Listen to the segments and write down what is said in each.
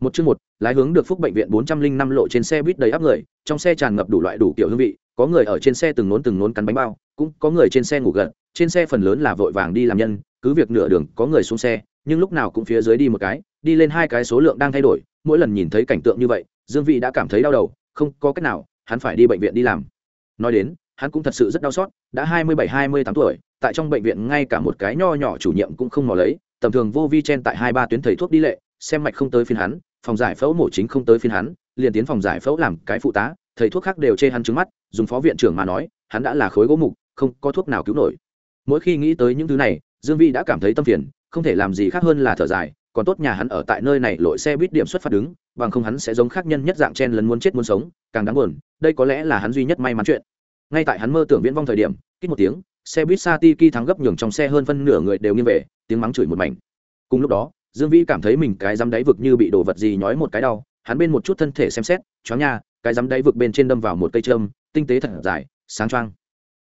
một chương một, lái hướng được phúc bệnh viện bốn trăm linh năm lộ trên xe buýt đầy áp người, trong xe tràn ngập đủ loại đủ kiểu hương vị, có người ở trên xe từng nốn từng nốn cắn bánh bao, cũng có người trên xe ngủ gật, trên xe phần lớn là vội vàng đi làm nhân, cứ việc nửa đường có người xuống xe, nhưng lúc nào cũng phía dưới đi một cái, đi lên hai cái số lượng đang thay đổi, mỗi lần nhìn thấy cảnh tượng như vậy, dương vị đã cảm thấy đau đầu, không có cách nào, hắn phải đi bệnh viện đi làm. Nói đến, hắn cũng thật sự rất đau xót, đã hai mươi bảy, hai mươi tám tuổi, tại trong bệnh viện ngay cả một cái nho nhỏ chủ nhiệm cũng không mò lấy, tầm thường vô vi chen tại hai ba tuyến thầy thuốc đi lệ, xem mạch không tới phiên hắn phòng giải phẫu mổ chính không tới phiên hắn, liền tiến phòng giải phẫu làm cái phụ tá, thầy thuốc khác đều chê hắn trứng mắt, dùng phó viện trưởng mà nói, hắn đã là khối gỗ mục, không có thuốc nào cứu nổi. Mỗi khi nghĩ tới những thứ này, dương vi đã cảm thấy tâm phiền, không thể làm gì khác hơn là thở dài, còn tốt nhà hắn ở tại nơi này lội xe buýt điểm xuất phát đứng, bằng không hắn sẽ giống khác nhân nhất dạng chen lấn muốn chết muốn sống, càng đáng buồn, đây có lẽ là hắn duy nhất may mắn chuyện. Ngay tại hắn mơ tưởng viễn vong thời điểm, kích một tiếng, xe buýt sa ti ki thắng gấp nhường trong xe hơn phân nửa người đều nghiêng về, tiếng mắng chửi một mảnh. Cùng lúc đó dương vĩ cảm thấy mình cái dám đáy vực như bị đổ vật gì nhói một cái đau, hắn bên một chút thân thể xem xét choáng nha, cái dám đáy vực bên trên đâm vào một cây châm, tinh tế thật dài, sáng choang.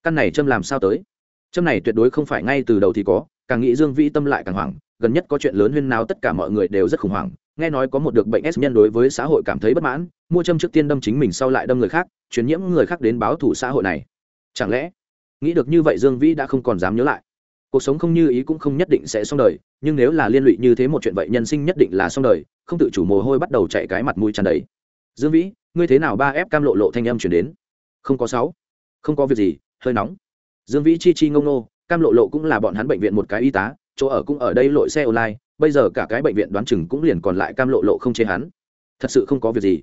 Căn này châm làm sao tới? Châm này tuyệt đối không phải ngay từ đầu thì có, càng nghĩ dương vĩ tâm lại càng hoảng, gần nhất có chuyện lớn huyên nào tất cả mọi người đều rất khủng hoảng, nghe nói có một được bệnh s nhân đối với xã hội cảm thấy bất mãn, mua châm trước tiên đâm chính mình sau lại đâm người khác, truyền nhiễm người khác đến báo thủ xã hội này. Chẳng lẽ, nghĩ được như vậy dương vĩ đã không còn dám nhớ lại? Cuộc sống không như ý cũng không nhất định sẽ xong đời, nhưng nếu là liên lụy như thế một chuyện vậy nhân sinh nhất định là xong đời, không tự chủ mồ hôi bắt đầu chạy cái mặt mũi tràn đầy. Dương vĩ, ngươi thế nào ba ép cam lộ lộ thanh âm chuyển đến? Không có sáu. Không có việc gì, hơi nóng. Dương vĩ chi chi ngông nô, cam lộ lộ cũng là bọn hắn bệnh viện một cái y tá, chỗ ở cũng ở đây lội xe online, bây giờ cả cái bệnh viện đoán chừng cũng liền còn lại cam lộ lộ không chế hắn. Thật sự không có việc gì.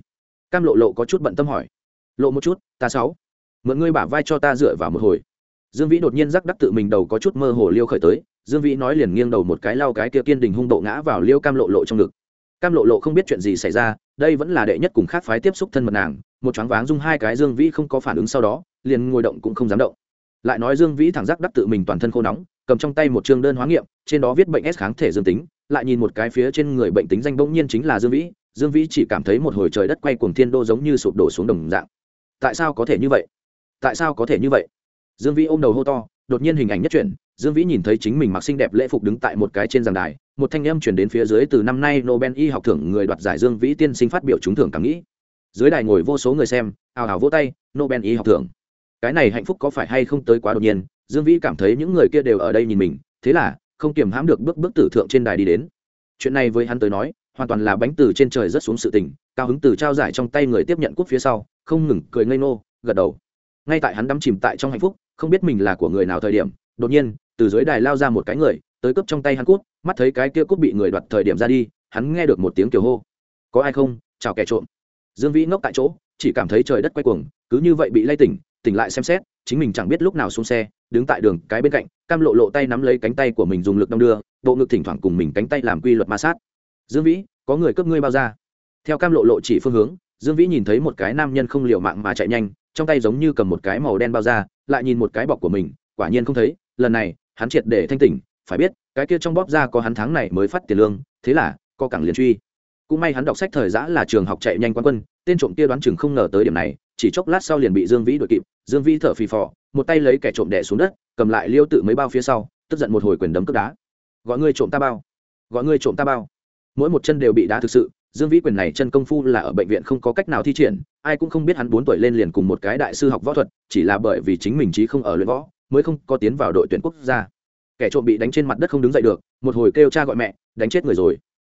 Cam lộ lộ có chút bận tâm hỏi. Lộ một chút, ta sáu. Mượn ngươi bả vai cho ta dựa vào một hồi dương vĩ đột nhiên rắc đắc tự mình đầu có chút mơ hồ liêu khởi tới, dương vĩ nói liền nghiêng đầu một cái lau cái kia kiên đình hung độ ngã vào liêu cam lộ lộ trong ngực. Cam lộ lộ không biết chuyện gì xảy ra, đây vẫn là đệ nhất cùng khác phái tiếp xúc thân mật nàng, một choáng váng dung hai cái dương vĩ không có phản ứng sau đó, liền ngồi động cũng không dám động. Lại nói dương vĩ thẳng giác đắc tự mình toàn thân khô nóng, cầm trong tay một chương đơn hóa nghiệm, trên đó viết bệnh s kháng thể dương tính, lại nhìn một cái phía trên người bệnh tính danh bỗng nhiên chính là dương vĩ dương vĩ chỉ cảm thấy một hồi trời đất quay cuồng thiên đô giống như sụp đổ xuống đồng dạng. Tại sao có thể như vậy? Tại sao có thể như vậy? Dương vĩ ôm đầu hô to, đột nhiên hình ảnh nhất chuyển, dương vĩ nhìn thấy chính mình mặc xinh đẹp lễ phục đứng tại một cái trên giàn đài, một thanh âm chuyển đến phía dưới từ năm nay nobel y học thưởng người đoạt giải dương vĩ tiên sinh phát biểu trúng thưởng cảm nghĩ. Dưới đài ngồi vô số người xem, ào ào vỗ tay, nobel y học thưởng. Cái này hạnh phúc có phải hay không tới quá đột nhiên, dương vĩ cảm thấy những người kia đều ở đây nhìn mình, thế là, không kiềm hãm được bước bước tử thượng trên đài đi đến. Chuyện này với hắn tới nói, hoàn toàn là bánh từ trên trời rất xuống sự tình, cao hứng từ trao giải trong tay người tiếp nhận cúp phía sau, không ngừng cười ngây ngô, gật đầu. Ngay tại hắn đắm chìm tại trong hạnh phúc không biết mình là của người nào thời điểm, đột nhiên, từ dưới đài lao ra một cái người, tới cướp trong tay hắn cút, mắt thấy cái kia cút bị người đoạt thời điểm ra đi, hắn nghe được một tiếng kiểu hô. Có ai không? Chào kẻ trộm. Dương vĩ ngốc tại chỗ, chỉ cảm thấy trời đất quay cuồng, cứ như vậy bị lay tỉnh tỉnh lại xem xét, chính mình chẳng biết lúc nào xuống xe, đứng tại đường cái bên cạnh, cam lộ lộ tay nắm lấy cánh tay của mình dùng lực đong đưa, bộ ngực thỉnh thoảng cùng mình cánh tay làm quy luật ma sát. Dương vĩ, có người cướp ngươi bao ra. Theo cam lộ lộ chỉ phương hướng, dương vĩ nhìn thấy một cái nam nhân không liều mạng mà chạy nhanh trong tay giống như cầm một cái màu đen bao ra lại nhìn một cái bọc của mình, quả nhiên không thấy, lần này, hắn triệt để thanh tỉnh, phải biết, cái kia trong bóp ra có hắn tháng này mới phát tiền lương, thế là co cẳng liền truy. Cũng may hắn đọc sách thời giã là trường học chạy nhanh quan quân, tên trộm kia đoán chừng không ngờ tới điểm này, chỉ chốc lát sau liền bị dương vĩ đuổi kịp, dương vĩ thở phì phò, một tay lấy kẻ trộm đẻ xuống đất, cầm lại liêu tự mấy bao phía sau, tức giận một hồi quyền đấm cướp đá. Gọi ngươi trộm ta bao, gọi ngươi trộm ta bao. Mỗi một chân đều bị đá thực sự dương vĩ quyền này chân công phu là ở bệnh viện không có cách nào thi triển, ai cũng không biết hắn bốn tuổi lên liền cùng một cái đại sư học võ thuật, chỉ là bởi vì chính mình trí không ở luyện võ, mới không có tiến vào đội tuyển quốc gia. Kẻ trộm bị đánh trên mặt đất không đứng dậy được, một hồi kêu cha gọi mẹ, đánh chết người rồi.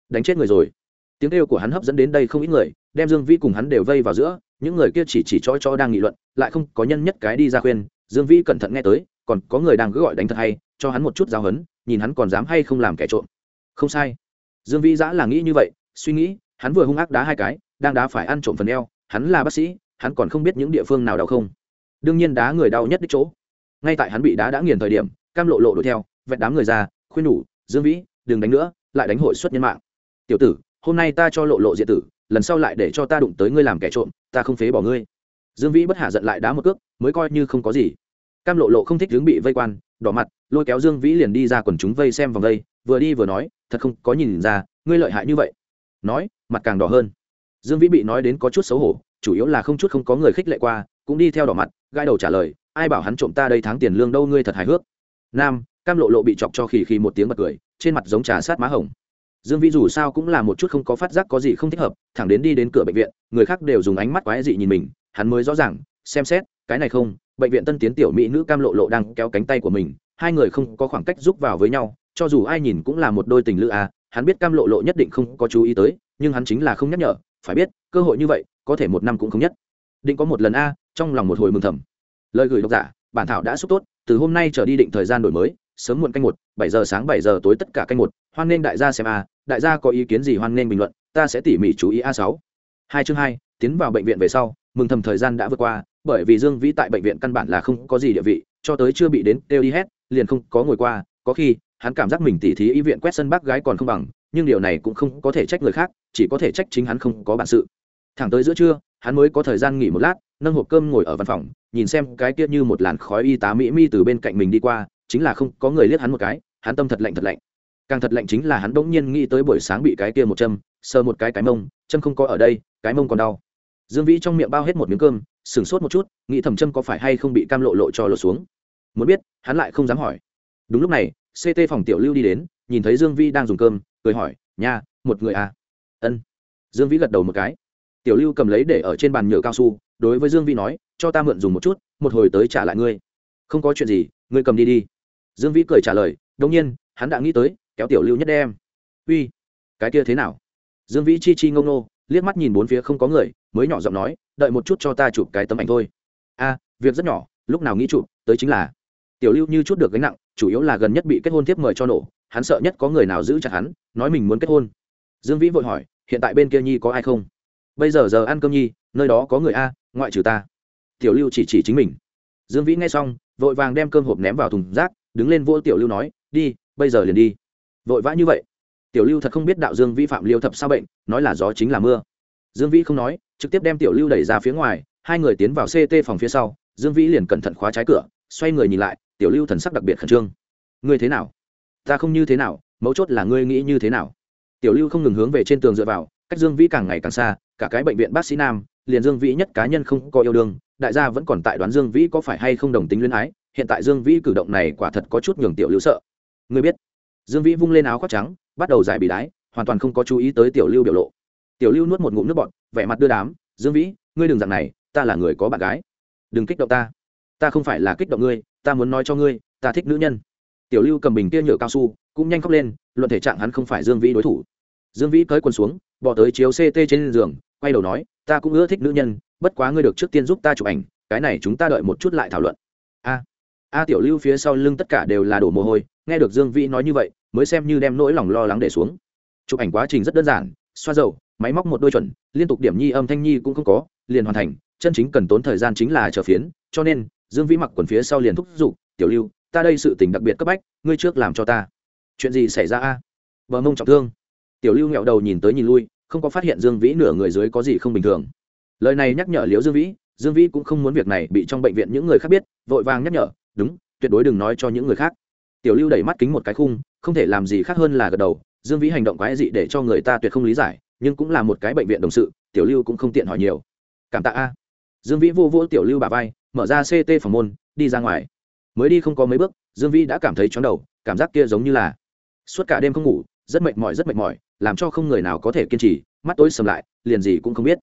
Đánh chết người rồi. Tiếng kêu của hắn hấp dẫn đến đây không ít người, đem dương vĩ cùng hắn đều vây vào giữa, những người kia chỉ chỉ cho cho đang nghị luận, lại không có nhân nhất cái đi ra khuyên. Dương vĩ cẩn thận nghe tới, còn có người đang cứ gọi đánh thật hay, cho hắn một chút giáo hấn nhìn hắn còn dám hay không làm kẻ trộm. Không sai. Dương vĩ giã là nghĩ như vậy suy nghĩ, hắn vừa hung ác đá hai cái, đang đá phải ăn trộm phần eo, hắn là bác sĩ, hắn còn không biết những địa phương nào đau không. Đương nhiên đá người đau nhất đích chỗ. Ngay tại hắn bị đá đã nghiền thời điểm, cam lộ lộ đuổi theo, vẹn đám người ra, khuyên nhủ, dương vĩ, đừng đánh nữa, lại đánh hội xuất nhân mạng. Tiểu tử, hôm nay ta cho lộ lộ diện tử, lần sau lại để cho ta đụng tới ngươi làm kẻ trộm, ta không phế bỏ ngươi. Dương vĩ bất hạ giận lại đá một cước, mới coi như không có gì. Cam lộ lộ không thích hướng bị vây quan, đỏ mặt, lôi kéo dương vĩ liền đi ra quần chúng vây xem vòng vây vừa đi vừa nói, thật không có nhìn ra, ngươi lợi hại như vậy nói, mặt càng đỏ hơn. Dương vĩ bị nói đến có chút xấu hổ, chủ yếu là không chút không có người khích lệ qua, cũng đi theo đỏ mặt gai đầu trả lời, ai bảo hắn trộm ta đây tháng tiền lương đâu ngươi thật hài hước. Nam, cam lộ lộ bị chọc cho khỉ khi một tiếng bật cười, trên mặt giống trà sát má hồng. Dương vĩ dù sao cũng là một chút không có phát giác có gì không thích hợp, thẳng đến đi đến cửa bệnh viện, người khác đều dùng ánh mắt quái dị nhìn mình, hắn mới rõ ràng, xem xét, cái này không, bệnh viện tân tiến tiểu mỹ nữ cam lộ lộ đang kéo cánh tay của mình, hai người không có khoảng cách giúp vào với nhau, cho dù ai nhìn cũng là một đôi tình lữ à hắn biết cam lộ lộ nhất định không có chú ý tới, nhưng hắn chính là không nhắc nhở, phải biết, cơ hội như vậy, có thể một năm cũng không nhất. Định có một lần a, trong lòng một hồi mừng thầm. Lời gửi độc giả, bản thảo đã xúc tốt, từ hôm nay trở đi định thời gian đổi mới, sớm muộn canh một, bảy giờ sáng bảy giờ tối tất cả canh một, hoan nghênh đại gia xem a, đại gia có ý kiến gì hoan nghênh bình luận, ta sẽ tỉ mỉ chú ý a sáu. Hai chương hai, tiến vào bệnh viện về sau, mừng thầm thời gian đã vượt qua, bởi vì dương vĩ tại bệnh viện căn bản là không có gì địa vị, cho tới chưa bị đến kêu đi hết, liền không có ngồi qua, có khi hắn cảm giác mình tỉ thí y viện quét sân bác gái còn không bằng, nhưng điều này cũng không có thể trách người khác, chỉ có thể trách chính hắn không có bản sự. Thẳng tới giữa trưa, hắn mới có thời gian nghỉ một lát, nâng hộp cơm ngồi ở văn phòng, nhìn xem cái kia như một làn khói y tá mỹ mi từ bên cạnh mình đi qua, chính là không có người liếc hắn một cái, hắn tâm thật lạnh thật lạnh. Càng thật lạnh chính là hắn bỗng nhiên nghĩ tới buổi sáng bị cái kia một châm, sờ một cái cái mông, châm không có ở đây, cái mông còn đau. Dương vĩ trong miệng bao hết một miếng cơm, sửng sốt một chút, nghĩ thầm châm có phải hay không bị cam lộ lộ cho lột xuống. Muốn biết, hắn lại không dám hỏi. Đúng lúc này ct phòng tiểu lưu đi đến, nhìn thấy dương vĩ đang dùng cơm, cười hỏi, nha, một người à? Ân. Dương vĩ gật đầu một cái. Tiểu lưu cầm lấy để ở trên bàn nhựa cao su, đối với dương vĩ nói, cho ta mượn dùng một chút, một hồi tới trả lại ngươi. Không có chuyện gì, ngươi cầm đi đi. Dương vĩ cười trả lời đông nhiên, hắn đã nghĩ tới, kéo tiểu lưu nhất đem. Uy, cái kia thế nào? Dương vĩ chi chi ngông nô, liếc mắt nhìn bốn phía không có người, mới nhỏ giọng nói, đợi một chút cho ta chụp cái tấm ảnh thôi. A, việc rất nhỏ, lúc nào nghĩ chụp, tới chính là tiểu lưu như chút được gánh nặng, chủ yếu là gần nhất bị kết hôn tiếp mời cho nổ, hắn sợ nhất có người nào giữ chặt hắn, nói mình muốn kết hôn. Dương vĩ vội hỏi, hiện tại bên kia nhi có ai không? Bây giờ giờ ăn cơm nhi, nơi đó có người a, ngoại trừ ta. Tiểu lưu chỉ chỉ chính mình. Dương vĩ nghe xong, vội vàng đem cơm hộp ném vào thùng rác, đứng lên vô tiểu lưu nói, đi, bây giờ liền đi. Vội vã như vậy. Tiểu lưu thật không biết đạo dương vĩ phạm liêu thập sao bệnh, nói là gió chính là mưa. Dương vĩ không nói, trực tiếp đem tiểu lưu đẩy ra phía ngoài, hai người tiến vào ct phòng phía sau, dương vĩ liền cẩn thận khóa trái cửa, xoay người nhìn lại tiểu lưu thần sắc đặc biệt khẩn trương. Ngươi thế nào? Ta không như thế nào, mấu chốt là ngươi nghĩ như thế nào. Tiểu lưu không ngừng hướng về trên tường dựa vào, cách dương vĩ càng ngày càng xa, cả cái bệnh viện bác sĩ nam, liền dương vĩ nhất cá nhân không có yêu đương, đại gia vẫn còn tại đoán dương vĩ có phải hay không đồng tính luyến ái, hiện tại dương vĩ cử động này quả thật có chút nhường tiểu lưu sợ. Ngươi biết, dương vĩ vung lên áo khoác trắng, bắt đầu giải bị đái, hoàn toàn không có chú ý tới tiểu lưu biểu lộ. Tiểu lưu nuốt một ngụm nước bọt, vẻ mặt đưa đám, dương vĩ, ngươi đừng dặn này, ta là người có bạn gái. Đừng kích động ta. Ta không phải là kích động ngươi ta muốn nói cho ngươi, ta thích nữ nhân. Tiểu lưu cầm bình kia nhựa cao su, cũng nhanh khóc lên, luận thể trạng hắn không phải dương vĩ đối thủ. Dương vĩ cởi quần xuống, bỏ tới chiếu ct trên giường, quay đầu nói, ta cũng ưa thích nữ nhân, bất quá ngươi được trước tiên giúp ta chụp ảnh, cái này chúng ta đợi một chút lại thảo luận. A a tiểu lưu phía sau lưng tất cả đều là đổ mồ hôi, nghe được dương vĩ nói như vậy, mới xem như đem nỗi lòng lo lắng để xuống. Chụp ảnh quá trình rất đơn giản, xoa dầu, máy móc một đôi chuẩn, liên tục điểm nhi âm thanh nhi cũng không có, liền hoàn thành, chân chính cần tốn thời gian chính là chờ phiến, cho nên dương vĩ mặc quần phía sau liền thúc giục, tiểu lưu, ta đây sự tình đặc biệt cấp bách, ngươi trước làm cho ta. Chuyện gì xảy ra a? Bờ mông trọng thương. Tiểu lưu nghẹo đầu nhìn tới nhìn lui, không có phát hiện dương vĩ nửa người dưới có gì không bình thường. Lời này nhắc nhở liễu dương vĩ dương vĩ cũng không muốn việc này bị trong bệnh viện những người khác biết, vội vàng nhắc nhở, đúng, tuyệt đối đừng nói cho những người khác. Tiểu lưu đẩy mắt kính một cái khung, không thể làm gì khác hơn là gật đầu, dương vĩ hành động quái dị để cho người ta tuyệt không lý giải, nhưng cũng là một cái bệnh viện đồng sự, tiểu lưu cũng không tiện hỏi nhiều. Cảm tạ a dương vĩ vô vô tiểu lưu bà vai, mở ra ct phòng môn, đi ra ngoài. Mới đi không có mấy bước, dương vĩ đã cảm thấy chóng đầu, cảm giác kia giống như là suốt cả đêm không ngủ, rất mệt mỏi, rất mệt mỏi, làm cho không người nào có thể kiên trì, mắt tối sầm lại, liền gì cũng không biết.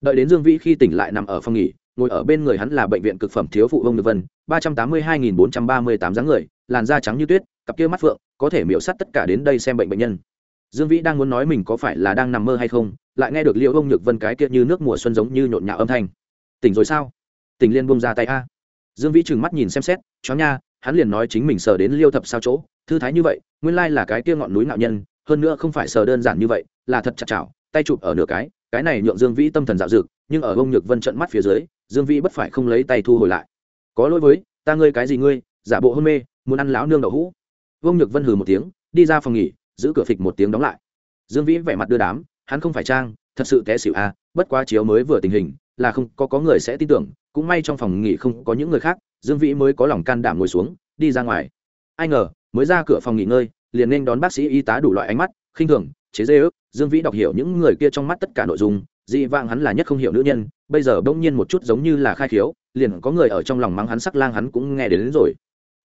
Đợi đến dương vĩ khi tỉnh lại nằm ở phòng nghỉ, ngồi ở bên người hắn là bệnh viện cực phẩm thiếu phụ vông được vân, ba trăm tám mươi hai nghìn bốn trăm ba mươi tám dáng người, làn da trắng như tuyết, cặp kia mắt phượng, có thể miễu sắt tất cả đến đây xem bệnh bệnh nhân. Dương vĩ đang muốn nói mình có phải là đang nằm mơ hay không, lại nghe được liệu ông nhược vân cái kia như nước mùa xuân giống như nhộn nhạo âm thanh tỉnh rồi sao? Tỉnh liên bông ra tay a. Dương vĩ trừng mắt nhìn xem xét, chó nha, hắn liền nói chính mình sờ đến liêu thập sao chỗ, thư thái như vậy, nguyên lai là cái kia ngọn núi ngạo nhân, hơn nữa không phải sờ đơn giản như vậy, là thật chặt chảo, tay chụp ở nửa cái cái này nhượng dương vĩ tâm thần dạo dực, nhưng ở ông nhược vân trận mắt phía dưới, dương vĩ bất phải không lấy tay thu hồi lại. Có lỗi với, ta ngươi cái gì ngươi, giả bộ hôn mê, muốn ăn lão nương đậu hũ. Ông nhược vân hừ một tiếng, đi ra phòng nghỉ, giữ cửa phịch một tiếng đóng lại. Dương vĩ vẻ mặt đưa đám, hắn không phải trang, thật sự té xỉu a, bất quá chiếu mới vừa tình hình là không có có người sẽ tin tưởng cũng may trong phòng nghỉ không có những người khác dương vĩ mới có lòng can đảm ngồi xuống đi ra ngoài. Ai ngờ mới ra cửa phòng nghỉ ngơi liền nên đón bác sĩ y tá đủ loại ánh mắt khinh thường chế dê ước. Dương vĩ đọc hiểu những người kia trong mắt tất cả nội dung dị vang hắn là nhất không hiểu nữ nhân bây giờ bỗng nhiên một chút giống như là khai khiếu liền có người ở trong lòng mắng hắn sắc lang hắn cũng nghe đến, đến rồi.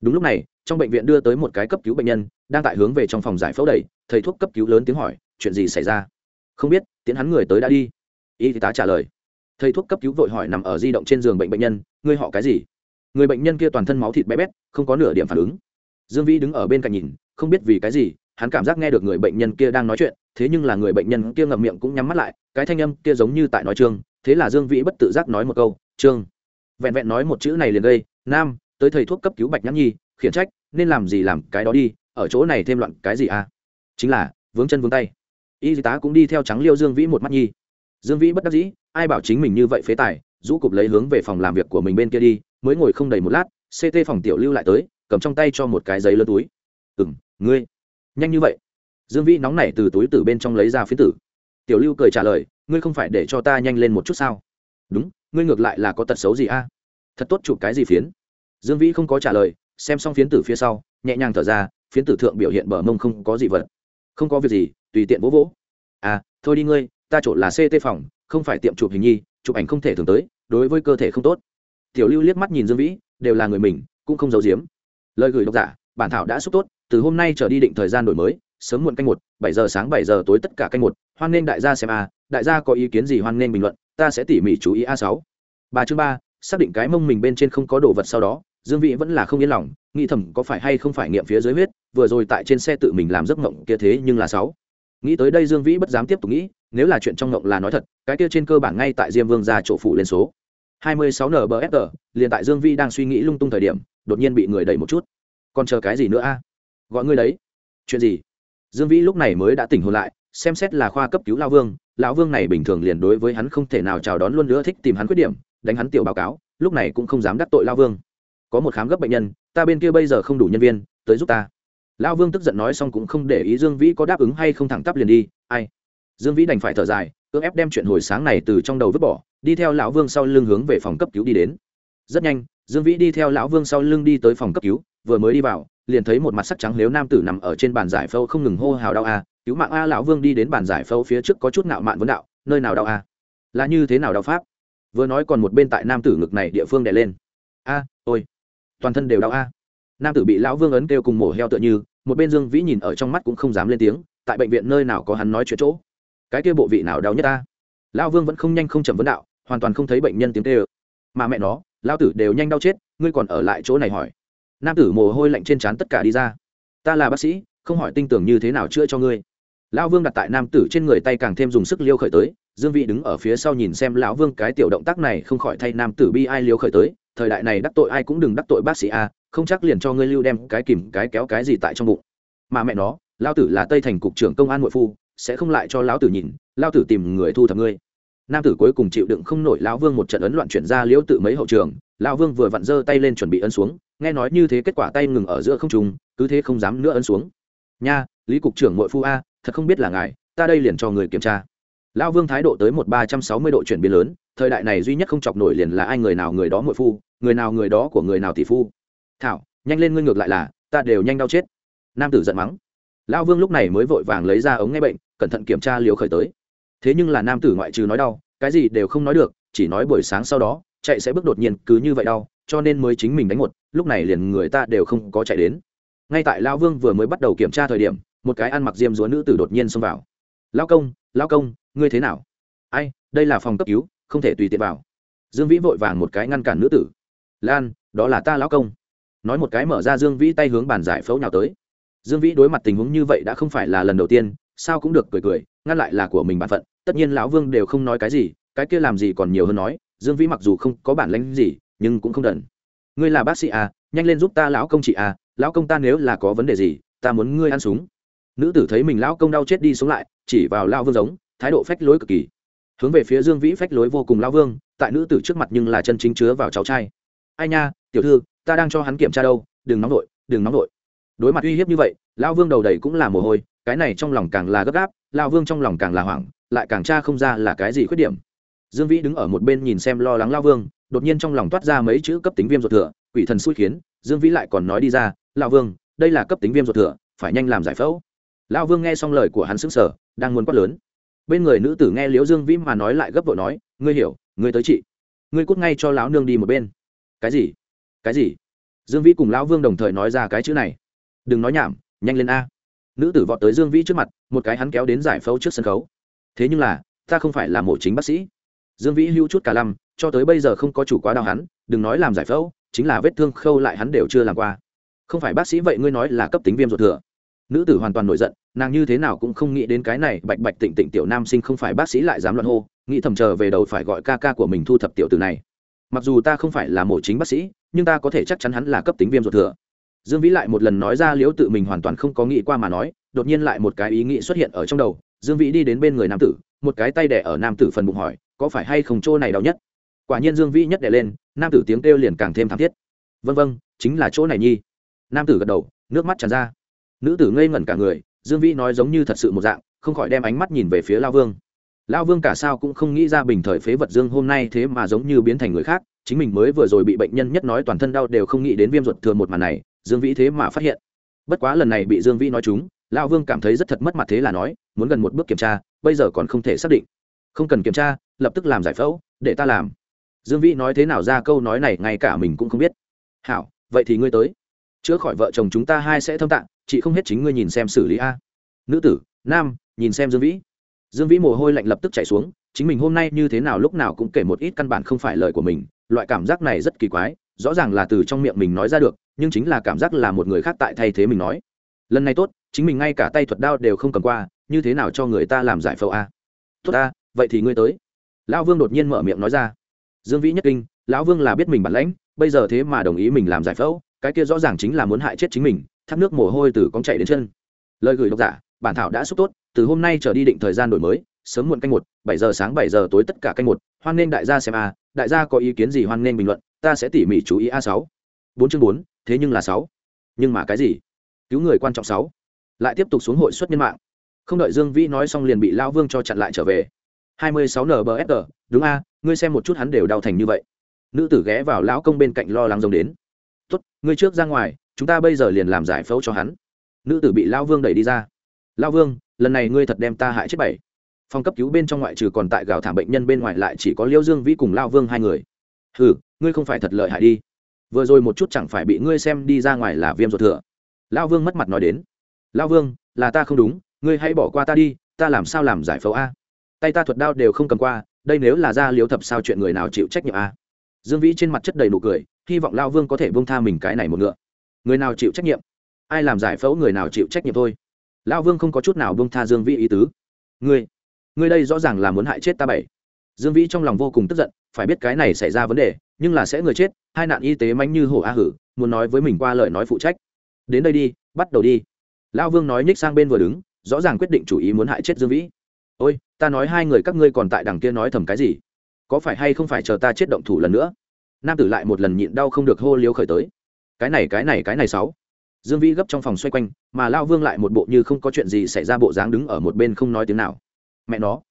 Đúng lúc này trong bệnh viện đưa tới một cái cấp cứu bệnh nhân đang tại hướng về trong phòng giải phẫu đầy thầy thuốc cấp cứu lớn tiếng hỏi chuyện gì xảy ra? Không biết tiến hắn người tới đã đi. Y tá trả lời thầy thuốc cấp cứu vội hỏi nằm ở di động trên giường bệnh bệnh nhân, ngươi họ cái gì? Người bệnh nhân kia toàn thân máu thịt bé bét, không có nửa điểm phản ứng. Dương vĩ đứng ở bên cạnh nhìn, không biết vì cái gì, hắn cảm giác nghe được người bệnh nhân kia đang nói chuyện, thế nhưng là người bệnh nhân kia ngậm miệng cũng nhắm mắt lại, cái thanh âm kia giống như tại nói trương, thế là dương vĩ bất tự giác nói một câu, trương, vẹn vẹn nói một chữ này liền gây, nam, tới thầy thuốc cấp cứu bạch nhãn nhi, khiển trách, nên làm gì làm cái đó đi, ở chỗ này thêm loạn cái gì à? Chính là, vướng chân vướng tay. Y tá cũng đi theo trắng liêu dương vĩ một mắt nhi dương vĩ bất đắc dĩ, ai bảo chính mình như vậy phế tài, rũ cục lấy hướng về phòng làm việc của mình bên kia đi, mới ngồi không đầy một lát ct phòng tiểu lưu lại tới, cầm trong tay cho một cái giấy lớn túi. Ừ m ngươi. Nhanh như vậy. Dương vĩ nóng nảy từ túi từ bên trong lấy ra phiến tử. Tiểu lưu cười trả lời, ngươi không phải để cho ta nhanh lên một chút sao? Đúng, ngươi ngược lại là có tật xấu gì a? Thật tốt chụp cái gì phiến? Dương vĩ không có trả lời, xem xong phiến tử phía sau, nhẹ nhàng thở ra, phiến tử thượng biểu hiện bờ mông không có gì vật, không có việc gì, tùy tiện vỗ vỗ. À thôi đi ngươi ta chỗ là ct phòng, không phải tiệm chụp hình nhi, chụp ảnh không thể thường tới, đối với cơ thể không tốt. Tiểu lưu liếc mắt nhìn dương vĩ, đều là người mình, cũng không giấu giếm. Lời gửi độc giả, bản thảo đã xúc tốt, từ hôm nay trở đi định thời gian đổi mới, sớm muộn canh một, bảy giờ sáng bảy giờ tối tất cả canh một, hoan nghênh đại gia xem a, đại gia có ý kiến gì hoan nghênh bình luận, ta sẽ tỉ mỉ chú ý a sáu. Ba chương ba, xác định cái mông mình bên trên không có đồ vật sau đó, dương vĩ vẫn là không yên lòng, nghĩ thầm có phải hay không phải nghiệm phía dưới huyết, vừa rồi tại trên xe tự mình làm giấc mộng kia thế nhưng là sáu. Nghĩ tới đây dương vĩ bất dám tiếp tục nghĩ nếu là chuyện trong ngộng là nói thật, cái kia trên cơ bản ngay tại diêm vương ra chỗ phụ lên số. 26 nbfr liền tại dương Vi đang suy nghĩ lung tung thời điểm, đột nhiên bị người đẩy một chút. Còn chờ cái gì nữa a? Gọi ngươi đấy. Chuyện gì? Dương vĩ lúc này mới đã tỉnh hồn lại, xem xét là khoa cấp cứu lao vương, lão vương này bình thường liền đối với hắn không thể nào chào đón luôn nữa thích tìm hắn khuyết điểm, đánh hắn tiểu báo cáo, lúc này cũng không dám đắc tội lao vương. Có một khám gấp bệnh nhân, ta bên kia bây giờ không đủ nhân viên, tới giúp ta. Lao vương tức giận nói xong cũng không để ý dương vĩ có đáp ứng hay không thẳng tắp liền đi, ai? Dương vĩ đành phải thở dài ước ép đem chuyện hồi sáng này từ trong đầu vứt bỏ, đi theo lão vương sau lưng hướng về phòng cấp cứu đi đến. Rất nhanh, dương vĩ đi theo lão vương sau lưng đi tới phòng cấp cứu, vừa mới đi vào, liền thấy một mặt sắc trắng nếu nam tử nằm ở trên bàn giải phẫu không ngừng hô hào đau a, cứu mạng a, lão vương đi đến bàn giải phẫu phía trước có chút nạo mạn vấn đạo, nơi nào đau a? Là như thế nào đau pháp? Vừa nói còn một bên tại nam tử ngực này địa phương đè lên. A, ôi, toàn thân đều đau a. Nam tử bị lão vương ấn kêu cùng mổ heo tựa như, một bên dương vĩ nhìn ở trong mắt cũng không dám lên tiếng, tại bệnh viện nơi nào có hắn nói chuyện chỗ cái kia bộ vị nào đau nhất ta? Lão vương vẫn không nhanh không chậm vấn đạo, hoàn toàn không thấy bệnh nhân tiếng tê ơ mà mẹ nó lao tử đều nhanh đau chết, ngươi còn ở lại chỗ này hỏi. Nam tử mồ hôi lạnh trên trán tất cả đi ra. Ta là bác sĩ, không hỏi tinh tưởng như thế nào chữa cho ngươi. Lão vương đặt tại nam tử trên người tay càng thêm dùng sức liêu khởi tới, dương vị đứng ở phía sau nhìn xem lão vương, cái tiểu động tác này không khỏi thay nam tử bi ai liêu khởi tới, thời đại này đắc tội ai cũng đừng đắc tội bác sĩ a, không chắc liền cho ngươi lưu đem cái kìm cái kéo cái gì tại trong bụng. Mà mẹ nó lao tử là tây thành cục trưởng công an nội phu sẽ không lại cho lão tử nhìn lao tử tìm người thu thập ngươi. Nam tử cuối cùng chịu đựng không nổi lão vương một trận ấn loạn chuyển ra liễu tự mấy hậu trường, lão vương vừa vặn giơ tay lên chuẩn bị ấn xuống, nghe nói như thế kết quả tay ngừng ở giữa không trùng cứ thế không dám nữa ấn xuống. Nha, lý cục trưởng nội phu a, thật không biết là ngài, ta đây liền cho người kiểm tra. Lão vương thái độ tới một ba trăm sáu mươi độ chuyển biến lớn, thời đại này duy nhất không chọc nổi liền là ai người nào người đó nội phu, người nào người đó của người nào tỷ phu. Thảo, nhanh lên ngươi ngược lại là, ta đều nhanh đau chết. Nam tử giận mắng. Lão vương lúc này mới vội vàng lấy ra ống nghe bệnh cẩn thận kiểm tra liều khởi tới. Thế nhưng là nam tử ngoại trừ nói đau, cái gì đều không nói được, chỉ nói buổi sáng sau đó, chạy sẽ bước đột nhiên cứ như vậy đau, cho nên mới chính mình đánh một, lúc này liền người ta đều không có chạy đến. Ngay tại lao vương vừa mới bắt đầu kiểm tra thời điểm, một cái ăn mặc diêm dúa nữ tử đột nhiên xông vào. Lao công lao công, ngươi thế nào? Ai, đây là phòng cấp cứu, không thể tùy tiện vào. Dương vĩ vội vàng một cái ngăn cản nữ tử. Lan, đó là ta lão công. Nói một cái mở ra dương vĩ tay hướng bàn giải phẫu nào tới. Dương vĩ đối mặt tình huống như vậy đã không phải là lần đầu tiên sao cũng được cười cười, ngăn lại là của mình bản phận, tất nhiên lão vương đều không nói cái gì, cái kia làm gì còn nhiều hơn nói, dương vĩ mặc dù không có bản lãnh gì, nhưng cũng không đần. Ngươi là bác sĩ à nhanh lên giúp ta lão công chị à lão công ta nếu là có vấn đề gì, ta muốn ngươi ăn súng. Nữ tử thấy mình lão công đau chết đi sống lại, chỉ vào lao vương giống, thái độ phách lối cực kỳ. Hướng về phía dương vĩ phách lối vô cùng lao vương, tại nữ tử trước mặt nhưng là chân chính chứa vào cháu trai. Ai nha, tiểu thư, ta đang cho hắn kiểm tra đâu, đừng nóng vội, đừng nóng vội. Đối mặt uy hiếp như vậy lao vương đầu đầy cũng là mồ hôi cái này trong lòng càng là gấp gáp, lao vương trong lòng càng là hoảng, lại càng tra không ra là cái gì khuyết điểm. Dương vĩ đứng ở một bên nhìn xem lo lắng lao vương, đột nhiên trong lòng toát ra mấy chữ cấp tính viêm ruột thừa, quỷ thần xui khiến, dương vĩ lại còn nói đi ra, lao vương, đây là cấp tính viêm ruột thừa, phải nhanh làm giải phẫu. Lao vương nghe xong lời của hắn xứng sở đang muốn quát lớn. Bên người nữ tử nghe liễu dương vĩ mà nói lại gấp vội nói, ngươi hiểu, ngươi tới chị. Ngươi cút ngay cho lão nương đi một bên. Cái gì? Cái gì? Dương vĩ cùng lão vương đồng thời nói ra cái chữ này. Đừng nói nhảm, nhanh lên a nữ tử vọt tới dương vĩ trước mặt, một cái hắn kéo đến giải phẫu trước sân khấu. Thế nhưng là, ta không phải là mổ chính bác sĩ. Dương vĩ hưu chút cả lăm, cho tới bây giờ không có chủ quá đau hắn, đừng nói làm giải phẫu, chính là vết thương khâu lại hắn đều chưa làm qua. Không phải bác sĩ vậy ngươi nói là cấp tính viêm ruột thừa. Nữ tử hoàn toàn nổi giận, nàng như thế nào cũng không nghĩ đến cái này bạch bạch tịnh tịnh tiểu nam sinh không phải bác sĩ lại dám loạn hô, nghĩ thầm chờ về đầu phải gọi ca ca của mình thu thập tiểu tử này. Mặc dù ta không phải là mổ chính bác sĩ, nhưng ta có thể chắc chắn hắn là cấp tính viêm ruột thừa dương vĩ lại một lần nói ra liễu tự mình hoàn toàn không có nghĩ qua mà nói đột nhiên lại một cái ý nghĩ xuất hiện ở trong đầu. Dương vĩ đi đến bên người nam tử một cái tay đẻ ở nam tử phần bụng hỏi có phải hay không chỗ này đau nhất? Quả nhiên dương vĩ nhất đẻ lên nam tử tiếng kêu liền càng thêm thảm thiết. Vâng vâng, chính là chỗ này nhi. Nam tử gật đầu nước mắt tràn ra. Nữ tử ngây ngẩn cả người dương vĩ nói giống như thật sự một dạng không khỏi đem ánh mắt nhìn về phía lao vương. Lao vương cả sao cũng không nghĩ ra bình thời phế vật dương hôm nay thế mà giống như biến thành người khác chính mình mới vừa rồi bị bệnh nhân nhất nói toàn thân đau đều không nghĩ đến viêm ruột thừa một màn này dương vĩ thế mà phát hiện. Bất quá lần này bị dương vĩ nói chúng lao vương cảm thấy rất thật mất mặt thế là nói, muốn gần một bước kiểm tra, bây giờ còn không thể xác định. Không cần kiểm tra, lập tức làm giải phẫu, để ta làm. Dương vĩ nói thế nào ra câu nói này ngay cả mình cũng không biết. Hảo, vậy thì ngươi tới. Chữa khỏi vợ chồng chúng ta hai sẽ thâm tạng, chị không hết chính ngươi nhìn xem xử lý a. Nữ tử, nam, nhìn xem dương vĩ. Dương vĩ mồ hôi lạnh lập tức chảy xuống, chính mình hôm nay như thế nào lúc nào cũng kể một ít căn bản không phải lời của mình, loại cảm giác này rất kỳ quái rõ ràng là từ trong miệng mình nói ra được, nhưng chính là cảm giác là một người khác tại thay thế mình nói. Lần này tốt, chính mình ngay cả tay thuật đao đều không cầm qua, như thế nào cho người ta làm giải phẫu a? Tốt a vậy thì ngươi tới. Lão vương đột nhiên mở miệng nói ra. Dương vĩ nhất kinh, lão vương là biết mình bản lãnh, bây giờ thế mà đồng ý mình làm giải phẫu, cái kia rõ ràng chính là muốn hại chết chính mình, thác nước mồ hôi từ cong chạy đến chân. Lời gửi độc giả, bản thảo đã xúc tốt, từ hôm nay trở đi định thời gian đổi mới, sớm muộn canh một, bảy giờ sáng bảy giờ tối tất cả canh một, hoan nghênh đại gia xem a, đại gia có ý kiến gì hoan nghênh bình luận ta sẽ tỉ mỉ chú ý a sáu. Bốn chương bốn, thế nhưng là sáu. Nhưng mà cái gì? Cứu người quan trọng sáu. Lại tiếp tục xuống hội xuất nhân mạng. Không đợi dương vĩ nói xong liền bị lao vương cho chặn lại trở về. Hai mươi sáu nbfg đúng a, ngươi xem một chút hắn đều đau thành như vậy. Nữ tử ghé vào lão công bên cạnh lo lắng giống đến. Tốt, ngươi trước ra ngoài, chúng ta bây giờ liền làm giải phẫu cho hắn. Nữ tử bị lao vương đẩy đi ra. Lao vương, lần này ngươi thật đem ta hại chết bảy. Phòng cấp cứu bên trong ngoại trừ còn tại gào thảm bệnh nhân bên ngoài lại chỉ có liêu dương vĩ cùng lao vương hai người. Hừ ngươi không phải thật lợi hại đi. Vừa rồi một chút chẳng phải bị ngươi xem đi ra ngoài là viêm ruột thừa. Lao vương mất mặt nói đến. Lao vương, là ta không đúng, ngươi hãy bỏ qua ta đi, ta làm sao làm giải phẫu a? Tay ta thuật đao đều không cầm qua, đây nếu là ra liếu thập sao chuyện người nào chịu trách nhiệm a? Dương vĩ trên mặt chất đầy nụ cười, hy vọng lao vương có thể bông tha mình cái này một ngựa. Người nào chịu trách nhiệm? Ai làm giải phẫu người nào chịu trách nhiệm thôi. Lao vương không có chút nào bông tha dương vĩ ý tứ. Ngươi ngươi đây rõ ràng là muốn hại chết ta bảy. Dương vĩ trong lòng vô cùng tức giận, phải biết cái này xảy ra vấn đề nhưng là sẽ người chết, hai nạn y tế manh như hổ a hử, muốn nói với mình qua lời nói phụ trách. Đến đây đi, bắt đầu đi. Lão vương nói nhích sang bên vừa đứng, rõ ràng quyết định chủ ý muốn hại chết dương vĩ. Ôi, ta nói hai người các ngươi còn tại đằng kia nói thầm cái gì? Có phải hay không phải chờ ta chết động thủ lần nữa? Nam tử lại một lần nhịn đau không được hô liếu khởi tới. Cái này cái này cái này sáu. Dương vĩ gấp trong phòng xoay quanh, mà lao vương lại một bộ như không có chuyện gì xảy ra bộ dáng đứng ở một bên không nói tiếng nào. Mẹ nó.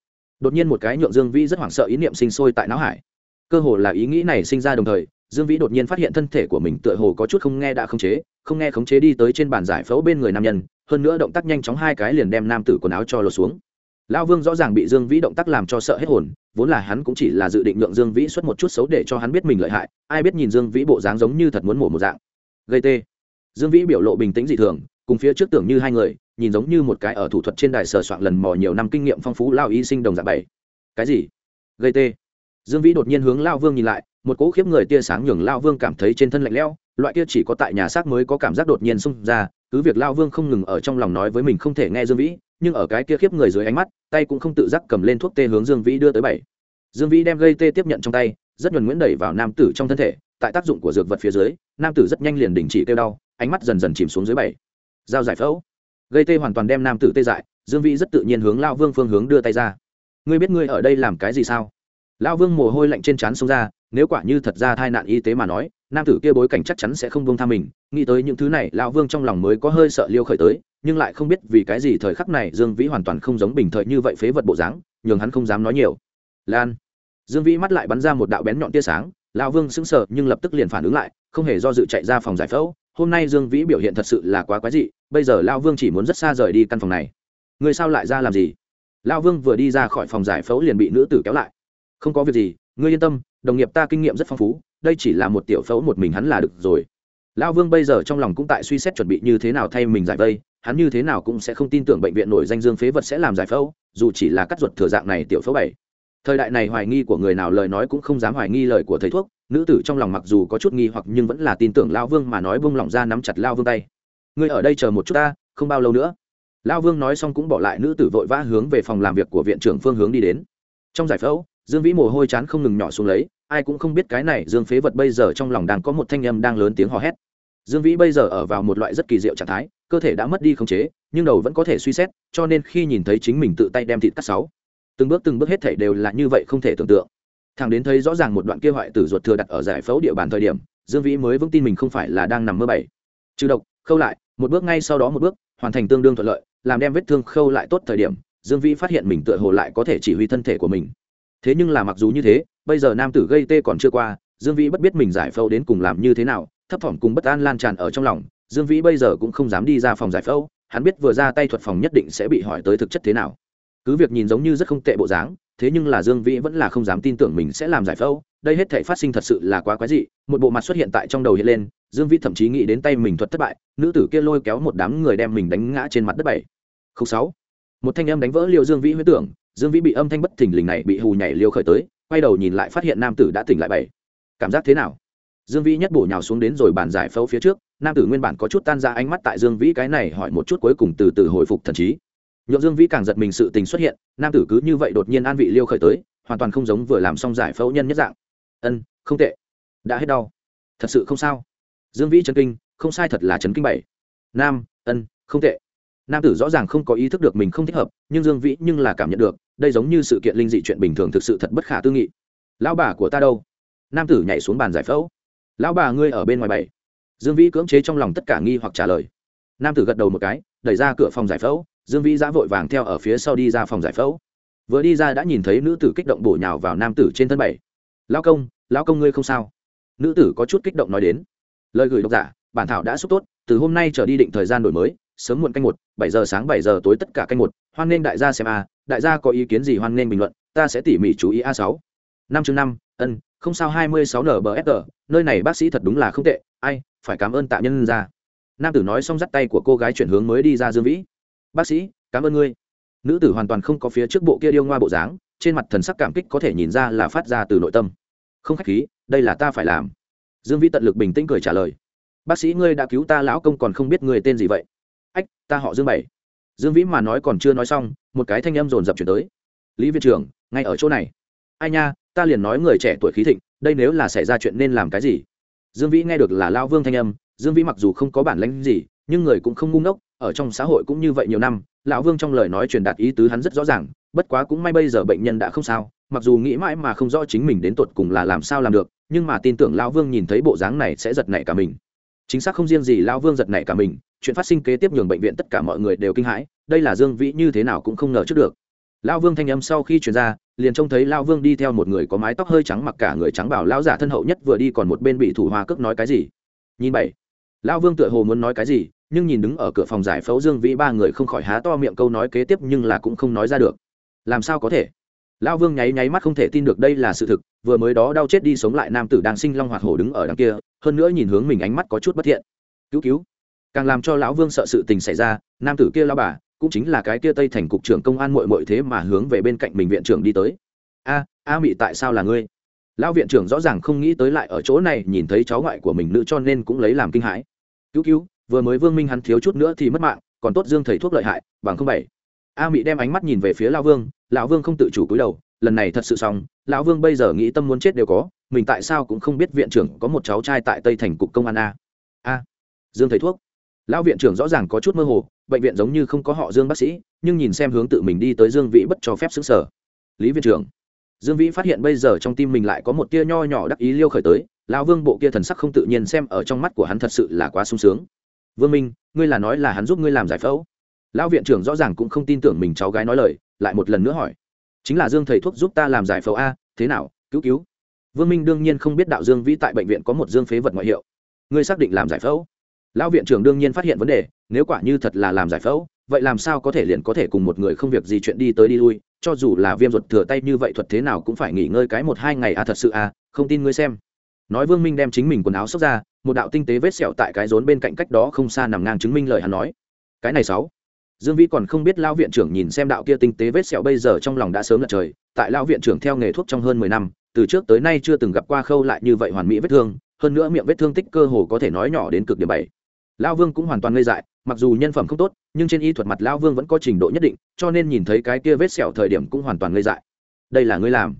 Đột nhiên một cái nhượng dương vĩ rất hoảng sợ ý niệm sinh sôi tại não hải cơ hồ là ý nghĩ này sinh ra đồng thời, dương vĩ đột nhiên phát hiện thân thể của mình tựa hồ có chút không nghe đã khống chế, không nghe khống chế đi tới trên bàn giải phẫu bên người nam nhân, hơn nữa động tác nhanh chóng hai cái liền đem nam tử quần áo cho lột xuống. Lão vương rõ ràng bị dương vĩ động tác làm cho sợ hết hồn, vốn là hắn cũng chỉ là dự định lượng dương vĩ xuất một chút xấu để cho hắn biết mình lợi hại, ai biết nhìn dương vĩ bộ dáng giống như thật muốn mổ một dạng. Gây tê. Dương vĩ biểu lộ bình tĩnh dị thường, cùng phía trước tưởng như hai người, nhìn giống như một cái ở thủ thuật trên đài sờ soạn lần mò nhiều năm kinh nghiệm phong phú lao y sinh đồng dạng bảy. Cái gì? Gây tê dương vĩ đột nhiên hướng lao vương nhìn lại, một cỗ khiếp người tia sáng nhường lao vương cảm thấy trên thân lạnh lẽo, loại kia chỉ có tại nhà xác mới có cảm giác đột nhiên xung ra, cứ việc lao vương không ngừng ở trong lòng nói với mình không thể nghe dương vĩ, nhưng ở cái kia khiếp người dưới ánh mắt, tay cũng không tự giác cầm lên thuốc tê hướng dương vĩ đưa tới bảy. Dương vĩ đem gây tê tiếp nhận trong tay, rất nhuần nguyễn đẩy vào nam tử trong thân thể, tại tác dụng của dược vật phía dưới, nam tử rất nhanh liền đình chỉ kêu đau, ánh mắt dần dần chìm xuống dưới bảy. Dao giải phẫu. Gây tê hoàn toàn đem nam tử tê dại, dương vĩ rất tự nhiên hướng lao vương phương hướng đưa tay ra. Ngươi biết ngươi ở đây làm cái gì sao? Lao vương mồ hôi lạnh trên trán xông ra, nếu quả như thật ra tai nạn y tế mà nói, nam tử kia bối cảnh chắc chắn sẽ không buông tha mình. Nghĩ tới những thứ này Lão vương trong lòng mới có hơi sợ liêu khởi tới, nhưng lại không biết vì cái gì thời khắc này dương vĩ hoàn toàn không giống bình thời như vậy phế vật bộ dáng, nhường hắn không dám nói nhiều. Lan. Dương vĩ mắt lại bắn ra một đạo bén nhọn tia sáng Lão vương sững sờ, nhưng lập tức liền phản ứng lại, không hề do dự chạy ra phòng giải phẫu. Hôm nay dương vĩ biểu hiện thật sự là quá quái dị, bây giờ Lão vương chỉ muốn rất xa rời đi căn phòng này. Người sao lại ra làm gì? Lão vương vừa đi ra khỏi phòng giải phẫu liền bị nữ tử kéo lại không có việc gì, ngươi yên tâm, đồng nghiệp ta kinh nghiệm rất phong phú, đây chỉ là một tiểu phẫu một mình hắn là được rồi. Lão vương bây giờ trong lòng cũng tại suy xét chuẩn bị như thế nào thay mình giải vây, hắn như thế nào cũng sẽ không tin tưởng bệnh viện nổi danh dương phế vật sẽ làm giải phẫu, dù chỉ là cắt ruột thừa dạng này tiểu phẫu bảy. Thời đại này hoài nghi của người nào lời nói cũng không dám hoài nghi lời của thầy thuốc, nữ tử trong lòng mặc dù có chút nghi hoặc nhưng vẫn là tin tưởng lao vương mà nói bông lỏng ra nắm chặt lao vương tay. Ngươi ở đây chờ một chút ta, không bao lâu nữa. Lao vương nói xong cũng bỏ lại nữ tử vội vã hướng về phòng làm việc của viện trưởng phương hướng đi đến. Trong giải phẫu dương vĩ mồ hôi chán không ngừng nhỏ xuống lấy, ai cũng không biết cái này dương phế vật bây giờ trong lòng đang có một thanh âm đang lớn tiếng hò hét. Dương vĩ bây giờ ở vào một loại rất kỳ diệu trạng thái, cơ thể đã mất đi khống chế, nhưng đầu vẫn có thể suy xét, cho nên khi nhìn thấy chính mình tự tay đem thịt cắt sáu, từng bước từng bước hết thể đều là như vậy không thể tưởng tượng. Thằng đến thấy rõ ràng một đoạn kia hoại tử ruột thừa đặt ở giải phẫu địa bàn thời điểm, dương vĩ mới vững tin mình không phải là đang nằm mơ bảy. Trừ độc, khâu lại, một bước ngay sau đó một bước, hoàn thành tương đương thuận lợi, làm đem vết thương khâu lại tốt thời điểm, dương vĩ phát hiện mình tựa hồ lại có thể chỉ huy thân thể của mình thế nhưng là mặc dù như thế, bây giờ nam tử gây tê còn chưa qua, dương vĩ bất biết mình giải phẫu đến cùng làm như thế nào, thấp thỏm cùng bất an lan tràn ở trong lòng, dương vĩ bây giờ cũng không dám đi ra phòng giải phẫu, hắn biết vừa ra tay thuật phòng nhất định sẽ bị hỏi tới thực chất thế nào. Cứ việc nhìn giống như rất không tệ bộ dáng, thế nhưng là dương vĩ vẫn là không dám tin tưởng mình sẽ làm giải phẫu, đây hết thể phát sinh thật sự là quá quái dị, một bộ mặt xuất hiện tại trong đầu hiện lên, dương vĩ thậm chí nghĩ đến tay mình thuật thất bại, nữ tử kia lôi kéo một đám người đem mình đánh ngã trên mặt đất bảy. Sáu một thanh âm đánh vỡ liều dương vĩ huyết tưởng, dương vĩ bị âm thanh bất thình lình này bị hù nhảy liều khởi tới, quay đầu nhìn lại phát hiện nam tử đã tỉnh lại bảy. Cảm giác thế nào? Dương vĩ nhất bổ nhào xuống đến rồi bàn giải phẫu phía trước, nam tử nguyên bản có chút tan ra ánh mắt tại dương vĩ cái này hỏi một chút cuối cùng từ từ hồi phục thần trí. Nhộn dương vĩ càng giật mình sự tình xuất hiện, nam tử cứ như vậy đột nhiên an vị liêu khởi tới, hoàn toàn không giống vừa làm xong giải phẫu nhân nhất dạng. Ân, không tệ. Đã hết đau. Thật sự không sao. Dương vĩ chấn kinh, không sai thật là chấn kinh bảy. Nam, ân, không tệ nam tử rõ ràng không có ý thức được mình không thích hợp, nhưng dương vĩ nhưng là cảm nhận được, đây giống như sự kiện linh dị chuyện bình thường thực sự thật bất khả tư nghị. Lão bà của ta đâu? Nam tử nhảy xuống bàn giải phẫu. Lão bà ngươi ở bên ngoài bảy. Dương vĩ cưỡng chế trong lòng tất cả nghi hoặc trả lời. Nam tử gật đầu một cái, đẩy ra cửa phòng giải phẫu. Dương vĩ giã vội vàng theo ở phía sau đi ra phòng giải phẫu. Vừa đi ra đã nhìn thấy nữ tử kích động bổ nhào vào nam tử trên thân bảy. Lão công lão công ngươi không sao? Nữ tử có chút kích động nói đến. Lời gửi độc giả, bản thảo đã xúc tốt, từ hôm nay trở đi định thời gian đổi mới sớm muộn canh một, bảy giờ sáng bảy giờ tối tất cả canh một, hoan nghênh đại gia xem a, đại gia có ý kiến gì hoan nghênh bình luận, ta sẽ tỉ mỉ chú ý a sáu. Năm chương năm, ân, không sao hai mươi sáu nbsg. nơi này bác sĩ thật đúng là không tệ, ai, phải cảm ơn tạ nhân ra nam tử nói xong dắt tay của cô gái chuyển hướng mới đi ra dương vĩ. Bác sĩ, cảm ơn ngươi. Nữ tử hoàn toàn không có phía trước bộ kia điêu ngoa bộ dáng, trên mặt thần sắc cảm kích có thể nhìn ra là phát ra từ nội tâm. Không khách khí, đây là ta phải làm. Dương vĩ tận lực bình tĩnh cười trả lời. Bác sĩ, ngươi đã cứu ta lão công còn không biết người tên gì vậy? Ta họ dương bảy. Dương vĩ mà nói còn chưa nói xong, một cái thanh âm dồn dập chuyển tới. Lý viện trưởng, ngay ở chỗ này. Ai nha, ta liền nói người trẻ tuổi khí thịnh, đây nếu là xảy ra chuyện nên làm cái gì? Dương vĩ nghe được là lao vương thanh âm, dương vĩ mặc dù không có bản lãnh gì, nhưng người cũng không ngu ngốc, ở trong xã hội cũng như vậy nhiều năm, lão vương trong lời nói truyền đạt ý tứ hắn rất rõ ràng, bất quá cũng may bây giờ bệnh nhân đã không sao, mặc dù nghĩ mãi mà không rõ chính mình đến tột cùng là làm sao làm được, nhưng mà tin tưởng lão vương nhìn thấy bộ dáng này sẽ giật nảy cả mình chính xác không riêng gì lão vương giật nảy cả mình, chuyện phát sinh kế tiếp nhường bệnh viện tất cả mọi người đều kinh hãi, đây là dương vĩ như thế nào cũng không ngờ trước được. Lão vương thanh âm sau khi truyền ra, liền trông thấy lão vương đi theo một người có mái tóc hơi trắng mặc cả người trắng bảo lão giả thân hậu nhất vừa đi còn một bên bị thủ hoa cước nói cái gì. Nhìn bảy. Lão vương tựa hồ muốn nói cái gì, nhưng nhìn đứng ở cửa phòng giải phẫu dương vĩ ba người không khỏi há to miệng câu nói kế tiếp nhưng là cũng không nói ra được. Làm sao có thể? Lão vương nháy nháy mắt không thể tin được đây là sự thực, vừa mới đó đau chết đi sống lại nam tử đang sinh long hoạt hổ đứng ở đằng kia hơn nữa nhìn hướng mình ánh mắt có chút bất thiện. Cứu cứu. Càng làm cho lão vương sợ sự tình xảy ra, nam tử kia lao bà cũng chính là cái kia tây thành cục trưởng công an mội mội thế mà hướng về bên cạnh mình viện trưởng đi tới. A a mị tại sao là ngươi? Lão viện trưởng rõ ràng không nghĩ tới lại ở chỗ này nhìn thấy cháu ngoại của mình nữ cho nên cũng lấy làm kinh hãi. Cứu cứu, vừa mới vương minh hắn thiếu chút nữa thì mất mạng, còn tốt dương thầy thuốc lợi hại, bằng không bảy. A mị đem ánh mắt nhìn về phía lão vương lão vương không tự chủ cúi đầu, lần này thật sự xong, lão vương bây giờ nghĩ tâm muốn chết đều có mình tại sao cũng không biết viện trưởng có một cháu trai tại tây thành cục công an a? A, dương thầy thuốc. Lão viện trưởng rõ ràng có chút mơ hồ, bệnh viện giống như không có họ dương bác sĩ, nhưng nhìn xem hướng tự mình đi tới dương vĩ bất cho phép xứng sở lý viện trưởng, dương vĩ phát hiện bây giờ trong tim mình lại có một tia nho nhỏ đắc ý liêu khởi tới, lão vương bộ kia thần sắc không tự nhiên xem ở trong mắt của hắn thật sự là quá sung sướng. Vương minh, ngươi là nói là hắn giúp ngươi làm giải phẫu? Lão viện trưởng rõ ràng cũng không tin tưởng mình cháu gái nói lời, lại một lần nữa hỏi. Chính là dương thầy thuốc giúp ta làm giải phẫu a, thế nào? Cứu cứu vương minh đương nhiên không biết đạo dương vĩ tại bệnh viện có một dương phế vật ngoại hiệu. Ngươi xác định làm giải phẫu? Lão viện trưởng đương nhiên phát hiện vấn đề, nếu quả như thật là làm giải phẫu, vậy làm sao có thể liền có thể cùng một người không việc gì chuyện đi tới đi lui, cho dù là viêm ruột thừa tay như vậy thuật thế nào cũng phải nghỉ ngơi cái một hai ngày à thật sự à không tin ngươi xem. Nói vương minh đem chính mình quần áo xốc ra, một đạo tinh tế vết sẹo tại cái rốn bên cạnh cách đó không xa nằm ngang chứng minh lời hắn nói. Cái này sáu. Dương vĩ còn không biết lão viện trưởng nhìn xem đạo kia tinh tế vết sẹo bây giờ trong lòng đã sớm lật trời, tại lão viện trưởng theo nghề thuốc trong hơn mười năm từ trước tới nay chưa từng gặp qua khâu lại như vậy hoàn mỹ vết thương, hơn nữa miệng vết thương tích cơ hồ có thể nói nhỏ đến cực điểm bảy. Lão vương cũng hoàn toàn ngây dại, mặc dù nhân phẩm không tốt, nhưng trên y thuật mặt lão vương vẫn có trình độ nhất định, cho nên nhìn thấy cái kia vết sẹo thời điểm cũng hoàn toàn ngây dại. Đây là ngươi làm?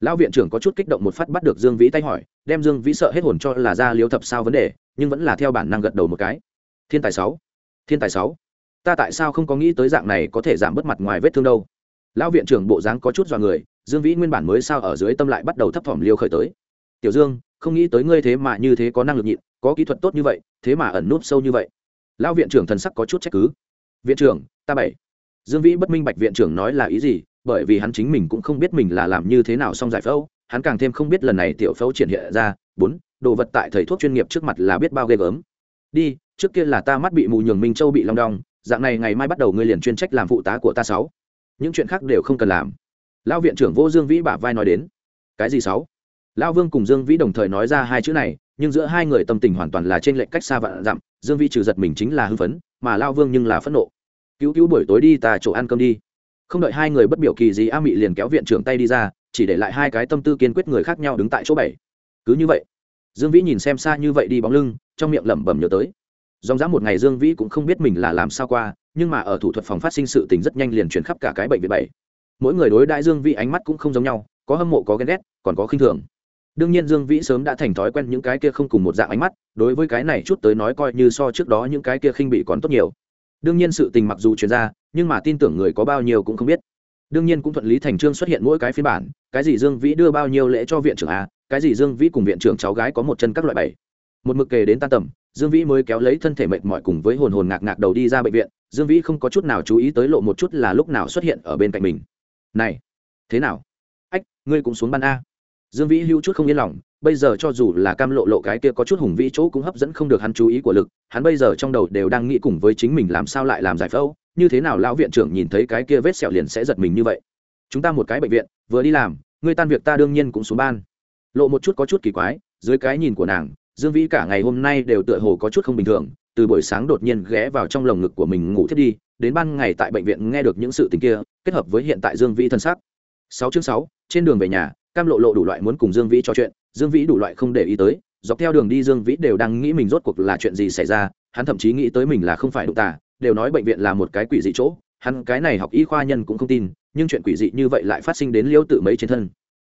Lão viện trưởng có chút kích động một phát bắt được dương vĩ tay hỏi, đem dương vĩ sợ hết hồn cho là ra liếu thập sao vấn đề, nhưng vẫn là theo bản năng gật đầu một cái. Thiên tài sáu. Thiên tài sáu. Ta tại sao không có nghĩ tới dạng này có thể giảm bớt mặt ngoài vết thương đâu? Lão viện trưởng bộ dáng có chút dọa người dương vĩ nguyên bản mới sao ở dưới tâm lại bắt đầu thấp thỏm liêu khởi tới. Tiểu dương, không nghĩ tới ngươi thế mà như thế có năng lực nhịn, có kỹ thuật tốt như vậy, thế mà ẩn núp sâu như vậy. Lão viện trưởng thần sắc có chút trách cứ. Viện trưởng, ta bảy. Dương vĩ bất minh bạch viện trưởng nói là ý gì, bởi vì hắn chính mình cũng không biết mình là làm như thế nào xong giải phẫu, hắn càng thêm không biết lần này tiểu phẫu triển hiện ra, bốn, đồ vật tại thầy thuốc chuyên nghiệp trước mặt là biết bao ghê gớm. Đi, trước kia là ta mắt bị mù nhường minh châu bị long đong, dạng này ngày mai bắt đầu ngươi liền chuyên trách làm phụ tá của ta sáu. Những chuyện khác đều không cần làm lão viện trưởng vô dương vĩ bả vai nói đến. Cái gì sáu? Lão vương cùng dương vĩ đồng thời nói ra hai chữ này, nhưng giữa hai người tâm tình hoàn toàn là trên lệnh cách xa vạn dặm, dương vĩ trừ giật mình chính là hưng phấn, mà lao vương nhưng là phẫn nộ. Cứu cứu buổi tối đi, ta chỗ ăn cơm đi. Không đợi hai người bất biểu kỳ gì, a mị liền kéo viện trưởng tay đi ra, chỉ để lại hai cái tâm tư kiên quyết người khác nhau đứng tại chỗ bảy. Cứ như vậy. Dương vĩ nhìn xem xa như vậy đi bóng lưng, trong miệng lẩm bẩm nhớ tới. Dòng dã một ngày dương vĩ cũng không biết mình là làm sao qua, nhưng mà ở thủ thuật phòng phát sinh sự tình rất nhanh liền chuyển khắp cả cái bệnh viện bảy mỗi người đối đại dương vĩ ánh mắt cũng không giống nhau, có hâm mộ, có ghen ghét, còn có khinh thường. Đương nhiên dương vĩ sớm đã thành thói quen những cái kia không cùng một dạng ánh mắt, đối với cái này chút tới nói coi như so trước đó những cái kia khinh bị còn tốt nhiều. Đương nhiên sự tình mặc dù chuyển ra, nhưng mà tin tưởng người có bao nhiêu cũng không biết. Đương nhiên cũng thuận lý thành trương xuất hiện mỗi cái phiên bản, cái gì dương vĩ đưa bao nhiêu lễ cho viện trưởng a, cái gì dương vĩ cùng viện trưởng cháu gái có một chân các loại bảy. Một mực kề đến tan tầm, dương vĩ mới kéo lấy thân thể mệt mỏi cùng với hồn hồn ngạc ngạc đầu đi ra bệnh viện, dương vĩ không có chút nào chú ý tới lộ một chút là lúc nào xuất hiện ở bên cạnh mình này, thế nào? Ách, ngươi cũng xuống ban a. Dương vĩ hữu chút không yên lòng, bây giờ cho dù là cam lộ lộ cái kia có chút hùng vĩ chỗ cũng hấp dẫn không được hắn chú ý của lực, hắn bây giờ trong đầu đều đang nghĩ cùng với chính mình làm sao lại làm giải phẫu, như thế nào lão viện trưởng nhìn thấy cái kia vết sẹo liền sẽ giật mình như vậy. Chúng ta một cái bệnh viện, vừa đi làm, ngươi tan việc ta đương nhiên cũng xuống ban. Lộ một chút có chút kỳ quái, dưới cái nhìn của nàng, dương vĩ cả ngày hôm nay đều tựa hồ có chút không bình thường, từ buổi sáng đột nhiên ghé vào trong lồng ngực của mình ngủ thiết đi đến ban ngày tại bệnh viện nghe được những sự tình kia, kết hợp với hiện tại dương vĩ thân xác. Sáu chương sáu, trên đường về nhà, cam lộ lộ đủ loại muốn cùng dương vĩ trò chuyện, dương vĩ đủ loại không để ý tới, dọc theo đường đi dương vĩ đều đang nghĩ mình rốt cuộc là chuyện gì xảy ra, hắn thậm chí nghĩ tới mình là không phải đụng tà, đều nói bệnh viện là một cái quỷ dị chỗ, hắn cái này học y khoa nhân cũng không tin, nhưng chuyện quỷ dị như vậy lại phát sinh đến liêu tự mấy trên thân.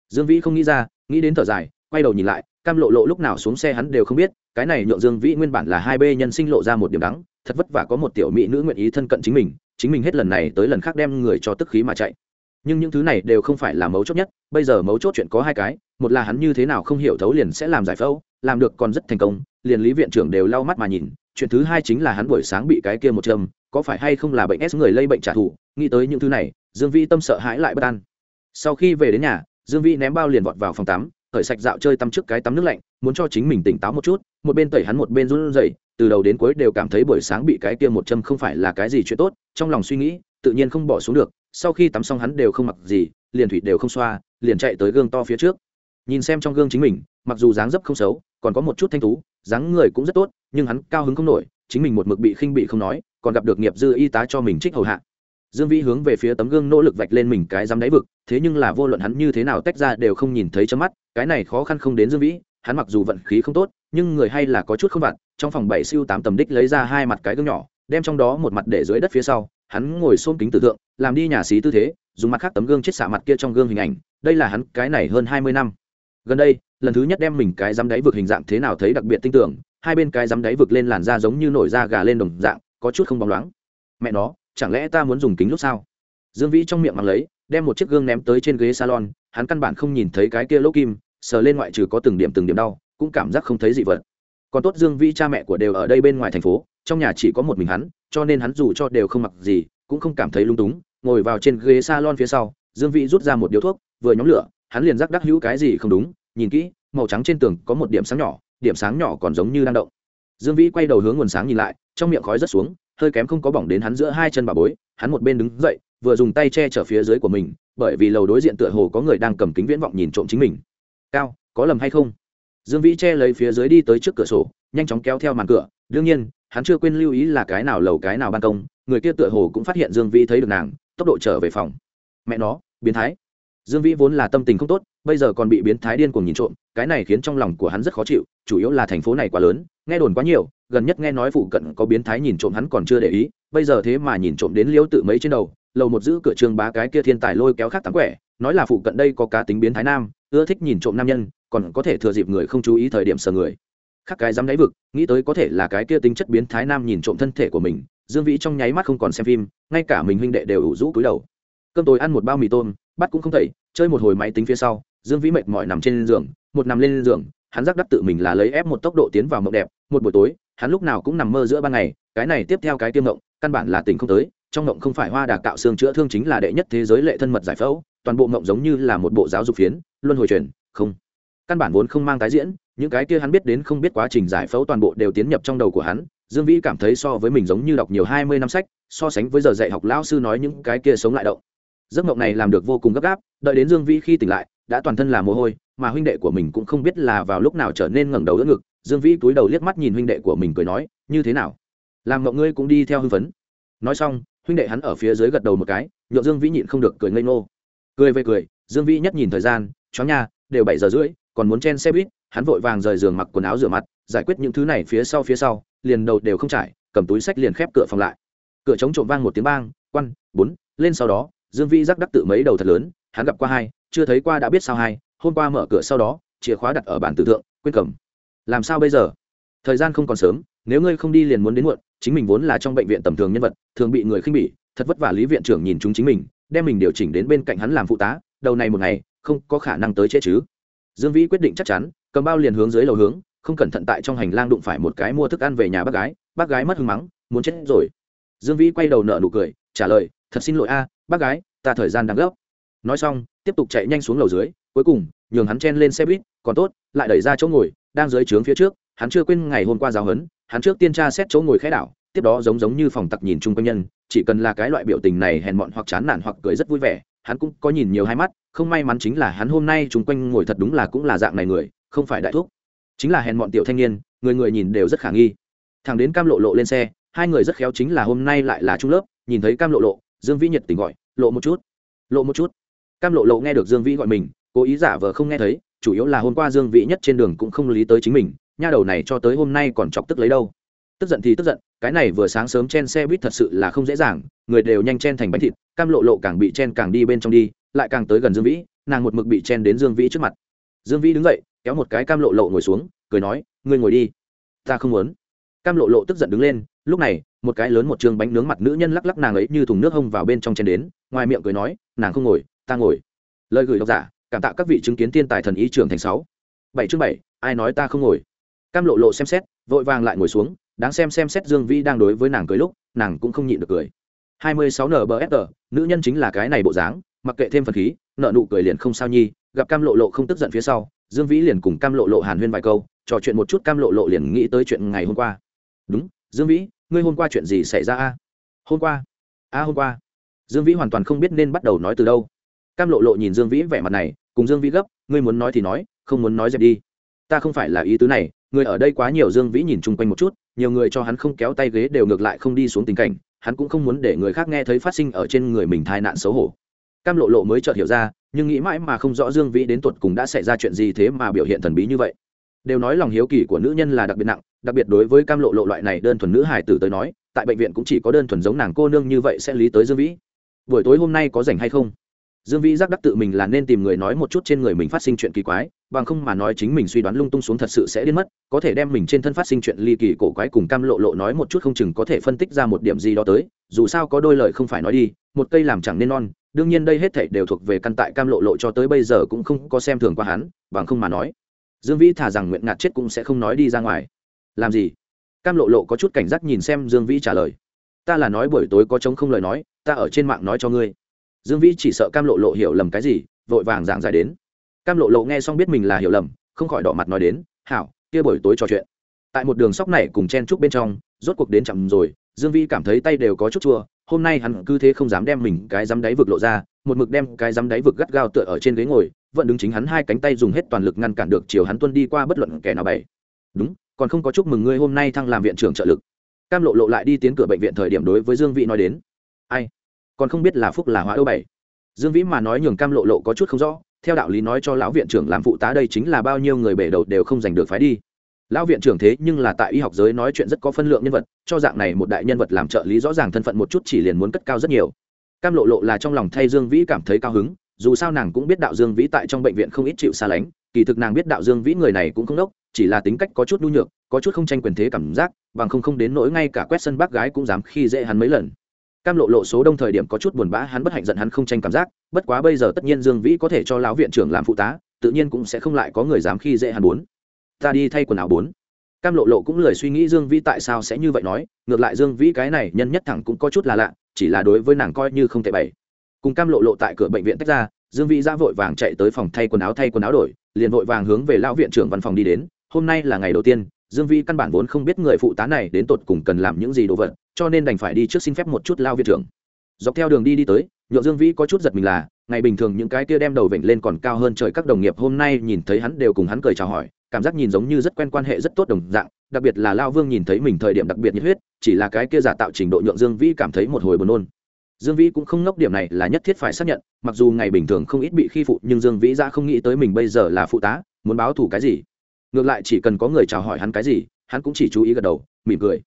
Dương vĩ không nghĩ ra, nghĩ đến thở dài, quay đầu nhìn lại, cam lộ lộ lúc nào xuống xe hắn đều không biết, cái này nhượng dương vĩ nguyên bản là hai b nhân sinh lộ ra một điểm đắng thật vất vả có một tiểu mỹ nữ nguyện ý thân cận chính mình chính mình hết lần này tới lần khác đem người cho tức khí mà chạy. Nhưng những thứ này đều không phải là mấu chốt nhất, bây giờ mấu chốt chuyện có hai cái, một là hắn như thế nào không hiểu thấu liền sẽ làm giải phẫu, làm được còn rất thành công, liền lý viện trưởng đều lau mắt mà nhìn, chuyện thứ hai chính là hắn buổi sáng bị cái kia một châm, có phải hay không là bệnh s người lây bệnh trả thù, nghĩ tới những thứ này, dương Vi tâm sợ hãi lại bất an. Sau khi về đến nhà, dương Vi ném bao liền vọt vào phòng tắm khởi sạch dạo chơi tắm trước cái tắm nước lạnh, muốn cho chính mình tỉnh táo một chút, một bên tẩy hắn một bên run rẩy từ đầu đến cuối đều cảm thấy buổi sáng bị cái kia một châm không phải là cái gì chuyện tốt, trong lòng suy nghĩ, tự nhiên không bỏ xuống được, sau khi tắm xong hắn đều không mặc gì, liền thủy đều không xoa, liền chạy tới gương to phía trước. Nhìn xem trong gương chính mình, mặc dù dáng dấp không xấu, còn có một chút thanh tú, dáng người cũng rất tốt, nhưng hắn cao hứng không nổi, chính mình một mực bị khinh bị không nói, còn gặp được nghiệp dư y tá cho mình trích hầu hạ. Dương vĩ hướng về phía tấm gương nỗ lực vạch lên mình cái dám đáy vực, thế nhưng là vô luận hắn như thế nào tách ra đều không nhìn thấy chớm mắt, cái này khó khăn không đến dương vĩ, hắn mặc dù vận khí không tốt, nhưng người hay là có chút không vặn trong phòng bảy siêu tám tầm đích lấy ra hai mặt cái gương nhỏ, đem trong đó một mặt để dưới đất phía sau, hắn ngồi xôm kính tử tượng làm đi nhà xí tư thế, dùng mặt khác tấm gương chết xạ mặt kia trong gương hình ảnh, đây là hắn cái này hơn hai mươi năm. Gần đây, lần thứ nhất đem mình cái dám đáy vực hình dạng thế nào thấy đặc biệt tinh tưởng, hai bên cái dám đáy vực lên làn da giống như nổi da gà lên đồng dạng, có chút không bóng loáng. Mẹ nó, chẳng lẽ ta muốn dùng kính lúc sao? Dương vĩ trong miệng mang lấy, đem một chiếc gương ném tới trên ghế salon, hắn căn bản không nhìn thấy cái kia lỗ kim, sờ lên ngoại trừ có từng điểm từng điểm đau, cũng cảm giác không thấy gì vật còn tốt dương vĩ cha mẹ của đều ở đây bên ngoài thành phố, trong nhà chỉ có một mình hắn, cho nên hắn dù cho đều không mặc gì, cũng không cảm thấy lung túng, ngồi vào trên ghế salon phía sau, dương vĩ rút ra một điếu thuốc, vừa nhóm lửa, hắn liền rắc đắc hữu cái gì không đúng, nhìn kỹ, màu trắng trên tường có một điểm sáng nhỏ, điểm sáng nhỏ còn giống như đang động. Dương vĩ quay đầu hướng nguồn sáng nhìn lại, trong miệng khói rất xuống, hơi kém không có bỏng đến hắn giữa hai chân bà bối, hắn một bên đứng dậy, vừa dùng tay che chở phía dưới của mình, bởi vì lầu đối diện tựa hồ có người đang cầm kính viễn vọng nhìn trộm chính mình. Cao, có lầm hay không? Dương vĩ che lấy phía dưới đi tới trước cửa sổ, nhanh chóng kéo theo màn cửa. Đương nhiên, hắn chưa quên lưu ý là cái nào lầu cái nào ban công, người kia tựa hồ cũng phát hiện dương vĩ thấy được nàng, tốc độ trở về phòng. Mẹ nó, biến thái. Dương vĩ vốn là tâm tình không tốt, bây giờ còn bị biến thái điên cuồng nhìn trộm, cái này khiến trong lòng của hắn rất khó chịu, chủ yếu là thành phố này quá lớn, nghe đồn quá nhiều, gần nhất nghe nói phụ cận có biến thái nhìn trộm hắn còn chưa để ý, bây giờ thế mà nhìn trộm đến liễu tự mấy trên đầu, lầu một giữ cửa trường bá cái kia thiên tài lôi kéo khác tắm quẻ, nói là phụ cận đây có cá tính biến thái nam, ưa thích nhìn trộm nam nhân còn có thể thừa dịp người không chú ý thời điểm sờ người. Khác cái dám đáy vực, nghĩ tới có thể là cái kia tính chất biến thái nam nhìn trộm thân thể của mình, dương vĩ trong nháy mắt không còn xem phim, ngay cả mình huynh đệ đều ủ rũ cúi đầu. Cơm tối ăn một bao mì tôm, bắt cũng không thầy chơi một hồi máy tính phía sau, dương vĩ mệt mỏi nằm trên giường, một nằm lên giường, hắn giác đắc tự mình là lấy ép một tốc độ tiến vào mộng đẹp, một buổi tối, hắn lúc nào cũng nằm mơ giữa ban ngày, cái này tiếp theo cái tiêm mộng, căn bản là tỉnh không tới, trong mộng không phải hoa đà cạo xương chữa thương chính là đệ nhất thế giới lệ thân mật giải phẫu, toàn bộ mộng giống như là một bộ giáo dục phiến, luân hồi truyền, không căn bản vốn không mang tái diễn, những cái kia hắn biết đến không biết quá trình giải phẫu toàn bộ đều tiến nhập trong đầu của hắn, dương vĩ cảm thấy so với mình giống như đọc nhiều hai mươi năm sách, so sánh với giờ dạy học lao sư nói những cái kia sống lại động. Giấc mộng này làm được vô cùng gấp gáp, đợi đến dương vĩ khi tỉnh lại, đã toàn thân là mồ hôi, mà huynh đệ của mình cũng không biết là vào lúc nào trở nên ngẩng đầu đỡ ngực, dương vĩ túi đầu liếc mắt nhìn huynh đệ của mình cười nói, như thế nào? Làm mộng ngươi cũng đi theo hưng phấn nói xong, huynh đệ hắn ở phía dưới gật đầu một cái nhộn dương vĩ nhịn không được cười ngây ngô. Cười về cười, dương vĩ nhất nhìn thời gian, chó nha, đều bảy giờ rưỡi còn muốn chen xe buýt, hắn vội vàng rời giường mặc quần áo rửa mặt, giải quyết những thứ này phía sau phía sau, liền đầu đều không trải, cầm túi sách liền khép cửa phòng lại. Cửa chống trộm vang một tiếng bang quăn bốn, lên sau đó, dương vĩ rắc đắc tự mấy đầu thật lớn, hắn gặp qua hai, chưa thấy qua đã biết sao hai, hôm qua mở cửa sau đó, chìa khóa đặt ở bản tử thượng, quên cầm. Làm sao bây giờ? Thời gian không còn sớm, nếu ngươi không đi liền muốn đến muộn, chính mình vốn là trong bệnh viện tầm thường nhân vật, thường bị người khinh bỉ, thật vất vả lý viện trưởng nhìn chúng chính mình, đem mình điều chỉnh đến bên cạnh hắn làm phụ tá, đầu này một ngày, không có khả năng tới chết chứ dương vĩ quyết định chắc chắn, cầm bao liền hướng dưới lầu hướng, không cẩn thận tại trong hành lang đụng phải một cái mua thức ăn về nhà bác gái bác gái mất hứng mắng, muốn chết rồi. Dương vĩ quay đầu nợ nụ cười, trả lời, thật xin lỗi a, bác gái, ta thời gian đang gấp. Nói xong, tiếp tục chạy nhanh xuống lầu dưới, cuối cùng, nhường hắn chen lên xe buýt, còn tốt, lại đẩy ra chỗ ngồi, đang dưới trướng phía trước, hắn chưa quên ngày hôm qua giáo huấn, hắn trước tiên tra xét chỗ ngồi khẽ đảo, tiếp đó giống giống như phòng tặc nhìn chung quanh nhân, chỉ cần là cái loại biểu tình này hèn mọn hoặc chán nản hoặc cười rất vui vẻ hắn cũng có nhìn nhiều hai mắt, không may mắn chính là hắn hôm nay chung quanh ngồi thật đúng là cũng là dạng này người, không phải đại thuốc chính là hèn mọn tiểu thanh niên, người người nhìn đều rất khả nghi. Thằng đến cam lộ lộ lên xe, hai người rất khéo chính là hôm nay lại là trung lớp, nhìn thấy cam lộ lộ, dương vĩ nhiệt tình gọi, lộ một chút, lộ một chút. Cam lộ lộ nghe được dương vĩ gọi mình, cố ý giả vờ không nghe thấy, chủ yếu là hôm qua dương vĩ nhất trên đường cũng không lý tới chính mình, nha đầu này cho tới hôm nay còn chọc tức lấy đâu tức giận thì tức giận, cái này vừa sáng sớm chen xe buýt thật sự là không dễ dàng, người đều nhanh chen thành bánh thịt, cam lộ lộ càng bị chen càng đi bên trong đi, lại càng tới gần dương vĩ, nàng một mực bị chen đến dương vĩ trước mặt. Dương vĩ đứng dậy, kéo một cái cam lộ lộ ngồi xuống, cười nói, ngươi ngồi đi, ta không muốn. Cam lộ lộ tức giận đứng lên, lúc này, một cái lớn một trường bánh nướng mặt nữ nhân lắc lắc nàng ấy như thùng nước hông vào bên trong chen đến, ngoài miệng cười nói, nàng không ngồi, ta ngồi. Lời gửi độc giả, cảm tạ các vị chứng kiến thiên tài thần ý trưởng thành sáu. Bảy chương bảy, ai nói ta không ngồi? Cam lộ lộ xem xét, vội vàng lại ngồi xuống đáng xem xem xét dương vĩ đang đối với nàng cười lúc, nàng cũng không nhịn được cười. Hai mươi sáu nbfr nữ nhân chính là cái này bộ dáng, mặc kệ thêm phần khí, nợ nụ cười liền không sao nhi, gặp cam lộ lộ không tức giận phía sau, dương vĩ liền cùng cam lộ lộ hàn huyên vài câu, trò chuyện một chút cam lộ lộ liền nghĩ tới chuyện ngày hôm qua. Đúng, dương vĩ, ngươi hôm qua chuyện gì xảy ra a? Hôm qua. A, hôm qua. Dương vĩ hoàn toàn không biết nên bắt đầu nói từ đâu. Cam lộ lộ nhìn dương vĩ vẻ mặt này, cùng dương vĩ gấp, ngươi muốn nói thì nói, không muốn nói dẹp đi. Ta không phải là ý tứ này người ở đây quá nhiều dương vĩ nhìn chung quanh một chút nhiều người cho hắn không kéo tay ghế đều ngược lại không đi xuống tình cảnh, hắn cũng không muốn để người khác nghe thấy phát sinh ở trên người mình tai nạn xấu hổ. Cam lộ lộ mới chợt hiểu ra, nhưng nghĩ mãi mà không rõ dương vĩ đến tuột cùng đã xảy ra chuyện gì thế mà biểu hiện thần bí như vậy. Đều nói lòng hiếu kỳ của nữ nhân là đặc biệt nặng, đặc biệt đối với cam lộ lộ loại này đơn thuần nữ hải tử tới nói, tại bệnh viện cũng chỉ có đơn thuần giống nàng cô nương như vậy sẽ lý tới dương vĩ. Buổi tối hôm nay có rảnh hay không? Dương vĩ giác đắc tự mình là nên tìm người nói một chút trên người mình phát sinh chuyện kỳ quái bằng không mà nói chính mình suy đoán lung tung xuống thật sự sẽ điên mất, có thể đem mình trên thân phát sinh chuyện ly kỳ cổ quái cùng cam lộ lộ nói một chút không chừng có thể phân tích ra một điểm gì đó tới, dù sao có đôi lời không phải nói đi, một cây làm chẳng nên non, đương nhiên đây hết thảy đều thuộc về căn tại cam lộ lộ cho tới bây giờ cũng không có xem thường qua hắn, bằng không mà nói, dương vĩ thả rằng nguyện ngạt chết cũng sẽ không nói đi ra ngoài. Làm gì? Cam lộ lộ có chút cảnh giác nhìn xem dương vĩ trả lời. Ta là nói buổi tối có chống không lời nói, ta ở trên mạng nói cho ngươi. Dương vĩ chỉ sợ cam lộ lộ hiểu lầm cái gì, vội vàng giảng giải đến cam lộ lộ nghe xong biết mình là hiểu lầm, không khỏi đỏ mặt nói đến, hảo, kia buổi tối trò chuyện. Tại một đường sóc này cùng chen trúc bên trong, rốt cuộc đến chậm rồi, dương Vi cảm thấy tay đều có chút chua, hôm nay hắn cứ thế không dám đem mình cái dám đáy vực lộ ra, một mực đem cái dám đáy vực gắt gao tựa ở trên ghế ngồi, vẫn đứng chính hắn hai cánh tay dùng hết toàn lực ngăn cản được chiều hắn tuân đi qua bất luận kẻ nào bảy đúng, còn không có chúc mừng ngươi hôm nay thăng làm viện trưởng trợ lực. Cam lộ lộ lại đi tiến cửa bệnh viện thời điểm đối với dương vĩ nói đến, ai, còn không biết là phúc là hóa ưu bảy dương vĩ mà nói nhường cam lộ lộ có chút không rõ theo đạo lý nói cho lão viện trưởng làm phụ tá đây chính là bao nhiêu người bể đầu đều không giành được phái đi. Lão viện trưởng thế nhưng là tại y học giới nói chuyện rất có phân lượng nhân vật, cho dạng này một đại nhân vật làm trợ lý rõ ràng thân phận một chút chỉ liền muốn cất cao rất nhiều. Cam lộ lộ là trong lòng thay dương vĩ cảm thấy cao hứng, dù sao nàng cũng biết đạo dương vĩ tại trong bệnh viện không ít chịu xa lánh, kỳ thực nàng biết đạo dương vĩ người này cũng không đốc, chỉ là tính cách có chút nhu nhược, có chút không tranh quyền thế cảm giác, bằng không không đến nỗi ngay cả quét sân bác gái cũng dám khi dễ hắn mấy lần cam lộ lộ số đông thời điểm có chút buồn bã, hắn bất hạnh giận hắn không tranh cảm giác, bất quá bây giờ tất nhiên dương vĩ có thể cho lão viện trưởng làm phụ tá, tự nhiên cũng sẽ không lại có người dám khi dễ hắn bốn ta đi thay quần áo bốn. Cam lộ lộ cũng lười suy nghĩ dương vĩ tại sao sẽ như vậy nói, ngược lại dương vĩ cái này nhân nhất thẳng cũng có chút là lạ, chỉ là đối với nàng coi như không thể bày. Cùng cam lộ lộ tại cửa bệnh viện tách ra, dương vĩ ra vội vàng chạy tới phòng thay quần áo, thay quần áo đổi, liền vội vàng hướng về lão viện trưởng văn phòng đi đến. Hôm nay là ngày đầu tiên, dương vĩ căn bản vốn không biết người phụ tá này đến tột cùng cần làm những gì đồ vật cho nên đành phải đi trước xin phép một chút lao viện trưởng. Dọc theo đường đi đi tới, nhượng dương vĩ có chút giật mình là, ngày bình thường những cái kia đem đầu vểnh lên còn cao hơn trời các đồng nghiệp hôm nay nhìn thấy hắn đều cùng hắn cười chào hỏi, cảm giác nhìn giống như rất quen quan hệ rất tốt đồng dạng, đặc biệt là lao vương nhìn thấy mình thời điểm đặc biệt nhiệt huyết, chỉ là cái kia giả tạo trình độ nhượng dương vĩ cảm thấy một hồi buồn nôn. Dương vĩ cũng không ngốc điểm này là nhất thiết phải xác nhận, mặc dù ngày bình thường không ít bị khi phụ, nhưng dương vĩ ra không nghĩ tới mình bây giờ là phụ tá, muốn báo thù cái gì. Ngược lại chỉ cần có người chào hỏi hắn cái gì, hắn cũng chỉ chú ý gật đầu, mỉm cười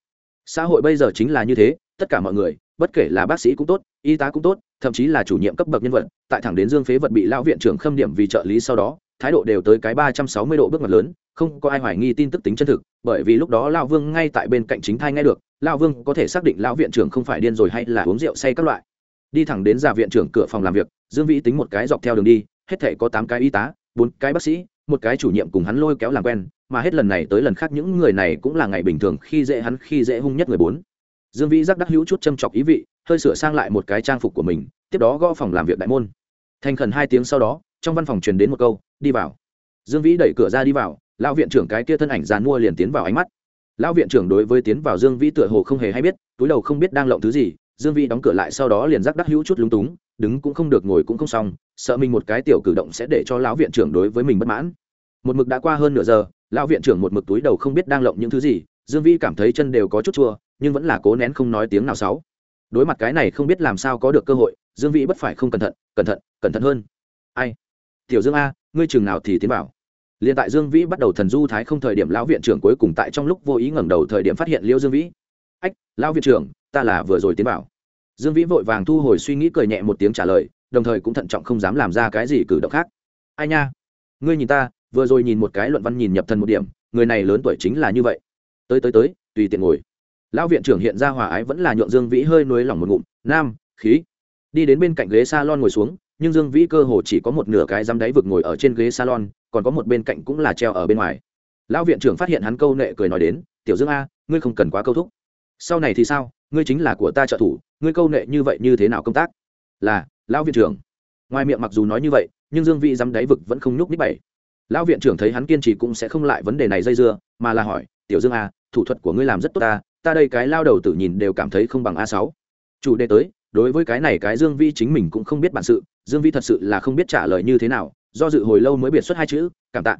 xã hội bây giờ chính là như thế, tất cả mọi người, bất kể là bác sĩ cũng tốt, y tá cũng tốt, thậm chí là chủ nhiệm cấp bậc nhân vật, tại thẳng đến dương phế vật bị lão viện trưởng khâm điểm vì trợ lý sau đó, thái độ đều tới cái ba trăm sáu mươi độ bước ngoặt lớn, không có ai hoài nghi tin tức tính chân thực, bởi vì lúc đó lao vương ngay tại bên cạnh chính thai nghe được lao vương có thể xác định lão viện trưởng không phải điên rồi hay là uống rượu say các loại. Đi thẳng đến già viện trưởng cửa phòng làm việc, dương vĩ tính một cái dọc theo đường đi, hết thể có tám cái y tá, bốn cái bác sĩ, một cái chủ nhiệm cùng hắn lôi kéo làm quen mà hết lần này tới lần khác những người này cũng là ngày bình thường khi dễ hắn, khi dễ hung nhất người bốn. Dương vĩ giác đắc hữu chút châm chọc ý vị, hơi sửa sang lại một cái trang phục của mình, tiếp đó gõ phòng làm việc đại môn. Thành khẩn hai tiếng sau đó, trong văn phòng truyền đến một câu, đi vào. Dương vĩ đẩy cửa ra đi vào, lão viện trưởng cái kia thân ảnh dàn mua liền tiến vào ánh mắt. Lão viện trưởng đối với tiến vào dương vĩ tựa hồ không hề hay biết, túi đầu không biết đang lộng thứ gì, dương vĩ đóng cửa lại sau đó liền giác đắc hữu chút lúng túng, đứng cũng không được, ngồi cũng không xong, sợ mình một cái tiểu cử động sẽ để cho lão viện trưởng đối với mình bất mãn. Một mực đã qua hơn nửa giờ lão viện trưởng một mực túi đầu không biết đang lộng những thứ gì, dương vĩ cảm thấy chân đều có chút chua, nhưng vẫn là cố nén không nói tiếng nào sáu đối mặt cái này không biết làm sao có được cơ hội, dương vĩ bất phải không cẩn thận cẩn thận cẩn thận hơn. Ai? Tiểu dương a, ngươi chừng nào thì tiến vào. Liền tại dương vĩ bắt đầu thần du thái không thời điểm, lão viện trưởng cuối cùng tại trong lúc vô ý ngẩng đầu thời điểm phát hiện liêu dương vĩ. Ách, lão viện trưởng, ta là vừa rồi tiến vào. Dương vĩ vội vàng thu hồi suy nghĩ cười nhẹ một tiếng trả lời, đồng thời cũng thận trọng không dám làm ra cái gì cử động khác. Ai nha? Ngươi nhìn ta vừa rồi nhìn một cái luận văn nhìn nhập thần một điểm, người này lớn tuổi chính là như vậy. Tới tới tới, tùy tiện ngồi. Lão viện trưởng hiện ra hòa ái vẫn là nhượng dương vĩ hơi nuối lỏng một ngụm, nam, khí. Đi đến bên cạnh ghế salon ngồi xuống, nhưng dương vĩ cơ hồ chỉ có một nửa cái dám đáy vực ngồi ở trên ghế salon, còn có một bên cạnh cũng là treo ở bên ngoài. Lão viện trưởng phát hiện hắn câu nệ cười nói đến, tiểu dương a, ngươi không cần quá câu thúc. Sau này thì sao? Ngươi chính là của ta trợ thủ, ngươi câu nệ như vậy như thế nào công tác? Là, lão viện trưởng. Ngoài miệng mặc dù nói như vậy, nhưng dương vĩ dám đáy vực vẫn không nhúc nít bảy lão viện trưởng thấy hắn kiên trì cũng sẽ không lại vấn đề này dây dưa, mà là hỏi, tiểu dương a thủ thuật của ngươi làm rất tốt ta ta đây cái lao đầu tử nhìn đều cảm thấy không bằng a sáu. Chủ đề tới, đối với cái này cái dương vi chính mình cũng không biết bản sự, dương vi thật sự là không biết trả lời như thế nào, do dự hồi lâu mới biệt xuất hai chữ, cảm tạ.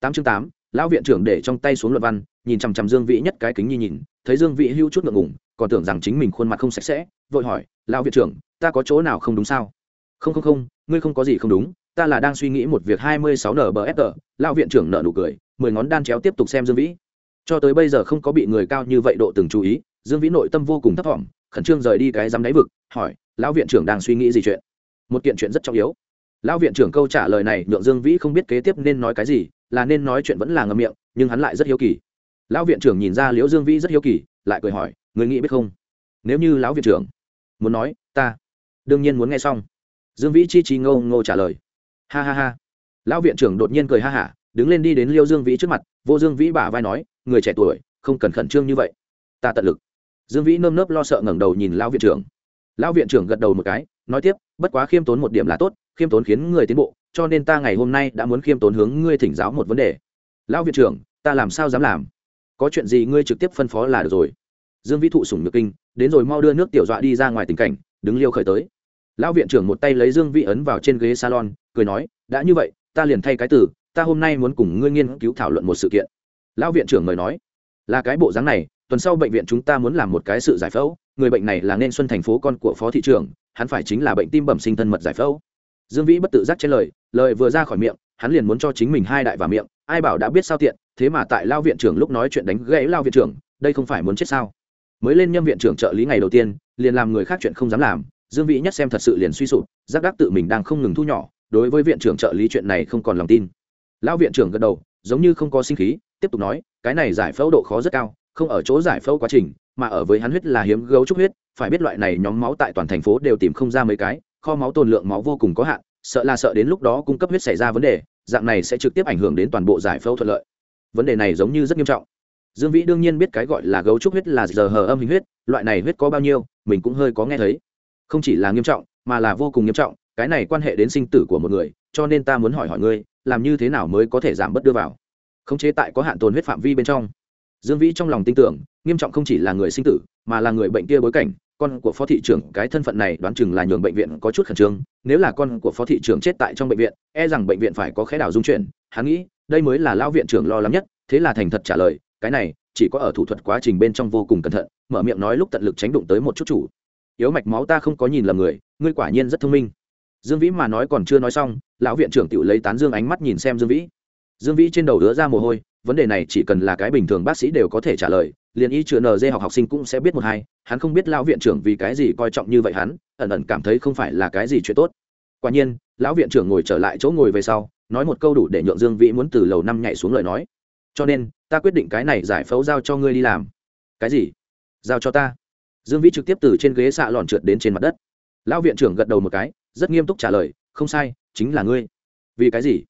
Tám chương tám, lão viện trưởng để trong tay xuống luận văn, nhìn chằm chằm dương vĩ nhất cái kính nhi nhìn, thấy dương vĩ hưu chút ngượng ngùng, còn tưởng rằng chính mình khuôn mặt không sạch sẽ, vội hỏi, lão viện trưởng, ta có chỗ nào không đúng sao? Không không không, ngươi không có gì không đúng ta là đang suy nghĩ một việc hai mươi sáu nbfg lão viện trưởng nợ nụ cười, mười ngón đan chéo tiếp tục xem dương vĩ. Cho tới bây giờ không có bị người cao như vậy độ từng chú ý, dương vĩ nội tâm vô cùng thấp thỏm, khẩn trương rời đi cái dám đáy vực, hỏi, lão viện trưởng đang suy nghĩ gì chuyện? Một kiện chuyện rất trọng yếu. Lão viện trưởng câu trả lời này nhượng dương vĩ không biết kế tiếp nên nói cái gì, là nên nói chuyện vẫn là ngậm miệng, nhưng hắn lại rất hiếu kỳ. Lão viện trưởng nhìn ra liễu dương vĩ rất hiếu kỳ, lại cười hỏi, người nghĩ biết không? Nếu như lão viện trưởng muốn nói, ta đương nhiên muốn nghe xong. Dương vĩ chi chi ngô ngô trả lời ha ha ha. Lão viện trưởng đột nhiên cười ha hả, đứng lên đi đến liêu dương vĩ trước mặt, vô dương vĩ bả vai nói, người trẻ tuổi, không cần khẩn trương như vậy. Ta tận lực. Dương vĩ nơm nớp lo sợ ngẩng đầu nhìn lão viện trưởng. Lão viện trưởng gật đầu một cái, nói tiếp, bất quá khiêm tốn một điểm là tốt, khiêm tốn khiến người tiến bộ, cho nên ta ngày hôm nay đã muốn khiêm tốn hướng ngươi thỉnh giáo một vấn đề. Lão viện trưởng, ta làm sao dám làm? Có chuyện gì ngươi trực tiếp phân phó là được rồi. Dương vĩ thụ sủng nhược kinh, đến rồi mau đưa nước tiểu dọa đi ra ngoài tình cảnh, đứng liêu khởi tới lão viện trưởng một tay lấy dương vĩ ấn vào trên ghế salon, cười nói, đã như vậy, ta liền thay cái từ, ta hôm nay muốn cùng ngươi nghiên cứu thảo luận một sự kiện. Lão viện trưởng mời nói, là cái bộ dáng này, tuần sau bệnh viện chúng ta muốn làm một cái sự giải phẫu, người bệnh này là nên xuân thành phố con của phó thị trưởng, hắn phải chính là bệnh tim bẩm sinh thân mật giải phẫu. Dương vĩ bất tự giác trên lời lời vừa ra khỏi miệng, hắn liền muốn cho chính mình hai đại và miệng, ai bảo đã biết sao tiện, thế mà tại lao viện trưởng lúc nói chuyện đánh gãy lao viện trưởng, đây không phải muốn chết sao? Mới lên nhâm viện trưởng trợ lý ngày đầu tiên, liền làm người khác chuyện không dám làm dương vĩ nhất xem thật sự liền suy sụp, giác đắc tự mình đang không ngừng thu nhỏ, đối với viện trưởng trợ lý chuyện này không còn lòng tin. Lão viện trưởng gật đầu, giống như không có sinh khí, tiếp tục nói, cái này giải phẫu độ khó rất cao, không ở chỗ giải phẫu quá trình, mà ở với hắn huyết là hiếm gấu trúc huyết, phải biết loại này nhóm máu tại toàn thành phố đều tìm không ra mấy cái, kho máu tồn lượng máu vô cùng có hạn, sợ là sợ đến lúc đó cung cấp huyết xảy ra vấn đề, dạng này sẽ trực tiếp ảnh hưởng đến toàn bộ giải phẫu thuận lợi. Vấn đề này giống như rất nghiêm trọng. Dương vĩ đương nhiên biết cái gọi là gấu trúc huyết là giờ hờ âm hình huyết, loại này huyết có bao nhiêu, mình cũng hơi có nghe thấy không chỉ là nghiêm trọng, mà là vô cùng nghiêm trọng, cái này quan hệ đến sinh tử của một người, cho nên ta muốn hỏi hỏi ngươi, làm như thế nào mới có thể giảm bớt đưa vào? Khống chế tại có hạn tồn huyết phạm vi bên trong. Dương vĩ trong lòng tin tưởng, nghiêm trọng không chỉ là người sinh tử, mà là người bệnh kia bối cảnh, con của phó thị trưởng, cái thân phận này đoán chừng là nhường bệnh viện có chút khẩn trương, nếu là con của phó thị trưởng chết tại trong bệnh viện e rằng bệnh viện phải có khẽ đảo dung chuyển, hắn nghĩ, đây mới là lão viện trưởng lo lắng nhất, thế là thành thật trả lời, cái này, chỉ có ở thủ thuật quá trình bên trong vô cùng cẩn thận, mở miệng nói lúc tận lực tránh đụng tới một chút chủ yếu mạch máu ta không có nhìn lầm người, ngươi quả nhiên rất thông minh. Dương vĩ mà nói còn chưa nói xong, lão viện trưởng tự lấy tán dương ánh mắt nhìn xem dương vĩ. Dương vĩ trên đầu đứa ra mồ hôi, vấn đề này chỉ cần là cái bình thường bác sĩ đều có thể trả lời, liền y chữa nd học học sinh cũng sẽ biết một hai, hắn không biết lão viện trưởng vì cái gì coi trọng như vậy hắn, ẩn ẩn cảm thấy không phải là cái gì chuyện tốt. Quả nhiên, lão viện trưởng ngồi trở lại chỗ ngồi về sau, nói một câu đủ để nhượng dương vĩ muốn từ lầu năm nhảy xuống lời nói. Cho nên, ta quyết định cái này giải phẫu giao cho ngươi đi làm. Cái gì? Giao cho ta dương vĩ trực tiếp từ trên ghế xạ lòn trượt đến trên mặt đất. Lão viện trưởng gật đầu một cái, rất nghiêm túc trả lời, không sai, chính là ngươi. Vì cái gì?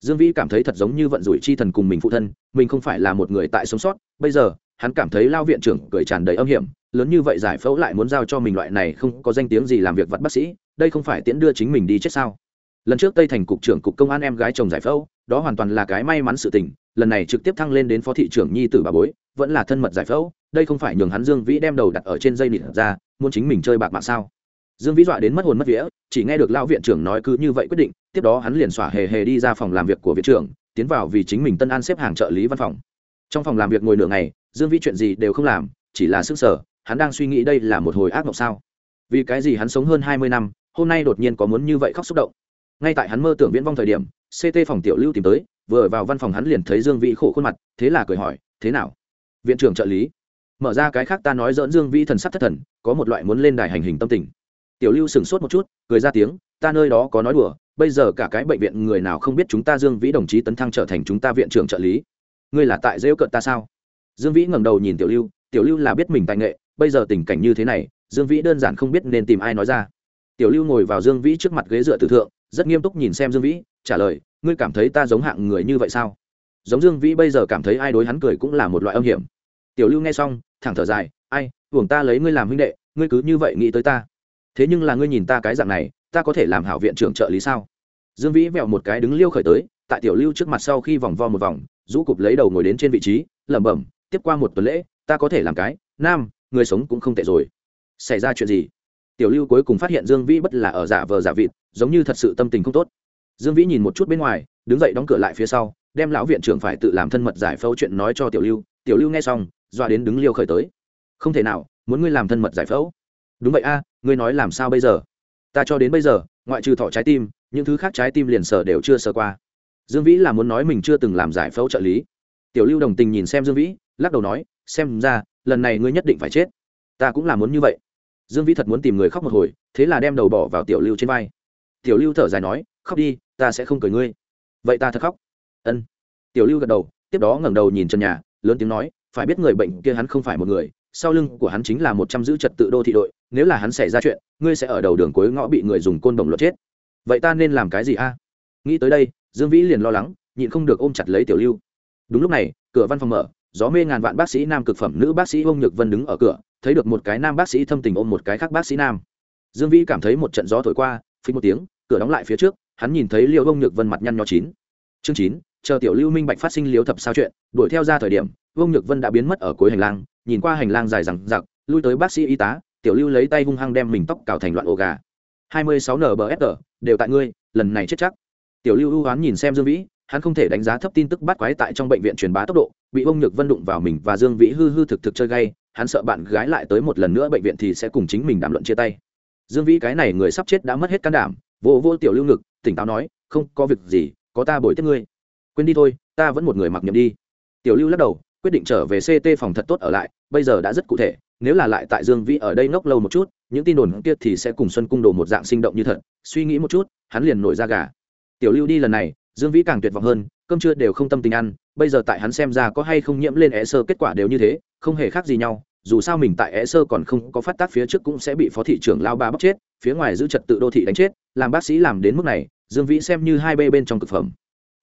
Dương vĩ cảm thấy thật giống như vận rủi chi thần cùng mình phụ thân, mình không phải là một người tại sống sót, bây giờ, hắn cảm thấy lao viện trưởng cười tràn đầy âm hiểm, lớn như vậy giải phẫu lại muốn giao cho mình loại này không có danh tiếng gì làm việc vặt bác sĩ, đây không phải tiễn đưa chính mình đi chết sao? Lần trước tây thành cục trưởng cục công an em gái chồng giải phẫu, đó hoàn toàn là cái may mắn sự tình, lần này trực tiếp thăng lên đến phó thị trưởng nhi tử bà bối vẫn là thân mật giải phẫu, đây không phải nhường hắn dương vĩ đem đầu đặt ở trên dây nịt ra, muốn chính mình chơi bạc mạng sao? Dương vĩ dọa đến mất hồn mất vía, chỉ nghe được lão viện trưởng nói cứ như vậy quyết định, tiếp đó hắn liền xỏa hề hề đi ra phòng làm việc của viện trưởng, tiến vào vì chính mình tân an xếp hàng trợ lý văn phòng. Trong phòng làm việc ngồi nửa ngày, dương vĩ chuyện gì đều không làm, chỉ là sức sở hắn đang suy nghĩ đây là một hồi ác mộng sao? Vì cái gì hắn sống hơn hai mươi năm, hôm nay đột nhiên có muốn như vậy khóc xúc động? Ngay tại hắn mơ tưởng viễn vong thời điểm ct phòng tiểu lưu tìm tới, vừa vào văn phòng hắn liền thấy dương vĩ khổ khuôn mặt, thế là cười hỏi, thế nào? Viện trưởng trợ lý. Mở ra cái khác ta nói dỡn dương vĩ thần sắc thất thần, có một loại muốn lên đài hành hình tâm tình. Tiểu lưu sửng sốt một chút, cười ra tiếng, ta nơi đó có nói đùa, bây giờ cả cái bệnh viện người nào không biết chúng ta dương vĩ đồng chí tấn thăng trở thành chúng ta viện trưởng trợ lý? Ngươi là tại rêu cợt ta sao? Dương vĩ ngẩng đầu nhìn tiểu lưu tiểu lưu là biết mình tài nghệ, bây giờ tình cảnh như thế này, dương vĩ đơn giản không biết nên tìm ai nói ra. Tiểu lưu ngồi vào dương vĩ trước mặt ghế dựa tử thượng, rất nghiêm túc nhìn xem dương vĩ, trả lời, ngươi cảm thấy ta giống hạng người như vậy sao? Giống dương vĩ bây giờ cảm thấy ai đối hắn cười cũng là một loại âm hiểm tiểu lưu nghe xong, thẳng thở dài, ai, hưởng ta lấy ngươi làm huynh đệ, ngươi cứ như vậy nghĩ tới ta. Thế nhưng là ngươi nhìn ta cái dạng này, ta có thể làm hảo viện trưởng trợ lý sao? Dương vĩ vẹo một cái đứng liêu khởi tới, tại tiểu lưu trước mặt sau khi vòng vo một vòng, rũ cụp lấy đầu ngồi đến trên vị trí, lẩm bẩm, tiếp qua một tuần lễ, ta có thể làm cái, nam, người sống cũng không tệ rồi. Xảy ra chuyện gì? Tiểu lưu cuối cùng phát hiện dương vĩ bất là ở giả vờ giả vịt, giống như thật sự tâm tình không tốt. Dương vĩ nhìn một chút bên ngoài, đứng dậy đóng cửa lại phía sau, đem lão viện trưởng phải tự làm thân mật giải phẫu chuyện nói cho tiểu lưu. Tiểu lưu nghe xong dọa đến đứng liêu khởi tới. Không thể nào, muốn ngươi làm thân mật giải phẫu. Đúng vậy a, ngươi nói làm sao bây giờ? Ta cho đến bây giờ, ngoại trừ thọ trái tim, những thứ khác trái tim liền sở đều chưa sờ qua. Dương vĩ là muốn nói mình chưa từng làm giải phẫu trợ lý. Tiểu lưu đồng tình nhìn xem dương vĩ, lắc đầu nói, xem ra, lần này ngươi nhất định phải chết. Ta cũng là muốn như vậy. Dương vĩ thật muốn tìm người khóc một hồi, thế là đem đầu bỏ vào tiểu lưu trên vai. Tiểu lưu thở dài nói, khóc đi, ta sẽ không cười ngươi. Vậy ta thật khóc. Ân. Tiểu lưu gật đầu, tiếp đó ngẩng đầu nhìn trần nhà, lớn tiếng nói phải biết người bệnh kia hắn không phải một người, sau lưng của hắn chính là một trăm giữ trật tự đô thị đội, nếu là hắn xảy ra chuyện, ngươi sẽ ở đầu đường cuối ngõ bị người dùng côn đồng luật chết. Vậy ta nên làm cái gì a? Nghĩ tới đây, dương vĩ liền lo lắng, nhịn không được ôm chặt lấy tiểu lưu. Đúng lúc này, cửa văn phòng mở, gió mê ngàn vạn bác sĩ nam cực phẩm nữ bác sĩ ông nhược vân đứng ở cửa, thấy được một cái nam bác sĩ thâm tình ôm một cái khác bác sĩ nam. Dương vĩ cảm thấy một trận gió thổi qua, phí một tiếng, cửa đóng lại phía trước, hắn nhìn thấy liệu ông nhược vân mặt nhăn nhó chín. Chương chín chờ tiểu lưu minh bạch phát sinh liếu thập sao chuyện, đuổi theo ra thời điểm, vương nhược vân đã biến mất ở cuối hành lang, nhìn qua hành lang dài rằng giặc lui tới bác sĩ y tá, tiểu lưu lấy tay hung hăng đem mình tóc cào thành loạn ổ gà. hai mươi sáu nbsg đều tại ngươi, lần này chết chắc. Tiểu lưu ưu hoán nhìn xem dương vĩ, hắn không thể đánh giá thấp tin tức bắt quái tại trong bệnh viện truyền bá tốc độ, bị ông nhược vân đụng vào mình và dương vĩ hư hư thực thực chơi gay, hắn sợ bạn gái lại tới một lần nữa bệnh viện thì sẽ cùng chính mình đàm luận chia tay. Dương vĩ cái này người sắp chết đã mất hết can đảm vô vô tiểu lưu ngực, tỉnh táo nói, không có việc gì, có ta bồi tiếp ngươi quên đi thôi, ta vẫn một người mặc nhiệm đi. Tiểu lưu lắc đầu, quyết định trở về ct phòng thật tốt ở lại, bây giờ đã rất cụ thể, nếu là lại tại dương vĩ ở đây ngốc lâu một chút, những tin đồn kia thì sẽ cùng xuân cung đồ một dạng sinh động như thật, suy nghĩ một chút, hắn liền nổi ra gà. Tiểu lưu đi lần này, dương vĩ càng tuyệt vọng hơn, cơm trưa đều không tâm tình ăn, bây giờ tại hắn xem ra có hay không nhiễm lên é sơ kết quả đều như thế, không hề khác gì nhau, dù sao mình tại é sơ còn không có phát tác phía trước cũng sẽ bị phó thị trưởng lao ba bóc chết, phía ngoài giữ trật tự đô thị đánh chết, làm bác sĩ làm đến mức này, dương vĩ xem như hai bê bên trong thực phẩm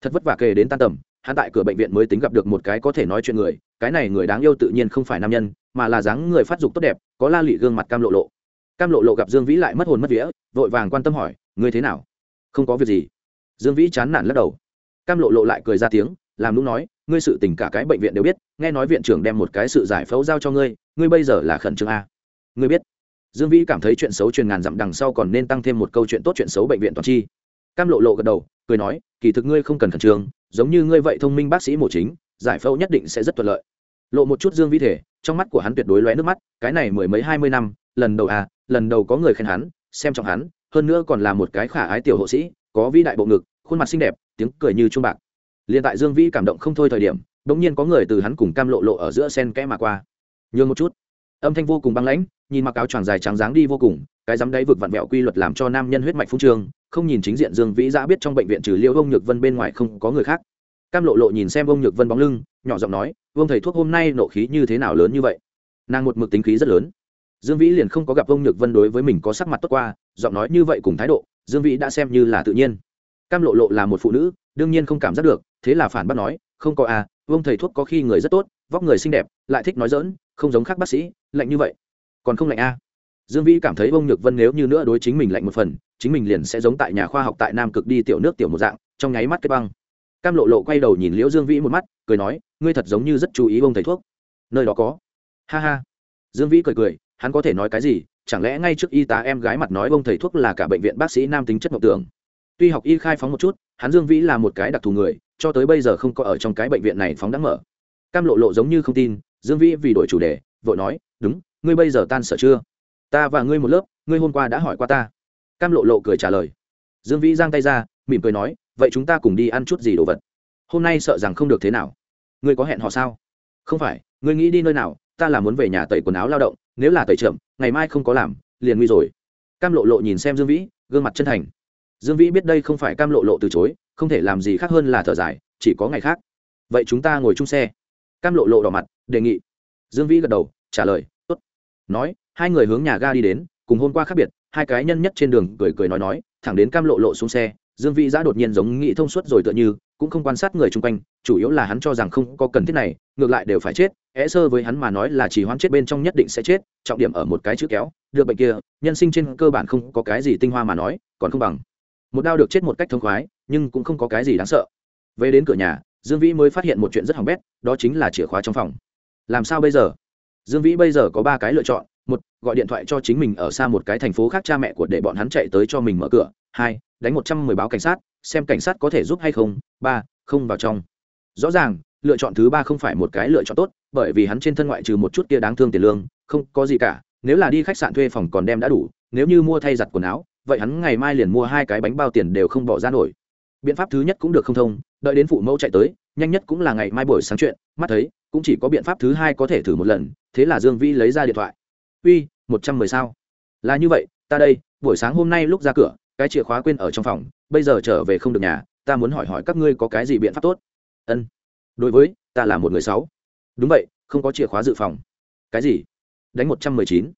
thật vất vả kề đến tan tầm, hắn tại cửa bệnh viện mới tính gặp được một cái có thể nói chuyện người, cái này người đáng yêu tự nhiên không phải nam nhân, mà là dáng người phát dục tốt đẹp, có la lị gương mặt cam lộ lộ. Cam lộ lộ gặp dương vĩ lại mất hồn mất vía, vội vàng quan tâm hỏi, ngươi thế nào? Không có việc gì. Dương vĩ chán nản lắc đầu. Cam lộ lộ lại cười ra tiếng, làm lúc nói, ngươi sự tình cả cái bệnh viện đều biết, nghe nói viện trưởng đem một cái sự giải phẫu giao cho ngươi ngươi bây giờ là khẩn trương a. Ngươi biết. Dương vĩ cảm thấy chuyện xấu truyền ngàn dặm đằng sau còn nên tăng thêm một câu chuyện tốt chuyện xấu bệnh viện toàn chi. Cam lộ lộ gật đầu cười nói, kỳ thực ngươi không cần khẩn trương, giống như ngươi vậy thông minh bác sĩ mổ chính, giải phẫu nhất định sẽ rất thuận lợi. Lộ một chút dương vi thể, trong mắt của hắn tuyệt đối lóe nước mắt, cái này mười mấy hai mươi năm, lần đầu à lần đầu có người khen hắn, xem trọng hắn, hơn nữa còn là một cái khả ái tiểu hộ sĩ, có vĩ đại bộ ngực, khuôn mặt xinh đẹp, tiếng cười như chuông bạc. Liền tại dương vĩ cảm động không thôi thời điểm đ ỗ n g nhiên có người từ hắn cùng cam lộ lộ ở giữa sen kẽ mà qua. Nhường một chút. Âm thanh vô cùng băng lãnh, nhìn mặc áo choàng dài trắng dáng đi vô cùng, cái dám đáy vực vặn vẹo quy luật làm cho nam nhân huyết mạch phung trương không nhìn chính diện dương vĩ giã biết trong bệnh viện trừ liêu ông nhược vân bên ngoài không có người khác. Cam lộ lộ nhìn xem ông nhược vân bóng lưng, nhỏ giọng nói vương thầy thuốc hôm nay nộ khí như thế nào lớn như vậy? Nàng một mực tính khí rất lớn. Dương vĩ liền không có gặp ông nhược vân đối với mình có sắc mặt tốt qua, giọng nói như vậy cùng thái độ, dương vĩ đã xem như là tự nhiên. Cam lộ lộ là một phụ nữ, đương nhiên không cảm giác được, thế là phản bác nói, không có à vương thầy thuốc có khi người rất tốt, vóc người xinh đẹp, lại thích nói dỡn không giống khác bác sĩ, lạnh như vậy. Còn không lạnh a à dương vĩ cảm thấy ông nhược vân nếu như nữa đối chính mình lạnh một phần, chính mình liền sẽ giống tại nhà khoa học tại nam cực đi tiểu nước tiểu một dạng, trong nháy mắt kết băng. Cam lộ lộ quay đầu nhìn liễu dương vĩ một mắt, cười nói, ngươi thật giống như rất chú ý ông thầy thuốc. Nơi đó có. Ha ha. Dương vĩ cười cười, hắn có thể nói cái gì? Chẳng lẽ ngay trước y tá em gái mặt nói ông thầy thuốc là cả bệnh viện bác sĩ nam tính chất mộng tưởng? Tuy học y khai phóng một chút, hắn dương vĩ là một cái đặc thù người, cho tới bây giờ không có ở trong cái bệnh viện này phóng đáng mở. Cam lộ lộ giống như không tin, dương vĩ vì đổi chủ đề, vội nói, đúng, ngươi bây giờ tan sở chưa? Ta và ngươi một lớp, ngươi hôm qua đã hỏi qua ta. Cam lộ lộ cười trả lời. Dương vĩ giang tay ra, mỉm cười nói, vậy chúng ta cùng đi ăn chút gì đồ vật? Hôm nay sợ rằng không được thế nào. Ngươi có hẹn họ sao? Không phải, ngươi nghĩ đi nơi nào, ta là muốn về nhà tẩy quần áo lao động, nếu là tẩy trượm ngày mai không có làm, liền nguy rồi. Cam lộ lộ nhìn xem dương vĩ, gương mặt chân thành. Dương vĩ biết đây không phải cam lộ lộ từ chối, không thể làm gì khác hơn là thở dài, chỉ có ngày khác. Vậy chúng ta ngồi chung xe. Cam lộ lộ đỏ mặt, đề nghị. Dương vĩ gật đầu, trả lời, tốt. Nói hai người hướng nhà ga đi đến, cùng hôm qua khác biệt, hai cái nhân nhất trên đường cười cười nói nói, thẳng đến cam lộ lộ xuống xe, dương vĩ giã đột nhiên giống nghĩ thông suốt rồi tựa như, cũng không quan sát người chung quanh, chủ yếu là hắn cho rằng không có cần thiết này, ngược lại đều phải chết, é sơ với hắn mà nói là chỉ hoãn chết bên trong nhất định sẽ chết, trọng điểm ở một cái chữ kéo, được bệnh kia, nhân sinh trên cơ bản không có cái gì tinh hoa mà nói, còn không bằng. Một đao được chết một cách thông khoái, nhưng cũng không có cái gì đáng sợ. Về đến cửa nhà, dương vĩ mới phát hiện một chuyện rất hỏng bét, đó chính là chìa khóa trong phòng. Làm sao bây giờ? Dương vĩ bây giờ có ba cái lựa chọn một, gọi điện thoại cho chính mình ở xa một cái thành phố khác cha mẹ của để bọn hắn chạy tới cho mình mở cửa. Hai, đánh một trăm mười báo cảnh sát, xem cảnh sát có thể giúp hay không. Ba, không vào trong. Rõ ràng, lựa chọn thứ ba không phải một cái lựa chọn tốt, bởi vì hắn trên thân ngoại trừ một chút kia đáng thương tiền lương, không có gì cả. Nếu là đi khách sạn thuê phòng còn đem đã đủ, nếu như mua thay giặt quần áo, vậy hắn ngày mai liền mua hai cái bánh bao tiền đều không bỏ ra nổi. Biện pháp thứ nhất cũng được không thông, đợi đến phụ mẫu chạy tới, nhanh nhất cũng là ngày mai buổi sáng chuyện, mắt thấy, cũng chỉ có biện pháp thứ hai có thể thử một lần, thế là dương vĩ lấy ra điện thoại uy, một trăm mười sao. Là như vậy, ta đây, buổi sáng hôm nay lúc ra cửa, cái chìa khóa quên ở trong phòng, bây giờ trở về không được nhà, ta muốn hỏi hỏi các ngươi có cái gì biện pháp tốt? Ân. Đối với, ta là một người sáu. Đúng vậy, không có chìa khóa dự phòng. Cái gì? Đánh một trăm mười chín.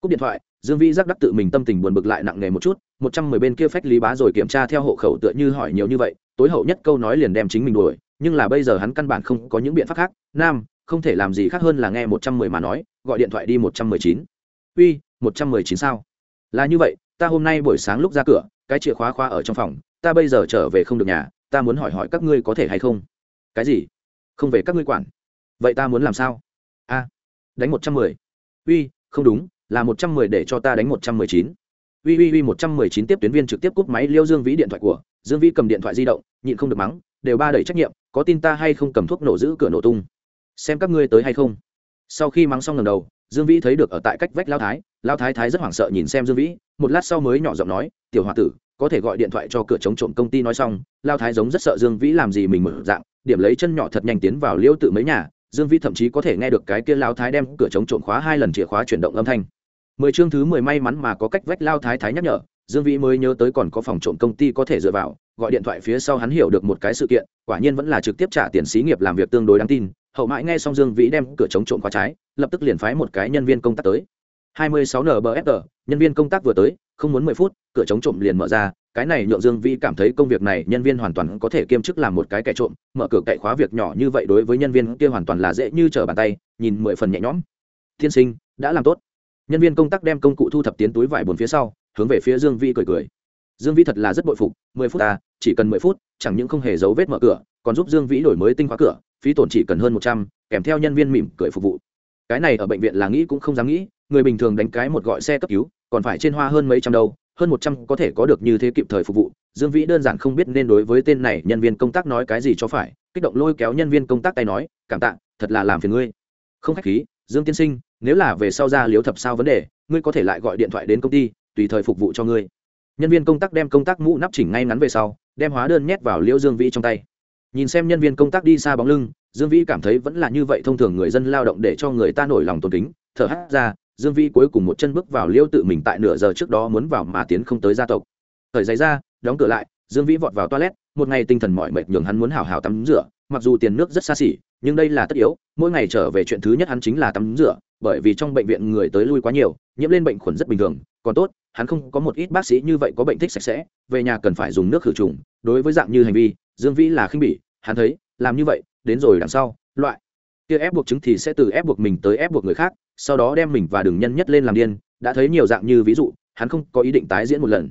Cúp điện thoại, dương vĩ giác đắc tự mình tâm tình buồn bực lại nặng nề một chút, một trăm mười bên kia phách lý bá rồi kiểm tra theo hộ khẩu tựa như hỏi nhiều như vậy, tối hậu nhất câu nói liền đem chính mình đuổi, nhưng là bây giờ hắn căn bản không có những biện pháp khác. Nam, không thể làm gì khác hơn là nghe một trăm mười mà nói gọi điện thoại đi một trăm mười chín. Uy, một trăm mười chín sao? Là như vậy, ta hôm nay buổi sáng lúc ra cửa, cái chìa khóa khóa ở trong phòng, ta bây giờ trở về không được nhà, ta muốn hỏi hỏi các ngươi có thể hay không? Cái gì? Không về các ngươi quản. Vậy ta muốn làm sao? A, đánh một trăm mười. Uy, không đúng, là một trăm mười để cho ta đánh một trăm mười chín. Uy uy uy, một trăm mười chín tiếp tuyến viên trực tiếp cúp máy liêu dương vĩ điện thoại của, dương vĩ cầm điện thoại di động, nhịn không được mắng, đều ba đẩy trách nhiệm, có tin ta hay không cầm thuốc nổ giữ cửa nổ tung. Xem các ngươi tới hay không sau khi mắng xong lần đầu, dương vĩ thấy được ở tại cách vách lao thái lao thái thái rất hoảng sợ nhìn xem dương vĩ, một lát sau mới nhỏ giọng nói, tiểu h o a tử, có thể gọi điện thoại cho cửa chống trộm công ty nói xong. Lao thái giống rất sợ dương vĩ làm gì mình mở dạng, điểm lấy chân nhỏ thật nhanh tiến vào liêu tự mấy nhà, dương vĩ thậm chí có thể nghe được cái kia lao thái đem cửa chống trộm khóa hai lần chìa khóa chuyển động âm thanh. Mười chương thứ mười may mắn mà có cách vách lao thái thái nhắc nhở, dương vĩ mới nhớ tới còn có phòng trộm công ty có thể dựa vào, gọi điện thoại phía sau hắn hiểu được một cái sự kiện, quả nhiên vẫn là trực tiếp trả tiền xí nghiệp làm việc tương đối đáng tin hậu mãi nghe xong dương vĩ đem cửa chống trộm khóa trái, lập tức liền phái một cái nhân viên công tác tới. 26nbfg nhân viên công tác vừa tới, không muốn 10 phút, cửa chống trộm liền mở ra, cái này nhượng dương vĩ cảm thấy công việc này nhân viên hoàn toàn có thể kiêm chức làm một cái kẻ trộm, mở cửa cậy khóa việc nhỏ như vậy đối với nhân viên kia hoàn toàn là dễ như trở bàn tay, nhìn mười phần nhẹ nhõm. Tiên sinh, đã làm tốt. Nhân viên công tác đem công cụ thu thập tiến túi vải bồn phía sau, hướng về phía dương vĩ cười cười. Dương vĩ thật là rất bội phục, mười phút ta chỉ cần mười phút, chẳng những không hề dấu vết mở cửa, còn giúp dương vĩ đổi mới tinh khóa cửa phí tổn chỉ cần hơn một trăm, kèm theo nhân viên mỉm cười phục vụ. Cái này ở bệnh viện là nghĩ cũng không dám nghĩ, người bình thường đánh cái một gọi xe cấp cứu, còn phải trên hoa hơn mấy trăm đâu, hơn một trăm có thể có được như thế kịp thời phục vụ. Dương vĩ đơn giản không biết nên đối với tên này nhân viên công tác nói cái gì cho phải, kích động lôi kéo nhân viên công tác tay nói, cảm tạ, thật là làm phiền ngươi. Không khách khí, dương tiên sinh, nếu là về sau ra liếu thập sao vấn đề, ngươi có thể lại gọi điện thoại đến công ty, tùy thời phục vụ cho ngươi. Nhân viên công tác đem công tác mũ nắp chỉnh ngay ngắn về sau, đem hóa đơn nhét vào liễu dương vĩ trong tay nhìn xem nhân viên công tác đi xa bóng lưng, dương vĩ cảm thấy vẫn là như vậy thông thường người dân lao động để cho người ta nổi lòng tôn kính, thở hát ra, dương vĩ cuối cùng một chân bước vào liêu tự mình tại nửa giờ trước đó muốn vào mà tiến không tới gia tộc. Thời giày ra, đóng cửa lại, dương vĩ vọt vào toilet, một ngày tinh thần mỏi mệt nhường hắn muốn hào hào tắm rửa, mặc dù tiền nước rất xa xỉ, nhưng đây là tất yếu, mỗi ngày trở về chuyện thứ nhất hắn chính là tắm rửa, bởi vì trong bệnh viện người tới lui quá nhiều, nhiễm lên bệnh khuẩn rất bình thường, còn tốt, hắn không có một ít bác sĩ như vậy có bệnh thích sạch sẽ, về nhà cần phải dùng nước khử trùng, đối với dạng như hành vi dương vĩ là khinh bỉ, hắn thấy, làm như vậy, đến rồi đằng sau, loại kia ép buộc chứng thì sẽ từ ép buộc mình tới ép buộc người khác, sau đó đem mình và đường nhân nhất lên làm điên, đã thấy nhiều dạng như ví dụ, hắn không có ý định tái diễn một lần.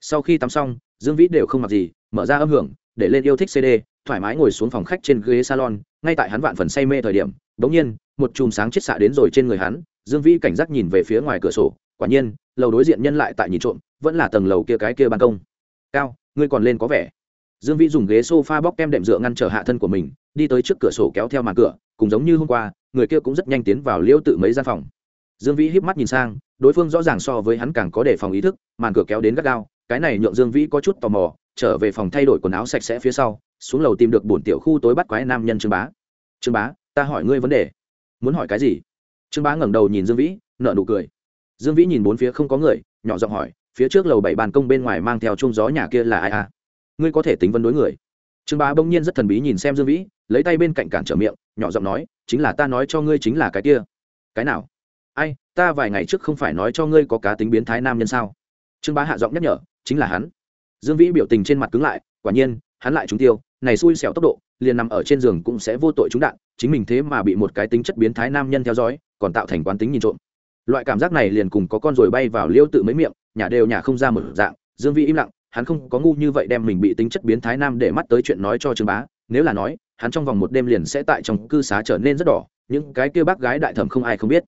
Sau khi tắm xong, dương vĩ đều không mặc gì, mở ra âm hưởng, để lên yêu thích cd thoải mái ngồi xuống phòng khách trên ghế salon, ngay tại hắn vạn phần say mê thời điểm bỗng nhiên, một chùm sáng chết xạ đến rồi trên người hắn, dương vĩ cảnh giác nhìn về phía ngoài cửa sổ, quả nhiên, lầu đối diện nhân lại tại nhìn trộm, vẫn là tầng lầu kia cái kia ban công. Cao, ngươi còn lên có vẻ dương vĩ dùng ghế s o f a bóc kem đệm dựa ngăn trở hạ thân của mình, đi tới trước cửa sổ kéo theo màn cửa, cùng giống như hôm qua, người kia cũng rất nhanh tiến vào liêu tự mấy gian phòng. Dương vĩ híp mắt nhìn sang, đối phương rõ ràng so với hắn càng có đề phòng ý thức, màn cửa kéo đến gắt gao, cái này nhượng dương vĩ có chút tò mò, trở về phòng thay đổi quần áo sạch sẽ phía sau, xuống lầu tìm được bổn tiểu khu tối bắt quái nam nhân trương bá. Trương bá, ta hỏi ngươi vấn đề. Muốn hỏi cái gì? Trương bá ngẩng đầu nhìn dương vĩ nợ nụ cười. Dương vĩ nhìn bốn phía không có người, nhỏ giọng hỏi, phía trước lầu bảy bàn công bên ngoài mang theo chung gió nhà kia là ai à? Ngươi có thể tính vấn đối người. Trương bá bỗng nhiên rất thần bí nhìn xem dương vĩ, lấy tay bên cạnh cản trở miệng, nhỏ giọng nói, chính là ta nói cho ngươi chính là cái kia. Cái nào? Ai, ta vài ngày trước không phải nói cho ngươi có cá tính biến thái nam nhân sao? Trương bá hạ giọng nhắc nhở, chính là hắn. Dương vĩ biểu tình trên mặt cứng lại, quả nhiên, hắn lại trúng tiêu, này xui xẻo tốc độ, liền nằm ở trên giường cũng sẽ vô tội trúng đạn, chính mình thế mà bị một cái tính chất biến thái nam nhân theo dõi, còn tạo thành quán tính nhìn trộm. Loại cảm giác này liền cùng có con rồi bay vào liêu tự mấy miệng, nhà đều nhà không ra một dạng, dương vĩ im lặng hắn không có ngu như vậy đem mình bị tính chất biến thái nam để mắt tới chuyện nói cho trương bá, nếu là nói, hắn trong vòng một đêm liền sẽ tại trong cư xá trở nên rất đỏ, những cái kia bác gái đại thẩm không ai không biết.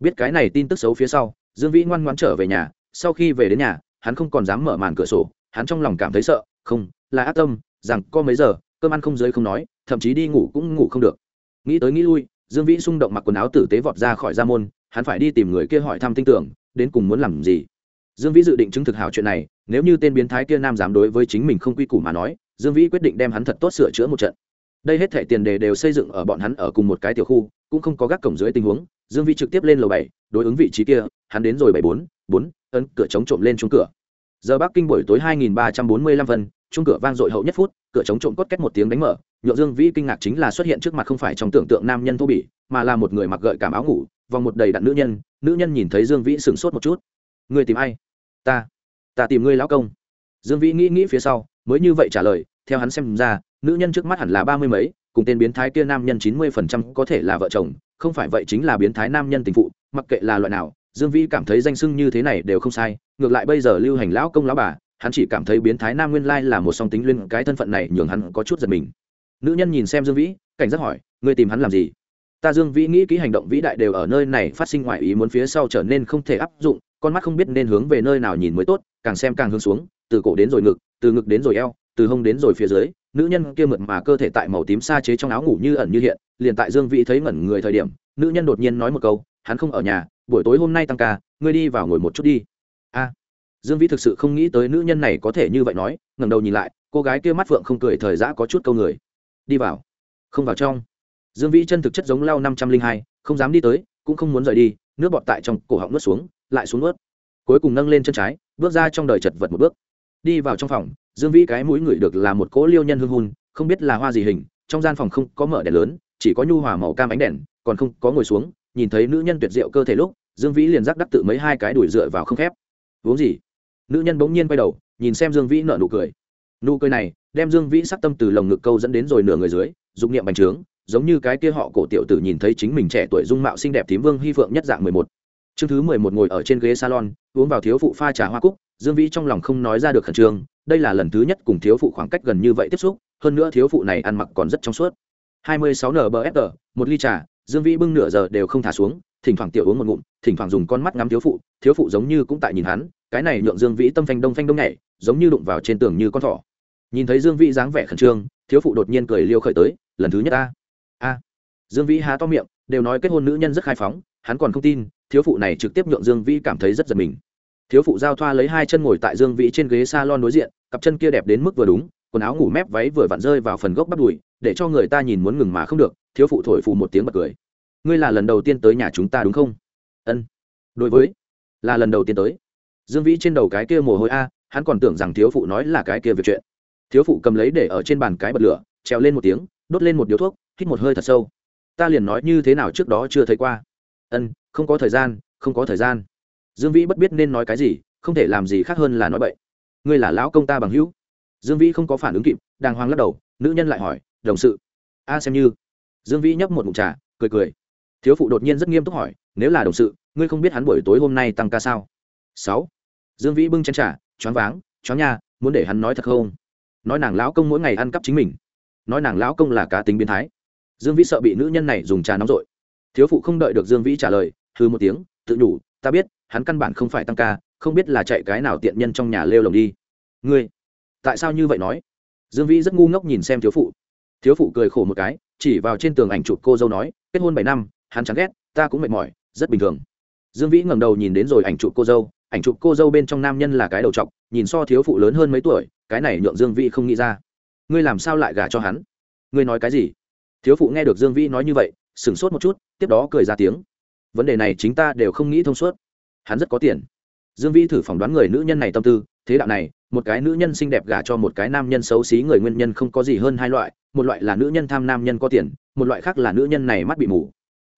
Biết cái này tin tức xấu phía sau, dương vĩ ngoan ngoan trở về nhà, sau khi về đến nhà, hắn không còn dám mở màn cửa sổ, hắn trong lòng cảm thấy sợ, không, là ác tâm, rằng có mấy giờ, cơm ăn không giới không nói, thậm chí đi ngủ cũng ngủ không được. Nghĩ tới nghĩ lui, dương vĩ xung động mặc quần áo tử tế vọt ra khỏi gia môn, hắn phải đi tìm người kia hỏi thăm tin tưởng, đến cùng muốn làm gì dương vĩ dự định chứng thực hảo chuyện này, nếu như tên biến thái kia nam dám đối với chính mình không quy củ mà nói, dương vĩ quyết định đem hắn thật tốt sửa chữa một trận. Đây hết thẻ tiền đề đều xây dựng ở bọn hắn ở cùng một cái tiểu khu, cũng không có gác cổng dưới tình huống, dương vĩ trực tiếp lên lầu bảy, đối ứng vị trí kia, hắn đến rồi bảy bốn bốn, ấn cửa chống trộm lên chung cửa. Giờ bắc kinh buổi tối hai nghìn ba trăm bốn mươi lăm phân chung cửa vang dội hậu nhất phút, cửa chống trộm cốt két một tiếng đánh mở, nhượng dương vĩ kinh ngạc chính là xuất hiện trước mặt không phải trong tưởng tượng nam nhân thô bỉ, mà là một người mặc gợi cảm áo ngủ, vòng một đầy đặn nữ nhân nữ nhân nhìn thấy dương vĩ sửng sốt một chút. Người tìm ai? Ta ta tìm ngươi lão công. Dương vĩ nghĩ nghĩ phía sau, mới như vậy trả lời, theo hắn xem ra, nữ nhân trước mắt hẳn là ba mươi mấy, cùng tên biến thái kia nam nhân chín mươi phần trăm có thể là vợ chồng, không phải vậy chính là biến thái nam nhân tình phụ, mặc kệ là loại nào, dương vĩ cảm thấy danh sưng như thế này đều không sai, ngược lại bây giờ lưu hành lão công lão bà, hắn chỉ cảm thấy biến thái nam nguyên lai là một song tính liên cái thân phận này nhường hắn có chút giật mình. Nữ nhân nhìn xem dương vĩ, cảnh giác hỏi, ngươi tìm hắn làm gì? Ta dương vĩ nghĩ kỹ hành động vĩ đại đều ở nơi này phát sinh ngoài ý muốn phía sau trở nên không thể áp dụng con mắt không biết nên hướng về nơi nào nhìn mới tốt, càng xem càng hướng xuống, từ cổ đến rồi ngực, từ ngực đến rồi eo, từ hông đến rồi phía dưới, nữ nhân kia mượt mà cơ thể tại màu tím sa chế trong áo ngủ như ẩn như hiện, liền tại dương vĩ thấy ngẩn người thời điểm, nữ nhân đột nhiên nói một câu, hắn không ở nhà, buổi tối hôm nay tăng ca, ngươi đi vào ngồi một chút đi. A. Dương vĩ thực sự không nghĩ tới nữ nhân này có thể như vậy nói, ngẩng đầu nhìn lại, cô gái kia mắt phượng không cười thời giã có chút câu người. Đi vào. Không vào trong. Dương vĩ chân thực chất giống lao năm trăm linh hai, không dám đi tới, cũng không muốn rời đi, nước bọt tại trong cổ họng nuốt xuống lại xuống nuốt. Cuối cùng nâng lên chân trái, bước ra trong đời chật vật một bước. Đi vào trong phòng, dương vĩ cái mũi ngửi được là một cỗ liêu nhân hương hun không biết là hoa gì hình, trong gian phòng không có mở đèn lớn, chỉ có nhu hòa màu cam ánh đèn, còn không có ngồi xuống, nhìn thấy nữ nhân tuyệt diệu cơ thể lúc, dương vĩ liền rắc đắc tự mấy hai cái đuổi dựa vào không khép. Uống gì? Nữ nhân bỗng nhiên quay đầu, nhìn xem dương vĩ nợ nụ cười. Nụ cười này, đem dương vĩ sắc tâm từ lồng ngực câu dẫn đến rồi nửa người dưới dụng niệm bành trướng, giống như cái kia họ cổ tiểu tử nhìn thấy chính mình trẻ tuổi dung mạo xinh đẹp tím vương hy phượng nhất dạng mười một chương thứ mười một ngồi ở trên ghế salon, uống vào thiếu phụ pha trà hoa cúc, dương vĩ trong lòng không nói ra được khẩn trương, đây là lần thứ nhất cùng thiếu phụ khoảng cách gần như vậy tiếp xúc, hơn nữa thiếu phụ này ăn mặc còn rất trong suốt. Hai mươi sáu nbfr một ly trà, dương vĩ bưng nửa giờ đều không thả xuống, thỉnh thoảng tiểu uống một ngụm, thỉnh thoảng dùng con mắt ngắm thiếu phụ thiếu phụ giống như cũng tại nhìn hắn, cái này nhượng dương vĩ tâm phanh đông phanh đông nhảy, giống như đụng vào trên tường như con thỏ. Nhìn thấy dương vĩ dáng vẻ khẩn trương, thiếu phụ đột nhiên cười liêu khởi tới, lần thứ nhất a a. Dương vĩ há to miệng, đều nói kết hôn nữ nhân rất khai phóng, hắn còn không tin thiếu phụ này trực tiếp nhượng dương vĩ cảm thấy rất giật mình. Thiếu phụ giao thoa lấy hai chân ngồi tại dương vĩ trên ghế s a lon đối diện, cặp chân kia đẹp đến mức vừa đúng, quần áo ngủ mép váy vừa vặn rơi vào phần gốc bắt đùi, để cho người ta nhìn muốn ngừng mà không được, thiếu phụ thổi phù một tiếng bật cười. Ngươi là lần đầu tiên tới nhà chúng ta đúng không? Ân. Đối với, là lần đầu tiên tới. Dương vĩ trên đầu cái kia mồ hôi a, hắn còn tưởng rằng thiếu phụ nói là cái kia việc chuyện. Thiếu phụ cầm lấy để ở trên bàn cái bật lửa treo lên một tiếng, đốt lên một điếu thuốc, hít một hơi thật sâu. Ta liền nói như thế nào trước đó chưa thấy qua. Ân không có thời gian, không có thời gian. Dương vĩ bất biết nên nói cái gì, không thể làm gì khác hơn là nói bậy. Ngươi là lão công ta bằng hữu. Dương vĩ không có phản ứng kịp, đàng hoàng lắc đầu, nữ nhân lại hỏi, đồng sự, a xem như. Dương vĩ nhấp một mụn trà, cười cười. Thiếu phụ đột nhiên rất nghiêm túc hỏi, nếu là đồng sự, ngươi không biết hắn buổi tối hôm nay tăng ca sao? Sáu. Dương vĩ bưng chén trà, choáng váng, choáng nha, muốn để hắn nói thật không? Nói nàng lão công mỗi ngày ăn cắp chính mình. Nói nàng lão công là cá tính biến thái. Dương vĩ sợ bị nữ nhân này dùng trà nóng rội. Thiếu phụ không đợi được dương vĩ trả lời hư một tiếng, tự nhủ, ta biết, hắn căn bản không phải tăng ca, không biết là chạy cái nào tiện nhân trong nhà lêu lồng đi. Ngươi, tại sao như vậy nói? Dương vĩ rất ngu ngốc nhìn xem thiếu phụ. Thiếu phụ cười khổ một cái, chỉ vào trên tường ảnh chụp cô dâu nói, kết hôn bảy năm, hắn chán ghét, ta cũng mệt mỏi, rất bình thường. Dương vĩ ngẩng đầu nhìn đến rồi ảnh chụp cô dâu, ảnh chụp cô dâu bên trong nam nhân là cái đầu t nhìn so thiếu phụ lớn hơn mấy tuổi, cái này nhượng dương vĩ không nghĩ ra. Ngươi làm sao lại gả cho hắn? Ngươi nói cái gì? Thiếu phụ nghe được dương vĩ nói như vậy, sửng sốt một chút, tiếp đó cười ra tiếng vấn đề này chính ta đều không nghĩ thông suốt. Hắn rất có tiền. Dương vĩ thử phỏng đoán người nữ nhân này tâm tư, thế đạo này, một cái nữ nhân xinh đẹp gả cho một cái nam nhân xấu xí người nguyên nhân không có gì hơn hai loại, một loại là nữ nhân tham nam nhân có tiền, một loại khác là nữ nhân này mắt bị mù.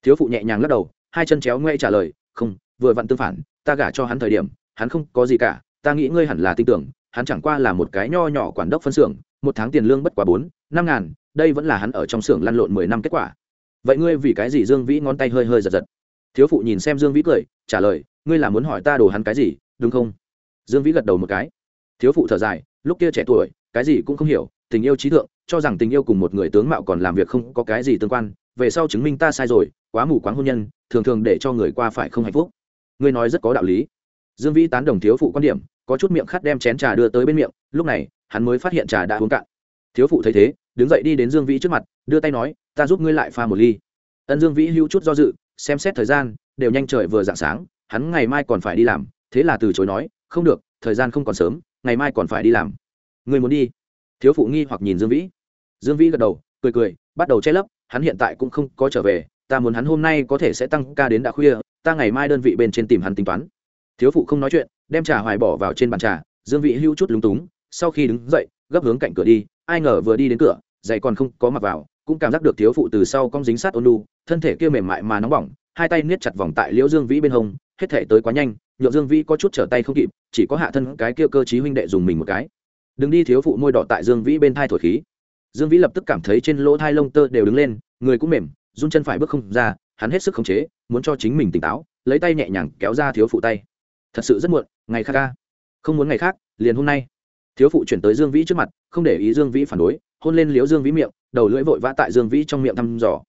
Thiếu phụ nhẹ nhàng lắc đầu, hai chân chéo ngoe trả lời, không, vừa vặn tương phản, ta gả cho hắn thời điểm, hắn không có gì cả, ta nghĩ ngươi hẳn là tin tưởng, hắn chẳng qua là một cái nho nhỏ quản đốc phân xưởng, một tháng tiền lương bất quá bốn, năm ngàn, đây vẫn là hắn ở trong xưởng lăn lộn mười năm kết quả. Vậy ngươi vì cái gì dương vĩ ngón tay hơi hơi giật giật? Thiếu phụ nhìn xem dương vĩ cười, trả lời, ngươi là muốn hỏi ta đồ hắn cái gì, đúng không? Dương vĩ gật đầu một cái. Thiếu phụ thở dài, lúc kia trẻ tuổi, cái gì cũng không hiểu, tình yêu trí thượng, cho rằng tình yêu cùng một người tướng mạo còn làm việc không có cái gì tương quan, về sau chứng minh ta sai rồi, quá mù quáng hôn nhân, thường thường để cho người qua phải không hạnh phúc. Ngươi nói rất có đạo lý. Dương vĩ tán đồng thiếu phụ quan điểm, có chút miệng khát đem chén trà đưa tới bên miệng, lúc này, hắn mới phát hiện trà đã uống cạn. Thiếu phụ thấy thế, đứng dậy đi đến dương vĩ trước mặt, đưa tay nói, ta giúp ngươi lại pha một ly. Ân dương vĩ hữu chút do dự xem xét thời gian, đều nhanh trời vừa dạng sáng, hắn ngày mai còn phải đi làm, thế là từ chối nói, không được, thời gian không còn sớm, ngày mai còn phải đi làm. Người muốn đi? Thiếu phụ nghi hoặc nhìn dương vĩ. Dương vĩ gật đầu, cười cười, bắt đầu che lấp, hắn hiện tại cũng không có trở về, ta muốn hắn hôm nay có thể sẽ tăng ca đến đã khuya, ta ngày mai đơn vị bên trên tìm hắn tính toán. Thiếu phụ không nói chuyện, đem trà hoài bỏ vào trên bàn trà, dương vĩ hữu chút lúng túng, sau khi đứng dậy, gấp hướng cạnh cửa đi, ai ngờ vừa đi đến cửa giày còn không có mặc vào, cũng cảm giác được thiếu phụ từ sau cong dính sát ôn lu thân thể kia mềm mại mà nóng bỏng, hai tay niết chặt vòng tại liễu dương vĩ bên hông, hết thể tới quá nhanh nhựa dương vĩ có chút trở tay không kịp, chỉ có hạ thân cái kia cơ chí huynh đệ dùng mình một cái. Đừng đi thiếu phụ môi đỏ tại dương vĩ bên thai thổi khí. Dương vĩ lập tức cảm thấy trên lỗ thai lông tơ đều đứng lên, người cũng mềm, run chân phải bước không ra, hắn hết sức khống chế, muốn cho chính mình tỉnh táo, lấy tay nhẹ nhàng kéo ra thiếu phụ tay. Thật sự rất muộn, ngày khác ca không muốn ngày khác, liền hôm nay thiếu phụ chuyển tới dương vĩ trước mặt, không để ý dương vĩ phản đối, hôn lên liếu dương vĩ miệng, đầu lưỡi vội vã tại dương vĩ trong miệng thăm dò.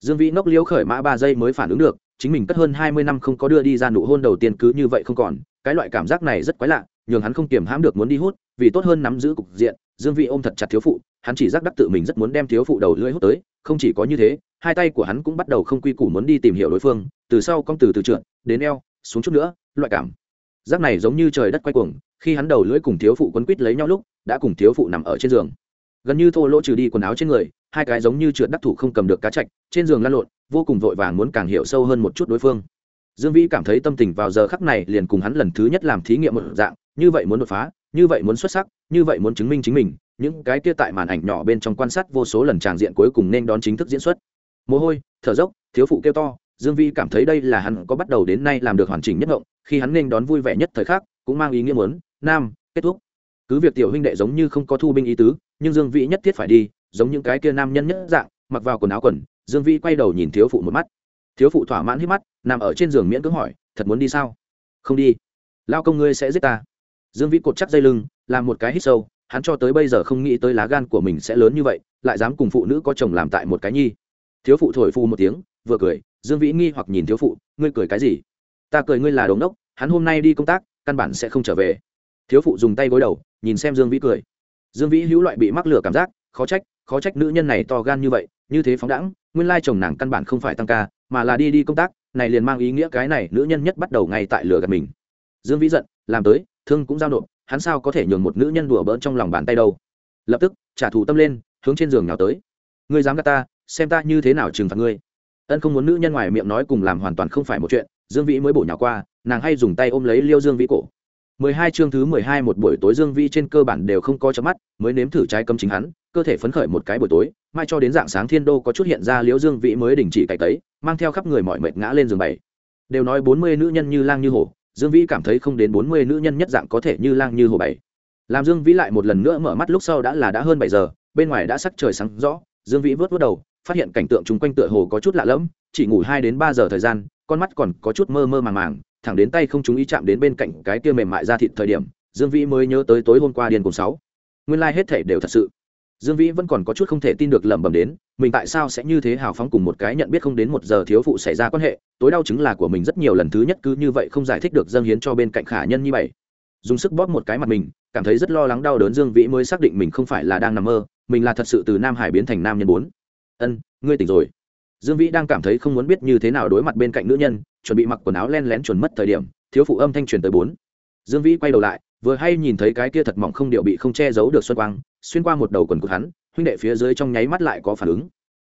Dương vĩ nốc liếu khởi mã ba giây mới phản ứng được, chính mình cất hơn hai mươi năm không có đưa đi ra nụ hôn đầu tiên cứ như vậy không còn, cái loại cảm giác này rất quái lạ, nhường hắn không kiềm hãm được muốn đi hút, vì tốt hơn nắm giữ cục diện, dương vĩ ôm thật chặt thiếu phụ, hắn chỉ giác đắc tự mình rất muốn đem thiếu phụ đầu lưỡi hút tới, không chỉ có như thế, hai tay của hắn cũng bắt đầu không quy củ muốn đi tìm hiểu đối phương, từ sau cong từ từ trượt, đến eo, xuống chút nữa, loại cảm giác này giống như trời đất quay cuồng khi hắn đầu lưỡi cùng thiếu phụ quấn quít lấy nhau lúc, đã cùng thiếu phụ nằm ở trên giường. Gần như thô lỗ trừ đi quần áo trên người, hai cái giống như trượt đắc thủ không cầm được cá chạch, trên giường lăn lộn, vô cùng vội vàng muốn càng hiểu sâu hơn một chút đối phương. Dương vĩ cảm thấy tâm tình vào giờ khắc này liền cùng hắn lần thứ nhất làm thí nghiệm một dạng, như vậy muốn đột phá, như vậy muốn xuất sắc, như vậy muốn chứng minh chính mình, những cái kia tại màn ảnh nhỏ bên trong quan sát vô số lần tràng diện cuối cùng nên đón chính thức diễn xuất. Mồ hôi, thở dốc, thiếu phụ kêu to, dương vi cảm thấy đây là hắn có bắt đầu đến nay làm được hoàn chỉnh nhất ngộng khi hắn nên đón vui vẻ nhất thời khắc, cũng mang ý nghĩa muốn nam, kết thúc. Cứ việc tiểu huynh đệ giống như không có thu binh ý tứ, nhưng dương vĩ nhất thiết phải đi, giống những cái kia nam nhân nhất dạng, mặc vào quần áo quần, dương vĩ quay đầu nhìn thiếu phụ một mắt. Thiếu phụ thỏa mãn hít mắt, nằm ở trên giường miễn cưỡng hỏi, thật muốn đi sao? Không đi. Lao công ngươi sẽ giết ta. Dương vĩ cột chắc dây lưng, làm một cái hít sâu, hắn cho tới bây giờ không nghĩ tới lá gan của mình sẽ lớn như vậy, lại dám cùng phụ nữ có chồng làm tại một cái nhi. Thiếu phụ thổi phu một tiếng, vừa cười, dương vĩ nghi hoặc nhìn thiếu phụ, ngươi cười cái gì? Ta cười ngươi là đống đốc, hắn hôm nay đi công tác, căn bản sẽ không trở về thiếu phụ dùng tay gối đầu, nhìn xem dương vĩ cười. Dương vĩ hữu loại bị mắc lửa cảm giác, khó trách khó trách nữ nhân này to gan như vậy, như thế phóng đẳng nguyên lai chồng nàng căn bản không phải tăng ca, mà là đi đi công tác, này liền mang ý nghĩa cái này nữ nhân nhất bắt đầu ngay tại lửa gạt mình. Dương vĩ giận, làm tới, thương cũng giao nộp, hắn sao có thể nhường một nữ nhân đùa bỡn trong lòng bàn tay đâu. Lập tức, trả thù tâm lên, hướng trên giường nào tới. Ngươi dám gạt ta, xem ta như thế nào trừng phạt ngươi. Ân không muốn nữ nhân ngoài miệng nói cùng làm hoàn toàn không phải một chuyện, dương vĩ mới bổ nhào qua, nàng hay dùng tay ôm lấy liêu dương vĩ cổ mười hai chương thứ mười hai một buổi tối dương vĩ trên cơ bản đều không có chớp mắt, mới nếm thử trái cấm chính hắn, cơ thể phấn khởi một cái buổi tối, mai cho đến dạng sáng thiên đô có chút hiện ra liễu dương vĩ mới đình chỉ cày tấy, mang theo khắp người mọi mệt ngã lên giường bảy. Đều nói bốn mươi nữ nhân như lang như hổ, dương vĩ cảm thấy không đến bốn mươi nữ nhân nhất dạng có thể như lang như hổ bảy. Làm dương vĩ lại một lần nữa mở mắt lúc sau đã là đã hơn bảy giờ, bên ngoài đã sắc trời sáng rõ, dương vĩ vướt vướt đầu, phát hiện cảnh tượng xung quanh tựa hồ có chút lạ lẫm, chỉ ngủ hai đến ba giờ thời gian, con mắt còn có chút mơ mơ màng màng thẳng đến tay không chúng ý chạm đến bên cạnh cái kia mềm mại ra thịt thời điểm, dương vĩ mới nhớ tới tối hôm qua điên cùng sáu. Nguyên lai、like、hết thể đều thật sự. Dương vĩ vẫn còn có chút không thể tin được lẩm bẩm đến, mình tại sao sẽ như thế hào phóng cùng một cái nhận biết không đến một giờ thiếu phụ xảy ra quan hệ, tối đau chứng là của mình rất nhiều lần thứ nhất cứ như vậy không giải thích được dâng hiến cho bên cạnh khả nhân như vậy. Dùng sức bóp một cái mặt mình, cảm thấy rất lo lắng đau đớn dương vĩ mới xác định mình không phải là đang nằm mơ, mình là thật sự từ nam hải biến thành nam nhân bốn. Ân, ngươi tỉnh rồi dương vĩ đang cảm thấy không muốn biết như thế nào đối mặt bên cạnh nữ nhân, chuẩn bị mặc quần áo len lén chuẩn mất thời điểm, thiếu phụ âm thanh truyền tới bốn. Dương vĩ quay đầu lại, vừa hay nhìn thấy cái kia thật mỏng không điệu bị không che giấu được xuân quang, xuyên qua một đầu quần của hắn, huynh đệ phía dưới trong nháy mắt lại có phản ứng.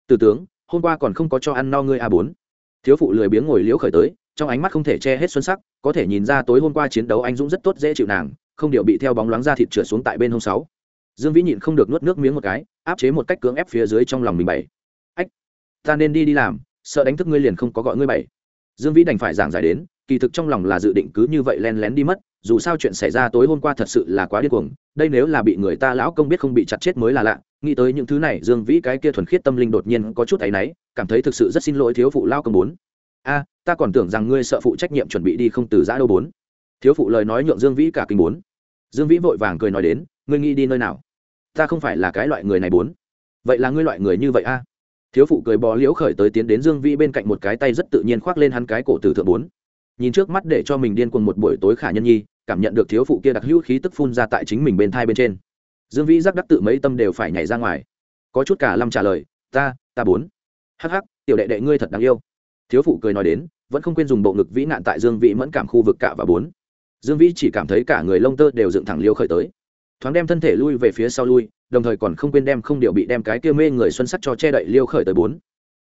Từ tướng, hôm qua còn không có cho ăn no ngươi a bốn. Thiếu phụ lười biếng ngồi liễu khởi tới, trong ánh mắt không thể che hết xuân sắc, có thể nhìn ra tối hôm qua chiến đấu anh dũng rất tốt dễ chịu nàng, không điệu bị theo bóng loáng ra thịt trượt xuống tại bên hông sáu. Dương vĩ nhịn không được nuốt nước miếng một cái, áp chế một cách cưỡng ép phía dưới trong lòng mình bảy ta nên đi đi làm, sợ đánh thức ngươi liền không có gọi ngươi bảy dương vĩ đành phải giảng giải đến, kỳ thực trong lòng là dự định cứ như vậy len lén đi mất, dù sao chuyện xảy ra tối hôm qua thật sự là quá điên cuồng, đây nếu là bị người ta lão công biết không bị chặt chết mới là lạ. Nghĩ tới những thứ này, dương vĩ cái kia thuần khiết tâm linh đột nhiên có chút áy náy, cảm thấy thực sự rất xin lỗi thiếu phụ lao công bốn. A, ta còn tưởng rằng ngươi sợ phụ trách nhiệm chuẩn bị đi không từ giã đâu bốn. Thiếu phụ lời nói nhượng dương vĩ cả kinh bốn. Dương vĩ vội vàng cười nói đến, ngươi nghĩ đi nơi nào? Ta không phải là cái loại người này bốn. Vậy là ngươi loại người như vậy a? Thiếu phụ cười bò liễu khởi tới tiến đến dương vĩ bên cạnh một cái tay rất tự nhiên khoác lên hắn cái cổ tử thượng bốn. Nhìn trước mắt để cho mình điên cuồng một buổi tối khả nhân nhi, cảm nhận được thiếu phụ kia đặc hữu khí tức phun ra tại chính mình bên thai bên trên. Dương vĩ giác đắc tự mấy tâm đều phải nhảy ra ngoài. Có chút cả lâm trả lời, ta ta bốn. Hắc hắc, tiểu đệ đệ ngươi thật đáng yêu. Thiếu phụ cười nói đến, vẫn không quên dùng bộ ngực vĩ nạn tại dương vĩ mẫn cảm khu vực cạ và bốn. Dương vĩ chỉ cảm thấy cả người lông tơ đều dựng thẳng liêu khởi tới. Thoáng đem thân thể lui về phía sau lui đồng thời còn không quên đem không điệu bị đem cái kia mê người xuân sắc cho che đậy liêu khởi tới bốn.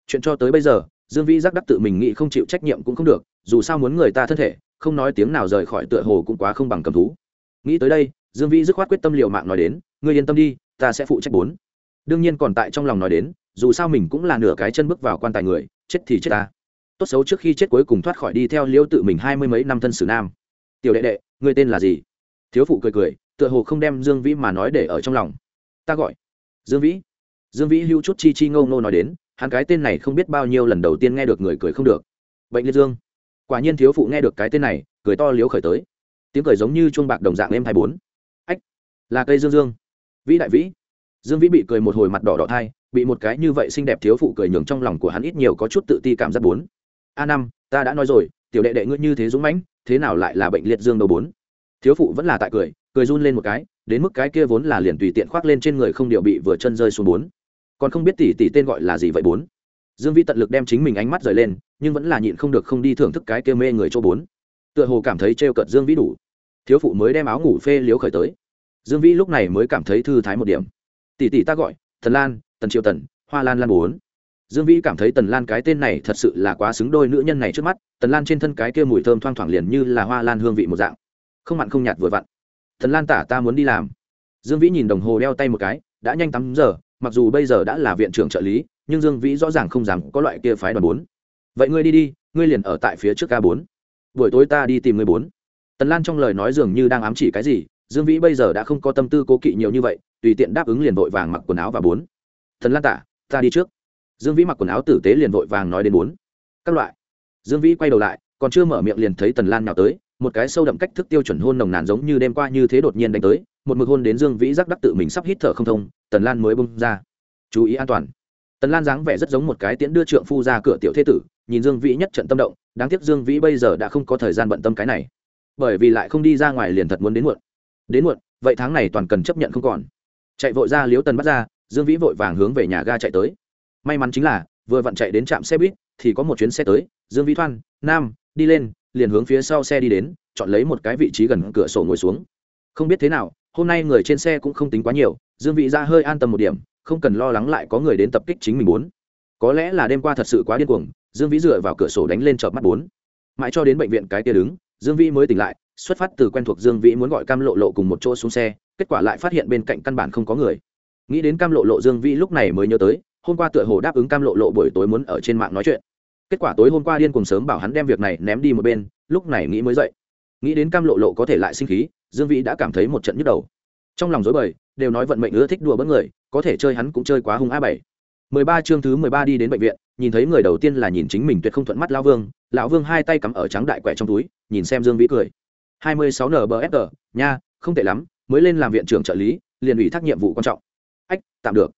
Chuyện cho tới bây giờ, dương vĩ giác đắc tự mình nghĩ không chịu trách nhiệm cũng không được, dù sao muốn người ta thân thể, không nói tiếng nào rời khỏi tựa hồ cũng quá không bằng cầm thú. Nghĩ tới đây, dương vĩ dứt khoát quyết tâm liều mạng nói đến, ngươi yên tâm đi, ta sẽ phụ trách bốn. Đương nhiên còn tại trong lòng nói đến, dù sao mình cũng là nửa cái chân bước vào quan tài người, chết thì chết ta. Tốt xấu trước khi chết cuối cùng thoát khỏi đi theo liêu tự mình hai mươi mấy năm thân sử nam. Tiểu đệ đệ, ngươi tên là gì? Thiếu phụ cười cười, tựa hồ không đem dương vĩ mà nói để ở trong lòng ta gọi. Dương vĩ. Dương vĩ hữu chút chi chi ngâu ngô nói đến, hắn cái tên này không biết bao nhiêu lần đầu tiên nghe được người cười không được. Bệnh liệt dương. Quả nhiên thiếu phụ nghe được cái tên này, cười to liếu khởi tới. Tiếng cười giống như chuông bạc đồng dạng em hai bốn. Ách, là cây dương dương. Vĩ đại vĩ. Dương vĩ bị cười một hồi mặt đỏ đỏ thai, bị một cái như vậy xinh đẹp thiếu phụ cười nhường trong lòng của hắn ít nhiều có chút tự ti cảm giác bốn. A năm, ta đã nói rồi, tiểu đệ đệ ngươi như thế dũng mãnh, thế nào lại là bệnh liệt dương đầu bốn? Thiếu phụ vẫn là tại cười cười run lên một cái đến mức cái kia vốn là liền tùy tiện khoác lên trên người không điều bị vừa chân rơi xuống bốn. Còn không biết tỷ tỷ tên gọi là gì vậy bốn. Dương vĩ tận lực đem chính mình ánh mắt rời lên, nhưng vẫn là nhịn không được không đi thưởng thức cái kia mê người chỗ bốn. Tựa hồ cảm thấy trêu cợt dương vĩ đủ. Thiếu phụ mới đem áo ngủ phê liếu khởi tới. Dương vĩ lúc này mới cảm thấy thư thái một điểm. Tỷ tỷ ta gọi thần lan, tần triệu tần, hoa lan lan bốn. Dương vĩ cảm thấy tần lan cái tên này thật sự là quá xứng đôi nữ nhân này trước mắt, tần lan trên thân cái kia mùi thơm thoang thoảng liền như là hoa lan hương vị một dạng. Không mặn không nhạt vừa vặn thần lan tả ta muốn đi làm. Dương vĩ nhìn đồng hồ đeo tay một cái, đã nhanh tám giờ, mặc dù bây giờ đã là viện trưởng trợ lý, nhưng dương vĩ rõ ràng không dám có loại kia phái đoàn bốn. Vậy ngươi đi đi, ngươi liền ở tại phía trước ca bốn. Buổi tối ta đi tìm ngươi bốn. Tần lan trong lời nói dường như đang ám chỉ cái gì, dương vĩ bây giờ đã không có tâm tư cố kỵ nhiều như vậy, tùy tiện đáp ứng liền vội vàng mặc quần áo và bốn. Thần lan tả, ta đi trước. Dương vĩ mặc quần áo tử tế liền vội vàng nói đến bốn. Các loại. Dương vĩ quay đầu lại, còn chưa mở miệng liền thấy tần lan nào tới một cái sâu đậm cách thức tiêu chuẩn hôn nồng nàn giống như đêm qua như thế đột nhiên đánh tới, một mực hôn đến dương vĩ giác đắc tự mình sắp hít thở không thông, tần lan mới bung ra. Chú ý an toàn. Tần lan dáng vẻ rất giống một cái tiễn đưa trượng phu ra cửa tiểu thế tử, nhìn dương vĩ nhất trận tâm động, đáng tiếc dương vĩ bây giờ đã không có thời gian bận tâm cái này. Bởi vì lại không đi ra ngoài liền thật muốn đến muộn. Đến muộn, vậy tháng này toàn cần chấp nhận không còn. Chạy vội ra liếu tần bắt ra, dương vĩ vội vàng hướng về nhà ga chạy tới. May mắn chính là, vừa vặn chạy đến trạm xe buýt, thì có một chuyến xe tới. Dương vĩ thoan, nam, đi lên liền hướng phía sau xe đi đến, chọn lấy một cái vị trí gần cửa sổ ngồi xuống. Không biết thế nào, hôm nay người trên xe cũng không tính quá nhiều, dương vĩ ra hơi an tâm một điểm, không cần lo lắng lại có người đến tập kích chính mình muốn có lẽ là đêm qua thật sự quá điên cuồng, dương vĩ dựa vào cửa sổ đánh lên chợp mắt bốn. Mãi cho đến bệnh viện cái tia đứng, dương vĩ mới tỉnh lại, xuất phát từ quen thuộc dương vĩ muốn gọi cam lộ lộ cùng một chỗ xuống xe, kết quả lại phát hiện bên cạnh căn bản không có người. Nghĩ đến cam lộ lộ, dương vĩ lúc này mới nhớ tới, hôm qua tựa hồ đáp ứng cam lộ lộ buổi tối muốn ở trên mạng nói chuyện kết quả tối hôm qua điên cùng sớm bảo hắn đem việc này ném đi một bên, lúc này nghĩ mới dậy. Nghĩ đến cam lộ lộ có thể lại sinh khí, dương vĩ đã cảm thấy một trận nhức đầu. Trong lòng dối bời, đều nói vận mệnh ưa thích đùa bỡn người, có thể chơi hắn cũng chơi quá hung a bảy. Mười ba chương thứ mười ba đi đến bệnh viện, nhìn thấy người đầu tiên là nhìn chính mình tuyệt không thuận mắt lão vương lão vương hai tay cắm ở trắng đại quẹ trong túi, nhìn xem dương vĩ cười. Hai mươi sáu nbfg nha, không tệ lắm, mới lên làm viện trưởng trợ lý, liền ủy thác nhiệm vụ quan trọng. Ách, tạm được.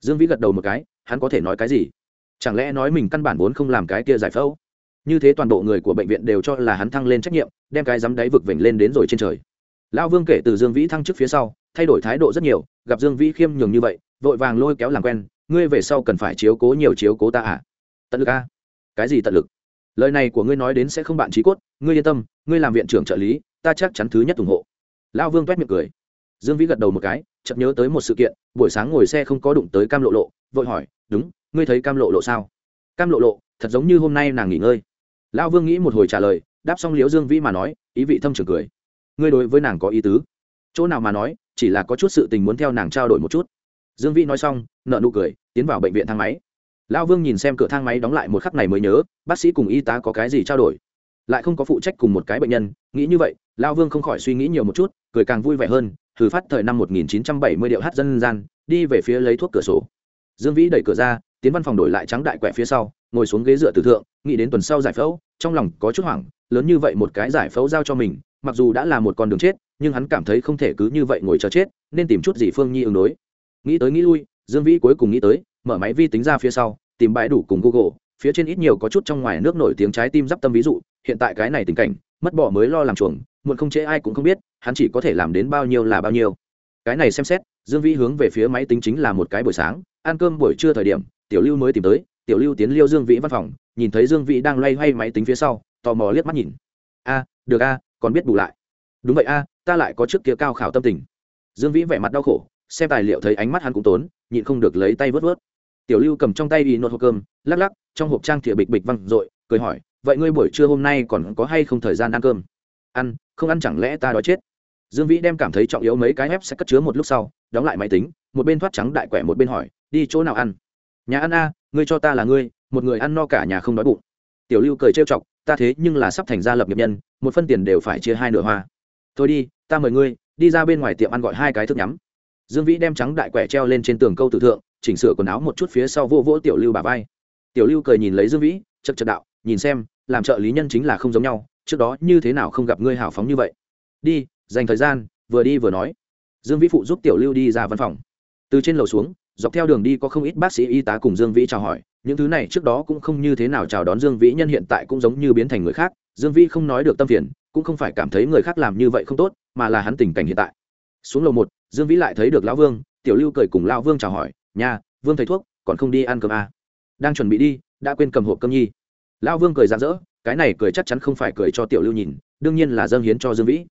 Dương vĩ gật đầu một cái, hắn có thể nói cái gì? Chẳng lẽ nói mình căn bản vốn không làm cái kia giải phẫu? Như thế toàn bộ người của bệnh viện đều cho là hắn thăng lên trách nhiệm, đem cái dám đáy vực vểnh lên đến rồi trên trời. Lão vương kể từ dương vĩ thăng chức phía sau, thay đổi thái độ rất nhiều, gặp dương vĩ khiêm nhường như vậy, vội vàng lôi kéo làm quen, ngươi về sau cần phải chiếu cố nhiều chiếu cố ta à? Tận lực a. À? cái gì tận lực? Lời này của ngươi nói đến sẽ không bạn trí cốt, ngươi yên tâm, ngươi làm viện trưởng trợ lý, ta chắc chắn thứ nhất ủng hộ. Lão vương toét miệng cười. Dương vĩ gật đầu một cái, chợt nhớ tới một sự kiện, buổi sáng ngồi xe không có đụng tới cam lộ lộ, vội hỏi, đúng ngươi thấy cam lộ lộ sao? Cam lộ lộ, thật giống như hôm nay nàng nghỉ ngơi. Lão vương nghĩ một hồi trả lời, đáp xong liếu dương vĩ mà nói, ý vị thâm trường cười. Ngươi đối với nàng có ý tứ? Chỗ nào mà nói, chỉ là có chút sự tình muốn theo nàng trao đổi một chút. Dương vĩ nói xong nợ nụ cười, tiến vào bệnh viện thang máy. Lão vương nhìn xem cửa thang máy đóng lại một khắc này mới nhớ, bác sĩ cùng y tá có cái gì trao đổi? Lại không có phụ trách cùng một cái bệnh nhân, nghĩ như vậy, lão vương không khỏi suy nghĩ nhiều một chút, cười càng vui vẻ hơn, thử phát thời năm 1970 điệu hát dân gian, đi về phía lấy thuốc cửa sổ. Dương vĩ đẩy cửa ra tiến văn phòng đổi lại trắng đại quẹ phía sau, ngồi xuống ghế dựa từ thượng, nghĩ đến tuần sau giải phẫu, trong lòng có chút hoảng, lớn như vậy một cái giải phẫu giao cho mình, mặc dù đã là một con đường chết, nhưng hắn cảm thấy không thể cứ như vậy ngồi chờ chết, nên tìm chút gì phương nhi ứng đối. Nghĩ tới nghĩ lui, dương vĩ cuối cùng nghĩ tới, mở máy vi tính ra phía sau, tìm bãi đủ cùng google, phía trên ít nhiều có chút trong ngoài nước nổi tiếng trái tim d tâm ví dụ, hiện tại cái này tình cảnh, mất bỏ mới lo làm chuồng, muộn không chế ai cũng không biết, hắn chỉ có thể làm đến bao nhiêu là bao nhiêu. Cái này xem xét, dương vĩ hướng về phía máy tính chính là một cái buổi sáng, ăn cơm buổi trưa thời điểm tiểu lưu mới tìm tới, tiểu lưu tiến liêu dương vĩ văn phòng, nhìn thấy dương vĩ đang loay hoay máy tính phía sau, tò mò liếc mắt nhìn. A, được a, còn biết bù lại. Đúng vậy a, ta lại có trước kia cao khảo tâm tình. Dương vĩ vẻ mặt đau khổ, xem tài liệu thấy ánh mắt hắn cũng tốn, nhịn không được lấy tay vớt vớt. Tiểu lưu cầm trong tay y nốt hộp cơm, lắc lắc, trong hộp trang thìa bịch bịch văng r ộ i cười hỏi, vậy ngươi buổi trưa hôm nay còn có hay không thời gian ăn cơm? Ăn, không ăn chẳng lẽ ta đói chết? Dương vĩ đem cảm thấy trọng yếu mấy cái ép sẽ cất chứa một lúc sau, đóng lại máy tính, một bên thoát trắng đại quẻ một bên hỏi, đi chỗ nào ăn? Nhà ăn a, ngươi cho ta là ngươi, một người ăn no cả nhà không đói bụng. Tiểu lưu cười trêu chọc, ta thế nhưng là sắp thành gia lập nghiệp nhân, một phân tiền đều phải chia hai nửa hoa. Thôi đi, ta mời ngươi, đi ra bên ngoài tiệm ăn gọi hai cái thức nhắm. Dương vĩ đem trắng đại quẻ treo lên trên tường câu tử thượng, chỉnh sửa quần áo một chút phía sau vô vỗ tiểu lưu bà vai. Tiểu lưu cười nhìn lấy dương vĩ chật chật đạo, nhìn xem, làm trợ lý nhân chính là không giống nhau, trước đó như thế nào không gặp ngươi hào phóng như vậy. Đi, dành thời gian, vừa đi vừa nói. Dương vĩ phụ giúp tiểu lưu đi ra văn phòng. Từ trên lầu xuống dọc theo đường đi có không ít bác sĩ y tá cùng dương vĩ chào hỏi. Những thứ này trước đó cũng không như thế nào chào đón dương vĩ, nhân hiện tại cũng giống như biến thành người khác. Dương vĩ không nói được tâm phiền, cũng không phải cảm thấy người khác làm như vậy không tốt, mà là hắn tình cảnh hiện tại. Xuống lầu một, dương vĩ lại thấy được lão vương. Tiểu lưu cười cùng lão vương chào hỏi. Nhà vương thầy thuốc, còn không đi ăn cơm à. đang chuẩn bị đi, đã quên cầm hộp cơm nhi. Lão vương cười rạng rỡ. Cái này cười chắc chắn không phải cười cho tiểu lưu nhìn, đương nhiên là dâng hiến cho dương vĩ.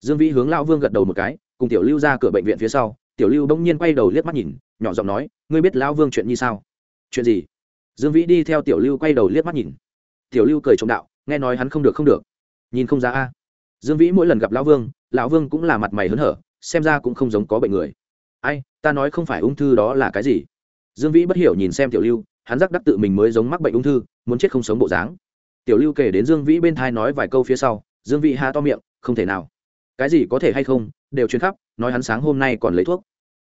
Dương vĩ hướng lão vương gật đầu một cái, cùng tiểu lưu ra cửa bệnh viện phía sau. Tiểu lưu bỗng nhiên quay đầu liếc mắt nhìn nhỏ giọng nói, ngươi biết lão vương chuyện như sao? Chuyện gì? Dương vĩ đi theo tiểu lưu quay đầu liếc mắt nhìn. Tiểu lưu cười trọng đạo, nghe nói hắn không được không được. Nhìn không ra a. Dương vĩ mỗi lần gặp lão vương lão vương cũng là mặt mày hớn hở, xem ra cũng không giống có bệnh người. Ai, ta nói không phải ung thư đó là cái gì? Dương vĩ bất hiểu nhìn xem tiểu lưu, hắn giác đắc tự mình mới giống mắc bệnh ung thư, muốn chết không sống bộ dáng. Tiểu lưu kể đến dương vĩ bên thai nói vài câu phía sau, dương vĩ ha to miệng, không thể nào. Cái gì có thể hay không, đều chuyến khắp, nói hắn sáng hôm nay còn lấy thuốc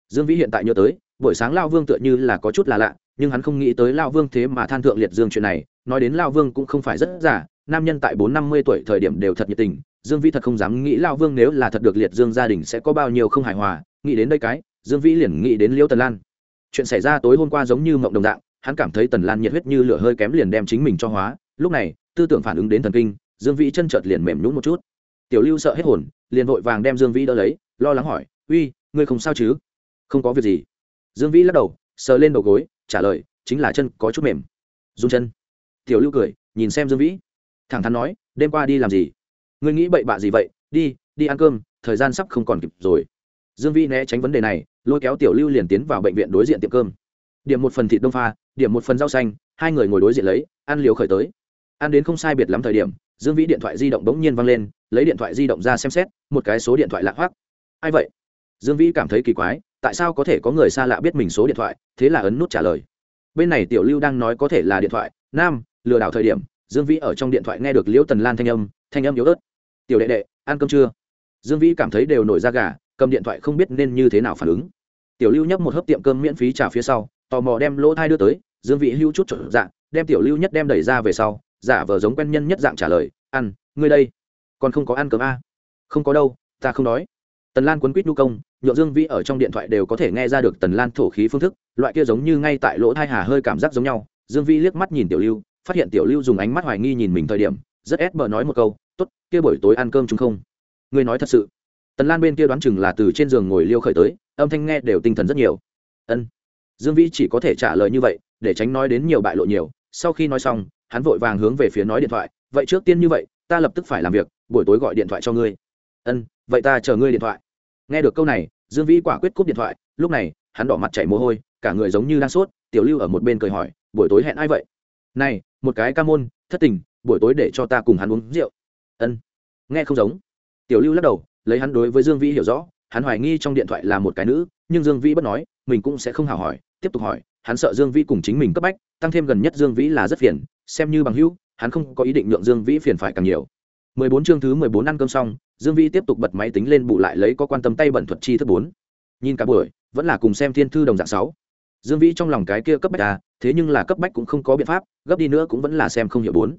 dương vĩ hiện tại nhớ tới, buổi sáng lao vương tựa như là có chút là lạ, nhưng hắn không nghĩ tới lao vương thế mà than thượng liệt dương chuyện này, nói đến lao vương cũng không phải rất giả, nam nhân tại bốn năm mươi tuổi thời điểm đều thật nhiệt tình, dương vĩ thật không dám nghĩ lao vương nếu là thật được liệt dương gia đình sẽ có bao nhiêu không hài hòa, nghĩ đến đây cái, dương vĩ liền nghĩ đến liễu tần lan. Chuyện xảy ra tối hôm qua giống như mộng đồng dạng, hắn cảm thấy tần lan nhiệt huyết như lửa hơi kém liền đem chính mình cho hóa, lúc này, tư tưởng phản ứng đến thần kinh, dương vĩ chân chợt liền mềm nhún một chút. Tiểu lưu sợ hết hồn, liền vội vàng đem dương vĩ đỡ lấy, lo lắng hỏi, uy, ngươi không sao chứ? Không có việc gì. Dương vĩ lắc đầu, sờ lên đầu gối, trả lời, chính là chân có chút mềm. Run chân. Tiểu lưu cười, nhìn xem dương vĩ. Thẳng thắn nói, đêm qua đi làm gì? Ngươi nghĩ bậy bạ gì vậy? Đi đi ăn cơm, thời gian sắp không còn kịp rồi. Dương vĩ né tránh vấn đề này, lôi kéo tiểu lưu liền tiến vào bệnh viện đối diện tiệm cơm. Điểm một phần thịt đông pha, điểm một phần rau xanh, hai người ngồi đối diện lấy, ăn liều khởi tới. Ăn đến không sai biệt lắm thời điểm, dương vĩ điện thoại di động bỗng nhiên văng lên, lấy điện thoại di động ra xem xét, một cái số điện thoại lạ hoác ai vậy? Dương vĩ cảm thấy kỳ quái tại sao có thể có người xa lạ biết mình số điện thoại? Thế là ấn nút trả lời. Bên này tiểu lưu đang nói có thể là điện thoại. Nam, lừa đảo thời điểm, dương vĩ ở trong điện thoại nghe được liễu tần lan thanh âm thanh âm yếu ớt. Tiểu đệ đệ, ăn cơm chưa? Dương vĩ cảm thấy đều nổi da gà, cầm điện thoại không biết nên như thế nào phản ứng. Tiểu lưu nhấp một hớp tiệm cơm miễn phí trả phía sau, tò mò đem lỗ thai đưa tới. Dương vĩ hưu chút trộn dạng đem tiểu lưu nhất đem đẩy ra về sau, giả vờ giống quen nhân nhất dạng trả lời, ăn, ngươi đây, còn không có ăn cơm a à? không có đâu, ta không đói tần lan quấn quýt nhu công nhộn dương vĩ ở trong điện thoại đều có thể nghe ra được tần lan thổ khí phương thức, loại kia giống như ngay tại lỗ thai hà hơi cảm giác giống nhau. Dương vĩ liếc mắt nhìn tiểu lưu, phát hiện tiểu lưu dùng ánh mắt hoài nghi nhìn mình thời điểm, rất ép bờ nói một câu t ố t kia buổi tối ăn cơm chúng không? Người nói thật sự. Tần lan bên kia đoán chừng là từ trên giường ngồi liêu khởi tới, âm thanh nghe đều tinh thần rất nhiều. Ân. Dương vĩ chỉ có thể trả lời như vậy, để tránh nói đến nhiều bại lộ nhiều. Sau khi nói xong, hắn vội vàng hướng về phía nói điện thoại, vậy trước tiên như vậy, ta lập tức phải làm việc, buổi tối gọi điện thoại cho ngươi. Ân vậy ta chờ ngươi điện thoại. Nghe được câu này, dương vĩ quả quyết cúp điện thoại, lúc này, hắn đỏ mặt chảy mồ hôi, cả người giống như đang sốt, tiểu lưu ở một bên cười hỏi, buổi tối hẹn ai vậy? Này, một cái ca môn, thất tình, buổi tối để cho ta cùng hắn uống rượu. Ân, nghe không giống. Tiểu lưu lắc đầu, lấy hắn đối với dương vĩ hiểu rõ, hắn hoài nghi trong điện thoại là một cái nữ, nhưng dương vĩ bất nói, mình cũng sẽ không hào hỏi, tiếp tục hỏi, hắn sợ dương vĩ cùng chính mình cấp bách, tăng thêm gần nhất dương vĩ là rất phiền, xem như bằng hữu, hắn không có ý định nhượng dương vĩ phiền phải càng nhiều. 14 chương thứ 14 ăn cơm xong dương vĩ tiếp tục bật máy tính lên bù lại lấy có quan tâm tay bẩn thuật chi thứ bốn. Nhìn cả buổi, vẫn là cùng xem thiên thư đồng dạng sáu. Dương vĩ trong lòng cái kia cấp bách à thế nhưng là cấp bách cũng không có biện pháp, gấp đi nữa cũng vẫn là xem không hiểu bốn.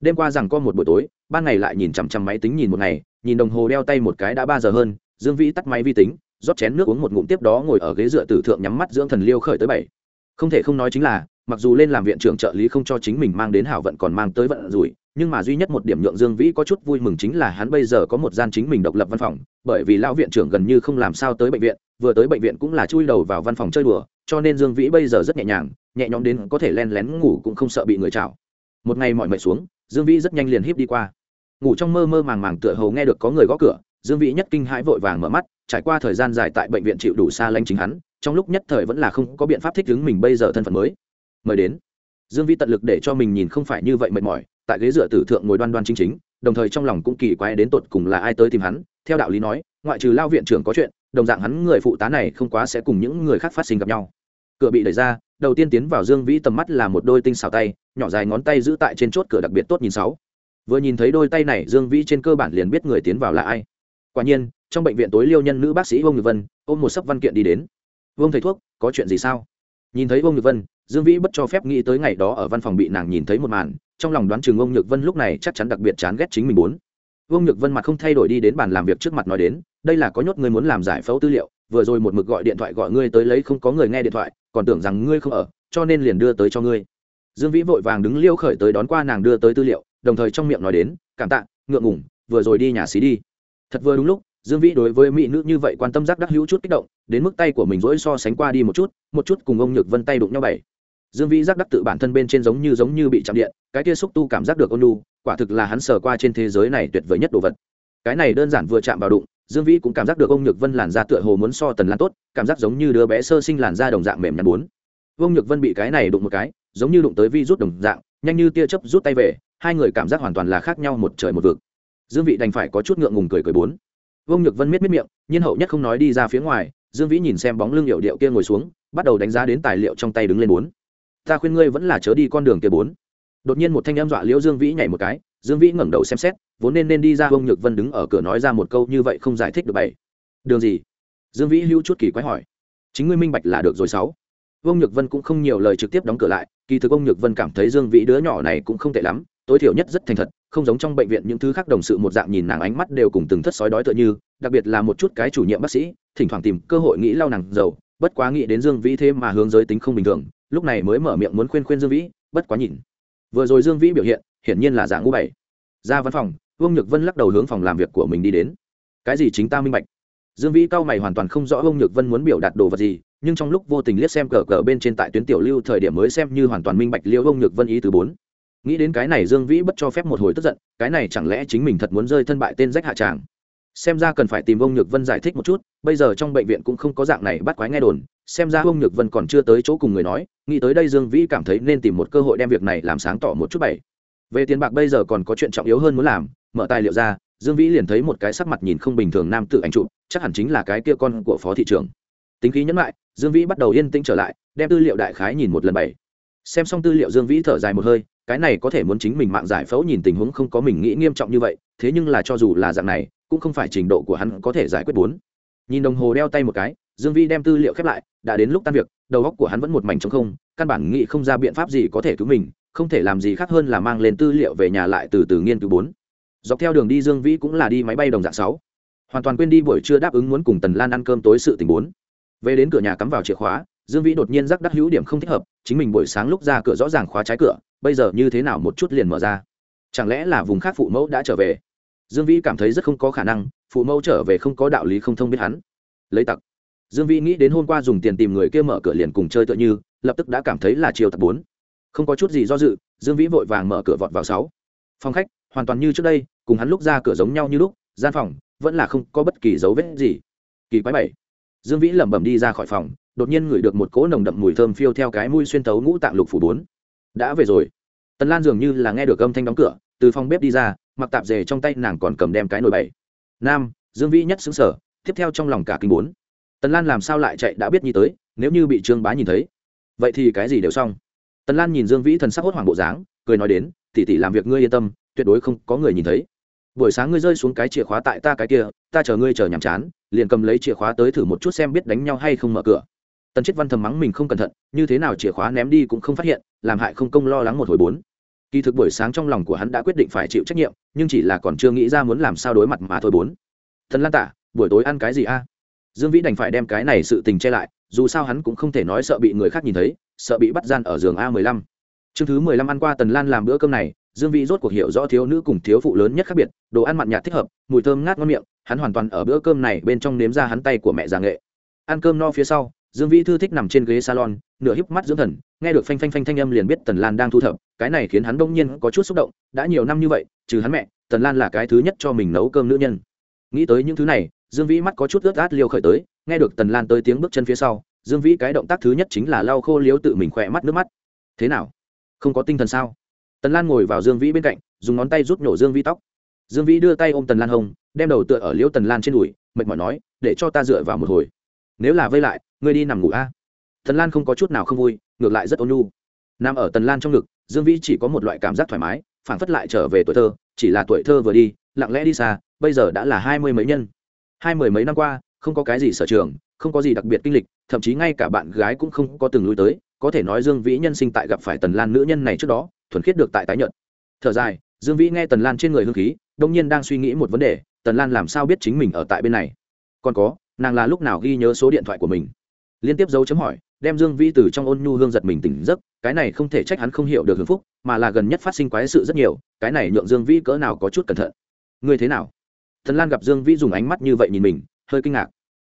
Đêm qua rằng có một buổi tối, ban ngày lại nhìn chằm chằm máy tính nhìn một ngày, nhìn đồng hồ đeo tay một cái đã ba giờ hơn, dương vĩ tắt máy vi tính, rót chén nước uống một ngụm tiếp đó ngồi ở ghế dựa tử thượng nhắm mắt dưỡng thần liêu khởi tới bảy. Không thể không nói chính là, mặc dù lên làm viện trưởng trợ lý không cho chính mình mang đến hảo vận còn mang tới vận rủi nhưng mà duy nhất một điểm nhượng dương vĩ có chút vui mừng chính là hắn bây giờ có một gian chính mình độc lập văn phòng, bởi vì lão viện trưởng gần như không làm sao tới bệnh viện, vừa tới bệnh viện cũng là chui đầu vào văn phòng chơi đùa, cho nên dương vĩ bây giờ rất nhẹ nhàng, nhẹ nhõm đến có thể len lén ngủ cũng không sợ bị người chảo một ngày mọi mệt xuống, dương vĩ rất nhanh liền híp đi qua. Ngủ trong mơ mơ màng màng tựa hầu nghe được có người gõ cửa, dương vĩ nhất kinh hãi vội vàng mở mắt, trải qua thời gian dài tại bệnh viện chịu đủ xa lánh chính hắn, trong lúc nhất thời vẫn là không có biện pháp thích ứng mình bây giờ thân phận mới. Mời đến. Dương vĩ tận lực để cho mình nhìn không phải như vậy mệt mỏi tại ghế dựa tử thượng ngồi đoan đoan chính chính, đồng thời trong lòng cũng kỳ quái đến tột cùng là ai tới tìm hắn, theo đạo lý nói, ngoại trừ lao viện trưởng có chuyện, đồng dạng hắn người phụ tá này không quá sẽ cùng những người khác phát sinh gặp nhau. Cửa bị đẩy ra, đầu tiên tiến vào dương vĩ tầm mắt là một đôi tinh xào tay, nhỏ dài ngón tay giữ tại trên chốt cửa đặc biệt tốt nhìn sáu. Vừa nhìn thấy đôi tay này, dương vĩ trên cơ bản liền biết người tiến vào là ai. Quả nhiên, trong bệnh viện tối liêu nhân nữ bác sĩ vương nhược vân, ôm một sấp văn kiện đi đến. Vương thầy thuốc, có chuyện gì sao? Nhìn thấy vương nhược vân, dương vĩ bất cho phép nghĩ tới ngày đó ở văn phòng bị nàng nhìn thấy một màn trong lòng đoán chừng ông nhược vân lúc này chắc chắn đặc biệt chán ghét chính mình muốn Ông nhược vân mặt không thay đổi đi đến bàn làm việc trước mặt nói đến, đây là có nhốt người muốn làm giải phẫu tư liệu, vừa rồi một mực gọi điện thoại gọi ngươi tới lấy không có người nghe điện thoại, còn tưởng rằng ngươi không ở, cho nên liền đưa tới cho ngươi. Dương vĩ vội vàng đứng liêu khởi tới đón qua nàng đưa tới tư liệu, đồng thời trong miệng nói đến, cảm tạ, ngượng ngủng vừa rồi đi nhà xí đi. Thật vừa đúng lúc, dương vĩ đối với mỹ nữ như vậy quan tâm giác đắc hữu chút kích động, đến mức tay của mình rỗi so sánh qua đi một chút một chút cùng ông nhược vân tay đụng nhau bảy dương vĩ giác đắc tự bản thân bên trên giống như giống như bị chạm điện, cái kia xúc tu cảm giác được ôn lu quả thực là hắn sờ qua trên thế giới này tuyệt vời nhất đồ vật. Cái này đơn giản vừa chạm vào đụng, dương vĩ cũng cảm giác được ông nhược vân làn da tựa hồ muốn so tần lan tốt, cảm giác giống như đứa bé sơ sinh làn da đồng dạng mềm nhắn bốn. Ông nhược vân bị cái này đụng một cái, giống như đụng tới vi rút đồng dạng, nhanh như tia chớp rút tay về, hai người cảm giác hoàn toàn là khác nhau một trời một vực. Dương vị đành phải có chút ngượng ngùng cười cười bốn. Vương nhược vân miết miết miệng, nhiên hậu nhất không nói đi ra phía ngoài, dương vĩ nhìn xem bóng lưng hiệu điệu kia ngồi xuống, bắt đầu đánh giá đến tài liệu trong tay đứng lên bốn ta khuyên ngươi vẫn là chớ đi con đường kia bốn. Đột nhiên một thanh em dọa liễu dương vĩ nhảy một cái, dương vĩ ngẩng đầu xem xét, vốn nên nên đi ra vương nhược vân đứng ở cửa nói ra một câu như vậy không giải thích được bảy đường gì? Dương vĩ hữu chút kỳ quái hỏi. Chính ngươi minh bạch là được rồi sáu. Vương nhược vân cũng không nhiều lời trực tiếp đóng cửa lại, kỳ thực ông nhược vân cảm thấy dương vĩ đứa nhỏ này cũng không tệ lắm, tối thiểu nhất rất thành thật, không giống trong bệnh viện những thứ khác đồng sự một dạng nhìn nàng ánh mắt đều cùng từng thất sói đói tựa như, đặc biệt là một chút cái chủ nhiệm bác sĩ, thỉnh thoảng tìm cơ hội nghĩ lau nàng giàu bất quá nghĩ đến dương vĩ thế mà hướng giới tính không bình thường lúc này mới mở miệng muốn khuyên khuyên dương vĩ, bất quá nhìn. Vừa rồi dương vĩ biểu hiện, hiển nhiên là dạng ngũ bảy ra văn phòng, vương nhược vân lắc đầu hướng phòng làm việc của mình đi đến. Cái gì chính ta minh bạch? Dương vĩ cao mày hoàn toàn không rõ vương nhược vân muốn biểu đạt đồ vật gì, nhưng trong lúc vô tình liếc xem cờ cờ bên trên tại tuyến tiểu lưu thời điểm mới xem như hoàn toàn minh bạch liêu vương nhược vân ý thứ bốn. Nghĩ đến cái này dương vĩ bất cho phép một hồi tức giận, cái này chẳng lẽ chính mình thật muốn rơi thân bại tên rách hạ tràng? Xem ra cần phải tìm ông nhược vân giải thích một chút, bây giờ trong bệnh viện cũng không có dạng này bắt quái nghe đồn. Xem ra ông nhược vân còn chưa tới chỗ cùng người nói, nghĩ tới đây dương vĩ cảm thấy nên tìm một cơ hội đem việc này làm sáng tỏ một chút bảy về tiền bạc bây giờ còn có chuyện trọng yếu hơn muốn làm, mở tài liệu ra, dương vĩ liền thấy một cái sắc mặt nhìn không bình thường nam tự ảnh chụp, chắc hẳn chính là cái kia con của phó thị trưởng. Tính khí nhẫn lại dương vĩ bắt đầu yên tĩnh trở lại, đem tư liệu đại khái nhìn một lần bảy xem xong tư liệu dương vĩ thở dài một hơi, cái này có thể muốn chính mình mạng giải phẫu nhìn tình huống không có mình nghĩ nghiêm trọng như vậy, thế nhưng là cho dù là dạng này cũng không phải trình độ của hắn có thể giải quyết bốn. Nhìn đồng hồ đeo tay một cái, dương vi đem tư liệu khép lại, đã đến lúc tan việc, đầu óc của hắn vẫn một mảnh trống không, căn bản nghĩ không ra biện pháp gì có thể cứu mình, không thể làm gì khác hơn là mang lên tư liệu về nhà lại từ từ nghiên cứu bốn. Dọc theo đường đi dương vĩ cũng là đi máy bay đồng dạng sáu. Hoàn toàn quên đi buổi trưa đáp ứng muốn cùng tần lan ăn cơm tối sự tình bốn. Về đến cửa nhà cắm vào chìa khóa, dương vĩ đột nhiên rắc đắc hữu điểm không thích hợp, chính mình buổi sáng lúc ra cửa rõ ràng khóa trái cửa, bây giờ như thế nào một chút liền mở ra. Chẳng lẽ là vùng khác phụ mẫu đã trở về? Dương vĩ cảm thấy rất không có khả năng, phụ mẫu trở về không có đạo lý không thông biết hắn. Lấy tặc. Dương vĩ nghĩ đến hôm qua dùng tiền tìm người kia mở cửa liền cùng chơi tựa như, lập tức đã cảm thấy là chiều tập bốn. Không có chút gì do dự, dương vĩ vội vàng mở cửa vọt vào sáu. Phòng khách, hoàn toàn như trước đây, cùng hắn lúc ra cửa giống nhau như lúc, gian phòng vẫn là không có bất kỳ dấu vết gì. Kỳ quái bảy. Dương vĩ lẩm bẩm đi ra khỏi phòng, đột nhiên ngửi được một cỗ nồng đậm mùi thơm phiêu theo cái mũi xuyên tấu ngũ tạng lục phủ bốn. Đã về rồi. Tần lan dường như là nghe được âm thanh đóng cửa, từ phòng bếp đi ra mặc tạp dề trong tay nàng còn cầm đem cái nồi bảy nam, dương vĩ nhất xứng sở, tiếp theo trong lòng cả kinh bốn. Tần lan làm sao lại chạy đã biết như tới, nếu như bị trương bá nhìn thấy. Vậy thì cái gì đều xong. Tần lan nhìn dương vĩ thần sắc hốt hoảng bộ dáng, cười nói đến tỉ tỉ làm việc ngươi yên tâm, tuyệt đối không có người nhìn thấy. Buổi sáng ngươi rơi xuống cái chìa khóa tại ta cái kia, ta chờ ngươi chờ nhàm chán, liền cầm lấy chìa khóa tới thử một chút xem biết đánh nhau hay không mở cửa. Tần chết văn thầm mắng mình không cẩn thận, như thế nào chìa khóa ném đi cũng không phát hiện, làm hại không công lo lắng một hồi bốn kỳ thực buổi sáng trong lòng của hắn đã quyết định phải chịu trách nhiệm, nhưng chỉ là còn chưa nghĩ ra muốn làm sao đối mặt mà thôi bốn. Thần lan tả, buổi tối ăn cái gì a? Dương vĩ đành phải đem cái này sự tình che lại, dù sao hắn cũng không thể nói sợ bị người khác nhìn thấy, sợ bị bắt gian ở giường a mười lăm. Chương thứ mười lăm ăn qua tần lan làm bữa cơm này, dương vĩ rốt cuộc hiểu rõ thiếu nữ cùng thiếu phụ lớn nhất khác biệt, đồ ăn mặn nhạt thích hợp, mùi thơm ngát ngon miệng, hắn hoàn toàn ở bữa cơm này bên trong nếm ra hắn tay của mẹ già nghệ. Ăn cơm no phía sau, dương vĩ thư thích nằm trên ghế salon, nửa híp mắt dưỡng thần nghe được phanh phanh phanh thanh âm liền biết tần lan đang thu thập, cái này khiến hắn đông nhiên có chút xúc động, đã nhiều năm như vậy, trừ hắn mẹ, tần lan là cái thứ nhất cho mình nấu cơm nữ nhân. Nghĩ tới những thứ này, dương vĩ mắt có chút ướt át liêu khởi tới, nghe được tần lan tới tiếng bước chân phía sau, dương vĩ cái động tác thứ nhất chính là lau khô liếu tự mình khỏe mắt nước mắt. Thế nào? Không có tinh thần sao? Tần lan ngồi vào dương vĩ bên cạnh, dùng ngón tay rút nhổ dương vĩ tóc. Dương vĩ đưa tay ôm tần lan hông, đem đầu tựa ở liễu tần lan trên đùi, mệt mỏi nói, để cho ta dựa vào một hồi. Nếu là vây lại, ngươi đi nằm ngủ a tần lan không có chút nào không vui, ngược lại rất ôn nhu. Nằm ở tần lan trong ngực, dương vĩ chỉ có một loại cảm giác thoải mái phản phất lại trở về tuổi thơ, chỉ là tuổi thơ vừa đi, lặng lẽ đi xa, bây giờ đã là hai mươi mấy nhân. Hai mười mấy năm qua, không có cái gì sở trường, không có gì đặc biệt kinh lịch, thậm chí ngay cả bạn gái cũng không có từng lui tới, có thể nói dương vĩ nhân sinh tại gặp phải tần lan nữ nhân này trước đó, thuần khiết được tại tái nhận thở dài, dương vĩ nghe tần lan trên người hương khí, đông nhiên đang suy nghĩ một vấn đề, tần lan làm sao biết chính mình ở tại bên này? Còn có, nàng là lúc nào ghi nhớ số điện thoại của mình? Liên tiếp dấu chấm hỏi đem dương vĩ từ trong ôn nhu hương giật mình tỉnh giấc, cái này không thể trách hắn không hiểu được hưng phúc, mà là gần nhất phát sinh quái sự rất nhiều, cái này nhượng dương vĩ cỡ nào có chút cẩn thận. Ngươi thế nào? Thần lan gặp dương vĩ dùng ánh mắt như vậy nhìn mình, hơi kinh ngạc.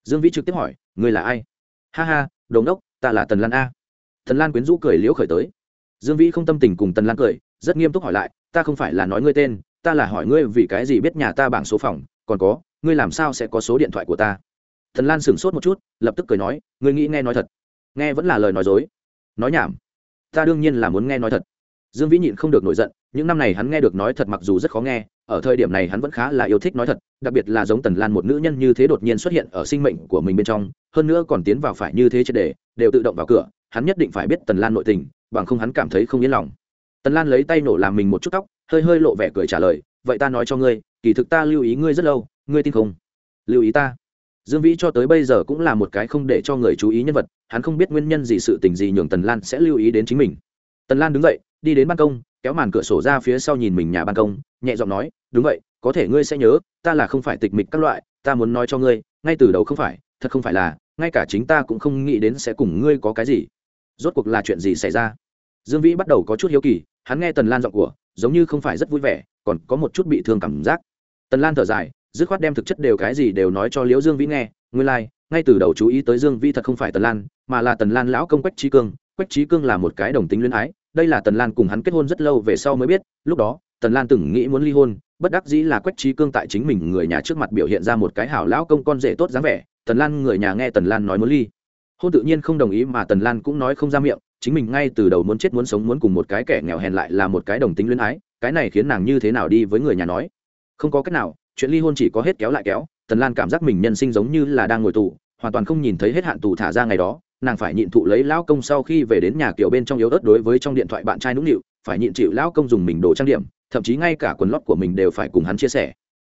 Dương vĩ trực tiếp hỏi, ngươi là ai? Ha ha đồn đốc ta là tần lan a. Thần lan quyến rũ cười liễu khởi tới. Dương vĩ không tâm tình cùng tần lan cười, rất nghiêm túc hỏi lại, ta không phải là nói ngươi tên, ta là hỏi ngươi vì cái gì biết nhà ta bảng số phòng, còn có, ngươi làm sao sẽ có số điện thoại của ta? Thần lan sửng sốt một chút, lập tức cười nói, ngươi nghĩ nghe nói thật nghe vẫn là lời nói dối. Nói nhảm. Ta đương nhiên là muốn nghe nói thật. Dương vĩ nhịn không được nổi giận, những năm này hắn nghe được nói thật mặc dù rất khó nghe, ở thời điểm này hắn vẫn khá là yêu thích nói thật, đặc biệt là giống tần lan một nữ nhân như thế đột nhiên xuất hiện ở sinh mệnh của mình bên trong, hơn nữa còn tiến vào phải như thế triệt đề đều tự động vào cửa, hắn nhất định phải biết tần lan nội tình, bằng không hắn cảm thấy không yên lòng. Tần lan lấy tay nổ làm mình một chút tóc, hơi hơi lộ vẻ cười trả lời, vậy ta nói cho ngươi, kỳ thực ta lưu ý ngươi rất lâu, ngươi tin không? Lưu ý ta? Dương vĩ cho tới bây giờ cũng là một cái không để cho người chú ý nhân vật, hắn không biết nguyên nhân gì sự tình gì nhường tần lan sẽ lưu ý đến chính mình. Tần lan đứng dậy, đi đến ban công, kéo màn cửa sổ ra phía sau nhìn mình nhà ban công, nhẹ giọng nói, đúng vậy, có thể ngươi sẽ nhớ, ta là không phải tịch mịch các loại, ta muốn nói cho ngươi, ngay từ đầu không phải, thật không phải là, ngay cả chính ta cũng không nghĩ đến sẽ cùng ngươi có cái gì. Rốt cuộc là chuyện gì xảy ra? Dương vĩ bắt đầu có chút hiếu kỳ, hắn nghe tần lan giọng của, giống như không phải rất vui vẻ, còn có một chút bị thương cảm giác. Tần lan thở dài dứt khoát đem thực chất đều cái gì đều nói cho liễu dương vĩ nghe nguyên lai、like, ngay từ đầu chú ý tới dương vĩ thật không phải tần lan mà là tần lan lão công quách trí cương. Quách trí cương là một cái đồng tính luyến ái đây là tần lan cùng hắn kết hôn rất lâu về sau mới biết lúc đó tần lan từng nghĩ muốn ly hôn bất đắc dĩ là quách trí cương tại chính mình người nhà trước mặt biểu hiện ra một cái hảo lão công con rể tốt dáng vẻ tần lan người nhà nghe tần lan nói muốn ly. Hôn tự nhiên không đồng ý mà tần lan cũng nói không ra miệng chính mình ngay từ đầu muốn chết muốn sống muốn cùng một cái kẻ nghèo hèn lại là một cái đồng tính luyến ái cái này khiến nàng như thế nào đi với người nhà nói? Không có cách nào chuyện ly hôn chỉ có hết kéo lại kéo, tần lan cảm giác mình nhân sinh giống như là đang ngồi tù, hoàn toàn không nhìn thấy hết hạn tù thả ra ngày đó, nàng phải nhịn thụ lấy lão công sau khi về đến nhà kiểu bên trong yếu ớt đối với trong điện thoại bạn trai nũng nịu, phải nhịn chịu lão công dùng mình đồ trang điểm, thậm chí ngay cả quần lót của mình đều phải cùng hắn chia sẻ.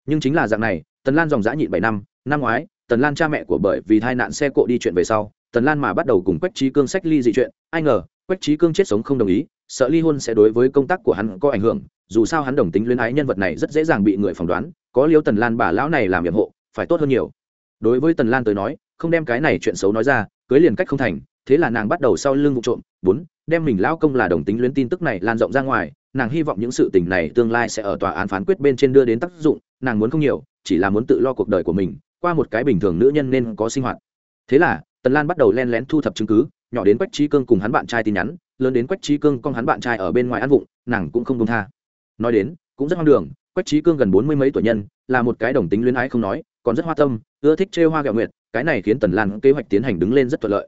Nhưng chính là dạng này, tần lan dòng dã nhịn bảy năm năm ngoái, tần lan cha mẹ của bởi vì tai nạn xe cộ đi chuyện về sau, tần lan mà bắt đầu cùng quách trí cương sách ly dị chuyện, ai ngờ, quách trí cương chết sống không đồng ý, sợ ly hôn sẽ đối với công tác của hắn có ảnh hưởng dù sao hắn đồng tính luyến ái nhân vật này rất dễ dàng bị người phỏng đoán, có liêu tần lan bà lão này làm nhiệm hộ, phải tốt hơn nhiều. Đối với tần lan tới nói, không đem cái này chuyện xấu nói ra, cưới liền cách không thành, thế là nàng bắt đầu sau lưng vụ trộm, bốn, đem mình lão công là đồng tính luyến tin tức này lan rộng ra ngoài, nàng hy vọng những sự tình này tương lai sẽ ở tòa án phán quyết bên trên đưa đến tác dụng, nàng muốn không nhiều, chỉ là muốn tự lo cuộc đời của mình, qua một cái bình thường nữ nhân nên có sinh hoạt. Thế là, tần lan bắt đầu len lén thu thập chứng cứ, nhỏ đến quách trí cương cùng hắn bạn trai tin nhắn, lớn đến quách trí cương con hắn bạn trai ở bên ngoài ăn vụng, nàng cũng không công tha nói đến, cũng rất hoang đường, quách trí cương gần bốn mươi mấy tuổi nhân, là một cái đồng tính luyến ái không nói, còn rất hoa tâm, ưa thích trêu hoa gạo nguyệt, cái này khiến tần lan kế hoạch tiến hành đứng lên rất thuận lợi.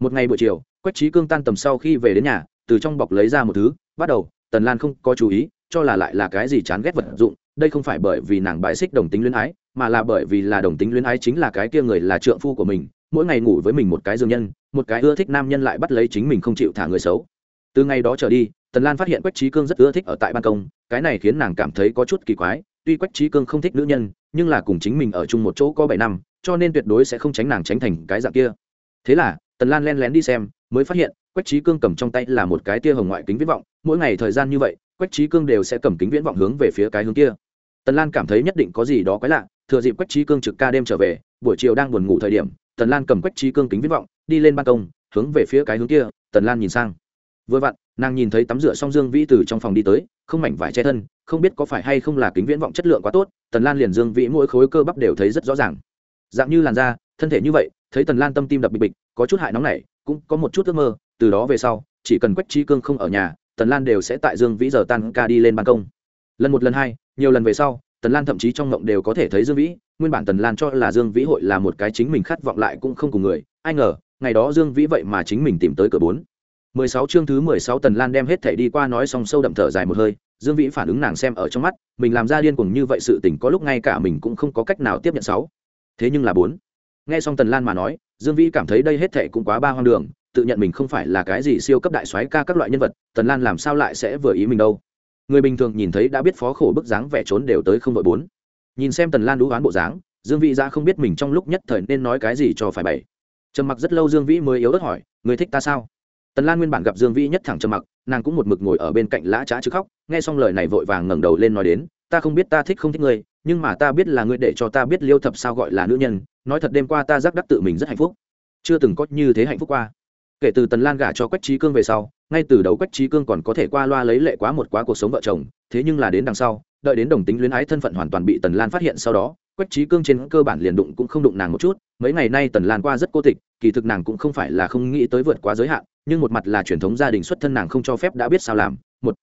Một ngày buổi chiều, quách trí cương tan tầm sau khi về đến nhà, từ trong bọc lấy ra một thứ, bắt đầu, tần lan không có chú ý, cho là lại là cái gì chán ghét vật dụng, đây không phải bởi vì nàng bài xích đồng tính luyến ái, mà là bởi vì là đồng tính luyến ái chính là cái kia người là trượng phu của mình, mỗi ngày ngủ với mình một cái dương nhân, một cái ưa thích nam nhân lại bắt lấy chính mình không chịu thả người xấu. Từ ngày đó trở đi, tần lan phát hiện quách trí cương rất ưa thích ở tại ban công cái này khiến nàng cảm thấy có chút kỳ quái, tuy quách trí cương không thích nữ nhân, nhưng là cùng chính mình ở chung một chỗ có bảy năm, cho nên tuyệt đối sẽ không tránh nàng tránh thành cái dạng kia. Thế là, tần lan len lén đi xem, mới phát hiện, quách trí cương cầm trong tay là một cái tia hồng ngoại kính viễn vọng, mỗi ngày thời gian như vậy, quách trí cương đều sẽ cầm kính viễn vọng hướng về phía cái hướng kia. Tần lan cảm thấy nhất định có gì đó quái lạ, thừa dịp quách trí cương trực ca đêm trở về, buổi chiều đang buồn ngủ thời điểm, tần lan cầm quách trí cương kính viễn vọng, đi lên ban công, hướng về phía cái hướng kia, tần lan nhìn sang. Vừa vặn, nàng nhìn thấy tắm rửa xong dương vĩ từ trong phòng đi tới không mảnh vải che thân, không biết có phải hay không là kính viễn vọng chất lượng quá tốt, tần lan liền dương vĩ mỗi khối cơ bắp đều thấy rất rõ ràng. Dạng như làn da, thân thể như vậy, thấy tần lan tâm tim đập bịch bịch, có chút hại nóng này cũng có một chút ước mơ, từ đó về sau, chỉ cần quách trí cương không ở nhà, tần lan đều sẽ tại dương vĩ giờ tan ca đi lên ban công. Lần một lần hai, nhiều lần về sau, tần lan thậm chí trong ngộng đều có thể thấy dương vĩ, nguyên bản tần lan cho là dương vĩ hội là một cái chính mình khát vọng lại cũng không cùng người, ai ngờ, ngày đó dương vĩ vậy mà chính mình tìm tới cửa bốn mười sáu chương thứ mười sáu tần lan đem hết thảy đi qua nói xong sâu đậm thở dài một hơi, dương vĩ phản ứng nàng xem ở trong mắt, mình làm ra điên cuồng như vậy sự tình có lúc ngay cả mình cũng không có cách nào tiếp nhận sáu. Thế nhưng là bốn. Nghe xong tần lan mà nói, dương vĩ cảm thấy đây hết thảy cũng quá ba hoang đường, tự nhận mình không phải là cái gì siêu cấp đại soái ca các loại nhân vật, tần lan làm sao lại sẽ vừa ý mình đâu? Người bình thường nhìn thấy đã biết phó khổ bức dáng vẻ trốn đều tới không đội bốn. Nhìn xem tần lan đũ đoán bộ dáng, dương vĩ ra không biết mình trong lúc nhất thời nên nói cái gì cho phải bảy trầm mặc rất lâu dương vĩ mới yếu ớt hỏi, người thích ta sao? Tần lan nguyên bản gặp dương vĩ nhất thẳng trầm mặc, nàng cũng một mực ngồi ở bên cạnh lã trá chứ khóc, nghe xong lời này vội vàng ngẩng đầu lên nói đến, ta không biết ta thích không thích ngươi, nhưng mà ta biết là ngươi để cho ta biết liêu thập sao gọi là nữ nhân, nói thật đêm qua ta giác đắc tự mình rất hạnh phúc. Chưa từng có như thế hạnh phúc qua. Kể từ tần lan gả cho quách trí cương về sau, ngay từ đầu quách trí cương còn có thể qua loa lấy lệ quá một quá cuộc sống vợ chồng, thế nhưng là đến đằng sau, đợi đến đồng tính luyến ái thân phận hoàn toàn bị tần lan phát hiện sau đó quách trí cương trên cơ bản liền đụng cũng không đụng nàng một chút, mấy ngày nay tần lan qua rất cô tịch, kỳ thực nàng cũng không phải là không nghĩ tới vượt quá giới hạn, nhưng một mặt là truyền thống gia đình xuất thân nàng không cho phép đã biết sao làm, một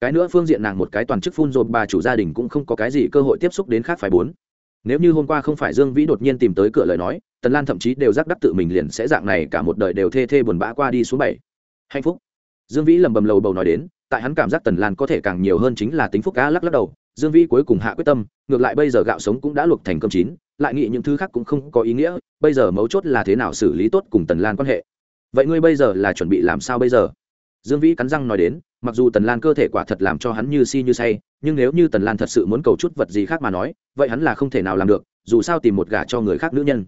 cái nữa phương diện nàng một cái toàn chức phun rồi bà chủ gia đình cũng không có cái gì cơ hội tiếp xúc đến khác phải bốn. Nếu như hôm qua không phải dương vĩ đột nhiên tìm tới cửa lời nói, tần lan thậm chí đều giác đắc tự mình liền sẽ dạng này cả một đời đều thê thê buồn bã qua đi xuống bảy. Hạnh phúc. Dương vĩ lầm bầm lầu bầu nói đến, tại hắn cảm giác tần lan có thể càng nhiều hơn chính là tính phúc cá lắc lắc đầu, dương vĩ cuối cùng hạ quyết tâm ngược lại bây giờ gạo sống cũng đã luộc thành cơm chín, lại nghĩ những thứ khác cũng không có ý nghĩa, bây giờ mấu chốt là thế nào xử lý tốt cùng tần lan quan hệ. Vậy ngươi bây giờ là chuẩn bị làm sao bây giờ? Dương vĩ cắn răng nói đến, mặc dù tần lan cơ thể quả thật làm cho hắn như si như say, nhưng nếu như tần lan thật sự muốn cầu chút vật gì khác mà nói, vậy hắn là không thể nào làm được, dù sao tìm một gả cho người khác nữ nhân.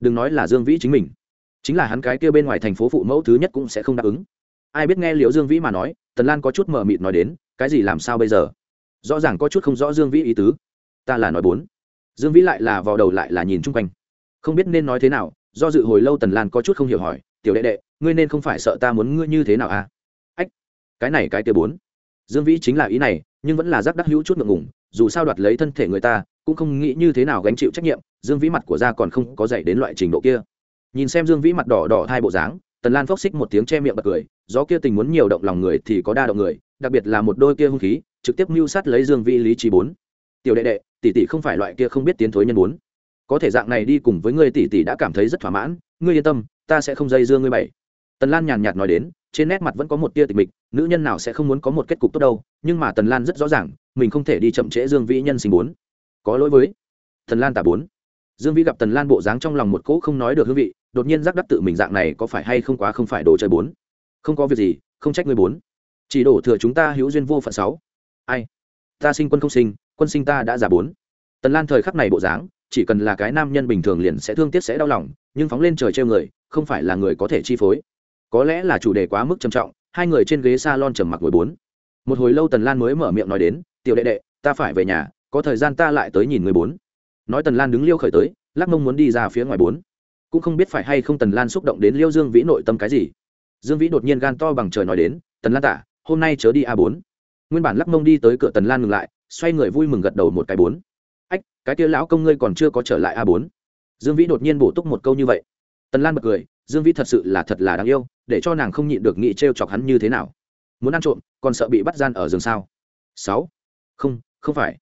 Đừng nói là dương vĩ chính mình, chính là hắn cái kia bên ngoài thành phố phụ mẫu thứ nhất cũng sẽ không đáp ứng. Ai biết nghe liệu dương vĩ mà nói, tần lan có chút mờ mịt nói đến, cái gì làm sao bây giờ? Rõ ràng có chút không rõ dương vĩ ý tứ ta là nói bốn. Dương vĩ lại là vào đầu lại là nhìn chung quanh. Không biết nên nói thế nào, do dự hồi lâu tần lan có chút không hiểu hỏi, tiểu đệ đệ, ngươi nên không phải sợ ta muốn ngươi như thế nào à? Ách, cái này cái kia bốn. Dương vĩ chính là ý này, nhưng vẫn là giác đắc hữu chút ngượng ngùng, dù sao đoạt lấy thân thể người ta, cũng không nghĩ như thế nào gánh chịu trách nhiệm, dương vĩ mặt của da còn không có dạy đến loại trình độ kia. Nhìn xem dương vĩ mặt đỏ đỏ hai bộ dáng, tần lan phốc xích một tiếng che miệng bật cười, gió kia tình muốn nhiều động lòng người thì có đa động người, đặc biệt là một đôi kia hung khí, trực tiếp mưu sát lấy dương vĩ lý trí bốn tiểu đệ đệ, tỷ tỷ không phải loại kia không biết tiến thối nhân bốn có thể dạng này đi cùng với ngươi tỷ tỷ đã cảm thấy rất thỏa mãn, ngươi yên tâm, ta sẽ không dây dưa ngươi bảy. Tần lan nhàn nhạt nói đến, trên nét mặt vẫn có một tia tịch mịch, nữ nhân nào sẽ không muốn có một kết cục tốt đâu, nhưng mà tần lan rất rõ ràng, mình không thể đi chậm trễ dương vĩ nhân sinh bốn. Có lỗi với tần lan tả bốn. Dương vĩ gặp tần lan bộ dáng trong lòng một cỗ không nói được hương vị, đột nhiên giác đắc tự mình dạng này có phải hay không quá không phải đồ chơi bốn. Không có việc gì, không trách người bốn. Chỉ đổ thừa chúng ta hữu duyên vô phận sáu. Ai? Ta sinh quân không sinh quân sinh ta đã già bốn. Tần lan thời khắc này bộ dáng, chỉ cần là cái nam nhân bình thường liền sẽ thương tiếc sẽ đau lòng, nhưng phóng lên trời treo người, không phải là người có thể chi phối. Có lẽ là chủ đề quá mức trầm trọng, hai người trên ghế s a lon trầm mặc ngồi bốn. Một hồi lâu tần lan mới mở miệng nói đến, tiểu đệ đệ, ta phải về nhà, có thời gian ta lại tới nhìn người bốn. Nói tần lan đứng liêu khởi tới, lắc mông muốn đi ra phía ngoài bốn. Cũng không biết phải hay không tần lan xúc động đến liêu dương vĩ nội tâm cái gì. Dương vĩ đột nhiên gan to bằng trời nói đến, tần lan tả, hôm nay chớ đi a bốn. Nguyên bản lắc mông đi tới cửa tần lan ngừng lại xoay người vui mừng gật đầu một cái bốn. Ách, cái kia lão công ngươi còn chưa có trở lại a bốn. Dương vĩ đột nhiên bổ túc một câu như vậy. Tần lan bật cười, dương vĩ thật sự là thật là đáng yêu, để cho nàng không nhịn được nghĩ t r e o chọc hắn như thế nào. Muốn ăn trộm, còn sợ bị bắt gian ở giường sao? Sáu. Không không phải.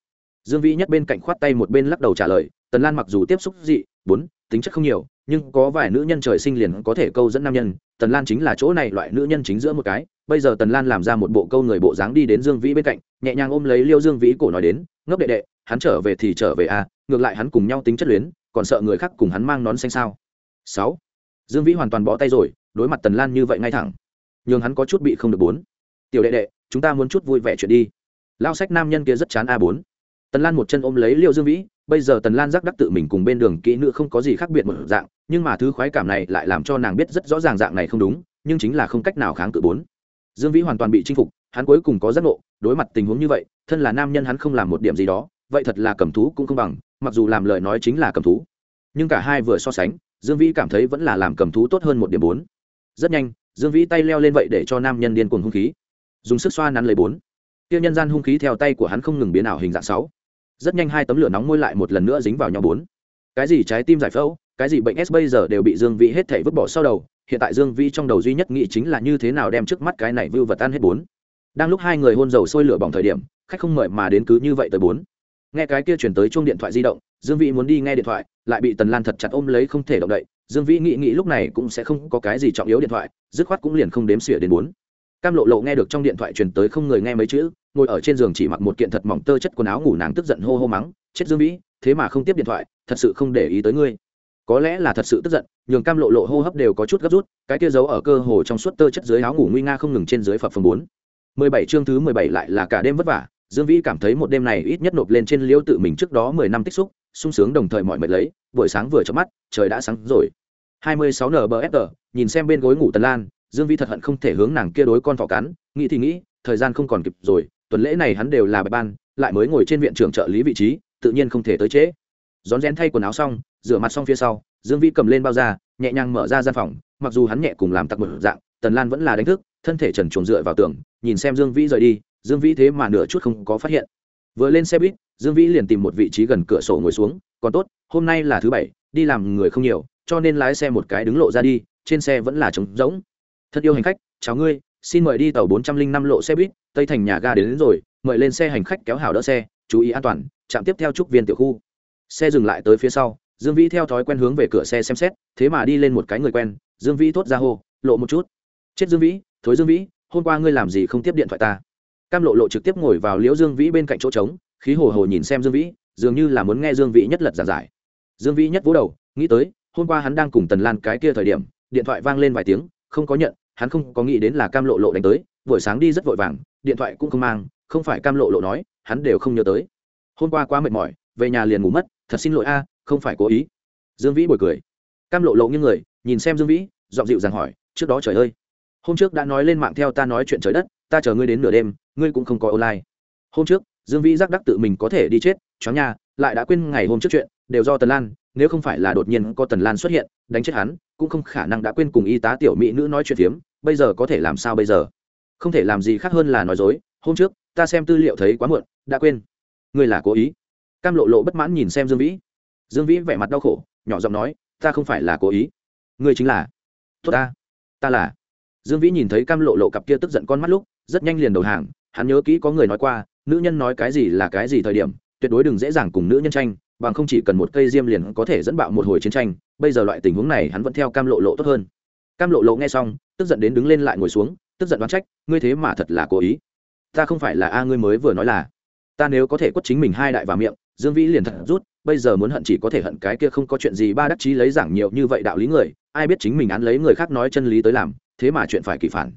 Dương vĩ nhất bên cạnh khoát tay một bên lắc đầu trả lời, tần lan mặc dù tiếp xúc dị, bốn, tính chất không nhiều, nhưng có vài nữ nhân trời sinh liền có thể câu dẫn nam nhân, tần lan chính là chỗ này loại nữ nhân chính giữa một cái bây giờ tần lan làm ra một bộ câu người bộ dáng đi đến dương vĩ bên cạnh, nhẹ nhàng ôm lấy liêu dương vĩ cổ nói đến, ngốc đệ đệ, hắn trở về thì trở về à ngược lại hắn cùng nhau tính chất luyến, còn sợ người khác cùng hắn mang nón xanh sao? Sáu. Dương vĩ hoàn toàn bỏ tay rồi, đối mặt tần lan như vậy ngay thẳng. Nhường hắn có chút bị không được bốn. Tiểu đệ đệ, chúng ta muốn chút vui vẻ chuyện đi. Lao sách nam nhân kia rất chán a bốn. Tần lan một chân ôm lấy liệu dương vĩ, bây giờ tần lan giác đắc tự mình cùng bên đường kỹ nữ không có gì khác biệt một dạng, nhưng mà thứ khoái cảm này lại làm cho nàng biết rất rõ ràng dạng này không đúng, nhưng chính là không cách nào kháng cự bốn dương vĩ hoàn toàn bị chinh phục, hắn cuối cùng có giác ngộ, đối mặt tình huống như vậy, thân là nam nhân hắn không làm một điểm gì đó, vậy thật là cầm thú cũng không bằng, mặc dù làm lời nói chính là cầm thú. Nhưng cả hai vừa so sánh, dương vĩ cảm thấy vẫn là làm cầm thú tốt hơn một điểm bốn. Rất nhanh, dương vĩ tay leo lên vậy để cho nam nhân điên cuồng hung khí. Dùng sức xoa nắn lấy bốn. Tiêu nhân gian hung khí theo tay của hắn không ngừng biến ảo hình dạng sáu. Rất nhanh hai tấm lửa nóng môi lại một lần nữa dính vào nhau bốn. Cái gì trái tim giải phẫu, cái gì bệnh s bây giờ đều bị dương vĩ hết thảy vứt bỏ sau đầu hiện tại dương vĩ trong đầu duy nhất nghĩ chính là như thế nào đem trước mắt cái này vưu vật ăn hết bốn. Đang lúc hai người hôn dầu sôi lửa bỏng thời điểm, khách không mời mà đến cứ như vậy tới bốn. Nghe cái kia chuyển tới chuông điện thoại di động, dương vĩ muốn đi nghe điện thoại, lại bị tần lan thật chặt ôm lấy không thể động đậy. Dương vĩ nghĩ nghĩ lúc này cũng sẽ không có cái gì trọng yếu điện thoại, dứt khoát cũng liền không đếm xỉa đến bốn. Cam lộ lộ nghe được trong điện thoại truyền tới không người nghe mấy chữ, ngồi ở trên giường chỉ mặc một kiện thật mỏng tơ chất quần áo ngủ nàng tức giận hô hô mắng, chết dương vĩ, thế mà không tiếp điện thoại, thật sự không để ý tới ngươi có lẽ là thật sự tức giận, nhường cam lộ lộ hô hấp đều có chút gấp rút, cái kia giấu ở cơ hồ trong suốt tơ chất dưới áo ngủ nguy nga không ngừng trên dưới phập phần bốn. Mười bảy chương thứ mười bảy lại là cả đêm vất vả, dương vĩ cảm thấy một đêm này ít nhất nộp lên trên liêu tự mình trước đó mười năm tích xúc, sung sướng đồng thời mọi mệt lấy, buổi sáng vừa chớp mắt, trời đã sáng rồi. Hai mươi sáu nbfr nhìn xem bên gối ngủ tần lan, dương vĩ thật hận không thể hướng nàng kia đối con thỏ cắn, nghĩ thì nghĩ, thời gian không còn kịp rồi, tuần lễ này hắn đều là bài ban, lại mới ngồi trên viện trưởng trợ lý vị trí, tự nhiên không thể tới trễ rón rén thay quần áo xong rửa mặt xong phía sau dương vĩ cầm lên bao da nhẹ nhàng mở ra gian phòng mặc dù hắn nhẹ cùng làm tặc một dạng tần lan vẫn là đánh thức thân thể trần chuồn dựa vào tường nhìn xem dương vĩ rời đi dương vĩ thế mà nửa chút không có phát hiện. Vừa lên xe buýt dương vĩ liền tìm một vị trí gần cửa sổ ngồi xuống còn tốt hôm nay là thứ bảy đi làm người không nhiều cho nên lái xe một cái đứng lộ ra đi trên xe vẫn là trống rỗng. Thật yêu hành khách chào ngươi xin mời đi tàu bốn trăm linh năm lộ xe buýt tây thành nhà ga đến, đến rồi mời lên xe hành khách kéo hảo đỡ xe chú ý an toàn trạm tiếp theo trúc viên tiểu khu xe dừng lại tới phía sau, dương vĩ theo thói quen hướng về cửa xe xem xét, thế mà đi lên một cái người quen, dương vĩ thốt ra hô, lộ một chút. Chết dương vĩ, thối dương vĩ, hôm qua ngươi làm gì không tiếp điện thoại ta? Cam lộ lộ trực tiếp ngồi vào liễu dương vĩ bên cạnh chỗ trống, khí hồ hồ nhìn xem dương vĩ, dường như là muốn nghe dương vĩ nhất lật giả giải. Dương vĩ nhất vỗ đầu, nghĩ tới, hôm qua hắn đang cùng tần lan cái kia thời điểm, điện thoại vang lên vài tiếng, không có nhận, hắn không có nghĩ đến là cam lộ lộ đánh tới, buổi sáng đi rất vội vàng, điện thoại cũng không mang, không phải cam lộ lộ nói, hắn đều không nhớ tới. Hôm qua quá mệt mỏi, về nhà liền ngủ mất thật xin lỗi a, không phải cố ý. Dương vĩ bồi cười. Cam lộ lộ như người, nhìn xem dương vĩ dọn dịu rằng hỏi, trước đó trời ơi, hôm trước đã nói lên mạng theo ta nói chuyện trời đất, ta chờ ngươi đến nửa đêm, ngươi cũng không có online. Hôm trước, dương vĩ giác đắc tự mình có thể đi chết, chó nhà, lại đã quên ngày hôm trước chuyện, đều do tần lan, nếu không phải là đột nhiên có tần lan xuất hiện, đánh chết hắn, cũng không khả năng đã quên cùng y tá tiểu mỹ nữ nói chuyện phiếm, bây giờ có thể làm sao bây giờ? Không thể làm gì khác hơn là nói dối, hôm trước, ta xem tư liệu thấy quá muộn, đã quên. Ngươi là cố ý? Cam lộ lộ bất mãn nhìn xem dương vĩ. Dương vĩ vẻ mặt đau khổ, nhỏ giọng nói, ta không phải là cố ý. Ngươi chính là. Tốt ta ta là. Dương vĩ nhìn thấy cam lộ lộ cặp kia tức giận con mắt lúc, rất nhanh liền đầu hàng, hắn nhớ kỹ có người nói qua, nữ nhân nói cái gì là cái gì thời điểm, tuyệt đối đừng dễ dàng cùng nữ nhân tranh, bằng không chỉ cần một cây diêm liền có thể dẫn bạo một hồi chiến tranh, bây giờ loại tình huống này hắn vẫn theo cam lộ lộ tốt hơn. Cam lộ lộ nghe xong, tức giận đến đứng lên lại ngồi xuống, tức giận đoán trách, ngươi thế mà thật là cố ý. Ta không phải là a, ngươi mới vừa nói là ta nếu có thể quất chính mình hai đại vào miệng, dương vĩ liền thật rút, bây giờ muốn hận chỉ có thể hận cái kia không có chuyện gì ba đắc chí lấy giảng nhiều như vậy đạo lý người, ai biết chính mình án lấy người khác nói chân lý tới làm, thế mà chuyện phải kỳ phản.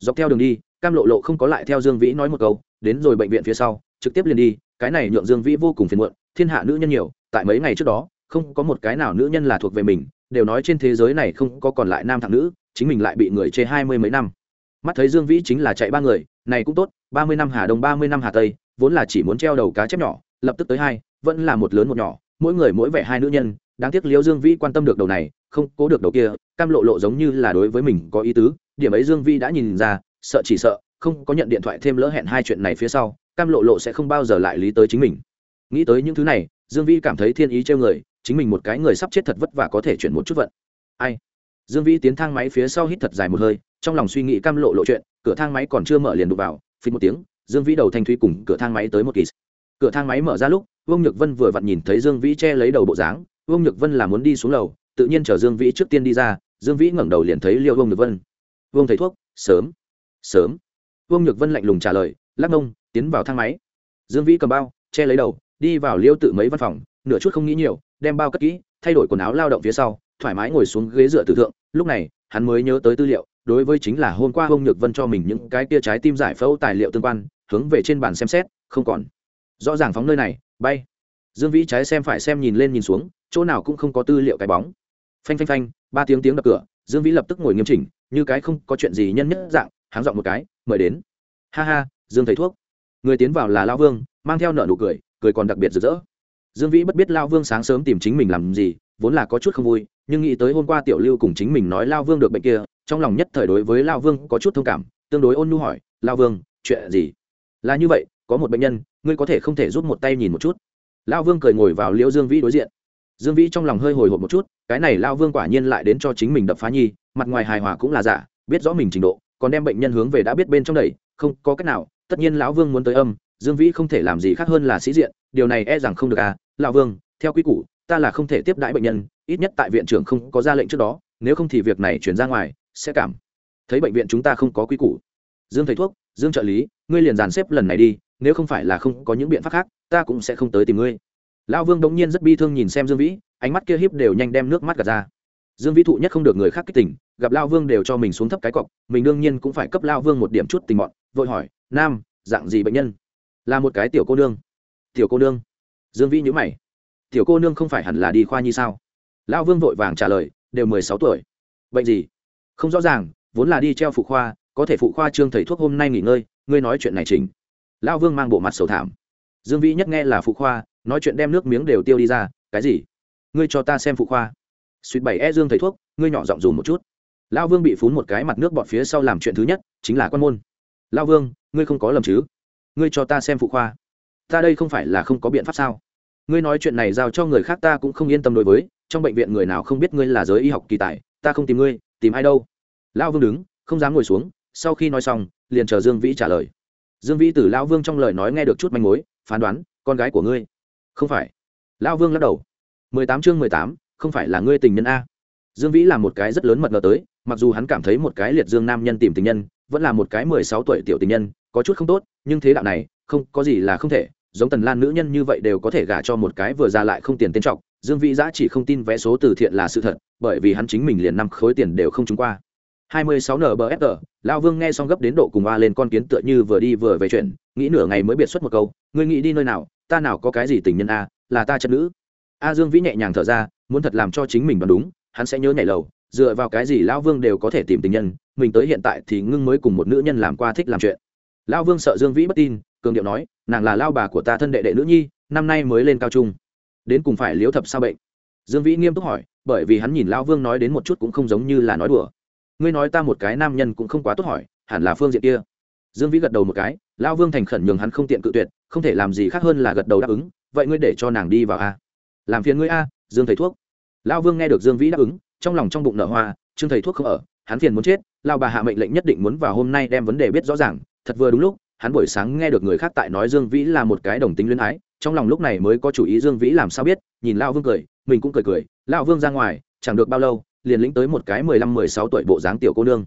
Dọc theo đường đi, cam lộ lộ không có lại theo dương vĩ nói một câu, đến rồi bệnh viện phía sau, trực tiếp liền đi, cái này nhượng dương vĩ vô cùng phiền muộn, thiên hạ nữ nhân nhiều, tại mấy ngày trước đó, không có một cái nào nữ nhân là thuộc về mình, đều nói trên thế giới này không có còn lại nam thằng nữ, chính mình lại bị người chê hai mươi mấy năm. Mắt thấy dương vĩ chính là chạy ba người, này cũng tốt, ba mươi năm hà đông, ba mươi năm hà tây vốn là chỉ muốn treo đầu cá chép nhỏ, lập tức tới hai, vẫn là một lớn một nhỏ, mỗi người mỗi vẻ hai nữ nhân. Đáng tiếc liễu dương vĩ quan tâm được đầu này, không cố được đầu kia, cam lộ lộ giống như là đối với mình có ý tứ. Điểm ấy dương vĩ đã nhìn ra, sợ chỉ sợ, không có nhận điện thoại thêm lỡ hẹn hai chuyện này phía sau, cam lộ lộ sẽ không bao giờ lại lý tới chính mình. Nghĩ tới những thứ này, dương vĩ cảm thấy thiên ý treo người, chính mình một cái người sắp chết thật vất vả có thể chuyển một chút vận. Ai? Dương vĩ tiến thang máy phía sau hít thật dài một hơi, trong lòng suy nghĩ cam lộ lộ chuyện, cửa thang máy còn chưa mở liền đục vào phí một tiếng dương vĩ đầu thanh thúy cùng cửa thang máy tới một kỳ. Cửa thang máy mở ra lúc, vương nhược vân vừa vặn nhìn thấy dương vĩ che lấy đầu bộ dáng. Vương nhược vân là muốn đi xuống lầu, tự nhiên chở dương vĩ trước tiên đi ra, dương vĩ ngẩng đầu liền thấy liêu vương nhược vân. Vương thầy thuốc, sớm sớm. Vương nhược vân lạnh lùng trả lời, lắc nông tiến vào thang máy. Dương vĩ cầm bao, che lấy đầu, đi vào liêu tự mấy văn phòng, nửa chút không nghĩ nhiều, đem bao cất kỹ, thay đổi quần áo lao động phía sau, thoải mái ngồi xuống ghế dựa tử thượng. Lúc này, hắn mới nhớ tới tư liệu đối với chính là hôm qua ông nhược vân cho mình những cái kia trái tim giải phẫu tài liệu tương quan, hướng về trên bàn xem xét, không còn. Rõ ràng phóng nơi này, bay. Dương vĩ trái xem phải xem nhìn lên nhìn xuống, chỗ nào cũng không có tư liệu cái bóng. Phanh phanh phanh, ba tiếng tiếng đập cửa, dương vĩ lập tức ngồi nghiêm chỉnh, như cái không có chuyện gì nhân nhất dạng, háng dọn một cái, mời đến. Ha ha, dương thầy thuốc. Người tiến vào là lao vương, mang theo nợ nụ cười cười còn đặc biệt rực rỡ. Dương vĩ bất biết lao vương sáng sớm tìm chính mình làm gì, vốn là có chút không vui nhưng nghĩ tới hôm qua tiểu lưu cùng chính mình nói lao vương được bệnh kia, trong lòng nhất thời đối với lao vương có chút thông cảm, tương đối ôn nhu hỏi, lao vương, chuyện gì? Là như vậy, có một bệnh nhân, ngươi có thể không thể rút một tay nhìn một chút? Lao vương cười ngồi vào liễu dương vĩ đối diện. Dương vĩ trong lòng hơi hồi hộp một chút, cái này lao vương quả nhiên lại đến cho chính mình đập phá nhi, mặt ngoài hài hòa cũng là giả, biết rõ mình trình độ, còn đem bệnh nhân hướng về đã biết bên trong đầy không có cách nào, tất nhiên lão vương muốn tới âm, dương vĩ không thể làm gì khác hơn là sĩ diện, điều này e rằng không được à lao vương, theo quy củ ta là không thể tiếp đãi bệnh nhân, ít nhất tại viện trưởng không có ra lệnh trước đó, nếu không thì việc này chuyển ra ngoài, sẽ cảm thấy bệnh viện chúng ta không có quy củ. Dương thầy thuốc, dương trợ lý, ngươi liền dàn xếp lần này đi, nếu không phải là không có những biện pháp khác, ta cũng sẽ không tới tìm ngươi. Lão vương đống nhiên rất bi thương nhìn xem dương vĩ, ánh mắt kia hiếp đều nhanh đem nước mắt gạt ra. Dương vĩ thụ nhất không được người khác kích tỉnh gặp lao vương đều cho mình xuống thấp cái cọc, mình đương nhiên cũng phải cấp lao vương một điểm chút tình mọn, vội hỏi, nam, dạng gì bệnh nhân? Là một cái tiểu cô nương. Tiểu cô nương? Dương vĩ nhữ mày tiểu cô nương không phải hẳn là đi khoa nhi sao? Lão vương vội vàng trả lời, đều mười sáu tuổi. Bệnh gì? Không rõ ràng, vốn là đi treo phụ khoa, có thể phụ khoa trương thầy thuốc hôm nay nghỉ ngơi, ngươi nói chuyện này chính lão vương mang bộ mặt sầu thảm. Dương vĩ nhất nghe là phụ khoa, nói chuyện đem nước miếng đều tiêu đi ra, cái gì? Ngươi cho ta xem phụ khoa. Suýt bảy e dương thầy thuốc, ngươi nhỏ giọng dùng một chút. Lão vương bị phún một cái mặt nước bọt phía sau làm chuyện thứ nhất, chính là quan môn. Lão vương, ngươi không có lầm chứ? Ngươi cho ta xem phụ khoa. Ta đây không phải là không có biện pháp sao? Ngươi nói chuyện này giao cho người khác ta cũng không yên tâm đối với, trong bệnh viện người nào không biết ngươi là giới y học kỳ tài, ta không tìm ngươi, tìm ai đâu. Lão vương đứng, không dám ngồi xuống, sau khi nói xong, liền chờ dương vĩ trả lời. Dương vĩ từ lão vương trong lời nói nghe được chút manh mối, phán đoán, con gái của ngươi. Không phải. Lão vương lắc đầu. Mười tám chương mười tám, không phải là ngươi tình nhân a. Dương vĩ là một cái rất lớn mật ngờ tới, mặc dù hắn cảm thấy một cái liệt dương nam nhân tìm tình nhân, vẫn là một cái mười sáu tuổi tiểu tình nhân, có chút không tốt, nhưng thế đạo này, không, có gì là không thể giống tần lan nữ nhân như vậy đều có thể gả cho một cái vừa ra lại không tiền tên trọng dương vĩ giã chỉ không tin vé số từ thiện là sự thật, bởi vì hắn chính mình liền năm khối tiền đều không trúng qua. 26 nbfr lao vương nghe xong gấp đến độ cùng a lên con kiến tựa như vừa đi vừa về chuyện, nghĩ nửa ngày mới biệt xuất một câu, ngươi nghĩ đi nơi nào, ta nào có cái gì tình nhân a, là ta chân nữ. A dương vĩ nhẹ nhàng thở ra, muốn thật làm cho chính mình đoán đúng, hắn sẽ nhớ nhảy lầu, dựa vào cái gì lão vương đều có thể tìm tình nhân, mình tới hiện tại thì ngưng mới cùng một nữ nhân làm qua thích làm chuyện. Lão vương sợ dương vĩ bất tin cường điệu nói, nàng là lao bà của ta thân đệ đệ nữ nhi, năm nay mới lên cao trung. Đến cùng phải liếu thập sao bệnh? Dương vĩ nghiêm túc hỏi, bởi vì hắn nhìn lão vương nói đến một chút cũng không giống như là nói đùa. Ngươi nói ta một cái nam nhân cũng không quá tốt hỏi, hẳn là phương diện kia. Dương vĩ gật đầu một cái, lão vương thành khẩn nhường hắn không tiện cự tuyệt, không thể làm gì khác hơn là gật đầu đáp ứng, vậy ngươi để cho nàng đi vào a. Làm phiền ngươi a, dương thầy thuốc. Lão vương nghe được dương vĩ đáp ứng, trong lòng trong bụng nở hoa, trương thầy thuốc không ở, hắn phiền muốn chết, lao bà hạ mệnh lệnh nhất định muốn vào hôm nay đem vấn đề biết rõ ràng, thật vừa đúng lúc hắn buổi sáng nghe được người khác tại nói dương vĩ là một cái đồng tính luyến ái, trong lòng lúc này mới có chủ ý dương vĩ làm sao biết, nhìn lao vương cười, mình cũng cười cười lao vương ra ngoài, chẳng được bao lâu, liền lĩnh tới một cái mười lăm mười sáu tuổi bộ dáng tiểu cô nương.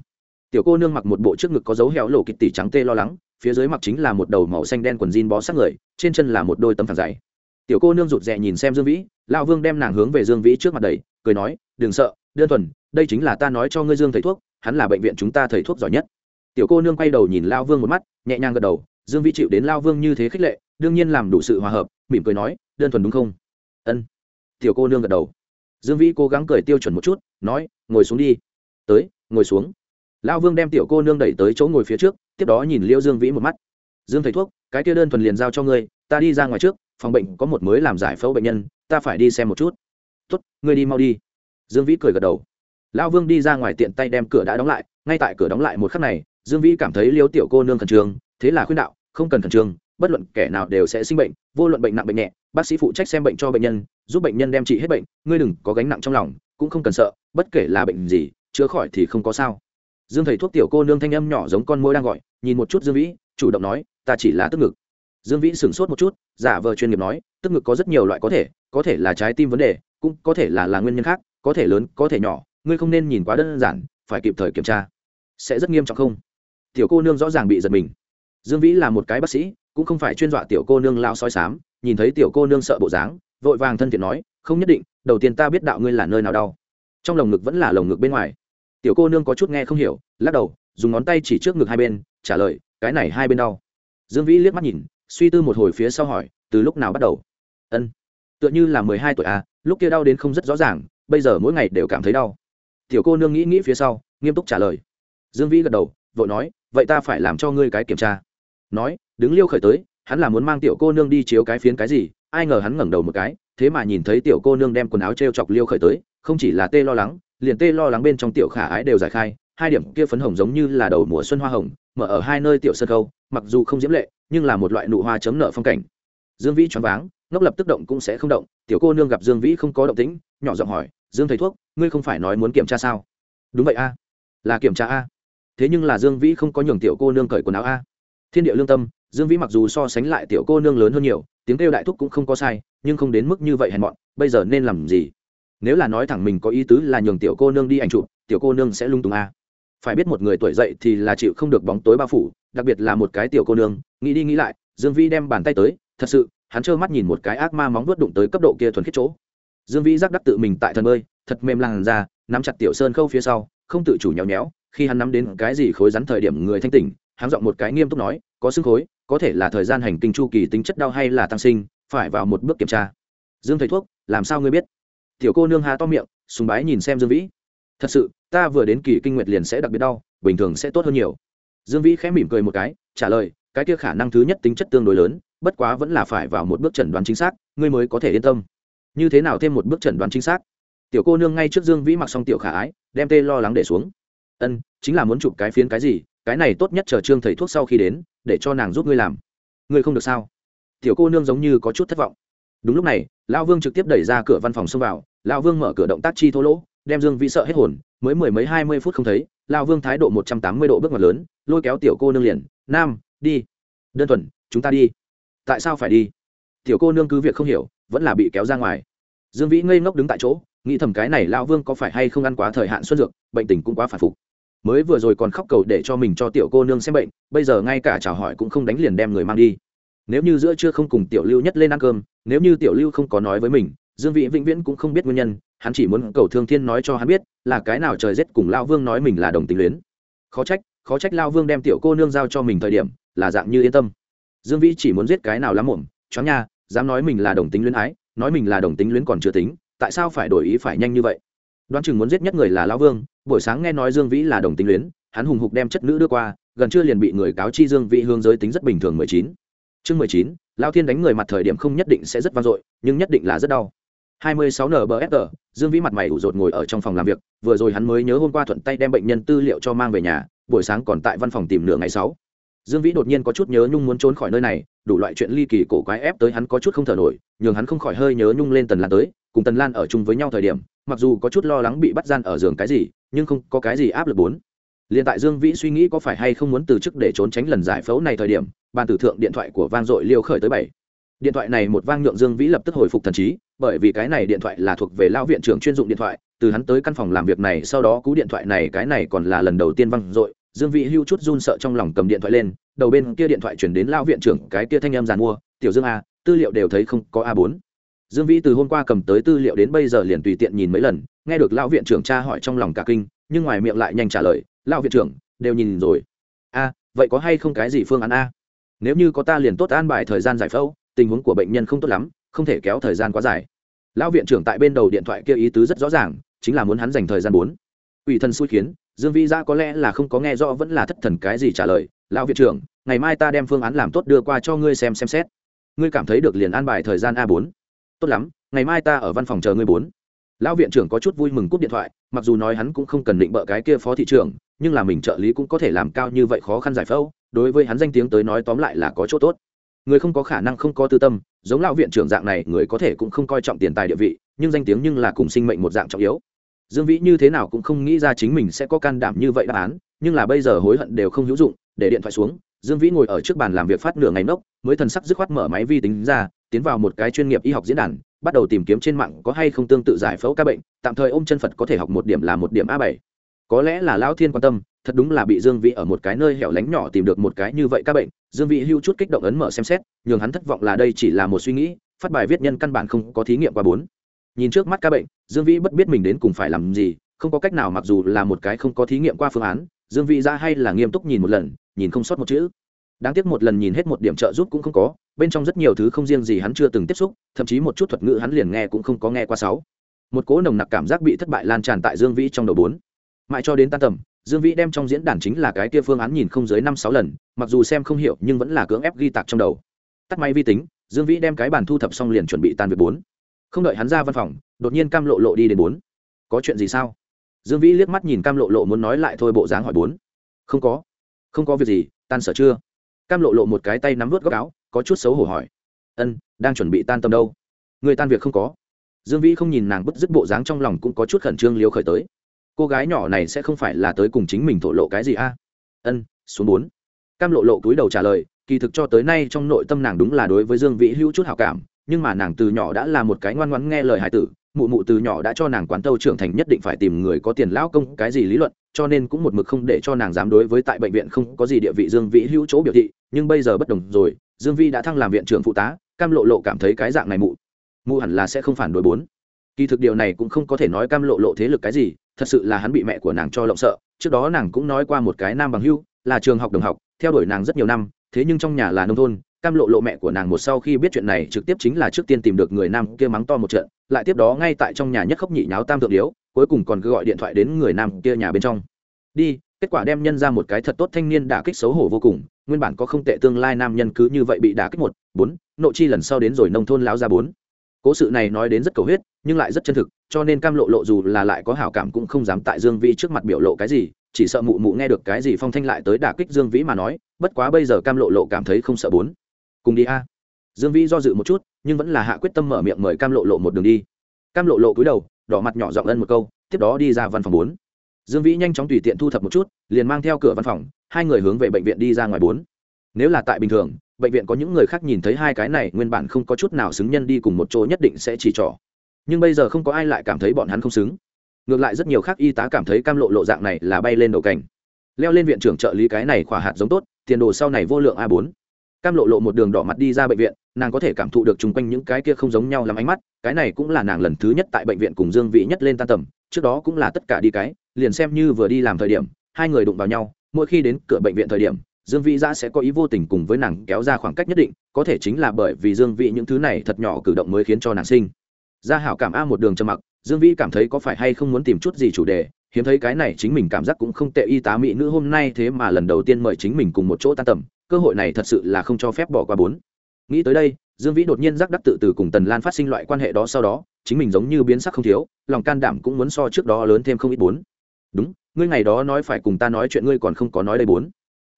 Tiểu cô nương mặc một bộ trước ngực có dấu héo lộ kịch tỷ trắng tê lo lắng, phía dưới mặc chính là một đầu màu xanh đen quần jean bó sát người, trên chân là một đôi tấm phản dày. Tiểu cô nương rụt rè nhìn xem dương vĩ lao vương đem nàng hướng về dương vĩ trước mặt đầy cười nói, đừng sợ, đơn thuần, đây chính là ta nói cho ngươi dương thầy thuốc, hắn là bệnh viện chúng ta thầy thuốc giỏi nhất tiểu cô nương quay đầu nhìn lao vương một mắt, nhẹ nhàng gật đầu, dương vĩ chịu đến lao vương như thế khích lệ, đương nhiên làm đủ sự hòa hợp, mỉm cười nói, đơn thuần đúng không? Ân. Tiểu cô nương gật đầu. Dương vĩ cố gắng cười tiêu chuẩn một chút, nói, ngồi xuống đi. Tới, ngồi xuống. Lao vương đem tiểu cô nương đẩy tới chỗ ngồi phía trước, tiếp đó nhìn liêu dương vĩ một mắt. Dương thầy thuốc, cái kia đơn thuần liền giao cho ngươi, ta đi ra ngoài trước, phòng bệnh có một mới làm giải phẫu bệnh nhân, ta phải đi xem một chút. Tốt, ngươi đi mau đi. Dương vĩ cười gật đầu. Lão vương đi ra ngoài tiện tay đem cửa đã đóng lại, ngay tại cửa đóng lại một khắc này dương vĩ cảm thấy liêu tiểu cô nương khẩn trương, thế là khuyên đạo, không cần khẩn trương, bất luận kẻ nào đều sẽ sinh bệnh, vô luận bệnh nặng bệnh nhẹ, bác sĩ phụ trách xem bệnh cho bệnh nhân, giúp bệnh nhân đem trị hết bệnh, ngươi đừng có gánh nặng trong lòng, cũng không cần sợ, bất kể là bệnh gì, chữa khỏi thì không có sao. Dương thầy thuốc tiểu cô nương thanh âm nhỏ giống con môi đang gọi, nhìn một chút dương vĩ, chủ động nói, ta chỉ là tức ngực. Dương vĩ sửng sốt một chút, giả vờ chuyên nghiệp nói, tức ngực có rất nhiều loại có thể có thể là trái tim vấn đề, cũng có thể là là nguyên nhân khác, có thể lớn, có thể nhỏ, ngươi không nên nhìn quá đơn giản, phải kịp thời kiểm tra. Sẽ rất nghiêm trọng không? Tiểu cô nương rõ ràng bị giật mình. Dương vĩ là một cái bác sĩ, cũng không phải chuyên dọa tiểu cô nương lao soi sám, nhìn thấy tiểu cô nương sợ bộ dáng, vội vàng thân thiện nói, không nhất định, đầu tiên ta biết đạo ngươi là nơi nào đau. Trong lồng ngực vẫn là lồng ngực bên ngoài. Tiểu cô nương có chút nghe không hiểu, lắc đầu, dùng ngón tay chỉ trước ngực hai bên, trả lời, cái này hai bên đau. Dương vĩ liếc mắt nhìn, suy tư một hồi phía sau hỏi, từ lúc nào bắt đầu? Ân, tựa như là mười hai tuổi à lúc kia đau đến không rất rõ ràng, bây giờ mỗi ngày đều cảm thấy đau. Tiểu cô nương nghĩ nghĩ phía sau, nghiêm túc trả lời. Dương vĩ gật đầu, vội nói vậy ta phải làm cho ngươi cái kiểm tra. Nói, đứng liêu khởi tới, hắn là muốn mang tiểu cô nương đi chiếu cái phiến cái gì, ai ngờ hắn ngẩng đầu một cái, thế mà nhìn thấy tiểu cô nương đem quần áo t r e o chọc liêu khởi tới, không chỉ là tê lo lắng, liền tê lo lắng bên trong tiểu khả ái đều giải khai, hai điểm kia phấn hồng giống như là đầu mùa xuân hoa hồng, mở ở hai nơi tiểu sân khâu mặc dù không diễm lệ, nhưng là một loại nụ hoa chấm nợ phong cảnh. Dương vĩ choáng váng, ngốc lập tức động cũng sẽ không động, tiểu cô nương gặp dương vĩ không có động tĩnh, nhỏ giọng hỏi, dương thầy thuốc, ngươi không phải nói muốn kiểm tra sao? Đúng vậy a. Là kiểm tra a thế nhưng là dương vĩ không có nhường tiểu cô nương cởi quần áo a. Thiên địa lương tâm, dương vĩ mặc dù so sánh lại tiểu cô nương lớn hơn nhiều, tiếng kêu đại thúc cũng không có sai, nhưng không đến mức như vậy hèn mọn, bây giờ nên làm gì? Nếu là nói thẳng mình có ý tứ là nhường tiểu cô nương đi ảnh chụp, tiểu cô nương sẽ lung tung a. Phải biết một người tuổi dậy thì là chịu không được bóng tối bao phủ, đặc biệt là một cái tiểu cô nương, nghĩ đi nghĩ lại, dương vĩ đem bàn tay tới, thật sự, hắn trơ mắt nhìn một cái ác ma móng vuốt đụng tới cấp độ kia thuần khiết chỗ. Dương vĩ giác đắc tự mình tại thần bơi, thật mềm làng ra nắm chặt tiểu sơn khâu phía sau, không tự chủ nhéo nhéo khi hắn nắm đến cái gì khối rắn thời điểm người thanh tỉnh, hắn giọng một cái nghiêm túc nói, có xương khối, có thể là thời gian hành kinh chu kỳ tính chất đau hay là tăng sinh, phải vào một bước kiểm tra. Dương thầy thuốc, làm sao ngươi biết? Tiểu cô nương há to miệng, sùng bái nhìn xem dương vĩ. Thật sự, ta vừa đến kỳ kinh nguyệt liền sẽ đặc biệt đau, bình thường sẽ tốt hơn nhiều. Dương vĩ khẽ mỉm cười một cái, trả lời, cái kia khả năng thứ nhất tính chất tương đối lớn, bất quá vẫn là phải vào một bước chẩn đoán chính xác, ngươi mới có thể yên tâm. Như thế nào thêm một bước chẩn đoán chính xác? Tiểu cô nương ngay trước dương vĩ mặc xong tiểu khả ái, đem tê lo lắng để xuống ân, chính là muốn chụp cái phiến cái gì, cái này tốt nhất chờ trương thầy thuốc sau khi đến, để cho nàng giúp ngươi làm. Ngươi không được sao? Tiểu cô nương giống như có chút thất vọng. Đúng lúc này, lão vương trực tiếp đẩy ra cửa văn phòng xông vào, lão vương mở cửa động tác chi thô lỗ, đem dương vĩ sợ hết hồn, mới mười mấy hai mươi phút không thấy, lão vương thái độ một trăm tám mươi độ bước ngoặt lớn, lôi kéo tiểu cô nương liền, nam, đi. Đơn thuần, chúng ta đi. Tại sao phải đi? Tiểu cô nương cứ việc không hiểu, vẫn là bị kéo ra ngoài. Dương vĩ ngây ngốc đứng tại chỗ nghĩ thầm cái này lão vương có phải hay không ăn quá thời hạn xuân dược, bệnh tình cũng quá phản phục. Mới vừa rồi còn khóc cầu để cho mình cho tiểu cô nương xem bệnh, bây giờ ngay cả chào hỏi cũng không đánh liền đem người mang đi. Nếu như giữa trưa không cùng tiểu lưu nhất lên ăn cơm, nếu như tiểu lưu không có nói với mình, dương vị vĩnh viễn cũng không biết nguyên nhân, hắn chỉ muốn cầu thương thiên nói cho hắn biết là cái nào trời rét cùng lao vương nói mình là đồng tính luyến. Khó trách khó trách lao vương đem tiểu cô nương giao cho mình thời điểm, là dạng như yên tâm. Dương vĩ chỉ muốn giết cái nào lắm muộn chó nha, dám nói mình là đồng tính luyến ái, nói mình là đồng tính luyến còn chưa tính tại sao phải đổi ý phải nhanh như vậy? Đoán chừng muốn giết nhất người là Lão vương, buổi sáng nghe nói dương vĩ là đồng tính luyến, hắn hùng hục đem chất nữ đưa qua, gần chưa liền bị người cáo chi dương vĩ hướng giới tính rất bình thường mười chín. Chương mười chín lao thiên đánh người mặt thời điểm không nhất định sẽ rất vang dội, nhưng nhất định là rất đau. Hai mươi sáu nbfr dương vĩ mặt mày ủ rột ngồi ở trong phòng làm việc, vừa rồi hắn mới nhớ hôm qua thuận tay đem bệnh nhân tư liệu cho mang về nhà, buổi sáng còn tại văn phòng tìm nửa ngày sáu dương vĩ đột nhiên có chút nhớ nhung muốn trốn khỏi nơi này, đủ loại chuyện ly kỳ cổ quái ép tới hắn có chút không thở nổi, nhường hắn không khỏi hơi nhớ nhung lên tần lan tới, cùng tần lan ở chung với nhau thời điểm, mặc dù có chút lo lắng bị bắt gian ở giường cái gì, nhưng không có cái gì áp lực bốn. Liền tại dương vĩ suy nghĩ có phải hay không muốn từ chức để trốn tránh lần giải phẫu này thời điểm, bàn tử thượng điện thoại của vang dội liêu khởi tới bảy. Điện thoại này một vang nhượng dương vĩ lập tức hồi phục thần trí, bởi vì cái này điện thoại là thuộc về lao viện trưởng chuyên dụng điện thoại, từ hắn tới căn phòng làm việc này, sau đó cú điện thoại này, cái này còn là lần đầu tiên vang dội dương vĩ hưu chút run sợ trong lòng cầm điện thoại lên, đầu bên kia điện thoại chuyển đến lao viện trưởng cái kia thanh em giàn mua, tiểu dương a, tư liệu đều thấy không có a bốn. Dương vĩ từ hôm qua cầm tới tư liệu đến bây giờ liền tùy tiện nhìn mấy lần, nghe được lão viện trưởng tra hỏi trong lòng cả kinh, nhưng ngoài miệng lại nhanh trả lời, lão viện trưởng, đều nhìn rồi. A, vậy có hay không cái gì phương án a? Nếu như có ta liền tốt an bài thời gian giải phẫu, tình huống của bệnh nhân không tốt lắm, không thể kéo thời gian quá dài. Lão viện trưởng tại bên đầu điện thoại kia ý tứ rất rõ ràng, chính là muốn hắn dành thời gian bốn. Ủy thần xui khiến dương vĩ ra có lẽ là không có nghe rõ vẫn là thất thần cái gì trả lời, lão viện trưởng, ngày mai ta đem phương án làm tốt đưa qua cho ngươi xem xem xét. Ngươi cảm thấy được liền an bài thời gian a bốn. Tốt lắm, ngày mai ta ở văn phòng chờ ngươi bốn. Lão viện trưởng có chút vui mừng cúp điện thoại, mặc dù nói hắn cũng không cần định bợ cái kia phó thị trưởng, nhưng là mình trợ lý cũng có thể làm cao như vậy khó khăn giải phẫu, đối với hắn danh tiếng tới nói tóm lại là có chỗ tốt. Người không có khả năng không có tư tâm, giống lão viện trưởng dạng này, người có thể cũng không coi trọng tiền tài địa vị, nhưng danh tiếng nhưng là cùng sinh mệnh một dạng trọng yếu dương vĩ như thế nào cũng không nghĩ ra chính mình sẽ có can đảm như vậy đáp án, nhưng là bây giờ hối hận đều không hữu dụng, để điện thoại xuống, dương vĩ ngồi ở trước bàn làm việc phát nửa ngày nốc, mới thần sắc dứt khoát mở máy vi tính ra, tiến vào một cái chuyên nghiệp y học diễn đàn, bắt đầu tìm kiếm trên mạng có hay không tương tự giải phẫu ca bệnh, tạm thời ôm chân phật có thể học một điểm là một điểm a bảy. Có lẽ là lão thiên quan tâm, thật đúng là bị dương vĩ ở một cái nơi hẻo lánh nhỏ tìm được một cái như vậy ca bệnh, dương vĩ hưu chút kích động ấn mở xem xét, nhường hắn thất vọng là đây chỉ là một suy nghĩ, phát bài viết nhân căn bản không có thí nghiệm qua bốn. Nhìn trước mắt ca bệnh dương vĩ bất biết mình đến cùng phải làm gì, không có cách nào mặc dù là một cái không có thí nghiệm qua phương án, dương vĩ ra hay là nghiêm túc nhìn một lần, nhìn không sót một chữ. Đáng tiếc một lần nhìn hết một điểm trợ giúp cũng không có, bên trong rất nhiều thứ không riêng gì hắn chưa từng tiếp xúc, thậm chí một chút thuật ngữ hắn liền nghe cũng không có nghe qua sáu. Một cố nồng nặc cảm giác bị thất bại lan tràn tại dương vĩ trong đầu bốn. Mãi cho đến tan tầm, dương vĩ đem trong diễn đàn chính là cái kia phương án nhìn không dưới năm sáu lần, mặc dù xem không hiểu nhưng vẫn là cưỡng ép ghi tạc trong đầu. Tắt máy vi tính, dương vĩ đem cái bàn thu thập xong liền chuẩn bị tan việc bốn không đợi hắn ra văn phòng, đột nhiên cam lộ lộ đi đến bốn. Có chuyện gì sao? Dương vĩ liếc mắt nhìn cam lộ lộ muốn nói lại thôi bộ dáng hỏi bốn. Không có. Không có việc gì, tan sở chưa? Cam lộ lộ một cái tay nắm vớt góc áo, có chút xấu hổ hỏi. Ân, đang chuẩn bị tan tâm đâu? Người tan việc không có. Dương vĩ không nhìn nàng bứt dứt bộ dáng trong lòng cũng có chút khẩn trương liều khởi tới. Cô gái nhỏ này sẽ không phải là tới cùng chính mình thổ lộ cái gì a? Ân, xuống bốn. Cam lộ lộ túi đầu trả lời, kỳ thực cho tới nay trong nội tâm nàng đúng là đối với dương vĩ hữu chút hảo cảm nhưng mà nàng từ nhỏ đã là một cái ngoan ngoãn nghe lời hải tử, mụ mụ từ nhỏ đã cho nàng quán tâu trưởng thành nhất định phải tìm người có tiền lão công, cái gì lý luận, cho nên cũng một mực không để cho nàng dám đối với tại bệnh viện không có gì địa vị dương vĩ hữu chỗ biểu thị, nhưng bây giờ bất đồng rồi, dương vi đã thăng làm viện trưởng phụ tá, cam lộ lộ cảm thấy cái dạng này mụ mụ hẳn là sẽ không phản đối bốn. Kỳ thực điều này cũng không có thể nói cam lộ lộ thế lực cái gì, thật sự là hắn bị mẹ của nàng cho lộng sợ, trước đó nàng cũng nói qua một cái nam bằng hưu là trường học đồng học, theo đuổi nàng rất nhiều năm, thế nhưng trong nhà là nông thôn cam lộ lộ mẹ của nàng một sau khi biết chuyện này trực tiếp chính là trước tiên tìm được người nam kia mắng to một trận, lại tiếp đó ngay tại trong nhà nhất khóc nhị nháo tam thượng điếu, cuối cùng còn cứ gọi điện thoại đến người nam kia nhà bên trong. Đi, kết quả đem nhân ra một cái thật tốt thanh niên đả kích xấu hổ vô cùng, nguyên bản có không tệ tương lai nam nhân cứ như vậy bị đả kích một, bốn, nộ chi lần sau đến rồi nông thôn láo ra bốn. Cố sự này nói đến rất cầu huyết, nhưng lại rất chân thực, cho nên cam lộ lộ dù là lại có hảo cảm cũng không dám tại dương vĩ trước mặt biểu lộ cái gì, chỉ sợ mụ mụ nghe được cái gì phong thanh lại tới đả kích dương vĩ mà nói, bất quá bây giờ cam lộ lộ cảm thấy không sợ bốn cùng đi a. Dương vĩ do dự một chút, nhưng vẫn là hạ quyết tâm mở miệng mời cam lộ lộ một đường đi. Cam lộ lộ cúi đầu, đỏ mặt nhỏ giọng ân một câu, tiếp đó đi ra văn phòng bốn. Dương vĩ nhanh chóng tùy tiện thu thập một chút, liền mang theo cửa văn phòng, hai người hướng về bệnh viện đi ra ngoài bốn. Nếu là tại bình thường, bệnh viện có những người khác nhìn thấy hai cái này nguyên bản không có chút nào xứng nhân đi cùng một chỗ nhất định sẽ chỉ trỏ. Nhưng bây giờ không có ai lại cảm thấy bọn hắn không xứng. Ngược lại rất nhiều khác y tá cảm thấy cam lộ lộ dạng này là bay lên đầu cảnh leo lên viện trưởng trợ lý cái này khỏa hạt giống tốt, tiền đồ sau này vô lượng a bốn cam lộ lộ một đường đỏ mặt đi ra bệnh viện, nàng có thể cảm thụ được chung quanh những cái kia không giống nhau làm ánh mắt, cái này cũng là nàng lần thứ nhất tại bệnh viện cùng dương vĩ nhất lên tan tầm, trước đó cũng là tất cả đi cái, liền xem như vừa đi làm thời điểm, hai người đụng vào nhau, mỗi khi đến cửa bệnh viện thời điểm, dương vĩ giã sẽ có ý vô tình cùng với nàng kéo ra khoảng cách nhất định, có thể chính là bởi vì dương vĩ những thứ này thật nhỏ cử động mới khiến cho nàng sinh. Ra hảo cảm a một đường trầm mặc, dương vĩ cảm thấy có phải hay không muốn tìm chút gì chủ đề, hiếm thấy cái này chính mình cảm giác cũng không tệ y tá mỹ nữ hôm nay thế mà lần đầu tiên mời chính mình cùng một chỗ tan tầm cơ hội này thật sự là không cho phép bỏ qua bốn. Nghĩ tới đây, dương vĩ đột nhiên giác đắc tự từ cùng tần lan phát sinh loại quan hệ đó sau đó, chính mình giống như biến sắc không thiếu, lòng can đảm cũng muốn so trước đó lớn thêm không ít bốn. Đúng, ngươi ngày đó nói phải cùng ta nói chuyện, ngươi còn không có nói đây bốn.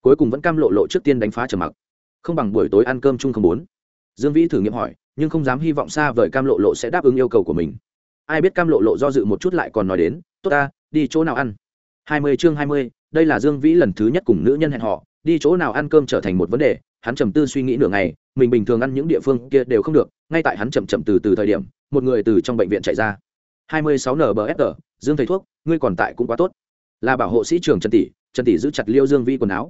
Cuối cùng vẫn cam lộ lộ trước tiên đánh phá trầm mặc. Không bằng buổi tối ăn cơm chung không bốn. Dương vĩ thử nghiệm hỏi, nhưng không dám hy vọng xa vời cam lộ lộ sẽ đáp ứng yêu cầu của mình. Ai biết cam lộ lộ do dự một chút lại còn nói đến, tốt ta, đi chỗ nào ăn? Hai mươi chương hai mươi, đây là dương vĩ lần thứ nhất cùng nữ nhân hẹn họ đi chỗ nào ăn cơm trở thành một vấn đề, hắn trầm tư suy nghĩ nửa ngày, mình bình thường ăn những địa phương kia đều không được, ngay tại hắn chậm chậm từ từ thời điểm, một người từ trong bệnh viện chạy ra. Hai mươi sáu nbfr dương thầy thuốc, ngươi còn tại cũng quá tốt. Là bảo hộ sĩ trưởng trần tỷ trần tỷ giữ chặt liêu dương vĩ quần áo.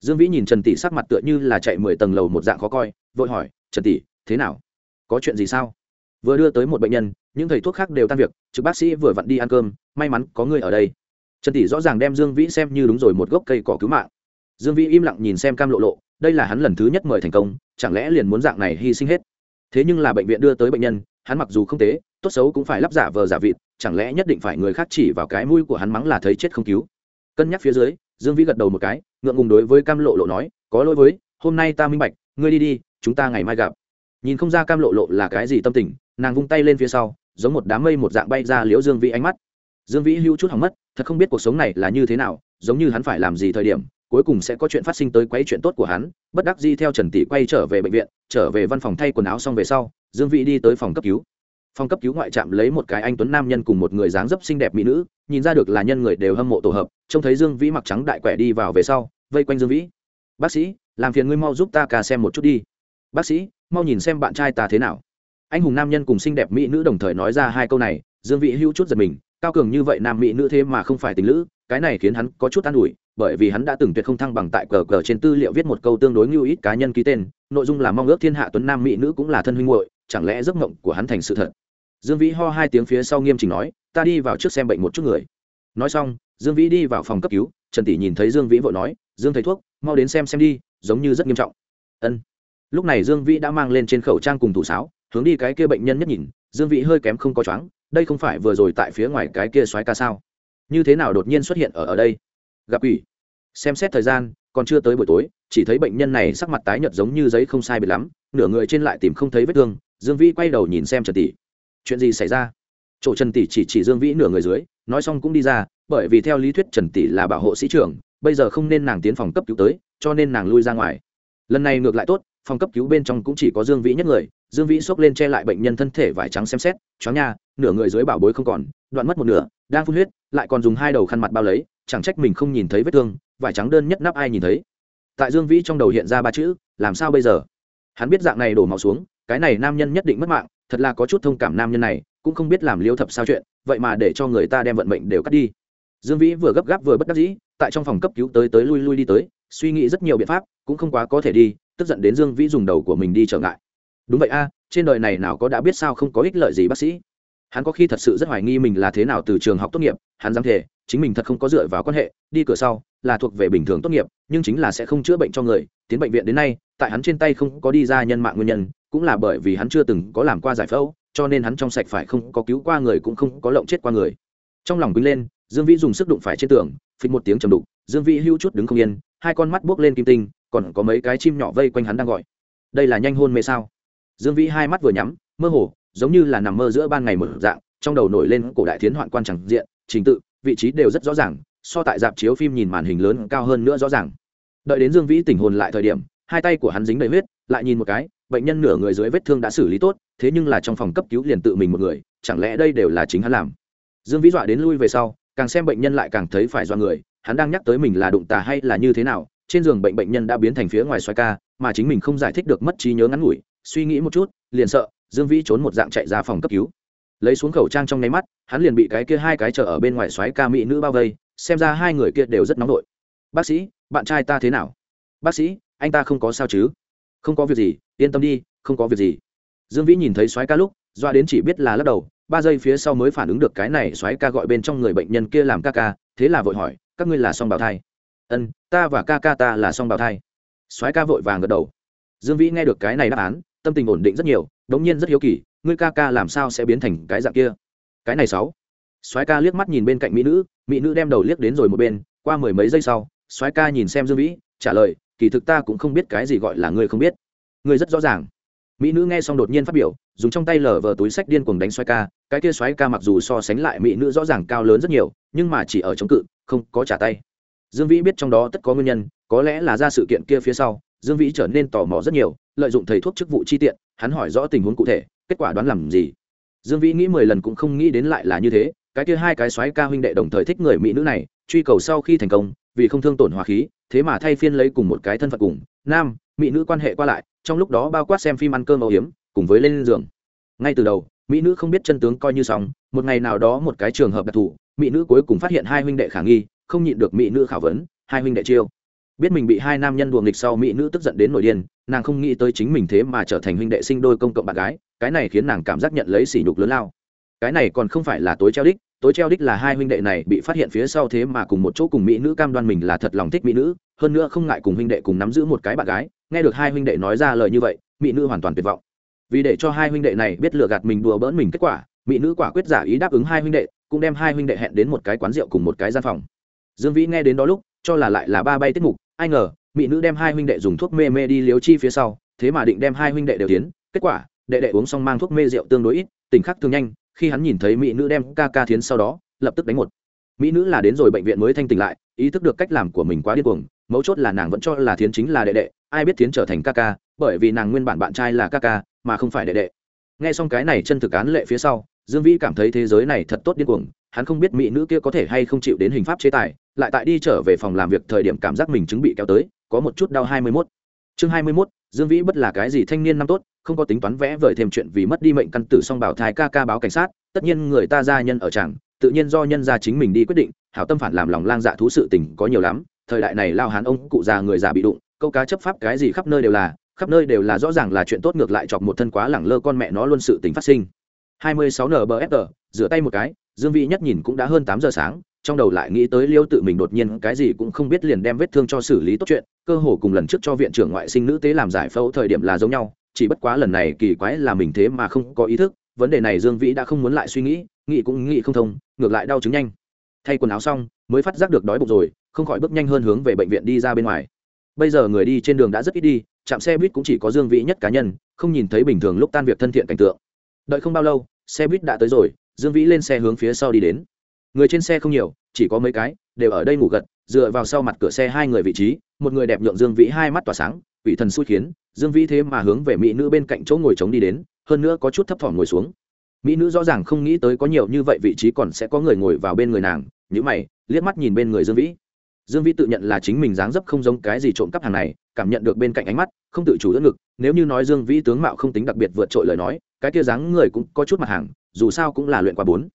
Dương vĩ nhìn trần tỷ sắc mặt tựa như là chạy mười tầng lầu một dạng khó coi, vội hỏi, trần tỷ, thế nào? Có chuyện gì sao? Vừa đưa tới một bệnh nhân, những thầy thuốc khác đều tan việc, trực bác sĩ vừa vặn đi ăn cơm, may mắn có người ở đây. Trần tỷ rõ ràng đem dương vĩ xem như đúng rồi một gốc cây cỏ cứu mạng dương vĩ im lặng nhìn xem cam lộ lộ, đây là hắn lần thứ nhất mời thành công, chẳng lẽ liền muốn dạng này hy sinh hết? Thế nhưng là bệnh viện đưa tới bệnh nhân, hắn mặc dù không tế, tốt xấu cũng phải lắp giả vờ giả vịt, chẳng lẽ nhất định phải người khác chỉ vào cái mũi của hắn mắng là thấy chết không cứu? Cân nhắc phía dưới, dương vĩ gật đầu một cái, ngượng ngùng đối với cam lộ lộ nói, có lỗi với, hôm nay ta minh bạch, ngươi đi đi, chúng ta ngày mai gặp. Nhìn không ra cam lộ lộ là cái gì tâm tình, nàng vung tay lên phía sau, giống một đám mây một dạng bay ra liễu dương vĩ ánh mắt. Dương vĩ hưu chút hỏng mất, thật không biết cuộc sống này là như thế nào, giống như hắn phải làm gì thời điểm cuối cùng sẽ có chuyện phát sinh tới quấy chuyện tốt của hắn. Bất đắc di theo trần tỷ quay trở về bệnh viện, trở về văn phòng thay quần áo xong về sau, dương vĩ đi tới phòng cấp cứu. Phòng cấp cứu ngoại trạm lấy một cái anh tuấn nam nhân cùng một người dáng dấp xinh đẹp mỹ nữ, nhìn ra được là nhân người đều hâm mộ tổ hợp, trông thấy dương vĩ mặc trắng đại quẻ đi vào về sau, vây quanh dương vĩ. Bác sĩ, làm phiền ngươi mau giúp ta cả xem một chút đi. Bác sĩ, mau nhìn xem bạn trai ta thế nào. Anh hùng nam nhân cùng xinh đẹp mỹ nữ đồng thời nói ra hai câu này, dương vĩ hữu chút giật mình, cao cường như vậy nam mỹ nữ thế mà không phải tình lữ, cái này khiến hắn có chút an ủi bởi vì hắn đã từng tuyệt không thăng bằng tại cờ cờ trên tư liệu viết một câu tương đối ngưu ít cá nhân ký tên, nội dung là mong ước thiên hạ tuấn nam mỹ nữ cũng là thân huynh muội, chẳng lẽ giấc mộng của hắn thành sự thật? Dương vĩ ho hai tiếng phía sau nghiêm chỉnh nói, ta đi vào trước xem bệnh một chút người. Nói xong, dương vĩ đi vào phòng cấp cứu, trần tỷ nhìn thấy dương vĩ vội nói, dương thầy thuốc, mau đến xem xem đi, giống như rất nghiêm trọng. Ân. Lúc này dương vĩ đã mang lên trên khẩu trang cùng thủ sáo, hướng đi cái kia bệnh nhân nhất nhìn, dương vĩ hơi kém không có choáng, đây không phải vừa rồi tại phía ngoài cái kia xoáy ca sao? Như thế nào đột nhiên xuất hiện ở ở đây? Gặp ủy. Xem xét thời gian, còn chưa tới buổi tối, chỉ thấy bệnh nhân này sắc mặt tái nhợt giống như giấy không sai biệt lắm, nửa người trên lại tìm không thấy vết thương, dương vĩ quay đầu nhìn xem trần tỷ. Chuyện gì xảy ra? Chỗ trần tỷ chỉ chỉ dương vĩ nửa người dưới, nói xong cũng đi ra, bởi vì theo lý thuyết trần tỷ là bảo hộ sĩ trưởng, bây giờ không nên nàng tiến phòng cấp cứu tới, cho nên nàng lui ra ngoài. Lần này ngược lại tốt, phòng cấp cứu bên trong cũng chỉ có dương vĩ nhất người, dương vĩ xốc lên che lại bệnh nhân thân thể vải trắng xem xét, chó nha, nửa người dưới bảo bối không còn, đoạn mất một nửa, đang phun huyết lại còn dùng hai đầu khăn mặt bao lấy, chẳng trách mình không nhìn thấy vết thương, vải trắng đơn nhất nắp ai nhìn thấy. Tại dương vĩ trong đầu hiện ra ba chữ, làm sao bây giờ? Hắn biết dạng này đổ máu xuống, cái này nam nhân nhất định mất mạng, thật là có chút thông cảm nam nhân này, cũng không biết làm liêu thập sao chuyện, vậy mà để cho người ta đem vận mệnh đều cắt đi. Dương vĩ vừa gấp gáp vừa bất đắc dĩ, tại trong phòng cấp cứu tới tới lui lui đi tới, suy nghĩ rất nhiều biện pháp, cũng không quá có thể đi, tức giận đến dương vĩ dùng đầu của mình đi trở ngại. Đúng vậy a, trên đời này nào có đã biết sao không có ích lợi gì bác sĩ hắn có khi thật sự rất hoài nghi mình là thế nào từ trường học tốt nghiệp, hắn dám thể chính mình thật không có dựa vào quan hệ, đi cửa sau, là thuộc về bình thường tốt nghiệp, nhưng chính là sẽ không chữa bệnh cho người. Tiến bệnh viện đến nay, tại hắn trên tay không có đi ra nhân mạng nguyên nhân, cũng là bởi vì hắn chưa từng có làm qua giải phẫu, cho nên hắn trong sạch phải không có cứu qua người cũng không có lộng chết qua người. Trong lòng quýnh lên, dương vĩ dùng sức đụng phải trên tường, phịch một tiếng trầm đục, dương vĩ hưu chút đứng không yên, hai con mắt buốc lên kim tinh, còn có mấy cái chim nhỏ vây quanh hắn đang gọi. Đây là nhanh hôn mê sao? Dương vĩ hai mắt vừa nhắm, mơ hồ giống như là nằm mơ giữa ban ngày một dạng, trong đầu nổi lên cổ đại thiến hoạn quan chẳng diện, trình tự, vị trí đều rất rõ ràng, so tại dạp chiếu phim nhìn màn hình lớn cao hơn nữa rõ ràng. Đợi đến dương vĩ tỉnh hồn lại thời điểm, hai tay của hắn dính đầy huyết, lại nhìn một cái, bệnh nhân nửa người dưới vết thương đã xử lý tốt, thế nhưng là trong phòng cấp cứu liền tự mình một người, chẳng lẽ đây đều là chính hắn làm? Dương vĩ dọa đến lui về sau, càng xem bệnh nhân lại càng thấy phải do người, hắn đang nhắc tới mình là đụng tà hay là như thế nào, trên giường bệnh bệnh nhân đã biến thành phía ngoài xoay ca, mà chính mình không giải thích được mất trí nhớ ngắn ngủi, suy nghĩ một chút, liền sợ dương vĩ trốn một dạng chạy ra phòng cấp cứu. Lấy xuống khẩu trang trong nháy mắt, hắn liền bị cái kia hai cái chờ ở bên ngoài xoáy ca mỹ nữ bao vây, xem ra hai người kia đều rất nóng nổi bác sĩ, bạn trai ta thế nào? Bác sĩ, anh ta không có sao chứ? Không có việc gì, yên tâm đi, không có việc gì. Dương vĩ nhìn thấy xoáy ca lúc, doa đến chỉ biết là lắc đầu, ba giây phía sau mới phản ứng được cái này xoáy ca gọi bên trong người bệnh nhân kia làm ca ca, thế là vội hỏi, các ngươi là song bào thai? Ân, ta và ca ca ta là song bào thai. Xoáy ca vội vàng gật đầu. Dương vĩ nghe được cái này đáp án, tâm tình ổn định rất nhiều đống nhiên rất hiếu kỳ, ngươi ca ca làm sao sẽ biến thành cái dạng kia? Cái này sáu. Soái ca liếc mắt nhìn bên cạnh mỹ nữ mỹ nữ đem đầu liếc đến rồi một bên, qua mười mấy giây sau, soái ca nhìn xem dương vĩ, trả lời, kỳ thực ta cũng không biết cái gì gọi là ngươi không biết. Ngươi rất rõ ràng. Mỹ nữ nghe xong đột nhiên phát biểu, dùng trong tay lở vờ túi sách điên cuồng đánh xoáy ca, cái kia xoáy ca mặc dù so sánh lại mỹ nữ rõ ràng cao lớn rất nhiều, nhưng mà chỉ ở chống cự, không có trả tay. Dương vĩ biết trong đó tất có nguyên nhân, có lẽ là ra sự kiện kia phía sau dương vĩ trở nên tò mò rất nhiều, lợi dụng thầy thuốc chức vụ chi tiện, hắn hỏi rõ tình huống cụ thể, kết quả đoán làm gì? Dương vĩ nghĩ mười lần cũng không nghĩ đến lại là như thế, cái kia hai cái xoáy ca huynh đệ đồng thời thích người mỹ nữ này, truy cầu sau khi thành công, vì không thương tổn hòa khí, thế mà thay phiên lấy cùng một cái thân phận cùng, nam, mỹ nữ quan hệ qua lại, trong lúc đó bao quát xem phim ăn cơm âu hiếm cùng với lên giường. Ngay từ đầu, mỹ nữ không biết chân tướng coi như xong, một ngày nào đó một cái trường hợp đặc thù, mỹ nữ cuối cùng phát hiện hai huynh đệ khả nghi, không nhịn được mỹ nữ khảo vấn, hai huynh đệ chiêu biết mình bị hai nam nhân đùa nghịch sau mỹ nữ tức giận đến nổi điên, nàng không nghĩ tới chính mình thế mà trở thành huynh đệ sinh đôi công cộng bạn gái, cái này khiến nàng cảm giác nhận lấy sỉ nhục lớn lao. Cái này còn không phải là tối treo đích, tối treo đích là hai huynh đệ này bị phát hiện phía sau thế mà cùng một chỗ cùng mỹ nữ cam đoan mình là thật lòng thích mỹ nữ, hơn nữa không ngại cùng huynh đệ cùng nắm giữ một cái bạn gái, nghe được hai huynh đệ nói ra lời như vậy, mỹ nữ hoàn toàn tuyệt vọng. Vì để cho hai huynh đệ này biết lừa gạt mình đùa bỡn mình kết quả, mỹ nữ quả quyết giả ý đáp ứng hai huynh đệ, cũng đem hai huynh đệ hẹn đến một cái quán rượu cùng một cái gian phòng. Dương vĩ nghe đến đó lúc, cho là lại là ba bay tiết mục ai ngờ, mỹ nữ đem hai huynh đệ dùng thuốc mê mê đi liếu chi phía sau, thế mà định đem hai huynh đệ đều tiến. Kết quả, đệ đệ uống xong mang thuốc mê rượu tương đối ít tỉnh khắc thường nhanh, khi hắn nhìn thấy mỹ nữ đem ca ca thiến sau đó, lập tức đánh một. Mỹ nữ là đến rồi bệnh viện mới thanh tỉnh lại, ý thức được cách làm của mình quá điên cuồng, mấu chốt là nàng vẫn cho là thiến chính là đệ đệ, ai biết thiến trở thành ca ca, bởi vì nàng nguyên bản bạn trai là ca ca, mà không phải đệ đệ. Nghe xong cái này chân thực án lệ phía sau dương vĩ cảm thấy thế giới này thật tốt điên cuồng hắn không biết mỹ nữ kia có thể hay không chịu đến hình pháp chế tài lại tại đi trở về phòng làm việc thời điểm cảm giác mình chứng bị kéo tới có một chút đau hai mươi 21. chương hai mươi 21, dương vĩ bất là cái gì thanh niên năm tốt không có tính toán vẽ vời thêm chuyện vì mất đi mệnh căn tử song bảo thai ca ca báo cảnh sát tất nhiên người ta gia nhân ở chẳng tự nhiên do nhân gia chính mình đi quyết định hảo tâm phản làm lòng lang dạ thú sự tình có nhiều lắm thời đại này lao hán ông cụ già người già bị đụng câu cá chấp pháp cái gì khắp nơi đều là khắp nơi đều là rõ ràng là chuyện tốt ngược lại chọc một thân quá lẳng lơ con mẹ nó luôn sự tình phát sinh 26 nbfr rửa tay một cái, dương vĩ nhất nhìn cũng đã hơn tám giờ sáng, trong đầu lại nghĩ tới liêu tự mình đột nhiên cái gì cũng không biết liền đem vết thương cho xử lý tốt chuyện, cơ hồ cùng lần trước cho viện trưởng ngoại sinh nữ tế làm giải phẫu thời điểm là giống nhau, chỉ bất quá lần này kỳ quái là mình thế mà không có ý thức, vấn đề này dương vĩ đã không muốn lại suy nghĩ nghĩ cũng nghĩ không thông, ngược lại đau chứng nhanh. Thay quần áo xong, mới phát giác được đói bụng rồi, không khỏi bước nhanh hơn hướng về bệnh viện đi ra bên ngoài. Bây giờ người đi trên đường đã rất ít đi chạm xe buýt cũng chỉ có dương vĩ nhất cá nhân, không nhìn thấy bình thường lúc tan việc thân thiện cảnh tượng đợi không bao lâu, xe buýt đã tới rồi, dương vĩ lên xe hướng phía sau đi đến. Người trên xe không nhiều, chỉ có mấy cái, đều ở đây ngủ gật, dựa vào sau mặt cửa xe hai người vị trí, một người đẹp nhượng dương vĩ hai mắt tỏa sáng ủy thần xui khiến, dương vĩ thế mà hướng về mỹ nữ bên cạnh chỗ ngồi trống đi đến, hơn nữa có chút thấp thỏm ngồi xuống. Mỹ nữ rõ ràng không nghĩ tới có nhiều như vậy vị trí còn sẽ có người ngồi vào bên người nàng nhữ mày, liếc mắt nhìn bên người dương vĩ dương vĩ tự nhận là chính mình dáng dấp không giống cái gì trộm cắp hàng này, cảm nhận được bên cạnh ánh mắt, không tự chủ đỡ ngực, nếu như nói dương vĩ tướng mạo không tính đặc biệt vượt trội lời nói, cái kia dáng người cũng có chút mặt hàng, dù sao cũng là luyện qua bốn.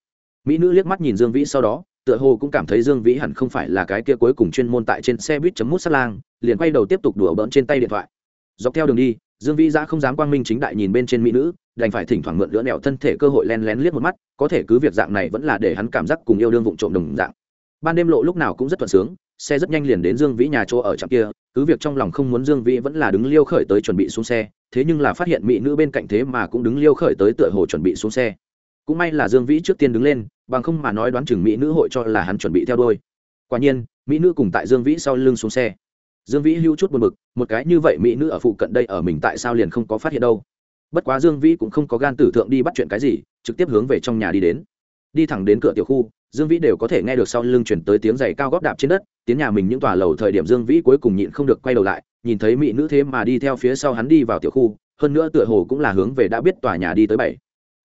Mỹ nữ liếc mắt nhìn dương vĩ sau đó, tựa hồ cũng cảm thấy dương vĩ hẳn không phải là cái kia cuối cùng chuyên môn tại trên xe buýt chấm mút sát lang, liền quay đầu tiếp tục đùa bỡn trên tay điện thoại. Dọc theo đường đi, dương vĩ ra không dám quang minh chính đại nhìn bên trên mỹ nữ, đành phải thỉnh thoảng mượn lửa nẹo thân thể cơ hội len lén liếc một mắt, có thể cứ việc dạng này vẫn là để hắn cảm giác cùng yêu đương vụng trộm đồng dạng ban đêm lộ lúc nào cũng rất thuận sướng, xe rất nhanh liền đến dương vĩ nhà chỗ ở trạm kia, cứ việc trong lòng không muốn dương vĩ vẫn là đứng liêu khởi tới chuẩn bị xuống xe, thế nhưng là phát hiện mỹ nữ bên cạnh thế mà cũng đứng liêu khởi tới tựa hồ chuẩn bị xuống xe. Cũng may là dương vĩ trước tiên đứng lên, bằng không mà nói đoán chừng mỹ nữ hội cho là hắn chuẩn bị theo đôi quả nhiên, mỹ nữ cùng tại dương vĩ sau lưng xuống xe. Dương vĩ hưu chút buồn b ự c một cái như vậy mỹ nữ ở phụ cận đây ở mình tại sao liền không có phát hiện đâu. Bất quá dương vĩ cũng không có gan tử thượng đi bắt chuyện cái gì, trực tiếp hướng về trong nhà đi đến. Đi thẳng đến cửa tiểu khu dương vĩ đều có thể nghe được sau lưng chuyển tới tiếng giày cao góp đạp trên đất tiếng nhà mình những tòa lầu thời điểm dương vĩ cuối cùng nhịn không được quay đầu lại, nhìn thấy mỹ nữ thế mà đi theo phía sau hắn đi vào tiểu khu, hơn nữa tựa hồ cũng là hướng về đã biết tòa nhà đi tới bảy.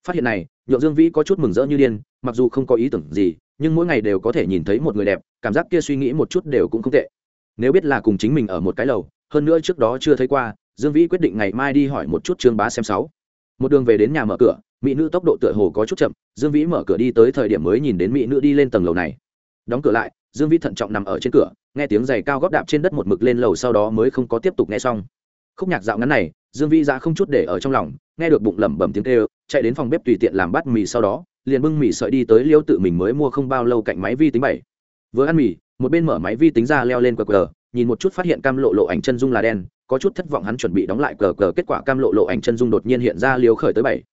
Phát hiện này, nhượng dương vĩ có chút mừng rỡ như điên, mặc dù không có ý tưởng gì, nhưng mỗi ngày đều có thể nhìn thấy một người đẹp, cảm giác kia suy nghĩ một chút đều cũng không tệ. Nếu biết là cùng chính mình ở một cái lầu, hơn nữa trước đó chưa thấy qua, dương vĩ quyết định ngày mai đi hỏi một chút trương bá xem sáu. Một đường về đến nhà mở cửa mỹ nữ tốc độ tựa hồ có chút chậm, dương vĩ mở cửa đi tới thời điểm mới nhìn đến mỹ nữ đi lên tầng lầu này. Đóng cửa lại, dương vĩ thận trọng nằm ở trên cửa, nghe tiếng giày cao góp đạp trên đất một mực lên lầu sau đó mới không có tiếp tục nghe xong. Khúc nhạc dạo ngắn này, dương vĩ ra không chút để ở trong lòng, nghe được bụng lẩm bẩm tiếng kêu, chạy đến phòng bếp tùy tiện làm bát mì sau đó, liền bưng mì sợi đi tới liêu tự mình mới mua không bao lâu cạnh máy vi tính bảy. Vừa ăn mì, một bên mở máy vi tính ra leo lên cờ cờ, nhìn một chút phát hiện cam lộ lộ ảnh chân dung là đen, có chút thất vọng hắn chuẩn bị đóng lại cờ cờ, kết quả cam lộ lộ ảnh chân dung đột nhiên hiện ra liều khởi tới bảy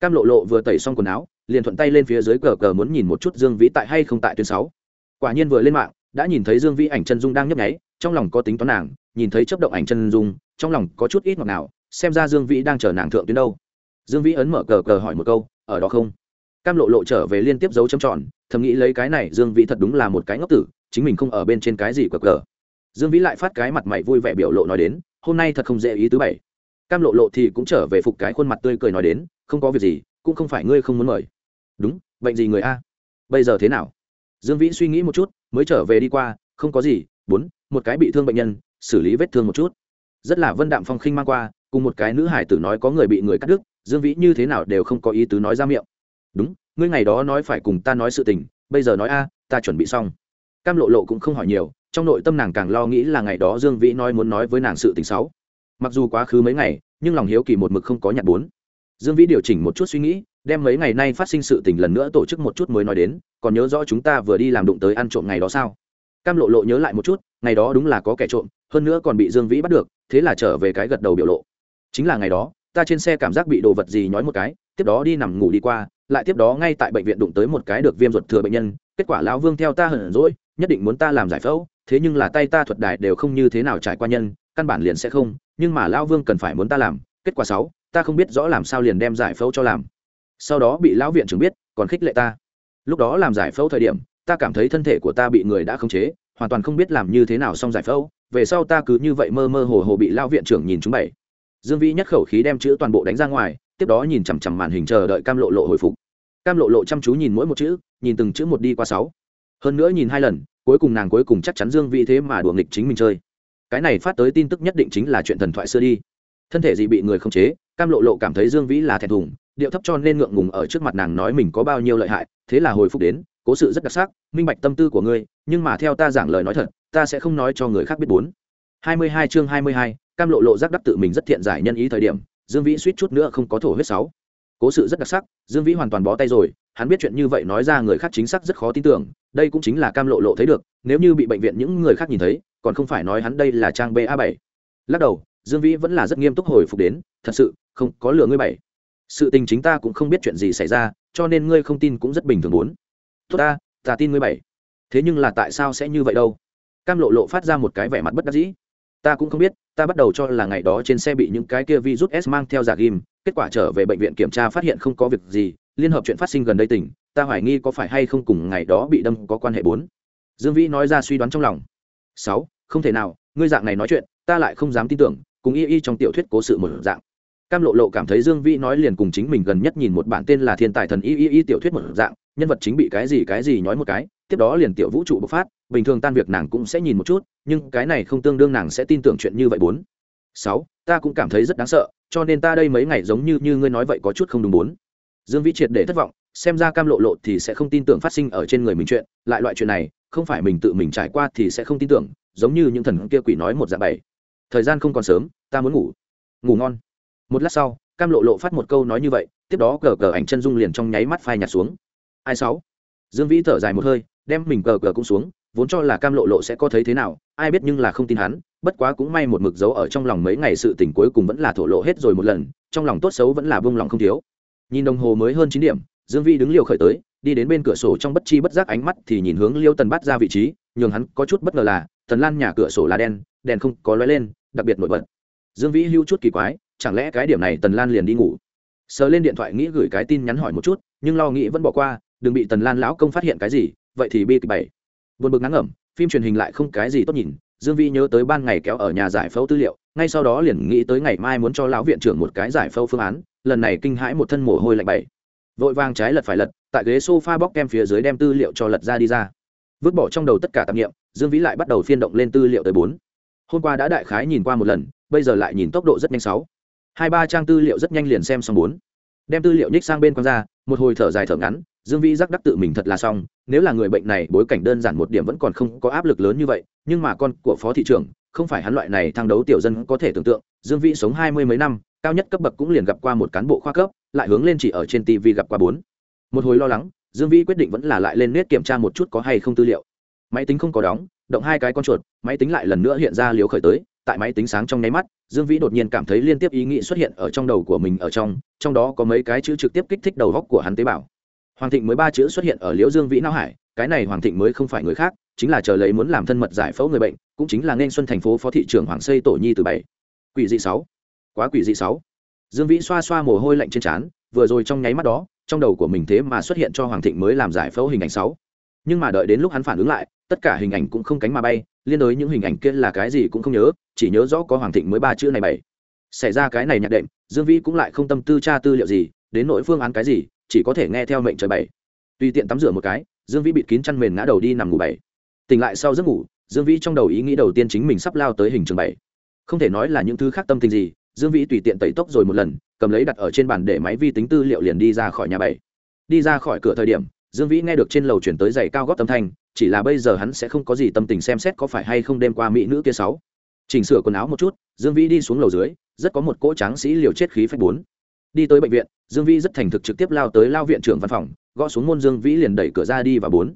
cam lộ lộ vừa tẩy xong quần áo, liền thuận tay lên phía dưới cờ cờ muốn nhìn một chút dương vĩ tại hay không tại tuyến sáu. Quả nhiên vừa lên mạng, đã nhìn thấy dương vĩ ảnh chân dung đang nhấp nháy, trong lòng có tính toán nàng, nhìn thấy chấp động ảnh chân dung, trong lòng có chút ít ngọt nào xem ra dương vĩ đang chờ nàng thượng tuyến đâu. Dương vĩ ấn mở cờ cờ hỏi một câu, ở đó không? Cam lộ lộ trở về liên tiếp dấu chấm tròn, thầm nghĩ lấy cái này dương vĩ thật đúng là một cái ngốc tử, chính mình không ở bên trên cái gì cờ cờ. Dương vĩ lại phát cái mặt mày vui vẻ biểu lộ nói đến, hôm nay thật không dễ ý thứ bảy. Cam lộ lộ thì cũng trở về phục cái khuôn mặt tươi cười nói đến không có việc gì, cũng không phải ngươi không muốn mời. Đúng, bệnh gì người a? Bây giờ thế nào? Dương vĩ suy nghĩ một chút, mới trở về đi qua, không có gì, bốn, một cái bị thương bệnh nhân, xử lý vết thương một chút. Rất là vân đạm phong khinh mang qua, cùng một cái nữ hải tử nói có người bị người cắt đứt, dương vĩ như thế nào đều không có ý tứ nói ra miệng. Đúng, ngươi ngày đó nói phải cùng ta nói sự tình, bây giờ nói a, ta chuẩn bị xong. Cam lộ lộ cũng không hỏi nhiều, trong nội tâm nàng càng lo nghĩ là ngày đó dương vĩ nói muốn nói với nàng sự tình xấu. Mặc dù quá khứ mấy ngày, nhưng lòng hiếu kỳ một mực không có nhặt bốn dương vĩ điều chỉnh một chút suy nghĩ, đem mấy ngày nay phát sinh sự tình lần nữa tổ chức một chút mới nói đến, còn nhớ rõ chúng ta vừa đi làm đụng tới ăn trộm ngày đó sao? Cam lộ lộ nhớ lại một chút, ngày đó đúng là có kẻ trộm, hơn nữa còn bị dương vĩ bắt được, thế là trở về cái gật đầu biểu lộ. Chính là ngày đó, ta trên xe cảm giác bị đồ vật gì nhói một cái, tiếp đó đi nằm ngủ đi qua, lại tiếp đó ngay tại bệnh viện đụng tới một cái được viêm ruột thừa bệnh nhân, kết quả lão vương theo ta hận rỗi nhất định muốn ta làm giải phẫu, thế nhưng là tay ta thuật đài đều không như thế nào trải qua nhân, căn bản liền sẽ không, nhưng mà lão vương cần phải muốn ta làm, kết quả sáu ta không biết rõ làm sao liền đem giải phẫu cho làm. Sau đó bị lão viện trưởng biết, còn khích lệ ta. Lúc đó làm giải phẫu thời điểm, ta cảm thấy thân thể của ta bị người đã khống chế, hoàn toàn không biết làm như thế nào xong giải phẫu. Về sau ta cứ như vậy mơ mơ hồ hồ bị lão viện trưởng nhìn chúng bảy. Dương vĩ nhất khẩu khí đem chữ toàn bộ đánh ra ngoài, tiếp đó nhìn chằm chằm màn hình chờ đợi cam lộ lộ hồi phục. Cam lộ lộ chăm chú nhìn mỗi một chữ, nhìn từng chữ một đi qua sáu. Hơn nữa nhìn hai lần, cuối cùng nàng cuối cùng chắc chắn dương vĩ thế mà đùa nghịch chính mình chơi. Cái này phát tới tin tức nhất định chính là chuyện thần thoại xưa đi. Thân thể gì bị người khống chế cam lộ lộ cảm thấy dương vĩ là thẹn thùng, điệu thấp cho nên ngượng ngùng ở trước mặt nàng nói mình có bao nhiêu lợi hại, thế là hồi phục đến, cố sự rất đặc sắc, minh bạch tâm tư của ngươi, nhưng mà theo ta giảng lời nói thật, ta sẽ không nói cho người khác biết bốn. Hai mươi hai chương hai mươi hai, cam lộ lộ giác đắc tự mình rất thiện giải nhân ý thời điểm, dương vĩ suýt chút nữa không có thổ huyết sáu. Cố sự rất đặc sắc, dương vĩ hoàn toàn bó tay rồi, hắn biết chuyện như vậy nói ra người khác chính xác rất khó tin tưởng, đây cũng chính là cam lộ lộ thấy được, nếu như bị bệnh viện những người khác nhìn thấy, còn không phải nói hắn đây là trang ba bảy. Lắc đầu dương vĩ vẫn là rất nghiêm túc hồi phục đến, thật sự, không, có lừa ngươi bảy. Sự tình chính ta cũng không biết chuyện gì xảy ra, cho nên ngươi không tin cũng rất bình thường bốn. Tốt ta ta tin ngươi bảy. Thế nhưng là tại sao sẽ như vậy đâu? Cam lộ lộ phát ra một cái vẻ mặt bất đắc dĩ. Ta cũng không biết, ta bắt đầu cho là ngày đó trên xe bị những cái kia virus s mang theo giả ghim, kết quả trở về bệnh viện kiểm tra phát hiện không có việc gì, liên hợp chuyện phát sinh gần đây tỉnh, ta hoài nghi có phải hay không cùng ngày đó bị đâm có quan hệ bốn. Dương vĩ nói ra suy đoán trong lòng. Sáu, không thể nào, ngươi dạng này nói chuyện, ta lại không dám tin tưởng cùng y y trong tiểu thuyết cố sự một dạng. Cam lộ lộ cảm thấy dương vĩ nói liền cùng chính mình gần nhất nhìn một bản tên là thiên tài thần y y y tiểu thuyết một dạng, nhân vật chính bị cái gì cái gì nói một cái, tiếp đó liền tiểu vũ trụ bộc phát, bình thường tan việc nàng cũng sẽ nhìn một chút, nhưng cái này không tương đương nàng sẽ tin tưởng chuyện như vậy bốn. Sáu, ta cũng cảm thấy rất đáng sợ, cho nên ta đây mấy ngày giống như như ngươi nói vậy có chút không đúng bốn. Dương vĩ triệt để thất vọng, xem ra cam lộ lộ thì sẽ không tin tưởng phát sinh ở trên người mình chuyện, lại loại chuyện này, không phải mình tự mình trải qua thì sẽ không tin tưởng, giống như những thần kia quỷ nói một dạng bảy. Thời gian không còn sớm ta muốn ngủ. Ngủ ngon. Một lát sau, cam lộ lộ phát một câu nói như vậy, tiếp đó cờ cờ ảnh chân dung liền trong nháy mắt phai nhạt xuống. Ai sáu? Dương vĩ thở dài một hơi, đem mình cờ cờ cũng xuống, vốn cho là cam lộ lộ sẽ có thấy thế nào, ai biết nhưng là không tin hắn, bất quá cũng may một mực dấu ở trong lòng mấy ngày sự tình cuối cùng vẫn là thổ lộ hết rồi một lần, trong lòng tốt xấu vẫn là bông lòng không thiếu. Nhìn đồng hồ mới hơn chín điểm, dương vĩ đứng liều khởi tới, đi đến bên cửa sổ trong bất chi bất giác ánh mắt thì nhìn hướng liêu tần bắt ra vị trí, nhường hắn có chút bất ngờ là, tần lan nhà cửa sổ là đen, đèn không có lóe lên, đặc biệt nổi bật dương vĩ hưu chút kỳ quái, chẳng lẽ cái điểm này tần lan liền đi ngủ? Sờ lên điện thoại nghĩ gửi cái tin nhắn hỏi một chút, nhưng lo nghĩ vẫn bỏ qua, đừng bị tần lan lão công phát hiện cái gì, vậy thì bi kịch bảy. Buồn bực ngắn ngẩm, phim truyền hình lại không cái gì tốt nhìn, dương vĩ nhớ tới ban ngày kéo ở nhà giải phẫu tư liệu, ngay sau đó liền nghĩ tới ngày mai muốn cho lão viện trưởng một cái giải phẫu phương án, lần này kinh hãi một thân mồ hôi lạnh bảy. Vội vàng trái lật phải lật, tại ghế sofa bóc kem phía dưới đem tư liệu cho lật ra đi ra. Vứt bỏ trong đầu tất cả tạp nghiệm dương vĩ lại bắt đầu phiên động lên tư liệu tới bốn hôm qua đã đại khái nhìn qua một lần, bây giờ lại nhìn tốc độ rất nhanh sáu. Hai ba trang tư liệu rất nhanh liền xem xong bốn. Đem tư liệu nhích sang bên q ra, một hồi thở dài thở ngắn, dương vĩ giác đắc tự mình thật là xong, nếu là người bệnh này bối cảnh đơn giản một điểm vẫn còn không có áp lực lớn như vậy, nhưng mà con của phó thị trưởng, không phải hắn loại này thăng đấu tiểu dân có thể tưởng tượng, dương vĩ sống hai mươi mấy năm, cao nhất cấp bậc cũng liền gặp qua một cán bộ khoa cấp, lại hướng lên chỉ ở trên tv gặp qua bốn. Một hồi lo lắng, dương vĩ quyết định vẫn là lại lên nét kiểm tra một chút có hay không tư liệu. Máy tính không có đóng động hai cái con chuột, máy tính lại lần nữa hiện ra liều khởi tới, tại máy tính sáng trong nháy mắt, dương vĩ đột nhiên cảm thấy liên tiếp ý nghĩ xuất hiện ở trong đầu của mình ở trong trong đó có mấy cái chữ trực tiếp kích thích đầu góc của hắn tế bào. Hoàng thịnh mới ba chữ xuất hiện ở liễu dương vĩ não hải, cái này hoàng thịnh mới không phải người khác, chính là chờ lấy muốn làm thân mật giải phẫu người bệnh, cũng chính là nên xuân thành phố phó thị trưởng hoàng xây tổ nhi từ bảy. Quỷ dị sáu. Quá quỷ dị sáu. Dương vĩ xoa xoa mồ hôi lạnh trên trán, vừa rồi trong nháy mắt đó, trong đầu của mình thế mà xuất hiện cho hoàng thịnh mới làm giải phẫu hình ảnh sáu. Nhưng mà đợi đến lúc hắn phản ứng lại tất cả hình ảnh cũng không cánh mà bay, liên đối những hình ảnh kia là cái gì cũng không nhớ, chỉ nhớ rõ có hoàng thịnh mới ba chữ này bảy. Xảy ra cái này nhạc đệm, dương vĩ cũng lại không tâm tư tra tư liệu gì, đến nội phương án cái gì, chỉ có thể nghe theo mệnh trời bảy. Tùy tiện tắm rửa một cái, dương vĩ bịt kín chăn mền ngã đầu đi nằm ngủ bảy. Tỉnh lại sau giấc ngủ, dương vĩ trong đầu ý nghĩ đầu tiên chính mình sắp lao tới hình trường bảy. Không thể nói là những thứ khác tâm tình gì, dương vĩ tùy tiện tẩy tốc rồi một lần, cầm lấy đặt ở trên bàn để máy vi tính tư liệu liền đi ra khỏi nhà bảy. Đi ra khỏi cửa thời điểm dương vĩ nghe được trên lầu chuyển tới giày cao góp tâm thanh, chỉ là bây giờ hắn sẽ không có gì tâm tình xem xét có phải hay không đêm qua mỹ nữ kia sáu. Chỉnh sửa quần áo một chút, dương vĩ đi xuống lầu dưới, rất có một cỗ tráng sĩ liều chết khí phách bốn. Đi tới bệnh viện, dương vĩ rất thành thực trực tiếp lao tới lao viện trưởng văn phòng, gõ xuống môn dương vĩ liền đẩy cửa ra đi và bốn.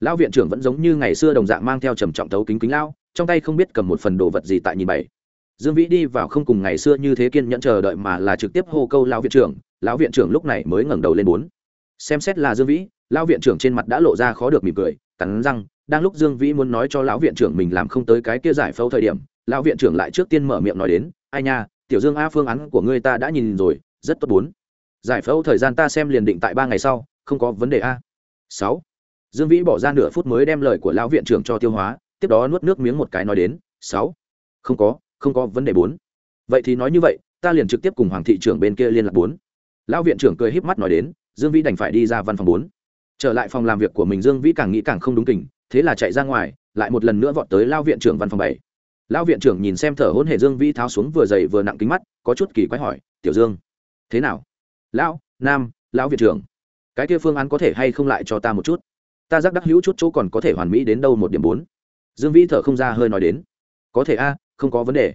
Lao viện trưởng vẫn giống như ngày xưa đồng dạng mang theo trầm trọng thấu kính kính lao, trong tay không biết cầm một phần đồ vật gì tại nhìn bảy. Dương vĩ đi vào không cùng ngày xưa như thế kiên nhẫn chờ đợi mà là trực tiếp hô câu lao viện trưởng, lão viện trưởng lúc này mới ngẩng đầu lên bốn. Xem xét là dương vĩ lão viện trưởng trên mặt đã lộ ra khó được mỉm cười, cắn răng, đang lúc dương vĩ muốn nói cho lão viện trưởng mình làm không tới cái kia giải phẫu thời điểm, lão viện trưởng lại trước tiên mở miệng nói đến, ai nha, tiểu dương a, phương án của ngươi ta đã nhìn rồi, rất tốt bốn. Giải phẫu thời gian ta xem liền định tại ba ngày sau, không có vấn đề a. Sáu. Dương vĩ bỏ ra nửa phút mới đem lời của lão viện trưởng cho tiêu hóa, tiếp đó nuốt nước miếng một cái nói đến, sáu. Không có không có vấn đề bốn. Vậy thì nói như vậy, ta liền trực tiếp cùng hoàng thị trưởng bên kia liên lạc bốn. Lão viện trưởng cười híp mắt nói đến, dương vĩ đành phải đi ra văn phòng bốn trở lại phòng làm việc của mình dương vĩ càng nghĩ càng không đúng tình, thế là chạy ra ngoài lại một lần nữa vọt tới lao viện trưởng văn phòng bảy. Lão viện trưởng nhìn xem thở hôn hệ dương vĩ tháo xuống vừa dày vừa nặng kính mắt có chút kỳ quái hỏi tiểu dương thế nào? Lão nam lão viện trưởng cái kia phương án có thể hay không lại cho ta một chút? Ta giác đắc hữu chút chỗ còn có thể hoàn mỹ đến đâu một điểm bốn. Dương vĩ thở không ra hơi nói đến có thể a không có vấn đề.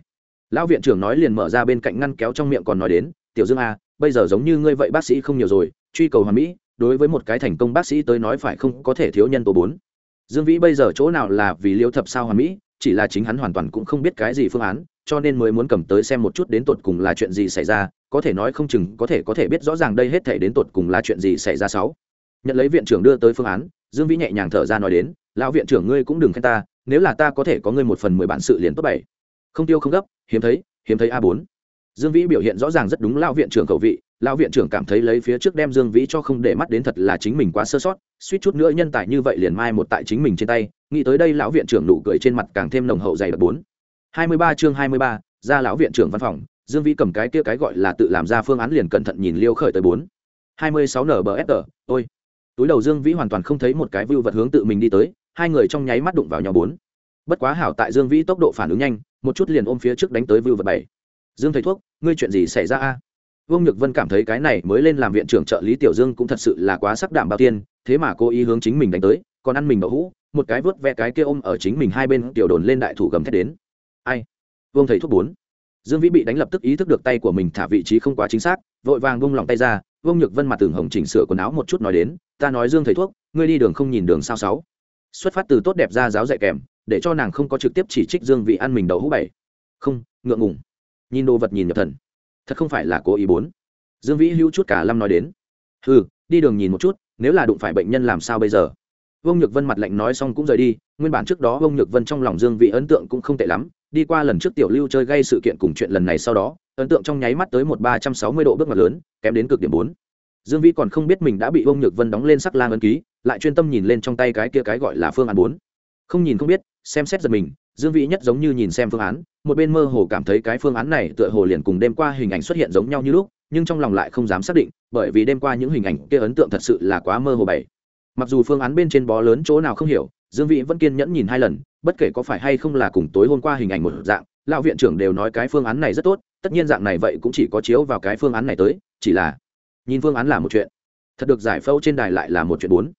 Lão viện trưởng nói liền mở ra bên cạnh ngăn kéo trong miệng còn nói đến tiểu dương a bây giờ giống như ngươi vậy bác sĩ không nhiều rồi truy cầu hoàn mỹ đối với một cái thành công bác sĩ tới nói phải không có thể thiếu nhân tố bốn. Dương vĩ bây giờ chỗ nào là vì liêu thập sao hoàn mỹ, chỉ là chính hắn hoàn toàn cũng không biết cái gì phương án, cho nên mới muốn cầm tới xem một chút đến tột cùng là chuyện gì xảy ra, có thể nói không chừng có thể có thể biết rõ ràng đây hết thể đến tột cùng là chuyện gì xảy ra sáu. Nhận lấy viện trưởng đưa tới phương án, dương vĩ nhẹ nhàng thở ra nói đến, lão viện trưởng ngươi cũng đừng khen ta, nếu là ta có thể có ngươi một phần mười bản sự liền tốt bảy. Không tiêu không gấp, hiếm thấy hiếm thấy a bốn. Dương vĩ biểu hiện rõ ràng rất đúng lão viện trưởng cầu vị lão viện trưởng cảm thấy lấy phía trước đem dương vĩ cho không để mắt đến thật là chính mình quá sơ sót, suýt chút nữa nhân tài như vậy liền mai một tại chính mình trên tay, nghĩ tới đây lão viện trưởng nụ cười trên mặt càng thêm nồng hậu dày đặc bốn. Hai mươi ba chương hai mươi ba, ra lão viện trưởng văn phòng, dương vĩ cầm cái kia cái gọi là tự làm ra phương án liền cẩn thận nhìn liêu khởi tới bốn. hai mươi sáu nbfr ôi. Túi đầu dương vĩ hoàn toàn không thấy một cái vưu vật hướng tự mình đi tới, hai người trong nháy mắt đụng vào nhau bốn. Bất quá hảo tại dương vĩ tốc độ phản ứng nhanh, một chút liền ôm phía trước đánh tới vưu vật bảy. Dương thầy thuốc, ngươi chuyện gì xảy ra a? Vương nhược vân cảm thấy cái này mới lên làm viện trưởng trợ lý tiểu dương cũng thật sự là quá sắc đảm bao tiên thế mà cô ý hướng chính mình đánh tới, còn ăn mình đậu hũ, một cái vớt vẹt cái kia ôm ở chính mình hai bên tiểu đồn lên đại thủ gầm thét đến. Ai? Vương thầy thuốc bốn. Dương vĩ bị đánh lập tức ý thức được tay của mình thả vị trí không quá chính xác, vội vàng vung lòng tay ra, vương nhược vân mặt tường hồng chỉnh sửa quần áo một chút nói đến, ta nói dương thầy thuốc, ngươi đi đường không nhìn đường sao sáu. Xuất phát từ tốt đẹp ra giáo dạy kèm, để cho nàng không có trực tiếp chỉ trích dương vị ăn mình đậu hũ bảy. Không, ngượng ngùng. Nhìn đồ vật nhìn nhập thần thật không phải là cố ý bốn. Dương vĩ hữu chút cả lâm nói đến. Ừ đi đường nhìn một chút, nếu là đụng phải bệnh nhân làm sao bây giờ? Vương nhược vân mặt lạnh nói xong cũng rời đi, nguyên bản trước đó vương nhược vân trong lòng dương vĩ ấn tượng cũng không tệ lắm, đi qua lần trước tiểu lưu chơi gây sự kiện cùng chuyện lần này sau đó, ấn tượng trong nháy mắt tới một ba trăm sáu mươi độ bước ngoặt lớn, kém đến cực điểm bốn. Dương vĩ còn không biết mình đã bị vương nhược vân đóng lên sắc lang ấn ký, lại chuyên tâm nhìn lên trong tay cái kia cái gọi là phương án bốn. Không nhìn không biết, xem xét giật mình dương vĩ nhất giống như nhìn xem phương án, một bên mơ hồ cảm thấy cái phương án này tựa hồ liền cùng đêm qua hình ảnh xuất hiện giống nhau như lúc, nhưng trong lòng lại không dám xác định, bởi vì đêm qua những hình ảnh kia ấn tượng thật sự là quá mơ hồ bảy. Mặc dù phương án bên trên bó lớn chỗ nào không hiểu, dương vĩ vẫn kiên nhẫn nhìn hai lần, bất kể có phải hay không là cùng tối hôm qua hình ảnh một dạng, lão viện trưởng đều nói cái phương án này rất tốt, tất nhiên dạng này vậy cũng chỉ có chiếu vào cái phương án này tới, chỉ là nhìn phương án là một chuyện. Thật được giải phẫu trên đài lại là một chuyện bốn.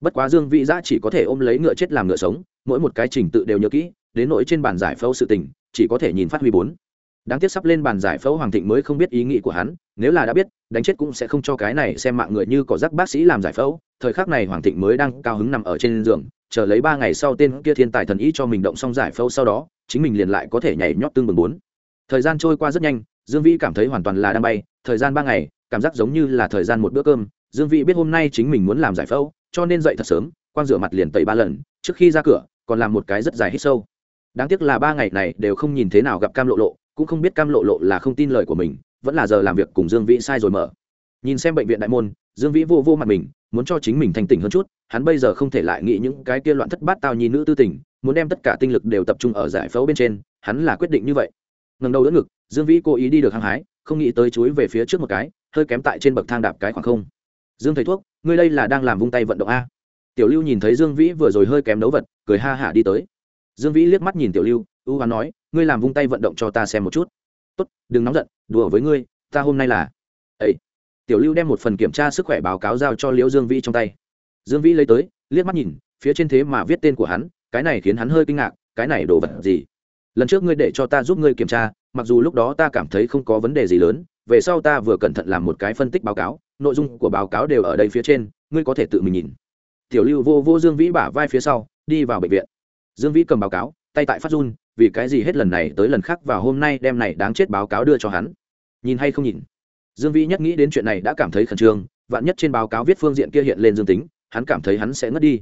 Bất quá dương vĩ giã chỉ có thể ôm lấy ngựa chết làm ngựa sống, mỗi một cái trình tự đều nhớ kỹ đến nỗi trên bàn giải phẫu sự tình, chỉ có thể nhìn phát huy bốn. Đáng tiếc sắp lên bàn giải phẫu hoàng thịnh mới không biết ý nghĩ của hắn, nếu là đã biết, đánh chết cũng sẽ không cho cái này xem mạng người như có rắc bác sĩ làm giải phẫu. Thời khắc này hoàng thịnh mới đang cao hứng nằm ở trên giường, chờ lấy ba ngày sau tên kia thiên tài thần ý cho mình động xong giải phẫu sau đó, chính mình liền lại có thể nhảy nhót tương bừng bốn. Thời gian trôi qua rất nhanh, dương vĩ cảm thấy hoàn toàn là đang bay. Thời gian ba ngày, cảm giác giống như là thời gian một bữa cơm. Dương vĩ biết hôm nay chính mình muốn làm giải phẫu, cho nên dậy thật sớm, quang rửa mặt liền tẩy ba lần, trước khi ra cửa, còn làm một cái rất dài hít sâu đáng tiếc là ba ngày này đều không nhìn thế nào gặp cam lộ lộ, cũng không biết cam lộ lộ là không tin lời của mình, vẫn là giờ làm việc cùng dương vĩ sai rồi mở. Nhìn xem bệnh viện đại môn, dương vĩ vô vô mặt mình, muốn cho chính mình thanh tỉnh hơn chút, hắn bây giờ không thể lại nghĩ những cái kia loạn thất bát tao nhi nữ tư tình, muốn đem tất cả tinh lực đều tập trung ở giải phẫu bên trên, hắn là quyết định như vậy. Ngần đầu đỡ ngực, dương vĩ cố ý đi được hăng hái, không nghĩ tới chuối về phía trước một cái, hơi kém tại trên bậc thang đạp cái khoảng không. Dương thầy thuốc, ngươi đây là đang làm vung tay vận động a? Tiểu lưu nhìn thấy dương vĩ vừa rồi hơi kém đấu vật, cười ha hả đi tới dương vĩ liếc mắt nhìn tiểu lưu, ưu hoán nói, ngươi làm vung tay vận động cho ta xem một chút. Tốt, đừng nóng giận, đùa với ngươi, ta hôm nay là ấy tiểu lưu đem một phần kiểm tra sức khỏe báo cáo giao cho liễu dương vĩ trong tay. Dương vĩ lấy tới, liếc mắt nhìn, phía trên thế mà viết tên của hắn, cái này khiến hắn hơi kinh ngạc, cái này đồ vật gì? Lần trước ngươi để cho ta giúp ngươi kiểm tra, mặc dù lúc đó ta cảm thấy không có vấn đề gì lớn, về sau ta vừa cẩn thận làm một cái phân tích báo cáo, nội dung của báo cáo đều ở đây phía trên, ngươi có thể tự mình nhìn. Tiểu lưu vô vô dương vĩ bả vai phía sau, đi vào bệnh viện dương vĩ cầm báo cáo, tay tại phát run, vì cái gì hết lần này tới lần khác và hôm nay đem này đáng chết báo cáo đưa cho hắn? Nhìn hay không nhìn? Dương vĩ nhất nghĩ đến chuyện này đã cảm thấy khẩn trương, vạn nhất trên báo cáo viết phương diện kia hiện lên dương tính, hắn cảm thấy hắn sẽ ngất đi.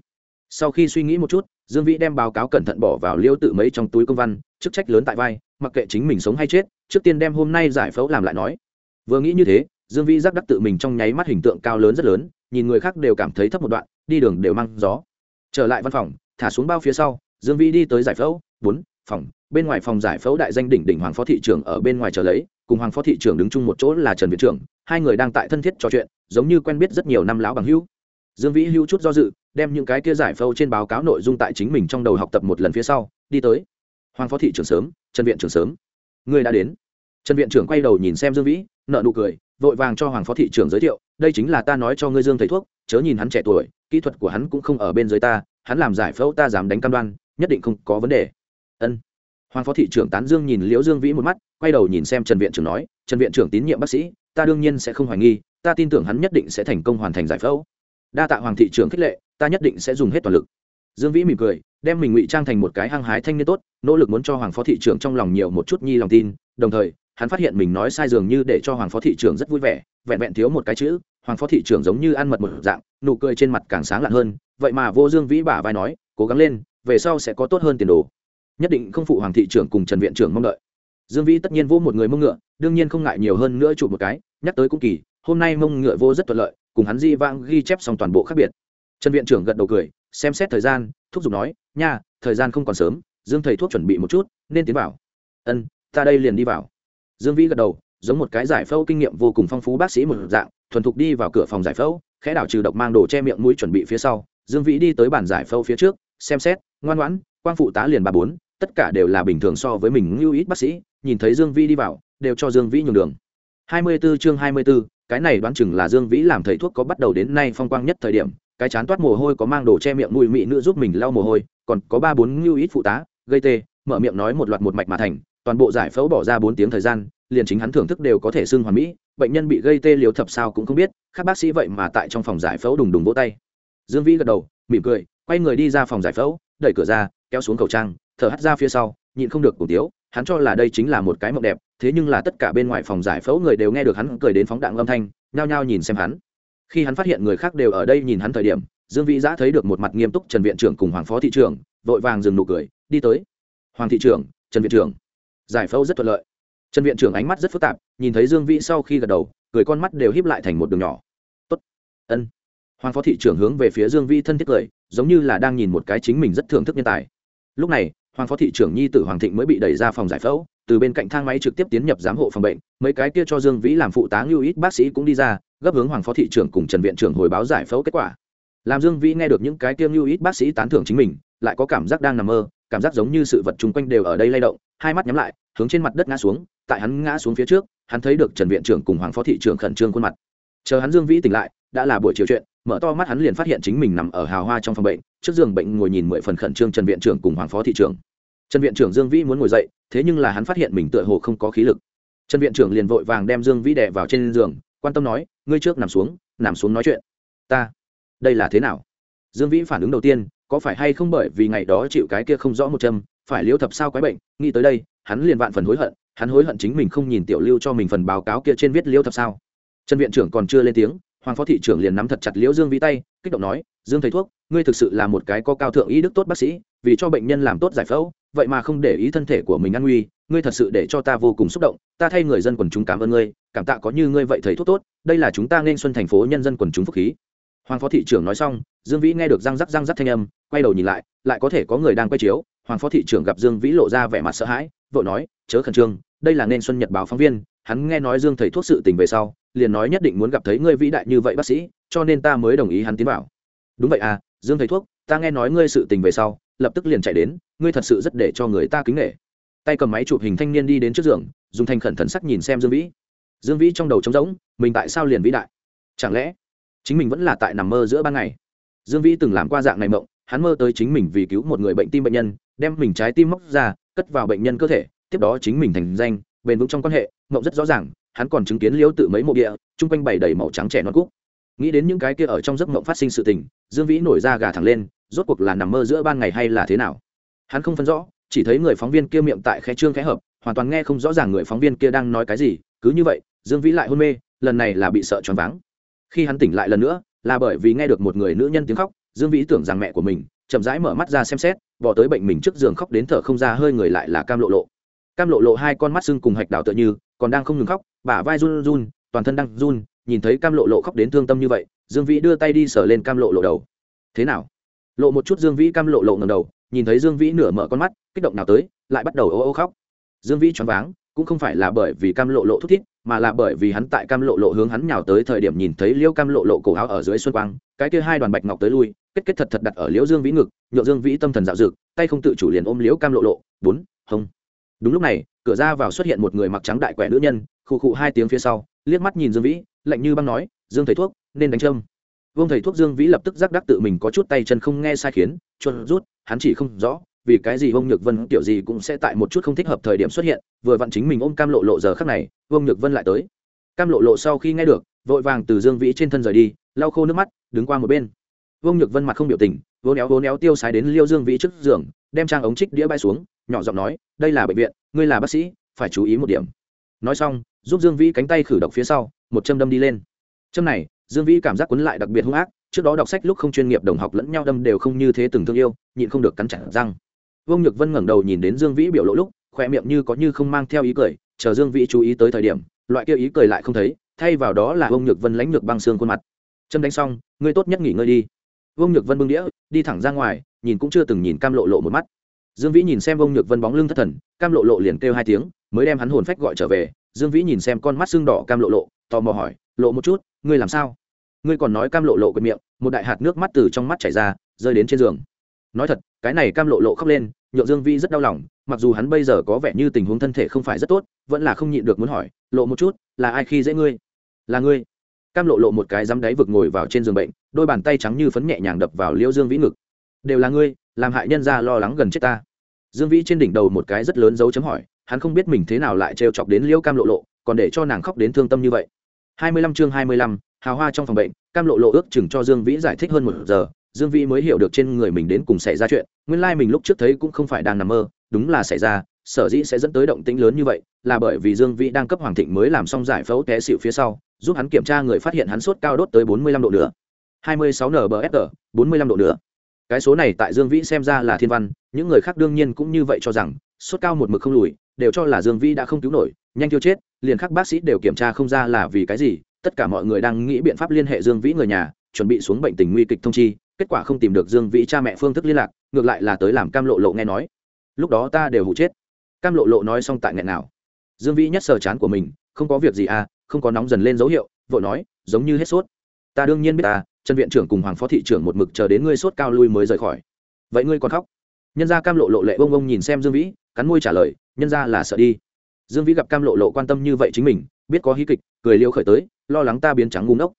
Sau khi suy nghĩ một chút, dương vĩ đem báo cáo cẩn thận bỏ vào liêu tự mấy trong túi công văn, chức trách lớn tại vai, mặc kệ chính mình sống hay chết, trước tiên đem hôm nay giải phẫu làm lại nói. Vừa nghĩ như thế, dương vĩ giác đắc tự mình trong nháy mắt hình tượng cao lớn rất lớn, nhìn người khác đều cảm thấy thấp một đoạn, đi đường đều mang gió. Trở lại văn phòng, thả xuống bao phía sau dương vĩ đi tới giải phẫu, bốn, phòng. Bên ngoài phòng giải phẫu đại danh đỉnh đỉnh hoàng phó thị trưởng ở bên ngoài chờ lấy, cùng hoàng phó thị trưởng đứng chung một chỗ là trần viện trưởng, hai người đang tại thân thiết trò chuyện, giống như quen biết rất nhiều năm lão bằng hữu. Dương vĩ hữu chút do dự, đem những cái kia giải phẫu trên báo cáo nội dung tại chính mình trong đầu học tập một lần phía sau, đi tới. Hoàng phó thị trưởng sớm, trần viện trưởng sớm. Người đã đến. Trần viện trưởng quay đầu nhìn xem dương vĩ nợ nụ cười, vội vàng cho hoàng phó thị trưởng giới thiệu, đây chính là ta nói cho ngươi dương thầy thuốc, chớ nhìn hắn trẻ tuổi, kỹ thuật của hắn cũng không ở bên dưới ta, hắn làm giải phẫu ta dám đánh cam đoan nhất định không có vấn đề. Ân. Hoàng phó thị trưởng tán dương nhìn liễu dương vĩ một mắt, quay đầu nhìn xem trần viện trưởng nói, trần viện trưởng tín nhiệm bác sĩ, ta đương nhiên sẽ không hoài nghi, ta tin tưởng hắn nhất định sẽ thành công hoàn thành giải phẫu. Đa tạ hoàng thị trưởng khích lệ, ta nhất định sẽ dùng hết toàn lực. Dương vĩ mỉm cười, đem mình ngụy trang thành một cái hăng hái thanh niên tốt, nỗ lực muốn cho hoàng phó thị trưởng trong lòng nhiều một chút nhi lòng tin, đồng thời, hắn phát hiện mình nói sai dường như để cho hoàng phó thị trưởng rất vui vẻ, vẹn vẹn thiếu một cái chữ, hoàng phó thị trưởng giống như ăn mật một dạng, nụ cười trên mặt càng sáng lạn hơn, vậy mà vô dương vĩ bả vai nói, cố gắng lên về sau sẽ có tốt hơn tiền đồ. Nhất định không phụ hoàng thị trưởng cùng trần viện trưởng mong đợi. Dương vĩ tất nhiên vô một người mông ngựa, đương nhiên không ngại nhiều hơn nữa chụp một cái, nhắc tới cũng kỳ, hôm nay mông ngựa vô rất thuận lợi, cùng hắn di vang ghi chép xong toàn bộ khác biệt. Trần viện trưởng gật đầu cười, xem xét thời gian, thúc giục nói, nha, thời gian không còn sớm, dương thầy thuốc chuẩn bị một chút, nên tiến vào. Ân, ta đây liền đi vào. Dương vĩ gật đầu, giống một cái giải phẫu kinh nghiệm vô cùng phong phú bác sĩ một dạng, thuần thục đi vào cửa phòng giải phẫu, khẽ đảo trừ độc mang đồ che miệng mũi chuẩn bị phía sau. Dương vĩ đi tới bàn giải phẫu phía trước, xem xét ngoan ngoãn quang phụ tá liền ba bốn tất cả đều là bình thường so với mình ngưu ít bác sĩ nhìn thấy dương vĩ đi vào đều cho dương vĩ nhường đường. Hai mươi 24 chương hai mươi 24, cái này đoán chừng là dương vĩ làm thầy thuốc có bắt đầu đến nay phong quang nhất thời điểm cái chán toát mồ hôi có mang đồ che miệng mùi mị nữ giúp mình lau mồ hôi còn có ba bốn ngưu ít phụ tá gây tê mở miệng nói một loạt một mạch mà thành toàn bộ giải phẫu bỏ ra bốn tiếng thời gian liền chính hắn thưởng thức đều có thể xưng hoàn mỹ bệnh nhân bị gây tê liều thập sao cũng không biết các bác sĩ vậy mà tại trong phòng giải phẫu đùng đùng vỗ tay. Dương vĩ gật đầu mỉm cười quay người đi ra phòng giải phẫu, đẩy cửa ra, kéo xuống khẩu trang, thở hắt ra phía sau, nhịn không được cổ tiếu, hắn cho là đây chính là một cái mộng đẹp, thế nhưng là tất cả bên ngoài phòng giải phẫu người đều nghe được hắn cười đến phóng đạn âm thanh, nhao nhao nhìn xem hắn. Khi hắn phát hiện người khác đều ở đây nhìn hắn thời điểm, dương vĩ giã thấy được một mặt nghiêm túc trần viện trưởng cùng hoàng phó thị trưởng, vội vàng dừng nụ cười, đi tới. Hoàng thị trưởng, trần viện trưởng. Giải phẫu rất thuận lợi. Trần viện trưởng ánh mắt rất phức tạp, nhìn thấy dương vĩ sau khi gật đầu, cười con mắt đều híp lại thành một đường nhỏ. Tốt. Ân hoàng phó thị trưởng hướng về phía dương vĩ thân thiết cười, giống như là đang nhìn một cái chính mình rất thưởng thức nhân tài. Lúc này, hoàng phó thị trưởng nhi tử hoàng thịnh mới bị đẩy ra phòng giải phẫu, từ bên cạnh thang máy trực tiếp tiến nhập giám hộ phòng bệnh, mấy cái kia cho dương vĩ làm phụ tá lưu ít bác sĩ cũng đi ra, gấp hướng hoàng phó thị trưởng cùng trần viện trưởng hồi báo giải phẫu kết quả. Làm dương vĩ nghe được những cái kia lưu ít bác sĩ tán thưởng chính mình, lại có cảm giác đang nằm mơ, cảm giác giống như sự vật chung quanh đều ở đây lay động, hai mắt nhắm lại, hướng trên mặt đất ngã xuống, tại hắn ngã xuống phía trước, hắn thấy được trần viện trưởng cùng hoàng phó thị trưởng khẩn trương khuôn mặt. Chờ hắn dương vĩ tỉnh lại, đã là buổi chiều chuyện mở to mắt hắn liền phát hiện chính mình nằm ở hào hoa trong phòng bệnh, trước giường bệnh ngồi nhìn mười phần khẩn trương trần viện trưởng cùng hoàng phó thị trưởng. Trần viện trưởng dương vĩ muốn ngồi dậy, thế nhưng là hắn phát hiện mình tựa hồ không có khí lực. Trần viện trưởng liền vội vàng đem dương vĩ đè vào trên giường, quan tâm nói, ngươi trước nằm xuống nằm xuống nói chuyện. Ta, đây là thế nào? Dương vĩ phản ứng đầu tiên, có phải hay không bởi vì ngày đó chịu cái kia không rõ một châm, phải liễu thập sao quái bệnh? Nghĩ tới đây, hắn liền vạn phần hối hận, hắn hối hận chính mình không nhìn tiểu lưu cho mình phần báo cáo kia trên viết liễu thập sao. Trần viện trưởng còn chưa lên tiếng hoàng phó thị trưởng liền nắm thật chặt liễu dương vĩ tay, kích động nói, dương thầy thuốc, ngươi thực sự là một cái có cao thượng ý đức tốt bác sĩ, vì cho bệnh nhân làm tốt giải phẫu, vậy mà không để ý thân thể của mình an nguy, ngươi thật sự để cho ta vô cùng xúc động, ta thay người dân quần chúng cảm ơn ngươi, cảm tạ có như ngươi vậy thầy thuốc tốt, đây là chúng ta nên xuân thành phố nhân dân quần chúng phúc khí. Hoàng phó thị trưởng nói xong, dương vĩ nghe được răng rắc răng rắc thanh âm, quay đầu nhìn lại lại có thể có người đang quay chiếu, hoàng phó thị trưởng gặp dương vĩ lộ ra vẻ mặt sợ hãi, vội nói, chớ khẩn trương, đây là nên xuân nhật báo phóng viên, hắn nghe nói dương thầy thuốc sự tình về sau liền nói nhất định muốn gặp thấy ngươi vĩ đại như vậy bác sĩ, cho nên ta mới đồng ý hắn tiến vào. Đúng vậy à dương thầy thuốc, ta nghe nói ngươi sự tình về sau, lập tức liền chạy đến, ngươi thật sự rất để cho người ta kính nghệ tay cầm máy chụp hình thanh niên đi đến trước giường, dùng thanh khẩn thần sắc nhìn xem dương vĩ. Dương vĩ trong đầu trống rỗng, mình tại sao liền vĩ đại? Chẳng lẽ chính mình vẫn là tại nằm mơ giữa ban ngày? Dương vĩ từng làm qua dạng này mộng, hắn mơ tới chính mình vì cứu một người bệnh tim bệnh nhân, đem mình trái tim móc ra, cất vào bệnh nhân cơ thể, tiếp đó chính mình thành danh, bền vững trong quan hệ, mộng rất rõ ràng hắn còn chứng kiến liễu tự mấy mộ địa, chung quanh bày đầy màu trắng trẻ non cúc. Nghĩ đến những cái kia ở trong giấc mộng phát sinh sự tình, dương vĩ nổi ra gà thẳng lên, rốt cuộc là nằm mơ giữa ban ngày hay là thế nào? Hắn không phân rõ, chỉ thấy người phóng viên kia miệng tại khe trương khẽ hợp, hoàn toàn nghe không rõ ràng người phóng viên kia đang nói cái gì, cứ như vậy, dương vĩ lại hôn mê, lần này là bị sợ choáng váng. Khi hắn tỉnh lại lần nữa, là bởi vì nghe được một người nữ nhân tiếng khóc, dương vĩ tưởng rằng mẹ của mình, chậm rãi mở mắt ra xem xét, bỏ tới bệnh mình trước giường khóc đến thở không ra, hơi người lại là cam lộ lộ. Cam lộ lộ hai con mắt sưng cùng hạch đào tựa như còn đang không ngừng khóc bả vai run run toàn thân đang run nhìn thấy cam lộ lộ khóc đến thương tâm như vậy dương vĩ đưa tay đi sờ lên cam lộ lộ đầu. Thế nào? Lộ một chút dương vĩ cam lộ lộ ngầm đầu nhìn thấy dương vĩ nửa mở con mắt kích động nào tới lại bắt đầu ô ô khóc. Dương vĩ choáng váng cũng không phải là bởi vì cam lộ lộ thúc thiết, mà là bởi vì hắn tại cam lộ lộ hướng hắn nhào tới thời điểm nhìn thấy liêu cam lộ lộ cổ áo ở dưới xuân quang cái kia hai đoàn bạch ngọc tới lui kết kết thật thật đặt ở liễu dương vĩ ngực nhựa dương vĩ tâm thần dạo dực tay không tự chủ liền ôm liễu cam lộ lộ bốn hông. Đúng lúc này cửa ra vào xuất hiện một người mặc trắng đại quẻ nữ nhân, khụ khụ hai tiếng phía sau, liếc mắt nhìn dương vĩ, lạnh như băng nói, dương thầy thuốc, nên đánh trâm vương thầy thuốc dương vĩ lập tức giác đắc tự mình có chút tay chân không nghe sai khiến, chuột rút, hắn chỉ không rõ, vì cái gì vương nhược vân kiểu gì cũng sẽ tại một chút không thích hợp thời điểm xuất hiện, vừa vặn chính mình ôm cam lộ lộ giờ khắc này, vương nhược vân lại tới. Cam lộ lộ sau khi nghe được, vội vàng từ dương vĩ trên thân rời đi, lau khô nước mắt, đứng qua một bên. Vương nhược vân mặt không biểu tình vô néo vô néo tiêu sái đến liêu dương vĩ trước giường, đem trang ống trích đĩa bay xuống nhỏ giọng nói, đây là bệnh viện, ngươi là bác sĩ, phải chú ý một điểm. Nói xong, giúp dương vĩ cánh tay khử độc phía sau, một châm đâm đi lên. Châm này, dương vĩ cảm giác quấn lại đặc biệt hung ác, trước đó đọc sách lúc không chuyên nghiệp đồng học lẫn nhau đâm đều không như thế từng thương yêu, nhịn không được cắn chặt răng. Vương nhược vân ngẩng đầu nhìn đến dương vĩ biểu lộ lúc khoe miệng như có như không mang theo ý cười, chờ dương vĩ chú ý tới thời điểm, loại kia ý cười lại không thấy, thay vào đó là vương nhược vân lãnh lược băng xương khuôn mặt. Châm đánh xong, ngươi tốt nhất nghỉ ngơi đi. Vương nhược vân bưng đĩa, đi thẳng ra ngoài, nhìn cũng chưa từng nhìn cam lộ lộ một mắt dương vĩ nhìn xem vương nhược vân bóng lưng thất thần, cam lộ lộ liền kêu hai tiếng, mới đem hắn hồn phách gọi trở về. Dương vĩ nhìn xem con mắt xương đỏ cam lộ lộ, tò mò hỏi, lộ một chút, ngươi làm sao? Ngươi còn nói cam lộ lộ quệt miệng, một đại hạt nước mắt từ trong mắt chảy ra, rơi đến trên giường. Nói thật, cái này cam lộ lộ khóc lên, nhượng dương vĩ rất đau lòng, mặc dù hắn bây giờ có vẻ như tình huống thân thể không phải rất tốt, vẫn là không nhịn được muốn hỏi, lộ một chút, là ai khi dễ ngươi? Là ngươi. Cam lộ lộ một cái dám đáy vực ngồi vào trên giường bệnh, đôi bàn tay trắng như phấn nhẹ nhàng đập vào liễu dương vĩ ngực. Đều là ngươi làm hại nhân ra lo lắng gần chết ta. Dương vĩ trên đỉnh đầu một cái rất lớn dấu chấm hỏi, hắn không biết mình thế nào lại trêu chọc đến liễu cam lộ lộ, còn để cho nàng khóc đến thương tâm như vậy. Hai mươi lăm chương hai mươi lăm, hào hoa trong phòng bệnh, cam lộ lộ ước chừng cho dương vĩ giải thích hơn một giờ, dương vĩ mới hiểu được trên người mình đến cùng xảy ra chuyện, nguyên lai、like、mình lúc trước thấy cũng không phải đang nằm mơ, đúng là xảy ra, sở dĩ sẽ dẫn tới động tĩnh lớn như vậy, là bởi vì dương vĩ đang cấp hoàng thịnh mới làm xong giải phẫu té xịu phía sau, giúp hắn kiểm tra người phát hiện hắn sốt cao đốt tới bốn mươi lăm độ nữa hai mươi sáu nbfr bốn mươi lăm độ nữa cái số này tại dương vĩ xem ra là thiên văn, những người khác đương nhiên cũng như vậy cho rằng, sốt cao một mực không lùi, đều cho là dương vĩ đã không cứu nổi, nhanh tiêu chết, liền các bác sĩ đều kiểm tra không ra là vì cái gì, tất cả mọi người đang nghĩ biện pháp liên hệ dương vĩ người nhà, chuẩn bị xuống bệnh tình nguy kịch thông chi, kết quả không tìm được dương vĩ cha mẹ phương thức liên lạc, ngược lại là tới làm cam lộ lộ nghe nói. Lúc đó ta đều hụ chết. Cam lộ lộ nói xong tại nghẹn nào. Dương vĩ nhất sờ chán của mình, không có việc gì à không có nóng dần lên dấu hiệu, vội nói, giống như hết sốt. Ta đương nhiên biết ta trần viện trưởng cùng hoàng phó thị trưởng một mực chờ đến ngươi sốt cao lui mới rời khỏi. Vậy ngươi còn khóc? Nhân gia cam lộ lộ lệ bông bông nhìn xem dương vĩ, cắn môi trả lời, nhân gia là sợ đi. Dương vĩ gặp cam lộ lộ quan tâm như vậy chính mình, biết có hí kịch, cười liêu khởi tới, lo lắng ta biến trắng ngu ngốc.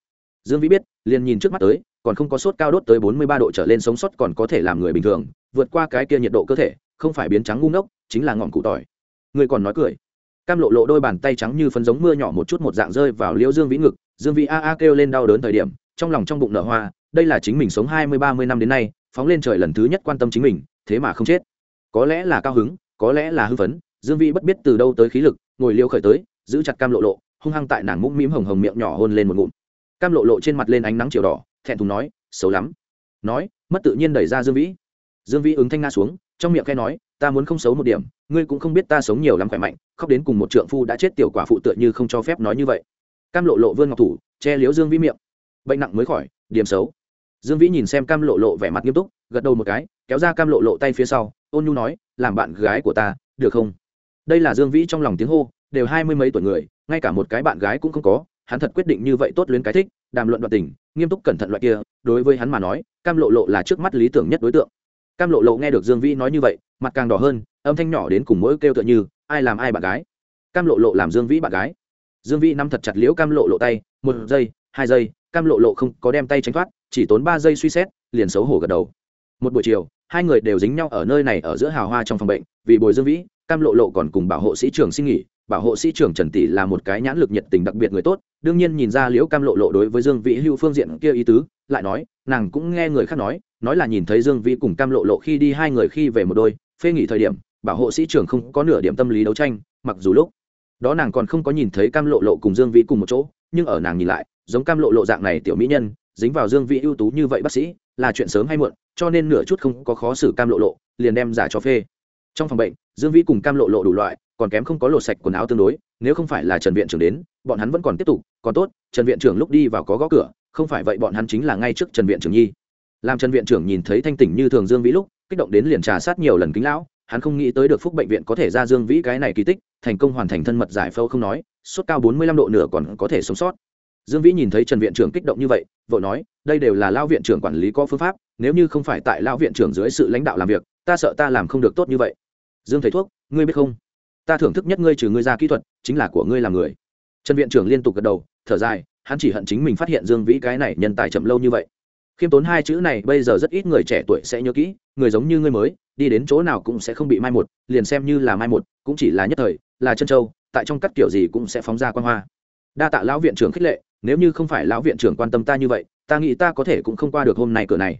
Dương vĩ biết, liền nhìn trước mắt tới, còn không có sốt cao đốt tới bốn mươi ba độ trở lên sống sót còn có thể làm người bình thường, vượt qua cái kia nhiệt độ cơ thể, không phải biến trắng ngu ngốc, chính là ngọn cụ tỏi. Ngươi còn nói cười. Cam lộ lộ đôi bàn tay trắng như phấn giống mưa nhỏ một chút một dạng rơi vào liễu dương vĩ ngực, dương vĩ a a kêu lên đau đớn thời điểm trong lòng trong bụng nở hoa, đây là chính mình sống hai mươi, ba mươi năm đến nay, phóng lên trời lần thứ nhất quan tâm chính mình, thế mà không chết. Có lẽ là cao hứng, có lẽ là hư phấn, dương vĩ bất biết từ đâu tới khí lực, ngồi liêu khởi tới, giữ chặt cam lộ lộ, hung hăng tại nàng mũm mĩm hồng hồng miệng nhỏ hôn lên một ngụm. Cam lộ lộ trên mặt lên ánh nắng chiều đỏ, thẹn thùng nói, xấu lắm. Nói, mất tự nhiên đẩy ra dương vĩ. Dương vĩ ứng thanh nga xuống, trong miệng khẽ nói, ta muốn không xấu một điểm, ngươi cũng không biết ta sống nhiều lắm khỏe mạnh, khóc đến cùng một trượng phu đã chết tiểu quả phụ tựa như không cho phép nói như vậy. Cam lộ lộ vươn ngọc thủ, che liếu dương vĩ miệng bệnh nặng mới khỏi, điểm xấu. Dương vĩ nhìn xem cam lộ lộ vẻ mặt nghiêm túc, gật đầu một cái, kéo ra cam lộ lộ tay phía sau, ôn nhu nói, làm bạn gái của ta, được không? Đây là dương vĩ trong lòng tiếng hô, đều hai mươi mấy tuổi người, ngay cả một cái bạn gái cũng không có, hắn thật quyết định như vậy tốt luyến cái thích, đàm luận đoạn tình, nghiêm túc cẩn thận loại kia, đối với hắn mà nói, cam lộ lộ là trước mắt lý tưởng nhất đối tượng. Cam lộ lộ nghe được dương vĩ nói như vậy, mặt càng đỏ hơn, âm thanh nhỏ đến cùng mỗi kêu tựa như, ai làm ai bạn gái? Cam lộ lộ làm dương vĩ bạn gái. Dương vĩ nắm thật chặt liễu cam lộ lộ tay, một giây, hai giây cam lộ lộ không có đem tay tránh thoát, chỉ tốn ba giây suy xét, liền xấu hổ gật đầu. Một buổi chiều, hai người đều dính nhau ở nơi này ở giữa hào hoa trong phòng bệnh, vì bồi dương vĩ, cam lộ lộ còn cùng bảo hộ sĩ trưởng xin nghỉ. Bảo hộ sĩ trưởng trần tỷ là một cái nhãn lực nhiệt tình đặc biệt người tốt, đương nhiên nhìn ra liễu cam lộ lộ đối với dương vĩ hưu phương diện kia ý tứ, lại nói, nàng cũng nghe người khác nói nói là nhìn thấy dương vĩ cùng cam lộ lộ khi đi hai người khi về một đôi, phê nghỉ thời điểm, bảo hộ sĩ trưởng không có nửa điểm tâm lý đấu tranh, mặc dù lúc đó nàng còn không có nhìn thấy cam lộ lộ cùng dương vĩ cùng một chỗ, nhưng ở nàng nhìn lại giống cam lộ lộ dạng này tiểu mỹ nhân, dính vào dương vĩ ưu tú như vậy bác sĩ, là chuyện sớm hay muộn, cho nên nửa chút không có khó xử cam lộ lộ, liền đem giả cho phê. Trong phòng bệnh, dương vĩ cùng cam lộ lộ đủ loại, còn kém không có lộ sạch quần áo tương đối, nếu không phải là trần viện trưởng đến, bọn hắn vẫn còn tiếp tục, còn tốt, trần viện trưởng lúc đi vào có gõ cửa, không phải vậy bọn hắn chính là ngay trước trần viện trưởng nhi. Làm trần viện trưởng nhìn thấy thanh tỉnh như thường dương vĩ lúc, kích động đến liền trà sát nhiều lần kính lão, hắn không nghĩ tới được phúc bệnh viện có thể ra dương vĩ cái này kỳ tích, thành công hoàn thành thân mật giải phẫu không nói sốt cao bốn mươi lăm độ nửa còn có thể sống sót dương vĩ nhìn thấy trần viện trưởng kích động như vậy, vội nói, đây đều là lao viện trưởng quản lý có phương pháp, nếu như không phải tại lao viện trưởng dưới sự lãnh đạo làm việc, ta sợ ta làm không được tốt như vậy. Dương thầy thuốc, ngươi biết không? Ta thưởng thức nhất ngươi trừ ngươi ra kỹ thuật, chính là của ngươi làm người. Trần viện trưởng liên tục gật đầu, thở dài, hắn chỉ hận chính mình phát hiện dương vĩ cái này nhân tài chậm lâu như vậy. Khiêm tốn hai chữ này bây giờ rất ít người trẻ tuổi sẽ nhớ kỹ, người giống như ngươi mới, đi đến chỗ nào cũng sẽ không bị mai một, liền xem như là mai một, cũng chỉ là nhất thời, là chân châu, tại trong cắt kiểu gì cũng sẽ phóng ra quan hoa đa tạ lão viện trưởng khích lệ, nếu như không phải lão viện trưởng quan tâm ta như vậy, ta nghĩ ta có thể cũng không qua được hôm nay cửa này.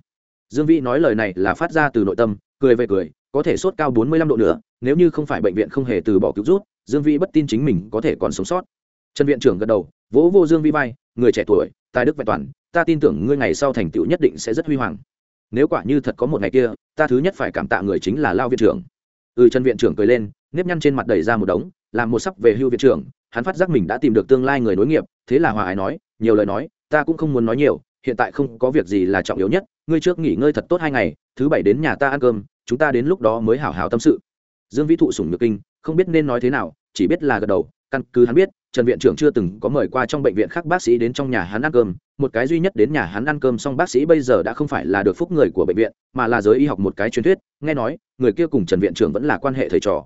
Dương vĩ nói lời này là phát ra từ nội tâm, cười về cười, có thể sốt cao bốn mươi lăm độ nữa nếu như không phải bệnh viện không hề từ bỏ cứu rút dương vĩ bất tin chính mình có thể còn sống sót. Trần viện trưởng gật đầu, vỗ vô dương vĩ vai, người trẻ tuổi, tài đức vẹn toàn, ta tin tưởng ngươi ngày sau thành tựu nhất định sẽ rất huy hoàng. Nếu quả như thật có một ngày kia, ta thứ nhất phải cảm tạ người chính là lao viện trưởng. Ừ trần viện trưởng cười lên, nếp nhăn trên mặt đẩy ra một đống, làm một sắp về hưu viện trưởng hắn phát giác mình đã tìm được tương lai người nối nghiệp, thế là hòa ái nói, nhiều lời nói, ta cũng không muốn nói nhiều, hiện tại không có việc gì là trọng yếu nhất, ngươi trước nghỉ ngơi thật tốt hai ngày, thứ bảy đến nhà ta ăn cơm, chúng ta đến lúc đó mới hảo hảo tâm sự. Dương vĩ thụ sủng nhược kinh, không biết nên nói thế nào, chỉ biết là gật đầu, căn cứ hắn biết, trần viện trưởng chưa từng có mời qua trong bệnh viện khác bác sĩ đến trong nhà hắn ăn cơm, một cái duy nhất đến nhà hắn ăn cơm xong bác sĩ bây giờ đã không phải là được phúc người của bệnh viện, mà là giới y học một cái truyền thuyết, nghe nói, người kia cùng trần viện trưởng vẫn là quan hệ thầy trò.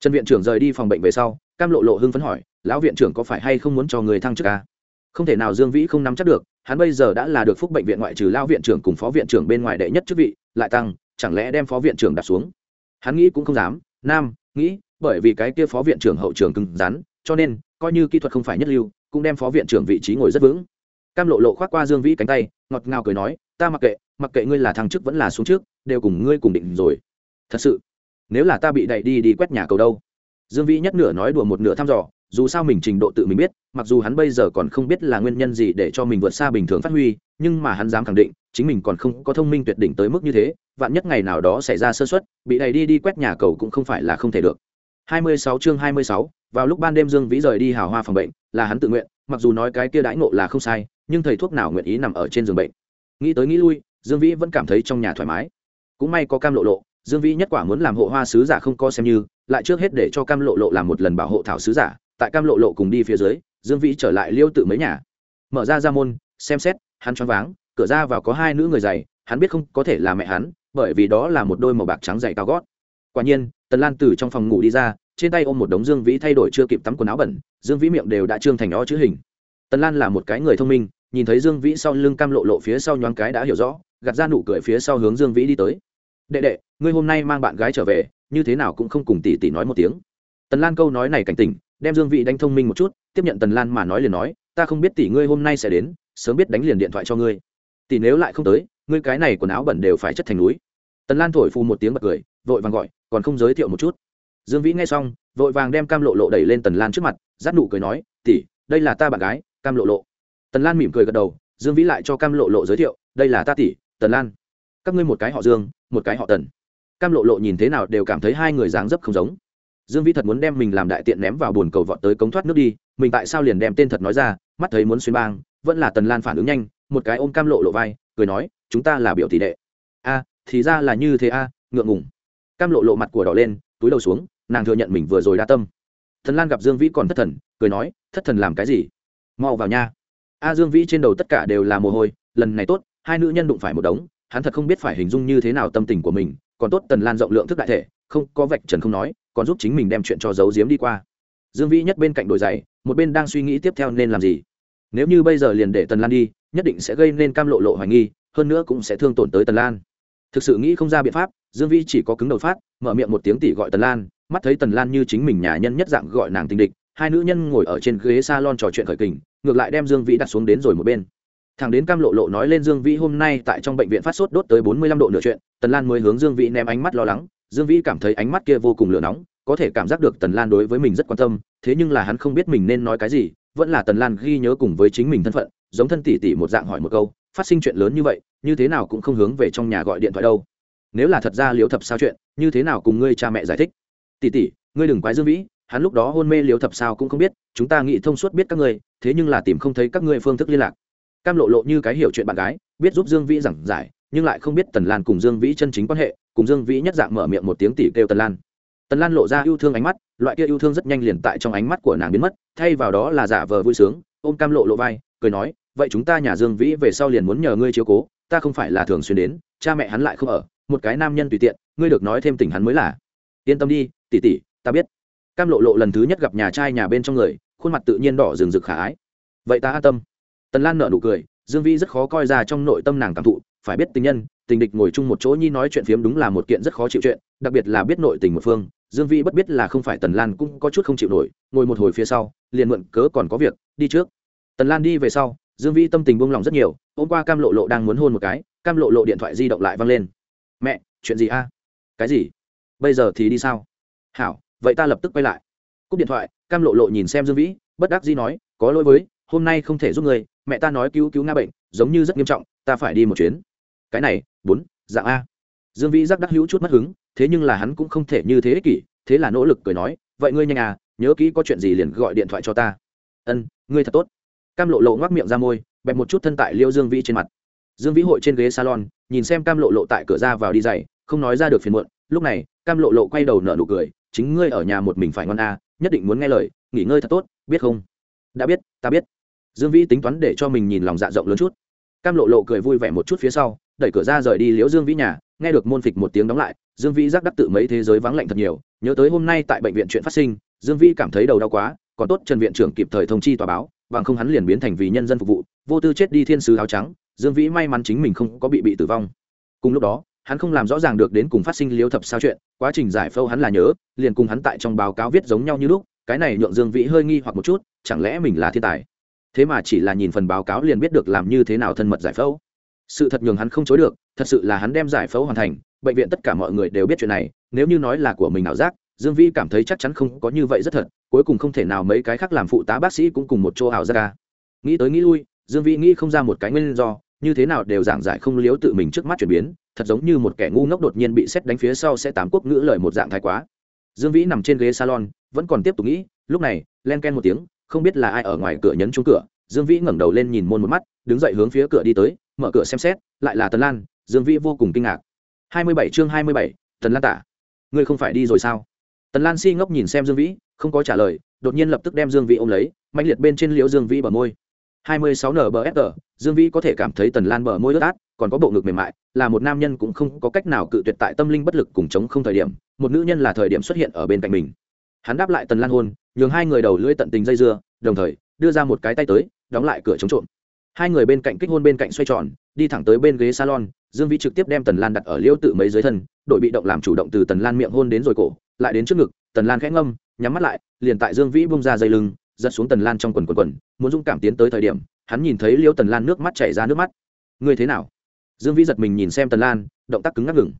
Trần viện trưởng rời đi phòng bệnh về sau, cam lộ lộ hưng phấn hỏi lão viện trưởng có phải hay không muốn cho người thăng chức ca không thể nào dương vĩ không nắm chắc được, hắn bây giờ đã là được phúc bệnh viện ngoại trừ lao viện trưởng cùng phó viện trưởng bên ngoài đệ nhất chức vị, lại tăng, chẳng lẽ đem phó viện trưởng đặt xuống? Hắn nghĩ cũng không dám, nam, nghĩ, bởi vì cái kia phó viện trưởng hậu trường cứng rắn, cho nên, coi như kỹ thuật không phải nhất lưu, cũng đem phó viện trưởng vị trí ngồi rất vững. Cam lộ lộ khoác qua dương vĩ cánh tay, ngọt ngào cười nói, ta mặc kệ mặc kệ ngươi là thăng trước vẫn là xuống trước, đều cùng ngươi cùng định rồi. Thật sự? Nếu là ta bị đẩy đi đi quét nhà cầu đâu? Dương vĩ nhất nửa nói đùa một nửa thăm dò dù sao mình trình độ tự mình biết mặc dù hắn bây giờ còn không biết là nguyên nhân gì để cho mình vượt xa bình thường phát huy nhưng mà hắn dám khẳng định chính mình còn không có thông minh tuyệt đỉnh tới mức như thế vạn nhất ngày nào đó xảy ra sơ suất bị đầy đi đi quét nhà cầu cũng không phải là không thể được 26 chương 26, vào lúc ban đêm Dương Vĩ rời đi hào hoa phòng bệnh, là hắn tự nguyện, mặc dù nói cái kia đãi ngộ là không sai, nhưng thầy thuốc nào nguyện ý nằm ở trên giường bệnh. nghĩ tới nghĩ lui dương vĩ vẫn cảm thấy trong nhà thoải mái cũng may có cam lộ lộ dương vĩ nhất quả muốn làm hộ hoa sứ giả không có xem như lại trước hết để cho cam lộ lộ làm một lần bảo hộ thảo sứ giả tại cam lộ lộ cùng đi phía dưới, dương vĩ trở lại liêu tự mấy nhà. Mở ra ra môn, xem xét, hắn choáng váng, cửa ra vào có hai nữ người dày, hắn biết không có thể là mẹ hắn, bởi vì đó là một đôi màu bạc trắng dày cao gót. Quả nhiên, tần lan từ trong phòng ngủ đi ra, trên tay ôm một đống dương vĩ thay đổi chưa kịp tắm quần áo bẩn, dương vĩ miệng đều đã trương thành ó chữ hình. Tần lan là một cái người thông minh, nhìn thấy dương vĩ sau lưng cam lộ lộ phía sau nhoáng cái đã hiểu rõ, gạt ra nụ cười phía sau hướng dương vĩ đi tới. Đệ đệ, ngươi hôm nay mang bạn gái trở về, như thế nào cũng không cùng tỷ tỷ nói một tiếng. Tần lan câu nói này cảnh tỉnh đem dương vĩ đánh thông minh một chút, tiếp nhận tần lan mà nói liền nói, ta không biết tỷ ngươi hôm nay sẽ đến, sớm biết đánh liền điện thoại cho ngươi. Tỷ nếu lại không tới, ngươi cái này quần áo bẩn đều phải chất thành núi. Tần lan thổi phù một tiếng bật cười, vội vàng gọi, còn không giới thiệu một chút? Dương vĩ nghe xong, vội vàng đem cam lộ lộ đẩy lên tần lan trước mặt giáp nụ cười nói, tỷ, đây là ta bạn gái, cam lộ lộ. Tần lan mỉm cười gật đầu, dương vĩ lại cho cam lộ lộ giới thiệu, đây là ta tỷ, tần lan. Các ngươi một cái họ dương, một cái họ tần. Cam lộ lộ nhìn thế nào đều cảm thấy hai người dáng dấp không giống dương vĩ thật muốn đem mình làm đại tiện ném vào bồn cầu vọt tới cống thoát nước đi, mình tại sao liền đem tên thật nói ra, mắt thấy muốn xuyên bang, vẫn là tần lan phản ứng nhanh, một cái ôm cam lộ lộ vai, cười nói, chúng ta là biểu tỷ đệ. A, thì ra là như thế a, ngượng ngùng. Cam lộ lộ mặt của đỏ lên, túi đầu xuống, nàng thừa nhận mình vừa rồi đa tâm. Thần lan gặp dương vĩ còn thất thần, cười nói, thất thần làm cái gì? Mau vào nha. A dương vĩ trên đầu tất cả đều là mồ hôi, lần này tốt, hai nữ nhân đụng phải một đống, hắn thật không biết phải hình dung như thế nào tâm tình của mình, còn tốt tần lan rộng lượng thức đại thể, không, có vạch trần không nói còn giúp chính mình đem chuyện cho giấu giếm đi qua. Dương vĩ nhất bên cạnh đổi giày, một bên đang suy nghĩ tiếp theo nên làm gì. Nếu như bây giờ liền để tần lan đi, nhất định sẽ gây nên cam lộ lộ hoài nghi, hơn nữa cũng sẽ thương tổn tới tần lan. Thực sự nghĩ không ra biện pháp, dương vĩ chỉ có cứng đầu phát, mở miệng một tiếng tỉ gọi tần lan, mắt thấy tần lan như chính mình nhà nhân nhất dạng gọi nàng tình địch, hai nữ nhân ngồi ở trên ghế s a lon trò chuyện khởi kình, ngược lại đem dương vĩ đặt xuống đến rồi một bên. Thằng đến cam lộ lộ nói lên dương vĩ hôm nay tại trong bệnh viện phát sốt đốt tới bốn mươi lăm độ nửa chuyện, tần lan mới hướng dương vĩ ném ánh mắt lo lắng dương vĩ cảm thấy ánh mắt kia vô cùng lửa nóng, có thể cảm giác được tần lan đối với mình rất quan tâm, thế nhưng là hắn không biết mình nên nói cái gì, vẫn là tần lan ghi nhớ cùng với chính mình thân phận, giống thân tỷ tỷ một dạng hỏi một câu, phát sinh chuyện lớn như vậy, như thế nào cũng không hướng về trong nhà gọi điện thoại đâu. Nếu là thật ra liếu thập sao chuyện, như thế nào cùng ngươi cha mẹ giải thích? Tỷ tỷ, ngươi đừng quái dương vĩ, hắn lúc đó hôn mê liếu thập sao cũng không biết, chúng ta nghĩ thông suốt biết các ngươi, thế nhưng là tìm không thấy các ngươi phương thức liên lạc. Cam lộ lộ như cái hiểu chuyện bạn gái, biết giúp dương vĩ giảng giải nhưng lại không biết tần lan cùng dương vĩ chân chính quan hệ, cùng dương vĩ nhất dạng mở miệng một tiếng tỷ kêu tần lan. Tần lan lộ ra yêu thương ánh mắt, loại kia yêu thương rất nhanh liền tại trong ánh mắt của nàng biến mất, thay vào đó là giả vờ vui sướng, ôm cam lộ lộ vai, cười nói, vậy chúng ta nhà dương vĩ về sau liền muốn nhờ ngươi chiếu cố, ta không phải là thường xuyên đến, cha mẹ hắn lại không ở, một cái nam nhân tùy tiện, ngươi được nói thêm tình hắn mới là. Yên tâm đi tỉ tỉ ta biết. Cam lộ lộ lần thứ nhất gặp nhà trai nhà bên trong người, khuôn mặt tự nhiên đỏ rừng rực khả ái. Vậy ta an tâm. Tần lan nợ nụ cười, dương vĩ rất khó coi ra trong nội tâm nàng cảm thụ phải biết tình nhân, tình địch ngồi chung một chỗ nhi nói chuyện phiếm đúng là một kiện rất khó chịu chuyện, đặc biệt là biết nội tình một phương, dương vĩ bất biết là không phải tần lan cũng có chút không chịu nổi, ngồi một hồi phía sau, liền mượn cớ còn có việc, đi trước. Tần lan đi về sau, dương vĩ tâm tình buông lỏng rất nhiều, hôm qua cam lộ lộ đang muốn hôn một cái, cam lộ lộ điện thoại di động lại văng lên. Mẹ, chuyện gì a? Cái gì? Bây giờ thì đi sao? Hảo, vậy ta lập tức quay lại. Cúp điện thoại, cam lộ lộ nhìn xem dương vĩ, bất đắc dĩ nói, có lỗi với, hôm nay không thể giúp người mẹ ta nói cứu cứu nga bệnh, giống như rất nghiêm trọng, ta phải đi một chuyến cái này, bốn, dạng a. Dương vĩ giác đắc hữu chút mất hứng, thế nhưng là hắn cũng không thể như thế ích kỷ, thế là nỗ lực cười nói, vậy ngươi nhanh à nhớ kỹ có chuyện gì liền gọi điện thoại cho ta. Ân, ngươi thật tốt. Cam lộ lộ ngoác miệng ra môi, bẹp một chút thân tại liêu dương vĩ trên mặt. Dương vĩ hội trên ghế salon, nhìn xem cam lộ lộ tại cửa ra vào đi dày không nói ra được phiền muộn, lúc này, cam lộ lộ quay đầu nở nụ cười, chính ngươi ở nhà một mình phải ngon a nhất định muốn nghe lời, nghỉ ngơi thật tốt, biết không? Đã biết, ta biết. Dương vĩ tính toán để cho mình nhìn lòng dạ rộng lớn chút. Cam lộ lộ cười vui vẻ một chút phía sau đẩy cửa ra rời đi liễu dương vĩ nhà, nghe được môn phịch một tiếng đóng lại, dương vĩ giác đắc tự mấy thế giới vắng lạnh thật nhiều, nhớ tới hôm nay tại bệnh viện chuyện phát sinh, dương vĩ cảm thấy đầu đau quá, còn tốt trần viện trưởng kịp thời thông chi tòa báo, bằng không hắn liền biến thành vì nhân dân phục vụ, vô tư chết đi thiên sứ áo trắng, dương vĩ may mắn chính mình không có bị bị tử vong. Cùng lúc đó, hắn không làm rõ ràng được đến cùng phát sinh liêu thập sao chuyện, quá trình giải phẫu hắn là nhớ, liền cùng hắn tại trong báo cáo viết giống nhau như lúc, cái này nhượng dương vĩ hơi nghi hoặc một chút, chẳng lẽ mình là thiên tài? Thế mà chỉ là nhìn phần báo cáo liền biết được làm như thế nào thân mật giải phẫu sự thật nhường hắn không chối được, thật sự là hắn đem giải phẫu hoàn thành, bệnh viện tất cả mọi người đều biết chuyện này, nếu như nói là của mình ảo giác, dương vĩ cảm thấy chắc chắn không có như vậy rất thật, cuối cùng không thể nào mấy cái khác làm phụ tá bác sĩ cũng cùng một chỗ ảo giác ca nghĩ tới nghĩ lui, dương vĩ nghĩ không ra một cái nguyên do, như thế nào đều giảng giải không liếu tự mình trước mắt chuyển biến, thật giống như một kẻ ngu ngốc đột nhiên bị xét đánh phía sau sẽ tám quốc ngữ lời một dạng thái quá. Dương vĩ nằm trên ghế salon, vẫn còn tiếp tục nghĩ, lúc này, len ken một tiếng, không biết là ai ở ngoài cửa nhấn chung cửa dương vĩ ngẩng đầu lên nhìn môn một mắt, đứng dậy hướng phía cửa đi tới, mở cửa xem xét, lại là tần lan, dương vĩ vô cùng kinh ngạc. Hai mươi bảy chương hai mươi bảy, tần lan tả. Ngươi không phải đi rồi sao? Tần lan si ngốc nhìn xem dương vĩ, không có trả lời, đột nhiên lập tức đem dương vĩ ôm lấy mạnh liệt bên trên liễu dương vĩ bờ môi. Hai mươi sáu nbfg dương vĩ có thể cảm thấy tần lan bờ môi ướt át, còn có bộ ngực mềm mại, là một nam nhân cũng không có cách nào cự tuyệt tại tâm linh bất lực cùng chống không thời điểm, một nữ nhân là thời điểm xuất hiện ở bên cạnh mình. Hắn đáp lại tần lan hôn, nhường hai người đầu lưỡi tận tình dây dưa, đồng thời đưa ra một cái tay tới đóng lại cửa chống trộm. Hai người bên cạnh kích hôn bên cạnh xoay tròn, đi thẳng tới bên ghế salon, dương vĩ trực tiếp đem tần lan đặt ở liêu tự mấy dưới thân, đội bị động làm chủ động từ tần lan miệng hôn đến rồi cổ, lại đến trước ngực, tần lan khẽ ngâm, nhắm mắt lại, liền tại dương vĩ bung ra dây lưng, giật xuống tần lan trong quần quần quần, muốn dũng cảm tiến tới thời điểm, hắn nhìn thấy liêu tần lan nước mắt chảy ra nước mắt. Ngươi thế nào? Dương vĩ giật mình nhìn xem tần lan, động tác cứng ngắc ngừng.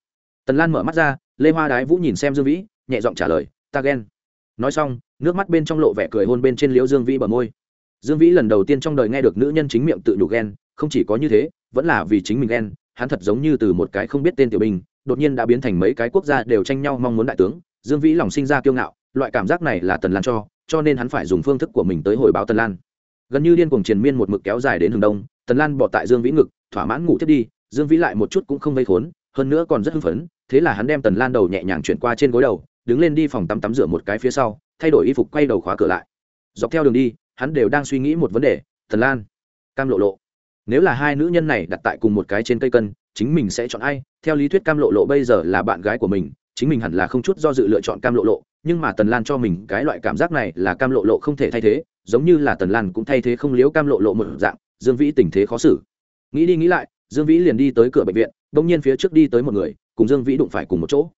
Tần lan mở mắt ra, lê hoa đái vũ nhìn xem dương vĩ, nhẹ giọng trả lời, ta ghen. Nói xong, nước mắt bên trong lộ vẻ cười hôn bên trên liễu dương vĩ bờ môi dương vĩ lần đầu tiên trong đời nghe được nữ nhân chính miệng tự nhủ ghen, không chỉ có như thế, vẫn là vì chính mình ghen, hắn thật giống như từ một cái không biết tên tiểu binh, đột nhiên đã biến thành mấy cái quốc gia đều tranh nhau mong muốn đại tướng. Dương vĩ lòng sinh ra kiêu ngạo, loại cảm giác này là tần lan cho cho nên hắn phải dùng phương thức của mình tới hồi báo tần lan. Gần như điên cuồng triền miên một mực kéo dài đến hướng đông, tần lan bỏ tại dương vĩ ngực, thỏa mãn ngủ thiết đi, dương vĩ lại một chút cũng không vây khốn, hơn nữa còn rất hưng phấn, thế là hắn đem tần lan đầu nhẹ nhàng chuyển qua trên gối đầu, đứng lên đi phòng tắm tắm rửa một cái phía sau, thay đổi y phục quay đầu khóa cửa lại. Dọc theo đường đi hắn đều đang suy nghĩ một vấn đề tần lan, cam lộ lộ, nếu là hai nữ nhân này đặt tại cùng một cái trên cây cân, chính mình sẽ chọn ai? Theo lý thuyết cam lộ lộ bây giờ là bạn gái của mình, chính mình hẳn là không chút do dự lựa chọn cam lộ lộ, nhưng mà tần lan cho mình cái loại cảm giác này là cam lộ lộ không thể thay thế, giống như là tần lan cũng thay thế không liếu cam lộ lộ một dạng. Dương vĩ tình thế khó xử. Nghĩ đi nghĩ lại, dương vĩ liền đi tới cửa bệnh viện đ ỗ n g nhiên phía trước đi tới một người, cùng dương vĩ đụng phải cùng một chỗ.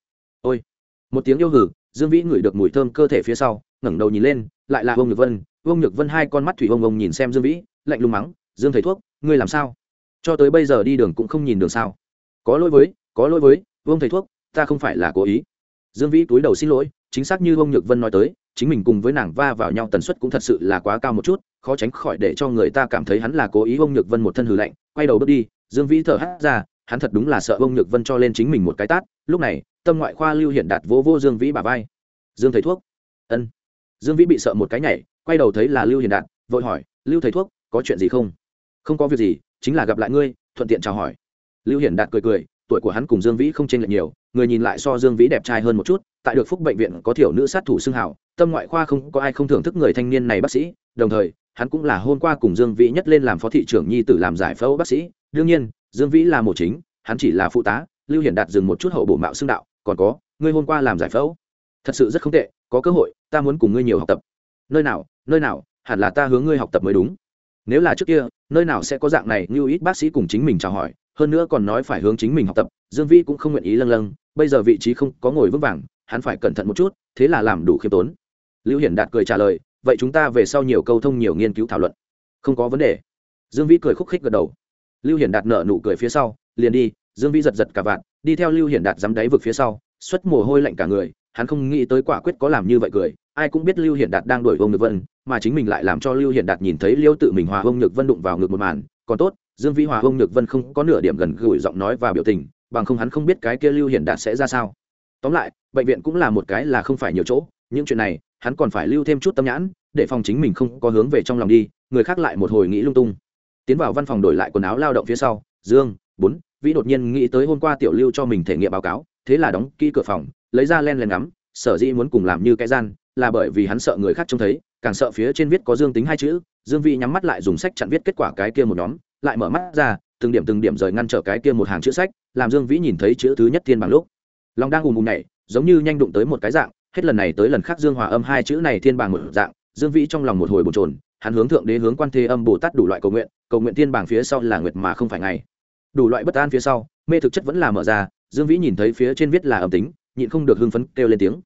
Ôi! Một tiếng yêu hử, dương vĩ ngửi được mùi thơm cơ thể phía sau, ngẩng đầu nhìn lên, lại là ông nhược vân ông nhược vân hai con mắt thủy ông ông nhìn xem dương vĩ, lạnh lùng mắng, dương thầy thuốc, ngươi làm sao? Cho tới bây giờ đi đường cũng không nhìn đường sao? Có lỗi với, có lỗi với, Vương thầy thuốc, ta không phải là cố ý. Dương vĩ túi đầu xin lỗi, chính xác như ông nhược vân nói tới, chính mình cùng với nàng va vào nhau tần suất cũng thật sự là quá cao một chút, khó tránh khỏi để cho người ta cảm thấy hắn là cố ý ông nhược vân một thân hừ lạnh, quay đầu bước đi, dương vĩ thở hắt ra, hắn thật đúng là sợ ông nhược vân cho lên chính mình một cái tát, lúc này, tâm ngoại khoa lưu Hiển đạt vô vô dương vĩ bà vai. Dương thầy thuốc. Ân. Dương vĩ bị sợ một cái nhảy quay đầu thấy là lưu hiền đạt, vội hỏi, lưu thầy thuốc, có chuyện gì không? Không có việc gì, chính là gặp lại ngươi, thuận tiện chào hỏi. Lưu hiển đạt cười cười, tuổi của hắn cùng dương vĩ không chênh lệch nhiều, người nhìn lại so dương vĩ đẹp trai hơn một chút, tại được phúc bệnh viện có thiểu nữ sát thủ xưng hảo tâm ngoại khoa không có ai không thưởng thức người thanh niên này bác sĩ, đồng thời, hắn cũng là hôm qua cùng dương vĩ nhất lên làm phó thị trưởng nhi tử làm giải phẫu bác sĩ. Đương nhiên, dương vĩ là một chính, hắn chỉ là phụ tá, lưu hiển đạt dừng một chút hậu bổ mạo xưng đạo, còn có, ngươi hôm qua làm giải phẫu, thật sự rất không tệ, có cơ hội, ta muốn cùng ngươi nhiều học tập. Nơi nào nơi nào, hẳn là ta hướng ngươi học tập mới đúng. Nếu là trước kia, nơi nào sẽ có dạng này như ít bác sĩ cùng chính mình chào hỏi, hơn nữa còn nói phải hướng chính mình học tập, dương vĩ cũng không nguyện ý lâng lâng, bây giờ vị trí không có ngồi vững vàng, hắn phải cẩn thận một chút, thế là làm đủ khiêm tốn. Lưu hiển đạt cười trả lời, vậy chúng ta về sau nhiều câu thông nhiều nghiên cứu thảo luận. Không có vấn đề. Dương vĩ cười khúc khích gật đầu. Lưu hiển đạt nở nụ cười phía sau, liền đi, dương vĩ giật giật cả vạn, đi theo lưu hiển đạt dám đáy vực phía sau, xuất mồ hôi lạnh cả người, hắn không nghĩ tới quả quyết có làm như vậy cười, ai cũng biết lưu hiển đạt đang đuổi ông được vân mà chính mình lại làm cho lưu hiển đạt nhìn thấy liêu tự mình hòa hông nhược vân đụng vào ngực một màn, còn tốt, dương vĩ hòa hông nhược vân không có nửa điểm gần gũi giọng nói và biểu tình, bằng không hắn không biết cái kia lưu hiển đạt sẽ ra sao. Tóm lại, bệnh viện cũng là một cái là không phải nhiều chỗ, những chuyện này, hắn còn phải lưu thêm chút tâm nhãn, để phòng chính mình không có hướng về trong lòng đi, người khác lại một hồi nghĩ lung tung. Tiến vào văn phòng đổi lại quần áo lao động phía sau, dương, bốn, vĩ đột nhiên nghĩ tới hôm qua tiểu lưu cho mình thể nghiệm báo cáo, thế là đóng kỹ cửa phòng, lấy ra len len ngắm, sở dĩ muốn cùng làm như cái gian, là bởi vì hắn sợ người khác trông thấy càng sợ phía trên viết có dương tính hai chữ, dương vĩ nhắm mắt lại dùng sách chặn viết kết quả cái kia một nhóm, lại mở mắt ra, từng điểm từng điểm rời ngăn trở cái kia một hàng chữ sách, làm dương vĩ nhìn thấy chữ thứ nhất thiên bằng lúc. Lòng đang ùm ùm nhảy, giống như nhanh đụng tới một cái dạng, hết lần này tới lần khác dương hòa âm hai chữ này thiên Bàng một dạng, dương vĩ trong lòng một hồi bồn trồn hắn hướng thượng đế hướng quan thế âm bồ tát đủ loại cầu nguyện cầu nguyện thiên Bàng phía sau là nguyệt mà không phải ngày. Đủ loại bất an phía sau, mê thực chất vẫn là mở ra, dương vĩ nhìn thấy phía trên viết là âm tính, nhịn không được hưng phấn kêu lên tiếng.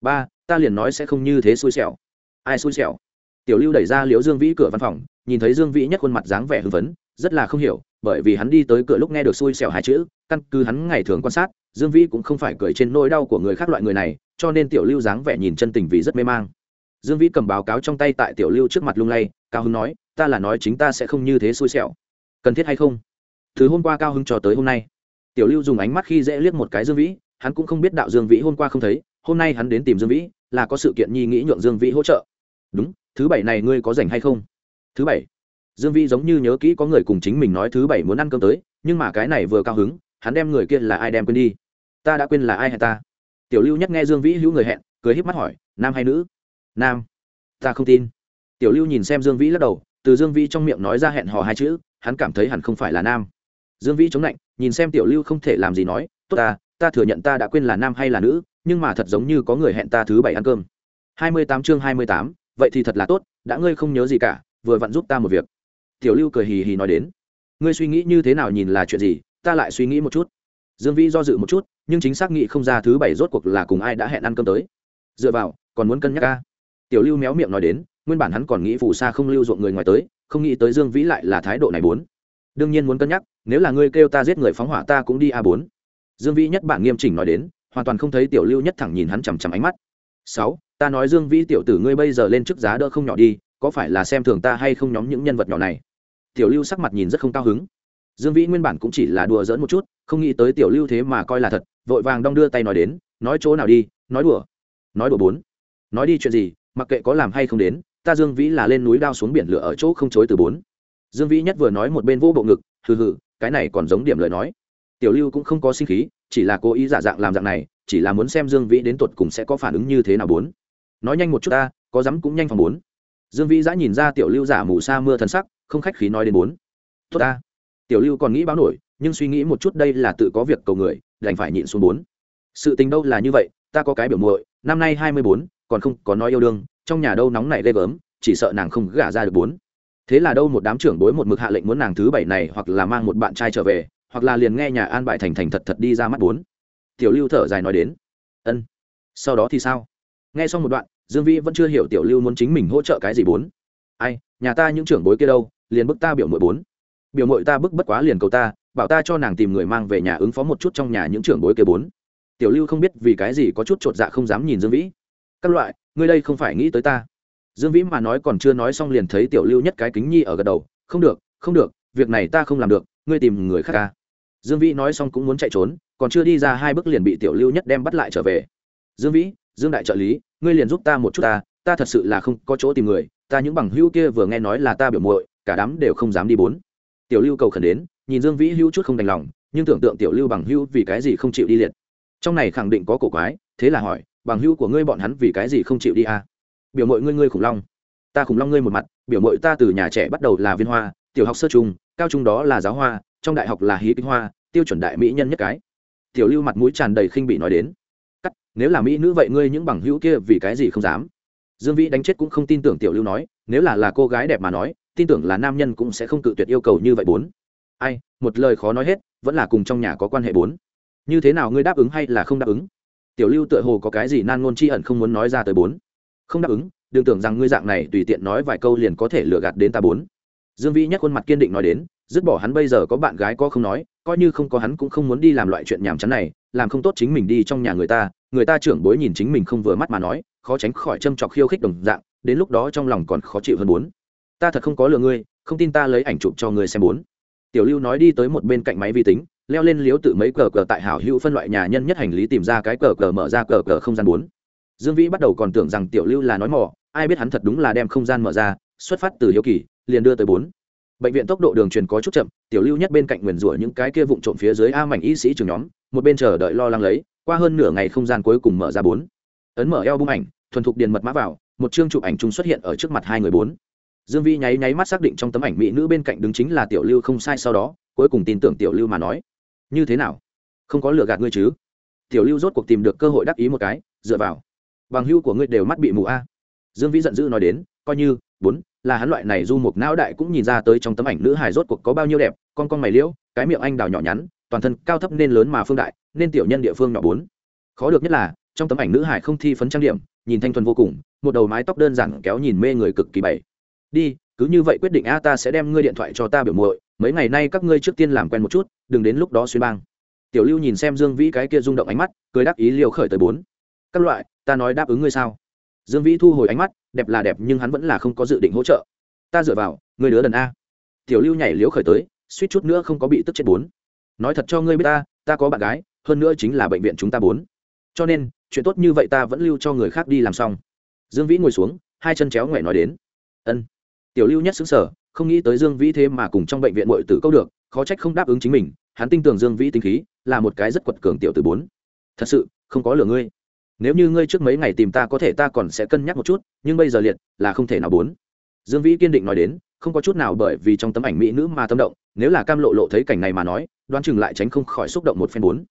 Ba, ta liền nói sẽ không như thế xui xẻo ai xui xẻo. Tiểu lưu đẩy ra Liễu dương vĩ cửa văn phòng, nhìn thấy dương vĩ nhất khuôn mặt dáng vẻ hưng phấn, rất là không hiểu, bởi vì hắn đi tới cửa lúc nghe được xui xẻo hai chữ, căn cứ hắn ngày thường quan sát, dương vĩ cũng không phải cười trên nỗi đau của người khác loại người này, cho nên tiểu lưu dáng vẻ nhìn chân tình vì rất mê mang. Dương vĩ cầm báo cáo trong tay tại tiểu lưu trước mặt lung lay, cao hưng nói, ta là nói chính ta sẽ không như thế xui xẻo. Cần thiết hay không? Thứ hôm qua cao hưng cho tới hôm nay. Tiểu lưu dùng ánh mắt khi dễ liếc một cái dương vĩ, hắn cũng không biết đạo dương vĩ hôm qua không thấy, hôm nay hắn đến tìm dương vĩ, là có sự kiện nhi nghĩ nhượng dương vĩ hỗ trợ đúng, thứ bảy này ngươi có rảnh hay không? Thứ bảy. Dương vĩ giống như nhớ kỹ có người cùng chính mình nói thứ bảy muốn ăn cơm tới, nhưng mà cái này vừa cao hứng, hắn đem người kia là ai đem quên đi? Ta đã quên là ai hẹn ta? Tiểu lưu nhắc nghe dương vĩ hữu người hẹn, cười híp mắt hỏi, nam hay nữ? Nam. Ta không tin. Tiểu lưu nhìn xem dương vĩ lắc đầu, từ dương vĩ trong miệng nói ra hẹn hò hai chữ, hắn cảm thấy hẳn không phải là nam. Dương vĩ chống lạnh, nhìn xem tiểu lưu không thể làm gì nói, tốt ta ta thừa nhận ta đã quên là nam hay là nữ, nhưng mà thật giống như có người hẹn ta thứ bảy ăn cơm. Hai mươi tám chương hai mươi tám vậy thì thật là tốt, đã ngươi không nhớ gì cả, vừa vặn giúp ta một việc. Tiểu lưu cười hì hì nói đến. Ngươi suy nghĩ như thế nào nhìn là chuyện gì, ta lại suy nghĩ một chút. Dương vĩ do dự một chút, nhưng chính xác nghĩ không ra thứ bảy rốt cuộc là cùng ai đã hẹn ăn cơm tới. Dựa vào, còn muốn cân nhắc ca? Tiểu lưu méo miệng nói đến, nguyên bản hắn còn nghĩ phù sa không lưu ruộng người ngoài tới, không nghĩ tới dương vĩ lại là thái độ này bốn. Đương nhiên muốn cân nhắc, nếu là ngươi kêu ta giết người phóng hỏa ta cũng đi a bốn. Dương vĩ nhất bản nghiêm chỉnh nói đến, hoàn toàn không thấy tiểu lưu nhất thẳng nhìn hắn chằm chằm ánh mắt sáu, ta nói dương vĩ tiểu tử ngươi bây giờ lên chức giá đỡ không nhỏ đi, có phải là xem thường ta hay không nhóm những nhân vật nhỏ này? Tiểu lưu sắc mặt nhìn rất không cao hứng. Dương vĩ nguyên bản cũng chỉ là đùa giỡn một chút, không nghĩ tới tiểu lưu thế mà coi là thật, vội vàng đong đưa tay nói đến, nói chỗ nào đi, nói đùa. Nói đùa bốn, nói đi chuyện gì, mặc kệ có làm hay không đến, ta dương vĩ là lên núi đao xuống biển lửa ở chỗ không chối từ bốn. Dương vĩ nhất vừa nói một bên vô bộ ngực, hừ hừ, cái này còn giống điểm lời nói. Tiểu lưu cũng không có sinh khí, chỉ là cố ý giả dạng làm dạng này chỉ là muốn xem dương vĩ đến tột cùng sẽ có phản ứng như thế nào bốn. Nói nhanh một chút ta, có dám cũng nhanh phòng bốn. Dương vĩ đã nhìn ra tiểu lưu giả mù sa mưa thần sắc, không khách khí nói đến bốn. Tốt ta. Tiểu lưu còn nghĩ báo nổi, nhưng suy nghĩ một chút đây là tự có việc cầu người, đành phải nhịn xuống bốn. Sự tình đâu là như vậy, ta có cái biểu muội, năm nay hai mươi bốn, còn không có nói yêu đương, trong nhà đâu nóng này ghê gớm, chỉ sợ nàng không gả ra được bốn. Thế là đâu một đám trưởng bối một mực hạ lệnh muốn nàng thứ bảy này hoặc là mang một bạn trai trở về, hoặc là liền nghe nhà an bại thành thành thật thật đi ra mắt bốn tiểu lưu thở dài nói đến. Ân, sau đó thì sao? Nghe xong một đoạn, dương vĩ vẫn chưa hiểu tiểu lưu muốn chính mình hỗ trợ cái gì bốn. Ai, nhà ta những trưởng bối kia đâu, liền bức ta biểu mội bốn. Biểu mội ta bức bất quá liền cầu ta, bảo ta cho nàng tìm người mang về nhà ứng phó một chút trong nhà những trưởng bối kia bốn. Tiểu lưu không biết vì cái gì có chút t r ộ t dạ không dám nhìn dương vĩ. Các loại, ngươi đây không phải nghĩ tới ta. Dương vĩ mà nói còn chưa nói xong liền thấy tiểu lưu nhất cái kính nhi ở gật đầu. Không được không được, việc này ta không làm được, ngươi tìm người khác ca dương vĩ nói xong cũng muốn chạy trốn còn chưa đi ra hai bước liền bị tiểu lưu nhất đem bắt lại trở về. Dương vĩ, dương đại trợ lý, ngươi liền giúp ta một chút ta ta thật sự là không có chỗ tìm người, ta những bằng hữu kia vừa nghe nói là ta biểu muội, cả đám đều không dám đi bốn. Tiểu lưu cầu khẩn đến, nhìn dương vĩ hữu chút không đành lòng, nhưng tưởng tượng tiểu lưu bằng hữu vì cái gì không chịu đi liệt. Trong này khẳng định có cổ quái, thế là hỏi, bằng hữu của ngươi bọn hắn vì cái gì không chịu đi à? biểu mội ngươi ngươi khủng long. Ta khủng long ngươi một mặt, biểu mội ta từ nhà trẻ bắt đầu là viên hoa, tiểu học sơ trung, cao trung đó là giáo hoa, trong đại học là hí kinh hoa, tiêu chuẩn đại mỹ nhân nhất cái tiểu lưu mặt mũi tràn đầy khinh bị nói đến. Cắt, nếu là mỹ nữ vậy ngươi những bằng hữu kia vì cái gì không dám? Dương vĩ đánh chết cũng không tin tưởng tiểu lưu nói, nếu là là cô gái đẹp mà nói, tin tưởng là nam nhân cũng sẽ không cự tuyệt yêu cầu như vậy bốn. Ai, một lời khó nói hết, vẫn là cùng trong nhà có quan hệ bốn. Như thế nào ngươi đáp ứng hay là không đáp ứng? Tiểu lưu tựa hồ có cái gì nan ngôn chi ẩn không muốn nói ra tới bốn. Không đáp ứng, đừng tưởng rằng ngươi dạng này tùy tiện nói vài câu liền có thể lừa gạt đến ta bốn. Dương vĩ nhắc khuôn mặt kiên định nói đến dứt bỏ hắn bây giờ có bạn gái có không nói, coi như không có hắn cũng không muốn đi làm loại chuyện nhàm chán này, làm không tốt chính mình đi trong nhà người ta người ta trưởng bối nhìn chính mình không vừa mắt mà nói, khó tránh khỏi châm trọc khiêu khích đồng dạng, đến lúc đó trong lòng còn khó chịu hơn bốn. Ta thật không có lừa ngươi, không tin ta lấy ảnh chụp cho ngươi xem bốn. Tiểu lưu nói đi tới một bên cạnh máy vi tính, leo lên liếu tự mấy cờ cờ tại hảo hữu phân loại nhà nhân nhất hành lý tìm ra cái cờ cờ mở ra cờ cờ không gian bốn. Dương vĩ bắt đầu còn tưởng rằng tiểu lưu là nói mỏ ai biết hắn thật đúng là đem không gian mở ra, xuất phát từ hiếu kỳ, liền đưa tới bốn bệnh viện tốc độ đường truyền có chút chậm, tiểu lưu nhất bên cạnh nguyền rủa những cái kia vụn trộm phía dưới a mảnh y sĩ trường nhóm, một bên chờ đợi lo lắng lấy, qua hơn nửa ngày không gian cuối cùng mở ra bốn. Ấn mở eo bung ảnh, thuần thục điền mật mã vào, một chương chụp ảnh chung xuất hiện ở trước mặt hai người bốn. Dương vi nháy nháy mắt xác định trong tấm ảnh mỹ nữ bên cạnh đứng chính là tiểu lưu không sai sau đó, cuối cùng tin tưởng tiểu lưu mà nói, như thế nào? Không có lừa gạt ngươi chứ? Tiểu lưu rốt cuộc tìm được cơ hội đắc ý một cái, dựa vào. Bằng hưu của ngươi đều mắt bị mù a. Dương vĩ giận dữ nói đến, coi như bốn, là hắn loại này du mục não đại cũng nhìn ra tới trong tấm ảnh nữ hài rốt cuộc có bao nhiêu đẹp, con con mày liễu, cái miệng anh đào nhỏ nhắn, toàn thân cao thấp nên lớn mà phương đại, nên tiểu nhân địa phương nhỏ bốn. Khó được nhất là, trong tấm ảnh nữ hải không thi phấn trang điểm, nhìn thanh thuần vô cùng, một đầu mái tóc đơn giản kéo nhìn mê người cực kỳ bảy đi, cứ như vậy quyết định a, ta sẽ đem ngươi điện thoại cho ta biểu muội, mấy ngày nay các ngươi trước tiên làm quen một chút, đừng đến lúc đó xuyên bang tiểu lưu nhìn xem dương vĩ cái kia rung động ánh mắt, cười đáp ý liều khởi tới bốn. Các loại, ta nói đáp ứng ngươi sao? Dương vĩ thu hồi ánh mắt, đẹp là đẹp nhưng hắn vẫn là không có dự định hỗ trợ. Ta dựa vào người đứa đần a. Tiểu lưu nhảy liếu khởi tới, suýt chút nữa không có bị tức chết bốn. Nói thật cho ngươi biết ta ta có bạn gái, hơn nữa chính là bệnh viện chúng ta bốn. Cho nên, chuyện tốt như vậy ta vẫn lưu cho người khác đi làm xong. Dương vĩ ngồi xuống, hai chân chéo ngoẹ nói đến. Ân. Tiểu lưu nhất xứng sở không nghĩ tới dương vĩ thế mà cùng trong bệnh viện bội tử câu được, khó trách không đáp ứng chính mình, hắn tin tưởng dương vĩ tính khí, là một cái rất quật cường tiểu từ bốn. Thật sự, không có lừa ngươi nếu như ngươi trước mấy ngày tìm ta có thể ta còn sẽ cân nhắc một chút, nhưng bây giờ liệt là không thể nào bốn. Dương vĩ kiên định nói đến, không có chút nào bởi vì trong tấm ảnh mỹ nữ mà tâm động, nếu là cam lộ lộ thấy cảnh này mà nói, đoán chừng lại tránh không khỏi xúc động một phen bốn.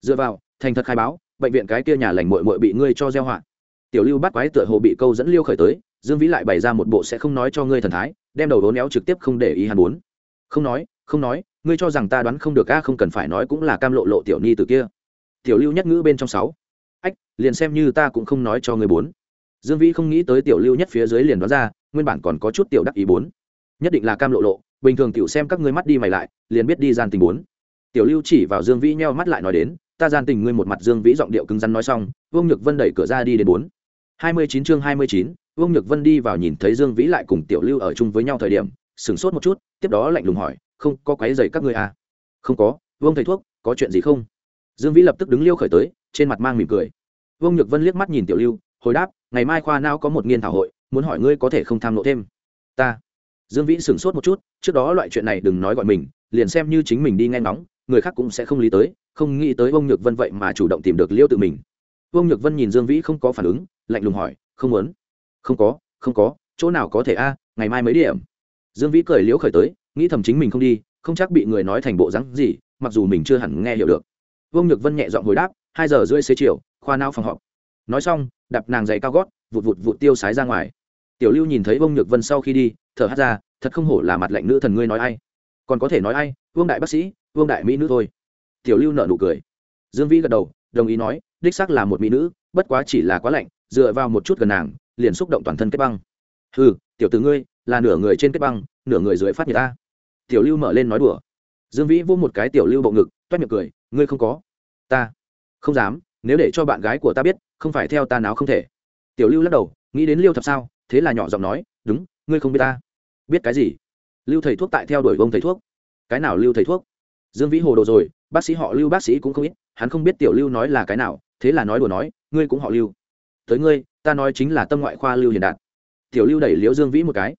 Dựa vào, thành thật khai báo, bệnh viện cái kia nhà lành mội mội bị ngươi cho gieo họa. Tiểu lưu bắt quái tựa hồ bị câu dẫn liêu khởi tới, dương vĩ lại bày ra một bộ sẽ không nói cho ngươi thần thái, đem đầu đố éo trực tiếp không để ý hắn bốn. Không nói không nói, ngươi cho rằng ta đoán không được a, không cần phải nói cũng là cam lộ lộ tiểu ni từ kia. Tiểu lưu nhất ngữ bên trong sáu ách, liền xem như ta cũng không nói cho người bốn. Dương vĩ không nghĩ tới tiểu lưu nhất phía dưới liền đoán ra, nguyên bản còn có chút tiểu đắc ý bốn. Nhất định là cam lộ lộ, bình thường tiểu xem các ngươi mắt đi mày lại, liền biết đi gian tình bốn. Tiểu lưu chỉ vào dương vĩ nheo mắt lại nói đến, ta gian tình ngươi một mặt dương vĩ giọng điệu cứng rắn nói xong, vương nhược vân đẩy cửa ra đi đến bốn. Hai mươi chín chương hai mươi chín, vương nhược vân đi vào nhìn thấy dương vĩ lại cùng tiểu lưu ở chung với nhau thời điểm, sửng sốt một chút, tiếp đó lạnh lùng hỏi, không có quái dày các ngươi à? Không có, vương thầy thuốc, có chuyện gì không? Dương vĩ lập tức đứng liêu khởi tới trên mặt mang mỉm cười. Vương nhược vân liếc mắt nhìn tiểu lưu, hồi đáp, ngày mai khoa não có một nghiên thảo hội, muốn hỏi ngươi có thể không tham lộ thêm. Ta. Dương vĩ sửng sốt một chút, trước đó loại chuyện này đừng nói gọi mình, liền xem như chính mình đi nghe ngóng, người khác cũng sẽ không lý tới, không nghĩ tới vương nhược vân vậy mà chủ động tìm được liêu tự mình. Vương nhược vân nhìn dương vĩ không có phản ứng, lạnh lùng hỏi, không muốn. Không có không có, chỗ nào có thể a, ngày mai mấy điểm? Dương vĩ cười liễu khởi tới, nghĩ thầm chính mình không đi, không chắc bị người nói thành bộ rắn gì, mặc dù mình chưa hẳn nghe hiểu được vương nhược vân nhẹ giọng hồi đáp, hai giờ rưỡi xế chiều, khoa não phòng họp. Nói xong, đạp nàng giày cao gót, vụt vụt vụt tiêu sái ra ngoài. Tiểu lưu nhìn thấy vương nhược vân sau khi đi, thở hát ra, thật không hổ là mặt lạnh nữ thần ngươi nói ai. Còn có thể nói ai, vương đại bác sĩ, vương đại mỹ nữ thôi. Tiểu lưu nợ nụ cười. Dương vĩ gật đầu, đồng ý nói, đích xác là một mỹ nữ, bất quá chỉ là quá lạnh, dựa vào một chút gần nàng, liền xúc động toàn thân kết băng. Ừ tiểu từ ngươi, là nửa người trên kết băng, nửa người dưới phát nhiệt ta. Tiểu lưu mở lên nói đùa. Dương vĩ vô một cái tiểu lưu bộ ngực, toét miệng cười ngươi không có. Ta. Không dám, nếu để cho bạn gái của ta biết, không phải theo ta nào không thể. Tiểu lưu lắc đầu, nghĩ đến liêu thập sao? Thế là nhỏ giọng nói, đúng, ngươi không biết ta. Biết cái gì? Lưu thầy thuốc tại theo đuổi ông thầy thuốc. Cái nào lưu thầy thuốc? Dương vĩ hồ đồ rồi, bác sĩ họ lưu bác sĩ cũng không biết hắn không biết tiểu lưu nói là cái nào, thế là nói đùa nói, ngươi cũng họ lưu. Tới ngươi, ta nói chính là tâm ngoại khoa lưu hiền đạt. Tiểu lưu đẩy liễu dương vĩ một cái.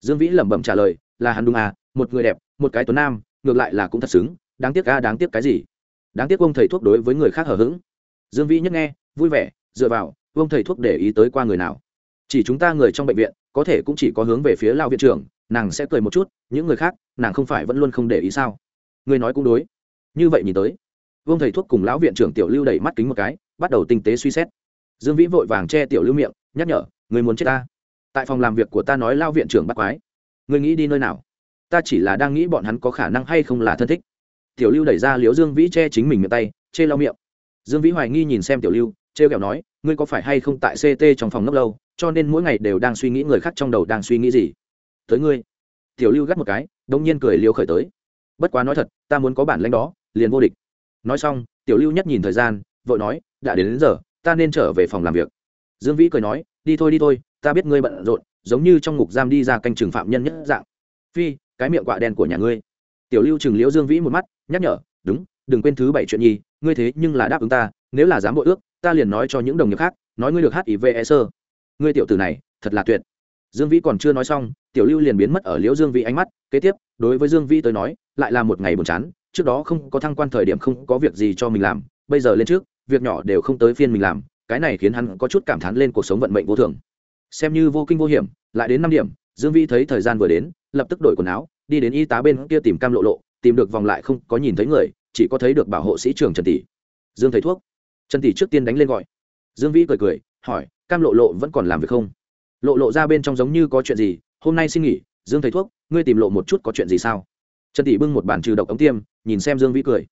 Dương vĩ lẩm bẩm trả lời, là hắn đúng à một người đẹp, một cái tuấn nam, ngược lại là cũng thật xứng, đáng tiếc ca đáng tiếc cái gì? Đáng tiếc ông thầy thuốc đối với người khác hở h ữ g dương vĩ nhắc nghe, vui vẻ, dựa vào, ông thầy thuốc để ý tới qua người nào. Chỉ chúng ta người trong bệnh viện, có thể cũng chỉ có hướng về phía lao viện trưởng, nàng sẽ cười một chút, những người khác, nàng không phải vẫn luôn không để ý sao? Người nói cũng đối. Như vậy nhìn tới vương thầy thuốc cùng lão viện trưởng tiểu lưu đẩy mắt kính một cái, bắt đầu tinh tế suy xét. Dương vĩ vội vàng che tiểu lưu miệng, nhắc nhở, người muốn chết ta. Tại phòng làm việc của ta nói lao viện trưởng bắt quái. Người nghĩ đi nơi nào? Ta chỉ là đang nghĩ bọn hắn có khả năng hay không là thân thích tiểu lưu đẩy ra liếu dương vĩ che chính mình miệng tay chê lau miệng. Dương vĩ hoài nghi nhìn xem tiểu lưu chê kẹo nói ngươi có phải hay không tại ct trong phòng ngốc lâu cho nên mỗi ngày đều đang suy nghĩ người khác trong đầu đang suy nghĩ gì? Tới ngươi. Tiểu lưu gắt một cái đông nhiên cười liêu khởi tới. Bất quá nói thật ta muốn có bản lãnh đó liền vô địch. Nói xong tiểu lưu nhất nhìn thời gian vội nói đã đến, đến giờ ta nên trở về phòng làm việc. Dương vĩ cười nói đi thôi đi thôi ta biết ngươi bận rộn giống như trong ngục giam đi ra canh trường phạm nhân nhất dạng. Phi cái miệng quạ đen của nhà ngươi tiểu lưu chừng liễu dương vĩ một mắt, nhắc nhở, đúng, đừng quên thứ bảy chuyện nhi ngươi thế nhưng là đáp ứng ta, nếu là dám bội ước, ta liền nói cho những đồng nghiệp khác, nói ngươi được hiv e sơ ngươi tiểu tử này, thật là tuyệt. Dương vĩ còn chưa nói xong, tiểu lưu liền biến mất ở liễu dương vĩ ánh mắt, kế tiếp, đối với dương vĩ tới nói, lại là một ngày buồn chán, trước đó không có thăng quan thời điểm không có việc gì cho mình làm, bây giờ lên trước, việc nhỏ đều không tới phiên mình làm, cái này khiến hắn có chút cảm thán lên cuộc sống vận mệnh vô thường. Xem như vô kinh vô hiểm, lại đến năm điểm, dương Vĩ thấy thời gian vừa đến, lập tức đổi quần áo đi đến y tá bên kia tìm cam lộ lộ, tìm được vòng lại không có nhìn thấy người, chỉ có thấy được bảo hộ sĩ trưởng trần tỷ. Dương thấy thuốc. Trần tỷ trước tiên đánh lên gọi. Dương vĩ cười cười, hỏi, cam lộ lộ vẫn còn làm việc không? Lộ lộ ra bên trong giống như có chuyện gì, hôm nay xin nghỉ, dương thầy thuốc, ngươi tìm lộ một chút có chuyện gì sao? Trần tỷ bưng một bản trừ độc ống tiêm, nhìn xem dương vĩ cười.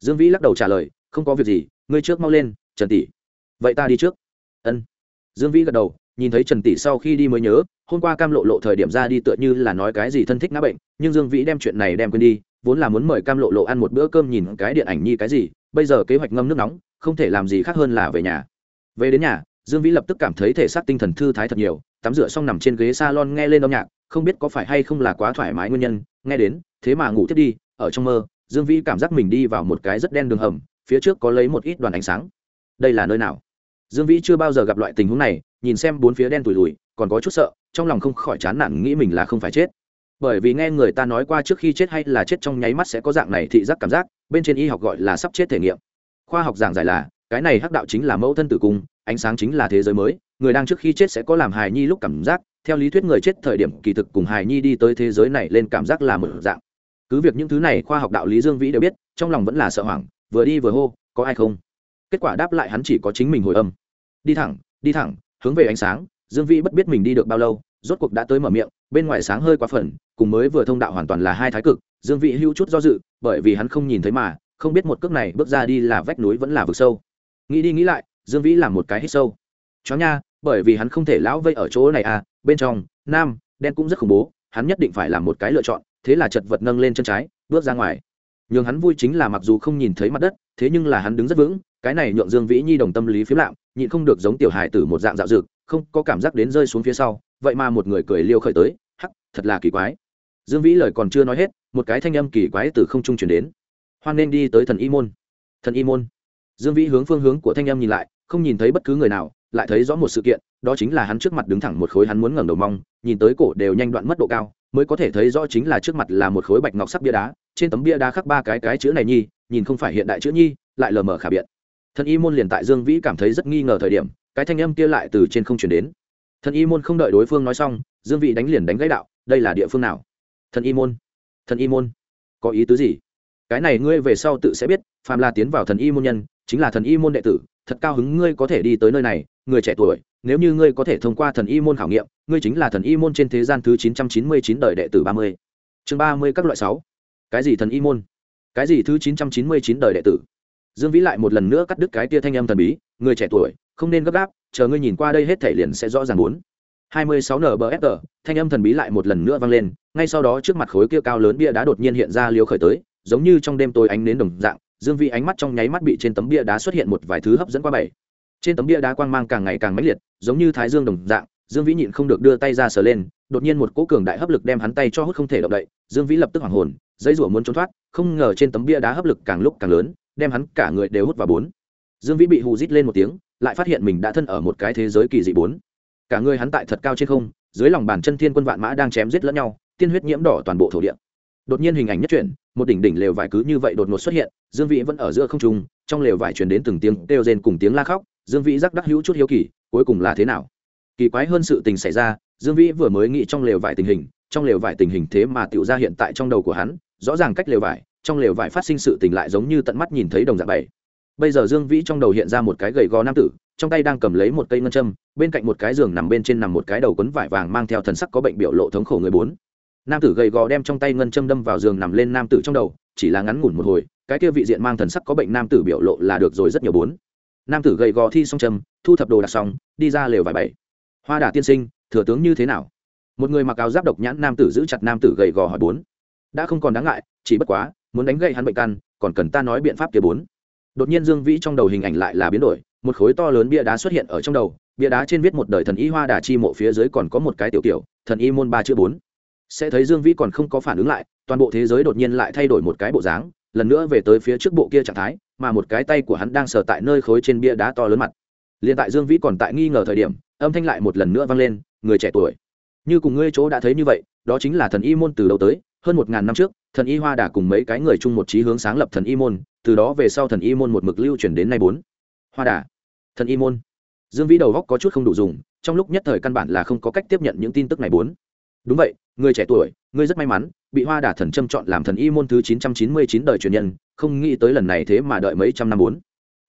Dương vĩ lắc đầu trả lời, không có việc gì, ngươi trước mau lên, trần tỷ. Vậy ta đi trước. Ân. Dương vĩ gật đầu, nhìn thấy trần tỷ sau khi đi mới nhớ hôm qua cam lộ lộ thời điểm ra đi tựa như là nói cái gì thân thích ngã bệnh, nhưng dương vĩ đem chuyện này đem quên đi, vốn là muốn mời cam lộ lộ ăn một bữa cơm nhìn cái điện ảnh nhi cái gì, bây giờ kế hoạch ngâm nước nóng, không thể làm gì khác hơn là về nhà. Về đến nhà, dương vĩ lập tức cảm thấy thể xác tinh thần thư thái thật nhiều, tắm rửa xong nằm trên ghế s a lon nghe lên âm nhạc, không biết có phải hay không là quá thoải mái nguyên nhân, nghe đến, thế mà ngủ thiết đi, ở trong mơ, dương vĩ cảm giác mình đi vào một cái rất đen đường hầm, phía trước có lấy một ít đoàn ánh sáng. Đây là nơi nào? Dương vĩ chưa bao giờ gặp loại tình huống này, nhìn xem bốn phía đen tủi lùi còn có chút sợ, trong lòng không khỏi chán nản, nghĩ mình là không phải chết. Bởi vì nghe người ta nói qua trước khi chết hay là chết trong nháy mắt sẽ có dạng này thị giác cảm giác, bên trên y học gọi là sắp chết thể nghiệm. Khoa học giảng giải là, cái này hắc đạo chính là mẫu thân tử cung, ánh sáng chính là thế giới mới, người đang trước khi chết sẽ có làm hài nhi lúc cảm giác, theo lý thuyết người chết thời điểm kỳ thực cùng hài nhi đi tới thế giới này lên cảm giác là một dạng. Cứ việc những thứ này khoa học đạo lý dương vĩ đều biết, trong lòng vẫn là sợ hoảng, vừa đi vừa hô, có ai không? Kết quả đáp lại hắn chỉ có chính mình hồi âm. Đi thẳng đi thẳng, hướng về ánh sáng dương vĩ bất biết mình đi được bao lâu, rốt cuộc đã tới mở miệng, bên ngoài sáng hơi quá phần, cùng mới vừa thông đạo hoàn toàn là hai thái cực, dương vĩ hưu chút do dự, bởi vì hắn không nhìn thấy mà, không biết một cước này bước ra đi là vách núi vẫn là vực sâu. Nghĩ đi nghĩ lại, dương vĩ làm một cái hít sâu. Chó nha, bởi vì hắn không thể lão vây ở chỗ này à bên trong, nam, đen cũng rất khủng bố, hắn nhất định phải làm một cái lựa chọn, thế là chật vật nâng lên chân trái, bước ra ngoài. Nhường hắn vui chính là mặc dù không nhìn thấy mặt đất, thế nhưng là hắn đứng rất vững, cái này nhượng dương vĩ nhi đồng tâm lý phiếm lạm, nhịn không được giống tiểu hài tử một dạng dạo dực không có cảm giác đến rơi xuống phía sau, vậy mà một người cười liêu khởi tới, hắc, thật là kỳ quái. Dương vĩ lời còn chưa nói hết, một cái thanh âm kỳ quái từ không trung chuyển đến. Hoan nên đi tới thần y môn. Thần y môn? Dương vĩ hướng phương hướng của thanh âm nhìn lại, không nhìn thấy bất cứ người nào, lại thấy rõ một sự kiện, đó chính là hắn trước mặt đứng thẳng một khối hắn muốn ngẩng đầu mong, nhìn tới cổ đều nhanh đoạn mất độ cao, mới có thể thấy rõ chính là trước mặt là một khối bạch ngọc sắc bia đá, trên tấm bia đá khắc ba cái cái chữ này nhi, nhìn không phải hiện đại chữ nhi, lại lờ mờ khả biện. Thần y môn liền tại dương vĩ cảm thấy rất nghi ngờ thời điểm cái thanh âm kia lại từ trên không chuyển đến. Thần y môn không đợi đối phương nói xong, dương Vị đánh liền đánh gãy đạo, đây là địa phương nào? Thần y môn. Thần y môn. Có ý tứ gì? Cái này ngươi về sau tự sẽ biết, phàm là tiến vào thần y môn nhân, chính là thần y môn đệ tử, thật cao hứng ngươi có thể đi tới nơi này, người trẻ tuổi, nếu như ngươi có thể thông qua thần y môn khảo nghiệm, ngươi chính là thần y môn trên thế gian thứ chín trăm chín mươi chín đời đệ tử ba mươi. Chương ba mươi các loại sáu. Cái gì thần y môn? Cái gì thứ chín trăm chín mươi chín đời đệ tử? Dương vĩ lại một lần nữa cắt đứt cái tia thanh âm thần bí, người trẻ tuổi, không nên gấp gáp, chờ ngươi nhìn qua đây hết thể liền sẽ rõ ràng bốn hai mươi sáu thanh âm thần bí lại một lần nữa vang lên, ngay sau đó trước mặt khối kia cao lớn bia đá đột nhiên hiện ra liều khởi tới, giống như trong đêm tối ánh nến đồng dạng, dương vĩ ánh mắt trong nháy mắt bị trên tấm bia đá xuất hiện một vài thứ hấp dẫn qua bảy. Trên tấm bia đá quang mang càng ngày càng mãnh liệt, giống như thái dương đồng dạng, dương vĩ nhịn không được đưa tay ra sờ lên, đột nhiên một cỗ cường đại hấp lực đem hắn tay cho hút không thể động đậy, dương vĩ lập tức hoảng hồn dây rủa muốn trốn thoát, không ngờ trên tấm bia đá hấp lực càng lúc càng lớn đem hắn cả người đều hút vào bốn. Dương vĩ bị hù rít lên một tiếng, lại phát hiện mình đã thân ở một cái thế giới kỳ dị bốn. Cả người hắn tại thật cao trên không, dưới lòng bàn chân thiên quân vạn mã đang chém giết lẫn nhau, tiên huyết nhiễm đỏ toàn bộ thổ địa. Đột nhiên hình ảnh nhất chuyển, một đỉnh đỉnh lều vải cứ như vậy đột ngột xuất hiện, dương vĩ vẫn ở giữa không trung, trong lều vải truyền đến từng tiếng kêu rên cùng tiếng la khóc, dương vĩ rắc đắc hữu chút hiếu kỳ, cuối cùng là thế nào? Kỳ quái hơn sự tình xảy ra, dương vĩ vừa mới nghĩ trong lều vải tình hình, trong lều vải tình hình thế mà tựu ra hiện tại trong đầu của hắn, rõ ràng cách lều vải trong lều vải phát sinh sự tình lại giống như tận mắt nhìn thấy đồng dạng bảy. Bây giờ dương vĩ trong đầu hiện ra một cái gầy gò nam tử, trong tay đang cầm lấy một cây ngân châm, bên cạnh một cái giường nằm bên trên nằm một cái đầu quấn vải vàng mang theo thần sắc có bệnh biểu lộ thống khổ người bốn. Nam tử gầy gò đem trong tay ngân châm đâm vào giường nằm lên nam tử trong đầu, chỉ là ngắn ngủn một hồi, cái kia vị diện mang thần sắc có bệnh nam tử biểu lộ là được rồi rất nhiều bốn. Nam tử gầy gò thi xong châm, thu thập đồ đặt xong, đi ra lều vải bảy. Hoa đà tiên sinh, thừa tướng như thế nào? Một người mặc áo giáp độc nhãn nam tử giữ chặt nam tử gầy gò hỏi bốn. Đã không còn đáng ngại, chỉ bất quá muốn đánh gậy hắn bệnh căn, còn cần ta nói biện pháp kia bốn. Đột nhiên dương vĩ trong đầu hình ảnh lại là biến đổi, một khối to lớn bia đá xuất hiện ở trong đầu, bia đá trên viết một đời thần y hoa đà chi mộ phía dưới còn có một cái tiểu tiểu thần y môn ba chữ bốn. Sẽ thấy dương vĩ còn không có phản ứng lại, toàn bộ thế giới đột nhiên lại thay đổi một cái bộ dáng, lần nữa về tới phía trước bộ kia trạng thái, mà một cái tay của hắn đang sờ tại nơi khối trên bia đá to lớn mặt. Liền tại dương vĩ còn tại nghi ngờ thời điểm, âm thanh lại một lần nữa vang lên, người trẻ tuổi, như cùng ngươi chỗ đã thấy như vậy, đó chính là thần y môn từ đầu tới, hơn một ngàn năm trước thần y hoa đà cùng mấy cái người chung một trí hướng sáng lập thần y môn, từ đó về sau thần y môn một mực lưu chuyển đến nay bốn. Hoa đà, thần y môn. Dương vĩ đầu góc có chút không đủ dùng, trong lúc nhất thời căn bản là không có cách tiếp nhận những tin tức này bốn. Đúng vậy, người trẻ tuổi ngươi rất may mắn, bị hoa đà thần châm chọn làm thần y môn thứ chín trăm chín mươi chín đời truyền nhân, không nghĩ tới lần này thế mà đợi mấy trăm năm bốn.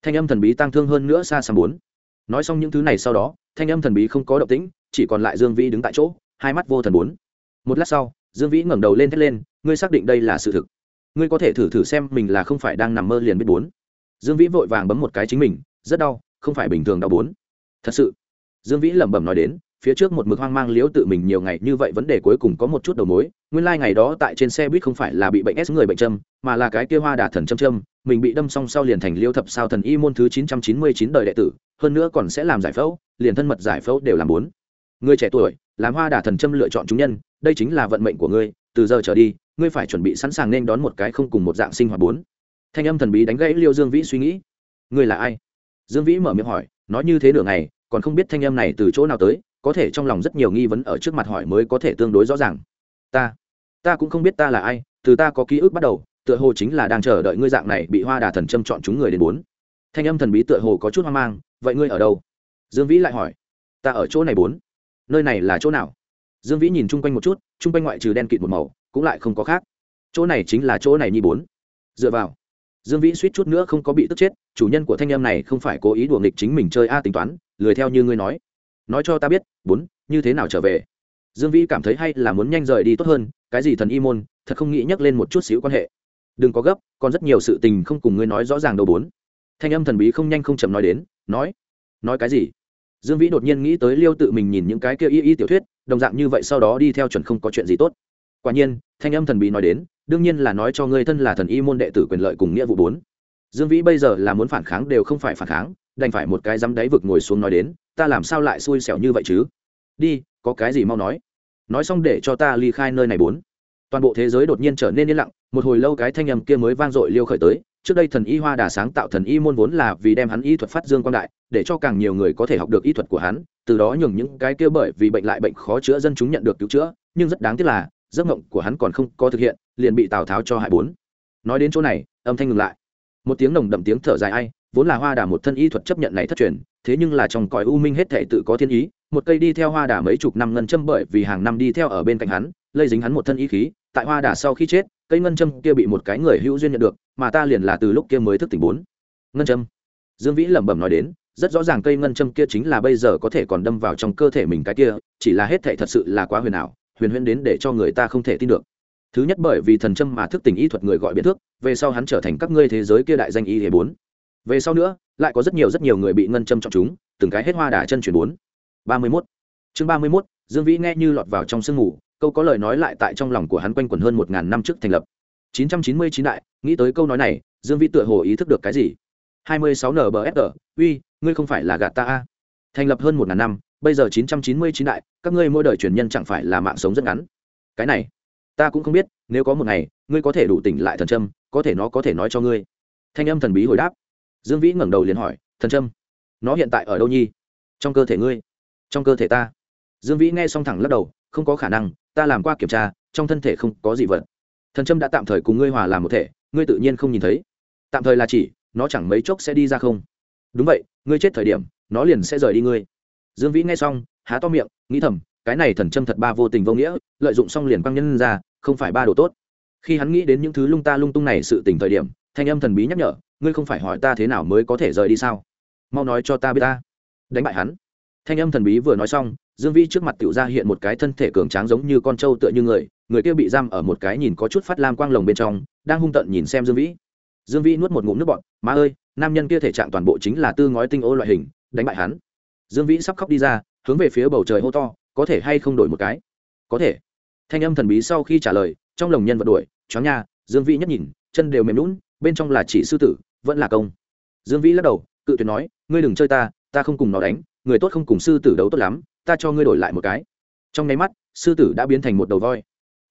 Thanh âm thần bí tăng thương hơn nữa xa xa bốn. Nói xong những thứ này sau đó, thanh âm thần bí không có động tĩnh, chỉ còn lại dương vĩ đứng tại chỗ, hai mắt vô thần bốn. Một lát sau, dương vĩ ngẩng đầu lên thét lên ngươi xác định đây là sự thực. Ngươi có thể thử thử xem mình là không phải đang nằm mơ liền biết bốn. Dương vĩ vội vàng bấm một cái chính mình, rất đau, không phải bình thường đau bốn. Thật sự. Dương vĩ lẩm bẩm nói đến, phía trước một mực hoang mang liếu tự mình nhiều ngày như vậy vấn đề cuối cùng có một chút đầu mối, nguyên lai、like、ngày đó tại trên xe buýt không phải là bị bệnh s người bệnh châm, mà là cái kia hoa đà thần châm châm, mình bị đâm xong sau liền thành liêu thập sao thần y môn thứ chín trăm chín mươi chín đời đệ tử, hơn nữa còn sẽ làm giải phẫu, liền thân mật giải phẫu đều làm bốn. Người trẻ tuổi, làm hoa đà thần châm lựa chọn chúng nhân, đây chính là vận mệnh của ngươi, từ giờ trở đi ngươi phải chuẩn bị sẵn sàng nên đón một cái không cùng một dạng sinh hoạt bốn. Thanh âm thần bí đánh gãy liêu dương vĩ suy nghĩ. Ngươi là ai? Dương vĩ mở miệng hỏi, nói như thế nửa ngày, còn không biết thanh âm này từ chỗ nào tới, có thể trong lòng rất nhiều nghi vấn ở trước mặt hỏi mới có thể tương đối rõ ràng. Ta ta cũng không biết ta là ai, từ ta có ký ức bắt đầu, tựa hồ chính là đang chờ đợi ngươi dạng này bị hoa đà thần châm chọn chúng người đến bốn. Thanh âm thần bí tựa hồ có chút hoang mang, vậy ngươi ở đâu? Dương vĩ lại hỏi. Ta ở chỗ này bốn. Nơi này là chỗ nào? Dương vĩ nhìn chung quanh một chút, chung quanh ngoại trừ đen kịt một màu cũng lại không có khác. Chỗ này chính là chỗ này nhi bốn. Dựa vào. Dương vĩ suýt chút nữa không có bị tức chết, chủ nhân của thanh âm này không phải cố ý đùa nghịch chính mình chơi a tính toán, lười theo như ngươi nói. Nói cho ta biết, bốn, như thế nào trở về? Dương vĩ cảm thấy hay là muốn nhanh rời đi tốt hơn, cái gì thần y môn, thật không nghĩ nhắc lên một chút xíu quan hệ. Đừng có gấp, còn rất nhiều sự tình không cùng ngươi nói rõ ràng đâu bốn. Thanh âm thần bí không nhanh không chậm nói đến, nói nói cái gì? Dương vĩ đột nhiên nghĩ tới liêu tự mình nhìn những cái kia y y tiểu thuyết, đồng dạng như vậy sau đó đi theo chuẩn không có chuyện gì tốt quả nhiên, thanh âm thần bí nói đến, đương nhiên là nói cho ngươi thân là thần y môn đệ tử quyền lợi cùng nghĩa vụ bốn. Dương vĩ bây giờ là muốn phản kháng đều không phải phản kháng, đành phải một cái dám đáy vực ngồi xuống nói đến, ta làm sao lại xui xẻo như vậy chứ? Đi, có cái gì mau nói. Nói xong để cho ta ly khai nơi này bốn. Toàn bộ thế giới đột nhiên trở nên yên lặng, một hồi lâu cái thanh âm kia mới vang dội liêu khởi tới, trước đây thần y hoa đà sáng tạo thần y môn vốn là vì đem hắn y thuật phát dương quan đại, để cho càng nhiều người có thể học được y thuật của hắn, từ đó nhường những cái kia bởi vì bệnh lại bệnh khó chữa dân chúng nhận được cứu chữa, nhưng rất đáng tiếc là giấc mộng của hắn còn không có thực hiện, liền bị tào tháo cho hại bốn. Nói đến chỗ này, âm thanh ngừng lại. Một tiếng nồng đậm tiếng thở dài ai, vốn là hoa đà một thân y thuật chấp nhận này thất truyền, thế nhưng là trong cõi u minh hết thể tự có thiên ý, một cây đi theo hoa đà mấy chục năm ngân châm bởi vì hàng năm đi theo ở bên cạnh hắn, lây dính hắn một thân y khí, tại hoa đà sau khi chết, cây ngân châm kia bị một cái người hữu duyên nhận được, mà ta liền là từ lúc kia mới thức tỉnh bốn. Ngân châm. Dương vĩ lẩm bẩm nói đến, rất rõ ràng cây ngân châm kia chính là bây giờ có thể còn đâm vào trong cơ thể mình cái kia, chỉ là hết thể thật sự là quá huyền ảo huyền huyền đến để cho người ta không thể tin được. Thứ nhất bởi vì thần châm mà thức tỉnh y thuật người gọi biến thức về sau hắn trở thành các ngươi thế giới kia đại danh y thế bốn. Về sau nữa, lại có rất nhiều rất nhiều người bị ngân châm chọn chúng, từng cái hết hoa đà chân chuyển bốn. Ba mươi mốt. Chương ba mươi mốt, dương vĩ nghe như lọt vào trong sương mù, câu có lời nói lại tại trong lòng của hắn quanh quẩn hơn một ngàn năm trước thành lập. chín trăm chín mươi chín đại, nghĩ tới câu nói này, dương vĩ tựa hồ ý thức được cái gì? hai mươi sáu nbfg uy, ngươi không phải là gạt ta a? Thành lập hơn một ngàn năm bây giờ chín trăm chín mươi chín đại, các ngươi mỗi đời truyền nhân chẳng phải là mạng sống rất ngắn. Cái này, ta cũng không biết, nếu có một ngày, ngươi có thể đủ tỉnh lại thần trâm có thể nó có thể nói cho ngươi. Thanh âm thần bí hồi đáp. Dương vĩ ngẩng đầu liền hỏi, thần trâm nó hiện tại ở đâu nhi? Trong cơ thể ngươi. Trong cơ thể ta. Dương vĩ nghe xong thẳng lắc đầu, không có khả năng, ta làm qua kiểm tra, trong thân thể không có gì vật. Thần trâm đã tạm thời cùng ngươi hòa làm một thể, ngươi tự nhiên không nhìn thấy. Tạm thời là chỉ, nó chẳng mấy chốc sẽ đi ra không. Đúng vậy, ngươi chết thời điểm, nó liền sẽ rời đi ngươi dương vĩ nghe xong, há to miệng, nghĩ thầm, cái này thần châm thật ba vô tình vô nghĩa, lợi dụng xong liền quăng nhân ra, không phải ba đồ tốt. Khi hắn nghĩ đến những thứ lung ta lung tung này sự tình thời điểm, thanh âm thần bí nhắc nhở, ngươi không phải hỏi ta thế nào mới có thể rời đi sao? Mau nói cho ta biết ta. Đánh bại hắn. Thanh âm thần bí vừa nói xong, dương vĩ trước mặt tiểu ra hiện một cái thân thể cường tráng giống như con trâu tựa như người người kia bị giam ở một cái nhìn có chút phát lam quang lồng bên trong, đang hung tận nhìn xem dương vĩ. Dương vĩ nuốt một ngụm nước bọt, má ơi, nam nhân kia thể trạng toàn bộ chính là tư ngói tinh ô loại hình, đánh bại hắn dương vĩ sắp khóc đi ra, hướng về phía bầu trời hô to, có thể hay không đổi một cái? Có thể. Thanh âm thần bí sau khi trả lời, trong lồng nhân vật đuổi, chó nha, dương vĩ nhất nhìn, chân đều mềm lún bên trong là chỉ sư tử, vẫn là công. Dương vĩ lắc đầu, cự tuyệt nói, ngươi đừng chơi ta ta không cùng nó đánh, người tốt không cùng sư tử đấu tốt lắm, ta cho ngươi đổi lại một cái. Trong nháy mắt, sư tử đã biến thành một đầu voi.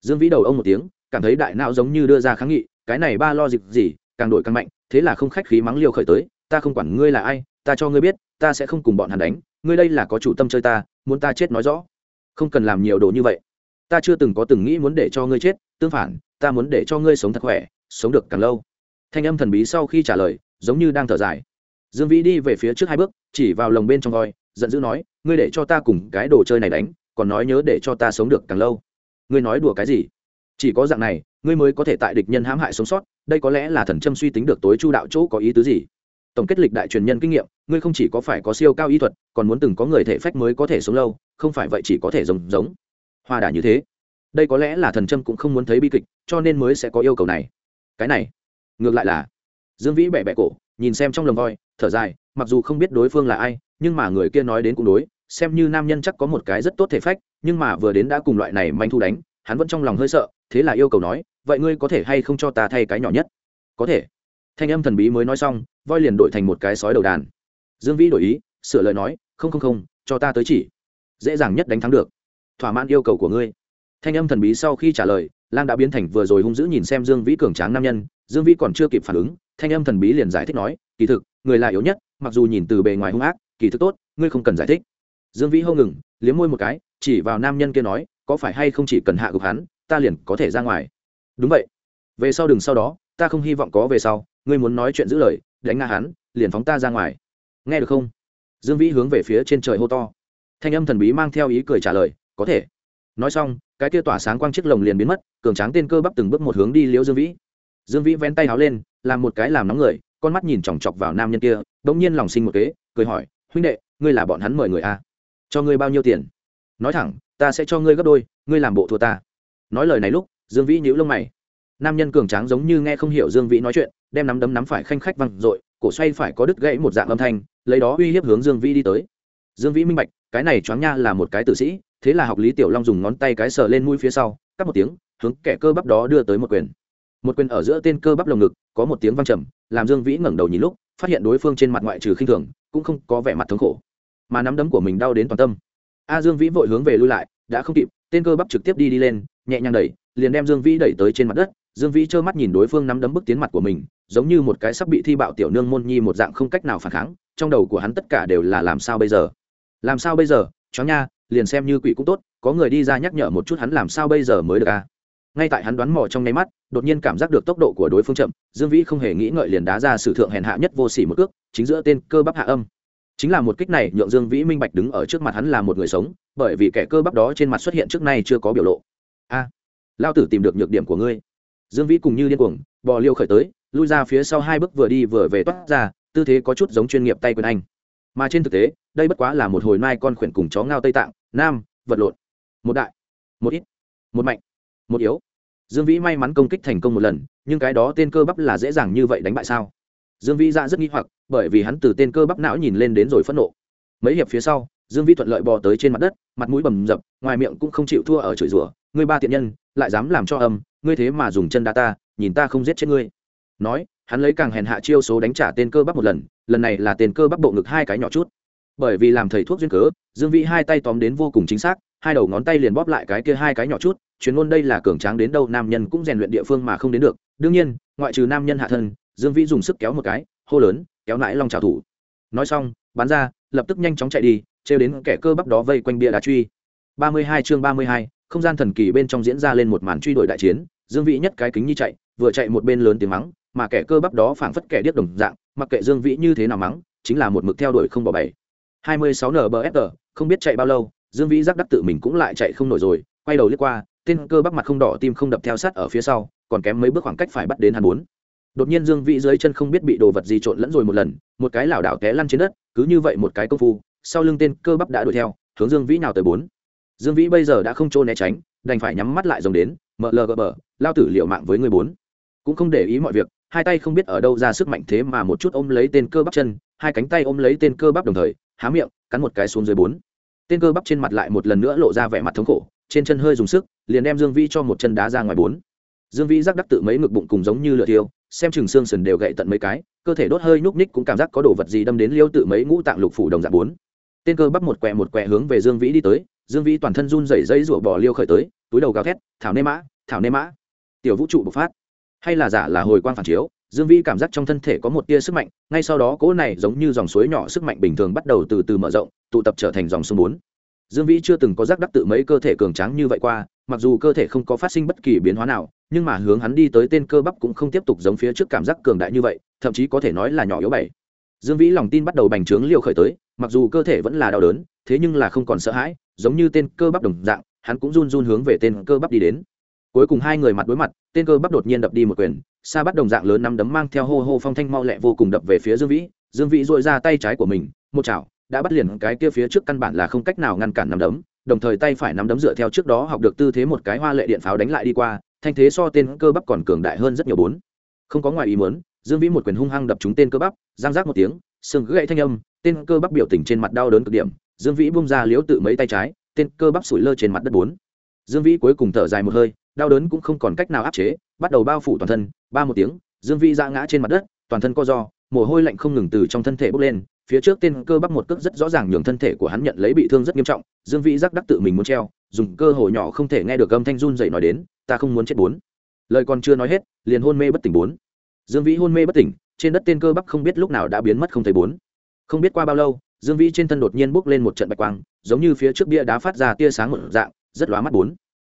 Dương vĩ đầu ông một tiếng, cảm thấy đại não giống như đưa ra kháng nghị, cái này ba lo dịp gì, càng đổi càng mạnh, thế là không khách khí mắng liêu khởi tới, ta không quản ngươi là ai, ta cho ngươi biết, ta sẽ không cùng bọn hắn đánh ngươi đây là có chủ tâm chơi ta, muốn ta chết nói rõ. Không cần làm nhiều đồ như vậy. Ta chưa từng có từng nghĩ muốn để cho ngươi chết, tương phản, ta muốn để cho ngươi sống thật khỏe, sống được càng lâu. Thanh âm thần bí sau khi trả lời, giống như đang thở dài. Dương vĩ đi về phía trước hai bước, chỉ vào lồng bên trong voi, giận dữ nói, ngươi để cho ta cùng cái đồ chơi này đánh, còn nói nhớ để cho ta sống được càng lâu. Ngươi nói đùa cái gì? Chỉ có dạng này, ngươi mới có thể tại địch nhân hãm hại sống sót, đây có lẽ là thần châm suy tính được tối chu đạo chỗ có ý tứ gì? Tổng kết lịch đại truyền nhân kinh nghiệm, ngươi không chỉ có phải có siêu cao y thuật, còn muốn từng có người thể phách mới có thể sống lâu, không phải vậy chỉ có thể giống giống. Hoa đà như thế. Đây có lẽ là thần trâm cũng không muốn thấy bi kịch, cho nên mới sẽ có yêu cầu này. Cái này, ngược lại là, dương vĩ bẻ bẻ cổ, nhìn xem trong lồng voi, thở dài, mặc dù không biết đối phương là ai, nhưng mà người kia nói đến cũng đối, xem như nam nhân chắc có một cái rất tốt thể phách, nhưng mà vừa đến đã cùng loại này manh thu đánh, hắn vẫn trong lòng hơi sợ, thế là yêu cầu nói, vậy ngươi có thể hay không cho ta thay cái nhỏ nhất? Có thể thanh âm thần bí mới nói xong, voi liền đổi thành một cái sói đầu đàn. Dương vĩ đổi ý, sửa lời nói, không không không, cho ta tới chỉ. Dễ dàng nhất đánh thắng được. Thỏa mãn yêu cầu của ngươi. Thanh âm thần bí sau khi trả lời, lang đã biến thành vừa rồi hung dữ nhìn xem dương vĩ cường tráng nam nhân, dương vĩ còn chưa kịp phản ứng, thanh âm thần bí liền giải thích nói, kỳ thực, người là yếu nhất, mặc dù nhìn từ bề ngoài hung ác, kỳ thực tốt, ngươi không cần giải thích. Dương vĩ hô ngừng, liếm môi một cái, chỉ vào nam nhân kia nói, có phải hay không chỉ cần hạ gục hắn, ta liền có thể ra ngoài? Đúng vậy. Về sau đừng sau đó, ta không hy vọng có về sau ngươi muốn nói chuyện giữ lời, đánh nga hắn, liền phóng ta ra ngoài. Nghe được không? Dương vĩ hướng về phía trên trời hô to. Thanh âm thần bí mang theo ý cười trả lời, có thể. Nói xong, cái kia tỏa sáng quang chiếc lồng liền biến mất, cường tráng tên cơ bắp từng bước một hướng đi liễu dương vĩ. Dương vĩ vén tay háo lên, làm một cái làm nóng người, con mắt nhìn chòng chọc vào nam nhân kia đ ỗ n g nhiên lòng sinh một kế, cười hỏi, huynh đệ, ngươi là bọn hắn mời người a? Cho ngươi bao nhiêu tiền? Nói thẳng, ta sẽ cho ngươi gấp đôi, ngươi làm bộ thua ta. Nói lời này lúc, dương vĩ nhíu lông mày. Nam nhân cường tráng giống như nghe không hiểu dương vĩ nói chuyện đem nắm đấm nắm phải khanh khách văng rồi cổ xoay phải có đứt gãy một dạng âm thanh, lấy đó uy hiếp hướng dương vĩ đi tới. Dương vĩ minh bạch, cái này choáng nha là một cái tử sĩ, thế là học lý tiểu long dùng ngón tay cái sờ lên mũi phía sau, cắt một tiếng, hướng kẻ cơ bắp đó đưa tới một quyền. Một quyền ở giữa tên cơ bắp lồng ngực, có một tiếng văng trầm, làm dương vĩ ngẩng đầu nhìn lúc, phát hiện đối phương trên mặt ngoại trừ khinh thường, cũng không có vẻ mặt thống khổ. Mà nắm đấm của mình đau đến toàn tâm. A dương vĩ vội hướng về lui lại, đã không kịp, tên cơ bắp trực tiếp đi đi lên, nhẹ nhàng đẩy, liền đem dương vĩ đẩy tới trên mặt đất dương vĩ trơ mắt nhìn đối phương nắm đấm bức tiến mặt của mình giống như một cái sắp bị thi bạo tiểu nương môn nhi một dạng không cách nào phản kháng trong đầu của hắn tất cả đều là làm sao bây giờ? Làm sao bây giờ? Chó nha liền xem như quỷ cũng tốt có người đi ra nhắc nhở một chút hắn làm sao bây giờ mới được à? Ngay tại hắn đoán mò trong nháy mắt đột nhiên cảm giác được tốc độ của đối phương chậm dương vĩ không hề nghĩ ngợi liền đá ra sử thượng hèn hạ nhất vô sỉ một cước chính giữa tên cơ bắp hạ âm. Chính là một kích này nhượng dương vĩ minh bạch đứng ở trước mặt hắn là một người sống bởi vì kẻ cơ bắp đó trên mặt xuất hiện trước nay chưa có biểu lộ. A à, lao tử tìm được nhược điểm của ngươi dương vĩ cùng như điên cuồng, bò liêu khởi tới, lui ra phía sau hai bước vừa đi vừa về toát ra, tư thế có chút giống chuyên nghiệp tay quyền anh. Mà trên thực tế, đây bất quá là một hồi mai con khuyển cùng chó ngao tây tạng, nam, vật lộn, một đại, một ít, một mạnh, một yếu. Dương vĩ may mắn công kích thành công một lần, nhưng cái đó tên cơ bắp là dễ dàng như vậy đánh bại sao? Dương vĩ ra rất nghi hoặc, bởi vì hắn từ tên cơ bắp não nhìn lên đến rồi phẫn nộ. Mấy hiệp phía sau, dương vĩ thuận lợi bò tới trên mặt đất, mặt mũi bầm dập, ngoài miệng cũng không chịu thua ở chửi rủa, ngươi ba tiện nhân, lại dám làm cho âm ngươi thế mà dùng chân đá ta, nhìn ta không giết chết ngươi. Nói, hắn lấy càng hèn hạ chiêu số đánh trả tên cơ bắp một lần lần này là tên cơ bắp bộ ngực hai cái nhỏ chút. Bởi vì làm thầy thuốc duyên cớ, dương vĩ hai tay tóm đến vô cùng chính xác, hai đầu ngón tay liền bóp lại cái kia hai cái nhỏ chút chuyên môn đây là cường tráng đến đâu nam nhân cũng rèn luyện địa phương mà không đến được. Đương nhiên, ngoại trừ nam nhân hạ thân, dương vĩ dùng sức kéo một cái, hô lớn, kéo nãi long trào thủ. Nói xong, bắn ra, lập tức nhanh chóng chạy đi, trêu đến kẻ cơ bắp đó vây quanh bia đá truy. Ba mươi hai chương ba mươi hai không gian thần kỳ bên trong diễn ra lên một màn truy đuổi đại chiến, dương vĩ nhất cái kính nhi chạy, vừa chạy một bên lớn tiếng mắng, mà kẻ cơ bắp đó phảng phất kẻ điếc đồng dạng, mặc kệ dương vĩ như thế nào mắng, chính là một mực theo đuổi không bỏ bảy hai mươi sáu nbfr không biết chạy bao lâu, dương vĩ giác đắc tự mình cũng lại chạy không nổi rồi, quay đầu liếc qua, tên cơ bắp mặt không đỏ tim không đập theo sát ở phía sau, còn kém mấy bước khoảng cách phải bắt đến hắn bốn. Đột nhiên dương vĩ dưới chân không biết bị đồ vật gì trộn lẫn rồi một lần, một cái lảo đảo té lăn trên đất, cứ như vậy một cái công phu, sau lưng tên cơ bắp đã đuổi theo, hướng dương vĩ nào tới bốn dương vĩ bây giờ đã không trôn né tránh, đành phải nhắm mắt lại rồng đến, mở lờ gờ bờ, lao tử liệu mạng với người bốn. Cũng không để ý mọi việc, hai tay không biết ở đâu ra sức mạnh thế mà một chút ôm lấy tên cơ bắp chân, hai cánh tay ôm lấy tên cơ bắp đồng thời, há miệng, cắn một cái xuống dưới bốn. Tên cơ bắp trên mặt lại một lần nữa lộ ra vẻ mặt thống khổ, trên chân hơi dùng sức, liền đem dương vĩ cho một chân đá ra ngoài bốn. Dương vĩ giác đắc tự mấy ngực bụng cùng giống như lửa tiêu xem chừng xương sần đều gậy tận mấy cái, cơ thể đốt hơi nhúc ních cũng cảm giác có đồ vật gì đâm đến liêu tự mấy ngũ tạng lục phủ đồng dạng bốn. Tên cơ bắp một quẹ một quẹ hướng về dương vĩ đi tới dương vĩ toàn thân run rẩy dây rủa bỏ liêu khởi tới, túi đầu gào thét, thảo nê mã, thảo nê mã. Tiểu vũ trụ bộc phát. Hay là giả là hồi quang phản chiếu, dương vĩ cảm giác trong thân thể có một tia sức mạnh, ngay sau đó cỗ này giống như dòng suối nhỏ sức mạnh bình thường bắt đầu từ từ mở rộng, tụ tập trở thành dòng sông bốn. Dương vĩ chưa từng có giác đắc tự mấy cơ thể cường tráng như vậy qua, mặc dù cơ thể không có phát sinh bất kỳ biến hóa nào, nhưng mà hướng hắn đi tới tên cơ bắp cũng không tiếp tục giống phía trước cảm giác cường đại như vậy, thậm chí có thể nói là nhỏ yếu bảy. Dương vĩ lòng tin bắt đầu bành trướng liều khởi tới, mặc dù cơ thể vẫn là đau đớn, thế nhưng là không còn sợ hãi giống như tên cơ bắp đồng dạng, hắn cũng run run hướng về tên cơ bắp đi đến. Cuối cùng hai người mặt đối mặt, tên cơ bắp đột nhiên đập đi một quyền, sa bắt đồng dạng lớn năm đấm mang theo hô hô phong thanh mau lẹ vô cùng đập về phía dương vĩ. Dương vĩ dội ra tay trái của mình, một chảo, đã bắt liền cái kia phía trước căn bản là không cách nào ngăn cản nắm đấm, đồng thời tay phải nắm đấm dựa theo trước đó học được tư thế một cái hoa lệ điện pháo đánh lại đi qua, thanh thế so tên cơ bắp còn cường đại hơn rất nhiều bốn. Không có ngoài ý muốn, dương vĩ một quyền hung hăng đập trúng tên cơ bắp giang giác một tiếng sừng gãy thanh âm, tên cơ bắp biểu tình trên mặt đau đớn cực điểm dương vĩ bung ra liếu tự mấy tay trái, tên cơ bắp sủi lơ trên mặt đất bốn. Dương vĩ cuối cùng thở dài một hơi, đau đớn cũng không còn cách nào áp chế, bắt đầu bao phủ toàn thân, ba một tiếng, dương vĩ ra ngã trên mặt đất, toàn thân co do mồ hôi lạnh không ngừng từ trong thân thể bốc lên, phía trước tên cơ bắp một cước rất rõ ràng nhường thân thể của hắn nhận lấy bị thương rất nghiêm trọng, dương vĩ giác đắc tự mình muốn treo, dùng cơ hồ nhỏ không thể nghe được âm thanh run dậy nói đến, ta không muốn chết bốn. Lời còn chưa nói hết, liền hôn mê bất tỉnh bốn. Dương vĩ hôn mê bất tỉnh, trên đất tên cơ bắp không biết lúc nào đã biến mất không thấy bốn. Không biết qua bao lâu dương vĩ trên thân đột nhiên bốc lên một trận bạch quang, giống như phía trước bia đá phát ra tia sáng một dạng, rất lóa mắt bốn.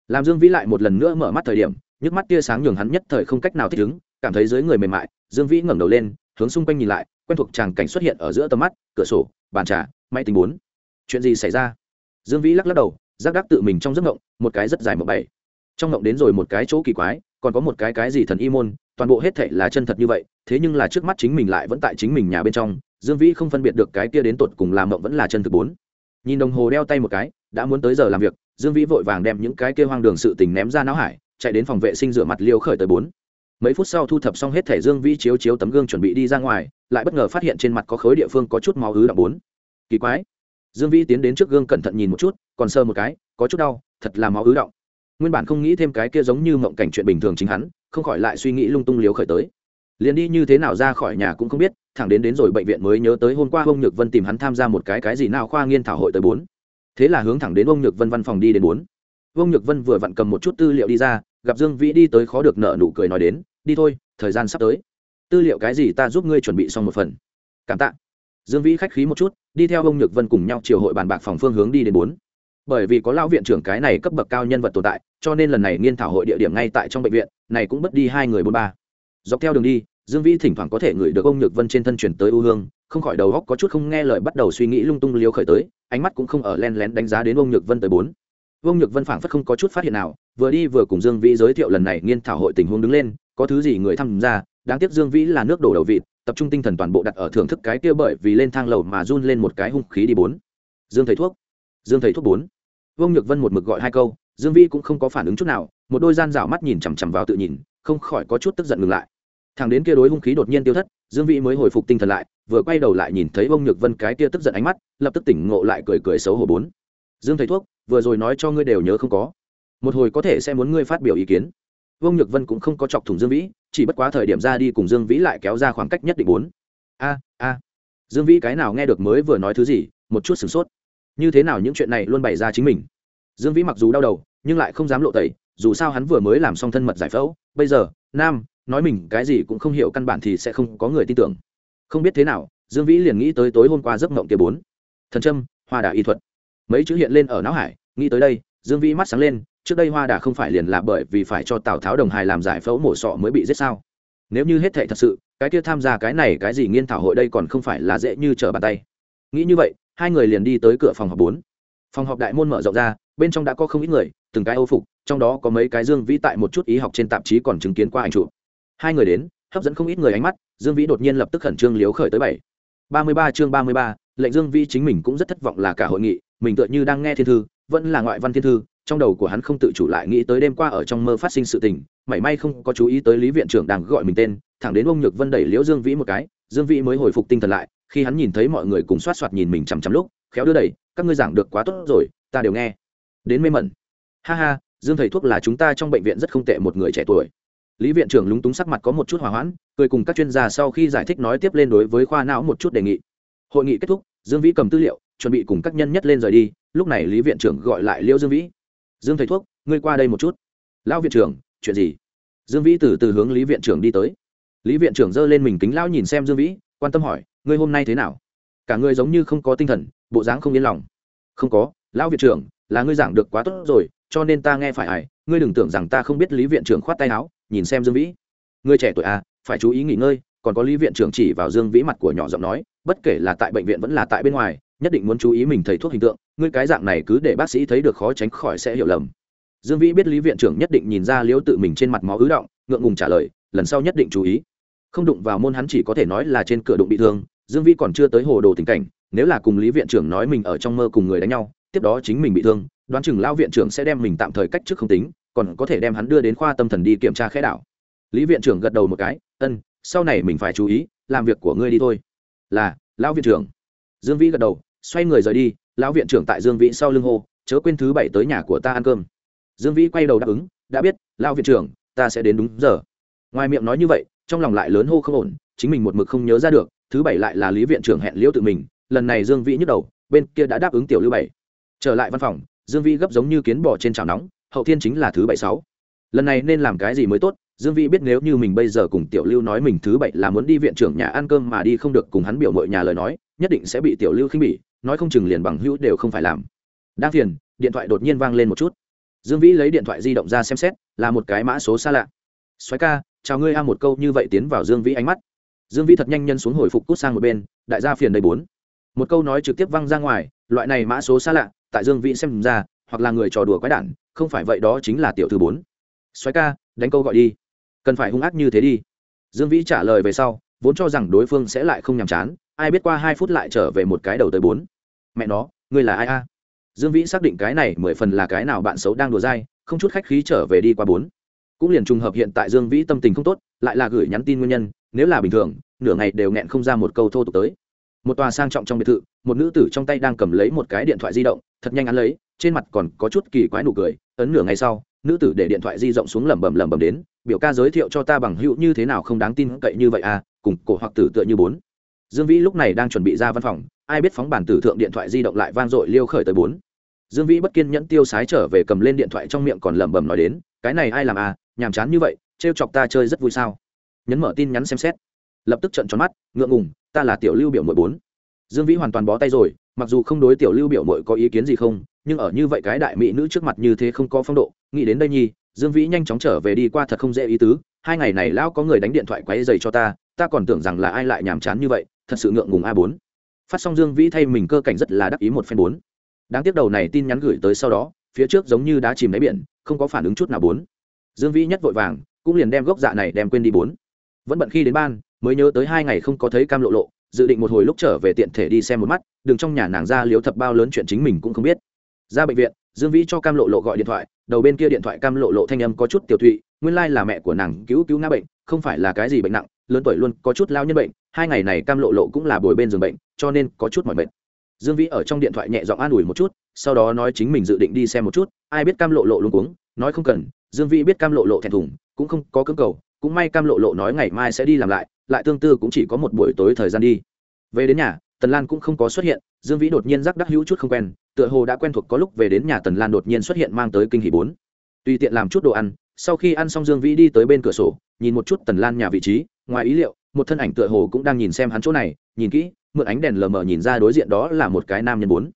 Làm dương vĩ lại một lần nữa mở mắt thời điểm, nhức mắt tia sáng nhường hắn nhất thời không cách nào thích ứng, cảm thấy dưới người mềm mại, dương vĩ ngẩng đầu lên, hướng xung quanh nhìn lại, quen thuộc tràng cảnh xuất hiện ở giữa tầm mắt, cửa sổ, bàn trà, máy tính bốn. Chuyện gì xảy ra? Dương vĩ lắc lắc đầu, giác đắc tự mình trong giấc ngộng, một cái rất dài một bảy. Trong ngộng đến rồi một cái chỗ kỳ quái, còn có một cái cái gì thần y môn, toàn bộ hết thệ là chân thật như vậy, thế nhưng là trước mắt chính mình lại vẫn tại chính mình nhà bên trong dương vĩ không phân biệt được cái kia đến tột cùng làm mộng vẫn là chân thực bốn. Nhìn đồng hồ đeo tay một cái, đã muốn tới giờ làm việc, dương vĩ vội vàng đem những cái kia hoang đường sự tình ném ra não hải, chạy đến phòng vệ sinh rửa mặt liêu khởi tới bốn. Mấy phút sau thu thập xong hết thẻ dương vĩ chiếu chiếu tấm gương chuẩn bị đi ra ngoài, lại bất ngờ phát hiện trên mặt có khối địa phương có chút máu ứ đậm bốn. Kỳ quái. Dương vĩ tiến đến trước gương cẩn thận nhìn một chút, còn sơ một cái, có chút đau, thật là máu ứ động nguyên bản không nghĩ thêm cái kia giống như mộng cảnh chuyện bình thường chính hắn, không khỏi lại suy nghĩ lung tung liếu khởi tới liền đi như thế nào ra khỏi nhà cũng không biết, thẳng đến đến rồi bệnh viện mới nhớ tới hôm qua ông nhược vân tìm hắn tham gia một cái cái gì nào khoa nghiên thảo hội tới bốn. Thế là hướng thẳng đến ông nhược vân văn phòng đi đến bốn. Ông nhược vân vừa vặn cầm một chút tư liệu đi ra, gặp dương vĩ đi tới khó được nợ nụ cười nói đến, đi thôi, thời gian sắp tới. Tư liệu cái gì ta giúp ngươi chuẩn bị xong một phần. Cảm tạ. Dương vĩ khách khí một chút, đi theo ông nhược vân cùng nhau chiều hội bàn bạc phòng phương hướng đi đến bốn. Bởi vì có lão viện trưởng cái này cấp bậc cao nhân vật tồn tại, cho nên lần này nghiên thảo hội địa điểm ngay tại trong bệnh viện, này cũng mất đi hai người bốn ba dọc theo đường đi, dương vĩ thỉnh thoảng có thể ngửi được ông nhược vân trên thân chuyển tới ưu hương, không khỏi đầu góc có chút không nghe lời bắt đầu suy nghĩ lung tung liêu khởi tới, ánh mắt cũng không ở len lén đánh giá đến ông nhược vân tới bốn. Ông nhược vân phảng phất không có chút phát hiện nào, vừa đi vừa cùng dương vĩ giới thiệu lần này nghiên thảo hội tình huống đứng lên, có thứ gì người tham gia, đáng tiếc dương vĩ là nước đổ đầu vịt, tập trung tinh thần toàn bộ đặt ở thưởng thức cái kia bởi vì lên thang lầu mà run lên một cái hung khí đi bốn. Dương thầy thuốc. Dương thầy thuốc bốn. Vương nhược vân một mực gọi hai câu, dương vĩ cũng không có phản ứng chút nào, một đôi gian rảo mắt nhìn chằm chằm vào tự nhìn, không khỏi có chút tức giận ngừng lại thằng đến kia đối hung khí đột nhiên tiêu thất, dương vĩ mới hồi phục tinh thần lại, vừa quay đầu lại nhìn thấy vương nhược vân cái kia tức giận ánh mắt, lập tức tỉnh ngộ lại cười cười xấu hổ bốn. Dương thầy thuốc, vừa rồi nói cho ngươi đều nhớ không có. Một hồi có thể sẽ muốn ngươi phát biểu ý kiến. Vương nhược vân cũng không có chọc thủng dương vĩ, chỉ bất quá thời điểm ra đi cùng dương vĩ lại kéo ra khoảng cách nhất định bốn. A a. Dương vĩ cái nào nghe được mới vừa nói thứ gì, một chút sửng sốt. Như thế nào những chuyện này luôn bày ra chính mình? Dương vĩ mặc dù đau đầu, nhưng lại không dám lộ tẩy, dù sao hắn vừa mới làm xong thân mật giải phẫu, bây giờ, nam nói mình cái gì cũng không hiểu căn bản thì sẽ không có người tin tưởng. Không biết thế nào, dương vĩ liền nghĩ tới tối hôm qua giấc mộng kia bốn. Thần trâm hoa đà y thuật. Mấy chữ hiện lên ở não hải, nghĩ tới đây, dương vĩ mắt sáng lên, trước đây hoa đà không phải liền là bởi vì phải cho tào tháo đồng hài làm giải phẫu mổ sọ mới bị giết sao? Nếu như hết thệ thật sự, cái kia tham gia cái này cái gì nghiên thảo hội đây còn không phải là dễ như trở bàn tay. Nghĩ như vậy, hai người liền đi tới cửa phòng họp bốn. Phòng họp đại môn mở rộng ra, bên trong đã có không ít người, từng cái âu phục, trong đó có mấy cái dương vĩ tại một chút ý học trên tạp chí còn chứng kiến qua ảnh chụp hai người đến, hấp dẫn không ít người ánh mắt, dương vĩ đột nhiên lập tức khẩn trương liếu khởi tới bảy. Ba mươi ba chương ba mươi ba, lệnh dương vĩ chính mình cũng rất thất vọng là cả hội nghị, mình tựa như đang nghe thiên thư, vẫn là ngoại văn thiên thư, trong đầu của hắn không tự chủ lại nghĩ tới đêm qua ở trong mơ phát sinh sự tình, mảy may không có chú ý tới lý viện trưởng đang gọi mình tên, thẳng đến ông nhược vân đẩy liễu dương vĩ một cái, dương vĩ mới hồi phục tinh thần lại, khi hắn nhìn thấy mọi người cùng soát soạt nhìn mình chằm chằm lúc, khéo đưa đẩy, các ngươi giảng được quá tốt rồi, ta đều nghe. Đến mê mẩn. Ha ha, dương thầy thuốc là chúng ta trong bệnh viện rất không tệ một người trẻ tuổi lý viện trưởng lúng túng sắc mặt có một chút hòa hoãn, cười cùng các chuyên gia sau khi giải thích nói tiếp lên đối với khoa não một chút đề nghị. Hội nghị kết thúc, dương vĩ cầm tư liệu, chuẩn bị cùng các nhân nhất lên rời đi, lúc này lý viện trưởng gọi lại liễu dương vĩ. Dương thầy thuốc, ngươi qua đây một chút. Lão viện trưởng, chuyện gì? Dương vĩ từ từ hướng lý viện trưởng đi tới. Lý viện trưởng giơ lên mình kính lão nhìn xem dương vĩ, quan tâm hỏi, ngươi hôm nay thế nào? Cả ngươi giống như không có tinh thần, bộ dáng không yên lòng. Không có, lão viện trưởng, là ngươi giảng được quá tốt rồi, cho nên ta nghe phải ải ngươi đừng tưởng rằng ta không biết lý viện trưởng khoát tay áo nhìn xem dương vĩ. Người trẻ tuổi à phải chú ý nghỉ ngơi, còn có lý viện trưởng chỉ vào dương vĩ mặt của nhỏ giọng nói, bất kể là tại bệnh viện vẫn là tại bên ngoài, nhất định muốn chú ý mình thầy thuốc hình tượng, ngươi cái dạng này cứ để bác sĩ thấy được khó tránh khỏi sẽ hiểu lầm. Dương vĩ biết lý viện trưởng nhất định nhìn ra liễu tự mình trên mặt máu ứ động, ngượng ngùng trả lời, lần sau nhất định chú ý. Không đụng vào môn hắn chỉ có thể nói là trên cửa đụng bị thương, dương vĩ còn chưa tới hồ đồ tình cảnh, nếu là cùng lý viện trưởng nói mình ở trong mơ cùng người đánh nhau, tiếp đó chính mình bị thương, đoán chừng lao viện trưởng sẽ đem mình tạm thời cách trước không tính còn có thể đem hắn đưa đến khoa tâm thần đi kiểm tra khẽ đảo. Lý viện trưởng gật đầu một cái, ân, sau này mình phải chú ý, làm việc của ngươi đi thôi. Là, lão viện trưởng. Dương vĩ gật đầu, xoay người rời đi, lão viện trưởng tại dương vĩ sau lưng hô, chớ quên thứ bảy tới nhà của ta ăn cơm. Dương vĩ quay đầu đáp ứng, đã biết, lão viện trưởng, ta sẽ đến đúng giờ. Ngoài miệng nói như vậy, trong lòng lại lớn hô không ổn, chính mình một mực không nhớ ra được, thứ bảy lại là lý viện trưởng hẹn liễu tự mình, lần này dương vĩ nhức đầu, bên kia đã đáp ứng tiểu lưu bảy. Trở lại văn phòng, dương vĩ gấp giống như kiến bò trên chảo nóng hậu thiên chính là thứ bảy sáu. Lần này nên làm cái gì mới tốt? Dương vĩ biết nếu như mình bây giờ cùng tiểu lưu nói mình thứ bảy là muốn đi viện trưởng nhà ăn cơm mà đi không được cùng hắn biểu mội nhà lời nói, nhất định sẽ bị tiểu lưu khinh bỉ, nói không chừng liền bằng hữu đều không phải làm. Đang phiền, điện thoại đột nhiên vang lên một chút. Dương vĩ lấy điện thoại di động ra xem xét, là một cái mã số xa lạ. Xoáy ca, chào ngươi a, một câu như vậy tiến vào dương vĩ ánh mắt. Dương vĩ thật nhanh nhân xuống hồi phục cút sang một bên, đại gia phiền đầy bốn. Một câu nói trực tiếp văng ra ngoài, loại này mã số xa lạ, tại dương vĩ xem ra hoặc là người trò đùa quái đản, không phải vậy đó chính là tiểu thư bốn. Xoáy ca, đánh câu gọi đi. Cần phải hung ác như thế đi. Dương vĩ trả lời về sau, vốn cho rằng đối phương sẽ lại không nhàm chán, ai biết qua hai phút lại trở về một cái đầu tới bốn. Mẹ nó, ngươi là ai a? Dương vĩ xác định cái này mười phần là cái nào bạn xấu đang đùa dai, không chút khách khí trở về đi qua bốn. Cũng liền trùng hợp hiện tại dương vĩ tâm tình không tốt, lại là gửi nhắn tin nguyên nhân, nếu là bình thường, nửa ngày đều nghẹn không ra một câu thô tục tới một tòa sang trọng trong biệt thự, một nữ tử trong tay đang cầm lấy một cái điện thoại di động, thật nhanh ăn lấy, trên mặt còn có chút kỳ quái nụ cười, ấn nửa ngày sau, nữ tử để điện thoại di động xuống lẩm bẩm lẩm bẩm đến, biểu ca giới thiệu cho ta bằng hữu như thế nào không đáng tin cậy như vậy à cùng cổ hoặc tử tựa như bốn. Dương vĩ lúc này đang chuẩn bị ra văn phòng, ai biết phóng bản tử thượng điện thoại di động lại vang dội liêu khởi tới bốn. Dương vĩ bất kiên nhẫn tiêu sái trở về cầm lên điện thoại trong miệng còn lẩm bẩm nói đến, cái này ai làm à nhàm chán như vậy, trêu chọc ta chơi rất vui sao? Nhấn mở tin nhắn xem xét. Lập tức trận tròn mắt, ngượng ngùng ta là tiểu lưu biểu mội bốn. Dương vĩ hoàn toàn bó tay rồi, mặc dù không đối tiểu lưu biểu mội có ý kiến gì không, nhưng ở như vậy cái đại mỹ nữ trước mặt như thế không có phong độ, nghĩ đến đây nhi dương vĩ nhanh chóng trở về đi qua thật không dễ ý tứ, hai ngày này lão có người đánh điện thoại quấy dày cho ta ta còn tưởng rằng là ai lại nhàm chán như vậy, thật sự ngượng ngùng a bốn. Phát xong dương vĩ thay mình cơ cảnh rất là đắc ý một phen bốn. Đáng tiếc đầu này tin nhắn gửi tới sau đó, phía trước giống như đã chìm đáy biển, không có phản ứng chút nào bốn. Dương vĩ nhất vội vàng, cũng liền đem gốc dạ này đem quên đi bốn vẫn bận khi đến ban, mới nhớ tới hai ngày không có thấy cam lộ lộ, dự định một hồi lúc trở về tiện thể đi xem một mắt, đừng trong nhà nàng ra liếu thập bao lớn chuyện chính mình cũng không biết. Ra bệnh viện, dương vĩ cho cam lộ lộ gọi điện thoại, đầu bên kia điện thoại cam lộ lộ thanh âm có chút tiểu thụy nguyên lai là mẹ của nàng cứu cứu ngã bệnh, không phải là cái gì bệnh nặng, lớn tuổi luôn có chút lao nhân bệnh, hai ngày này cam lộ lộ cũng là bồi bên giường bệnh, cho nên có chút mỏi bệnh dương vĩ ở trong điện thoại nhẹ giọng an ủi một chút, sau đó nói chính mình dự định đi xem một chút, ai biết cam lộ lộ luôn cuống, nói không cần, dương vĩ biết cam lộ lộ thẹn thùng, cũng không có cưỡng cầu cũng may cam lộ lộ nói ngày mai sẽ đi làm lại lại tương tư cũng chỉ có một buổi tối thời gian đi. Về đến nhà, tần lan cũng không có xuất hiện, dương vĩ đột nhiên rắc đắc hữu chút không quen, tựa hồ đã quen thuộc có lúc về đến nhà tần lan đột nhiên xuất hiện mang tới kinh hỷ bốn. Tùy tiện làm chút đồ ăn, sau khi ăn xong dương vĩ đi tới bên cửa sổ, nhìn một chút tần lan nhà vị trí, ngoài ý liệu, một thân ảnh tựa hồ cũng đang nhìn xem hắn chỗ này, nhìn kỹ, mượn ánh đèn lờ mờ nhìn ra đối diện đó là một cái nam nhân bốn.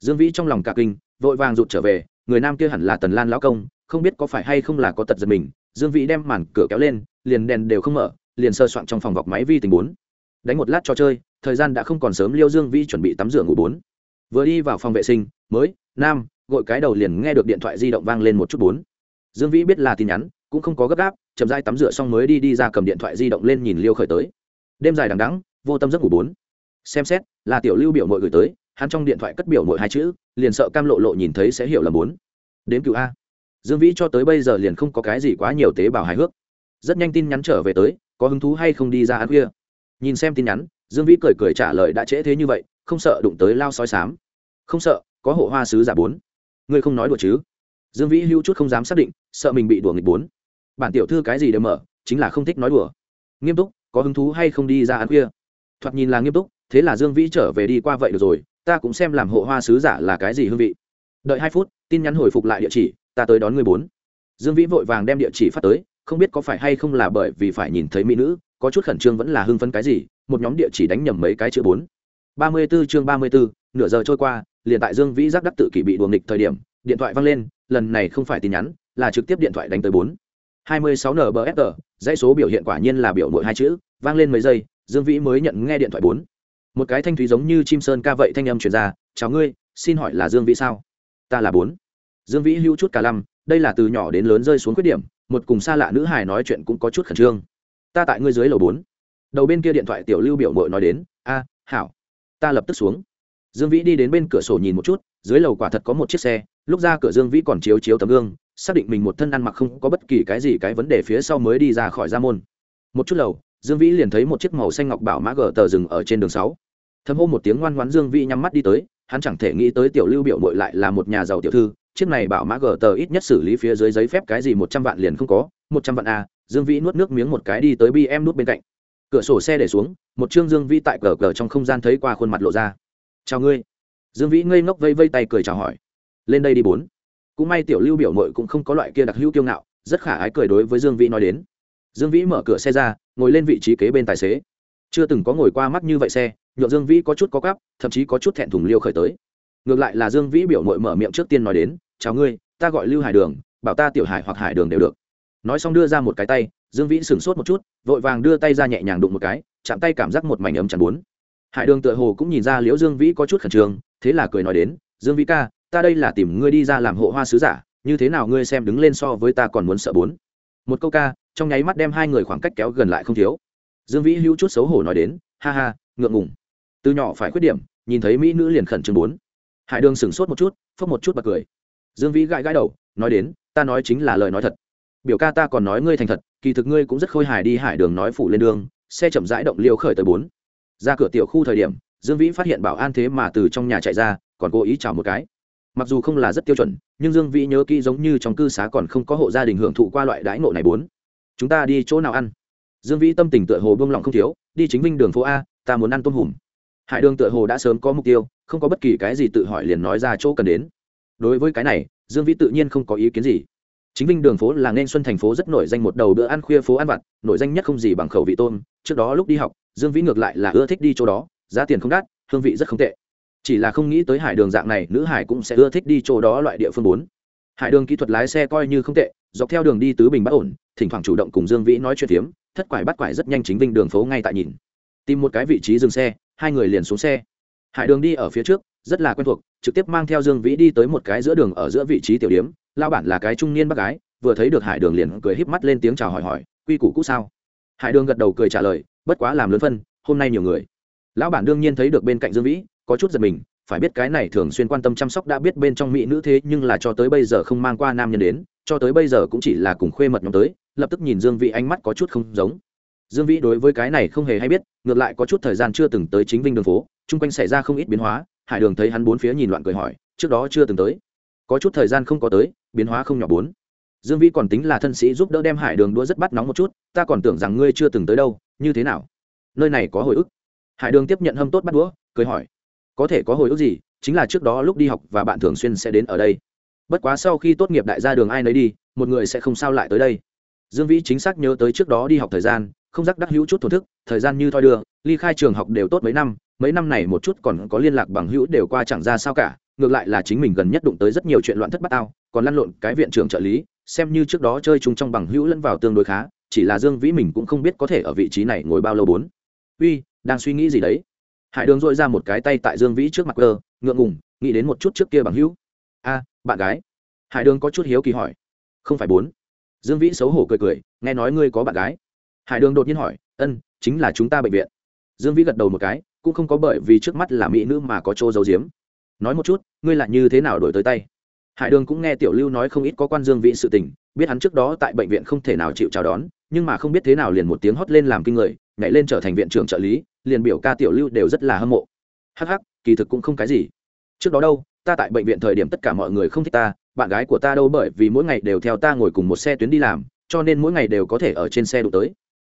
Dương vĩ trong lòng cả kinh, vội vàng rụt trở về, người nam kia hẳn là tần lan lão công, không biết có phải hay không là có tật giật mình dương vĩ đem màn cửa kéo lên, liền đèn đều không mở, liền sơ soạn trong phòng vọc máy vi tình bốn. Đánh một lát cho chơi, thời gian đã không còn sớm, liêu dương vĩ chuẩn bị tắm rửa ngủ bốn. Vừa đi vào phòng vệ sinh, mới, nam, gội cái đầu liền nghe được điện thoại di động vang lên một chút bốn. Dương vĩ biết là tin nhắn, cũng không có gấp gáp, chậm dai tắm rửa xong mới đi đi ra cầm điện thoại di động lên nhìn liêu khởi tới. Đêm dài đằng đắng vô tâm giấc ngủ bốn. Xem xét, là tiểu lưu biểu mội gửi tới, hắn trong điện thoại cất biểu mội hai chữ, liền sợ cam lộ lộ nhìn thấy sẽ hiểu là bốn. Đến cựu a dương vĩ cho tới bây giờ liền không có cái gì quá nhiều tế bào hài hước. Rất nhanh tin nhắn trở về tới, có hứng thú hay không đi ra ăn khuya. Nhìn xem tin nhắn, dương vĩ cười cười trả lời đã trễ thế như vậy, không sợ đụng tới lao sói sám không sợ, có hộ hoa sứ giả bốn. Ngươi không nói đùa chứ? Dương vĩ hưu chút không dám xác định, sợ mình bị đùa nghịch bốn. Bản tiểu thư cái gì đều mở, chính là không thích nói đùa. Nghiêm túc, có hứng thú hay không đi ra ăn khuya? Thoạt nhìn là nghiêm túc, thế là dương vĩ trở về đi qua vậy được rồi, ta cũng xem làm hộ hoa sứ giả là cái gì hương vị. Đợi hai phút, tin nhắn hồi phục lại địa chỉ ta tới đón ngươi bốn. Dương vĩ vội vàng đem địa chỉ phát tới không biết có phải hay không là bởi vì phải nhìn thấy mỹ nữ có chút khẩn trương vẫn là hưng phấn cái gì một nhóm địa chỉ đánh nhầm mấy cái chữ bốn. Ba mươi 34 chương ba mươi 34, nửa giờ trôi qua liền tại dương vĩ giác đắc tự kỷ bị đuồng nghịch thời điểm điện thoại văng lên lần này không phải tin nhắn là trực tiếp điện thoại đánh tới bốn. hai mươi sáu nbsg dãy số biểu hiện quả nhiên là biểu nội hai chữ vang lên mấy giây dương vĩ mới nhận nghe điện thoại bốn. Một cái thanh thúy giống như chim sơn ca vậy thanh âm truyền ra chào ngươi xin hỏi là dương vĩ sao? Ta là bốn dương vĩ hữu chút cả lăm, đây là từ nhỏ đến lớn rơi xuống khuyết điểm, một cùng xa lạ nữ hài nói chuyện cũng có chút khẩn trương. Ta tại ngươi dưới lầu bốn. Đầu bên kia điện thoại tiểu lưu biểu mội nói đến, a, hảo, ta lập tức xuống. Dương vĩ đi đến bên cửa sổ nhìn một chút, dưới lầu quả thật có một chiếc xe, lúc ra cửa dương vĩ còn chiếu chiếu tấm gương, xác định mình một thân ăn mặc không có bất kỳ cái gì cái vấn đề phía sau mới đi ra khỏi ra môn. Một chút lầu, dương vĩ liền thấy một chiếc màu xanh ngọc bảo mã gờ tờ rừng ở trên đường sáu. Thấm hô một tiếng ngoan ngoãn dương vĩ nhắm mắt đi tới, hắn chẳng thể nghĩ tới tiểu lưu biểu mội lại là một nhà giàu tiểu thư chiếc này bảo mã gờ tờ ít nhất xử lý phía dưới giấy phép cái gì một trăm vạn liền không có, một trăm vạn a dương vĩ nuốt nước miếng một cái đi tới bm nút bên cạnh. Cửa sổ xe để xuống, một chương dương vĩ tại cờ cờ trong không gian thấy qua khuôn mặt lộ ra. Chào ngươi. Dương vĩ ngây ngốc vây vây tay cười chào hỏi. Lên đây đi bốn. Cũng may tiểu lưu biểu mội cũng không có loại kia đặc hữu kiêu ngạo, rất khả ái cười đối với dương vĩ nói đến. Dương vĩ mở cửa xe ra, ngồi lên vị trí kế bên tài xế. Chưa từng có ngồi qua mắt như vậy xe nhộn dương vĩ có chút có cắp thậm chí có chút thẹn thùng liêu khởi tới ngược lại là dương vĩ biểu mội mở miệng trước tiên nói đến, chào ngươi, ta gọi lưu hải đường, bảo ta tiểu hải hoặc hải đường đều được. Nói xong đưa ra một cái tay, dương vĩ sửng sốt một chút, vội vàng đưa tay ra nhẹ nhàng đụng một cái, chạm tay cảm giác một mảnh ấm chẳng bốn. Hải đường tựa hồ cũng nhìn ra liễu dương vĩ có chút khẩn trương, thế là cười nói đến, dương vĩ ca, ta đây là tìm ngươi đi ra làm hộ hoa sứ giả, như thế nào ngươi xem đứng lên so với ta còn muốn sợ bốn? Một câu ca, trong nháy mắt đem hai người khoảng cách kéo gần lại không thiếu. Dương vĩ hữu chút xấu hổ nói đến, ha ha, ngượng ngùng. Từ nhỏ phải khuyết điểm, nhìn thấy mỹ nữ liền khẩn trương bốn hải đường sửng sốt một chút phớt một chút bật cười. Dương vĩ gãi gãi đầu, nói đến, ta nói chính là lời nói thật. Biểu ca ta còn nói ngươi thành thật, kỳ thực ngươi cũng rất khôi hài đi hải đường nói phủ lên đường, xe chậm rãi động liêu khởi tới bốn. Ra cửa tiểu khu thời điểm, dương vĩ phát hiện bảo an thế mà từ trong nhà chạy ra, còn cố ý chào một cái. Mặc dù không là rất tiêu chuẩn, nhưng dương vĩ nhớ kỹ giống như trong cư xá còn không có hộ gia đình hưởng thụ qua loại đãi ngộ này bốn. Chúng ta đi chỗ nào ăn? Dương vĩ tâm tình tựa hồ buông lòng không thiếu, đi chính minh đường phố a, ta muốn ăn tôm hùm. Hải đường tựa hồ đã sớm có mục tiêu không có bất kỳ cái gì tự hỏi liền nói ra chỗ cần đến. Đối với cái này, dương vĩ tự nhiên không có ý kiến gì. Chính vinh đường phố là nên xuân thành phố rất nổi danh một đầu bữa ăn khuya phố ăn vặt, nổi danh nhất không gì bằng khẩu vị tôm. Trước đó lúc đi học, dương vĩ ngược lại là ưa thích đi chỗ đó, giá tiền không đắt, hương vị rất không tệ. Chỉ là không nghĩ tới hải đường dạng này, nữ hải cũng sẽ ưa thích đi chỗ đó loại địa phương bốn. Hải đường kỹ thuật lái xe coi như không tệ, dọc theo đường đi tứ bình bất ổn, thỉnh thoảng chủ động cùng dương vĩ nói chuyện phiếm, thất quải bắt quải rất nhanh chính vinh đường phố ngay tại nhìn. Tìm một cái vị trí dừng xe, hai người liền xuống xe hải đường đi ở phía trước, rất là quen thuộc, trực tiếp mang theo dương vĩ đi tới một cái giữa đường ở giữa vị trí tiểu điếm lao bản là cái trung niên bác gái, vừa thấy được hải đường liền cười híp mắt lên tiếng chào hỏi hỏi, quy củ cũ sao? Hải đường gật đầu cười trả lời, bất quá làm lớn phân, hôm nay nhiều người. Lão bản đương nhiên thấy được bên cạnh dương vĩ, có chút giật mình, phải biết cái này thường xuyên quan tâm chăm sóc đã biết bên trong mỹ nữ thế nhưng là cho tới bây giờ không mang qua nam nhân đến, cho tới bây giờ cũng chỉ là cùng khuê mật nhóm tới, lập tức nhìn dương vĩ ánh mắt có chút không giống. Dương vĩ đối với cái này không hề hay biết, ngược lại có chút thời gian chưa từng tới chính vinh đường phố chung quanh xảy ra không ít biến hóa, hải đường thấy hắn bốn phía nhìn loạn cười hỏi, trước đó chưa từng tới. Có chút thời gian không có tới, biến hóa không nhỏ bốn. Dương vĩ còn tính là thân sĩ giúp đỡ đem hải đường đũa rất bắt nóng một chút, ta còn tưởng rằng ngươi chưa từng tới đâu, như thế nào? Nơi này có hồi ức. Hải đường tiếp nhận hâm tốt bắt đũa, cười hỏi, có thể có hồi ức gì, chính là trước đó lúc đi học và bạn thường xuyên sẽ đến ở đây. Bất quá sau khi tốt nghiệp đại gia đường ai nấy đi, một người sẽ không sao lại tới đây. Dương vĩ chính xác nhớ tới trước đó đi học thời gian, không rắc đắc hữu chút thổn thức, thời gian như thoi đưa, ly khai trường học đều tốt mấy năm mấy năm này một chút còn có liên lạc bằng hữu đều qua chẳng ra sao cả, ngược lại là chính mình gần nhất đụng tới rất nhiều chuyện loạn thất bát ao còn lăn lộn cái viện trưởng trợ lý, xem như trước đó chơi chung trong bằng hữu lẫn vào tương đối khá, chỉ là dương vĩ mình cũng không biết có thể ở vị trí này ngồi bao lâu bốn. Uy, đang suy nghĩ gì đấy? Hải đường dội ra một cái tay tại dương vĩ trước mặt cơ ngượng ngùng, nghĩ đến một chút trước kia bằng hữu. A, bạn gái. Hải đường có chút hiếu kỳ hỏi. Không phải bốn. Dương vĩ xấu hổ cười cười, nghe nói ngươi có bạn gái. Hải đường đột nhiên hỏi, ân, chính là chúng ta bệnh viện. Dương vĩ gật đầu một cái cũng không có bởi vì trước mắt là mỹ nữ mà có chỗ giấu giếm. Nói một chút, ngươi lại như thế nào đổi tới tay? Hải đường cũng nghe tiểu lưu nói không ít có quan dương vĩ sự tình, biết hắn trước đó tại bệnh viện không thể nào chịu chào đón, nhưng mà không biết thế nào liền một tiếng hót lên làm kinh người, nhảy lên trở thành viện trưởng trợ lý, liền biểu ca tiểu lưu đều rất là hâm mộ. Hắc hắc, kỳ thực cũng không cái gì. Trước đó đâu, ta tại bệnh viện thời điểm tất cả mọi người không thích ta, bạn gái của ta đâu bởi vì mỗi ngày đều theo ta ngồi cùng một xe tuyến đi làm, cho nên mỗi ngày đều có thể ở trên xe đụng tới.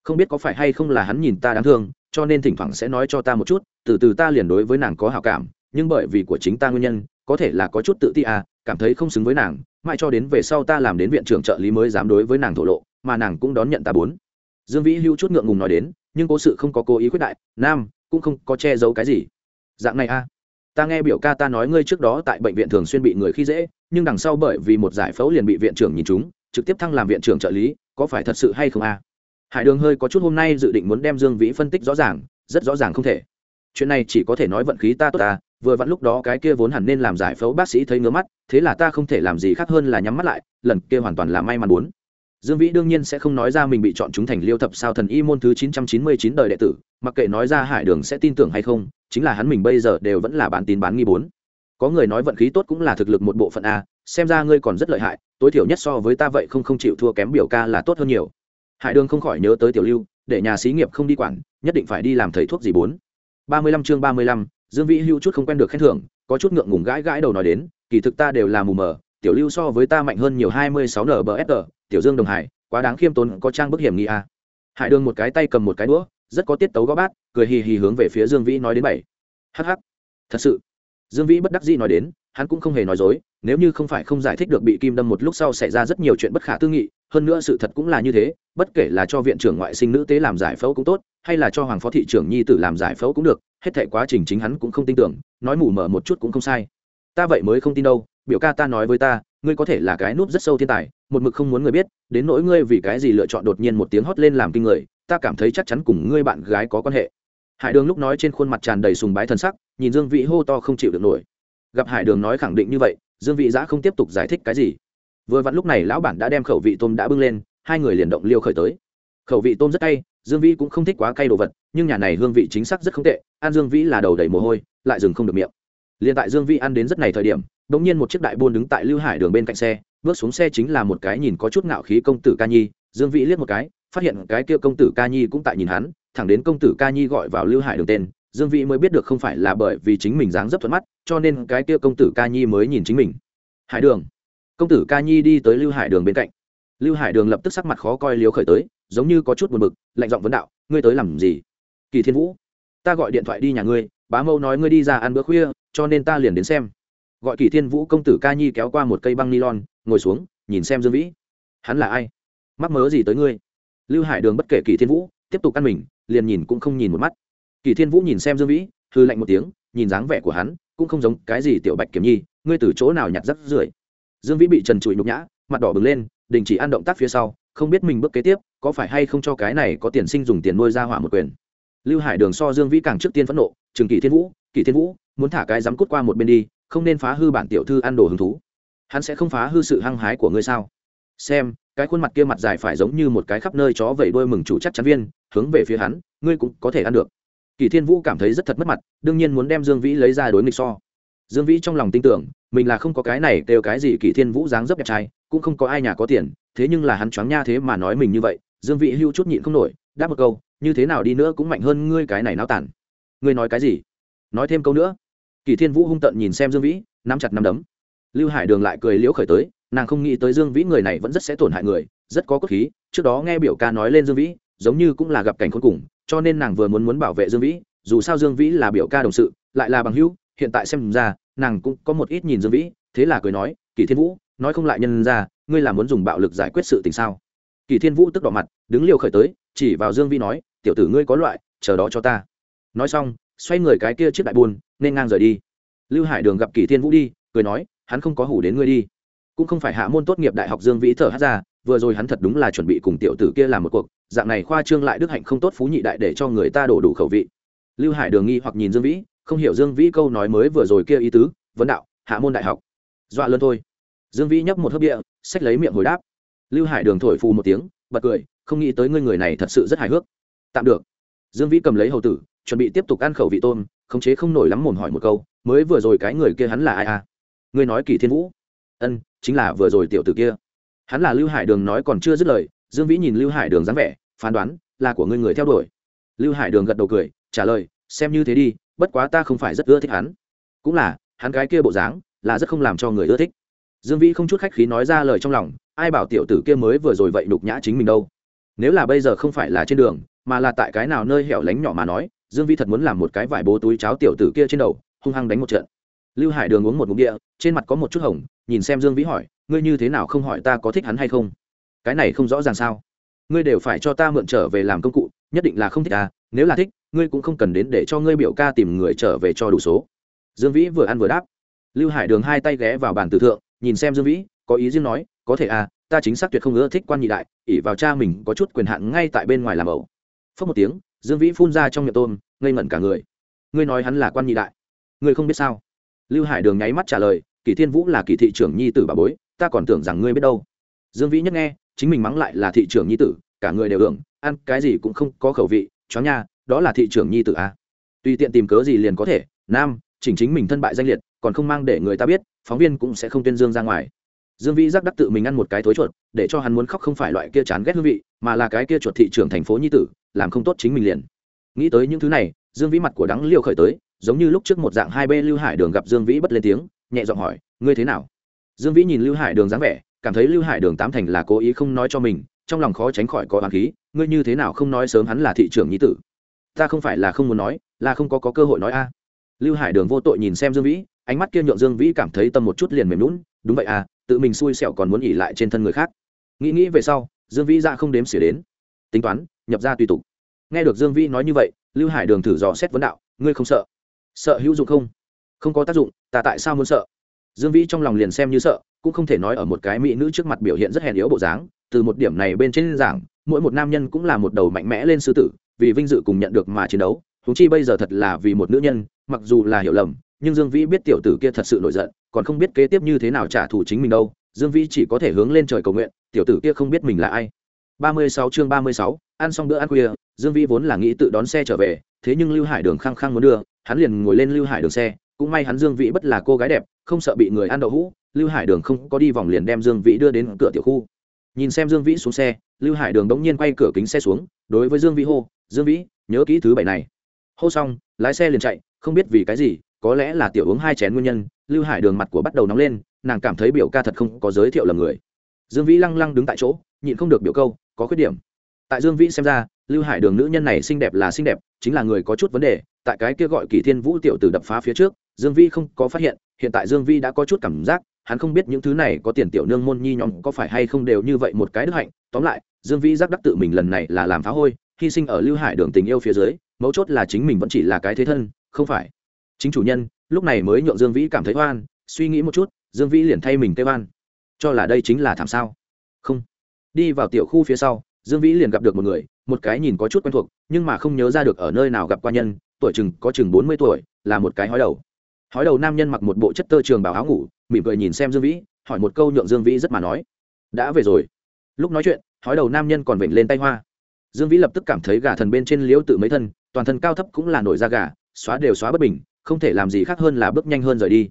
Không biết có phải hay không là hắn nhìn ta đáng thương cho nên thỉnh thoảng sẽ nói cho ta một chút, từ từ ta liền đối với nàng có hào cảm, nhưng bởi vì của chính ta nguyên nhân, có thể là có chút tự ti à cảm thấy không xứng với nàng, mãi cho đến về sau ta làm đến viện trưởng trợ lý mới dám đối với nàng thổ lộ, mà nàng cũng đón nhận ta bốn dương vĩ hưu chút ngượng ngùng nói đến, nhưng cố sự không có cố ý khuyết đại, nam, cũng không có che giấu cái gì dạng này a à. ta nghe biểu ca ta nói ngươi trước đó tại bệnh viện thường xuyên bị người khi dễ, nhưng đằng sau bởi vì một giải phẫu liền bị viện trưởng nhìn chúng trực tiếp thăng làm viện trưởng trợ lý, có phải thật sự hay không a à? Hải đường hơi có chút hôm nay dự định muốn đem dương vĩ phân tích rõ ràng, rất rõ ràng không thể. Chuyện này chỉ có thể nói vận khí ta tốt ta, vừa vặn lúc đó cái kia vốn hẳn nên làm giải phẫu bác sĩ thấy ngứa mắt, thế là ta không thể làm gì khác hơn là nhắm mắt lại, lần kia hoàn toàn là may mắn muốn. Dương vĩ đương nhiên sẽ không nói ra mình bị chọn chúng thành liêu thập sao thần y môn thứ chín trăm chín mươi chín đời đệ tử, mặc kệ nói ra hải đường sẽ tin tưởng hay không, chính là hắn mình bây giờ đều vẫn là bán tín bán nghi bốn có người nói vận khí tốt cũng là thực lực một bộ phận a, xem ra ngươi còn rất lợi hại, tối thiểu nhất so với ta vậy không không chịu thua kém biểu ca là tốt hơn nhiều hải đường không khỏi nhớ tới tiểu lưu, để nhà xí nghiệp không đi quản, nhất định phải đi làm thầy thuốc gì bốn. Ba mươi lăm chương ba mươi lăm, dương vĩ hưu chút không quen được khen thưởng, có chút ngượng ngùng gãi gãi đầu nói đến, kỳ thực ta đều là mù mờ, tiểu lưu so với ta mạnh hơn nhiều hai mươi sáu nbfr tiểu dương đồng hải, quá đáng khiêm tốn, có trang bức hiểm nghi a. À. hải đường một cái tay cầm một cái đũa, rất có tiết tấu gó bát, cười hì hì hướng về phía dương vĩ nói đến bảy. Hh thật sự. Dương vĩ bất đắc dĩ nói đến hắn cũng không hề nói dối, nếu như không phải không giải thích được bị kim đâm một lúc sau xảy ra rất nhiều chuyện bất khả tư nghị, hơn nữa sự thật cũng là như thế, bất kể là cho viện trưởng ngoại sinh nữ tế làm giải phẫu cũng tốt, hay là cho hoàng phó thị trưởng nhi tử làm giải phẫu cũng được, hết thể quá trình chính hắn cũng không tin tưởng, nói mù mờ một chút cũng không sai. Ta vậy mới không tin đâu, biểu ca ta nói với ta, ngươi có thể là cái núp rất sâu thiên tài, một mực không muốn người biết, đến nỗi ngươi vì cái gì lựa chọn đột nhiên một tiếng hót lên làm kinh người, ta cảm thấy chắc chắn cùng ngươi bạn gái có quan hệ. Hải đường lúc nói trên khuôn mặt tràn đầy sùng bái thân sắc, nhìn dương vĩ hô to không chịu được nổi gặp hải đường nói khẳng định như vậy, dương vị giã không tiếp tục giải thích cái gì. Vừa vặn lúc này lão bản đã đem khẩu vị tôm đã bưng lên, hai người liền động liêu khởi tới. Khẩu vị tôm rất cay, dương vĩ cũng không thích quá cay đồ vật, nhưng nhà này hương vị chính xác rất không tệ, ăn dương vĩ là đầu đầy mồ hôi, lại dừng không được miệng. Liền tại dương vĩ ăn đến rất này thời điểm đ ỗ n g nhiên một chiếc đại buôn đứng tại lưu hải đường bên cạnh xe, bước xuống xe chính là một cái nhìn có chút ngạo khí công tử ca nhi. Dương vĩ liếc một cái, phát hiện cái kia công tử ca nhi cũng tại nhìn hắn, thẳng đến công tử ca nhi gọi vào lưu hải đường tên dương vĩ mới biết được không phải là bởi vì chính mình dáng dấp thuận mắt, cho nên cái kia công tử ca nhi mới nhìn chính mình. Hải đường. Công tử ca nhi đi tới lưu hải đường bên cạnh. Lưu hải đường lập tức sắc mặt khó coi liếu khởi tới, giống như có chút buồn bực, lạnh giọng vấn đạo, ngươi tới làm gì? Kỳ thiên vũ, ta gọi điện thoại đi nhà ngươi, bá mâu nói ngươi đi ra ăn bữa khuya, cho nên ta liền đến xem. Gọi kỳ thiên vũ, công tử ca nhi kéo qua một cây băng nylon, ngồi xuống, nhìn xem dương vĩ. Hắn là ai? Mắc mớ gì tới ngươi? Lưu hải đường bất kể kỳ thiên vũ, tiếp tục ăn mình, liền nhìn cũng không nhìn một mắt kỳ thiên vũ nhìn xem dương vĩ, hư lạnh một tiếng, nhìn dáng vẻ của hắn, cũng không giống cái gì tiểu bạch kiểm nhi, ngươi từ chỗ nào nhặt rắc rưởi? Dương vĩ bị trần trụi nhục nhã, mặt đỏ bừng lên, đình chỉ ăn động tác phía sau, không biết mình bước kế tiếp, có phải hay không cho cái này có tiền sinh dùng tiền nuôi ra hỏa một quyền. Lưu hải đường so dương vĩ càng trước tiên phẫn nộ, trừng kỳ thiên vũ, kỳ thiên vũ, muốn thả cái dám cút qua một bên đi, không nên phá hư bản tiểu thư ăn đồ hứng thú. Hắn sẽ không phá hư sự hăng hái của ngươi sao? Xem, cái khuôn mặt kia mặt dài phải giống như một cái khắp nơi chó vẩy đuôi mừng chủ chắc chắn viên, hướng về phía hắn, ngươi cũng có thể ăn được kỳ thiên vũ cảm thấy rất thật mất mặt, đương nhiên muốn đem dương vĩ lấy ra đối nghịch so. Dương vĩ trong lòng tin tưởng, mình là không có cái này kêu cái gì kỳ thiên vũ dáng dấp đẹp trai, cũng không có ai nhà có tiền, thế nhưng là hắn choáng nha thế mà nói mình như vậy, dương vĩ hưu chút nhịn không nổi, đáp một câu, như thế nào đi nữa cũng mạnh hơn ngươi cái này náo tản ngươi nói cái gì? Nói thêm câu nữa. Kỳ thiên vũ hung tợn nhìn xem dương vĩ, nắm chặt nắm đấm. Lưu hải đường lại cười liễu khởi tới, nàng không nghĩ tới dương vĩ người này vẫn rất sẽ tổn hại người, rất có cốt khí, trước đó nghe biểu ca nói lên dương vĩ, giống như cũng là gặp cảnh khốn cùng cho nên nàng vừa muốn muốn bảo vệ dương vĩ, dù sao dương vĩ là biểu ca đồng sự, lại là bằng hữu, hiện tại xem ra, nàng cũng có một ít nhìn dương vĩ, thế là cười nói, kỳ thiên vũ, nói không lại nhân ra, ngươi là muốn dùng bạo lực giải quyết sự tình sao? Kỳ thiên vũ tức đỏ mặt, đứng liều khởi tới, chỉ vào dương vĩ nói, tiểu tử ngươi có loại, chờ đó cho ta. Nói xong, xoay người cái kia chiếc đại buôn nên ngang rời đi. Lưu hải đường gặp kỳ thiên vũ đi, cười nói, hắn không có hủ đến ngươi đi. Cũng không phải hạ môn tốt nghiệp đại học dương vĩ thở hát ra vừa rồi hắn thật đúng là chuẩn bị cùng tiểu tử kia làm một cuộc, dạng này khoa trương lại đức hạnh không tốt phú nhị đại để cho người ta đổ đủ khẩu vị. Lưu hải đường nghi hoặc nhìn dương vĩ, không hiểu dương vĩ câu nói mới vừa rồi kia ý tứ, vấn đạo, hạ môn đại học. Dọa lớn thôi. Dương vĩ nhấp một hớp địa, xách lấy miệng hồi đáp. Lưu hải đường thổi phù một tiếng, bật cười, không nghĩ tới ngươi người này thật sự rất hài hước. Tạm được. Dương vĩ cầm lấy hầu tử, chuẩn bị tiếp tục ăn khẩu vị tôm, khống chế không nổi lắm mồm hỏi một câu, mới vừa rồi cái người kia hắn là ai à? Ngươi nói kỳ thiên vũ. Ân, chính là vừa rồi tiểu tử kia hắn là lưu hải đường nói còn chưa dứt lời, dương vĩ nhìn lưu hải đường dáng vẻ, phán đoán, là của ngươi người theo đuổi. Lưu hải đường gật đầu cười, trả lời, xem như thế đi, bất quá ta không phải rất ưa thích hắn. Cũng là, hắn gái kia bộ dáng, là rất không làm cho người ưa thích. Dương vĩ không chút khách khí nói ra lời trong lòng, ai bảo tiểu tử kia mới vừa rồi vậy đục nhã chính mình đâu. Nếu là bây giờ không phải là trên đường, mà là tại cái nào nơi hẻo lánh nhỏ mà nói, dương vĩ thật muốn làm một cái vải bố túi cháo tiểu tử kia trên đầu, hung hăng đánh một trận lưu hải đường uống một ngụm địa, trên mặt có một chút hồng, nhìn xem dương vĩ hỏi, ngươi như thế nào không hỏi ta có thích hắn hay không? Cái này không rõ ràng sao. Ngươi đều phải cho ta mượn trở về làm công cụ, nhất định là không thích ta nếu là thích, ngươi cũng không cần đến để cho ngươi biểu ca tìm người trở về cho đủ số. Dương vĩ vừa ăn vừa đáp. Lưu hải đường hai tay ghé vào bàn tử thượng, nhìn xem dương vĩ, có ý riêng nói, có thể à ta chính xác tuyệt không ưa thích quan nhị đại ỉ vào cha mình có chút quyền hạn ngay tại bên ngoài làm ẩu. Phớt một tiếng, dương vĩ phun ra trong miệng tôm, ngây ngẩn cả người. Ngươi nói hắn là quan nhị đại, ngươi không biết sao? Lưu hải đường nháy mắt trả lời, kỳ thiên vũ là kỳ thị trưởng nhi tử bà bối, ta còn tưởng rằng ngươi biết đâu. Dương vĩ nhất nghe, chính mình mắng lại là thị trưởng nhi tử, cả người đều hưởng, ăn cái gì cũng không có khẩu vị, chó nha, đó là thị trưởng nhi tử a à. tùy tiện tìm cớ gì liền có thể, nam, chỉnh chính mình thân bại danh liệt, còn không mang để người ta biết, phóng viên cũng sẽ không tuyên dương ra ngoài. Dương vĩ giác đắc tự mình ăn một cái thối chuột, để cho hắn muốn khóc không phải loại kia chán ghét hương vị, mà là cái kia chuột thị trưởng thành phố nhi tử, làm không tốt chính mình liền. Nghĩ tới những thứ này, dương vĩ mặt của đắng liêu khởi tới giống như lúc trước một dạng hai b lưu hải đường gặp dương vĩ bất lên tiếng nhẹ giọng hỏi ngươi thế nào? Dương vĩ nhìn lưu hải đường dáng vẻ cảm thấy lưu hải đường tám thành là cố ý không nói cho mình trong lòng khó tránh khỏi có hoàng khí ngươi như thế nào không nói sớm hắn là thị trưởng nhí tử? Ta không phải là không muốn nói là không có, có cơ hội nói a. Lưu hải đường vô tội nhìn xem dương vĩ ánh mắt kia nhượng dương vĩ cảm thấy tâm một chút liền mềm lún đúng vậy à tự mình xui xẻo còn muốn nghỉ lại trên thân người khác. Nghĩ nghĩ về sau dương vĩ ra không đếm xỉa đến. Tính toán nhập ra tùy tục. Nghe được dương vĩ nói như vậy lưu hải đường thử dò xét vấn đạo ngươi không sợ? Sợ hữu dụng không? Không có tác dụng ta tại sao muốn sợ? Dương vĩ trong lòng liền xem như sợ cũng không thể nói ở một cái mỹ nữ trước mặt biểu hiện rất hèn yếu bộ dáng từ một điểm này bên trên giảng mỗi một nam nhân cũng là một đầu mạnh mẽ lên sư tử vì vinh dự cùng nhận được mà chiến đấu thú chi bây giờ thật là vì một nữ nhân mặc dù là hiểu lầm nhưng dương vĩ biết tiểu tử kia thật sự nổi giận còn không biết kế tiếp như thế nào trả thù chính mình đâu dương vĩ chỉ có thể hướng lên trời cầu nguyện tiểu tử kia không biết mình là ai. Ba mươi sáu chương ba mươi sáu, ăn xong bữa ăn khuya dương vĩ vốn là nghĩ tự đón xe trở về, thế nhưng lưu hải đường khăng khăng muốn đưa, hắn liền ngồi lên lưu hải đường xe, cũng may hắn dương vĩ bất là cô gái đẹp, không sợ bị người ăn đậu hũ, lưu hải đường không có đi vòng liền đem dương vĩ đưa đến cửa tiểu khu. Nhìn xem dương vĩ xuống xe, lưu hải đường đống nhiên quay cửa kính xe xuống, đối với dương vĩ hô, dương vĩ, nhớ kỹ thứ bảy này. Hô xong, lái xe liền chạy, không biết vì cái gì, có lẽ là tiểu uống hai chén nguyên nhân, lưu hải đường mặt của bắt đầu nóng lên, nàng cảm thấy biểu ca thật không có giới thiệu lầm người. Dương vĩ lăng lăng đứng tại chỗ, nhịn không được biểu câu, có khuyết điểm. Tại dương vĩ xem ra lưu hải đường nữ nhân này xinh đẹp là xinh đẹp, chính là người có chút vấn đề, tại cái kia gọi kỳ thiên vũ tiểu tử đập phá phía trước, dương Vi không có phát hiện hiện tại dương Vi đã có chút cảm giác, hắn không biết những thứ này có tiền tiểu nương môn nhi nhóm có phải hay không đều như vậy một cái đức hạnh. Tóm lại, dương Vi giác đắc tự mình lần này là làm phá hôi, hy sinh ở lưu hải đường tình yêu phía dưới, mấu chốt là chính mình vẫn chỉ là cái thế thân, không phải. Chính chủ nhân, lúc này mới nhượng dương vĩ cảm thấy oan, suy nghĩ một chút, dương vĩ liền thay mình tê oan. Cho là đây chính là thảm sao? Không. Đi vào tiểu khu phía sau dương vĩ liền gặp được một người, một cái nhìn có chút quen thuộc, nhưng mà không nhớ ra được ở nơi nào gặp qua nhân, tuổi chừng có chừng bốn mươi tuổi, là một cái hói đầu. Hói đầu nam nhân mặc một bộ chất tơ trường bảo áo ngủ, mỉm cười nhìn xem dương vĩ, hỏi một câu nhượng dương vĩ rất mà nói. Đã về rồi. Lúc nói chuyện, hói đầu nam nhân còn vểnh lên tay hoa. Dương vĩ lập tức cảm thấy gà thần bên trên liễu tự mấy thân, toàn thân cao thấp cũng là nổi da gà, xóa đều xóa bất bình, không thể làm gì khác hơn là bước nhanh hơn rời đi.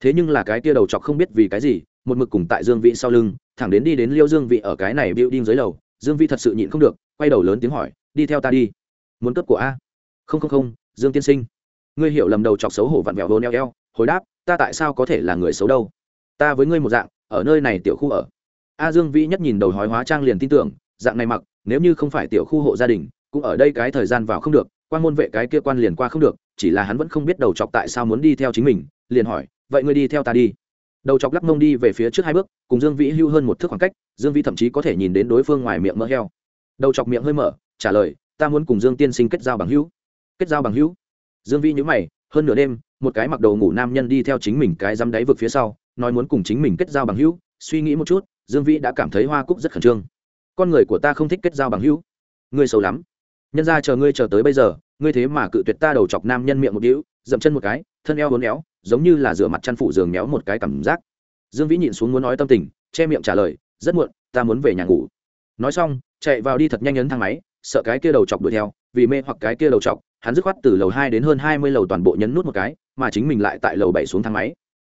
Thế nhưng là cái tia đầu chọc không biết vì cái gì, một mực cùng tại dương vĩ sau lưng, thẳng đến đi đến liêu dương vị ở cái này bịu đinh dưới lầu dương Vi thật sự nhịn không được, quay đầu lớn tiếng hỏi, đi theo ta đi. Muốn cấp của a? Không không không, dương tiên sinh. Ngươi hiểu lầm đầu chọc xấu hổ vặn vẹo hô neo eo, hồi đáp, ta tại sao có thể là người xấu đâu? Ta với ngươi một dạng, ở nơi này tiểu khu ở. A dương vĩ nhất nhìn đầu hói hóa trang liền tin tưởng, dạng này mặc, nếu như không phải tiểu khu hộ gia đình, cũng ở đây cái thời gian vào không được, quan môn vệ cái kia quan liền qua không được, chỉ là hắn vẫn không biết đầu chọc tại sao muốn đi theo chính mình, liền hỏi, vậy ngươi đi theo ta đi đầu chọc lắc mông đi về phía trước hai bước, cùng dương vĩ hưu hơn một thước khoảng cách, dương vĩ thậm chí có thể nhìn đến đối phương ngoài miệng mỡ heo. Đầu chọc miệng hơi mở, trả lời, ta muốn cùng dương tiên sinh kết giao bằng hữu. Kết giao bằng hữu? Dương vĩ nhữ mày, hơn nửa đêm, một cái mặc đầu ngủ nam nhân đi theo chính mình cái dám đáy vực phía sau, nói muốn cùng chính mình kết giao bằng hữu, suy nghĩ một chút, dương vĩ đã cảm thấy hoa cúc rất khẩn trương. Con người của ta không thích kết giao bằng hữu. Ngươi xấu lắm. Nhân ra chờ ngươi chờ tới bây giờ, ngươi thế mà cự tuyệt ta đầu chọc nam nhân miệng một đĩu dậm chân một cái thân eo hốn éo, giống như là rửa mặt chăn phủ giường méo một cái cảm giác. Dương vĩ nhịn xuống muốn nói tâm tình, che miệng trả lời, rất muộn, ta muốn về nhà ngủ. Nói xong, chạy vào đi thật nhanh nhấn thang máy, sợ cái kia đầu chọc đuổi theo, vì mê hoặc cái kia đầu chọc, hắn dứt khoát từ lầu hai đến hơn hai mươi lầu toàn bộ nhấn nút một cái, mà chính mình lại tại lầu bảy xuống thang máy.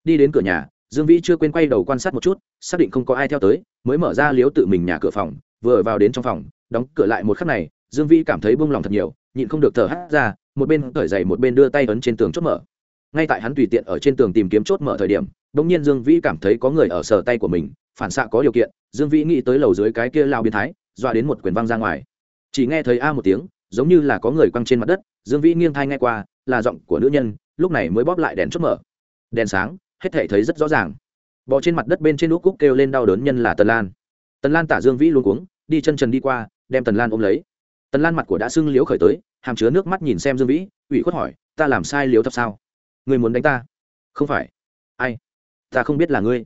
Đi đến cửa nhà, dương vĩ chưa quên quay đầu quan sát một chút, xác định không có ai theo tới, mới mở ra liếu tự mình nhà cửa phòng, vừa vào đến trong phòng, đóng cửa lại một khắc này, dương vĩ cảm thấy buông lòng thật nhiều, nhịn không được thở hắt ra, một bên cởi giày một bên đưa tay ấn trên tường chốt mở ngay tại hắn tùy tiện ở trên tường tìm kiếm chốt mở thời điểm, bỗng nhiên dương vĩ cảm thấy có người ở sờ tay của mình, phản xạ có điều kiện, dương vĩ nghĩ tới lầu dưới cái kia lao biến thái, dọa đến một quyền văng ra ngoài. Chỉ nghe thấy a một tiếng, giống như là có người quăng trên mặt đất, dương vĩ nghiêng thai nghe qua, là giọng của nữ nhân, lúc này mới bóp lại đèn chốt mở. Đèn sáng, hết thể thấy rất rõ ràng. Bò trên mặt đất bên trên úc cúc kêu lên đau đớn nhân là tần lan. Tần lan tả dương vĩ luôn cuống, đi chân trần đi qua, đem tần lan ôm lấy. Tần lan mặt của đã sưng liếu khởi tới, hàm chứa nước mắt nhìn xem dương vĩ, ủy khuất hỏi, ta làm sai liếu thập sao? Ngươi muốn đánh ta? Không phải. Ai? Ta không biết là ngươi.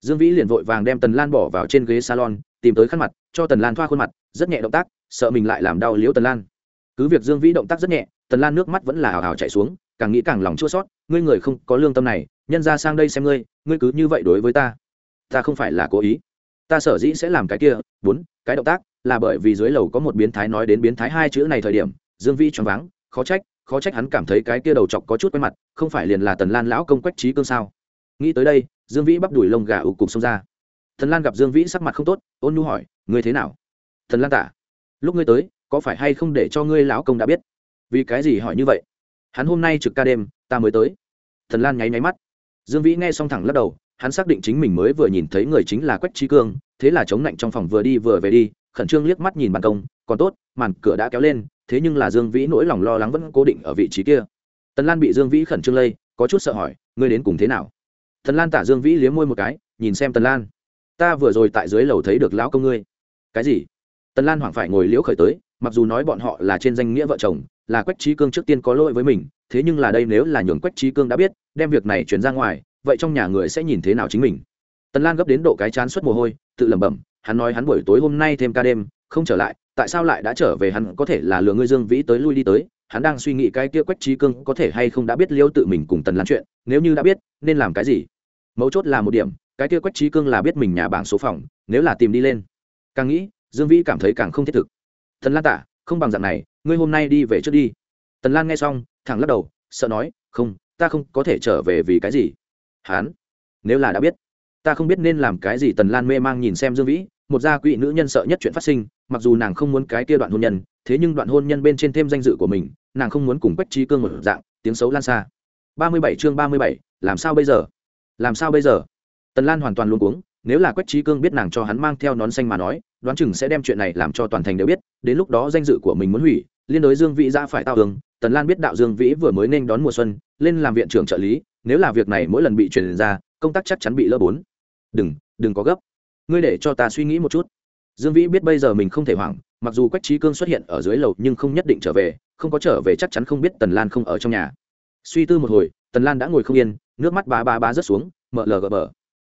Dương vĩ liền vội vàng đem tần lan bỏ vào trên ghế salon, tìm tới khăn mặt, cho tần lan thoa khuôn mặt, rất nhẹ động tác, sợ mình lại làm đau liễu tần lan. Cứ việc dương vĩ động tác rất nhẹ, tần lan nước mắt vẫn là hào hào chạy xuống, càng nghĩ càng lòng chua sót ngươi người không có lương tâm này, nhân ra sang đây xem ngươi ngươi cứ như vậy đối với ta. Ta không phải là cố ý. Ta sở dĩ sẽ làm cái kia, bốn, cái động tác, là bởi vì dưới lầu có một biến thái nói đến biến thái hai chữ này thời điểm, dương vĩ choáng váng, khó trách khó trách hắn cảm thấy cái kia đầu chọc có chút quen mặt, không phải liền là tần lan lão công quách trí cương sao? Nghĩ tới đây, dương vĩ bắp đùi lông gà ục cục xông ra. Thần lan gặp dương vĩ sắc mặt không tốt, ôn nhu hỏi, ngươi thế nào? Thần lan tả, lúc ngươi tới, có phải hay không để cho ngươi lão công đã biết? Vì cái gì hỏi như vậy? Hắn hôm nay trực ca đêm, ta mới tới. Thần lan nháy nháy mắt. Dương vĩ nghe xong thẳng lắc đầu, hắn xác định chính mình mới vừa nhìn thấy người chính là quách trí cương, thế là chống lạnh trong phòng vừa đi vừa về đi, khẩn trương liếc mắt nhìn ban công, còn tốt, màn cửa đã kéo lên thế nhưng là dương vĩ nỗi lòng lo lắng vẫn cố định ở vị trí kia. Tần lan bị dương vĩ khẩn trương lây, có chút sợ hỏi, ngươi đến cùng thế nào? Tần lan tả dương vĩ liếm môi một cái, nhìn xem tần lan. Ta vừa rồi tại dưới lầu thấy được lão công ngươi. Cái gì? Tần lan hoảng phải ngồi liễu khởi tới, mặc dù nói bọn họ là trên danh nghĩa vợ chồng, là quách trí cương trước tiên có lỗi với mình, thế nhưng là đây nếu là nhường quách trí cương đã biết, đem việc này chuyển ra ngoài, vậy trong nhà người sẽ nhìn thế nào chính mình? Tần lan gấp đến độ cái chán suất mồ hôi, tự lẩm bẩm, hắn nói hắn buổi tối hôm nay thêm ca đêm, không trở lại tại sao lại đã trở về hắn có thể là lừa ngươi dương vĩ tới lui đi tới? Hắn đang suy nghĩ cái kia quách trí cương có thể hay không đã biết liêu tự mình cùng tần lan chuyện, nếu như đã biết, nên làm cái gì? Mấu chốt là một điểm, cái kia quách trí cương là biết mình nhà bảng số phòng, nếu là tìm đi lên. Càng nghĩ, dương vĩ cảm thấy càng không thiết thực. Tần lan tả, không bằng dạng này, ngươi hôm nay đi về trước đi. Tần lan nghe xong, thẳng lắc đầu, sợ nói, không, ta không có thể trở về vì cái gì? Hắn, nếu là đã biết, ta không biết nên làm cái gì. Tần lan mê mang nhìn xem dương vĩ một gia quỹ nữ nhân sợ nhất chuyện phát sinh, mặc dù nàng không muốn cái kia đoạn hôn nhân, thế nhưng đoạn hôn nhân bên trên thêm danh dự của mình, nàng không muốn cùng quách trí cương một dạng, tiếng xấu lan xa. Ba mươi bảy chương ba mươi bảy, làm sao bây giờ? Làm sao bây giờ? Tần lan hoàn toàn luôn cuống, nếu là quách trí cương biết nàng cho hắn mang theo nón xanh mà nói, đoán chừng sẽ đem chuyện này làm cho toàn thành đều biết, đến lúc đó danh dự của mình muốn hủy, liên đối dương vĩ ra phải tao tường tần lan biết đạo dương vĩ vừa mới nên đón mùa xuân, lên làm viện trưởng trợ lý, nếu là việc này mỗi lần bị truyền ra, công tác chắc chắn bị lỡ bốn. Đừng đừng có gấp ngươi để cho ta suy nghĩ một chút. Dương vĩ biết bây giờ mình không thể hoảng, mặc dù quách trí cương xuất hiện ở dưới lầu nhưng không nhất định trở về, không có trở về chắc chắn không biết tần lan không ở trong nhà. Suy tư một hồi, tần lan đã ngồi không yên, nước mắt bá bá bá rớt xuống, mở lờ gờ bờ.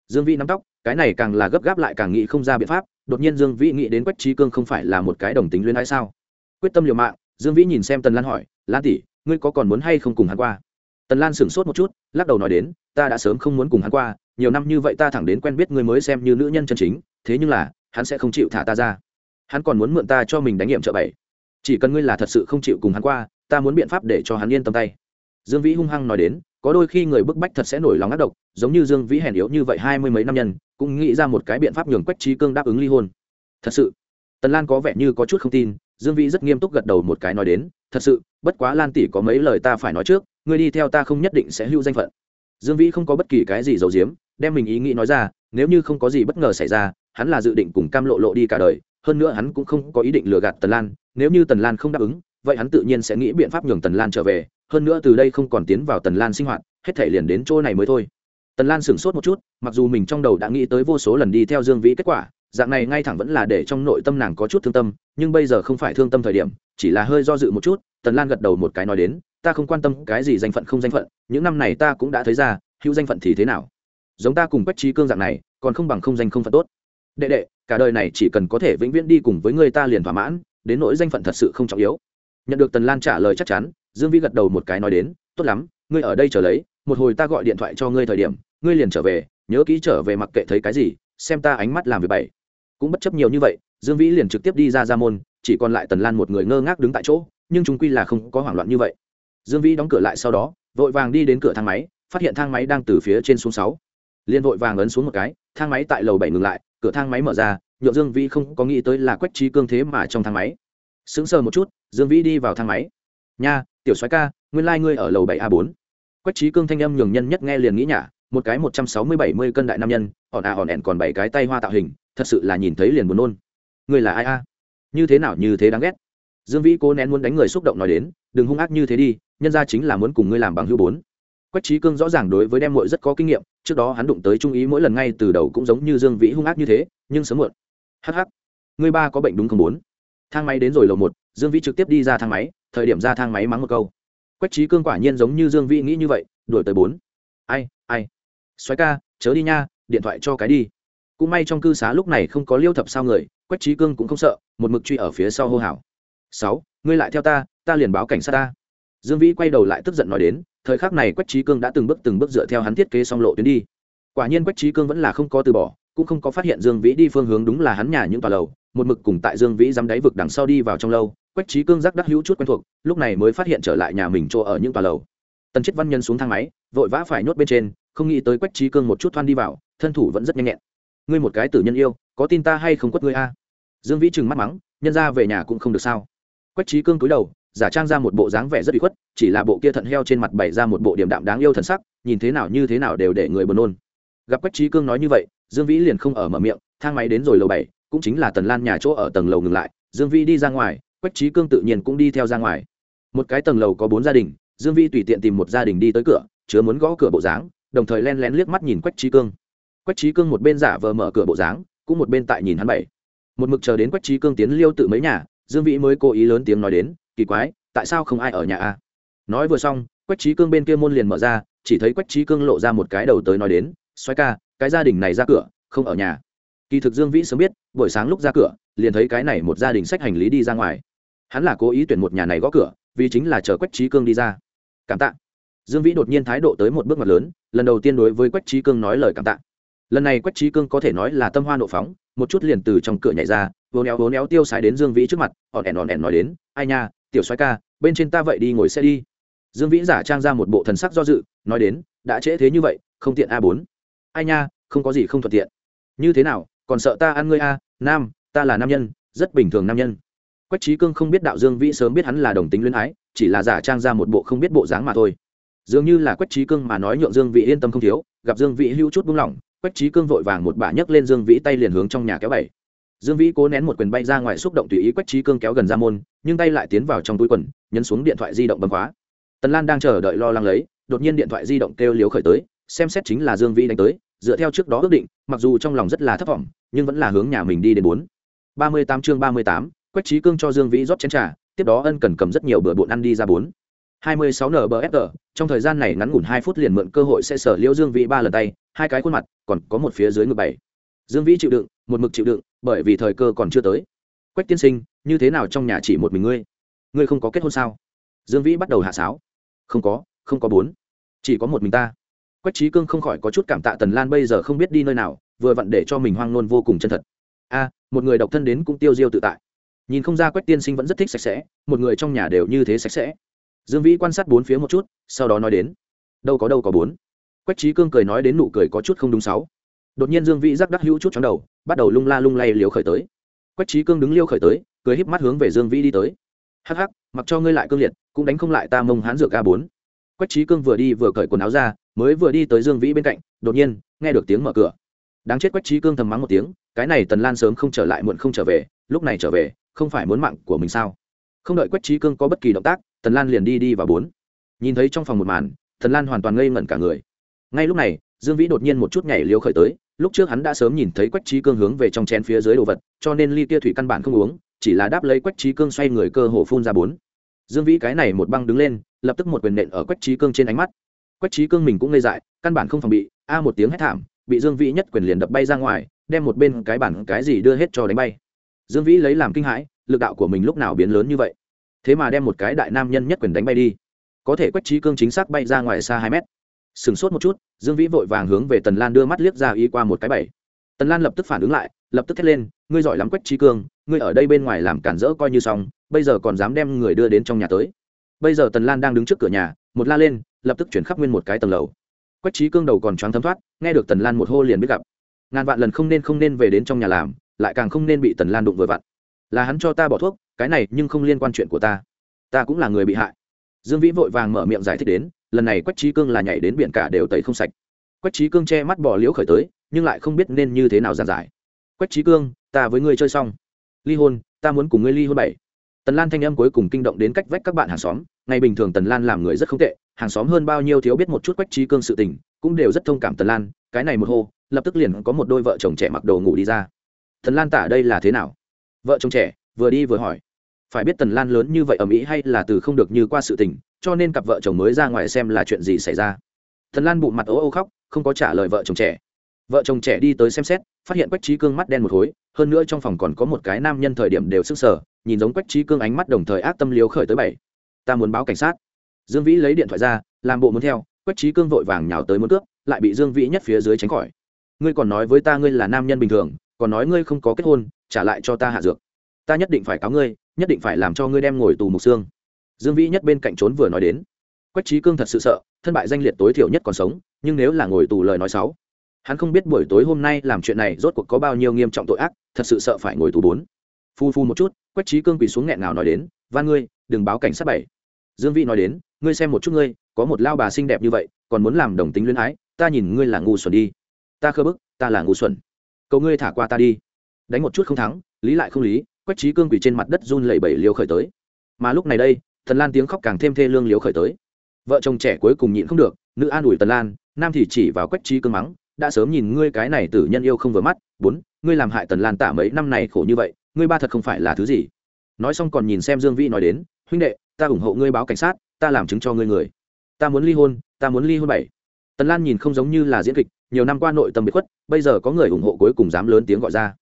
Dương vĩ nắm tóc, cái này càng là gấp gáp lại càng nghĩ không ra biện pháp, đột nhiên dương vĩ nghĩ đến quách trí cương không phải là một cái đồng tính luyến hay sao? Quyết tâm liều mạng, dương vĩ nhìn xem tần lan hỏi, lan tỷ, ngươi có còn muốn hay không cùng hắn qua? Tần lan sửng sốt một chút, lắc đầu nói đến, ta đã sớm không muốn cùng hắn qua, nhiều năm như vậy ta thẳng đến quen biết ngươi mới xem như nữ nhân chân chính, thế nhưng là, hắn sẽ không chịu thả ta ra. Hắn còn muốn mượn ta cho mình đánh nghiệm trợ bảy. Chỉ cần ngươi là thật sự không chịu cùng hắn qua, ta muốn biện pháp để cho hắn yên tâm tay. Dương vĩ hung hăng nói đến, có đôi khi người bức bách thật sẽ nổi lòng ác độc, giống như dương vĩ hèn yếu như vậy hai mươi mấy năm nhân, cũng nghĩ ra một cái biện pháp nhường quách trí cương đáp ứng ly hôn. Thật sự? Tần lan có vẻ như có chút không tin, dương vĩ rất nghiêm túc gật đầu một cái nói đến, thật sự, bất quá lan tỷ có mấy lời ta phải nói trước ngươi đi theo ta không nhất định sẽ hưu danh phận. Dương vĩ không có bất kỳ cái gì giấu giếm, đem mình ý nghĩ nói ra, nếu như không có gì bất ngờ xảy ra, hắn là dự định cùng cam lộ lộ đi cả đời, hơn nữa hắn cũng không có ý định lừa gạt tần lan, nếu như tần lan không đáp ứng, vậy hắn tự nhiên sẽ nghĩ biện pháp nhường tần lan trở về, hơn nữa từ đây không còn tiến vào tần lan sinh hoạt, hết thể liền đến chỗ này mới thôi. Tần lan sửng sốt một chút, mặc dù mình trong đầu đã nghĩ tới vô số lần đi theo dương vĩ kết quả, dạng này ngay thẳng vẫn là để trong nội tâm nàng có chút thương tâm, nhưng bây giờ không phải thương tâm thời điểm, chỉ là hơi do dự một chút, tần lan gật đầu một cái nói đến ta không quan tâm cái gì danh phận không danh phận, những năm này ta cũng đã thấy ra, hữu danh phận thì thế nào? Giống ta cùng quách trí cương dạng này, còn không bằng không danh không phận tốt. Đệ đệ, cả đời này chỉ cần có thể vĩnh viễn đi cùng với người ta liền thỏa mãn, đến nỗi danh phận thật sự không trọng yếu. Nhận được tần lan trả lời chắc chắn, dương vĩ gật đầu một cái nói đến, tốt lắm, ngươi ở đây chờ lấy, một hồi ta gọi điện thoại cho ngươi thời điểm, ngươi liền trở về, nhớ kỹ trở về mặc kệ thấy cái gì, xem ta ánh mắt làm việc bảy cũng bất chấp nhiều như vậy, dương vĩ liền trực tiếp đi ra ra môn, chỉ còn lại tần lan một người ngơ ngác đứng tại chỗ, nhưng chúng quy là không có hoảng loạn như vậy dương vĩ đóng cửa lại sau đó, vội vàng đi đến cửa thang máy, phát hiện thang máy đang từ phía trên xuống sáu. Liền vội vàng ấn xuống một cái, thang máy tại lầu bảy ngừng lại, cửa thang máy mở ra, nhượng dương vĩ không có nghĩ tới là quách trí cương thế mà trong thang máy. Sững sờ một chút, dương vĩ đi vào thang máy. Nha, tiểu soái ca, nguyên lai、like、ngươi ở lầu bảy a bốn. Quách trí cương thanh âm nhường nhân nhất nghe liền nghĩ nhả, một cái một trăm sáu mươi bảy mươi cân đại nam nhân, hòn à hòn ẻn còn bảy cái tay hoa tạo hình, thật sự là nhìn thấy liền buồn nôn. Ngươi là ai a? Như thế nào như thế đáng ghét? Dương vĩ cố nén muốn đánh người xúc động nói đến, đừng hung ác như thế đi nhân ra chính là muốn cùng ngươi làm bằng hữu bốn. Quách trí cương rõ ràng đối với đem muội rất có kinh nghiệm, trước đó hắn đụng tới trung ý mỗi lần ngay từ đầu cũng giống như dương vĩ hung ác như thế, nhưng sớm muộn. Hh ngươi ba có bệnh đúng không bốn? Thang máy đến rồi lầu một, dương vĩ trực tiếp đi ra thang máy, thời điểm ra thang máy mắng một câu. Quách trí cương quả nhiên giống như dương vĩ nghĩ như vậy, đuổi tới bốn. Ai ai? Xoáy ca, chớ đi nha, điện thoại cho cái đi. Cũng may trong cư xá lúc này không có liêu thập sao người, quách trí cương cũng không sợ, một mực truy ở phía sau hô hào. Sáu, ngươi lại theo ta ta liền báo cảnh sát ta dương vĩ quay đầu lại tức giận nói đến, thời khắc này quách trí cương đã từng bước từng bước dựa theo hắn thiết kế xong lộ tuyến đi. Quả nhiên quách trí cương vẫn là không có từ bỏ, cũng không có phát hiện dương vĩ đi phương hướng đúng là hắn nhà những tòa lầu, một mực cùng tại dương vĩ dám đáy vực đằng sau đi vào trong lâu, quách trí cương giác đắc hữu chút quen thuộc, lúc này mới phát hiện trở lại nhà mình chỗ ở những tòa lầu. Tần chết văn nhân xuống thang máy, vội vã phải nhốt bên trên, không nghĩ tới quách trí cương một chút thoăn đi vào, thân thủ vẫn rất nhanh nhẹn. Ngươi một cái tử nhân yêu, có tin ta hay không quất ngươi a? Dương vĩ trừng mắt mắng, nhân ra về nhà cũng không được sao. Quách trí cương cúi đầu giả trang ra một bộ dáng vẻ rất bị khuất, chỉ là bộ kia thận heo trên mặt bày ra một bộ điểm đạm đáng yêu thần sắc, nhìn thế nào như thế nào đều để người buồn nôn. Gặp quách trí cương nói như vậy, dương vĩ liền không ở mở miệng, thang máy đến rồi lầu bảy, cũng chính là tần lan nhà chỗ ở tầng lầu ngừng lại, dương vĩ đi ra ngoài, quách trí cương tự nhiên cũng đi theo ra ngoài. Một cái tầng lầu có bốn gia đình, dương vĩ tùy tiện tìm một gia đình đi tới cửa, chứa muốn gõ cửa bộ dáng, đồng thời len lén liếc mắt nhìn quách trí cương. Quách trí cương một bên giả vờ mở cửa bộ dáng, cũng một bên tại nhìn hắn bảy. Một mực chờ đến quách trí cương tiến liêu tự mấy nhà, dương vĩ mới cố ý lớn tiếng nói đến kỳ quái, tại sao không ai ở nhà a nói vừa xong, quách trí cương bên kia môn liền mở ra, chỉ thấy quách trí cương lộ ra một cái đầu tới nói đến xoay ca, cái gia đình này ra cửa, không ở nhà. Kỳ thực dương vĩ sớm biết, buổi sáng lúc ra cửa, liền thấy cái này một gia đình sách hành lý đi ra ngoài. Hắn là cố ý tuyển một nhà này gõ cửa, vì chính là chờ quách trí cương đi ra. Cảm tạ. Dương vĩ đột nhiên thái độ tới một bước mặt lớn, lần đầu tiên đối với quách trí cương nói lời cảm tạ. Lần này quách trí cương có thể nói là tâm hoa nộ phóng, một chút liền từ trong cửa nhảy ra vô néo vô néo tiêu xài đến dương vĩ trước mặt ỏn ẻn ỏn ẻn nói đến, ai nha tiểu soái ca, bên trên ta vậy đi ngồi xe đi. Dương vĩ giả trang ra một bộ thần sắc do dự, nói đến, đã trễ thế như vậy, không tiện a bốn. Ai nha, không có gì không thuận tiện. Như thế nào, còn sợ ta ăn ngươi a, nam, ta là nam nhân, rất bình thường nam nhân. Quách trí cương không biết đạo dương vĩ sớm biết hắn là đồng tính luyến ái, chỉ là giả trang ra một bộ không biết bộ dáng mà thôi. Dường như là quách trí cương mà nói nhượng dương vĩ yên tâm không thiếu, gặp dương vĩ hữu chút buông lỏng, quách trí cương vội vàng một bà nhấc lên dương vĩ tay liền hướng trong nhà kéo bảy dương vĩ cố nén một quyền bay ra ngoài xúc động tùy ý quách trí cương kéo gần ra môn, nhưng tay lại tiến vào trong túi quần, nhấn xuống điện thoại di động bấm khóa. Tần lan đang chờ đợi lo lắng lấy, đột nhiên điện thoại di động kêu liếu khởi tới, xem xét chính là dương vĩ đánh tới, dựa theo trước đó ước định, mặc dù trong lòng rất là thất vọng, nhưng vẫn là hướng nhà mình đi đến bốn. Ba mươi tám chương ba mươi tám, quách trí cương cho dương vĩ rót chén trà, tiếp đó ân cần cầm rất nhiều bữa bộn ăn đi ra bốn. Hai mươi sáu nbfr trong thời gian này ngắn ngủn hai phút liền mượn cơ hội sẽ sở liễu dương vĩ ba lần tay, hai cái khuôn mặt, còn có một phía dưới ngực bảy dương vĩ chịu đựng, một mực chịu đựng, bởi vì thời cơ còn chưa tới. Quách tiên sinh, như thế nào trong nhà chỉ một mình ngươi? Ngươi không có kết hôn sao? Dương vĩ bắt đầu hạ sáo. Không có không có bốn. Chỉ có một mình ta. Quách trí cương không khỏi có chút cảm tạ tần lan bây giờ không biết đi nơi nào, vừa vặn để cho mình hoang nôn vô cùng chân thật. A, một người độc thân đến cũng tiêu diêu tự tại. Nhìn không ra quách tiên sinh vẫn rất thích sạch sẽ, một người trong nhà đều như thế sạch sẽ. Dương vĩ quan sát bốn phía một chút, sau đó nói đến. Đâu có đâu có bốn. Quách trí cương cười nói đến nụ cười có chút không đúng sáu đột nhiên dương vĩ giác đắc hữu chút trong đầu, bắt đầu lung la lung lay liều khởi tới. Quách trí cương đứng liêu khởi tới, cười híp mắt hướng về dương vĩ đi tới. Hắc hắc, mặc cho ngươi lại cương liệt, cũng đánh không lại ta mông hán dược a bốn. Quách trí cương vừa đi vừa cởi quần áo ra, mới vừa đi tới dương vĩ bên cạnh, đột nhiên, nghe được tiếng mở cửa. Đáng chết quách trí cương thầm mắng một tiếng, cái này tần lan sớm không trở lại muộn không trở về, lúc này trở về, không phải muốn mạng của mình sao? Không đợi quách trí cương có bất kỳ động tác, tần lan liền đi đi vào bốn. Nhìn thấy trong phòng một màn, tần lan hoàn toàn ngây ngẩn cả người. Ngay lúc này, dương vĩ đột nhiên một chút nhảy liều khởi tới lúc trước hắn đã sớm nhìn thấy quách trí cương hướng về trong chén phía dưới đồ vật, cho nên ly kia thủy căn bản không uống, chỉ là đáp lấy quách trí cương xoay người cơ hồ phun ra bốn. Dương vĩ cái này một băng đứng lên, lập tức một quyền nện ở quách trí cương trên ánh mắt. Quách trí cương mình cũng ngây dại, căn bản không phòng bị, a một tiếng hét thảm, bị dương vĩ nhất quyền liền đập bay ra ngoài, đem một bên cái bản cái gì đưa hết cho đánh bay. Dương vĩ lấy làm kinh hãi, lực đạo của mình lúc nào biến lớn như vậy? Thế mà đem một cái đại nam nhân nhất quyền đánh bay đi. Có thể quách trí cương chính xác bay ra ngoài xa hai mét sửng sốt một chút, dương vĩ vội vàng hướng về tần lan đưa mắt liếc ra ý qua một cái bảy. Tần lan lập tức phản ứng lại, lập tức thét lên, ngươi giỏi lắm quách trí cương, ngươi ở đây bên ngoài làm cản rỡ coi như xong, bây giờ còn dám đem người đưa đến trong nhà tới. Bây giờ tần lan đang đứng trước cửa nhà, một la lên, lập tức chuyển khắp nguyên một cái tầng lầu. Quách trí cương đầu còn choáng thấm thoát, nghe được tần lan một hô liền biết gặp. Ngàn vạn lần không nên không nên về đến trong nhà làm, lại càng không nên bị tần lan đụng vừa vặn. Là hắn cho ta bỏ thuốc, cái này nhưng không liên quan chuyện của ta. Ta cũng là người bị hại. Dương vĩ vội vàng mở miệng giải thích đến lần này quách trí cương là nhảy đến biển cả đều tẩy không sạch quách trí cương che mắt bỏ liễu khởi tới nhưng lại không biết nên như thế nào giàn giải quách trí cương ta với ngươi chơi xong ly hôn ta muốn cùng ngươi ly hôn bảy tần lan thanh âm cuối cùng kinh động đến cách vách các bạn hàng xóm ngày bình thường tần lan làm người rất không tệ hàng xóm hơn bao nhiêu thiếu biết một chút quách trí cương sự tình cũng đều rất thông cảm tần lan cái này một hô lập tức liền có một đôi vợ chồng trẻ mặc đồ ngủ đi ra tần lan tả đây là thế nào vợ chồng trẻ vừa đi vừa hỏi phải biết tần lan lớn như vậy ở mỹ hay là từ không được như qua sự tình cho nên cặp vợ chồng mới ra ngoài xem là chuyện gì xảy ra. Thần lan bụng mặt ố ô khóc, không có trả lời vợ chồng trẻ. Vợ chồng trẻ đi tới xem xét, phát hiện quách trí cương mắt đen một khối, hơn nữa trong phòng còn có một cái nam nhân thời điểm đều sức sở nhìn giống quách trí cương ánh mắt đồng thời ác tâm liếu khởi tới bảy. Ta muốn báo cảnh sát. Dương vĩ lấy điện thoại ra, làm bộ muốn theo, quách trí cương vội vàng nhào tới muốn cướp, lại bị dương vĩ nhất phía dưới tránh khỏi. Ngươi còn nói với ta ngươi là nam nhân bình thường, còn nói ngươi không có kết hôn, trả lại cho ta hạ dược. Ta nhất định phải cáo ngươi, nhất định phải làm cho ngươi đem ngồi tù mục xương dương vĩ nhất bên cạnh trốn vừa nói đến. Quách trí cương thật sự sợ, thân bại danh liệt tối thiểu nhất còn sống, nhưng nếu là ngồi tù lời nói sáu hắn không biết buổi tối hôm nay làm chuyện này rốt cuộc có bao nhiêu nghiêm trọng tội ác, thật sự sợ phải ngồi tù bốn. Phu phu một chút, quách trí cương quỳ xuống nghẹn nào nói đến, van ngươi, đừng báo cảnh sát bảy. Dương vĩ nói đến, ngươi xem một chút ngươi, có một lao bà xinh đẹp như vậy, còn muốn làm đồng tính luyến ái, ta nhìn ngươi là ngu xuẩn đi. Ta khơ bức, ta là ngu xuẩn. Cầu ngươi thả qua ta đi. Đánh một chút không thắng, lý lại không lý, quách trí cương quỳ trên mặt đất run lẩy bẩy liều khởi tới. Mà lúc này đây thần lan tiếng khóc càng thêm thê lương liếu khởi tới. Vợ chồng trẻ cuối cùng nhịn không được, nữ an ủi tần lan, nam thì chỉ vào quách trí cương mắng, đã sớm nhìn ngươi cái này tử nhân yêu không vừa mắt, bốn, ngươi làm hại tần lan tả mấy năm này khổ như vậy, ngươi ba thật không phải là thứ gì. Nói xong còn nhìn xem dương vĩ nói đến, huynh đệ, ta ủng hộ ngươi báo cảnh sát, ta làm chứng cho ngươi người. Ta muốn ly hôn, ta muốn ly hôn bảy. Tần lan nhìn không giống như là diễn kịch, nhiều năm qua nội tâm bị khuất, bây giờ có người ủng hộ cuối cùng dám lớn tiếng gọi ra.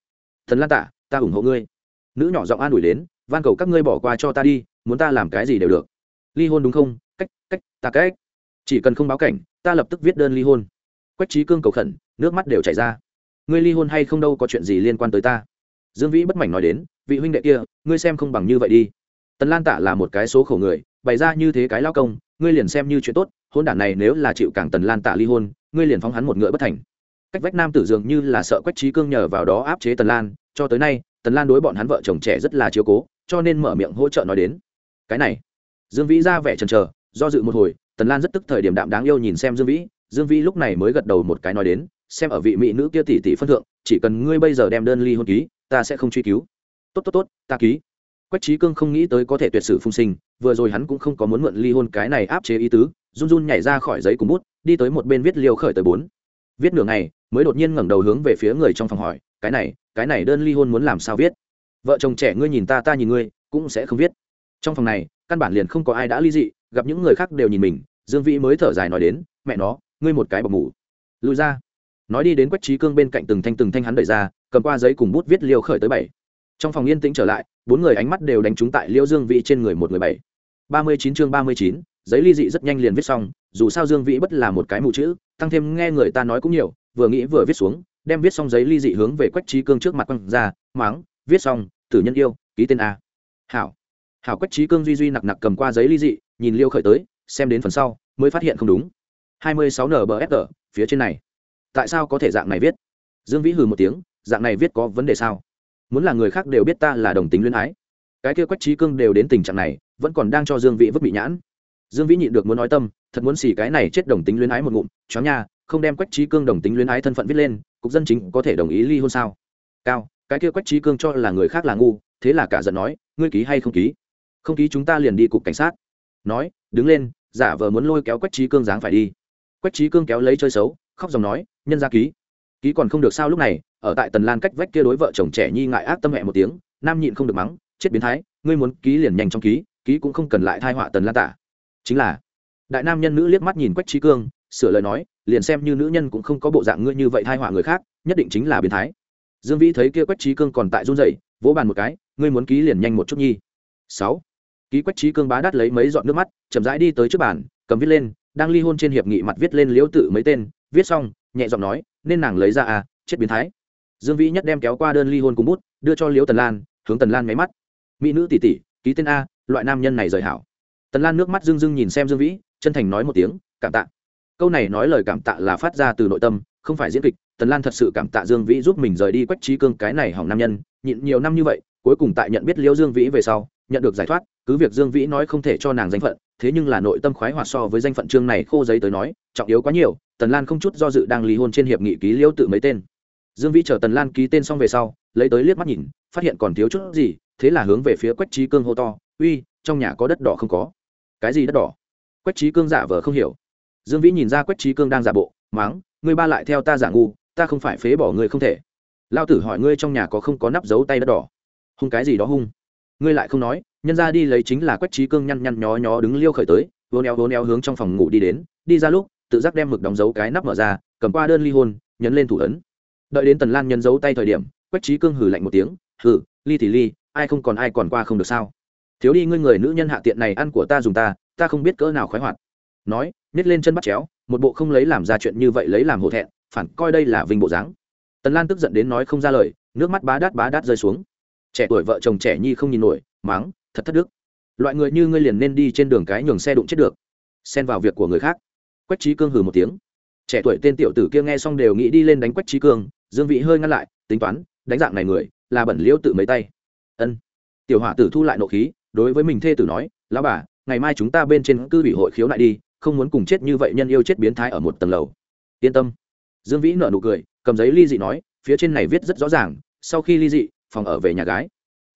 Thần lan tạ, ta ủng hộ ngươi. Nữ nhỏ giọng an ủi đến, van cầu các ngươi bỏ qua cho ta đi muốn ta làm cái gì đều được. Ly hôn đúng không? Cách cách, ta cách. Chỉ cần không báo cảnh, ta lập tức viết đơn ly hôn. Quách trí cương cầu khẩn, nước mắt đều chảy ra. Ngươi ly hôn hay không đâu có chuyện gì liên quan tới ta. Dương vĩ bất mảnh nói đến, vị huynh đệ kia, ngươi xem không bằng như vậy đi. Tần lan tạ là một cái số khổ người, bày ra như thế cái lao công, ngươi liền xem như chuyện tốt, hôn đản này nếu là chịu cảng tần lan tạ ly hôn, ngươi liền phóng hắn một ngựa bất thành. Cách vách nam tử dường như là sợ quách trí cương nhờ vào đó áp chế tần lan, cho tới nay, tần lan đối bọn hắn vợ chồng trẻ rất là chiếu cố, cho nên mở miệng hỗ trợ nói đến cái này. Dương vĩ ra vẻ chần chờ, do dự một hồi, tần lan rất tức thời điểm đạm đáng yêu nhìn xem dương vĩ dương vĩ lúc này mới gật đầu một cái nói đến, xem ở vị mỹ nữ kia tỷ tỷ phân thượng, chỉ cần ngươi bây giờ đem đơn ly hôn ký, ta sẽ không truy cứu. Tốt tốt tốt, ta ký. Quách trí cương không nghĩ tới có thể tuyệt sử phung sinh, vừa rồi hắn cũng không có muốn mượn ly hôn cái này áp chế ý tứ, run run nhảy ra khỏi giấy cùng bút, đi tới một bên viết liều khởi tới bốn. Viết nửa ngày, mới đột nhiên ngẩng đầu hướng về phía người trong phòng hỏi, cái này cái này đơn ly hôn muốn làm sao viết? Vợ chồng trẻ ngươi nhìn ta ta nhìn ngươi, cũng sẽ không viết trong phòng này, căn bản liền không có ai đã ly dị, gặp những người khác đều nhìn mình, dương vĩ mới thở dài nói đến, mẹ nó, ngươi một cái bọc ngủ lùi ra. Nói đi đến quách trí cương bên cạnh từng thanh từng thanh hắn đẩy ra, cầm qua giấy cùng bút viết liêu khởi tới bảy. Trong phòng yên tĩnh trở lại, bốn người ánh mắt đều đánh trúng tại liêu dương vĩ trên người một người bảy. Ba mươi chín chương ba mươi chín, giấy ly dị rất nhanh liền viết xong, dù sao dương vĩ bất là một cái mù chữ, tăng thêm nghe người ta nói cũng nhiều, vừa nghĩ vừa viết xuống, đem viết xong giấy ly dị hướng về quách trí cương trước mặt quăng ra, máng, viết xong, tử nhân yêu, ký tên a. Hảo hảo quách trí cương duy duy nặc nặc cầm qua giấy ly dị, nhìn liêu khởi tới, xem đến phần sau, mới phát hiện không đúng. Hai mươi sáu nbfg phía trên này. Tại sao có thể dạng này viết? Dương vĩ hừ một tiếng, dạng này viết có vấn đề sao? Muốn là người khác đều biết ta là đồng tính luyến ái. Cái kia quách trí cương đều đến tình trạng này, vẫn còn đang cho dương vĩ vứt bị nhãn. Dương vĩ nhịn được muốn nói tâm, thật muốn xì cái này chết đồng tính luyến ái một ngụm chó nha, không đem quách trí cương đồng tính luyến ái thân phận viết lên, cục dân chính có thể đồng ý ly hôn sao? Cao, cái kia quách trí cương cho là người khác là ngu, thế là cả giận nói, ngươi ký hay không ký? Không ký chúng ta liền đi cục cảnh sát. Nói, đứng lên, giả vờ muốn lôi kéo quách trí cương dáng phải đi. Quách trí cương kéo lấy chơi xấu, khóc dòng nói, nhân ra ký. Ký còn không được sao lúc này, ở tại tần lan cách vách kia đối vợ chồng trẻ nhi ngại ác tâm mẹ một tiếng, nam nhịn không được mắng, chết biến thái, ngươi muốn ký liền nhanh trong ký ký cũng không cần lại thai họa tần lan tả. Chính là, đại nam nhân nữ liếc mắt nhìn quách trí cương, sửa lời nói, liền xem như nữ nhân cũng không có bộ dạng ngươi như vậy thai họa người khác, nhất định chính là biến thái. Dương vĩ thấy kia quách trí cương còn tại run dậy vỗ bàn một cái, ngươi muốn ký liền nhanh một chút nhi. Sáu ký quách trí cương bá đắt lấy mấy giọt nước mắt, chậm rãi đi tới trước bàn, cầm viết lên, đang ly hôn trên hiệp nghị mặt viết lên liễu tự mấy tên, viết xong, nhẹ giọng nói, nên nàng lấy ra à chết biến thái. Dương vĩ nhất đem kéo qua đơn ly hôn cùng bút, đưa cho liễu tần lan, hướng tần lan máy mắt. Mỹ nữ tỷ tỷ, ký tên a, loại nam nhân này rời hảo. Tần lan nước mắt dưng dưng nhìn xem dương vĩ, chân thành nói một tiếng, cảm tạ. Câu này nói lời cảm tạ là phát ra từ nội tâm, không phải diễn kịch. Tần lan thật sự cảm tạ dương vĩ giúp mình rời đi quách trí cương cái này hỏng nam nhân, nhịn nhiều năm như vậy, cuối cùng tại nhận biết liễu dương vĩ về sau nhận được giải thoát, cứ việc dương vĩ nói không thể cho nàng danh phận, thế nhưng là nội tâm khoái hoạt so với danh phận chương này khô giấy tới nói, trọng yếu quá nhiều, tần lan không chút do dự đang ly hôn trên hiệp nghị ký liễu tự mấy tên. Dương vĩ chờ tần lan ký tên xong về sau, lấy tới liếc mắt nhìn, phát hiện còn thiếu chút gì, thế là hướng về phía quách trí cương hô to, uy, trong nhà có đất đỏ không có? Cái gì đất đỏ? Quách trí cương giả vờ không hiểu. Dương vĩ nhìn ra quách trí cương đang giả bộ, máng ngươi ba lại theo ta giả ngu, ta không phải phế bỏ ngươi không thể. Lao tử hỏi ngươi trong nhà có không có nắp dấu tay đất đỏ? Hung cái gì đó hung ngươi lại không nói, nhân ra đi lấy chính là quách trí cương nhăn nhăn nhó nhó đứng liêu khởi tới, vô neo vô neo hướng trong phòng ngủ đi đến, đi ra lúc, tự giác đem mực đóng dấu cái nắp mở ra, cầm qua đơn ly hôn, nhấn lên thủ ấn. Đợi đến tần lan nhấn dấu tay thời điểm, quách trí cương hử lạnh một tiếng hử ly thì ly, ai không còn ai còn qua không được sao? Thiếu đi ngươi người nữ nhân hạ tiện này ăn của ta dùng ta ta không biết cỡ nào khoái hoạt. Nói, nhét lên chân bắt chéo, một bộ không lấy làm ra chuyện như vậy lấy làm hổ thẹn, phản coi đây là vinh bộ dáng. Tần lan tức giận đến nói không ra lời, nước mắt bá đát bá đát rơi xuống trẻ tuổi vợ chồng trẻ nhi không nhìn nổi máng thật thất đức. Loại người như ngươi liền nên đi trên đường cái nhường xe đụng chết được. Xen vào việc của người khác. Quách trí cương hừ một tiếng. Trẻ tuổi tên tiểu tử kia nghe xong đều nghĩ đi lên đánh quách trí cương, dương vị hơi ngăn lại, tính toán, đánh dạng này người, là bẩn liễu tự mấy tay. Ân. Tiểu hỏa tử thu lại nộ khí, đối với mình thê tử nói, lão bà, ngày mai chúng ta bên trên cư ủy hội khiếu lại đi, không muốn cùng chết như vậy nhân yêu chết biến thái ở một tầng lầu. Yên tâm. Dương vĩ nở nụ cười, cầm giấy ly dị nói, phía trên này viết rất rõ ràng, sau khi ly dị phòng ở về nhà gái.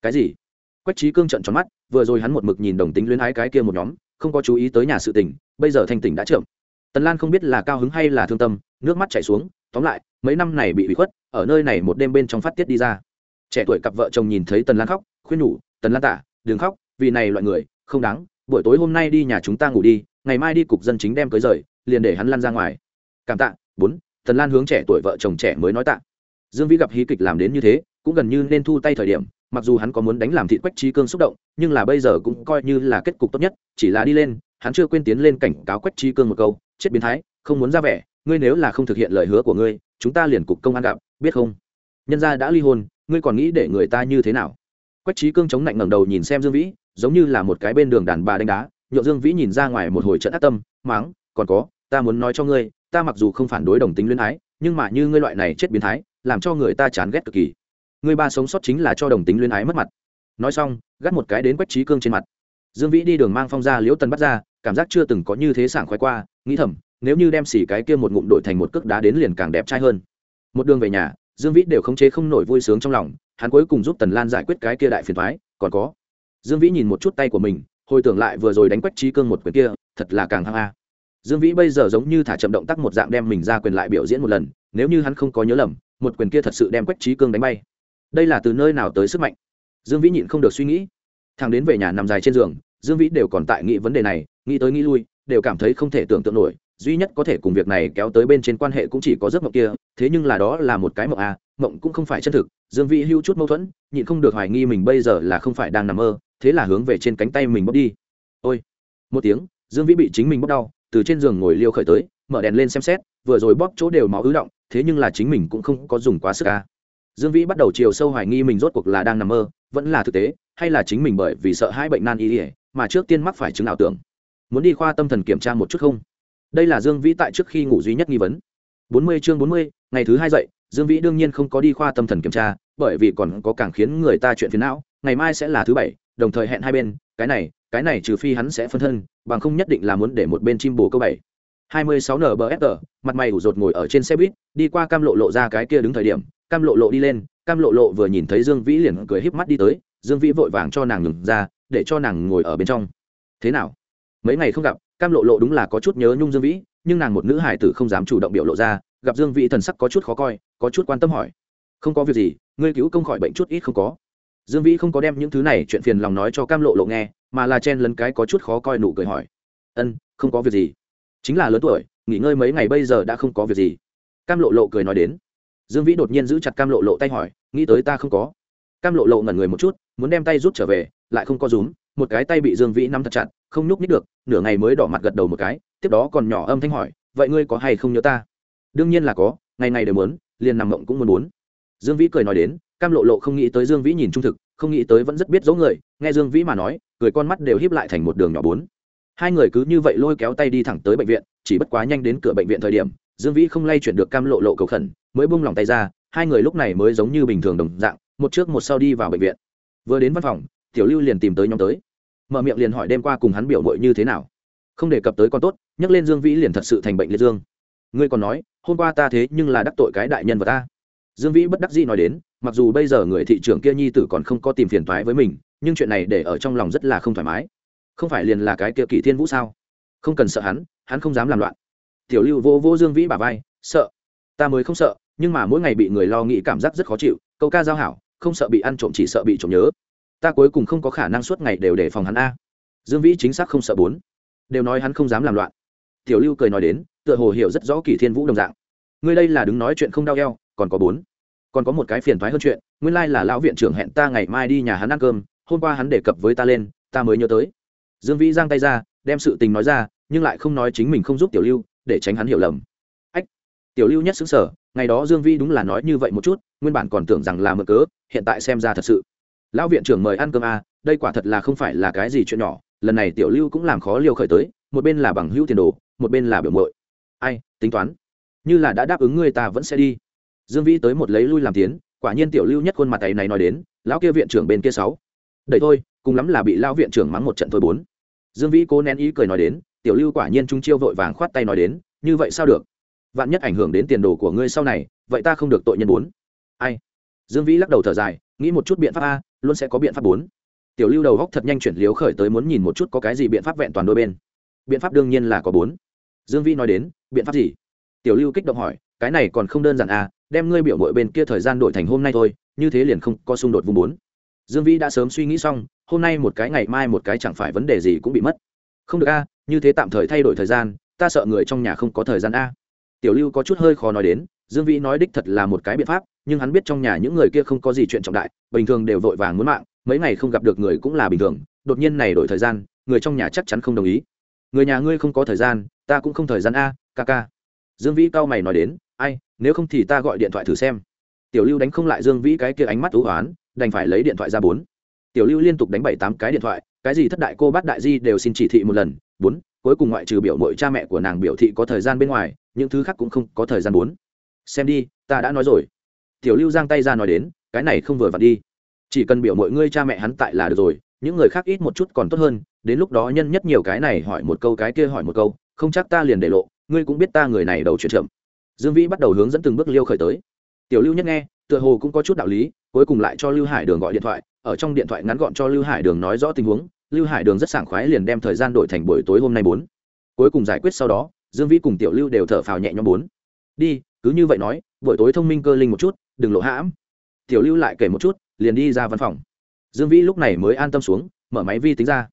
Cái gì? Quách trí cương trận tròn mắt, vừa rồi hắn một mực nhìn đồng tính luyến ái cái kia một nhóm, không có chú ý tới nhà sự tình, bây giờ thanh tỉnh đã chậm tần lan không biết là cao hứng hay là thương tâm, nước mắt chảy xuống, tóm lại, mấy năm này bị bị khuất, ở nơi này một đêm bên trong phát tiết đi ra. Trẻ tuổi cặp vợ chồng nhìn thấy tần lan khóc, khuyên nhủ, tần lan tả, đừng khóc, vì này loại người, không đáng, buổi tối hôm nay đi nhà chúng ta ngủ đi, ngày mai đi cục dân chính đem cưới rời, liền để hắn lăn ra ngoài. Cảm tạ, bốn, tần lan hướng trẻ tuổi vợ chồng trẻ mới nói tạ. Dương vĩ gặp hí kịch làm đến như thế cũng gần như nên thu tay thời điểm, mặc dù hắn có muốn đánh làm thị quách trí cương xúc động, nhưng là bây giờ cũng coi như là kết cục tốt nhất, chỉ là đi lên, hắn chưa quên tiến lên cảnh cáo quách trí cương một câu, chết biến thái, không muốn ra vẻ, ngươi nếu là không thực hiện lời hứa của ngươi, chúng ta liền cục công an gặp, biết không? Nhân gia đã ly hôn, ngươi còn nghĩ để người ta như thế nào? Quách trí cương chống lạnh ngẩng đầu nhìn xem dương vĩ, giống như là một cái bên đường đàn bà đánh đá nhộn dương vĩ nhìn ra ngoài một hồi trận ác tâm, máng, còn có, ta muốn nói cho ngươi, ta mặc dù không phản đối đồng tính luyến ái, nhưng mà như ngươi loại này chết biến thái, làm cho người ta chán ghét cực kỳ ngươi ba sống sót chính là cho đồng tính luyến ái mất mặt. Nói xong, gắt một cái đến quách trí cương trên mặt. Dương vĩ đi đường mang phong ra, liễu tần bắt ra, cảm giác chưa từng có như thế sảng khoái qua, nghĩ thầm, nếu như đem xỉ cái kia một ngụm đổi thành một cước đá đến liền càng đẹp trai hơn. Một đường về nhà, dương vĩ đều khống chế không nổi vui sướng trong lòng, hắn cuối cùng giúp tần lan giải quyết cái kia đại phiền thoái còn có. Dương vĩ nhìn một chút tay của mình, hồi tưởng lại vừa rồi đánh quách trí cương một quyền kia, thật là càng hăng a. Dương vĩ bây giờ giống như thả chậm động tác một dạng đem mình ra quyền lại biểu diễn một lần, nếu như hắn không có nhớ lầm, một quyền kia thật sự đem quách trí cương đánh bay đây là từ nơi nào tới sức mạnh? Dương vĩ nhịn không được suy nghĩ. Thằng đến về nhà nằm dài trên giường, dương vĩ đều còn tại nghĩ vấn đề này, nghĩ tới nghĩ lui, đều cảm thấy không thể tưởng tượng nổi, duy nhất có thể cùng việc này kéo tới bên trên quan hệ cũng chỉ có giấc mộng kia, thế nhưng là đó là một cái mộng à mộng cũng không phải chân thực, dương vĩ hưu chút mâu thuẫn, nhịn không được hoài nghi mình bây giờ là không phải đang nằm mơ, thế là hướng về trên cánh tay mình bốc đi. Ôi! Một tiếng, dương vĩ bị chính mình bốc đau, từ trên giường ngồi liêu khởi tới, mở đèn lên xem xét, vừa rồi bóp chỗ đều máu ứ động, thế nhưng là chính mình cũng không có dùng quá sức à dương vĩ bắt đầu chiều sâu hoài nghi mình rốt cuộc là đang nằm mơ, vẫn là thực tế, hay là chính mình bởi vì sợ hai bệnh nan y ỉa mà trước tiên mắc phải chứng ảo tưởng. Muốn đi khoa tâm thần kiểm tra một chút không? Đây là dương vĩ tại trước khi ngủ duy nhất nghi vấn. Bốn mươi chương bốn mươi, ngày thứ hai dậy, dương vĩ đương nhiên không có đi khoa tâm thần kiểm tra, bởi vì còn có càng khiến người ta chuyện phiền não, ngày mai sẽ là thứ bảy, đồng thời hẹn hai bên, cái này cái này trừ phi hắn sẽ phân thân, bằng không nhất định là muốn để một bên chim bồ câu bảy hai mươi sáu mặt mày ủ rột ngồi ở trên xe buýt, đi qua cam lộ lộ ra cái kia đứng thời điểm, cam lộ lộ đi lên, cam lộ lộ vừa nhìn thấy dương vĩ liền cười híp mắt đi tới, dương vĩ vội vàng cho nàng ngừng ra, để cho nàng ngồi ở bên trong. Thế nào? Mấy ngày không gặp, cam lộ lộ đúng là có chút nhớ nhung dương vĩ, nhưng nàng một nữ hài tử không dám chủ động biểu lộ ra, gặp dương vĩ thần sắc có chút khó coi, có chút quan tâm hỏi. Không có việc gì, ngươi cứu công khỏi bệnh chút ít không có. Dương vĩ không có đem những thứ này chuyện phiền lòng nói cho cam lộ lộ nghe, mà là chen lấn cái có chút khó coi nụ cười hỏi. Ân, không có việc gì chính là lớn tuổi, nghỉ ngơi mấy ngày bây giờ đã không có việc gì. Cam lộ lộ cười nói đến. Dương vĩ đột nhiên giữ chặt cam lộ lộ tay hỏi, nghĩ tới ta không có? Cam lộ lộ ngẩn người một chút, muốn đem tay rút trở về, lại không có rúm, một cái tay bị dương vĩ nắm thật chặt, không nhúc nít được, nửa ngày mới đỏ mặt gật đầu một cái, tiếp đó còn nhỏ âm thanh hỏi, vậy ngươi có hay không nhớ ta? Đương nhiên là có, ngày ngày đều muốn, liền nằm mộng cũng muốn muốn. Dương vĩ cười nói đến, cam lộ lộ không nghĩ tới dương vĩ nhìn trung thực, không nghĩ tới vẫn rất biết dấu người, nghe dương vĩ mà nói, cười con mắt đều híp lại thành một đường nhỏ bốn hai người cứ như vậy lôi kéo tay đi thẳng tới bệnh viện, chỉ bất quá nhanh đến cửa bệnh viện thời điểm, dương vĩ không lay chuyển được cam lộ lộ cầu khẩn, mới bung lòng tay ra, hai người lúc này mới giống như bình thường đồng dạng, một trước một sau đi vào bệnh viện. Vừa đến văn phòng, tiểu lưu liền tìm tới nhóm tới. Mở miệng liền hỏi đêm qua cùng hắn biểu mội như thế nào. Không đề cập tới con tốt, nhắc lên dương vĩ liền thật sự thành bệnh liệt dương. Ngươi còn nói, hôm qua ta thế nhưng là đắc tội cái đại nhân vật ta. Dương vĩ bất đắc dĩ nói đến, mặc dù bây giờ người thị trưởng kia nhi tử còn không có tìm phiền thoái với mình, nhưng chuyện này để ở trong lòng rất là không thoải mái không phải liền là cái kia kỷ thiên vũ sao? Không cần sợ hắn hắn không dám làm loạn. Tiểu lưu vô vô dương vĩ bà vai, sợ. Ta mới không sợ, nhưng mà mỗi ngày bị người lo nghĩ cảm giác rất khó chịu, câu ca giao hảo, không sợ bị ăn trộm chỉ sợ bị trộm nhớ. Ta cuối cùng không có khả năng suốt ngày đều đề phòng hắn a. Dương vĩ chính xác không sợ bốn. Đều nói hắn không dám làm loạn. Tiểu lưu cười nói đến, tựa hồ hiểu rất rõ kỷ thiên vũ đồng dạng. Ngươi đây là đứng nói chuyện không đau eo, còn có bốn. Còn có một cái phiền thoái hơn chuyện, nguyên lai là lão viện trưởng hẹn ta ngày mai đi nhà hắn ăn cơm, hôm qua hắn đề cập với ta lên, ta mới nhớ tới dương vĩ giang tay ra đem sự tình nói ra nhưng lại không nói chính mình không giúp tiểu lưu để tránh hắn hiểu lầm. Ách tiểu lưu nhất xứng sở ngày đó dương vĩ đúng là nói như vậy một chút nguyên bản còn tưởng rằng là mờ cớ hiện tại xem ra thật sự. Lão viện trưởng mời ăn cơm a à, đây quả thật là không phải là cái gì chuyện nhỏ lần này tiểu lưu cũng làm khó liều khởi tới một bên là bằng hữu tiền đồ một bên là biểu mội ai tính toán như là đã đáp ứng ngươi ta vẫn sẽ đi. Dương vĩ tới một lấy lui làm tiến quả nhiên tiểu lưu nhất khuôn mặt tay này nói đến lão kia viện trưởng bên kia sáu. Đẩy thôi cùng lắm là bị lao viện trưởng mắng một trận thôi bốn. Dương vĩ cố nén ý cười nói đến, tiểu lưu quả nhiên trung chiêu vội vàng khoát tay nói đến, như vậy sao được? Vạn nhất ảnh hưởng đến tiền đồ của ngươi sau này, vậy ta không được tội nhân bốn. Ai? Dương vĩ lắc đầu thở dài, nghĩ một chút biện pháp a, luôn sẽ có biện pháp bốn. Tiểu lưu đầu góc thật nhanh chuyển liếu khởi tới muốn nhìn một chút có cái gì biện pháp vẹn toàn đôi bên. Biện pháp đương nhiên là có bốn. Dương vĩ nói đến, biện pháp gì? Tiểu lưu kích động hỏi, cái này còn không đơn giản à đem ngươi biểu mội bên kia thời gian đổi thành hôm nay thôi, như thế liền không có xung đột vùng bốn. Dương vĩ đã sớm suy nghĩ xong hôm nay một cái ngày mai một cái chẳng phải vấn đề gì cũng bị mất. Không được a, như thế tạm thời thay đổi thời gian, ta sợ người trong nhà không có thời gian a. Tiểu lưu có chút hơi khó nói đến, dương vĩ nói đích thật là một cái biện pháp, nhưng hắn biết trong nhà những người kia không có gì chuyện trọng đại, bình thường đều vội vàng muốn mạng, mấy ngày không gặp được người cũng là bình thường, đột nhiên này đổi thời gian, người trong nhà chắc chắn không đồng ý. Người nhà ngươi không có thời gian, ta cũng không thời gian a, ca ca. Dương vĩ cao mày nói đến, ai, nếu không thì ta gọi điện thoại thử xem. Tiểu lưu đánh không lại dương vĩ cái kia ánh mắt thú hoán, đành phải lấy điện thoại ra bốn tiểu lưu liên tục đánh bảy tám cái điện thoại, cái gì thất đại cô bác đại di đều xin chỉ thị một lần. Bốn, cuối cùng ngoại trừ biểu mội cha mẹ của nàng biểu thị có thời gian bên ngoài, những thứ khác cũng không có thời gian bốn. Xem đi, ta đã nói rồi. Tiểu lưu giang tay ra nói đến, cái này không vừa vặn đi. Chỉ cần biểu mọi ngươi cha mẹ hắn tại là được rồi, những người khác ít một chút còn tốt hơn, đến lúc đó nhân nhất nhiều cái này hỏi một câu cái kia hỏi một câu, không chắc ta liền để lộ, ngươi cũng biết ta người này đầu chuyện chậm. Dương vĩ bắt đầu hướng dẫn từng bước liêu khởi tới. Tiểu lưu nhất nghe, tựa hồ cũng có chút đạo lý, cuối cùng lại cho lưu hải đường gọi điện thoại ở trong điện thoại ngắn gọn cho lưu hải đường nói rõ tình huống, lưu hải đường rất sảng khoái liền đem thời gian đổi thành buổi tối hôm nay bốn. Cuối cùng giải quyết sau đó, dương vĩ cùng tiểu lưu đều thở phào nhẹ nhõm bốn. Đi, cứ như vậy nói, buổi tối thông minh cơ linh một chút, đừng lộ hãm. Tiểu lưu lại kể một chút, liền đi ra văn phòng. Dương vĩ lúc này mới an tâm xuống, mở máy vi tính ra.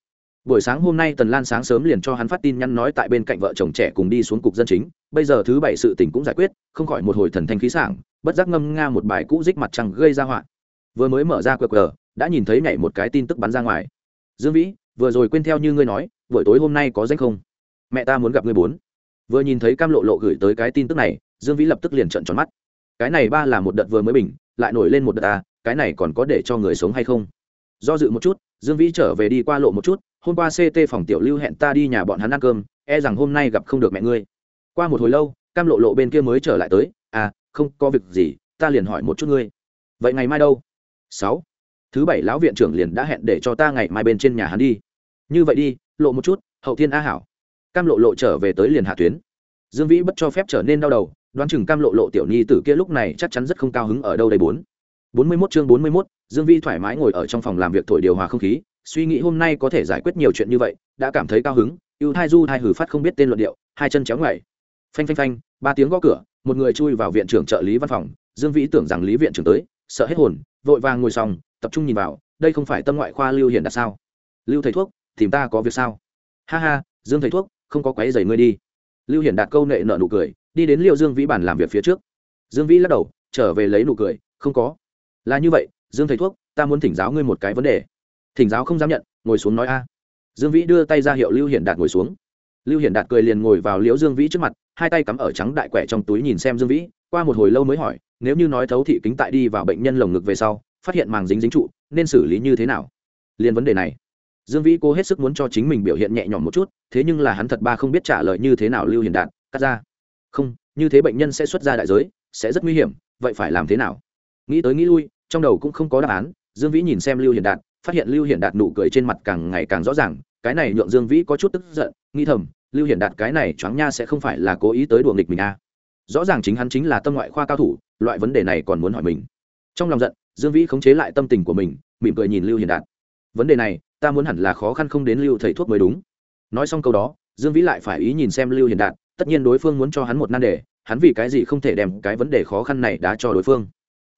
Buổi sáng hôm nay tần lan sáng sớm liền cho hắn phát tin nhắn nói tại bên cạnh vợ chồng trẻ cùng đi xuống cục dân chính. Bây giờ thứ bảy sự tình cũng giải quyết, không khỏi một hồi thần thanh khí sảng, bất giác ngâm nga một bài cũ dích mặt trăng gây ra họa. Vừa mới mở ra qr đã nhìn thấy nhảy một cái tin tức bắn ra ngoài. Dương vĩ, vừa rồi quên theo như ngươi nói, buổi tối hôm nay có danh không? Mẹ ta muốn gặp ngươi bốn. Vừa nhìn thấy cam lộ lộ gửi tới cái tin tức này, dương vĩ lập tức liền trợn tròn mắt. Cái này ba là một đợt vừa mới bình, lại nổi lên một đợt à cái này còn có để cho người sống hay không? Do dự một chút, dương vĩ trở về đi qua lộ một chút, hôm qua ct phòng tiểu lưu hẹn ta đi nhà bọn hắn ăn cơm e rằng hôm nay gặp không được mẹ ngươi. Qua một hồi lâu, cam lộ lộ bên kia mới trở lại tới à không có việc gì, ta liền hỏi một chút ngươi. Vậy ngày mai đâu? Sáu thứ bảy lão viện trưởng liền đã hẹn để cho ta ngày mai bên trên nhà hắn đi. Như vậy đi lộ một chút hậu thiên a hảo. Cam lộ lộ trở về tới liền hạ tuyến. Dương vĩ bất cho phép trở nên đau đầu đoán chừng cam lộ lộ tiểu nhi tử kia lúc này chắc chắn rất không cao hứng ở đâu đây bốn. Bốn mươi mốt chương bốn mươi mốt Dương vĩ thoải mái ngồi ở trong phòng làm việc thổi điều hòa không khí, suy nghĩ hôm nay có thể giải quyết nhiều chuyện như vậy, đã cảm thấy cao hứng, ưu thai du thai hử phát không biết tên luận điệu, hai chân chéo ngoảy Phanh phanh phanh, ba tiếng gõ cửa, một người chui vào viện trưởng trợ lý văn phòng, Dương Vĩ tưởng rằng Lý viện trưởng tới, sợ hết hồn, vội vàng ngồi xong, tập trung nhìn vào, đây không phải tâm ngoại khoa Lưu Hiển đặt sao? Lưu thầy thuốc, tìm ta có việc sao? Ha ha, Dương thầy thuốc, không có quấy dày ngươi đi. Lưu Hiển đạt câu nệ nợ nụ cười, đi đến Liệu Dương Vĩ bản làm việc phía trước. Dương Vĩ lắc đầu, trở về lấy nụ cười, không có là như vậy dương thầy thuốc ta muốn thỉnh giáo ngươi một cái vấn đề thỉnh giáo không dám nhận ngồi xuống nói a dương vĩ đưa tay ra hiệu lưu hiển đạt ngồi xuống lưu hiển đạt cười liền ngồi vào liễu dương vĩ trước mặt hai tay cắm ở trắng đại quẻ trong túi nhìn xem dương vĩ qua một hồi lâu mới hỏi nếu như nói thấu thị kính tại đi vào bệnh nhân lồng ngực về sau phát hiện màng dính dính trụ, nên xử lý như thế nào? Liền vấn đề này, dương vĩ cố hết sức muốn cho chính mình biểu hiện nhẹ nhõm một chút, thế nhưng là hắn thật ba không biết trả lời như thế nào lưu hiển đạt, cắt ra. Không, như thế bệnh nhân sẽ xuất ra đại giới, sẽ rất nguy hiểm, vậy phải làm thế nào? Nghĩ tới nghĩ lui, trong đầu cũng không có đáp án, dương vĩ nhìn xem lưu hiển đạt, phát hiện lưu hiển đạt nụ cười trên mặt càng ngày càng rõ ràng, cái này nhượng dương vĩ có chút tức giận, nghĩ thầm, lưu hiển đạt cái này choáng nha sẽ không phải là cố ý tới đùa nghịch mình à. rõ ràng chính hắn chính là tâm ngoại khoa cao thủ, loại vấn đề này còn muốn hỏi mình. Trong lòng giận dương vĩ khống chế lại tâm tình của mình, mỉm cười nhìn lưu Hiền đạt. Vấn đề này, ta muốn hẳn là khó khăn không đến lưu thầy thuốc mới đúng. Nói xong câu đó, dương vĩ lại phải ý nhìn xem lưu Hiền đạt, tất nhiên đối phương muốn cho hắn một nan đề, hắn vì cái gì không thể đem cái vấn đề khó khăn này đá cho đối phương.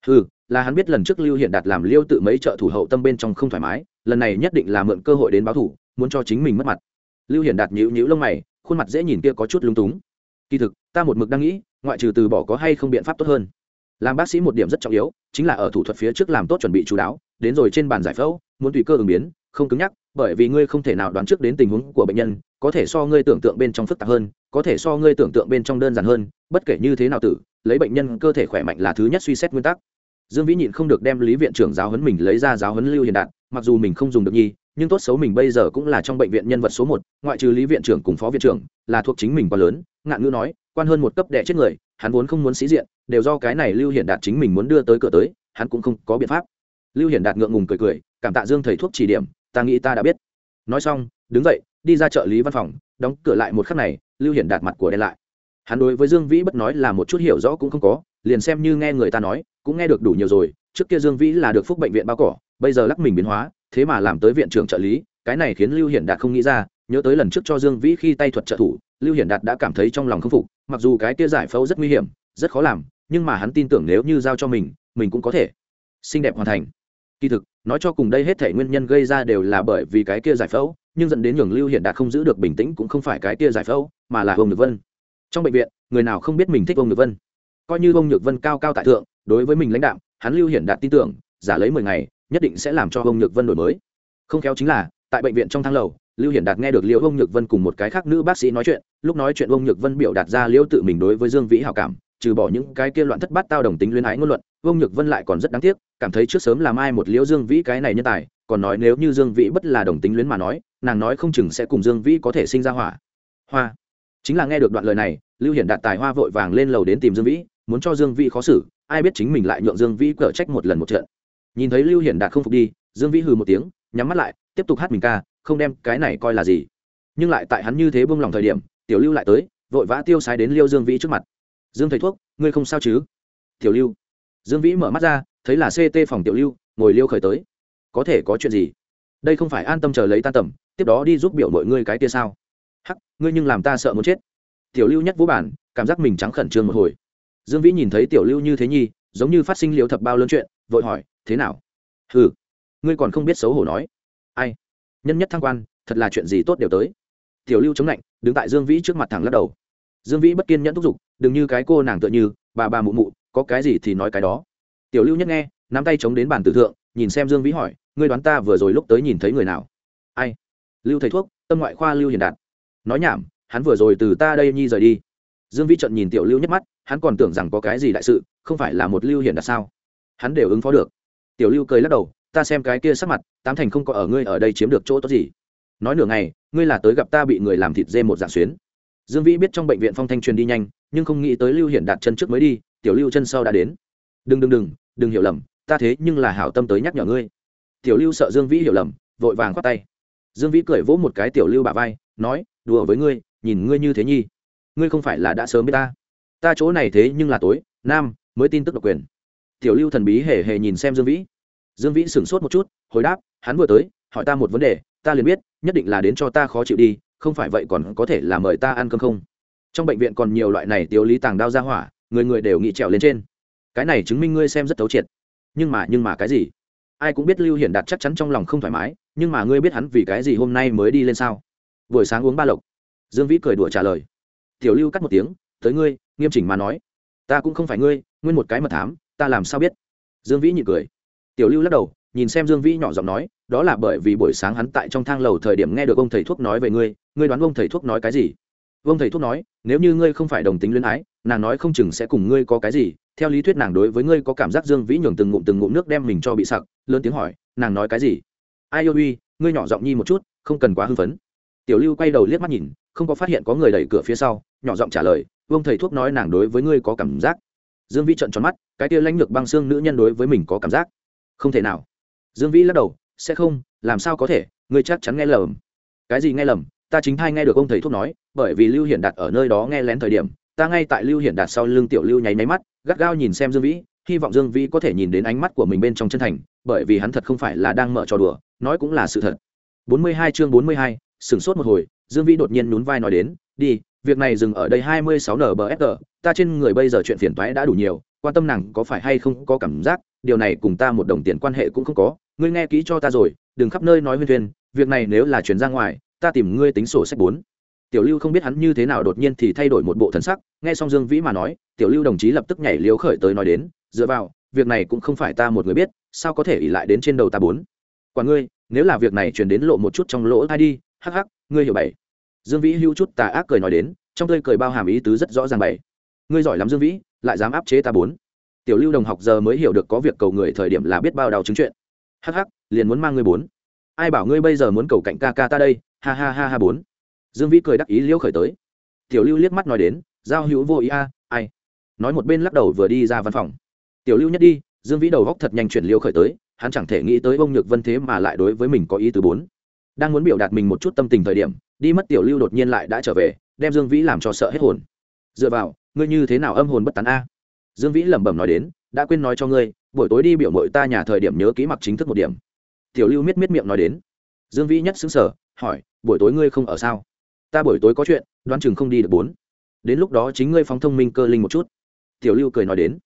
Ừ là hắn biết lần trước lưu Hiền đạt làm liêu tự mấy trợ thủ hậu tâm bên trong không thoải mái, lần này nhất định là mượn cơ hội đến báo thủ, muốn cho chính mình mất mặt. Lưu Hiền đạt nhíu nhíu lông mày, khuôn mặt dễ nhìn kia có chút lung túng. Kỳ thực, ta một mực đang nghĩ, ngoại trừ từ bỏ có hay không biện pháp tốt hơn làm bác sĩ một điểm rất trọng yếu, chính là ở thủ thuật phía trước làm tốt chuẩn bị chú đáo, đến rồi trên bàn giải phẫu, muốn tùy cơ ứng biến, không cứng nhắc, bởi vì ngươi không thể nào đoán trước đến tình huống của bệnh nhân, có thể so ngươi tưởng tượng bên trong phức tạp hơn, có thể so ngươi tưởng tượng bên trong đơn giản hơn, bất kể như thế nào tử, lấy bệnh nhân cơ thể khỏe mạnh là thứ nhất suy xét nguyên tắc. Dương vĩ nhịn không được đem lý viện trưởng giáo huấn mình lấy ra giáo huấn lưu hiền đạt, mặc dù mình không dùng được nhi, nhưng tốt xấu mình bây giờ cũng là trong bệnh viện nhân vật số một, ngoại trừ lý viện trưởng cùng phó viện trưởng, là thuộc chính mình quá lớn, ngạn ngữ nói, quan hơn một cấp đệ chết người, hắn vốn không muốn sĩ diện đều do cái này lưu hiển đạt chính mình muốn đưa tới cửa tới, hắn cũng không có biện pháp. Lưu hiển đạt ngượng ngùng cười cười, cảm tạ dương thầy thuốc chỉ điểm, ta nghĩ ta đã biết. Nói xong, đứng dậy, đi ra trợ lý văn phòng, đóng cửa lại một khắc này, lưu hiển đạt mặt của đen lại. Hắn đối với dương vĩ bất nói là một chút hiểu rõ cũng không có, liền xem như nghe người ta nói, cũng nghe được đủ nhiều rồi, trước kia dương vĩ là được phúc bệnh viện bao cỏ, bây giờ lắc mình biến hóa, thế mà làm tới viện trưởng trợ lý, cái này khiến lưu hiển đạt không nghĩ ra, nhớ tới lần trước cho dương vĩ khi tay thuật trợ thủ, lưu hiển đạt đã cảm thấy trong lòng k phục, mặc dù cái kia giải phẫu rất nguy hiểm, rất khó làm nhưng mà hắn tin tưởng nếu như giao cho mình mình cũng có thể xinh đẹp hoàn thành. Kỳ thực, nói cho cùng đây hết thể nguyên nhân gây ra đều là bởi vì cái kia giải phẫu, nhưng dẫn đến nhường lưu hiện đạt không giữ được bình tĩnh cũng không phải cái kia giải phẫu, mà là ông nhược vân. Trong bệnh viện, người nào không biết mình thích ông nhược vân? Coi như ông nhược vân cao cao tại thượng, đối với mình lãnh đạo hắn lưu hiện đạt tin tưởng, giả lấy mười ngày, nhất định sẽ làm cho ông nhược vân đổi mới. Không khéo chính là, tại bệnh viện trong thang lầu, lưu hiển đạt nghe được liễu ông nhược vân cùng một cái khác nữ bác sĩ nói chuyện, lúc nói chuyện ông nhược vân biểu đạt ra liễu tự mình đối với dương vĩ hảo cảm trừ bỏ những cái kia loạn thất bát tao đồng tính luyến ái ngôn luận, vương nhược vân lại còn rất đáng tiếc, cảm thấy trước sớm làm ai một liễu dương vĩ cái này nhân tài, còn nói nếu như dương vĩ bất là đồng tính luyến mà nói, nàng nói không chừng sẽ cùng dương vĩ có thể sinh ra hỏa. Hoa. Chính là nghe được đoạn lời này, lưu hiển đạt tài hoa vội vàng lên lầu đến tìm dương vĩ, muốn cho dương vĩ khó xử, ai biết chính mình lại nhượng dương vĩ cở trách một lần một trận. Nhìn thấy lưu hiển đạt không phục đi, dương vĩ hừ một tiếng, nhắm mắt lại, tiếp tục hát mình ca, không đem cái này coi là gì. Nhưng lại tại hắn như thế buông lòng thời điểm, tiểu lưu lại tới, vội vã tiêu sái đến liêu dương vĩ trước mặt dương thầy thuốc, ngươi không sao chứ? Tiểu lưu. Dương vĩ mở mắt ra, thấy là ct phòng tiểu lưu, ngồi liêu khởi tới. Có thể có chuyện gì? Đây không phải an tâm chờ lấy tan tầm, tiếp đó đi giúp biểu mọi ngươi cái kia sao? Hắc, ngươi nhưng làm ta sợ muốn chết. Tiểu lưu nhắc vũ bản cảm giác mình trắng khẩn trương một hồi. Dương vĩ nhìn thấy tiểu lưu như thế nhi giống như phát sinh liều thập bao lớn chuyện, vội hỏi, thế nào? Ừ ngươi còn không biết xấu hổ nói. Ai? Nhân nhất thăng quan, thật là chuyện gì tốt đều tới. Tiểu lưu chống lạnh đứng tại dương vĩ trước mặt thẳng lắc đầu. Dương vĩ bất kiên nhẫn thúc giục đừng như cái cô nàng tựa như, bà bà mụ mụ, có cái gì thì nói cái đó. Tiểu lưu nhất nghe, nắm tay chống đến bàn tử thượng, nhìn xem dương vĩ hỏi, ngươi đoán ta vừa rồi lúc tới nhìn thấy người nào? Ai? Lưu thầy thuốc, tâm ngoại khoa lưu hiền đạt. Nói nhảm, hắn vừa rồi từ ta đây nhi rời đi. Dương vĩ trận nhìn tiểu lưu nhất mắt, hắn còn tưởng rằng có cái gì đại sự, không phải là một lưu hiền đạt sao? Hắn đều ứng phó được. Tiểu lưu cười lắc đầu, ta xem cái kia sắc mặt, tám thành không có ở ngươi ở đây chiếm được chỗ tốt gì. Nói nửa ngày, ngươi là tới gặp ta bị người làm thịt dê một dạng xuyến dương vĩ biết trong bệnh viện phong thanh truyền đi nhanh, nhưng không nghĩ tới lưu hiển đạt chân trước mới đi, tiểu lưu chân sau đã đến. Đừng đừng đừng đừng hiểu lầm, ta thế nhưng là hảo tâm tới nhắc nhở ngươi. Tiểu lưu sợ dương vĩ hiểu lầm, vội vàng khoát tay. Dương vĩ cười vỗ một cái tiểu lưu bà vai, nói, đùa với ngươi, nhìn ngươi như thế nhi. Ngươi không phải là đã sớm biết ta. Ta chỗ này thế nhưng là tối, nam, mới tin tức độc quyền. Tiểu lưu thần bí hề hề nhìn xem dương vĩ. Dương vĩ sửng sốt một chút, hồi đáp, hắn vừa tới, hỏi ta một vấn đề, ta liền biết, nhất định là đến cho ta khó chịu đi không phải vậy còn có thể là mời ta ăn cơm không? Trong bệnh viện còn nhiều loại này tiêu lý tàng đao ra hỏa, người người đều nghĩ trèo lên trên. Cái này chứng minh ngươi xem rất thấu triệt. Nhưng mà nhưng mà cái gì? Ai cũng biết lưu hiển đạt chắc chắn trong lòng không thoải mái, nhưng mà ngươi biết hắn vì cái gì hôm nay mới đi lên sao? Buổi sáng uống ba lộc. Dương vĩ cười đùa trả lời. Tiểu lưu cắt một tiếng, tới ngươi, nghiêm chỉnh mà nói. Ta cũng không phải ngươi, nguyên một cái mật thám, ta làm sao biết? Dương vĩ nhị cười. Tiểu lưu lắc đầu, nhìn xem dương vĩ nhỏ giọng nói đó là bởi vì buổi sáng hắn tại trong thang lầu thời điểm nghe được ông thầy thuốc nói về ngươi ngươi đoán ông thầy thuốc nói cái gì? Ông thầy thuốc nói, nếu như ngươi không phải đồng tính luyến ái, nàng nói không chừng sẽ cùng ngươi có cái gì. Theo lý thuyết nàng đối với ngươi có cảm giác dương vĩ nhường từng ngụm từng ngụm nước đem mình cho bị sặc, lớn tiếng hỏi, nàng nói cái gì? Ai yêu ngươi nhỏ giọng nhi một chút, không cần quá hưng phấn. Tiểu lưu quay đầu liếc mắt nhìn, không có phát hiện có người đẩy cửa phía sau, nhỏ giọng trả lời, ông thầy thuốc nói nàng đối với ngươi có cảm giác. Dương vĩ trận tròn mắt, cái tia lãnh lược băng xương nữ nhân đối với mình có cảm giác. Không thể nào. Dương vĩ lắc đầu sẽ không làm sao có thể ngươi chắc chắn nghe lầm. Cái gì nghe lầm? Ta chính thay nghe được ông thầy thuốc nói bởi vì lưu hiển đạt ở nơi đó nghe lén thời điểm ta ngay tại lưu hiển đạt sau lưng tiểu lưu nháy máy mắt gắt gao nhìn xem dương vĩ hy vọng dương vĩ có thể nhìn đến ánh mắt của mình bên trong chân thành bởi vì hắn thật không phải là đang mở trò đùa nói cũng là sự thật. 42 chương 42, sửng sốt một hồi dương vĩ đột nhiên nhún vai nói đến đi việc này dừng ở đây 26 nbfg ta trên người bây giờ chuyện phiền toái đã đủ nhiều quan tâm nàng có phải hay không có cảm giác điều này cùng ta một đồng tiền quan hệ cũng không có ngươi nghe kỹ cho ta rồi, đừng khắp nơi nói huyên thuyên, việc này nếu là chuyển ra ngoài, ta tìm ngươi tính sổ sách bốn. Tiểu lưu không biết hắn như thế nào đột nhiên thì thay đổi một bộ thần sắc, nghe xong dương vĩ mà nói, tiểu lưu đồng chí lập tức nhảy liếu khởi tới nói đến, dựa vào, việc này cũng không phải ta một người biết, sao có thể ỉ lại đến trên đầu ta bốn? Quả ngươi, nếu là việc này truyền đến lộ một chút trong lỗ ai đi, hắc hắc, ngươi hiểu bảy. Dương vĩ hưu chút tà ác cười nói đến, trong tơi cười bao hàm ý tứ rất rõ ràng bảy. Ngươi giỏi lắm dương vĩ, lại dám áp chế ta bốn. Tiểu lưu đồng học giờ mới hiểu được có việc cầu người thời điểm là biết bao đau chứng chuyện hắc hắc, liền muốn mang ngươi bốn. Ai bảo ngươi bây giờ muốn cầu cạnh ca ca ta đây? Ha ha ha ha bốn. Dương vĩ cười đắc ý liêu khởi tới. Tiểu lưu liếc mắt nói đến, giao hữu vô ý a, ai? Nói một bên lắc đầu vừa đi ra văn phòng. Tiểu lưu nhất đi, dương vĩ đầu góc thật nhanh chuyển liêu khởi tới, hắn chẳng thể nghĩ tới bông nhược vân thế mà lại đối với mình có ý từ bốn. Đang muốn biểu đạt mình một chút tâm tình thời điểm, đi mất tiểu lưu đột nhiên lại đã trở về, đem dương vĩ làm cho sợ hết hồn. Dựa vào, ngươi như thế nào âm hồn bất tán a? Dương vĩ lẩm bẩm nói đến, đã quên nói cho ngươi buổi tối đi biểu mội ta nhà thời điểm nhớ ký mặc chính thức một điểm. Tiểu lưu miết miết miệng nói đến. Dương vĩ nhất xứng sở hỏi, buổi tối ngươi không ở sao? Ta buổi tối có chuyện, đoán chừng không đi được bốn. Đến lúc đó chính ngươi phóng thông minh cơ linh một chút. Tiểu lưu cười nói đến.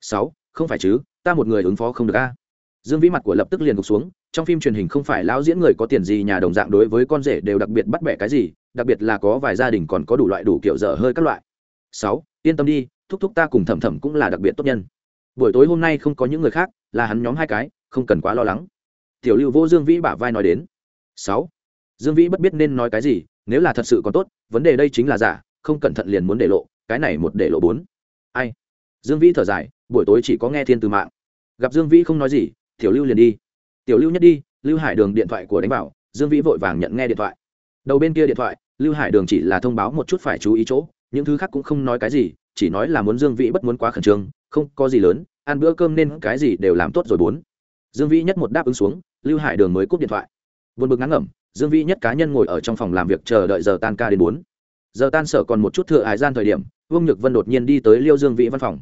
Sáu, không phải chứ, ta một người ứng phó không được a. Dương vĩ mặt của lập tức liền gục xuống, trong phim truyền hình không phải lão diễn người có tiền gì nhà đồng dạng đối với con rể đều đặc biệt bắt bẻ cái gì, đặc biệt là có vài gia đình còn có đủ loại đủ kiểu dở hơi các loại. Sáu, yên tâm đi, thúc thúc ta cùng thẩm thẩm cũng là đặc biệt tốt nhân buổi tối hôm nay không có những người khác, là hắn nhóm hai cái, không cần quá lo lắng. Tiểu lưu vô dương vĩ bả vai nói đến. Sáu. Dương vĩ bất biết nên nói cái gì, nếu là thật sự còn tốt, vấn đề đây chính là giả, không cẩn thận liền muốn để lộ, cái này một để lộ bốn. Ai? Dương vĩ thở dài, buổi tối chỉ có nghe thiên từ mạng. Gặp dương vĩ không nói gì, tiểu lưu liền đi. Tiểu lưu nhất đi, lưu hải đường điện thoại của đánh bảo dương vĩ vội vàng nhận nghe điện thoại. Đầu bên kia điện thoại, lưu hải đường chỉ là thông báo một chút phải chú ý chỗ, những thứ khác cũng không nói cái gì, chỉ nói là muốn dương vĩ bất muốn quá khẩn trương không có gì lớn, ăn bữa cơm nên cái gì đều làm tốt rồi bốn. Dương vĩ nhất một đáp ứng xuống, lưu hải đường mới cúp điện thoại. Vượt bực ngắn ngẩm, dương vĩ nhất cá nhân ngồi ở trong phòng làm việc chờ đợi giờ tan ca đến bốn. Giờ tan sở còn một chút thừa hải gian thời điểm, vương nhược vân đột nhiên đi tới liêu dương vĩ văn phòng.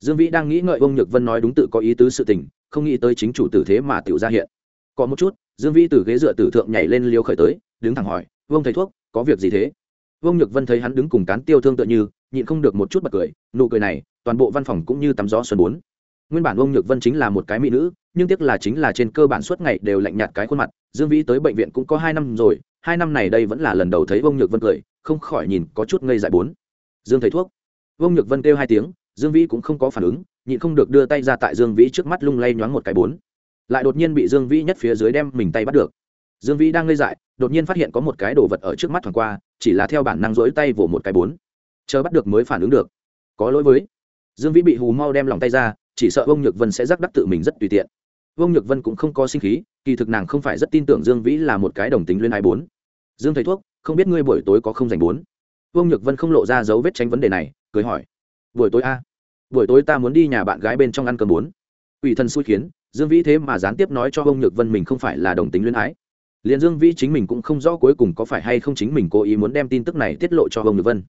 Dương vĩ đang nghĩ ngợi vương nhược vân nói đúng tự có ý tứ sự tình, không nghĩ tới chính chủ tử thế mà tiểu ra hiện. Có một chút, dương vĩ từ ghế dựa tử thượng nhảy lên liêu khởi tới, đứng thẳng hỏi, vương thầy thuốc, có việc gì thế? Vương nhược vân thấy hắn đứng cùng cán tiêu thương tựa như nhịn không được một chút bật cười, nụ cười này, toàn bộ văn phòng cũng như tắm gió xuân bốn. Nguyên bản ông nhược vân chính là một cái mỹ nữ, nhưng tiếc là chính là trên cơ bản suốt ngày đều lạnh nhạt cái khuôn mặt, dương vĩ tới bệnh viện cũng có hai năm rồi, hai năm này đây vẫn là lần đầu thấy ông nhược vân cười, không khỏi nhìn có chút ngây dại bốn. Dương thấy thuốc. Ông nhược vân kêu hai tiếng, dương vĩ cũng không có phản ứng, nhịn không được đưa tay ra tại dương vĩ trước mắt lung lay nhoáng một cái bốn. Lại đột nhiên bị dương vĩ nhất phía dưới đem mình tay bắt được. Dương vĩ đang ngây dại, đột nhiên phát hiện có một cái đồ vật ở trước mắt thoảng qua, chỉ là theo bản năng rỗi tay vỗ một cái bốn chờ bắt được mới phản ứng được. Có lỗi với. Dương vĩ bị hù mau đem lòng tay ra, chỉ sợ ông nhược vân sẽ rắc đắc tự mình rất tùy tiện. Ông nhược vân cũng không có sinh khí, kỳ thực nàng không phải rất tin tưởng dương vĩ là một cái đồng tính liên hai bốn. Dương thầy thuốc, không biết ngươi buổi tối có không dành bốn? Ông nhược vân không lộ ra dấu vết tránh vấn đề này, cười hỏi. Buổi tối a. Buổi tối ta muốn đi nhà bạn gái bên trong ăn cơm bốn. Ủy thân xui khiến, dương vĩ thế mà gián tiếp nói cho ông nhược vân mình không phải là đồng tính luyến ái. Liền dương vĩ chính mình cũng không rõ cuối cùng có phải hay không chính mình cố ý muốn đem tin tức này tiết lộ cho ông nhược vân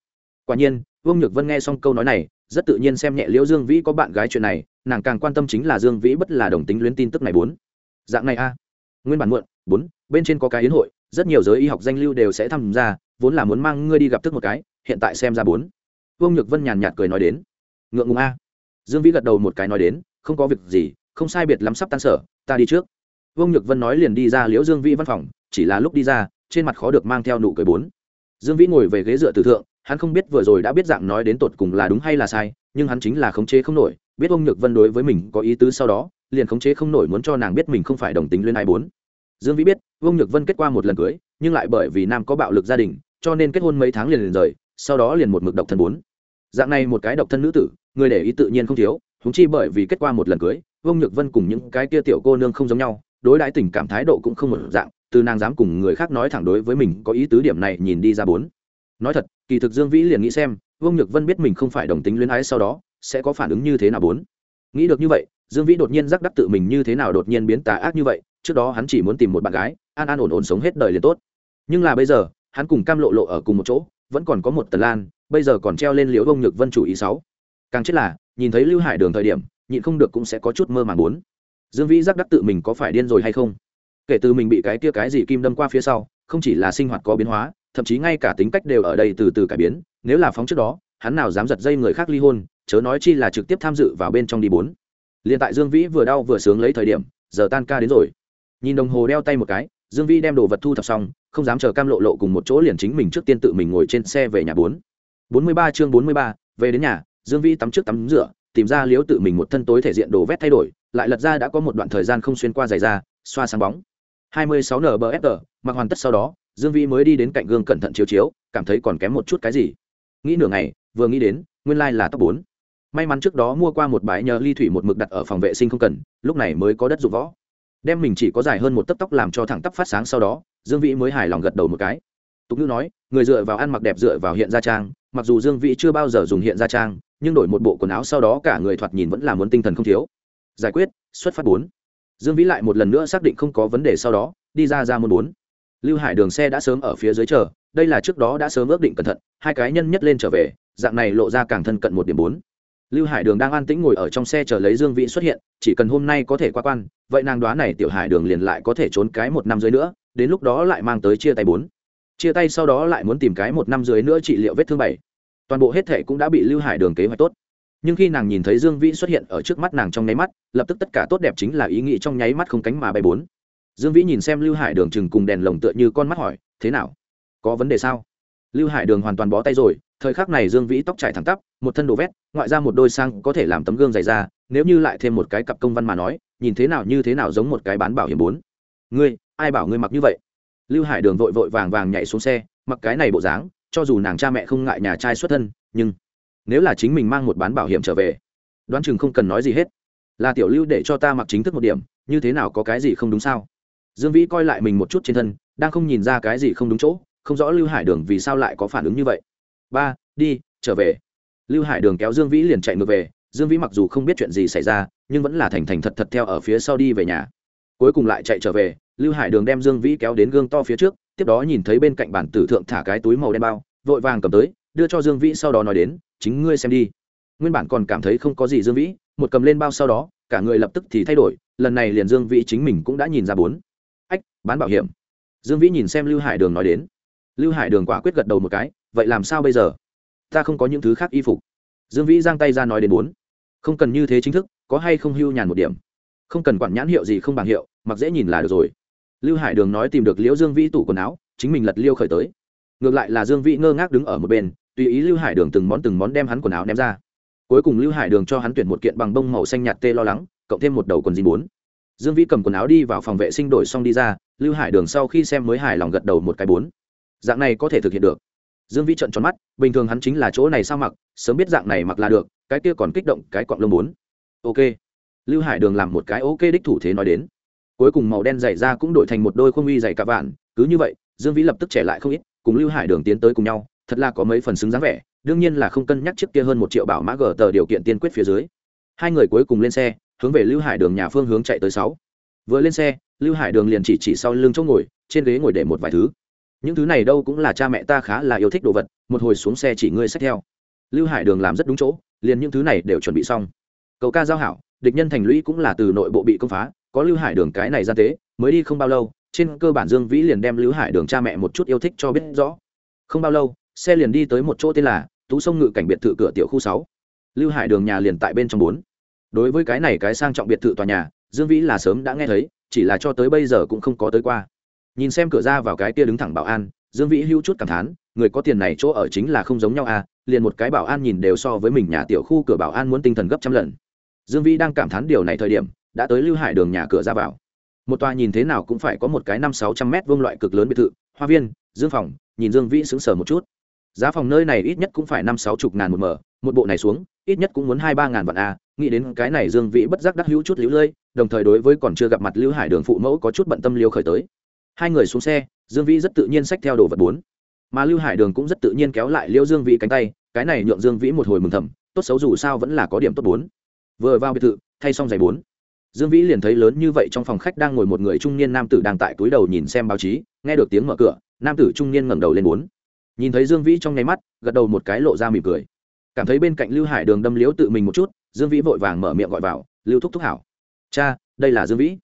quả nhiên, vương nhược vân nghe xong câu nói này, rất tự nhiên xem nhẹ liễu dương vĩ có bạn gái chuyện này, nàng càng quan tâm chính là dương vĩ bất là đồng tính luyến tin tức này bốn. Dạng này a. Nguyên bản muộn, bốn, bên trên có cái yến hội, rất nhiều giới y học danh lưu đều sẽ tham gia, vốn là muốn mang ngươi đi gặp thức một cái, hiện tại xem ra bốn. Vương nhược vân nhàn nhạt cười nói đến. Ngượng ngùng a. Dương vĩ gật đầu một cái nói đến, không có việc gì, không sai biệt lắm sắp tan sở, ta đi trước. Vương nhược vân nói liền đi ra liễu dương vĩ văn phòng, chỉ là lúc đi ra, trên mặt khó được mang theo nụ cười bốn dương vĩ ngồi về ghế dựa tử thượng, hắn không biết vừa rồi đã biết dạng nói đến tột cùng là đúng hay là sai, nhưng hắn chính là khống chế không nổi, biết ông nhược vân đối với mình có ý tứ sau đó, liền khống chế không nổi muốn cho nàng biết mình không phải đồng tính luyến ai bốn. Dương vĩ biết, ông nhược vân kết qua một lần cưới, nhưng lại bởi vì nam có bạo lực gia đình, cho nên kết hôn mấy tháng liền liền rời, sau đó liền một mực độc thân bốn. Dạng này một cái độc thân nữ tử, người để ý tự nhiên không thiếu húng chi bởi vì kết qua một lần cưới Ung nhược vân cùng những cái kia tiểu cô nương không giống nhau, đối đãi tình cảm thái độ cũng không một dạng từ nàng dám cùng người khác nói thẳng đối với mình có ý tứ điểm này nhìn đi ra bốn. Nói thật, kỳ thực dương vĩ liền nghĩ xem, vương nhược vân biết mình không phải đồng tính luyến ái sau đó, sẽ có phản ứng như thế nào bốn? Nghĩ được như vậy, dương vĩ đột nhiên giác đắc tự mình như thế nào đột nhiên biến tà ác như vậy, trước đó hắn chỉ muốn tìm một bạn gái, an an ổn ổn sống hết đời liền tốt. Nhưng là bây giờ, hắn cùng cam lộ lộ ở cùng một chỗ, vẫn còn có một tần lan, bây giờ còn treo lên liễu vương nhược vân chủ ý sáu. Càng chết là, nhìn thấy lưu hải đường thời điểm, nhịn không được cũng sẽ có chút mơ màng bốn. Dương vĩ giác đắc tự mình có phải điên rồi hay không? Kể từ mình bị cái tia cái gì kim đâm qua phía sau, không chỉ là sinh hoạt có biến hóa, thậm chí ngay cả tính cách đều ở đây từ từ cải biến, nếu là phóng trước đó, hắn nào dám giật dây người khác ly hôn, chớ nói chi là trực tiếp tham dự vào bên trong đi bốn. Liền tại dương vĩ vừa đau vừa sướng lấy thời điểm, giờ tan ca đến rồi. Nhìn đồng hồ đeo tay một cái, dương vĩ đem đồ vật thu thập xong, không dám chờ cam lộ lộ cùng một chỗ liền chính mình trước tiên tự mình ngồi trên xe về nhà bốn. Bốn mươi ba chương bốn mươi ba, về đến nhà, dương vĩ tắm trước tắm rửa, tìm ra liếu tự mình một thân tối thể diện đồ vét thay đổi, lại lật ra đã có một đoạn thời gian không xuyên qua giày da, xoa sáng bóng. 26 nbfr mặc hoàn tất sau đó, dương vĩ mới đi đến cạnh gương cẩn thận chiếu chiếu, cảm thấy còn kém một chút cái gì nghĩ nửa ngày, vừa nghĩ đến, nguyên lai là tóc 4. may mắn trước đó mua qua một bãi nhờ ly thủy một mực đặt ở phòng vệ sinh không cần, lúc này mới có đất dụng võ đem mình chỉ có dài hơn một tấc tóc làm cho thẳng tắp phát sáng sau đó, dương vĩ mới hài lòng gật đầu một cái tục ngữ nói, người dựa vào ăn mặc đẹp dựa vào hiện gia trang, mặc dù dương vĩ chưa bao giờ dùng hiện gia trang, nhưng đổi một bộ quần áo sau đó cả người thoạt nhìn vẫn là muốn tinh thần không thiếu giải quyết, xuất phát 4 dương vĩ lại một lần nữa xác định không có vấn đề sau đó, đi ra ra môn bốn. Lưu hải đường xe đã sớm ở phía dưới chờ, đây là trước đó đã sớm ước định cẩn thận, hai cái nhân nhất lên trở về, dạng này lộ ra càng thân cận một điểm bốn. Lưu hải đường đang an tĩnh ngồi ở trong xe chờ lấy dương vĩ xuất hiện, chỉ cần hôm nay có thể qua quan, vậy nàng đoán này tiểu hải đường liền lại có thể trốn cái một năm dưới nữa, đến lúc đó lại mang tới chia tay bốn. Chia tay sau đó lại muốn tìm cái một năm dưới nữa trị liệu vết thương bảy. Toàn bộ hết thệ cũng đã bị lưu hải đường kế hoạch tốt nhưng khi nàng nhìn thấy dương vĩ xuất hiện ở trước mắt nàng trong nháy mắt, lập tức tất cả tốt đẹp chính là ý nghĩ trong nháy mắt không cánh mà bay bốn. Dương vĩ nhìn xem lưu hải đường chừng cùng đèn lồng tựa như con mắt hỏi, thế nào? Có vấn đề sao? Lưu hải đường hoàn toàn bó tay rồi, thời khắc này dương vĩ tóc trải thẳng tắp, một thân đồ vét, ngoại ra một đôi sang có thể làm tấm gương dày ra nếu như lại thêm một cái cặp công văn mà nói, nhìn thế nào như thế nào giống một cái bán bảo hiểm bốn. Ngươi, ai bảo ngươi mặc như vậy? Lưu hải đường vội vội vàng vàng nhảy xuống xe, mặc cái này bộ dáng, cho dù nàng cha mẹ không ngại nhà trai xuất thân, nhưng nếu là chính mình mang một bán bảo hiểm trở về, đoán chừng không cần nói gì hết. Là tiểu lưu để cho ta mặc chính thức một điểm, như thế nào có cái gì không đúng sao? Dương vĩ coi lại mình một chút trên thân, đang không nhìn ra cái gì không đúng chỗ, không rõ lưu hải đường vì sao lại có phản ứng như vậy. Ba, đi, trở về. Lưu hải đường kéo dương vĩ liền chạy ngược về, dương vĩ mặc dù không biết chuyện gì xảy ra, nhưng vẫn là thành thành thật thật theo ở phía sau đi về nhà. Cuối cùng lại chạy trở về, lưu hải đường đem dương vĩ kéo đến gương to phía trước, tiếp đó nhìn thấy bên cạnh bản tử thượng thả cái túi màu đen bao, vội vàng cầm tới đưa cho dương vĩ sau đó nói đến, chính ngươi xem đi. Nguyên bản còn cảm thấy không có gì dương vĩ, một cầm lên bao sau đó, cả người lập tức thì thay đổi, lần này liền dương vĩ chính mình cũng đã nhìn ra bốn. Ách, bán bảo hiểm. Dương vĩ nhìn xem lưu hải đường nói đến. Lưu hải đường quả quyết gật đầu một cái, vậy làm sao bây giờ? Ta không có những thứ khác y phục. Dương vĩ giang tay ra nói đến bốn. Không cần như thế chính thức, có hay không hưu nhàn một điểm. Không cần quản nhãn hiệu gì không bằng hiệu, mặc dễ nhìn là được rồi. Lưu hải đường nói tìm được liễu dương vĩ tủ quần áo, chính mình lật liêu khởi tới. Ngược lại là dương vĩ ngơ ngác đứng ở một bên tùy ý lưu hải đường từng món từng món đem hắn quần áo ném ra. Cuối cùng lưu hải đường cho hắn tuyển một kiện bằng bông màu xanh nhạt tê lo lắng, cộng thêm một đầu quần dìn bốn. Dương vĩ cầm quần áo đi vào phòng vệ sinh đổi xong đi ra, lưu hải đường sau khi xem mới hài lòng gật đầu một cái bốn. Dạng này có thể thực hiện được. Dương vĩ trận tròn mắt, bình thường hắn chính là chỗ này sao mặc, sớm biết dạng này mặc là được, cái kia còn kích động cái cọng lông bốn. Ok. Lưu hải đường làm một cái ok đích thủ thế nói đến. Cuối cùng màu đen dày ra cũng đổi thành một đôi khuôn uy dày cả vạn, cứ như vậy, dương vĩ lập tức trẻ lại không ít, cùng lưu hải đường tiến tới cùng nhau thật là có mấy phần xứng dáng vẻ, đương nhiên là không cân nhắc chiếc kia hơn một triệu bảo mã gờ tờ điều kiện tiên quyết phía dưới. Hai người cuối cùng lên xe, hướng về lưu hải đường nhà phương hướng chạy tới sáu. Vừa lên xe, lưu hải đường liền chỉ chỉ sau lưng chỗ ngồi, trên ghế ngồi để một vài thứ. Những thứ này đâu cũng là cha mẹ ta khá là yêu thích đồ vật, một hồi xuống xe chỉ ngươi xách theo. Lưu hải đường làm rất đúng chỗ, liền những thứ này đều chuẩn bị xong. Cầu ca giao hảo, địch nhân thành lũy cũng là từ nội bộ bị công phá, có lưu hải đường cái này ra tế, mới đi không bao lâu, trên cơ bản dương vĩ liền đem lưu hải đường cha mẹ một chút yêu thích cho biết rõ. Không bao lâu xe liền đi tới một chỗ tên là tú sông ngự cảnh biệt thự cửa tiểu khu sáu. Lưu hải đường nhà liền tại bên trong bốn. Đối với cái này cái sang trọng biệt thự tòa nhà, dương vĩ là sớm đã nghe thấy, chỉ là cho tới bây giờ cũng không có tới qua. Nhìn xem cửa ra vào cái kia đứng thẳng bảo an, dương vĩ hữu chút cảm thán, người có tiền này chỗ ở chính là không giống nhau à liền một cái bảo an nhìn đều so với mình nhà tiểu khu cửa bảo an muốn tinh thần gấp trăm lần. Dương vĩ đang cảm thán điều này thời điểm, đã tới lưu hải đường nhà cửa ra vào. Một tòa nhìn thế nào cũng phải có một cái năm sáu trăm mét vuông loại cực lớn biệt thự, hoa viên, dương phòng, nhìn dương vĩ sững sờ một chút giá phòng nơi này ít nhất cũng phải năm sáu chục ngàn một mở, một bộ này xuống, ít nhất cũng muốn hai ba ngàn vạn a nghĩ đến cái này dương vĩ bất giác đắc hữu chút lũ lơi, đồng thời đối với còn chưa gặp mặt lưu hải đường phụ mẫu có chút bận tâm liêu khởi tới. Hai người xuống xe, dương vĩ rất tự nhiên xách theo đồ vật bốn. Mà lưu hải đường cũng rất tự nhiên kéo lại liêu dương vĩ cánh tay, cái này nhượng dương vĩ một hồi mừng thầm, tốt xấu dù sao vẫn là có điểm tốt bốn. Vừa vào biệt thự, thay xong giày bốn. Dương vĩ liền thấy lớn như vậy trong phòng khách đang ngồi một người trung niên nam tử đang tại túi đầu nhìn xem báo chí, nghe được tiếng mở cửa, nam tử trung niên ngẩng đầu lên bốn nhìn thấy dương vĩ trong nháy mắt, gật đầu một cái lộ ra mỉm cười. Cảm thấy bên cạnh lưu hải đường đâm liếu tự mình một chút, dương vĩ vội vàng mở miệng gọi vào, lưu thúc thúc hảo. Cha, đây là dương vĩ.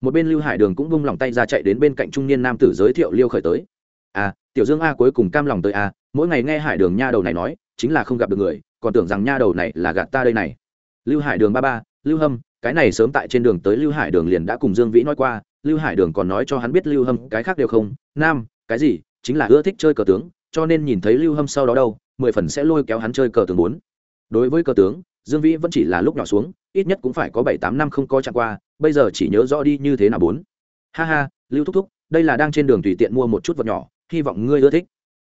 Một bên lưu hải đường cũng bung lòng tay ra chạy đến bên cạnh trung niên nam tử giới thiệu liêu khởi tới. À tiểu dương a cuối cùng cam lòng tới a, mỗi ngày nghe hải đường nha đầu này nói, chính là không gặp được người, còn tưởng rằng nha đầu này là gạt ta đây này. Lưu hải đường ba ba, lưu hâm, cái này sớm tại trên đường tới lưu hải đường liền đã cùng dương vĩ nói qua, lưu hải đường còn nói cho hắn biết lưu hâm, cái khác đều không, nam, cái gì, chính là ưa thích chơi cờ tướng cho nên nhìn thấy lưu hâm sau đó đâu, mười phần sẽ lôi kéo hắn chơi cờ tướng bốn. Đối với cờ tướng, dương vĩ vẫn chỉ là lúc nhỏ xuống, ít nhất cũng phải có bảy tám năm không có chạm qua, bây giờ chỉ nhớ rõ đi như thế nào bốn. Ha ha, lưu thúc thúc, đây là đang trên đường tùy tiện mua một chút vật nhỏ, hy vọng ngươi ưa thích.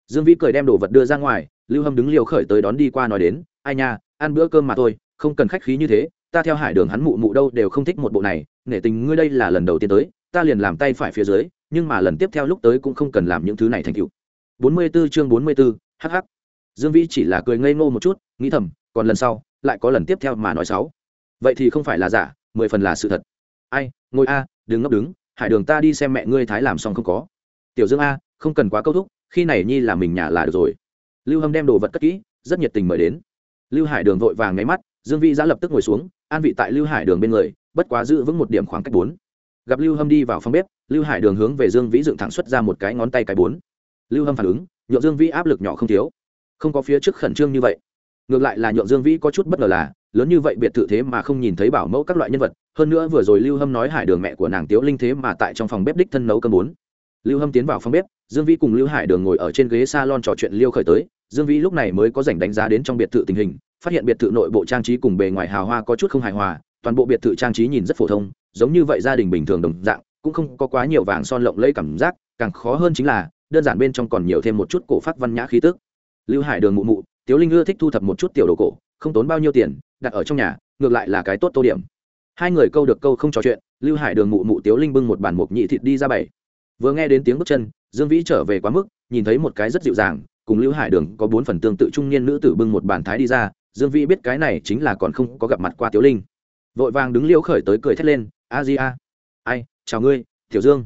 Dương vĩ cười đem đồ vật đưa ra ngoài, lưu hâm đứng liều khởi tới đón đi qua nói đến, ai nha, ăn bữa cơm mà thôi, không cần khách khí như thế, ta theo hải đường hắn mụ mụ đâu đều không thích một bộ này, nể tình ngươi đây là lần đầu tiên tới, ta liền làm tay phải phía dưới, nhưng mà lần tiếp theo lúc tới cũng không cần làm những thứ này thành cựu 44 chương 44, hắc, dương vĩ chỉ là cười ngây ngô một chút nghĩ thầm còn lần sau lại có lần tiếp theo mà nói xấu. Vậy thì không phải là giả mười phần là sự thật. Ai ngồi a đừng ngốc đứng hải đường ta đi xem mẹ ngươi thái làm xong không có. Tiểu dương a không cần quá câu thúc khi này nhi là mình nhà là được rồi. Lưu hâm đem đồ vật cất kỹ rất nhiệt tình mời đến. Lưu hải đường vội vàng ngáy mắt dương vĩ giã lập tức ngồi xuống an vị tại lưu hải đường bên người bất quá giữ vững một điểm khoảng cách bốn. Gặp lưu hâm đi vào phòng bếp lưu hải đường hướng về dương vĩ dựng thẳng xuất ra một cái ngón tay cái bốn lưu hâm phản ứng, nhượng dương vĩ áp lực nhỏ không thiếu. Không có phía trước khẩn trương như vậy. Ngược lại là nhượng dương vĩ có chút bất ngờ là, lớn như vậy biệt thự thế mà không nhìn thấy bảo mẫu các loại nhân vật. Hơn nữa vừa rồi lưu hâm nói hải đường mẹ của nàng tiếu linh thế mà tại trong phòng bếp đích thân nấu cơm bốn. Lưu hâm tiến vào phòng bếp, dương vĩ cùng lưu hải đường ngồi ở trên ghế s a lon trò chuyện liêu khởi tới. Dương vĩ lúc này mới có dành đánh giá đến trong biệt thự tình hình, phát hiện biệt thự nội bộ trang trí cùng bề ngoài hào hoa có chút không hài hòa, toàn bộ biệt thự trang trí nhìn rất phổ thông, giống như vậy gia đình bình thường đồng dạng, cũng không có quá nhiều vàng son lộng lẫy cảm giác, càng khó hơn chính là đơn giản bên trong còn nhiều thêm một chút cổ phát văn nhã khí tức. Lưu hải đường mụ mụ, tiếu linh ưa thích thu thập một chút tiểu đồ cổ, không tốn bao nhiêu tiền, đặt ở trong nhà, ngược lại là cái tốt tô điểm. Hai người câu được câu không trò chuyện, lưu hải đường mụ mụ tiếu linh bưng một bàn mộc nhị thịt đi ra bảy vừa nghe đến tiếng bước chân, dương vĩ trở về quá mức, nhìn thấy một cái rất dịu dàng, cùng lưu hải đường có bốn phần tương tự trung niên nữ tử bưng một bàn thái đi ra, dương vĩ biết cái này chính là còn không có gặp mặt qua tiếu linh. Vội vàng đứng liễu khởi tới cười thét lên, a di a, ai, chào ngươi, tiểu dương.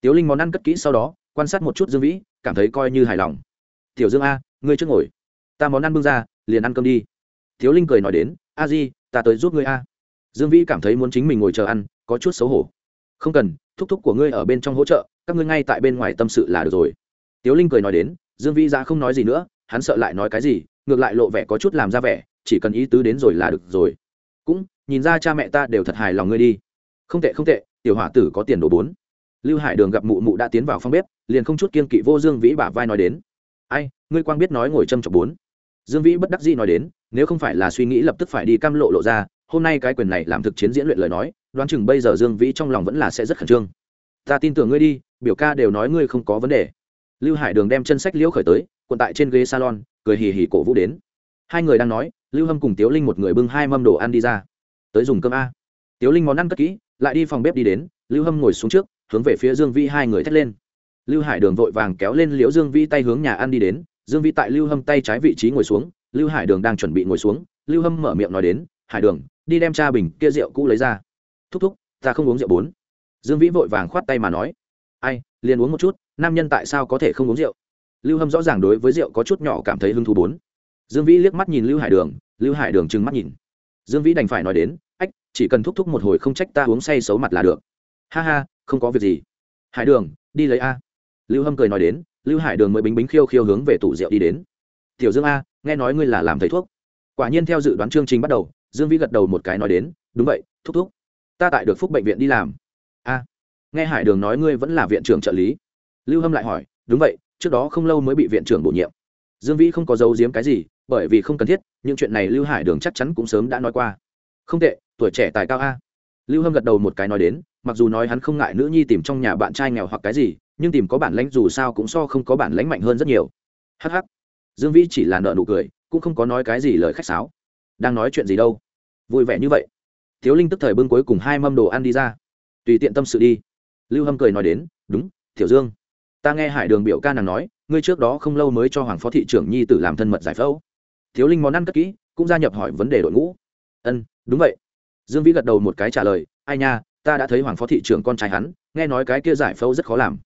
Tiếu linh món ăn cất kỹ sau đó quan sát một chút dương vĩ, cảm thấy coi như hài lòng. Tiểu dương a, ngươi trước ngồi. Ta món ăn bưng ra, liền ăn cơm đi. Tiểu linh cười nói đến, a di, ta tới giúp ngươi a. Dương vĩ cảm thấy muốn chính mình ngồi chờ ăn, có chút xấu hổ. Không cần, thúc thúc của ngươi ở bên trong hỗ trợ, các ngươi ngay tại bên ngoài tâm sự là được rồi. Tiếu linh cười nói đến, dương vĩ ra không nói gì nữa, hắn sợ lại nói cái gì, ngược lại lộ vẻ có chút làm ra vẻ, chỉ cần ý tứ đến rồi là được rồi. Cũng, nhìn ra cha mẹ ta đều thật hài lòng ngươi đi. Không tệ không tệ, tiểu hỏa tử có tiền đồ bốn lưu hải đường gặp mụ mụ đã tiến vào phòng bếp, liền không chút kiên kỵ vô dương vĩ bả vai nói đến. Ai, ngươi quang biết nói ngồi châm chọc bốn. Dương vĩ bất đắc dĩ nói đến, nếu không phải là suy nghĩ lập tức phải đi cam lộ lộ ra, hôm nay cái quyền này làm thực chiến diễn luyện lời nói, đoán chừng bây giờ dương vĩ trong lòng vẫn là sẽ rất khẩn trương. Ta tin tưởng ngươi đi, biểu ca đều nói ngươi không có vấn đề. Lưu hải đường đem chân sách liễu khởi tới quận tại trên ghế salon, cười hì hì cổ vũ đến. Hai người đang nói, lưu hâm cùng tiếu linh một người bưng hai mâm đồ ăn đi ra. Tới dùng cơm a. Tiếu linh món ăn cất kỹ, lại đi phòng bếp đi đến, lưu hâm ngồi xuống trước hướng về phía dương vĩ hai người thét lên. Lưu hải đường vội vàng kéo lên liễu dương vĩ tay hướng nhà ăn đi đến. Dương vĩ tại lưu hâm tay trái vị trí ngồi xuống, lưu hải đường đang chuẩn bị ngồi xuống. Lưu hâm mở miệng nói đến, hải đường, đi đem cha bình kia rượu cũ lấy ra. Thúc thúc, ta không uống rượu bốn. Dương vĩ vội vàng khoát tay mà nói, ai, liền uống một chút, nam nhân tại sao có thể không uống rượu? Lưu hâm rõ ràng đối với rượu có chút nhỏ cảm thấy hứng thú bốn. Dương vĩ liếc mắt nhìn lưu hải đường, lưu hải đường trừng mắt nhìn. Dương vĩ đành phải nói đến, ách, chỉ cần thúc thúc một hồi không trách ta uống say xấu mặt là được. Ha ha không có việc gì. Hải đường, đi lấy a. Lưu hâm cười nói đến, lưu hải đường mới bính bính khiêu khiêu hướng về tủ rượu đi đến. Tiểu dương a, nghe nói ngươi là làm thầy thuốc. Quả nhiên theo dự đoán chương trình bắt đầu, dương vĩ gật đầu một cái nói đến, đúng vậy, thúc thúc. Ta tại được phúc bệnh viện đi làm. A. Nghe hải đường nói ngươi vẫn là viện trưởng trợ lý. Lưu hâm lại hỏi, đúng vậy, trước đó không lâu mới bị viện trưởng bổ nhiệm. Dương vĩ không có giấu giếm cái gì, bởi vì không cần thiết, những chuyện này lưu hải đường chắc chắn cũng sớm đã nói qua. Không tệ, tuổi trẻ tài cao a. Lưu hâm gật đầu một cái nói đến mặc dù nói hắn không ngại nữ nhi tìm trong nhà bạn trai nghèo hoặc cái gì, nhưng tìm có bản lãnh dù sao cũng so không có bản lãnh mạnh hơn rất nhiều. Hh dương vĩ chỉ là nợ nụ cười, cũng không có nói cái gì lời khách sáo. Đang nói chuyện gì đâu? Vui vẻ như vậy. Thiếu linh tức thời bưng cuối cùng hai mâm đồ ăn đi ra. Tùy tiện tâm sự đi. Lưu hâm cười nói đến, đúng thiểu dương. Ta nghe hải đường biểu ca nàng nói, ngươi trước đó không lâu mới cho hoàng phó thị trưởng nhi tử làm thân mật giải phẫu. Thiếu linh món ăn cất kỹ, cũng gia nhập hỏi vấn đề đội ngũ. Ân, đúng vậy. Dương vĩ gật đầu một cái trả lời, ai nha ta đã thấy hoàng phó thị trưởng con trai hắn, nghe nói cái kia giải phẫu rất khó làm.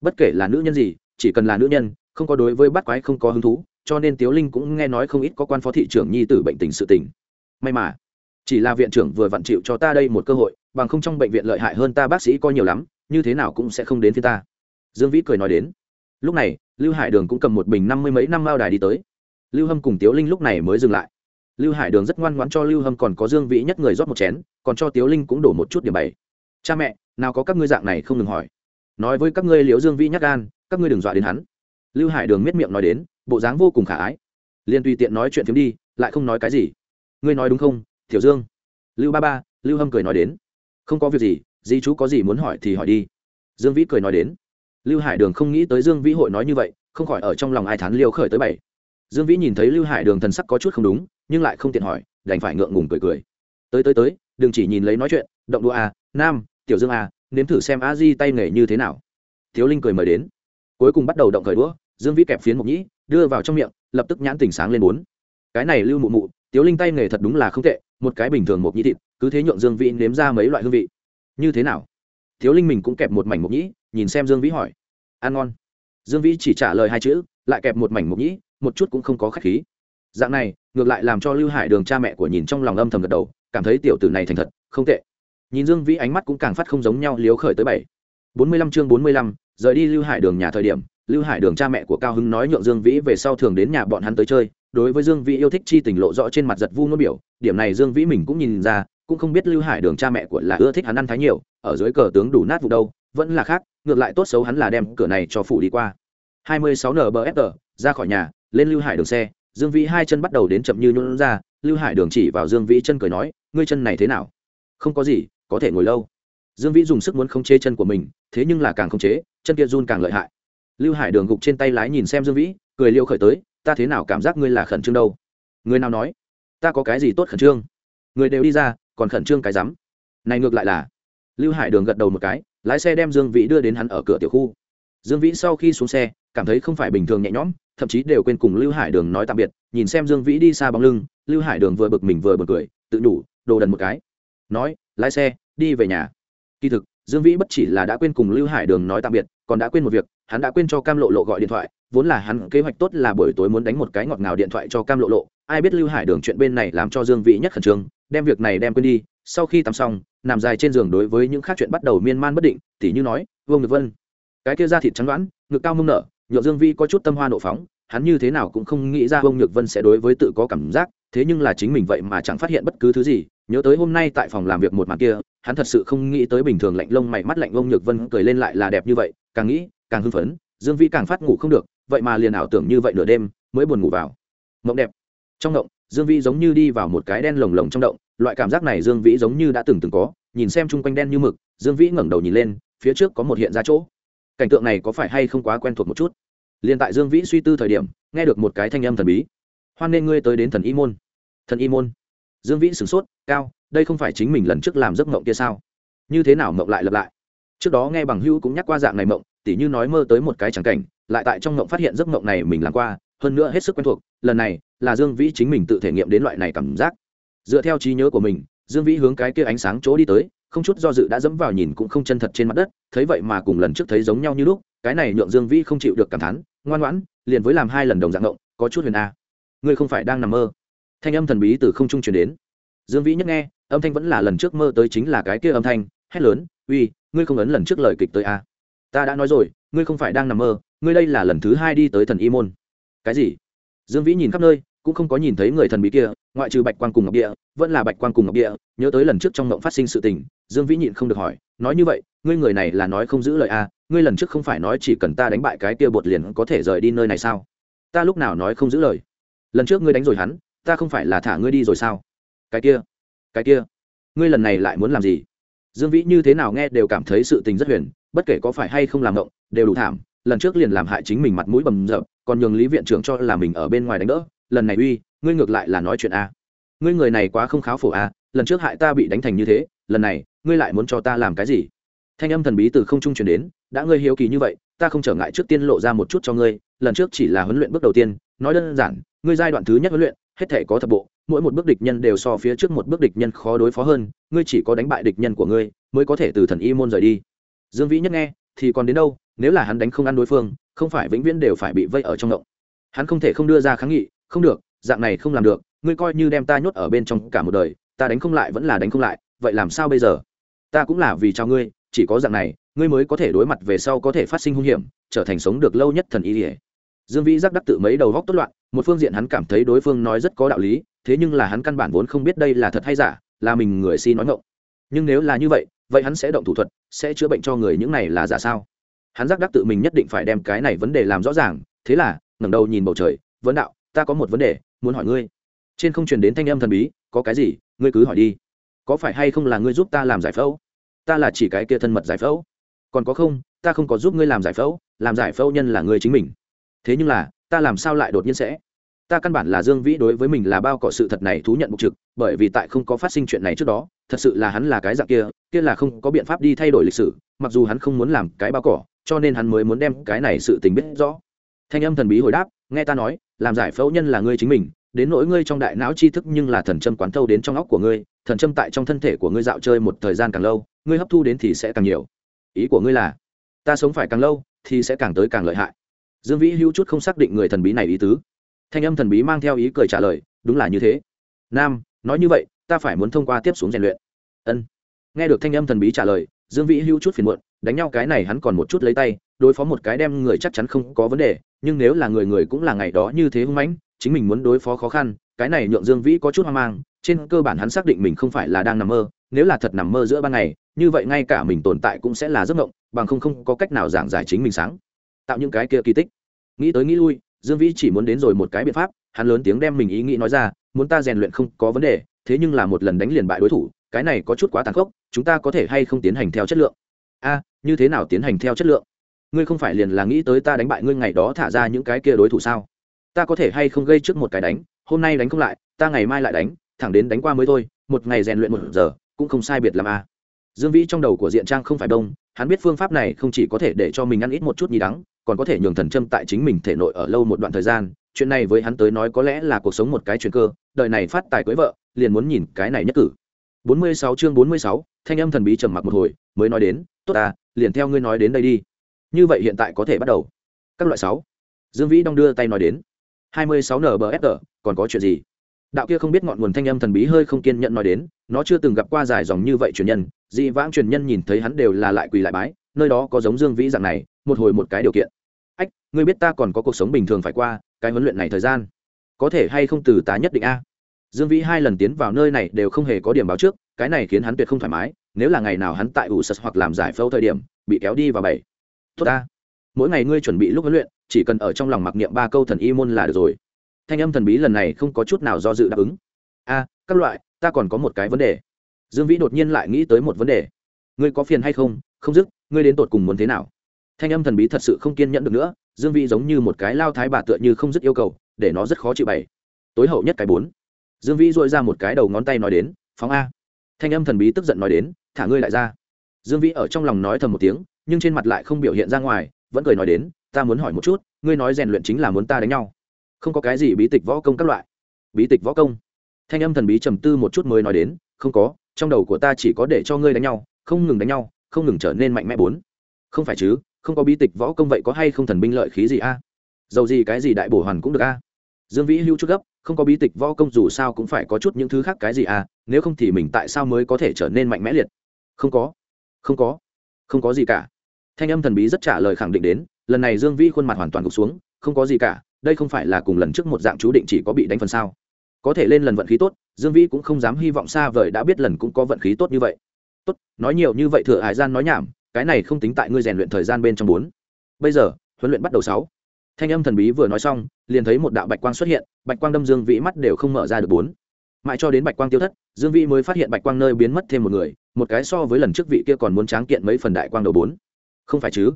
Bất kể là nữ nhân gì, chỉ cần là nữ nhân, không có đối với bắt quái không có hứng thú, cho nên tiếu linh cũng nghe nói không ít có quan phó thị trưởng nhi tử bệnh tình sự tình. May mà, chỉ là viện trưởng vừa vặn chịu cho ta đây một cơ hội, bằng không trong bệnh viện lợi hại hơn ta bác sĩ coi nhiều lắm, như thế nào cũng sẽ không đến phía ta. Dương vĩ cười nói đến. Lúc này, lưu hải đường cũng cầm một bình năm mươi mấy năm mao đài đi tới. Lưu hâm cùng tiếu linh lúc này mới dừng lại. Lưu hải đường rất ngoan ngoãn cho lưu hâm còn có dương vĩ nhất người rót một chén, còn cho tiếu linh cũng đổ một chút điểm bảy cha mẹ, nào có các ngươi dạng này không ngừng hỏi. Nói với các ngươi liễu dương vĩ nhắc gan, các ngươi đừng dọa đến hắn. Lưu hải đường miết miệng nói đến, bộ dáng vô cùng khả ái. Liền tùy tiện nói chuyện phiếm đi, lại không nói cái gì. Ngươi nói đúng không, tiểu dương? Lưu ba ba, lưu hâm cười nói đến. Không có việc gì, di chú có gì muốn hỏi thì hỏi đi. Dương vĩ cười nói đến. Lưu hải đường không nghĩ tới dương vĩ hội nói như vậy, không khỏi ở trong lòng ai thán liêu khởi tới bảy. Dương vĩ nhìn thấy lưu hải đường thần sắc có chút không đúng, nhưng lại không tiện hỏi, đành phải ngượng ngùng cười cười. Tới tới tới, đừng chỉ nhìn lấy nói chuyện, động đũa à nam tiểu dương à nếm thử xem a di tay nghề như thế nào. Thiếu linh cười mời đến. Cuối cùng bắt đầu động khởi đũa, dương vĩ kẹp phiến mộc nhĩ, đưa vào trong miệng, lập tức nhãn tỉnh sáng lên bốn. Cái này lưu mụ mụ tiếu linh tay nghề thật đúng là không tệ, một cái bình thường mộc nhĩ thịt, cứ thế nhượng dương vĩ nếm ra mấy loại hương vị. Như thế nào? Tiếu linh mình cũng kẹp một mảnh mộc nhĩ, nhìn xem dương vĩ hỏi. Ăn ngon. Dương vĩ chỉ trả lời hai chữ, lại kẹp một mảnh mộc nhĩ, một chút cũng không có khách khí. Dạng này, ngược lại làm cho lưu hải đường cha mẹ của nhìn trong lòng âm thầm gật đầu, cảm thấy tiểu tử này thành thật, không tệ nhìn dương vĩ ánh mắt cũng càng phát không giống nhau liếu khởi tới bảy. Bốn mươi lăm chương bốn mươi lăm, rời đi lưu hải đường nhà thời điểm, lưu hải đường cha mẹ của cao hưng nói nhượng dương vĩ về sau thường đến nhà bọn hắn tới chơi. Đối với dương vĩ yêu thích chi tình lộ rõ trên mặt giật vu ngôn biểu, điểm này dương vĩ mình cũng nhìn ra, cũng không biết lưu hải đường cha mẹ của là ưa thích hắn ăn thái nhiều, ở dưới cờ tướng đủ nát vụ đâu, vẫn là khác, ngược lại tốt xấu hắn là đem cửa này cho phủ đi qua. 26 nbfr ra khỏi nhà, lên lưu hải đường xe, dương vĩ hai chân bắt đầu đến chậm như nhún ra, lưu hải đường chỉ vào dương vĩ chân cười nói, ngươi chân này thế nào? Không có gì có thể ngồi lâu. Dương vĩ dùng sức muốn khống chế chân của mình, thế nhưng là càng khống chế, chân kia run càng lợi hại. Lưu hải đường gục trên tay lái nhìn xem dương vĩ, cười liêu khởi tới, ta thế nào cảm giác ngươi là khẩn trương đâu? Người nào nói, ta có cái gì tốt khẩn trương? Người đều đi ra, còn khẩn trương cái rắm. Này ngược lại là, lưu hải đường gật đầu một cái, lái xe đem dương vĩ đưa đến hắn ở cửa tiểu khu. Dương vĩ sau khi xuống xe, cảm thấy không phải bình thường nhẹ nhõm, thậm chí đều quên cùng lưu hải đường nói tạm biệt, nhìn xem dương vĩ đi xa bóng lưng, lưu hải đường vừa bực mình vừa bực cười, tự đủ, đồ đần một cái. Nói, lái xe đi về nhà. Kỳ thực, dương vĩ bất chỉ là đã quên cùng lưu hải đường nói tạm biệt, còn đã quên một việc, hắn đã quên cho cam lộ lộ gọi điện thoại, vốn là hắn kế hoạch tốt là buổi tối muốn đánh một cái ngọt ngào điện thoại cho cam lộ lộ. Ai biết lưu hải đường chuyện bên này làm cho dương vĩ nhất khẩn trương, đem việc này đem quên đi, sau khi tắm xong, nằm dài trên giường đối với những khác chuyện bắt đầu miên man bất định, tỉ như nói, vương ngực vân. Cái kia da thịt trắng đoán, ngực cao mông nở nhựa dương vĩ có chút tâm hoa nộ phóng, hắn như thế nào cũng không nghĩ ra vương nhược vân sẽ đối với tự có cảm giác thế nhưng là chính mình vậy mà chẳng phát hiện bất cứ thứ gì. Nhớ tới hôm nay tại phòng làm việc một mặt kia, hắn thật sự không nghĩ tới bình thường lạnh lông mày mắt lạnh ông nhược vân cười lên lại là đẹp như vậy. Càng nghĩ, càng hưng phấn, dương vĩ càng phát ngủ không được, vậy mà liền ảo tưởng như vậy nửa đêm, mới buồn ngủ vào. Mộng đẹp. Trong động, dương vĩ giống như đi vào một cái đen lồng lồng trong động, loại cảm giác này dương vĩ giống như đã từng từng có, nhìn xem chung quanh đen như mực, dương vĩ ngẩng đầu nhìn lên, phía trước có một hiện ra chỗ. Cảnh tượng này có phải hay không quá quen thuộc một chút? Liền tại dương vĩ suy tư thời điểm, nghe được một cái thanh âm thần bí. Hoan nên ngươi tới đến thần y môn thần y môn. Dương vĩ sửng sốt, cao, đây không phải chính mình lần trước làm giấc mộng kia sao? Như thế nào mộng lại lặp lại? Trước đó nghe bằng hữu cũng nhắc qua dạng này mộng, tỉ như nói mơ tới một cái chẳng cảnh, lại tại trong mộng phát hiện giấc mộng này mình làm qua, hơn nữa hết sức quen thuộc, lần này là dương vĩ chính mình tự thể nghiệm đến loại này cảm giác. Dựa theo trí nhớ của mình, dương vĩ hướng cái kia ánh sáng chỗ đi tới, không chút do dự đã dẫm vào nhìn cũng không chân thật trên mặt đất, thấy vậy mà cùng lần trước thấy giống nhau như lúc, cái này nhượng dương vĩ không chịu được cảm thán, ngoan ngoãn, liền với làm hai lần đồng dạng ngộng có chút huyền a. Ngươi không phải đang nằm mơ thanh âm thần bí từ không trung truyền đến. Dương vĩ nhất nghe, âm thanh vẫn là lần trước mơ tới chính là cái kia âm thanh, hét lớn, uy, ngươi không ấn lần trước lời kịch tới a ta đã nói rồi, ngươi không phải đang nằm mơ, ngươi đây là lần thứ hai đi tới thần y môn. Cái gì? Dương vĩ nhìn khắp nơi, cũng không có nhìn thấy người thần bí kia, ngoại trừ bạch quan cùng ngọc địa, vẫn là bạch quan cùng ngọc địa, nhớ tới lần trước trong mộng phát sinh sự tình, dương vĩ nhịn không được hỏi, nói như vậy, ngươi người này là nói không giữ lời a ngươi lần trước không phải nói chỉ cần ta đánh bại cái kia bột liền có thể rời đi nơi này sao? Ta lúc nào nói không giữ lời? Lần trước ngươi đánh rồi hắn ta không phải là thả ngươi đi rồi sao? Cái kia cái kia, ngươi lần này lại muốn làm gì? Dương vĩ như thế nào nghe đều cảm thấy sự tình rất huyền, bất kể có phải hay không làm động đều đủ thảm. Lần trước liền làm hại chính mình mặt mũi bầm rợp còn nhường lý viện trưởng cho là mình ở bên ngoài đánh đỡ. Lần này uy, ngươi ngược lại là nói chuyện a. Ngươi người này quá không kháo phổ a, lần trước hại ta bị đánh thành như thế, lần này, ngươi lại muốn cho ta làm cái gì? Thanh âm thần bí từ không trung truyền đến, đã ngươi hiếu kỳ như vậy, ta không trở ngại trước tiên lộ ra một chút cho ngươi. Lần trước chỉ là huấn luyện bước đầu tiên, nói đơn giản, ngươi giai đoạn thứ nhất huấn luyện hết thể có thập bộ, mỗi một bước địch nhân đều so phía trước một bước địch nhân khó đối phó hơn, ngươi chỉ có đánh bại địch nhân của ngươi mới có thể từ thần y môn rời đi. Dương vĩ nhất nghe, thì còn đến đâu, nếu là hắn đánh không ăn đối phương, không phải vĩnh viễn đều phải bị vây ở trong động. Hắn không thể không đưa ra kháng nghị, không được, dạng này không làm được, ngươi coi như đem ta nhốt ở bên trong cả một đời, ta đánh không lại vẫn là đánh không lại, vậy làm sao bây giờ? Ta cũng là vì cho ngươi, chỉ có dạng này, ngươi mới có thể đối mặt về sau có thể phát sinh hung hiểm, trở thành sống được lâu nhất thần y dương vĩ giác đắc tự mấy đầu góc tốt loạn, một phương diện hắn cảm thấy đối phương nói rất có đạo lý, thế nhưng là hắn căn bản vốn không biết đây là thật hay giả, là mình người si nói ngộng nhưng nếu là như vậy vậy hắn sẽ động thủ thuật, sẽ chữa bệnh cho người những này là giả sao? Hắn giác đắc tự mình nhất định phải đem cái này vấn đề làm rõ ràng, thế là, ngẩng đầu nhìn bầu trời, vấn đạo, ta có một vấn đề, muốn hỏi ngươi. Trên không truyền đến thanh âm thần bí, có cái gì, ngươi cứ hỏi đi. Có phải hay không là ngươi giúp ta làm giải phẫu? Ta là chỉ cái kia thân mật giải phẫu. Còn có không, ta không có giúp ngươi làm giải phẫu, làm giải phẫu nhân là ngươi chính mình thế nhưng là, ta làm sao lại đột nhiên sẽ? Ta căn bản là dương vĩ đối với mình là bao cọ sự thật này thú nhận mục trực, bởi vì tại không có phát sinh chuyện này trước đó, thật sự là hắn là cái dạng kia kia là không có biện pháp đi thay đổi lịch sử, mặc dù hắn không muốn làm cái bao cỏ, cho nên hắn mới muốn đem cái này sự tình biết rõ. Thanh âm thần bí hồi đáp, nghe ta nói, làm giải phẫu nhân là ngươi chính mình, đến nỗi ngươi trong đại não tri thức nhưng là thần châm quán thâu đến trong óc của ngươi, thần châm tại trong thân thể của ngươi dạo chơi một thời gian càng lâu, ngươi hấp thu đến thì sẽ càng nhiều. Ý của ngươi là, ta sống phải càng lâu thì sẽ càng tới càng lợi hại dương vĩ hữu chút không xác định người thần bí này ý tứ. Thanh âm thần bí mang theo ý cười trả lời, đúng là như thế. Nam, nói như vậy, ta phải muốn thông qua tiếp xuống rèn luyện. Ân. Nghe được thanh âm thần bí trả lời, dương vĩ hữu chút phiền muộn, đánh nhau cái này hắn còn một chút lấy tay, đối phó một cái đem người chắc chắn không có vấn đề, nhưng nếu là người người cũng là ngày đó như thế hung mãnh, chính mình muốn đối phó khó khăn, cái này nhượng dương vĩ có chút hoang mang, trên cơ bản hắn xác định mình không phải là đang nằm mơ, nếu là thật nằm mơ giữa ban ngày, như vậy ngay cả mình tồn tại cũng sẽ là giấc mộng, bằng không không có cách nào giảng giải chính mình sáng tạo những cái kia kỳ tích. Nghĩ tới nghĩ lui, dương vĩ chỉ muốn đến rồi một cái biện pháp, hắn lớn tiếng đem mình ý nghĩ nói ra, muốn ta rèn luyện không có vấn đề, thế nhưng là một lần đánh liền bại đối thủ, cái này có chút quá tàn khốc, chúng ta có thể hay không tiến hành theo chất lượng? A, như thế nào tiến hành theo chất lượng? Ngươi không phải liền là nghĩ tới ta đánh bại ngươi ngày đó thả ra những cái kia đối thủ sao? Ta có thể hay không gây trước một cái đánh, hôm nay đánh không lại, ta ngày mai lại đánh, thẳng đến đánh qua mới thôi, một ngày rèn luyện một giờ, cũng không sai biệt làm a. Dương vĩ trong đầu của diện trang không phải đông, hắn biết phương pháp này không chỉ có thể để cho mình ăn ít một chút nhì đắng còn có thể nhường thần châm tại chính mình thể nội ở lâu một đoạn thời gian chuyện này với hắn tới nói có lẽ là cuộc sống một cái chuyện cơ đời này phát tài cưới vợ liền muốn nhìn cái này nhất cử. 46 chương 46, thanh âm thần bí trầm mặc một hồi mới nói đến tốt à liền theo ngươi nói đến đây đi. Như vậy hiện tại có thể bắt đầu. Các loại sáu. Dương vĩ đong đưa tay nói đến. 26 nbfr còn có chuyện gì? Đạo kia không biết ngọn nguồn thanh âm thần bí hơi không kiên nhẫn nói đến nó chưa từng gặp qua dài dòng như vậy truyền nhân dị vãng truyền nhân nhìn thấy hắn đều là lại quỳ lại bái nơi đó có giống dương vĩ dạng này, một hồi một cái điều kiện. Ách, ngươi biết ta còn có cuộc sống bình thường phải qua, cái huấn luyện này thời gian, có thể hay không từ tá nhất định a? Dương vĩ hai lần tiến vào nơi này đều không hề có điểm báo trước, cái này khiến hắn tuyệt không thoải mái, nếu là ngày nào hắn tại ủ sật hoặc làm giải phẫu thời điểm, bị kéo đi vào bảy tốt ta. Mỗi ngày ngươi chuẩn bị lúc huấn luyện, chỉ cần ở trong lòng mặc niệm ba câu thần y môn là được rồi. Thanh âm thần bí lần này không có chút nào do dự đáp ứng. A, các loại, ta còn có một cái vấn đề. Dương vĩ đột nhiên lại nghĩ tới một vấn đề. Ngươi có phiền hay không? Không dứt ngươi đến tột cùng muốn thế nào? Thanh âm thần bí thật sự không kiên nhẫn được nữa, dương vĩ giống như một cái lao thái bà tựa như không dứt yêu cầu, để nó rất khó chịu bày. Tối hậu nhất cái bốn. Dương vĩ dội ra một cái đầu ngón tay nói đến, phóng a. Thanh âm thần bí tức giận nói đến, thả ngươi lại ra. Dương vĩ ở trong lòng nói thầm một tiếng, nhưng trên mặt lại không biểu hiện ra ngoài, vẫn cười nói đến, ta muốn hỏi một chút, ngươi nói rèn luyện chính là muốn ta đánh nhau? Không có cái gì bí tịch võ công các loại. Bí tịch võ công? Thanh âm thần bí trầm tư một chút mới nói đến, không có, trong đầu của ta chỉ có để cho ngươi đánh nhau, không ngừng đánh nhau không ngừng trở nên mạnh mẽ bốn. Không phải chứ, không có bi tịch võ công vậy có hay không thần binh lợi khí gì a? Dầu gì cái gì đại bổ hoàn cũng được a. Dương vĩ hưu chút gấp, không có bi tịch võ công dù sao cũng phải có chút những thứ khác cái gì à nếu không thì mình tại sao mới có thể trở nên mạnh mẽ liệt? Không có. Không có. Không có gì cả. Thanh âm thần bí rất trả lời khẳng định đến, lần này dương vĩ khuôn mặt hoàn toàn gục xuống, không có gì cả, đây không phải là cùng lần trước một dạng chú định chỉ có bị đánh phần sao. Có thể lên lần vận khí tốt, dương vĩ cũng không dám hy vọng xa vời đã biết lần cũng có vận khí tốt như vậy tốt, nói nhiều như vậy thừa hải gian nói nhảm, cái này không tính tại ngươi rèn luyện thời gian bên trong bốn. Bây giờ, huấn luyện bắt đầu sáu. Thanh âm thần bí vừa nói xong, liền thấy một đạo bạch quang xuất hiện, bạch quang đâm dương vĩ mắt đều không mở ra được bốn. Mãi cho đến bạch quang tiêu thất, dương vĩ mới phát hiện bạch quang nơi biến mất thêm một người, một cái so với lần trước vị kia còn muốn tráng kiện mấy phần đại quang đầu bốn. Không phải chứ?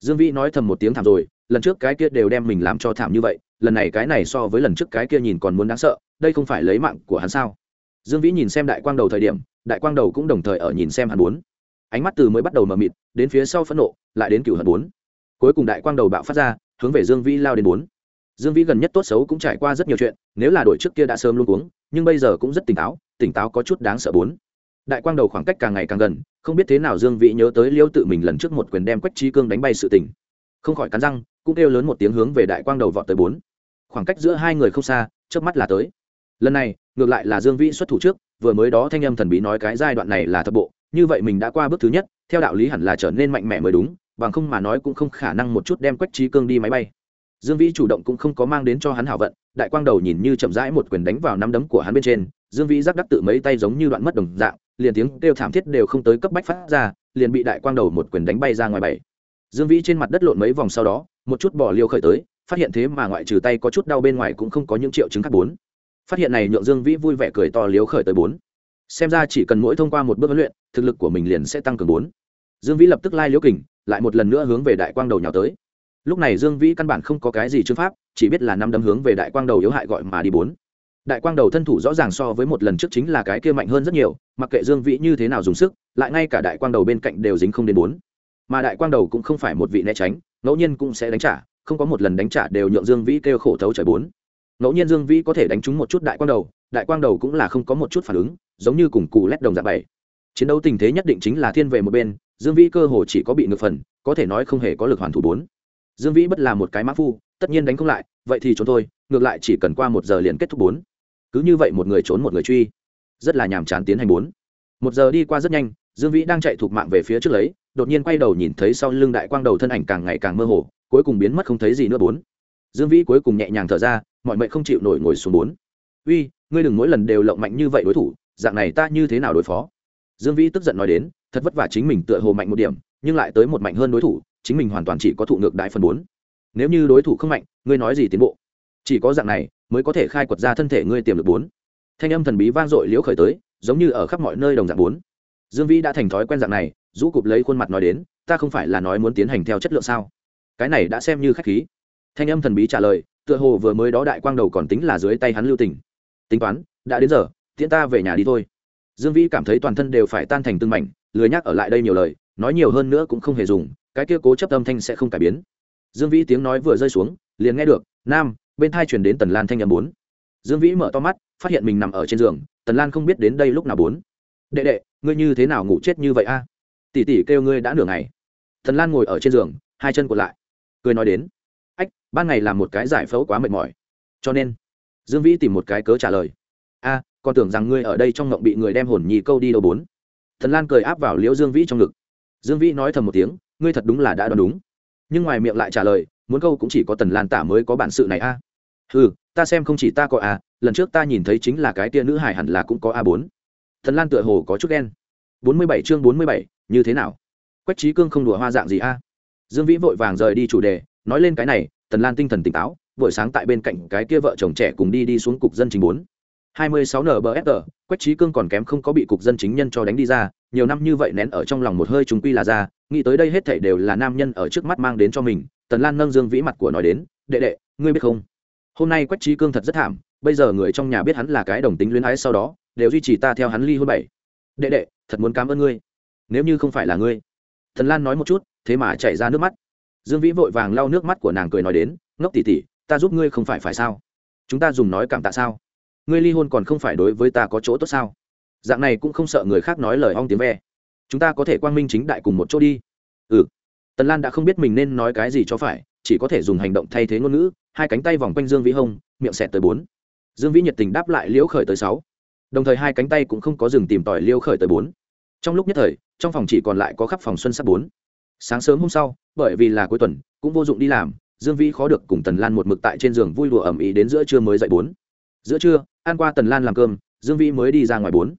Dương vĩ nói thầm một tiếng thảm rồi, lần trước cái kia đều đem mình làm cho thảm như vậy, lần này cái này so với lần trước cái kia nhìn còn muốn đáng sợ, đây không phải lấy mạng của hắn sao? Dương vĩ nhìn xem đại quang đầu thời điểm đại quang đầu cũng đồng thời ở nhìn xem hắn bốn. Ánh mắt từ mới bắt đầu mờ mịt, đến phía sau phẫn nộ, lại đến cựu hận bốn. Cuối cùng đại quang đầu bạo phát ra, hướng về dương vĩ lao đến bốn. Dương vĩ gần nhất tốt xấu cũng trải qua rất nhiều chuyện, nếu là đội trước kia đã sớm luôn uống nhưng bây giờ cũng rất tỉnh táo tỉnh táo có chút đáng sợ bốn. Đại quang đầu khoảng cách càng ngày càng gần, không biết thế nào dương vĩ nhớ tới liêu tự mình lần trước một quyền đem quách trí cương đánh bay sự tỉnh không khỏi cắn răng, cũng kêu lớn một tiếng hướng về đại quang đầu vọt tới bốn. Khoảng cách giữa hai người không xa trước mắt là tới lần này, ngược lại là dương vĩ xuất thủ trước, vừa mới đó thanh âm thần bí nói cái giai đoạn này là thập bộ, như vậy mình đã qua bước thứ nhất, theo đạo lý hẳn là trở nên mạnh mẽ mới đúng, bằng không mà nói cũng không khả năng một chút đem quách trí cương đi máy bay. Dương vĩ chủ động cũng không có mang đến cho hắn hảo vận, đại quang đầu nhìn như chậm rãi một quyền đánh vào nắm đấm của hắn bên trên, dương vĩ giác đắc tự mấy tay giống như đoạn mất đồng dạng, liền tiếng kêu thảm thiết đều không tới cấp bách phát ra, liền bị đại quang đầu một quyền đánh bay ra ngoài bảy. Dương vĩ trên mặt đất lộn mấy vòng sau đó, một chút bỏ liêu khởi tới, phát hiện thế mà ngoại trừ tay có chút đau bên ngoài cũng không có những triệu chứng khác bốn phát hiện này nhượng dương vĩ vui vẻ cười to liếu khởi tới bốn. Xem ra chỉ cần mỗi thông qua một bước huấn luyện, thực lực của mình liền sẽ tăng cường bốn. Dương vĩ lập tức lai liễu kình, lại một lần nữa hướng về đại quang đầu nhào tới. Lúc này dương vĩ căn bản không có cái gì chứng pháp, chỉ biết là năm đấm hướng về đại quang đầu yếu hại gọi mà đi bốn. Đại quang đầu thân thủ rõ ràng so với một lần trước chính là cái kia mạnh hơn rất nhiều, mặc kệ dương vĩ như thế nào dùng sức, lại ngay cả đại quang đầu bên cạnh đều dính không đến bốn. Mà đại quang đầu cũng không phải một vị né tránh, ngẫu nhiên cũng sẽ đánh trả, không có một lần đánh trả đều nhượng dương vĩ kêu khổ thấu trời bốn ngẫu nhiên dương vĩ có thể đánh trúng một chút đại quang đầu, đại quang đầu cũng là không có một chút phản ứng, giống như cùng cù lét đồng dạng bảy. Chiến đấu tình thế nhất định chính là thiên về một bên, dương vĩ cơ hồ chỉ có bị ngược phần, có thể nói không hề có lực hoàn thủ bốn. Dương vĩ bất là một cái mã phu, tất nhiên đánh không lại, vậy thì trốn thôi, ngược lại chỉ cần qua một giờ liền kết thúc bốn. Cứ như vậy một người trốn một người truy. Rất là nhàm chán tiến hành bốn. Một giờ đi qua rất nhanh, dương vĩ đang chạy thục mạng về phía trước lấy, đột nhiên quay đầu nhìn thấy sau lưng đại quang đầu thân ảnh càng ngày càng mơ hồ, cuối cùng biến mất không thấy gì nữa bốn. Dương vĩ cuối cùng nhẹ nhàng thở ra mọi mệnh không chịu nổi ngồi xuống bốn. Uy, ngươi đừng mỗi lần đều lộng mạnh như vậy đối thủ, dạng này ta như thế nào đối phó? Dương vĩ tức giận nói đến, thật vất vả chính mình tựa hồ mạnh một điểm, nhưng lại tới một mạnh hơn đối thủ, chính mình hoàn toàn chỉ có thụ ngược đại phần bốn. Nếu như đối thủ không mạnh, ngươi nói gì tiến bộ? Chỉ có dạng này, mới có thể khai quật ra thân thể ngươi tiềm lực bốn. Thanh âm thần bí vang dội liễu khởi tới, giống như ở khắp mọi nơi đồng dạng bốn. Dương vĩ đã thành thói quen dạng này, rũ cụp lấy khuôn mặt nói đến, ta không phải là nói muốn tiến hành theo chất lượng sao? Cái này đã xem như khách khí. Thanh âm thần bí trả lời tựa hồ vừa mới đó đại quang đầu còn tính là dưới tay hắn lưu tình. Tính toán, đã đến giờ, tiễn ta về nhà đi thôi. Dương vĩ cảm thấy toàn thân đều phải tan thành từng mảnh, lười nhắc ở lại đây nhiều lời, nói nhiều hơn nữa cũng không hề dùng, cái kia cố chấp âm thanh sẽ không cải biến. Dương vĩ tiếng nói vừa rơi xuống, liền nghe được, nam, bên thai chuyển đến tần lan thanh âm bốn. Dương vĩ mở to mắt, phát hiện mình nằm ở trên giường, tần lan không biết đến đây lúc nào bốn. Đệ đệ, ngươi như thế nào ngủ chết như vậy a? Tỷ tỷ kêu ngươi đã nửa ngày. Tần lan ngồi ở trên giường, hai chân còn lại, cười nói đến ban ngày làm một cái giải phẫu quá mệt mỏi. Cho nên, dương vĩ tìm một cái cớ trả lời. A còn tưởng rằng ngươi ở đây trong ngộng bị người đem hồn nhì câu đi đâu bốn. Thần lan cười áp vào liễu dương vĩ trong ngực. Dương vĩ nói thầm một tiếng, ngươi thật đúng là đã đoán đúng. Nhưng ngoài miệng lại trả lời, muốn câu cũng chỉ có tần lan tả mới có bản sự này a. À. ừ ta xem không chỉ ta có a, lần trước ta nhìn thấy chính là cái tia nữ hải hẳn là cũng có a bốn. Thần lan tựa hồ có chút ghen. Bốn mươi bảy chương bốn mươi bảy, như thế nào? Quách trí cương không đùa hoa dạng gì a. Dương vĩ vội vàng rời đi chủ đề, nói lên cái này tần lan tinh thần tỉnh táo buổi sáng tại bên cạnh cái kia vợ chồng trẻ cùng đi đi xuống cục dân chính bốn 26 NBFR, Quách Trí Cương còn kém không có bị cục dân chính nhân cho đánh đi ra, nhiều năm như vậy nén ở trong lòng một hơi chúng quy là ra, nghĩ tới đây hết thảy đều là nam nhân ở trước mắt mang đến cho mình, Tần Lan nâng Dương Vĩ mặt của nói đến, "Đệ đệ, ngươi biết không? Hôm nay Quách Trí Cương thật rất thảm, bây giờ người trong nhà biết hắn là cái đồng tính luyến ái sau đó, đều duy trì ta theo hắn ly hôn bảy. Đệ đệ, thật muốn cảm ơn ngươi. Nếu như không phải là ngươi." Tần Lan nói một chút, thế mà chảy ra nước mắt. Dương Vĩ vội vàng lau nước mắt của nàng cười nói đến, "Ngốc tỷ tỷ, ta giúp ngươi không phải phải sao? Chúng ta dùng nói cảm tạ sao?" ngươi ly hôn còn không phải đối với ta có chỗ tốt sao? Dạng này cũng không sợ người khác nói lời ong tiếng ve. Chúng ta có thể quang minh chính đại cùng một chỗ đi. Ừ. Tần lan đã không biết mình nên nói cái gì cho phải chỉ có thể dùng hành động thay thế ngôn ngữ hai cánh tay vòng quanh dương vĩ hông miệng xẹt tới bốn. Dương vĩ nhiệt tình đáp lại liễu khởi tới sáu. Đồng thời hai cánh tay cũng không có dừng tìm tòi liễu khởi tới bốn. Trong lúc nhất thời trong phòng chỉ còn lại có khắp phòng xuân sắp bốn sáng sớm hôm sau, bởi vì là cuối tuần, cũng vô dụng đi làm, dương vĩ khó được cùng tần lan một mực tại trên giường vui đùa ẩm ý đến giữa trưa mới dậy bốn. Giữa trưa, ăn qua tần lan làm cơm, dương vĩ mới đi ra ngoài bốn.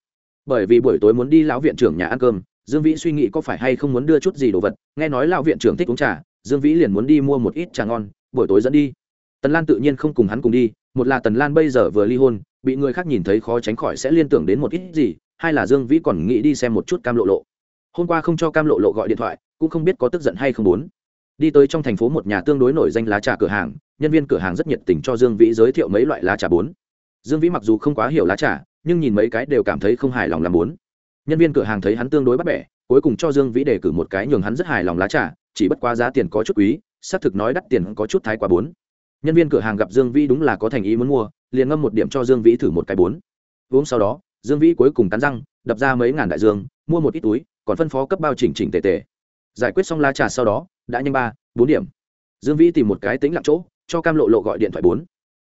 Bởi vì buổi tối muốn đi lão viện trưởng nhà ăn cơm, dương vĩ suy nghĩ có phải hay không muốn đưa chút gì đồ vật, nghe nói lão viện trưởng thích uống trà, dương vĩ liền muốn đi mua một ít trà ngon, buổi tối dẫn đi. Tần lan tự nhiên không cùng hắn cùng đi, một là tần lan bây giờ vừa ly hôn, bị người khác nhìn thấy khó tránh khỏi sẽ liên tưởng đến một ít gì, hai là dương vĩ còn nghĩ đi xem một chút cam lộ lộ hôm qua không cho cam lộ lộ gọi điện thoại, cũng không biết có tức giận hay không muốn. Đi tới trong thành phố một nhà tương đối nổi danh lá trà cửa hàng, nhân viên cửa hàng rất nhiệt tình cho dương vĩ giới thiệu mấy loại lá trà bốn. Dương vĩ mặc dù không quá hiểu lá trà, nhưng nhìn mấy cái đều cảm thấy không hài lòng làm bốn nhân viên cửa hàng thấy hắn tương đối bắt bẻ, cuối cùng cho dương vĩ đề cử một cái nhường hắn rất hài lòng lá trà, chỉ bất quá giá tiền có chút quý, xác thực nói đắt tiền có chút thái quá bốn. Nhân viên cửa hàng gặp dương vĩ đúng là có thành ý muốn mua, liền ngâm một điểm cho dương vĩ thử một cái bốn. Uống sau đó, dương vĩ cuối cùng cắn răng, đập ra mấy ngàn đại dương mua một ít túi, còn phân phó cấp bao chỉnh chỉnh tề tề. Giải quyết xong lá trà sau đó, đã nhanh ba, bốn điểm. Dương vĩ tìm một cái tính lặng chỗ, cho cam lộ lộ gọi điện thoại bốn.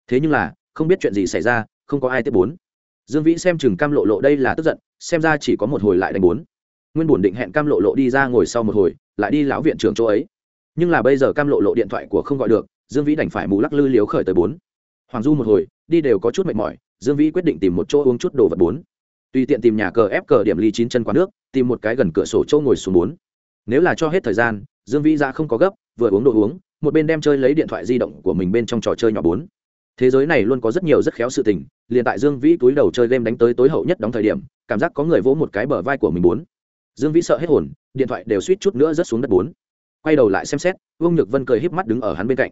Thế nhưng là, không biết chuyện gì xảy ra, không có ai tiếp bốn. Dương vĩ xem chừng cam lộ lộ đây là tức giận, xem ra chỉ có một hồi lại đánh bốn. Nguyên bổn định hẹn cam lộ lộ đi ra ngồi sau một hồi, lại đi lão viện trưởng chỗ ấy. Nhưng là bây giờ cam lộ lộ điện thoại của không gọi được, dương vĩ đành phải mù lắc lư liếu khởi tới bốn. Hoàng du một hồi, đi đều có chút mệt mỏi, dương vĩ quyết định tìm một chỗ uống chút đồ vật bốn tùy tiện tìm nhà cờ ép cờ điểm ly chín chân quán nước, tìm một cái gần cửa sổ chỗ ngồi xuống bốn. Nếu là cho hết thời gian, dương vĩ ra không có gấp, vừa uống đồ uống, một bên đem chơi lấy điện thoại di động của mình bên trong trò chơi nhỏ bốn. Thế giới này luôn có rất nhiều rất khéo sự tình, liền tại dương vĩ túi đầu chơi game đánh tới tối hậu nhất đóng thời điểm, cảm giác có người vỗ một cái bờ vai của mình bốn. Dương vĩ sợ hết hồn, điện thoại đều suýt chút nữa rớt xuống đất bốn. Quay đầu lại xem xét, vương nhược vân cười híp mắt đứng ở hắn bên cạnh.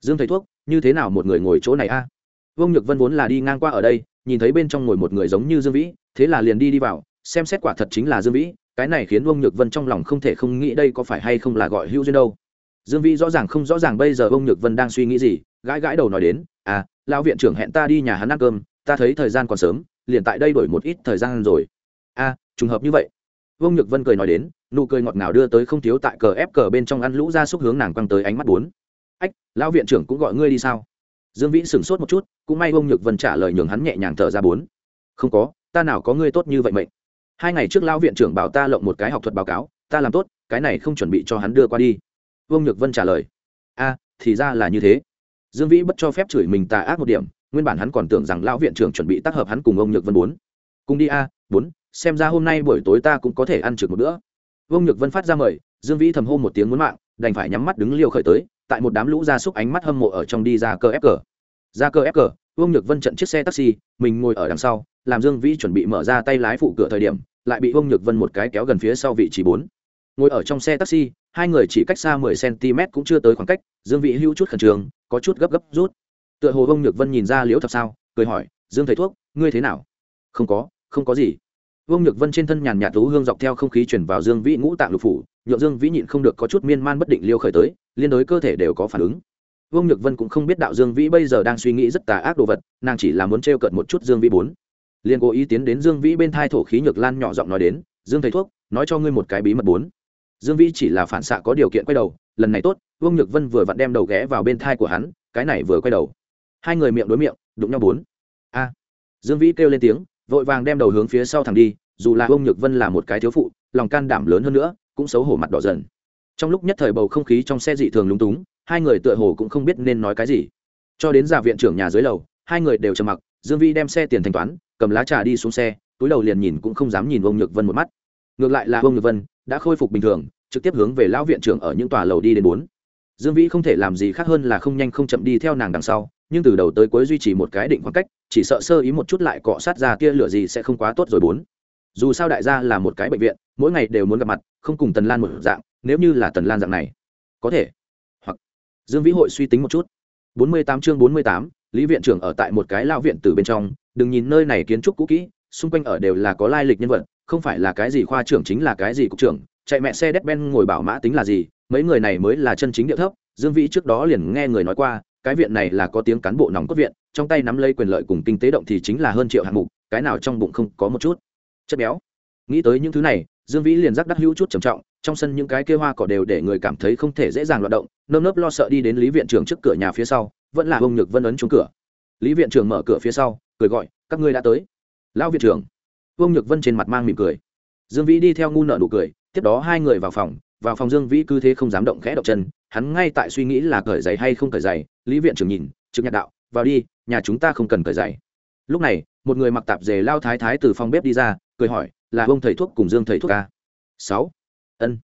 Dương thầy thuốc, như thế nào một người ngồi chỗ này a? À? vương nhược vân vốn là đi ngang qua ở đây, nhìn thấy bên trong ngồi một người giống như dương vĩ thế là liền đi đi vào xem xét quả thật chính là dương vĩ cái này khiến ông nhược vân trong lòng không thể không nghĩ đây có phải hay không là gọi hữu duyên đâu. Dương vĩ rõ ràng không rõ ràng bây giờ ông nhược vân đang suy nghĩ gì gãi gãi đầu nói đến à lão viện trưởng hẹn ta đi nhà hắn ăn cơm ta thấy thời gian còn sớm liền tại đây đổi một ít thời gian rồi. A à, trùng hợp như vậy. Vương nhược vân cười nói đến nụ cười ngọt ngào đưa tới không thiếu tại cờ ép cờ bên trong ăn lũ ra xúc hướng nàng quăng tới ánh mắt bốn. Ách lão viện trưởng cũng gọi ngươi đi sao? Dương vĩ sửng sốt một chút cũng may vương nhược vân trả lời nhường hắn nhẹ nhàng thở ra bốn. Không có ta nào có ngươi tốt như vậy mệnh? Hai ngày trước lão viện trưởng bảo ta lộng một cái học thuật báo cáo, ta làm tốt, cái này không chuẩn bị cho hắn đưa qua đi. Vương nhược vân trả lời. A, thì ra là như thế. Dương vĩ bất cho phép chửi mình tà ác một điểm, nguyên bản hắn còn tưởng rằng lão viện trưởng chuẩn bị tác hợp hắn cùng ông nhược vân bốn. Cùng đi a, bốn, xem ra hôm nay buổi tối ta cũng có thể ăn trực một bữa. Ông nhược vân phát ra mời, dương vĩ thầm hô một tiếng muốn mạng, đành phải nhắm mắt đứng liều khởi tới, tại một đám lũ gia súc ánh mắt hâm mộ ở trong đi ra cơ ép cờ. Ra cơ ép cờ vương nhược vân trận chiếc xe taxi, mình ngồi ở đằng sau, làm dương vĩ chuẩn bị mở ra tay lái phụ cửa thời điểm, lại bị vương nhược vân một cái kéo gần phía sau vị trí bốn. Ngồi ở trong xe taxi, hai người chỉ cách xa mười cm cũng chưa tới khoảng cách, dương vĩ hữu chút khẩn trương, có chút gấp gấp rút. Tựa hồ vương nhược vân nhìn ra liễu thập sao, cười hỏi, dương thầy thuốc, ngươi thế nào? Không có không có gì. Vương nhược vân trên thân nhàn nhạt tú hương dọc theo không khí chuyển vào dương vĩ ngũ tạng lục phủ, nhượng dương vĩ nhịn không được có chút miên man bất định liêu khởi tới, liên đối cơ thể đều có phản ứng vương nhược vân cũng không biết đạo dương vĩ bây giờ đang suy nghĩ rất tà ác đồ vật, nàng chỉ là muốn t r e o cợt một chút dương vĩ bốn. Liền cố ý tiến đến dương vĩ bên thai thổ khí nhược lan nhỏ giọng nói đến, dương thầy thuốc, nói cho ngươi một cái bí mật bốn. Dương vĩ chỉ là phản xạ có điều kiện quay đầu, lần này tốt, vương nhược vân vừa vặn đem đầu ghé vào bên thai của hắn, cái này vừa quay đầu. Hai người miệng đối miệng, đụng nhau bốn. A. Dương vĩ kêu lên tiếng, vội vàng đem đầu hướng phía sau thẳng đi, dù là vương nhược vân là một cái thiếu phụ, lòng can đảm lớn hơn nữa, cũng xấu hổ mặt đỏ dần. Trong lúc nhất thời bầu không khí trong xe dị thường lúng túng hai người tựa hồ cũng không biết nên nói cái gì. Cho đến giả viện trưởng nhà dưới lầu, hai người đều trầm mặc, dương vi đem xe tiền thanh toán, cầm lá trà đi xuống xe, túi đầu liền nhìn cũng không dám nhìn ông nhược vân một mắt. Ngược lại là ông nhược vân đã khôi phục bình thường, trực tiếp hướng về lão viện trưởng ở những tòa lầu đi đến bốn. Dương vĩ không thể làm gì khác hơn là không nhanh không chậm đi theo nàng đằng sau, nhưng từ đầu tới cuối duy trì một cái định khoảng cách, chỉ sợ sơ ý một chút lại cọ sát ra tia lửa gì sẽ không quá tốt rồi bốn. Dù sao đại gia là một cái bệnh viện, mỗi ngày đều muốn gặp mặt, không cùng tần lan một dạng, nếu như là tần lan dạng này, có thể dương vĩ hội suy tính một chút. Bốn mươi tám chương bốn mươi tám, lý viện trưởng ở tại một cái lao viện từ bên trong, đừng nhìn nơi này kiến trúc cũ kỹ, xung quanh ở đều là có lai lịch nhân vật, không phải là cái gì khoa trưởng chính là cái gì cục trưởng, chạy mẹ xe đét ben ngồi bảo mã tính là gì, mấy người này mới là chân chính địa thấp, dương vĩ trước đó liền nghe người nói qua, cái viện này là có tiếng cán bộ nòng cốt viện, trong tay nắm lấy quyền lợi cùng kinh tế động thì chính là hơn triệu hạng mục, cái nào trong bụng không có một chút. Chất béo. Nghĩ tới những thứ này dương vĩ liền giác đắc hữu chút trầm trọng, trong sân những cái kia hoa cỏ đều để người cảm thấy không thể dễ dàng loạt động, nơm nớp lo sợ đi đến lý viện trưởng trước cửa nhà phía sau, vẫn là ông nhược vân ấn trúng cửa. Lý viện trưởng mở cửa phía sau, cười gọi, các ngươi đã tới. Lão viện trưởng. Ông nhược vân trên mặt mang mỉm cười. Dương vĩ đi theo ngu nợ nụ cười, tiếp đó hai người vào phòng vào phòng dương vĩ cứ thế không dám động khẽ động chân, hắn ngay tại suy nghĩ là cởi giày hay không cởi giày, lý viện trưởng nhìn, trực nhạc đạo, vào đi, nhà chúng ta không cần cởi giày. Lúc này, một người mặc tạp dề lao thái thái từ phòng bếp đi ra, cười hỏi là ông thầy thuốc cùng dương thầy thuốc ca. Sáu. Ân.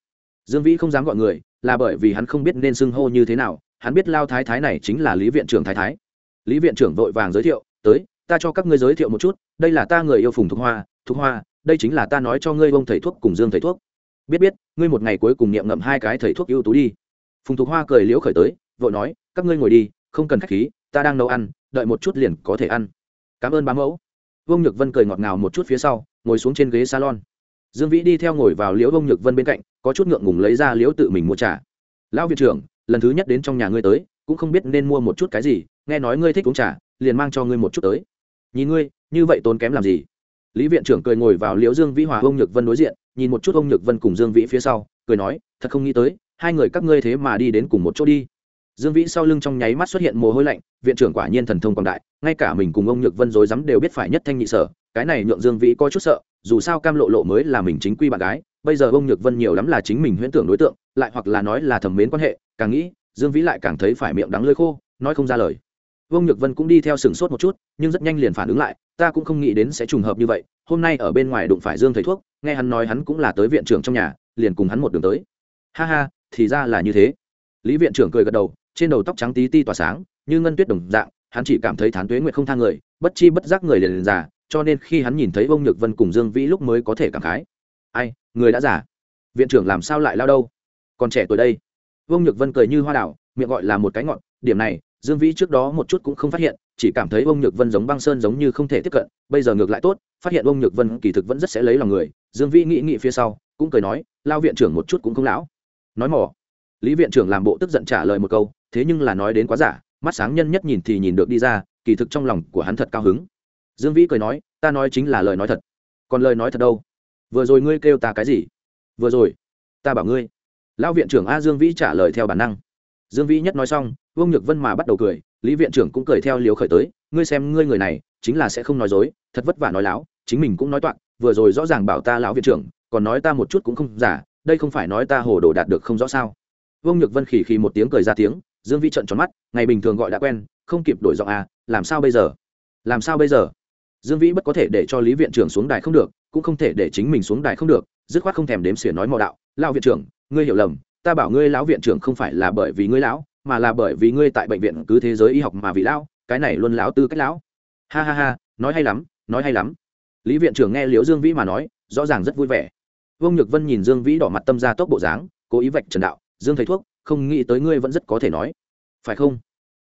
Dương vĩ không dám gọi người, là bởi vì hắn không biết nên xưng hô như thế nào, hắn biết lao thái thái này chính là lý viện trưởng thái thái. Lý viện trưởng vội vàng giới thiệu, tới, ta cho các ngươi giới thiệu một chút, đây là ta người yêu phùng thục hoa thục hoa, đây chính là ta nói cho ngươi ông thầy thuốc cùng dương thầy thuốc. Biết biết, ngươi một ngày cuối cùng niệm ngậm hai cái thầy thuốc ưu tú đi. Phùng thục hoa cười liễu khởi tới, vội nói, các ngươi ngồi đi, không cần khách khí, ta đang nấu ăn, đợi một chút liền có thể ăn. Cảm ơn bá mẫu vương nhược vân cười ngọt ngào một chút phía sau, ngồi xuống trên ghế salon. Dương vĩ đi theo ngồi vào liễu Vương nhược vân bên cạnh, có chút ngượng ngùng lấy ra liễu tự mình mua trà. Lão viện trưởng, lần thứ nhất đến trong nhà ngươi tới, cũng không biết nên mua một chút cái gì, nghe nói ngươi thích uống trà, liền mang cho ngươi một chút tới. Nhìn ngươi, như vậy tốn kém làm gì? Lý viện trưởng cười ngồi vào liễu dương vĩ hòa ông nhược vân đối diện, nhìn một chút ông nhược vân cùng dương vĩ phía sau, cười nói, thật không nghĩ tới, hai người các ngươi thế mà đi đến cùng một chỗ đi dương vĩ sau lưng trong nháy mắt xuất hiện mồ hôi lạnh, viện trưởng quả nhiên thần thông quảng đại, ngay cả mình cùng ông nhược vân rối rắm đều biết phải nhất thanh nhị sở, cái này nhượng dương vĩ có chút sợ, dù sao cam lộ lộ mới là mình chính quy bạn gái, bây giờ ông nhược vân nhiều lắm là chính mình huyễn tưởng đối tượng, lại hoặc là nói là thẩm mến quan hệ, càng nghĩ, dương vĩ lại càng thấy phải miệng đắng lơi khô, nói không ra lời. Vương nhược vân cũng đi theo sừng sốt một chút, nhưng rất nhanh liền phản ứng lại, ta cũng không nghĩ đến sẽ trùng hợp như vậy, hôm nay ở bên ngoài đụng phải dương thầy thuốc, nghe hắn nói hắn cũng là tới viện trưởng trong nhà, liền cùng hắn một đường tới. Ha ha, thì ra là như thế. Lý viện trưởng cười gật đầu trên đầu tóc trắng tí ti tỏa sáng, như ngân tuyết đồng dạng, hắn chỉ cảm thấy thán tuế nguyệt không thang người, bất chi bất giác người liền liền già, cho nên khi hắn nhìn thấy bông nhược vân cùng dương vĩ lúc mới có thể cảm khái. Ai, người đã già? Viện trưởng làm sao lại lao đâu? Còn trẻ tuổi đây. Vương nhược vân cười như hoa đảo, miệng gọi là một cái ngọn, điểm này, dương vĩ trước đó một chút cũng không phát hiện, chỉ cảm thấy ông nhược vân giống băng sơn giống như không thể tiếp cận, bây giờ ngược lại tốt, phát hiện ông nhược vân kỳ thực vẫn rất sẽ lấy lòng người, dương vĩ nghĩ nghĩ phía sau, cũng cười nói, lao viện trưởng một chút cũng không lão. Nói mỏ. Lý viện trưởng làm bộ tức giận trả lời một câu thế nhưng là nói đến quá giả, mắt sáng nhân nhất nhìn thì nhìn được đi ra, kỳ thực trong lòng của hắn thật cao hứng. Dương vĩ cười nói, ta nói chính là lời nói thật. Còn lời nói thật đâu? Vừa rồi ngươi kêu ta cái gì? Vừa rồi, ta bảo ngươi. Lão viện trưởng a dương vĩ trả lời theo bản năng. Dương vĩ nhất nói xong, vương nhược vân mà bắt đầu cười, lý viện trưởng cũng cười theo liều khởi tới, ngươi xem ngươi người này, chính là sẽ không nói dối, thật vất vả nói láo, chính mình cũng nói toạc vừa rồi rõ ràng bảo ta lão viện trưởng, còn nói ta một chút cũng không giả, đây không phải nói ta hồ đồ đạt được không rõ sao? Vương nhược vân khỉ khỉ một tiếng cười ra tiếng dương vĩ trận tròn mắt, ngày bình thường gọi đã quen, không kịp đổi giọng à làm sao bây giờ? Làm sao bây giờ? Dương vĩ bất có thể để cho lý viện trưởng xuống đài không được, cũng không thể để chính mình xuống đài không được, dứt khoát không thèm đếm xỉa nói mò đạo lao viện trưởng, ngươi hiểu lầm, ta bảo ngươi lão viện trưởng không phải là bởi vì ngươi lão, mà là bởi vì ngươi tại bệnh viện cứ thế giới y học mà vị lão, cái này luôn lão tư cách lão. Ha ha ha, nói hay lắm, nói hay lắm. Lý viện trưởng nghe liễu dương vĩ mà nói, rõ ràng rất vui vẻ. Vương nhược vân nhìn dương vĩ đỏ mặt tâm ra tốc bộ dáng, cố ý vạch trần đạo, dương thầy thuốc không nghĩ tới ngươi vẫn rất có thể nói. Phải không?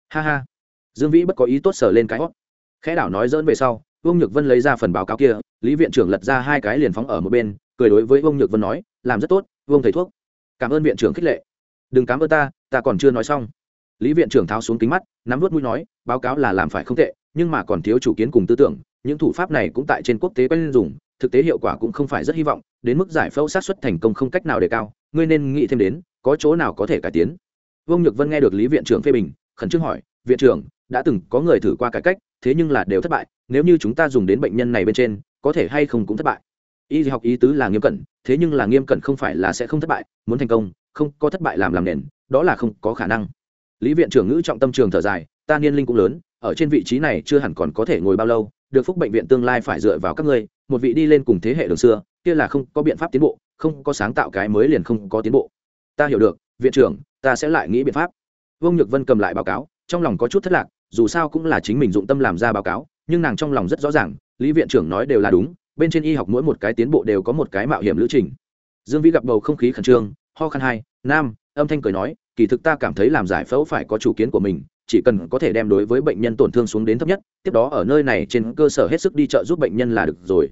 Ha ha. Dương vĩ bất có ý tốt sở lên cái hót khẽ đảo nói dỡn về sau, vương nhược vân lấy ra phần báo cáo kia, lý viện trưởng lật ra hai cái liền phóng ở một bên, cười đối với vương nhược vân nói, làm rất tốt, vương thầy thuốc. Cảm ơn viện trưởng khích lệ. Đừng cảm ơn ta ta còn chưa nói xong. Lý viện trưởng tháo xuống kính mắt, nắm vút mũi nói, báo cáo là làm phải không tệ, nhưng mà còn thiếu chủ kiến cùng tư tưởng, những thủ pháp này cũng tại trên quốc tế quen dùng, thực tế hiệu quả cũng không phải rất hy vọng, đến mức giải phẫu sát xuất thành công không cách nào đề cao, ngươi nên nghĩ thêm đến có chỗ nào có thể cải tiến? Vương nhược vân nghe được lý viện trưởng phê bình, khẩn trương hỏi, viện trưởng, đã từng có người thử qua cải cách, thế nhưng là đều thất bại, nếu như chúng ta dùng đến bệnh nhân này bên trên, có thể hay không cũng thất bại? Y học ý tứ là nghiêm cẩn, thế nhưng là nghiêm cẩn không phải là sẽ không thất bại, muốn thành công, không có thất bại làm làm nền, đó là không có khả năng. Lý viện trưởng ngữ trọng tâm trường thở dài, ta niên linh cũng lớn, ở trên vị trí này chưa hẳn còn có thể ngồi bao lâu, được phúc bệnh viện tương lai phải dựa vào các ngươi, một vị đi lên cùng thế hệ đường xưa, kia là không có biện pháp tiến bộ, không có sáng tạo cái mới liền không có tiến bộ ta hiểu được, viện trưởng, ta sẽ lại nghĩ biện pháp. Vương nhược vân cầm lại báo cáo, trong lòng có chút thất lạc, dù sao cũng là chính mình dụng tâm làm ra báo cáo, nhưng nàng trong lòng rất rõ ràng, lý viện trưởng nói đều là đúng, bên trên y học mỗi một cái tiến bộ đều có một cái mạo hiểm lữ trình. Dương vĩ gặp bầu không khí khẩn trương, ho khăn hai, nam, âm thanh cười nói, kỳ thực ta cảm thấy làm giải phẫu phải có chủ kiến của mình, chỉ cần có thể đem đối với bệnh nhân tổn thương xuống đến thấp nhất, tiếp đó ở nơi này trên cơ sở hết sức đi trợ giúp bệnh nhân là được rồi.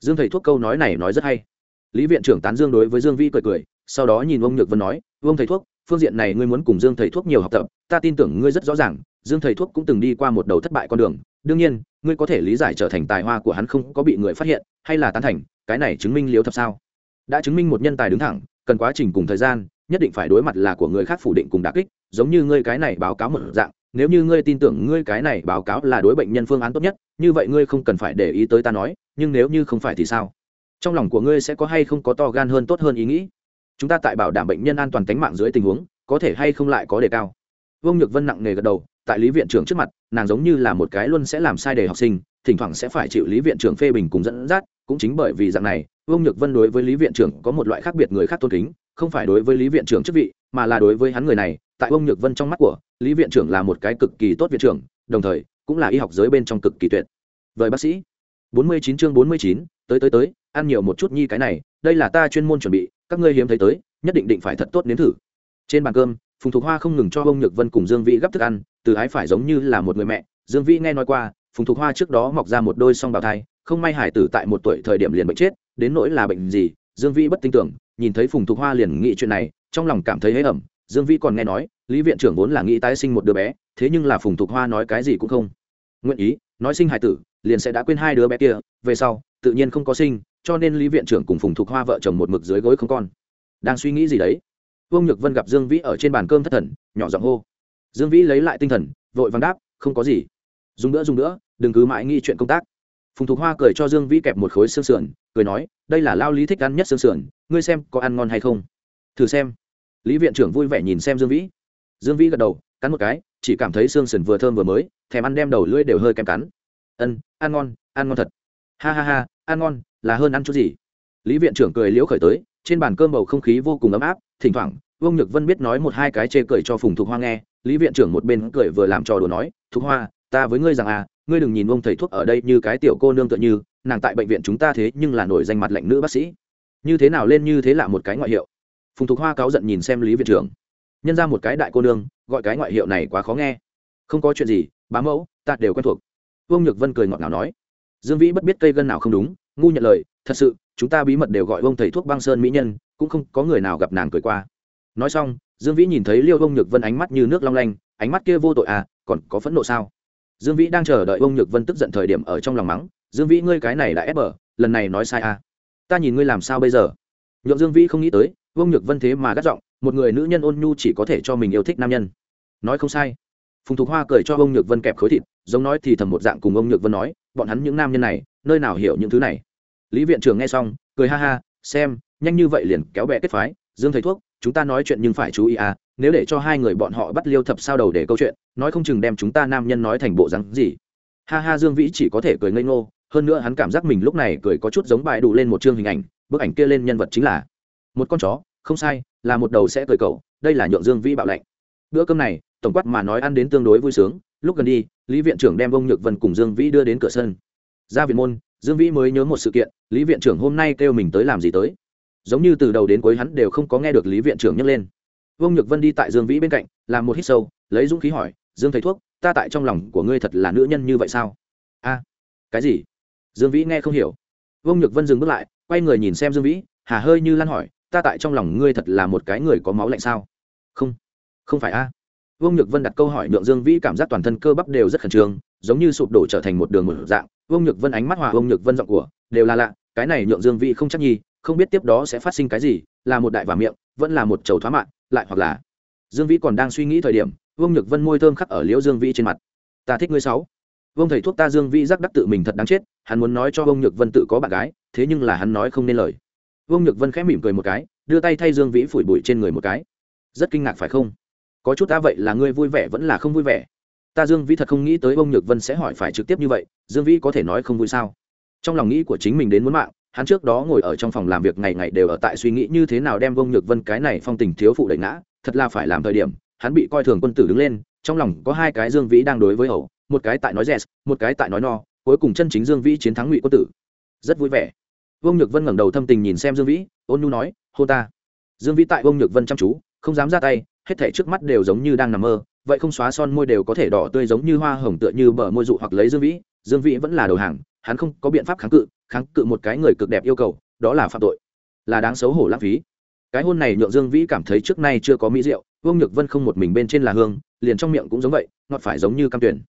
Dương thầy thuốc câu nói này nói rất hay lý viện trưởng tán dương đối với dương vĩ cười cười, sau đó nhìn ông nhược vân nói ông thầy thuốc, phương diện này ngươi muốn cùng dương thầy thuốc nhiều học tập, ta tin tưởng ngươi rất rõ ràng, dương thầy thuốc cũng từng đi qua một đầu thất bại con đường, đương nhiên, ngươi có thể lý giải trở thành tài hoa của hắn không có bị người phát hiện, hay là tán thành, cái này chứng minh liếu thập sao? Đã chứng minh một nhân tài đứng thẳng, cần quá trình cùng thời gian, nhất định phải đối mặt là của người khác phủ định cùng đà kích, giống như ngươi cái này báo cáo một dạng, nếu như ngươi tin tưởng ngươi cái này báo cáo là đối bệnh nhân phương án tốt nhất, như vậy ngươi không cần phải để ý tới ta nói, nhưng nếu như không phải thì sao? Trong lòng của ngươi sẽ có hay không có to gan hơn tốt hơn ý nghĩ? Chúng ta tại bảo đảm bệnh nhân an toàn tính mạng dưới tình huống, có thể hay không lại có đề cao? Vương nhược vân nặng nề gật đầu, tại lý viện trưởng trước mặt, nàng giống như là một cái luôn sẽ làm sai đề học sinh, thỉnh thoảng sẽ phải chịu lý viện trưởng phê bình cùng dẫn dắt, cũng chính bởi vì dạng này, vương nhược vân đối với lý viện trưởng có một loại khác biệt người khác tôn kính, không phải đối với lý viện trưởng chức vị, mà là đối với hắn người này, tại vương nhược vân trong mắt của, lý viện trưởng là một cái cực kỳ tốt viện trưởng, đồng thời, cũng là y học giới bên trong cực kỳ tuyệt. Vời bác sĩ, bốn mươi chín chương bốn mươi chín, tới tới tới ăn nhiều một chút nhi cái này, đây là ta chuyên môn chuẩn bị, các ngươi hiếm thấy tới, nhất định định phải thật tốt nếm thử. Trên bàn cơm, phùng thục hoa không ngừng cho ông nhược vân cùng dương vĩ gấp thức ăn, từ ái phải giống như là một người mẹ, dương vĩ nghe nói qua, phùng thục hoa trước đó mọc ra một đôi song bào thai, không may hải tử tại một tuổi thời điểm liền bệnh chết, đến nỗi là bệnh gì, dương vĩ bất tin tưởng, nhìn thấy phùng thục hoa liền nghĩ chuyện này, trong lòng cảm thấy hế ẩm dương vĩ còn nghe nói, lý viện trưởng vốn là nghĩ tái sinh một đứa bé, thế nhưng là phùng thục hoa nói cái gì cũng không nguyện ý, nói sinh hải tử, liền sẽ đã quên hai đứa bé kia, về sau, tự nhiên không có sinh cho nên lý viện trưởng cùng phùng thục hoa vợ chồng một mực dưới gối không con. Đang suy nghĩ gì đấy? Vương nhược vân gặp dương vĩ ở trên bàn cơm thất thần, nhỏ giọng hô. Dương vĩ lấy lại tinh thần, vội vàng đáp, không có gì. Dùng nữa dùng nữa, đừng cứ mãi nghĩ chuyện công tác. Phùng thục hoa cười cho dương vĩ kẹp một khối xương sườn, cười nói, đây là lao lý thích ăn nhất xương sườn, ngươi xem có ăn ngon hay không? Thử xem. Lý viện trưởng vui vẻ nhìn xem dương vĩ. Dương vĩ gật đầu, cắn một cái, chỉ cảm thấy xương sườn vừa thơm vừa mới, thèm ăn đem đầu lưỡi đều hơi kèm cắn. Ân, ăn ngon ăn ngon thật. Ha ha ha ăn ngon, là hơn ăn chút gì. Lý viện trưởng cười liễu khởi tới, trên bàn cơm bầu không khí vô cùng ấm áp, thỉnh thoảng, vương nhược vân biết nói một hai cái chê cười cho phùng thục hoa nghe, lý viện trưởng một bên cười vừa làm trò đùa nói, thục hoa, ta với ngươi rằng à ngươi đừng nhìn ông thầy thuốc ở đây như cái tiểu cô nương tựa như, nàng tại bệnh viện chúng ta thế nhưng là nổi danh mặt lệnh nữ bác sĩ. Như thế nào lên như thế là một cái ngoại hiệu. Phùng thục hoa cáu giận nhìn xem lý viện trưởng. Nhân ra một cái đại cô nương, gọi cái ngoại hiệu này quá khó nghe. Không có chuyện gì, bá mẫu, ta đều quen thuộc. Vương nhược vân cười ngọt ngào nói dương vĩ bất biết cây gân nào không đúng, ngu nhận lời, thật sự, chúng ta bí mật đều gọi ông thầy thuốc băng sơn mỹ nhân, cũng không có người nào gặp nàng cười qua. Nói xong, dương vĩ nhìn thấy liêu ông nhược vân ánh mắt như nước long lanh, ánh mắt kia vô tội à còn có phẫn nộ sao? Dương vĩ đang chờ đợi ông nhược vân tức giận thời điểm ở trong lòng mắng, dương vĩ, ngươi cái này đã ép bở lần này nói sai à. Ta nhìn ngươi làm sao bây giờ? Nhượng dương vĩ không nghĩ tới, ông nhược vân thế mà gắt giọng, một người nữ nhân ôn nhu chỉ có thể cho mình yêu thích nam nhân. Nói không sai phùng thục hoa cười cho ông nhược vân kẹp khối thịt, giống nói thì thầm một dạng cùng ông nhược vân nói, bọn hắn những nam nhân này, nơi nào hiểu những thứ này? Lý viện trưởng nghe xong, cười ha ha, xem, nhanh như vậy liền kéo bè kết phái, dương thầy thuốc, chúng ta nói chuyện nhưng phải chú ý à nếu để cho hai người bọn họ bắt liêu thập sao đầu để câu chuyện, nói không chừng đem chúng ta nam nhân nói thành bộ rắn gì. Ha ha, dương vĩ chỉ có thể cười ngây ngô, hơn nữa hắn cảm giác mình lúc này cười có chút giống bài đủ lên một chương hình ảnh, bức ảnh kia lên nhân vật chính là một con chó, không sai, là một đầu sẽ cười cậu, đây là nhượng dương vĩ bạo lệnh. Bữa cơm này tổng quát mà nói ăn đến tương đối vui sướng. Lúc gần đi, lý viện trưởng đem ông nhược vân cùng dương vĩ đưa đến cửa sân. Ra viện môn, dương vĩ mới nhớ một sự kiện, lý viện trưởng hôm nay kêu mình tới làm gì tới. Giống như từ đầu đến cuối hắn đều không có nghe được lý viện trưởng nhắc lên. Vương nhược vân đi tại dương vĩ bên cạnh, làm một hít sâu, lấy dũng khí hỏi, dương thầy thuốc, ta tại trong lòng của ngươi thật là nữ nhân như vậy sao? A, cái gì? Dương vĩ nghe không hiểu. Vương nhược vân dừng bước lại, quay người nhìn xem dương vĩ, hà hơi như lan hỏi, ta tại trong lòng ngươi thật là một cái người có máu lạnh sao? Không không phải a vương nhược vân đặt câu hỏi nhượng dương vĩ cảm giác toàn thân cơ bắp đều rất khẩn trương giống như sụp đổ trở thành một đường một dạng. Vương nhược vân ánh mắt hòa vương nhược vân giọng của đều là lạ cái này nhượng dương vĩ không chắc nhi không biết tiếp đó sẽ phát sinh cái gì là một đại vả miệng vẫn là một chầu thoá mạn, lại hoặc là dương vĩ còn đang suy nghĩ thời điểm vương nhược vân môi thơm khắc ở liễu dương vĩ trên mặt. Ta thích ngươi sáu. Vương thầy thuốc ta dương vĩ giác đắc tự mình thật đáng chết hắn muốn nói cho vương nhược vân tự có bạn gái thế nhưng là hắn nói không nên lời. Vương nhược vân khẽ mỉm cười một cái đưa tay thay dương vĩ phủi bụi trên người một cái. Rất kinh ngạc phải không? Có chút ta vậy là ngươi vui vẻ vẫn là không vui vẻ. Ta dương vĩ thật không nghĩ tới ông nhược vân sẽ hỏi phải trực tiếp như vậy, dương vĩ có thể nói không vui sao? Trong lòng nghĩ của chính mình đến muốn mạng, hắn trước đó ngồi ở trong phòng làm việc ngày ngày đều ở tại suy nghĩ như thế nào đem ông nhược vân cái này phong tình thiếu phụ đẩy ngã, thật là phải làm thời điểm, hắn bị coi thường quân tử đứng lên, trong lòng có hai cái dương vĩ đang đối với ẩu một cái tại nói rẻ một cái tại nói no, cuối cùng chân chính dương vĩ chiến thắng ngụy quân tử. Rất vui vẻ. Ông nhược vân ngẩng đầu thâm tình nhìn xem dương vĩ, ôn nhu nói hô ta. Dương vĩ tại ông nhược vân chăm chú, không dám ra tay hết thảy trước mắt đều giống như đang nằm mơ, vậy không xóa son môi đều có thể đỏ tươi giống như hoa hồng tựa như bờ môi dụ hoặc lấy dương vĩ. Dương vĩ vẫn là đầu hàng, hắn không có biện pháp kháng cự kháng cự một cái người cực đẹp yêu cầu, đó là phạm tội, là đáng xấu hổ lãng phí. Cái hôn này nhượng dương vĩ cảm thấy trước nay chưa có mỹ rượu vương nhược vân không một mình bên trên là hương, liền trong miệng cũng giống vậy, ngọt phải giống như cam tuyển.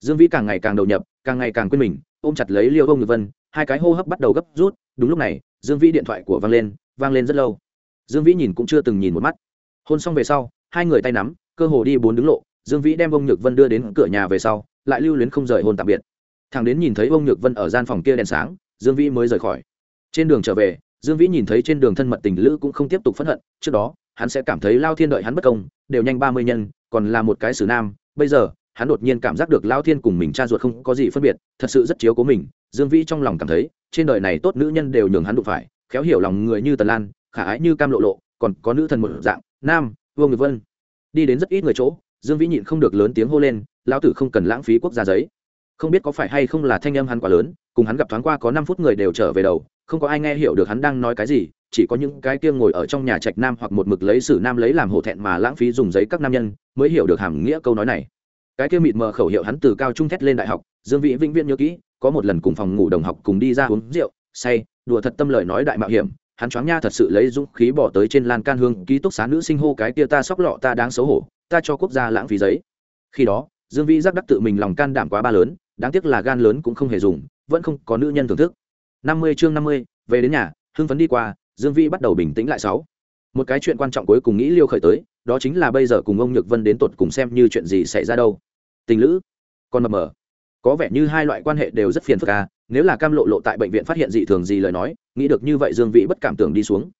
Dương vĩ càng ngày càng đầu nhập, càng ngày càng quên mình, ôm chặt lấy liêu vương nhược vân, hai cái hô hấp bắt đầu gấp rút, đúng lúc này, dương vĩ điện thoại của vang lên vang lên rất lâu. Dương vĩ nhìn cũng chưa từng nhìn một mắt. Hôn xong về sau hai người tay nắm, cơ hồ đi bốn đứng lộ, dương vĩ đem ông nhược vân đưa đến cửa nhà về sau, lại lưu luyến không rời hôn tạm biệt. Thằng đến nhìn thấy ông nhược vân ở gian phòng kia đèn sáng, dương vĩ mới rời khỏi. Trên đường trở về, dương vĩ nhìn thấy trên đường thân mật tình lữ cũng không tiếp tục phẫn hận, trước đó, hắn sẽ cảm thấy lao thiên đợi hắn bất công, đều nhanh ba mươi nhân, còn là một cái xử nam, bây giờ, hắn đột nhiên cảm giác được lao thiên cùng mình cha ruột không có gì phân biệt, thật sự rất chiếu cố mình, dương vĩ trong lòng cảm thấy, trên đời này tốt nữ nhân đều nhường hắn đụng phải, khéo hiểu lòng người như tần lan, khả ái như cam lộ lộ, còn có nữ thần một dạng, nam vương ngược vân. Đi đến rất ít người chỗ, dương vĩ nhịn không được lớn tiếng hô lên, lão tử không cần lãng phí quốc gia giấy. Không biết có phải hay không là thanh âm hắn quá lớn, cùng hắn gặp thoáng qua có năm phút người đều trở về đầu, không có ai nghe hiểu được hắn đang nói cái gì, chỉ có những cái kia ngồi ở trong nhà trạch nam hoặc một mực lấy sử nam lấy làm hổ thẹn mà lãng phí dùng giấy các nam nhân, mới hiểu được hàm nghĩa câu nói này. Cái kia mịt mờ khẩu hiệu hắn từ cao trung thét lên đại học, dương vĩ vĩnh viễn nhớ kỹ, có một lần cùng phòng ngủ đồng học cùng đi ra uống rượu, say, đùa thật tâm lời nói đại mạo hiểm hắn choáng nha thật sự lấy dũng khí bỏ tới trên lan can hương, ký túc xá nữ sinh hô cái kia ta sóc lọ, ta đáng xấu hổ, ta cho quốc gia lãng phí giấy. Khi đó, dương vĩ giác đắc tự mình lòng can đảm quá ba lớn, đáng tiếc là gan lớn cũng không hề dùng, vẫn không có nữ nhân thưởng thức. Năm mươi chương năm mươi, về đến nhà, hưng phấn đi qua, dương vĩ bắt đầu bình tĩnh lại sáu. Một cái chuyện quan trọng cuối cùng nghĩ liêu khởi tới, đó chính là bây giờ cùng ông nhược vân đến tột cùng xem như chuyện gì xảy ra đâu. Tình lữ, còn mập mờ. Có vẻ như hai loại quan hệ đều rất phiền phức à nếu là cam lộ lộ tại bệnh viện phát hiện dị thường gì lời nói, nghĩ được như vậy dương vĩ bất cảm tưởng đi xuống.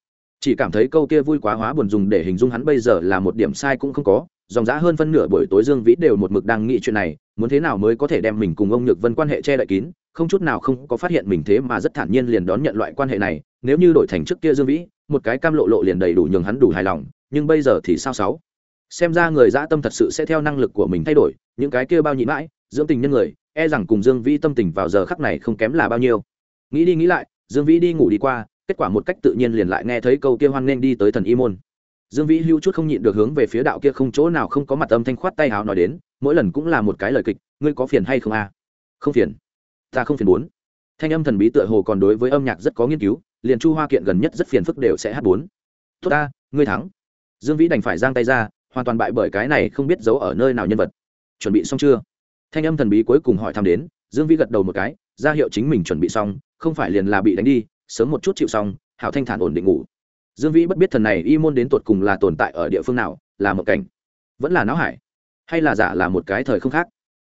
Chỉ cảm thấy câu kia vui quá hóa buồn dùng để hình dung hắn bây giờ là một điểm sai cũng không có, dòng giá hơn phân nửa buổi tối dương vĩ đều một mực đang nghĩ chuyện này, muốn thế nào mới có thể đem mình cùng ông nhược vân quan hệ che đậy kín, không chút nào không có phát hiện mình thế mà rất thản nhiên liền đón nhận loại quan hệ này, nếu như đổi thành trước kia dương vĩ, một cái cam lộ lộ liền đầy đủ nhường hắn đủ hài lòng, nhưng bây giờ thì sao sáu? Xem ra người dã tâm thật sự sẽ theo năng lực của mình thay đổi, những cái kia bao nhị mãi dưỡng tình nhân người e rằng cùng dương vĩ tâm tình vào giờ khắc này không kém là bao nhiêu. Nghĩ đi nghĩ lại, dương vĩ đi ngủ đi qua, kết quả một cách tự nhiên liền lại nghe thấy câu kia hoan nghênh đi tới thần y môn. Dương vĩ hưu chút không nhịn được hướng về phía đạo kia không chỗ nào không có mặt âm thanh khoát tay hào nói đến, mỗi lần cũng là một cái lời kịch, ngươi có phiền hay không a? Không phiền. Ta không phiền bốn. Thanh âm thần bí tựa hồ còn đối với âm nhạc rất có nghiên cứu, liền chu hoa kiện gần nhất rất phiền phức đều sẽ hát bốn. Tốt ta, ngươi thắng. Dương vĩ đành phải giang tay ra, hoàn toàn bại bởi cái này không biết giấu ở nơi nào nhân vật. Chuẩn bị xong chưa? Thanh âm thần bí cuối cùng hỏi thăm đến, dương vĩ gật đầu một cái, ra hiệu chính mình chuẩn bị xong, không phải liền là bị đánh đi, sớm một chút chịu xong, hảo thanh thản ổn định ngủ. Dương vĩ bất biết thần này y môn đến tột cùng là tồn tại ở địa phương nào, là một cảnh, vẫn là não hải, hay là giả là một cái thời không khác.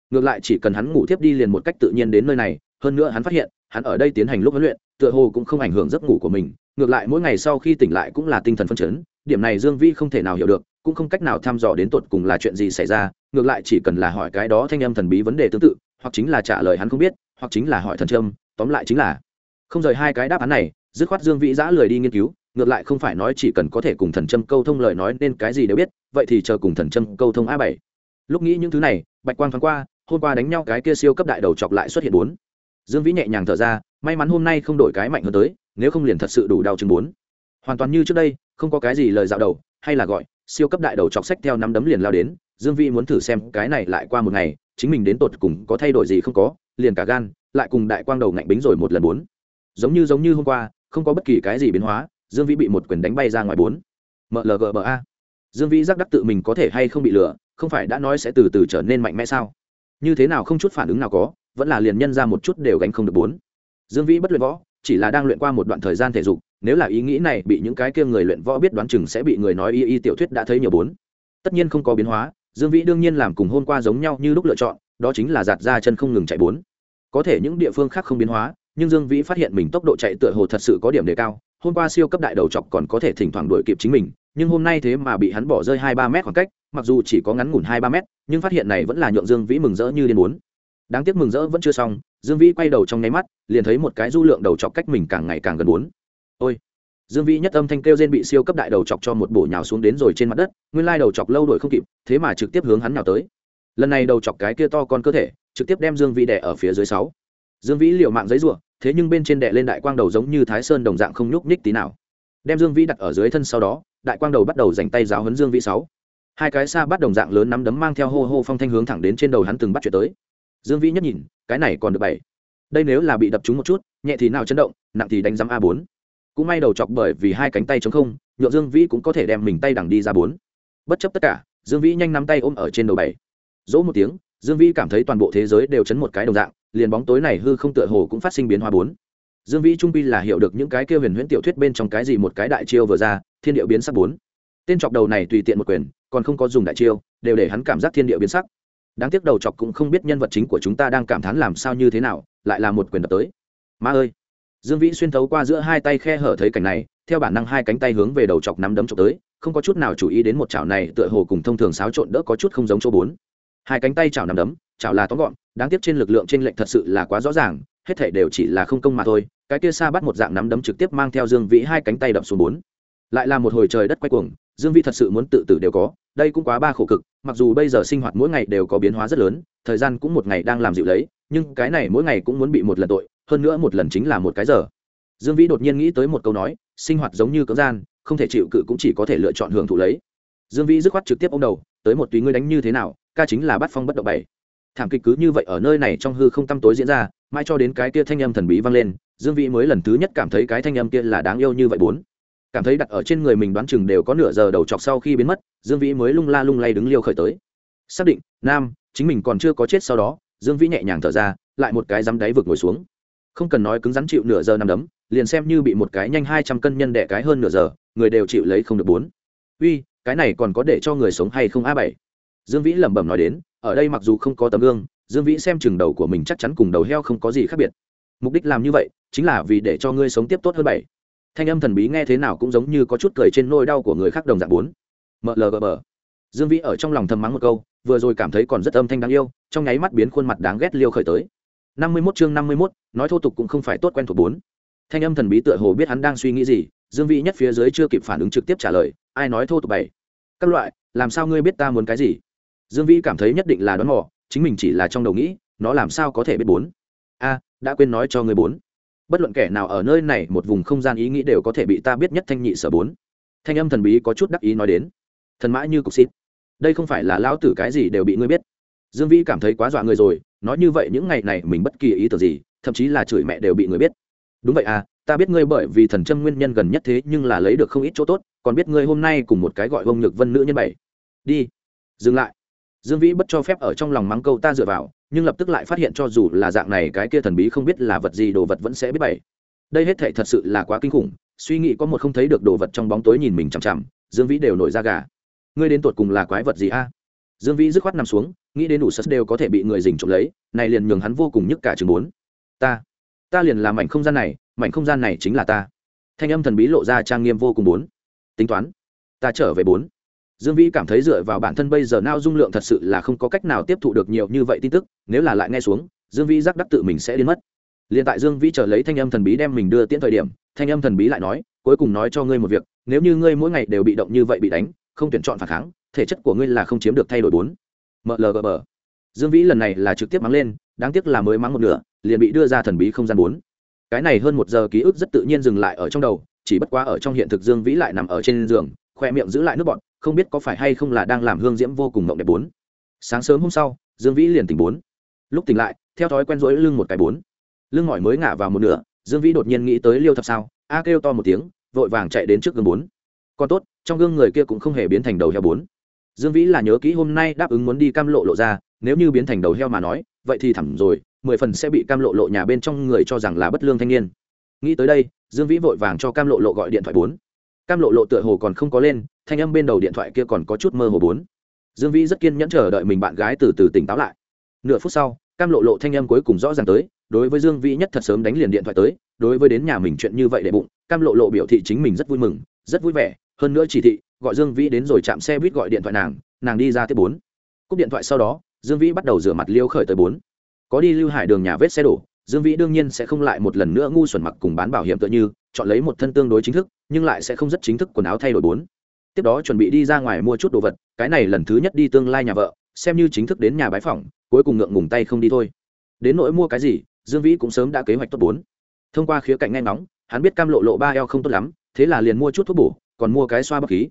Ngược lại chỉ cần hắn ngủ thiếp đi liền một cách tự nhiên đến nơi này, hơn nữa hắn phát hiện, hắn ở đây tiến hành lúc huấn luyện, tựa hồ cũng không ảnh hưởng giấc ngủ của mình, ngược lại mỗi ngày sau khi tỉnh lại cũng là tinh thần phân chấn điểm này dương vĩ không thể nào hiểu được, cũng không cách nào thăm dò đến tột cùng là chuyện gì xảy ra, ngược lại chỉ cần là hỏi cái đó thanh âm thần bí vấn đề tương tự, hoặc chính là trả lời hắn không biết, hoặc chính là hỏi thần trâm tóm lại chính là không rời hai cái đáp án này, dứt khoát dương vĩ giã lười đi nghiên cứu, ngược lại không phải nói chỉ cần có thể cùng thần trâm câu thông lời nói nên cái gì đều biết, vậy thì chờ cùng thần trâm câu thông a bảy. Lúc nghĩ những thứ này, bạch quang thoáng qua, hôm qua đánh nhau cái kia siêu cấp đại đầu chọc lại xuất hiện bốn. Dương vĩ nhẹ nhàng thở ra, may mắn hôm nay không đổi cái mạnh hơn tới, nếu không liền thật sự đủ đau chừng bốn hoàn toàn như trước đây, không có cái gì lời dạo đầu, hay là gọi, siêu cấp đại đầu chọc sách theo năm đấm liền lao đến, dương vĩ muốn thử xem cái này lại qua một ngày, chính mình đến tột cùng có thay đổi gì không có, liền cả gan, lại cùng đại quang đầu ngạnh bính rồi một lần bốn. Giống như giống như hôm qua, không có bất kỳ cái gì biến hóa, dương vĩ bị một quyền đánh bay ra ngoài bốn. Mlgba dương vĩ giác đắc tự mình có thể hay không bị lừa, không phải đã nói sẽ từ từ trở nên mạnh mẽ sao? Như thế nào không chút phản ứng nào có, vẫn là liền nhân ra một chút đều gánh không được bốn. Dương vĩ bất luyện võ chỉ là đang luyện qua một đoạn thời gian thể dục, nếu là ý nghĩ này bị những cái kia người luyện võ biết đoán chừng sẽ bị người nói y y tiểu thuyết đã thấy nhiều bốn. Tất nhiên không có biến hóa, dương vĩ đương nhiên làm cùng hôm qua giống nhau như lúc lựa chọn, đó chính là giạt ra chân không ngừng chạy bốn. Có thể những địa phương khác không biến hóa, nhưng dương vĩ phát hiện mình tốc độ chạy tựa hồ thật sự có điểm đề cao, hôm qua siêu cấp đại đầu chọc còn có thể thỉnh thoảng đuổi kịp chính mình, nhưng hôm nay thế mà bị hắn bỏ rơi hai ba mét khoảng cách, mặc dù chỉ có ngắn ngủn hai ba mét, nhưng phát hiện này vẫn là nhượng dương vĩ mừng rỡ như điên bốn. Đáng tiếc mừng rỡ vẫn chưa xong dương vĩ quay đầu trong nháy mắt, liền thấy một cái du lượng đầu chọc cách mình càng ngày càng gần bốn. Ôi! Dương vĩ nhất âm thanh kêu trên bị siêu cấp đại đầu chọc cho một bổ nhào xuống đến rồi trên mặt đất, nguyên lai đầu chọc lâu đuổi không kịp, thế mà trực tiếp hướng hắn nhào tới. Lần này đầu chọc cái kia to con cơ thể, trực tiếp đem dương vĩ đẻ ở phía dưới sáu. Dương vĩ liều mạng giấy ruộng thế nhưng bên trên đẻ lên đại quang đầu giống như thái sơn đồng dạng không nhúc nhích tí nào. Đem dương vĩ đặt ở dưới thân sau đó, đại quang đầu bắt đầu dành tay giáo hấn dương vĩ sáu. Hai cái xa bắt đồng dạng lớn nắm đấm mang theo hô hô phong thanh hướng thẳng đến trên đầu hắn từng bắt chuyện tới dương vĩ nhất nhìn, cái này còn được bảy. Đây nếu là bị đập trúng một chút, nhẹ thì nào chấn động, nặng thì đánh giám a bốn. Cũng may đầu chọc bởi vì hai cánh tay chống không, nhượng dương vĩ cũng có thể đem mình tay đằng đi ra bốn. Bất chấp tất cả, dương vĩ nhanh nắm tay ôm ở trên đầu bảy. Dỗ một tiếng, dương vĩ cảm thấy toàn bộ thế giới đều chấn một cái đồng dạng, liền bóng tối này hư không tựa hồ cũng phát sinh biến hóa bốn. Dương vĩ trung pi là hiểu được những cái kêu huyền huyễn tiểu thuyết bên trong cái gì một cái đại chiêu vừa ra, thiên điệu biến sắc bốn. Tên chọc đầu này tùy tiện một quyền, còn không có dùng đại chiêu, đều để hắn cảm giác thiên điệu biến sắc đáng tiếc đầu chọc cũng không biết nhân vật chính của chúng ta đang cảm thán làm sao như thế nào, lại là một quyền đập tới. Ma ơi! Dương vĩ xuyên thấu qua giữa hai tay khe hở thấy cảnh này, theo bản năng hai cánh tay hướng về đầu chọc nắm đấm chọc tới, không có chút nào chú ý đến một chảo này, tựa hồ cùng thông thường xáo trộn đỡ có chút không giống chỗ bốn. Hai cánh tay chảo nắm đấm, chảo là tóm gọn, đáng tiếc trên lực lượng trên lệnh thật sự là quá rõ ràng, hết thể đều chỉ là không công mà thôi, cái kia xa bắt một dạng nắm đấm trực tiếp mang theo dương vĩ hai cánh tay đập xuống bốn. Lại là một hồi trời đất quay cuồng dương vĩ thật sự muốn tự tử đều có, đây cũng quá ba khổ cực, mặc dù bây giờ sinh hoạt mỗi ngày đều có biến hóa rất lớn, thời gian cũng một ngày đang làm dịu lấy, nhưng cái này mỗi ngày cũng muốn bị một lần tội, hơn nữa một lần chính là một cái giờ. Dương vĩ đột nhiên nghĩ tới một câu nói, sinh hoạt giống như cưỡng gian, không thể chịu cự cũng chỉ có thể lựa chọn hưởng thụ lấy. Dương vĩ dứt khoát trực tiếp ô m đầu, tới một tùy ngươi đánh như thế nào, ca chính là bắt phong bất động bảy. Thảm kịch cứ như vậy ở nơi này trong hư không tăm tối diễn ra, mãi cho đến cái kia thanh âm thần bí vang lên, dương vĩ mới lần thứ nhất cảm thấy cái thanh âm kia là đáng yêu như vậy bốn cảm thấy đặt ở trên người mình đoán chừng đều có nửa giờ đầu chọc sau khi biến mất, dương vĩ mới lung la lung lay đứng liêu khởi tới. Xác định, nam, chính mình còn chưa có chết sau đó, dương vĩ nhẹ nhàng thở ra, lại một cái dám đáy vực ngồi xuống. Không cần nói cứng rắn chịu nửa giờ nằm đấm, liền xem như bị một cái nhanh hai trăm cân nhân đẻ cái hơn nửa giờ, người đều chịu lấy không được bốn. Uy, cái này còn có để cho người sống hay không a bảy? Dương vĩ lẩm bẩm nói đến, ở đây mặc dù không có tấm gương, dương vĩ xem chừng đầu của mình chắc chắn cùng đầu heo không có gì khác biệt. Mục đích làm như vậy, chính là vì để cho ngươi sống tiếp tốt hơn bảy thanh âm thần bí nghe thế nào cũng giống như có chút cười trên nôi đau của người khác đồng dạng bốn. Mlgb dương vĩ ở trong lòng thầm mắng một câu, vừa rồi cảm thấy còn rất âm thanh đáng yêu, trong nháy mắt biến khuôn mặt đáng ghét liêu khởi tới. năm mươi mốt chương năm mươi mốt, nói thô tục cũng không phải tốt quen thuộc bốn. Thanh âm thần bí tựa hồ biết hắn đang suy nghĩ gì, dương vĩ nhất phía dưới chưa kịp phản ứng trực tiếp trả lời, ai nói thô tục bảy? Các loại, làm sao ngươi biết ta muốn cái gì? Dương vĩ cảm thấy nhất định là đoán mò, chính mình chỉ là trong đầu nghĩ, nó làm sao có thể biết bốn? A, đã quên nói cho ngươi bốn bất luận kẻ nào ở nơi này một vùng không gian ý nghĩ đều có thể bị ta biết nhất thanh nhị sở bốn. Thanh âm thần bí có chút đắc ý nói đến. Thần mã như cục xít. Đây không phải là lão tử cái gì đều bị ngươi biết. Dương vĩ cảm thấy quá dọa người rồi, nói như vậy những ngày này mình bất kỳ ý tưởng gì, thậm chí là chửi mẹ đều bị người biết. Đúng vậy à ta biết ngươi bởi vì thần châm nguyên nhân gần nhất thế nhưng là lấy được không ít chỗ tốt, còn biết ngươi hôm nay cùng một cái gọi vông nhược vân nữ nhân bảy. Đi, dừng lại dương vĩ bất cho phép ở trong lòng mắng câu ta dựa vào, nhưng lập tức lại phát hiện cho dù là dạng này cái kia thần bí không biết là vật gì đồ vật vẫn sẽ biết bảy đây hết thệ thật sự là quá kinh khủng, suy nghĩ có một không thấy được đồ vật trong bóng tối nhìn mình chằm chằm, dương vĩ đều nổi ra gà. Ngươi đến tột cùng là quái vật gì a? Dương vĩ dứt khoát nằm xuống, nghĩ đến đủ sất đều có thể bị người dình trộm lấy, này liền nhường hắn vô cùng nhức cả chừng bốn. Ta ta liền làm mảnh không gian này, mảnh không gian này chính là ta. Thanh âm thần bí lộ ra trang nghiêm vô cùng bốn. Tính toán, ta trở về bốn dương vĩ cảm thấy dựa vào bản thân bây giờ nao dung lượng thật sự là không có cách nào tiếp thụ được nhiều như vậy tin tức, nếu là lại nghe xuống, dương vĩ giác đắc tự mình sẽ đến mất. Liền tại dương vĩ chờ lấy thanh âm thần bí đem mình đưa tiễn thời điểm, thanh âm thần bí lại nói, cuối cùng nói cho ngươi một việc, nếu như ngươi mỗi ngày đều bị động như vậy bị đánh, không tuyển chọn phản kháng, thể chất của ngươi là không chiếm được thay đổi bốn. Mlgb dương vĩ lần này là trực tiếp mắng lên, đáng tiếc là mới mắng một nửa, liền bị đưa ra thần bí không gian bốn. Cái này hơn một giờ ký ức rất tự nhiên dừng lại ở trong đầu, chỉ bất quá ở trong hiện thực dương vĩ lại nằm ở trên giường, khoe miệng giữ lại nước bọn không biết có phải hay không là đang làm hương diễm vô cùng mộng đẹp bốn. Sáng sớm hôm sau, dương vĩ liền tỉnh bốn. Lúc tỉnh lại, theo thói quen rỗi lưng một cái bốn. Lưng mỏi mới ngả vào một nửa, dương vĩ đột nhiên nghĩ tới liêu thập sao, a kêu to một tiếng, vội vàng chạy đến trước gương bốn. Còn tốt, trong gương người kia cũng không hề biến thành đầu heo bốn. Dương vĩ là nhớ kỹ hôm nay đáp ứng muốn đi cam lộ lộ ra, nếu như biến thành đầu heo mà nói, vậy thì thẳm rồi, mười phần sẽ bị cam lộ lộ nhà bên trong người cho rằng là bất lương thanh niên. Nghĩ tới đây, dương vĩ vội vàng cho cam lộ lộ gọi điện thoại bốn. Cam lộ lộ tựa hồ còn không có lên thanh âm bên đầu điện thoại kia còn có chút mơ hồ bốn. Dương vĩ rất kiên nhẫn chờ đợi mình bạn gái từ từ tỉnh táo lại. Nửa phút sau, cam lộ lộ thanh âm cuối cùng rõ ràng tới, đối với dương vĩ nhất thật sớm đánh liền điện thoại tới, đối với đến nhà mình chuyện như vậy để bụng, cam lộ lộ biểu thị chính mình rất vui mừng, rất vui vẻ, hơn nữa chỉ thị, gọi dương vĩ đến rồi chạm xe buýt gọi điện thoại nàng nàng đi ra tiếp bốn. Cúp điện thoại sau đó, dương vĩ bắt đầu rửa mặt liêu khởi tới bốn. Có đi lưu hải đường nhà vết xe đổ, dương vĩ đương nhiên sẽ không lại một lần nữa ngu xuẩn mặc cùng bán bảo hiểm tựa như, chọn lấy một thân tương đối chính thức, nhưng lại sẽ không rất chính thức quần áo thay đổi bốn tiếp đó chuẩn bị đi ra ngoài mua chút đồ vật, cái này lần thứ nhất đi tương lai nhà vợ, xem như chính thức đến nhà bái phỏng, cuối cùng ngượng ngùng tay không đi thôi. Đến nỗi mua cái gì, dương vĩ cũng sớm đã kế hoạch tốt bốn. Thông qua khía cạnh nghe ngóng, hắn biết cam lộ lộ ba eo không tốt lắm, thế là liền mua chút thuốc bổ, còn mua cái xoa bọc khí.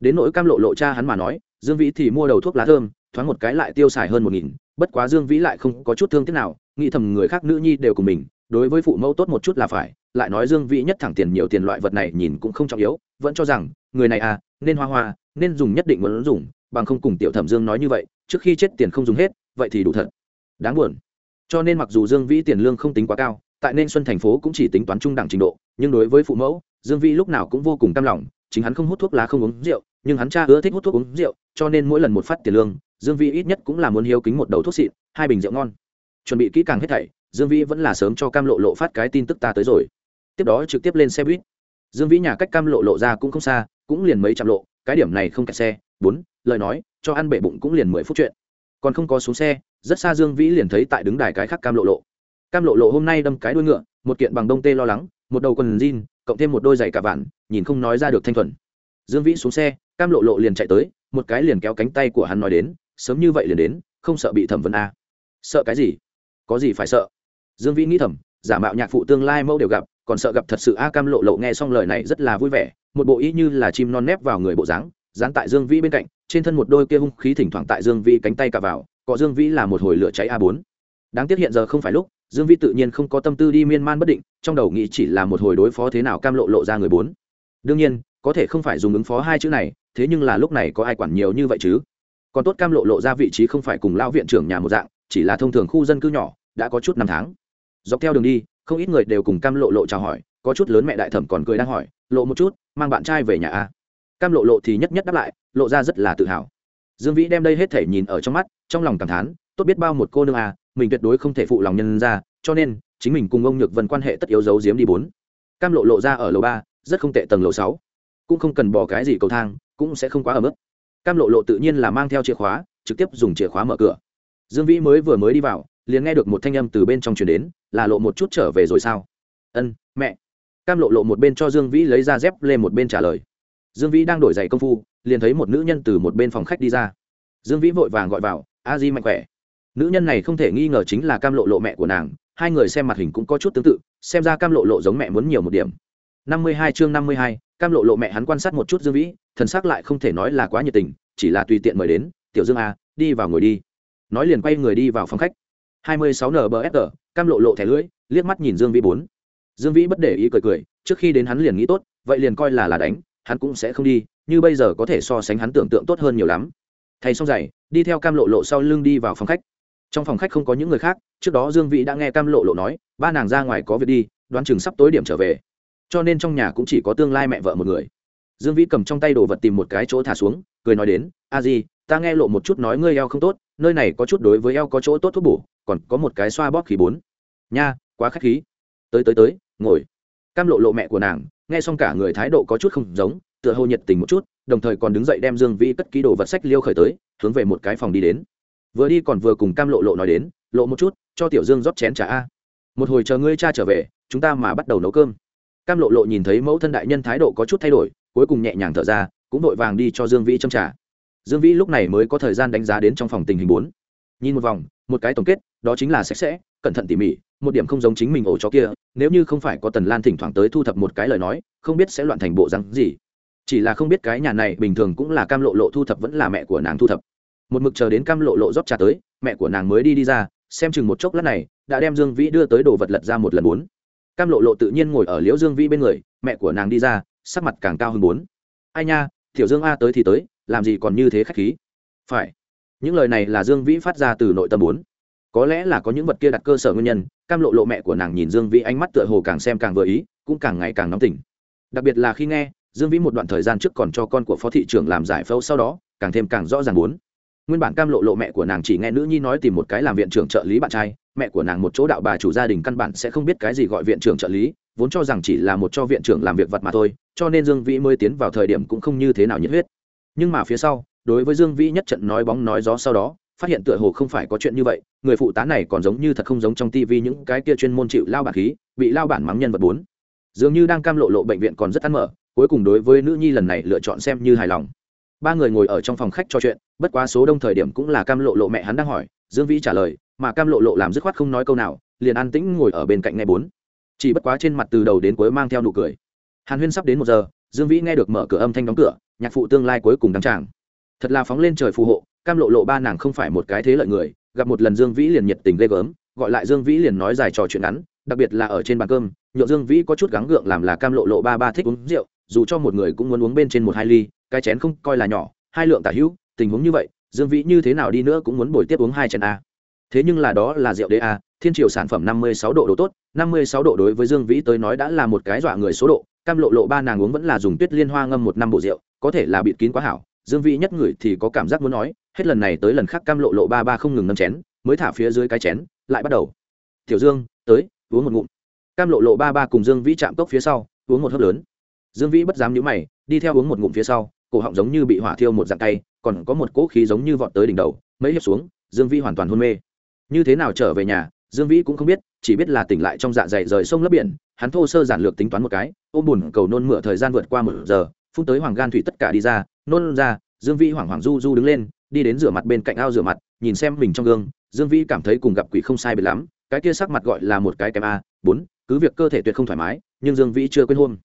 Đến nỗi cam lộ lộ cha hắn mà nói, dương vĩ thì mua đầu thuốc lá thơm, thoáng một cái lại tiêu xài hơn một nghìn, bất quá dương vĩ lại không có chút thương tiếc nào, nghĩ thầm người khác nữ nhi đều cùng mình, đối với phụ mẫu tốt một chút là phải, lại nói dương vĩ nhất thẳng tiền nhiều tiền loại vật này nhìn cũng không trọng yếu, vẫn cho rằng, người này à nên hoa hoa, nên dùng nhất định muốn dùng, bằng không cùng tiểu thẩm dương nói như vậy, trước khi chết tiền không dùng hết, vậy thì đủ thật. Đáng buồn. Cho nên mặc dù dương vĩ tiền lương không tính quá cao, tại nên xuân thành phố cũng chỉ tính toán trung đẳng trình độ, nhưng đối với phụ mẫu, dương vĩ lúc nào cũng vô cùng cam lòng, chính hắn không hút thuốc lá không uống rượu, nhưng hắn cha ưa thích hút thuốc uống rượu, cho nên mỗi lần một phát tiền lương, dương vĩ ít nhất cũng là muốn hiếu kính một đầu thuốc xịn, hai bình rượu ngon. Chuẩn bị kỹ càng hết thảy, dương vĩ vẫn là sớm cho cam lộ lộ phát cái tin tức ta tới rồi. Tiếp đó trực tiếp lên xe buýt. Dương vĩ nhà cách cam lộ lộ ra cũng không xa cũng liền mấy trăm lộ, cái điểm này không kẹt xe, bốn, lời nói, cho ăn bể bụng cũng liền mười phút chuyện. Còn không có xuống xe, rất xa dương vĩ liền thấy tại đứng đài cái khác cam lộ lộ. Cam lộ lộ hôm nay đâm cái đuôi ngựa, một kiện bằng đông tê lo lắng, một đầu quần jean, cộng thêm một đôi giày cả vạn, nhìn không nói ra được thanh thuần. Dương vĩ xuống xe, cam lộ lộ liền chạy tới, một cái liền kéo cánh tay của hắn nói đến, sớm như vậy liền đến, không sợ bị thẩm vấn a. À. sợ cái gì? Có gì phải sợ? Dương vĩ nghĩ thầm, giả mạo nhạc phụ tương lai mẫu đều gặp còn sợ gặp thật sự a cam lộ lộ nghe xong lời này rất là vui vẻ, một bộ ý như là chim non nép vào người bộ dáng, dán tại dương vĩ bên cạnh, trên thân một đôi kia hung khí thỉnh thoảng tại dương vĩ cánh tay cả vào có dương vĩ là một hồi lửa cháy a bốn. Đáng tiếc hiện giờ không phải lúc, dương vĩ tự nhiên không có tâm tư đi miên man bất định, trong đầu nghĩ chỉ là một hồi đối phó thế nào cam lộ lộ ra người bốn. Đương nhiên, có thể không phải dùng ứng phó hai chữ này, thế nhưng là lúc này có ai quản nhiều như vậy chứ? Còn tốt cam lộ lộ ra vị trí không phải cùng lao viện trưởng nhà một dạng, chỉ là thông thường khu dân cư nhỏ, đã có chút năm tháng. Dọc theo đường đi không ít người đều cùng cam lộ lộ chào hỏi, có chút lớn mẹ đại thẩm còn cười đang hỏi, lộ một chút, mang bạn trai về nhà a cam lộ lộ thì nhất nhất đáp lại, lộ ra rất là tự hào. Dương vĩ đem đây hết thể nhìn ở trong mắt, trong lòng cảm thán, tốt biết bao một cô nương à mình tuyệt đối không thể phụ lòng nhân ra, cho nên, chính mình cùng ông nhược vân quan hệ tất yếu giấu giếm đi bốn. Cam lộ lộ ra ở lầu ba, rất không tệ tầng lầu sáu. Cũng không cần bỏ cái gì cầu thang, cũng sẽ không quá ở mức cam lộ lộ tự nhiên là mang theo chìa khóa, trực tiếp dùng chìa khóa mở cửa. Dương vĩ mới vừa mới đi vào liền nghe được một thanh âm từ bên trong chuyển đến, là lộ một chút trở về rồi sao? Ân, mẹ. Cam lộ lộ một bên cho dương vĩ lấy ra dép lên một bên trả lời. Dương vĩ đang đổi giày công phu, liền thấy một nữ nhân từ một bên phòng khách đi ra. Dương vĩ vội vàng gọi vào, a di mạnh khỏe. Nữ nhân này không thể nghi ngờ chính là cam lộ lộ mẹ của nàng, hai người xem mặt hình cũng có chút tương tự, xem ra cam lộ lộ giống mẹ muốn nhiều một điểm. Năm mươi hai chương năm mươi hai, cam lộ lộ mẹ hắn quan sát một chút dương vĩ, thần s ắ c lại không thể nói là quá nhiệt tình, chỉ là tùy tiện mời đến, tiểu dương a đi vào ngồi đi. Nói liền quay người đi vào phòng khách hai mươi sáu nbfg cam lộ lộ thẻ lưỡi, liếc mắt nhìn dương vĩ bốn. Dương vĩ bất để ý cười cười, trước khi đến hắn liền nghĩ tốt, vậy liền coi là là đánh, hắn cũng sẽ không đi, như bây giờ có thể so sánh hắn tưởng tượng tốt hơn nhiều lắm. Thầy xong giày, đi theo cam lộ lộ sau lưng đi vào phòng khách. Trong phòng khách không có những người khác, trước đó dương vĩ đã nghe cam lộ lộ nói, ba nàng ra ngoài có việc đi, đoán chừng sắp tối điểm trở về. Cho nên trong nhà cũng chỉ có tương lai mẹ vợ một người. Dương vĩ cầm trong tay đồ vật tìm một cái chỗ thả xuống, cười nói đến, a di ta nghe lộ một chút nói ngươi eo không tốt, nơi này có chút đối với eo có chỗ tốt thuốc bổ, còn có một cái xoa bóp khí bốn. Nha, quá k h á c h khí. Tới tới tới, ngồi. Cam lộ lộ mẹ của nàng, nghe xong cả người thái độ có chút không giống, tựa hồ nhiệt tình một chút, đồng thời còn đứng dậy đem dương vĩ cất ký đồ vật sách liêu khởi tới, hướng về một cái phòng đi đến. Vừa đi còn vừa cùng cam lộ lộ nói đến, lộ một chút, cho tiểu dương rót chén trà a. Một hồi chờ ngươi cha trở về, chúng ta mà bắt đầu nấu cơm. Cam lộ lộ nhìn thấy mẫu thân đại nhân thái độ có chút thay đổi, cuối cùng nhẹ nhàng thở ra, cũng vội vàng đi cho dương vĩ châm trà dương vĩ lúc này mới có thời gian đánh giá đến trong phòng tình hình bốn. Nhìn một vòng, một cái tổng kết, đó chính là sạch sẽ, cẩn thận tỉ mỉ, một điểm không giống chính mình ổ chó kia, nếu như không phải có tần lan thỉnh thoảng tới thu thập một cái lời nói, không biết sẽ loạn thành bộ rắn gì. Chỉ là không biết cái nhà này bình thường cũng là cam lộ lộ thu thập vẫn là mẹ của nàng thu thập. Một mực chờ đến cam lộ lộ rót trà tới, mẹ của nàng mới đi đi ra, xem chừng một chốc lát này, đã đem dương vĩ đưa tới đồ vật lật ra một lần bốn. Cam lộ lộ tự nhiên ngồi ở liễu dương vĩ bên người, mẹ của nàng đi ra, sắc mặt càng cao hơn bốn. Ai nha thiểu dương a tới thì tới làm gì còn như thế khách khí? Phải. Những lời này là dương vĩ phát ra từ nội tâm bốn có lẽ là có những vật kia đặt cơ sở nguyên nhân, cam lộ lộ mẹ của nàng nhìn dương vĩ ánh mắt tựa hồ càng xem càng vừa ý, cũng càng ngày càng nóng tỉnh. Đặc biệt là khi nghe, dương vĩ một đoạn thời gian trước còn cho con của phó thị trưởng làm giải phẫu sau đó, càng thêm càng rõ ràng muốn. Nguyên bản cam lộ lộ mẹ của nàng chỉ nghe nữ nhi nói tìm một cái làm viện trưởng trợ lý bạn trai, mẹ của nàng một chỗ đạo bà chủ gia đình căn bản sẽ không biết cái gì gọi viện trưởng trợ lý, vốn cho rằng chỉ là một cho viện trưởng làm việc vật mà thôi, cho nên dương vĩ mới tiến vào thời điểm cũng không như thế nào nhiệt huyết nhưng mà phía sau, đối với dương vĩ nhất trận nói bóng nói gió sau đó, phát hiện tựa hồ không phải có chuyện như vậy, người phụ tá này còn giống như thật không giống trong tivi những cái kia chuyên môn chịu lao bản khí, bị lao bản mắng nhân vật bốn. Dường như đang cam lộ lộ bệnh viện còn rất ăn mở, cuối cùng đối với nữ nhi lần này lựa chọn xem như hài lòng. Ba người ngồi ở trong phòng khách trò chuyện, bất quá số đông thời điểm cũng là cam lộ lộ mẹ hắn đang hỏi, dương vĩ trả lời, mà cam lộ lộ làm dứt khoát không nói câu nào, liền an tĩnh ngồi ở bên cạnh ngay bốn. Chỉ bất quá trên mặt từ đầu đến cuối mang theo nụ cười. Hàn huyên sắp đến một giờ, dương vĩ nghe được mở cửa âm thanh đóng cửa nhạc phụ tương lai cuối cùng đăng tràng. Thật là phóng lên trời phù hộ, cam lộ lộ ba nàng không phải một cái thế lợi người, gặp một lần dương vĩ liền nhiệt tình ghê gớm, gọi lại dương vĩ liền nói dài trò chuyện ngắn, đặc biệt là ở trên bàn cơm nhựa dương vĩ có chút gắng gượng làm là cam lộ lộ ba ba thích uống rượu, dù cho một người cũng muốn uống bên trên một hai ly, cái chén không coi là nhỏ, hai lượng tả hữu, tình huống như vậy, dương vĩ như thế nào đi nữa cũng muốn bồi tiếp uống hai chén a. Thế nhưng là đó là rượu đê a, thiên triều sản phẩm năm mươi sáu độ độ tốt, năm mươi sáu độ đối với dương vĩ tới nói đã là một cái dọa người số độ, cam lộ lộ ba nàng uống vẫn là dùng tuyết liên hoa ngâm một năm bộ rượu có thể là bịt kín quá hảo, dương vĩ nhất người thì có cảm giác muốn nói, hết lần này tới lần khác cam lộ lộ ba ba không ngừng nâng chén, mới thả phía dưới cái chén, lại bắt đầu. Tiểu dương, tới, uống một ngụm. Cam lộ lộ ba ba cùng dương vĩ chạm cốc phía sau, uống một hớp lớn. Dương vĩ bất dám nhíu mày, đi theo uống một ngụm phía sau, cổ họng giống như bị hỏa thiêu một dạng tay, còn có một cỗ khí giống như vọt tới đỉnh đầu, mấy hiệp xuống, dương vĩ hoàn toàn hôn mê. Như thế nào trở về nhà, dương vĩ cũng không biết, chỉ biết là tỉnh lại trong dạ dày rời sông lấp biển, hắn thô sơ giản lược tính toán một cái, ôm bùn cầu nôn mửa thời gian vượt qua một giờ phun tới hoàng gan thủy tất cả đi ra, nôn ra, dương vĩ hoảng hoảng du du đứng lên, đi đến rửa mặt bên cạnh ao rửa mặt, nhìn xem mình trong gương, dương vĩ cảm thấy cùng gặp quỷ không sai biệt lắm, cái kia sắc mặt gọi là một cái kèm a, bốn, cứ việc cơ thể tuyệt không thoải mái, nhưng dương vĩ chưa quên hôn.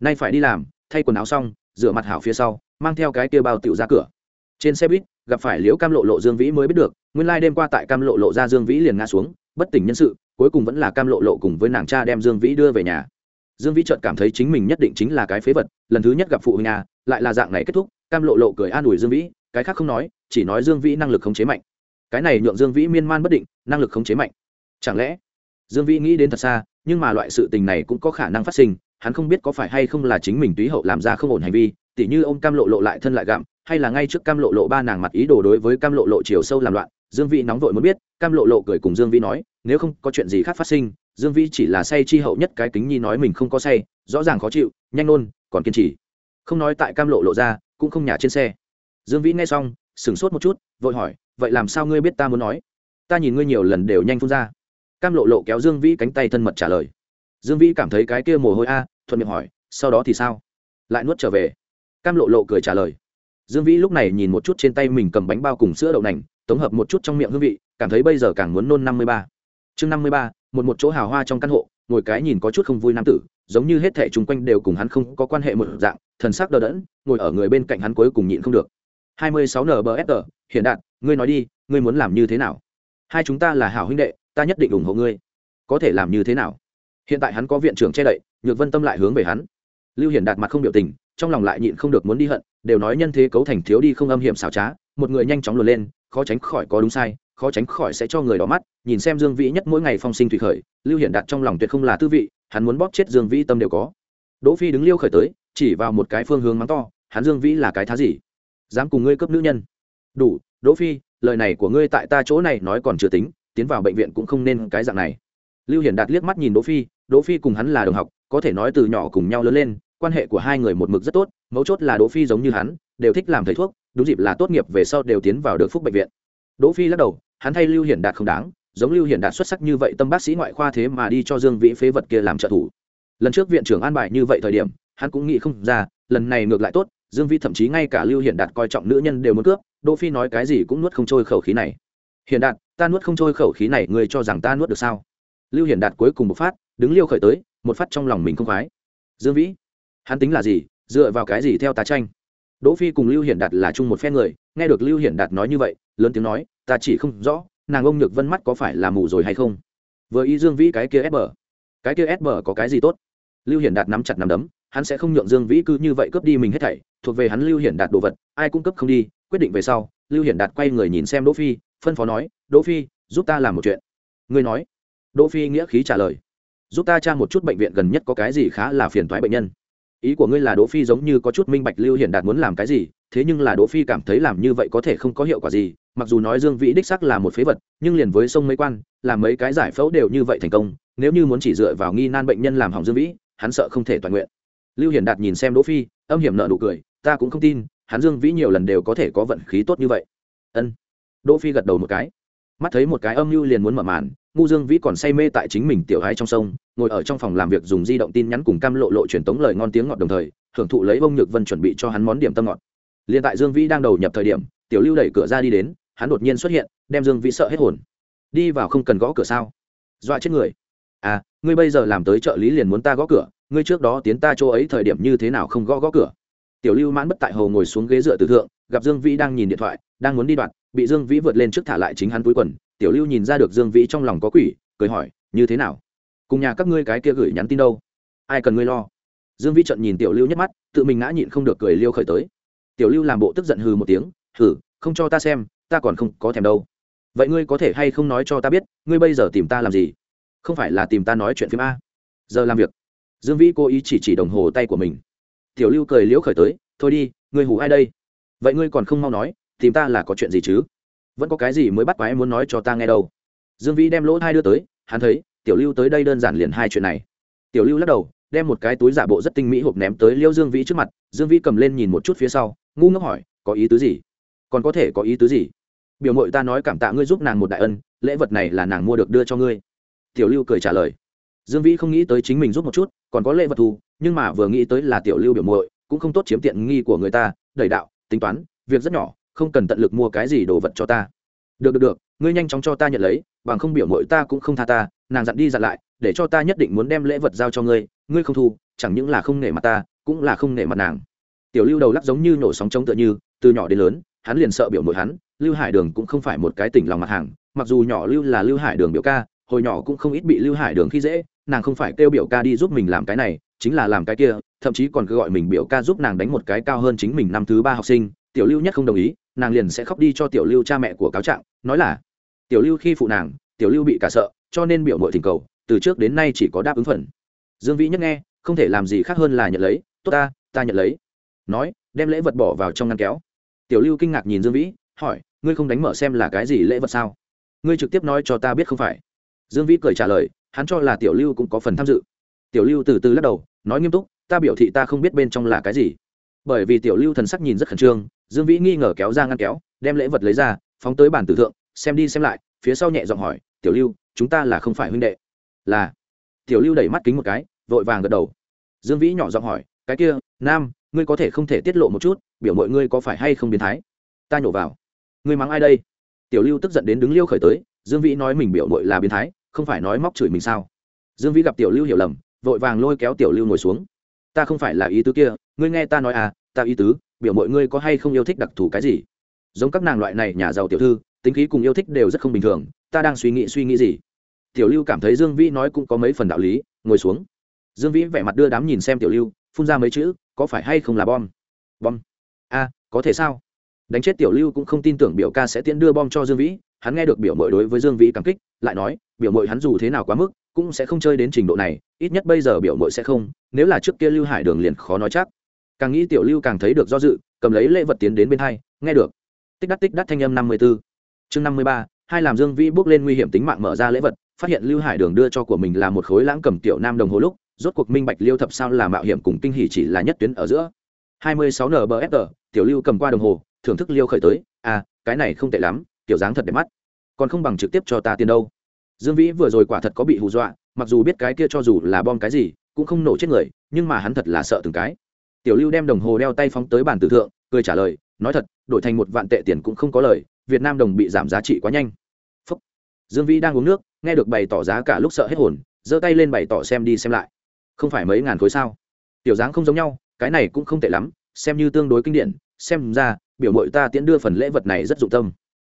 Nay phải đi làm, thay quần áo xong, rửa mặt hảo phía sau, mang theo cái kia bao tiểu ra cửa. Trên xe buýt, gặp phải liễu cam lộ lộ dương vĩ mới biết được, nguyên lai đêm qua tại cam lộ lộ ra dương vĩ liền ngã xuống, bất tỉnh nhân sự, cuối cùng vẫn là cam lộ lộ cùng với nàng cha đem dương vĩ đưa về nhà dương vĩ chợt cảm thấy chính mình nhất định chính là cái phế vật, lần thứ nhất gặp phụ huynh a lại là dạng này kết thúc, cam lộ lộ cười an ủi dương vĩ, cái khác không nói, chỉ nói dương vĩ năng lực khống chế mạnh. Cái này nhượng dương vĩ miên man bất định, năng lực khống chế mạnh. Chẳng lẽ, dương vĩ nghĩ đến thật xa, nhưng mà loại sự tình này cũng có khả năng phát sinh, hắn không biết có phải hay không là chính mình túy hậu làm ra không ổn hành vi, tỉ như ông cam lộ lộ lại thân lại gặm, hay là ngay trước cam lộ lộ ba nàng mặt ý đồ đối với cam lộ lộ chiều sâu làm loạn, dương vĩ nóng vội muốn biết, cam lộ lộ cười cùng dương vĩ nói, nếu không có chuyện gì khác phát sinh dương vĩ chỉ là say chi hậu nhất cái kính nhi nói mình không có say, rõ ràng khó chịu, nhanh nôn còn kiên trì. Không nói tại cam lộ lộ ra, cũng không nhả trên xe. Dương vĩ nghe xong, sửng sốt một chút, vội hỏi, vậy làm sao ngươi biết ta muốn nói? Ta nhìn ngươi nhiều lần đều nhanh phun ra. Cam lộ lộ kéo dương vĩ cánh tay thân mật trả lời. Dương vĩ cảm thấy cái kia mồ hôi a, thuận miệng hỏi, sau đó thì sao? Lại nuốt trở về. Cam lộ lộ cười trả lời. Dương vĩ lúc này nhìn một chút trên tay mình cầm bánh bao cùng sữa đậu nành, tổng hợp một chút trong miệng hương vị, cảm thấy bây giờ càng muốn nôn năm mươi ba. Chương năm mươi ba một một chỗ hào hoa trong căn hộ, ngồi cái nhìn có chút không vui nam tử, giống như hết thẻ chung quanh đều cùng hắn không có quan hệ một dạng, thần sắc đờ đẫn, ngồi ở người bên cạnh hắn cuối cùng nhịn không được. Hai mươi sáu nbsg hiện đạt, ngươi nói đi, ngươi muốn làm như thế nào? Hai chúng ta là hảo huynh đệ, ta nhất định ủng hộ ngươi. Có thể làm như thế nào? Hiện tại hắn có viện trưởng che đậy, nhược vân tâm lại hướng về hắn. Lưu hiển đạt mặt không biểu tình, trong lòng lại nhịn không được muốn đi hận, đều nói nhân thế cấu thành thiếu đi không âm hiểm xảo trá, một người nhanh chóng luồn lên, khó tránh khỏi có đúng sai khó tránh khỏi sẽ cho người đỏ mắt, nhìn xem dương vĩ nhất mỗi ngày phong sinh thủy khởi, lưu hiển đạt trong lòng tuyệt không là tư vị, hắn muốn bóp chết dương vĩ tâm đều có. Đỗ phi đứng liêu khởi tới, chỉ vào một cái phương hướng mắng to, hắn dương vĩ là cái thá gì? Dám cùng ngươi cấp nữ nhân. Đủ, đỗ phi, lời này của ngươi tại ta chỗ này nói còn chưa tính, tiến vào bệnh viện cũng không nên cái dạng này. Lưu hiển đạt liếc mắt nhìn đỗ phi đỗ phi cùng hắn là đồng học, có thể nói từ nhỏ cùng nhau lớn lên, quan hệ của hai người một mực rất tốt, mấu chốt là đỗ phi giống như hắn, đều thích làm thầy thuốc, đúng dịp là tốt nghiệp về sau đều tiến vào được phúc bệnh viện đỗ phi lắc đầu, hắn thay lưu hiển đạt không đáng, giống lưu hiển đạt xuất sắc như vậy tâm bác sĩ ngoại khoa thế mà đi cho dương vĩ phế vật kia làm trợ thủ. Lần trước viện trưởng an bài như vậy thời điểm, hắn cũng nghĩ không ra, lần này ngược lại tốt, dương vĩ thậm chí ngay cả lưu hiển đạt coi trọng nữ nhân đều muốn cướp, đỗ phi nói cái gì cũng nuốt không trôi khẩu khí này. Hiển đạt, ta nuốt không trôi khẩu khí này, ngươi cho rằng ta nuốt được sao? Lưu hiển đạt cuối cùng một phát, đứng liêu khởi tới, một phát trong lòng mình không khoái. Dương vĩ, hắn tính là gì? Dựa vào cái gì theo tá tranh? Đỗ phi cùng lưu hiển đạt là chung một phe người, nghe được lưu hiển đạt nói như vậy lớn tiếng nói, ta chỉ không rõ, nàng ông nhược vân mắt có phải là mù rồi hay không? Vừa ý dương vĩ cái kia ép bờ. Cái kia ép bờ có cái gì tốt? Lưu hiển đạt nắm chặt nắm đấm, hắn sẽ không nhượng dương vĩ cứ như vậy cướp đi mình hết thảy, thuộc về hắn lưu hiển đạt đồ vật, ai cung cấp không đi, quyết định về sau, lưu hiển đạt quay người nhìn xem đỗ phi, phân phó nói, đỗ phi, giúp ta làm một chuyện. Ngươi nói. Đỗ phi nghĩa khí trả lời, giúp ta tra một chút bệnh viện gần nhất có cái gì khá là phiền toái bệnh nhân. Ý của ngươi là đỗ phi giống như có chút minh bạch lưu hiển đạt muốn làm cái gì, thế nhưng là đỗ phi cảm thấy làm như vậy có thể không có hiệu quả gì mặc dù nói dương vĩ đích sắc là một phế vật, nhưng liền với sông mấy quan làm mấy cái giải phẫu đều như vậy thành công, nếu như muốn chỉ dựa vào nghi nan bệnh nhân làm hỏng dương vĩ, hắn sợ không thể toàn nguyện. Lưu hiển đạt nhìn xem đỗ phi, âm hiểm nợ nụ cười, ta cũng không tin, hắn dương vĩ nhiều lần đều có thể có vận khí tốt như vậy. Ân. Đỗ phi gật đầu một cái. Mắt thấy một cái âm mưu liền muốn mở màn, ngu dương vĩ còn say mê tại chính mình tiểu hái trong sông, ngồi ở trong phòng làm việc dùng di động tin nhắn cùng cam lộ lộ truyền tống lời ngon tiếng ngọt đồng thời hưởng thụ lấy bông nhược vân chuẩn bị cho hắn món điểm tâm ngọt. Liền tại dương vĩ đang đầu nhập thời điểm, tiểu lưu đẩy cửa ra đi đến hắn đột nhiên xuất hiện, đem dương vĩ sợ hết hồn. Đi vào không cần gõ cửa sao? Dọa chết người. À ngươi bây giờ làm tới trợ lý liền muốn ta gõ cửa, ngươi trước đó tiến ta chỗ ấy thời điểm như thế nào không gõ gõ cửa? Tiểu lưu mãn bất tại hồ ngồi xuống ghế dựa từ thượng, gặp dương vĩ đang nhìn điện thoại, đang muốn đi đoạn, bị dương vĩ vượt lên trước thả lại chính hắn túi quần. Tiểu lưu nhìn ra được dương vĩ trong lòng có quỷ, cười hỏi, như thế nào? Cùng nhà các ngươi cái kia gửi nhắn tin đâu? Ai cần ngươi lo? Dương vĩ trận nhìn tiểu lưu nhất mắt, tự mình ngã nhịn không được cười liêu khởi tới. Tiểu lưu làm bộ tức giận hừ một tiếng, hừ, không cho ta xem ta còn không có thèm đâu. Vậy ngươi có thể hay không nói cho ta biết, ngươi bây giờ tìm ta làm gì? Không phải là tìm ta nói chuyện phim a. Giờ làm việc. Dương vĩ cố ý chỉ chỉ đồng hồ tay của mình. Tiểu lưu cười liễu khởi tới, thôi đi, ngươi hù ai đây? Vậy ngươi còn không mau nói, tìm ta là có chuyện gì chứ? Vẫn có cái gì mới bắt quái muốn nói cho ta nghe đâu? Dương vĩ đem lỗ hai đưa tới, hắn thấy, tiểu lưu tới đây đơn giản liền hai chuyện này. Tiểu lưu lắc đầu, đem một cái túi giả bộ rất tinh mỹ hộp ném tới liêu dương vĩ trước mặt. Dương vĩ cầm lên nhìn một chút phía sau, ngu ngốc hỏi, có ý tứ gì? Còn có thể có ý tứ gì? Biểu mội ta nói cảm tạ ngươi giúp nàng một đại ân, lễ vật này là nàng mua được đưa cho ngươi. Tiểu lưu cười trả lời. Dương vĩ không nghĩ tới chính mình giúp một chút, còn có lễ vật thu nhưng mà vừa nghĩ tới là tiểu lưu biểu muội, cũng không tốt chiếm tiện nghi của người ta, đẩy đạo, tính toán, việc rất nhỏ, không cần tận lực mua cái gì đồ vật cho ta. Được được được, ngươi nhanh chóng cho ta nhận lấy, bằng không biểu muội ta cũng không tha ta, nàng dặn đi dặn lại, để cho ta nhất định muốn đem lễ vật giao cho ngươi ngươi không thu chẳng những là không nể mặt ta, cũng là không nể mặt nàng. Tiểu lưu đầu lắc giống như nổ sóng trống tựa như, từ nhỏ đến lớn hắn liền sợ biểu mội hắn, lưu hải đường cũng không phải một cái tỉnh lòng mặt hàng, mặc dù nhỏ lưu là lưu hải đường biểu ca, hồi nhỏ cũng không ít bị lưu hải đường khi dễ, nàng không phải kêu biểu ca đi giúp mình làm cái này, chính là làm cái kia, thậm chí còn cứ gọi mình biểu ca giúp nàng đánh một cái cao hơn chính mình năm thứ ba học sinh, tiểu lưu nhất không đồng ý, nàng liền sẽ khóc đi cho tiểu lưu cha mẹ của cáo trạng, nói là, tiểu lưu khi phụ nàng, tiểu lưu bị cả sợ, cho nên biểu mội thỉnh cầu, từ trước đến nay chỉ có đáp ứng phần. Dương vĩ nhất nghe, không thể làm gì khác hơn là nhận lấy, tốt ta ta nhận lấy. Nói, đem lễ vật bỏ vào trong ngăn kéo tiểu lưu kinh ngạc nhìn dương vĩ, hỏi, ngươi không đánh mở xem là cái gì lễ vật sao? Ngươi trực tiếp nói cho ta biết không phải. Dương vĩ cười trả lời, hắn cho là tiểu lưu cũng có phần tham dự. Tiểu lưu từ từ lắc đầu, nói nghiêm túc, ta biểu thị ta không biết bên trong là cái gì. Bởi vì tiểu lưu thần sắc nhìn rất khẩn trương, dương vĩ nghi ngờ kéo ra ngăn kéo, đem lễ vật lấy ra, phóng tới bàn tử thượng, xem đi xem lại, phía sau nhẹ giọng hỏi, tiểu lưu, chúng ta là không phải huynh đệ? Là. Tiểu lưu đẩy mắt kính một cái, vội vàng gật đầu. Dương vĩ nhỏ giọng hỏi, cái kia, nam, ngươi có thể không thể tiết lộ một chút biểu mọi ngươi có phải hay không biến thái? Ta nhổ vào. Ngươi mắng ai đây? Tiểu lưu tức giận đến đứng liêu khởi tới, dương vĩ nói mình biểu mội là biến thái, không phải nói móc chửi mình sao? Dương vĩ gặp tiểu lưu hiểu lầm, vội vàng lôi kéo tiểu lưu ngồi xuống. Ta không phải là ý tứ kia, ngươi nghe ta nói à ta ý tứ, biểu mọi ngươi có hay không yêu thích đặc thù cái gì? Giống các nàng loại này nhà giàu tiểu thư, tính khí cùng yêu thích đều rất không bình thường, ta đang suy nghĩ suy nghĩ gì? Tiểu lưu cảm thấy dương vĩ nói cũng có mấy phần đạo lý, ngồi xuống. Dương vĩ vẻ mặt đưa đám nhìn xem tiểu lưu, phun ra mấy chữ, có phải hay không là bom? Bom a có thể sao? Đánh chết tiểu lưu cũng không tin tưởng biểu ca sẽ tiễn đưa bom cho dương vĩ, hắn nghe được biểu mội đối với dương vĩ cảm kích, lại nói, biểu mội hắn dù thế nào quá mức, cũng sẽ không chơi đến trình độ này, ít nhất bây giờ biểu mội sẽ không, nếu là trước kia lưu hải đường liền khó nói chắc. Càng nghĩ tiểu lưu càng thấy được do dự, cầm lấy lễ vật tiến đến bên hai, nghe được. Tích đắt tích đắt thanh âm năm mươi b ố chương năm mươi ba, hai làm dương vĩ bước lên nguy hiểm tính mạng mở ra lễ vật, phát hiện lưu hải đường đưa cho của mình là một khối lãng cầm tiểu nam đồng hồ lúc, rốt cuộc minh bạch liêu thập sao là mạo hiểm cùng kinh hỉ chỉ là nhất tuyến ở giữa. 26 nbfr tiểu lưu cầm qua đồng hồ, thưởng thức liêu khởi tới à cái này không tệ lắm kiểu dáng thật đẹp mắt. Còn không bằng trực tiếp cho ta tiền đâu. Dương vĩ vừa rồi quả thật có bị hù dọa, mặc dù biết cái kia cho dù là bom cái gì, cũng không nổ chết người, nhưng mà hắn thật là sợ từng cái. Tiểu lưu đem đồng hồ đeo tay phóng tới bàn tử thượng, cười trả lời, nói thật, đổi thành một vạn tệ tiền cũng không có lời, việt nam đồng bị giảm giá trị quá nhanh. Phúc. dương vĩ đang uống nước, nghe được bày tỏ giá cả lúc sợ hết hồn, giơ tay lên bày tỏ xem đi xem lại. Không phải mấy ngàn khối sao? Tiểu dáng không giống nhau, cái này cũng không tệ lắm xem như tương đối kinh điển, xem ra, biểu mội ta tiễn đưa phần lễ vật này rất dụng tâm.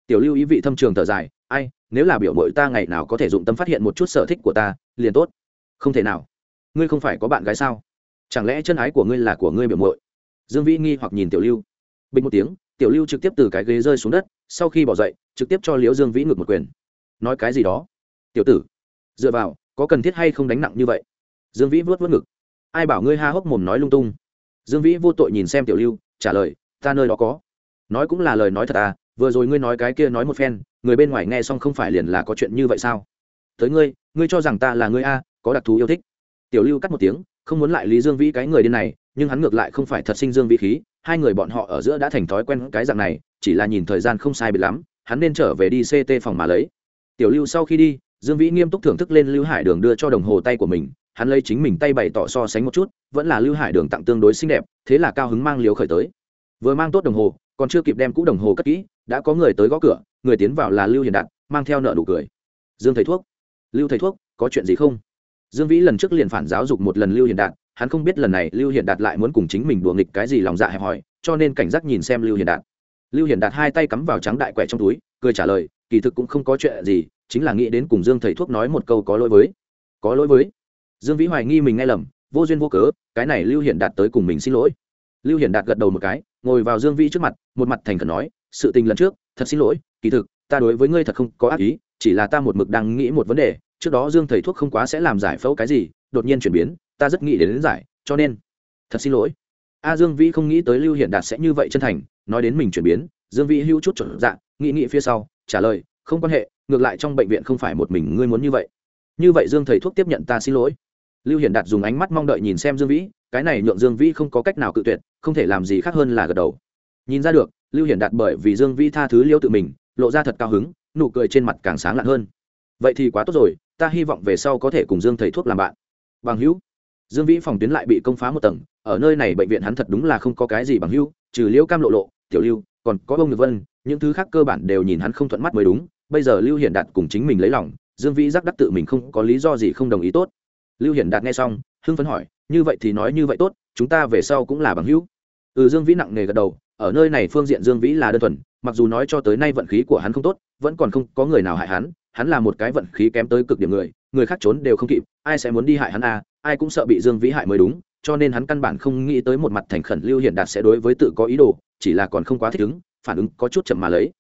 Tiểu lưu ý vị thâm trường thở dài, ai, nếu là biểu mội ta ngày nào có thể dụng tâm phát hiện một chút sở thích của ta, liền tốt. Không thể nào. Ngươi không phải có bạn gái sao? Chẳng lẽ chân ái của ngươi là của ngươi biểu mội dương vĩ nghi hoặc nhìn tiểu lưu. Bình một tiếng, tiểu lưu trực tiếp từ cái ghế rơi xuống đất, sau khi bỏ dậy, trực tiếp cho liễu dương vĩ ngược một quyền. Nói cái gì đó? Tiểu tử, dựa vào, có cần thiết hay không đánh nặng như vậy? Dương vĩ vớt vớt ngực. Ai bảo ngươi ha hốc mồm nói lung tung? Dương vĩ vô tội nhìn xem tiểu lưu, trả lời, ta nơi đó có. Nói cũng là lời nói thật à vừa rồi ngươi nói cái kia nói một phen, người bên ngoài nghe xong không phải liền là có chuyện như vậy sao? Tới ngươi ngươi cho rằng ta là ngươi a, có đặc thù yêu thích. Tiểu lưu cắt một tiếng, không muốn lại lý dương vĩ cái người điên này, nhưng hắn ngược lại không phải thật sinh dương vĩ khí, hai người bọn họ ở giữa đã thành thói quen cái dạng này, chỉ là nhìn thời gian không sai biệt lắm, hắn nên trở về đi ct phòng mà lấy. Tiểu lưu sau khi đi, dương vĩ nghiêm túc thưởng thức lên lưu hải đường đưa cho đồng hồ tay của mình hắn lấy chính mình tay bày tỏ so sánh một chút, vẫn là lưu hải đường tặng tương đối xinh đẹp, thế là cao hứng mang liều khởi tới. Vừa mang tốt đồng hồ, còn chưa kịp đem cũ đồng hồ cất kỹ, đã có người tới gõ cửa, người tiến vào là lưu hiền đạt, mang theo nợ đủ cười. Dương thầy thuốc. Lưu thầy thuốc, có chuyện gì không? Dương vĩ lần trước liền phản giáo dục một lần lưu hiền đạt, hắn không biết lần này lưu hiền đạt lại muốn cùng chính mình đùa nghịch cái gì lòng dạ hẹp hòi, cho nên cảnh giác nhìn xem lưu hiền đạt. Lưu hiền đạt hai tay cắm vào trắng đại quẻ trong túi, cười trả lời, kỳ thực cũng không có chuyện gì, chính là nghĩ đến cùng dương thầy thuốc nói một câu có lỗi với. Có lỗi với dương vĩ hoài nghi mình nghe lầm vô duyên vô cớ cái này lưu hiển đạt tới cùng mình xin lỗi. Lưu hiển đạt gật đầu một cái ngồi vào dương vĩ trước mặt một mặt thành khẩn nói sự tình lần trước thật xin lỗi kỳ thực ta đối với ngươi thật không có ác ý chỉ là ta một mực đang nghĩ một vấn đề trước đó dương thầy thuốc không quá sẽ làm giải phẫu cái gì đột nhiên chuyển biến ta rất nghĩ đến, đến giải cho nên thật xin lỗi. A dương vĩ không nghĩ tới lưu hiển đạt sẽ như vậy chân thành nói đến mình chuyển biến dương vĩ hưu chút chuẩn dạng nghĩ nghĩ phía sau trả lời không quan hệ ngược lại trong bệnh viện không phải một mình ngươi muốn như vậy. Như vậy dương thầy thuốc tiếp nhận ta xin lỗi lưu hiển đạt dùng ánh mắt mong đợi nhìn xem dương vĩ, cái này nhượng dương vĩ không có cách nào cự tuyệt, không thể làm gì khác hơn là gật đầu. Nhìn ra được, lưu hiển đạt bởi vì dương vĩ tha thứ liêu tự mình, lộ ra thật cao hứng, nụ cười trên mặt càng sáng lặn hơn. Vậy thì quá tốt rồi, ta hy vọng về sau có thể cùng dương thầy thuốc làm bạn. Bằng hữu, dương vĩ phòng tuyến lại bị công phá một tầng, ở nơi này bệnh viện hắn thật đúng là không có cái gì bằng hữu, trừ liễu cam lộ lộ, tiểu lưu, còn có bông nhược vân, những thứ khác cơ bản đều nhìn hắn không thuận mắt mới đúng. Bây giờ lưu hiển đạt cùng chính mình lấy lòng, dương vĩ giác đắc tự mình không có lý do gì không đồng ý tốt lưu hiển đạt nghe xong, hưng phấn hỏi, như vậy thì nói như vậy tốt, chúng ta về sau cũng là bằng hữu. Ừ dương vĩ nặng nề gật đầu, ở nơi này phương diện dương vĩ là đơn thuần, mặc dù nói cho tới nay vận khí của hắn không tốt, vẫn còn không có người nào hại hắn hắn là một cái vận khí kém tới cực điểm người người khác trốn đều không kịp, ai sẽ muốn đi hại hắn à ai cũng sợ bị dương vĩ hại mới đúng, cho nên hắn căn bản không nghĩ tới một mặt thành khẩn lưu hiển đạt sẽ đối với tự có ý đồ, chỉ là còn không quá thích ứng, phản ứng có chút chậm mà lấy.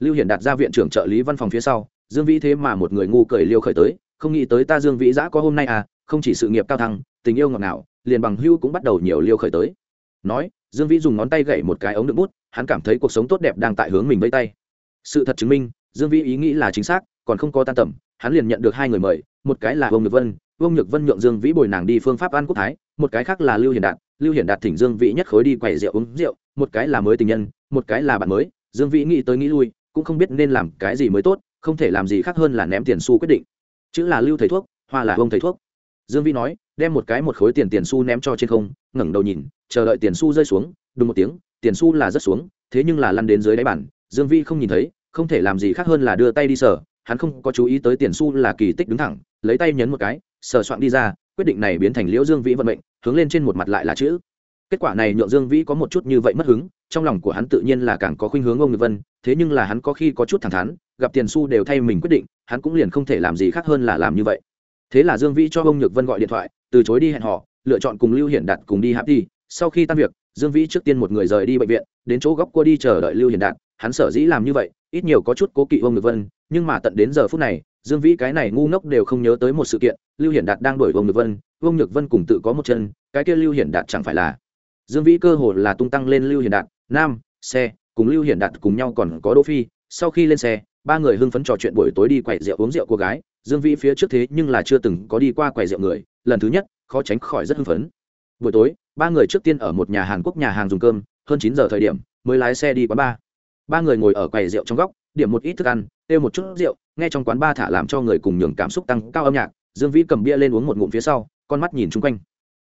Lưu hiển đạt ra viện trưởng trợ lý văn phòng phía sau, dương vĩ thế mà một người ngu cười liêu khởi tới không nghĩ tới ta dương vĩ giã có hôm nay à không chỉ sự nghiệp cao thăng, tình yêu ngọt ngào, liền bằng hưu cũng bắt đầu nhiều liêu khởi tới. Nói, dương vĩ dùng ngón tay gậy một cái ống đựng bút, hắn cảm thấy cuộc sống tốt đẹp đang tại hướng mình vây tay. Sự thật chứng minh, dương vĩ ý nghĩ là chính xác, còn không có tan tầm, hắn liền nhận được hai người mời, một cái là Vương nhược vân, Vương nhược vân nhượng dương vĩ bồi nàng đi phương pháp an quốc thái, một cái khác là lưu hiển đạt, lưu hiển đạt thỉnh dương vĩ nhất khối đi quầy rượu uống rượu, một cái là mới tình nhân, một cái là bạn mới, dương vĩ nghĩ tới nghĩ lui, cũng không biết nên làm cái gì mới tốt, không thể làm gì khác hơn là ném tiền xu quyết định chữ là lưu thầy thuốc, hoa là ông thầy thuốc. Dương vĩ nói, đem một cái một khối tiền tiền xu ném cho trên không, ngẩng đầu nhìn, chờ đợi tiền xu rơi xuống đúng một tiếng, tiền xu là rất xuống, thế nhưng là lăn đến dưới đáy bản. Dương vĩ không nhìn thấy, không thể làm gì khác hơn là đưa tay đi sờ, hắn không có chú ý tới tiền xu là kỳ tích đứng thẳng, lấy tay nhấn một cái, sờ soạn đi ra, quyết định này biến thành liễu dương vĩ vận mệnh, hướng lên trên một mặt lại là chữ kết quả này nhượng dương vĩ có một chút như vậy mất hứng, trong lòng của hắn tự nhiên là càng có khuynh hướng ông nhược vân, thế nhưng là hắn có khi có chút thẳng thắn, gặp tiền xu đều thay mình quyết định, hắn cũng liền không thể làm gì khác hơn là làm như vậy. Thế là dương vĩ cho ông nhược vân gọi điện thoại, từ chối đi hẹn họ lựa chọn cùng lưu hiển đạt cùng đi hạp đi sau khi tan việc, dương vĩ trước tiên một người rời đi bệnh viện, đến chỗ góc cua đi chờ đợi lưu hiển đạt, hắn sở dĩ làm như vậy, ít nhiều có chút cố kỵ ông nhược vân, nhưng mà tận đến giờ phút này, dương vĩ cái này ngu ngốc đều không nhớ tới một sự kiện, lưu hiển đạt đang đuổi ông nhược vân ông nhược vân cùng tự có một chân, cái kia lưu hiển đạt chẳng phải là dương vĩ cơ hồ là tung tăng lên lưu hiển đạt, nam, xe, cùng lưu hiển đạt cùng nhau còn có đỗ phi. Sau khi lên xe, ba người hưng phấn trò chuyện buổi tối đi quậy rượu uống rượu cô gái. Dương vĩ phía trước thế nhưng là chưa từng có đi qua quầy rượu người. Lần thứ nhất, khó tránh khỏi rất hưng phấn. Buổi tối, ba người trước tiên ở một nhà hàn quốc nhà hàng dùng cơm. Hơn chín giờ thời điểm, mới lái xe đi quán ba ba người ngồi ở quầy rượu trong góc, điểm một ít thức ăn, tiêu một chút rượu, nghe trong quán ba thả làm cho người cùng nhường cảm xúc tăng cao âm nhạc. Dương vĩ cầm bia lên uống một ngụm phía sau, con mắt nhìn chung quanh.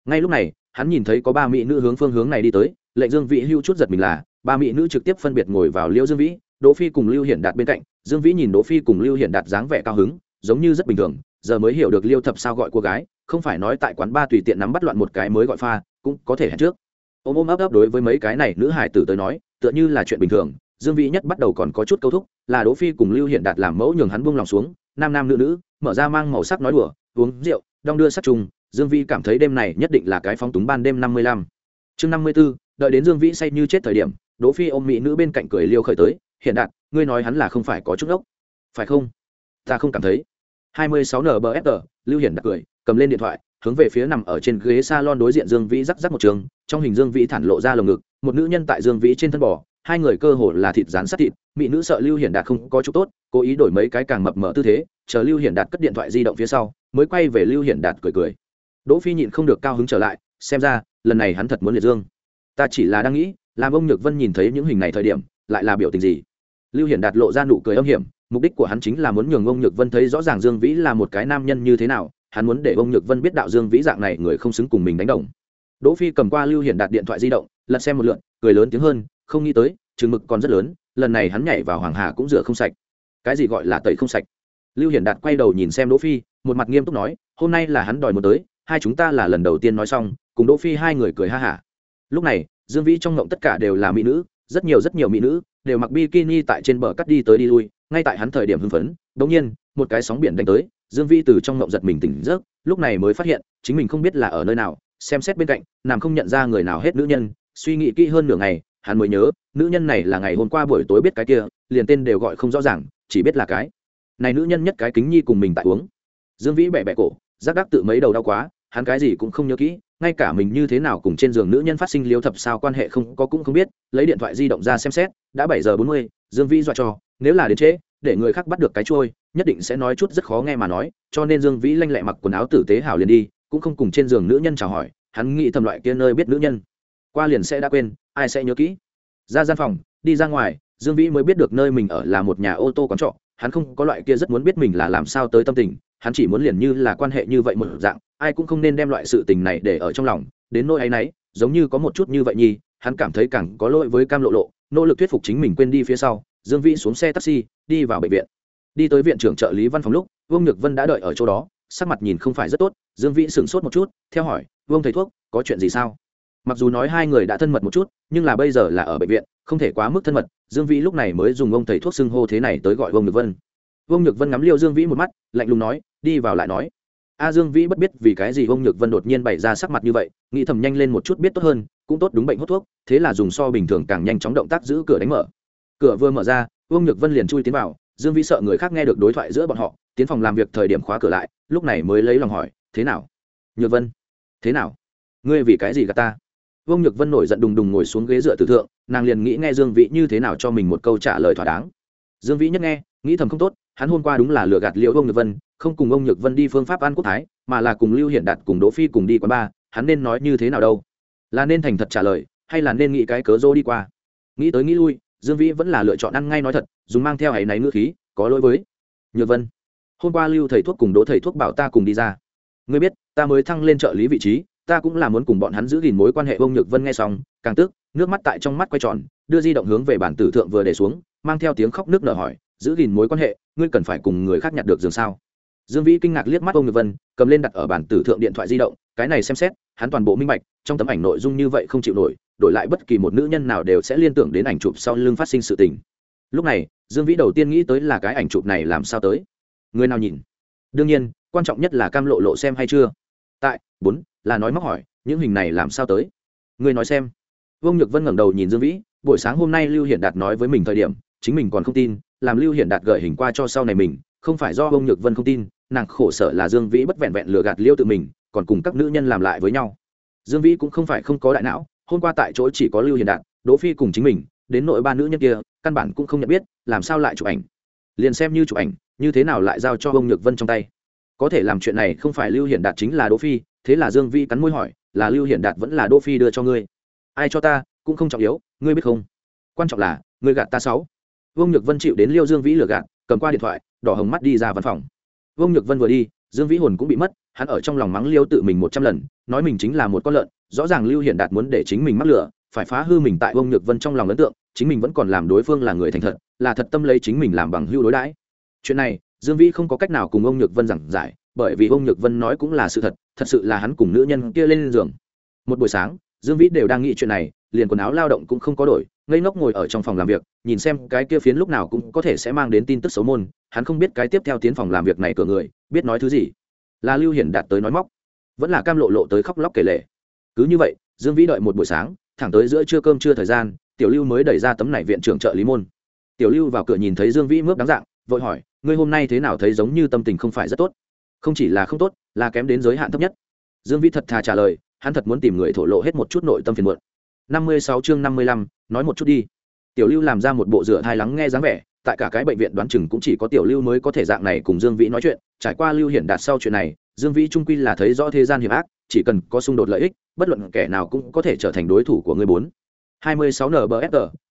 Ngay lúc này hắn nhìn thấy có ba mỹ nữ hướng phương hướng này đi tới, lệnh dương vĩ hưu chút giật mình là, ba mỹ nữ trực tiếp phân biệt ngồi vào liêu dương vĩ, đỗ phi cùng lưu hiển đạt bên cạnh. Dương vĩ nhìn đỗ phi cùng lưu hiển đạt dáng vẻ cao hứng, giống như rất bình thường, giờ mới hiểu được liêu thập sao gọi cô gái, không phải nói tại quán ba tùy tiện nắm bắt loạn một cái mới gọi pha, cũng có thể hẹn trước. Ôm ôm ấp ấp đối với mấy cái này nữ hải tử tới nói, tựa như là chuyện bình thường, dương vĩ nhất bắt đầu còn có chút câu thúc, là đỗ phi cùng lưu Hiển đạt làm mẫu nhường hắn buông lòng xuống, nam nam nữ nữ, mở ra mang màu sắc nói đùa, uống rượu, đong đưa sắc trùng dương vĩ cảm thấy đêm này nhất định là cái phóng túng ban đêm năm mươi lăm. Chương năm mươi b ố đợi đến dương vĩ say như chết thời điểm đỗ phi ôm mỹ nữ bên cạnh cười liêu khởi tới hiện đạt ngươi nói hắn là không phải có chút ốc. Phải không? Ta không cảm thấy. hai mươi sáu nbfr lưu hiển đạt cười cầm lên điện thoại hướng về phía nằm ở trên ghế salon đối diện Dương Vĩ rắc rắc một trường, trong hình Dương Vĩ thản lộ ra lồng ngực, một nữ nhân tại Dương Vĩ trên thân bò, hai người cơ hồ là thịt rán sát thịt, mỹ nữ sợ Lưu Hiển Đạt không có chút tốt, cố ý đổi mấy cái càng mập mờ tư thế, chờ Lưu Hiển Đạt cất điện thoại di động phía sau, mới quay về Lưu Hiển Đạt cười cười. Đỗ Phi nhịn không được cao hứng trở lại, xem ra, lần này hắn thật muốn liệt dương. Ta chỉ là đang nghĩ, làm ông Nhược Vân nhìn thấy những hình này thời điểm, lại là biểu tình gì? Lưu Hiển Đạt lộ ra nụ cười âm hiểm, mục đích của hắn chính là muốn nhường ông Nhược Vân thấy rõ ràng Dương Vĩ là một cái nam nhân như thế nào, hắn muốn để ông nhược vân biết đạo dương vĩ dạng này người không xứng cùng mình đánh đồng đỗ phi cầm qua lưu hiển đạt điện thoại di động lật xem một lượt cười lớn tiếng hơn không nghĩ tới chừng mực còn rất lớn lần này hắn nhảy vào hoàng hà cũng rửa không sạch cái gì gọi là tẩy không sạch lưu hiển đạt quay đầu nhìn xem đỗ phi một mặt nghiêm túc nói hôm nay là hắn đòi một tới hai chúng ta là lần đầu tiên nói xong, cùng đỗ phi hai người cười ha hả. Lúc này, dương vĩ trong ngộng tất cả đều là mỹ nữ, rất nhiều rất nhiều mỹ nữ, đều mặc bikini tại trên bờ cắt đi tới đi lui, ngay tại hắn thời điểm hưng phấn đống nhiên, một cái sóng biển đánh tới, dương vi từ trong ngộng giật mình tỉnh giấc, lúc này mới phát hiện, chính mình không biết là ở nơi nào, xem xét bên cạnh nàng không nhận ra người nào hết nữ nhân, suy nghĩ kỹ hơn nửa ngày, hắn mới nhớ, nữ nhân này là ngày hôm qua buổi tối biết cái kia, liền tên đều gọi không rõ ràng, chỉ biết là cái. Này nữ nhân nhất cái kính nhi cùng mình tại uống. Dương vĩ bẹ bẹ cổ, giác đắc tự mấy đầu đau quá hắn cái gì cũng không nhớ kỹ, ngay cả mình như thế nào cùng trên giường nữ nhân phát sinh liêu thập sao quan hệ không, có cũng không biết, lấy điện thoại di động ra xem xét, đã bảy giờ bốn mươi, dương vĩ dọa cho, nếu là đến trễ, để người khác bắt được cái trôi nhất định sẽ nói chút rất khó nghe mà nói, cho nên dương vĩ lanh lẹ mặc quần áo tử tế hảo liền đi, cũng không cùng trên giường nữ nhân chào hỏi, hắn nghĩ thầm loại kia nơi biết nữ nhân, qua liền sẽ đã quên, ai sẽ nhớ kỹ. Ra gian phòng, đi ra ngoài, dương vĩ mới biết được nơi mình ở là một nhà ô tô quán trọ, hắn không có loại kia rất muốn biết mình là làm sao tới tâm tình, hắn chỉ muốn liền như là quan hệ như vậy một dạng ai cũng không nên đem loại sự tình này để ở trong lòng, đến nỗi ấy nấy giống như có một chút như vậy nhi hắn cảm thấy càng có lỗi với cam lộ lộ, nỗ lực thuyết phục chính mình quên đi phía sau, dương vĩ xuống xe taxi, đi vào bệnh viện. Đi tới viện trưởng trợ lý văn phòng lúc, vương nhược vân đã đợi ở chỗ đó, sắc mặt nhìn không phải rất tốt, dương vĩ sửng sốt một chút, theo hỏi, vương thầy thuốc, có chuyện gì sao? Mặc dù nói hai người đã thân mật một chút, nhưng là bây giờ là ở bệnh viện, không thể quá mức thân mật, dương vĩ lúc này mới dùng ông thầy thuốc xưng hô thế này tới gọi vương nhược vân. Vương nhược vân ngắm liêu dương vĩ một mắt, lạnh lùng nói, đi vào lại nói a dương vĩ bất biết vì cái gì vương nhược vân đột nhiên bày ra sắc mặt như vậy, nghĩ thầm nhanh lên một chút biết tốt hơn, cũng tốt đúng bệnh hút thuốc, thế là dùng so bình thường càng nhanh chóng động tác giữ cửa đánh mở. Cửa vừa mở ra vương nhược vân liền chui tiến vào, dương vĩ sợ người khác nghe được đối thoại giữa bọn họ, tiến phòng làm việc thời điểm khóa cửa lại, lúc này mới lấy lòng hỏi, thế nào? Nhược vân. Thế nào? Ngươi vì cái gì gà ta? Vương nhược vân nổi giận đùng đùng ngồi xuống ghế dựa tử thượng, nàng liền nghĩ nghe dương vĩ như thế nào cho mình một câu trả lời thỏa đáng. Dương vĩ nhất nghe, nghĩ thầm không tốt, hắn hôm qua đúng là lừa gạt liễu ông nhược vân không cùng ông nhược vân đi phương pháp an quốc thái, mà là cùng lưu hiện đạt cùng đỗ phi cùng đi quán ba hắn nên nói như thế nào đâu? Là nên thành thật trả lời, hay là nên nghĩ cái cớ dỗ đi qua? Nghĩ tới nghĩ lui, dương vĩ vẫn là lựa chọn ăn ngay nói thật, dùng mang theo áy náy ngữ khí, có lỗi với nhược vân. Hôm qua lưu thầy thuốc cùng đỗ thầy thuốc bảo ta cùng đi ra. Ngươi biết, ta mới thăng lên trợ lý vị trí, ta cũng là muốn cùng bọn hắn giữ gìn mối quan hệ, ông nhược vân nghe xong, càng tức, nước mắt tại trong mắt quay tròn, đưa di động hướng về bản tử thượng vừa để xuống, mang theo tiếng khóc nước nở hỏi, giữ gìn mối quan hệ, ngươi cần phải cùng người khác nhặt được giường sao? Dương vĩ kinh ngạc liếc mắt ông nhược vân, cầm lên đặt ở bản tử thượng điện thoại di động, cái này xem xét, hắn toàn bộ minh bạch, trong tấm ảnh nội dung như vậy không chịu nổi, đổi lại bất kỳ một nữ nhân nào đều sẽ liên tưởng đến ảnh chụp sau lưng phát sinh sự tình. Lúc này, dương vĩ đầu tiên nghĩ tới là cái ảnh chụp này làm sao tới. Người nào nhìn? Đương nhiên, quan trọng nhất là cam lộ lộ xem hay chưa? Tại, bốn, là nói móc hỏi, những hình này làm sao tới? Người nói xem. Vương nhược vân ngẩng đầu nhìn dương vĩ, buổi sáng hôm nay lưu hiển đạt nói với mình thời điểm, chính mình còn không tin, làm lưu hiển đạt gợi hình qua cho sau này mình, không phải do vương nhược vân không tin nàng khổ sở là dương vĩ bất vẹn vẹn lừa gạt liêu tự mình, còn cùng các nữ nhân làm lại với nhau. Dương vĩ cũng không phải không có đại não, hôm qua tại chỗ chỉ có lưu hiền đạt, đỗ phi cùng chính mình, đến nội ba nữ nhân kia, căn bản cũng không nhận biết, làm sao lại chụp ảnh. Liền xem như chụp ảnh, như thế nào lại giao cho ông nhược vân trong tay. Có thể làm chuyện này không phải lưu hiển đạt chính là đỗ phi, thế là dương vi cắn môi hỏi, là lưu hiển đạt vẫn là đỗ phi đưa cho ngươi? Ai cho ta, cũng không trọng yếu, ngươi biết không? Quan trọng là, ngươi gạt ta sáu. Vương nhược vân chịu đến liêu dương vĩ lừa gạt, cầm qua điện thoại, đỏ hồng mắt đi ra văn phòng vương nhược vân vừa đi, dương vĩ hồn cũng bị mất, hắn ở trong lòng mắng liêu tự mình một trăm lần, nói mình chính là một con lợn, rõ ràng lưu hiện đạt muốn để chính mình mắc lửa, phải phá hư mình tại vương nhược vân trong lòng ấn tượng, chính mình vẫn còn làm đối phương là người thành thật, là thật tâm lấy chính mình làm bằng hưu đối đãi. Chuyện này, dương vĩ không có cách nào cùng ông nhược vân giảng giải, bởi vì ông nhược vân nói cũng là sự thật thật sự là hắn cùng nữ nhân kia lên giường. Một buổi sáng, dương vĩ đều đang nghĩ chuyện này liền quần áo lao động cũng không có đổi, ngây ngốc ngồi ở trong phòng làm việc, nhìn xem cái kia phiến lúc nào cũng có thể sẽ mang đến tin tức xấu môn, hắn không biết cái tiếp theo tiến phòng làm việc này cửa người, biết nói thứ gì. Là lưu hiển đạt tới nói móc, vẫn là cam lộ lộ tới khóc lóc kể lệ cứ như vậy, dương vĩ đợi một buổi sáng, thẳng tới giữa trưa cơm trưa thời gian, tiểu lưu mới đẩy ra tấm này viện trưởng trợ lý môn. Tiểu lưu vào cửa nhìn thấy dương vĩ mướp đáng dạng, vội hỏi, ngươi hôm nay thế nào thấy giống như tâm tình không phải rất tốt? Không chỉ là không tốt, là kém đến giới hạn thấp nhất. Dương vĩ thật thà trả lời, hắn thật muốn tìm người thổ lộ hết một chút nội tâm phiền muộn năm mươi sáu chương năm mươi lăm, nói một chút đi. Tiểu lưu làm ra một bộ rửa thai lắng nghe dáng vẻ, tại cả cái bệnh viện đoán chừng cũng chỉ có tiểu lưu mới có thể dạng này cùng dương vĩ nói chuyện. Trải qua lưu hiển đạt sau chuyện này, dương vĩ trung quy là thấy rõ thế gian hiểm ác, chỉ cần có xung đột lợi ích, bất luận kẻ nào cũng có thể trở thành đối thủ của người bốn. hai mươi sáu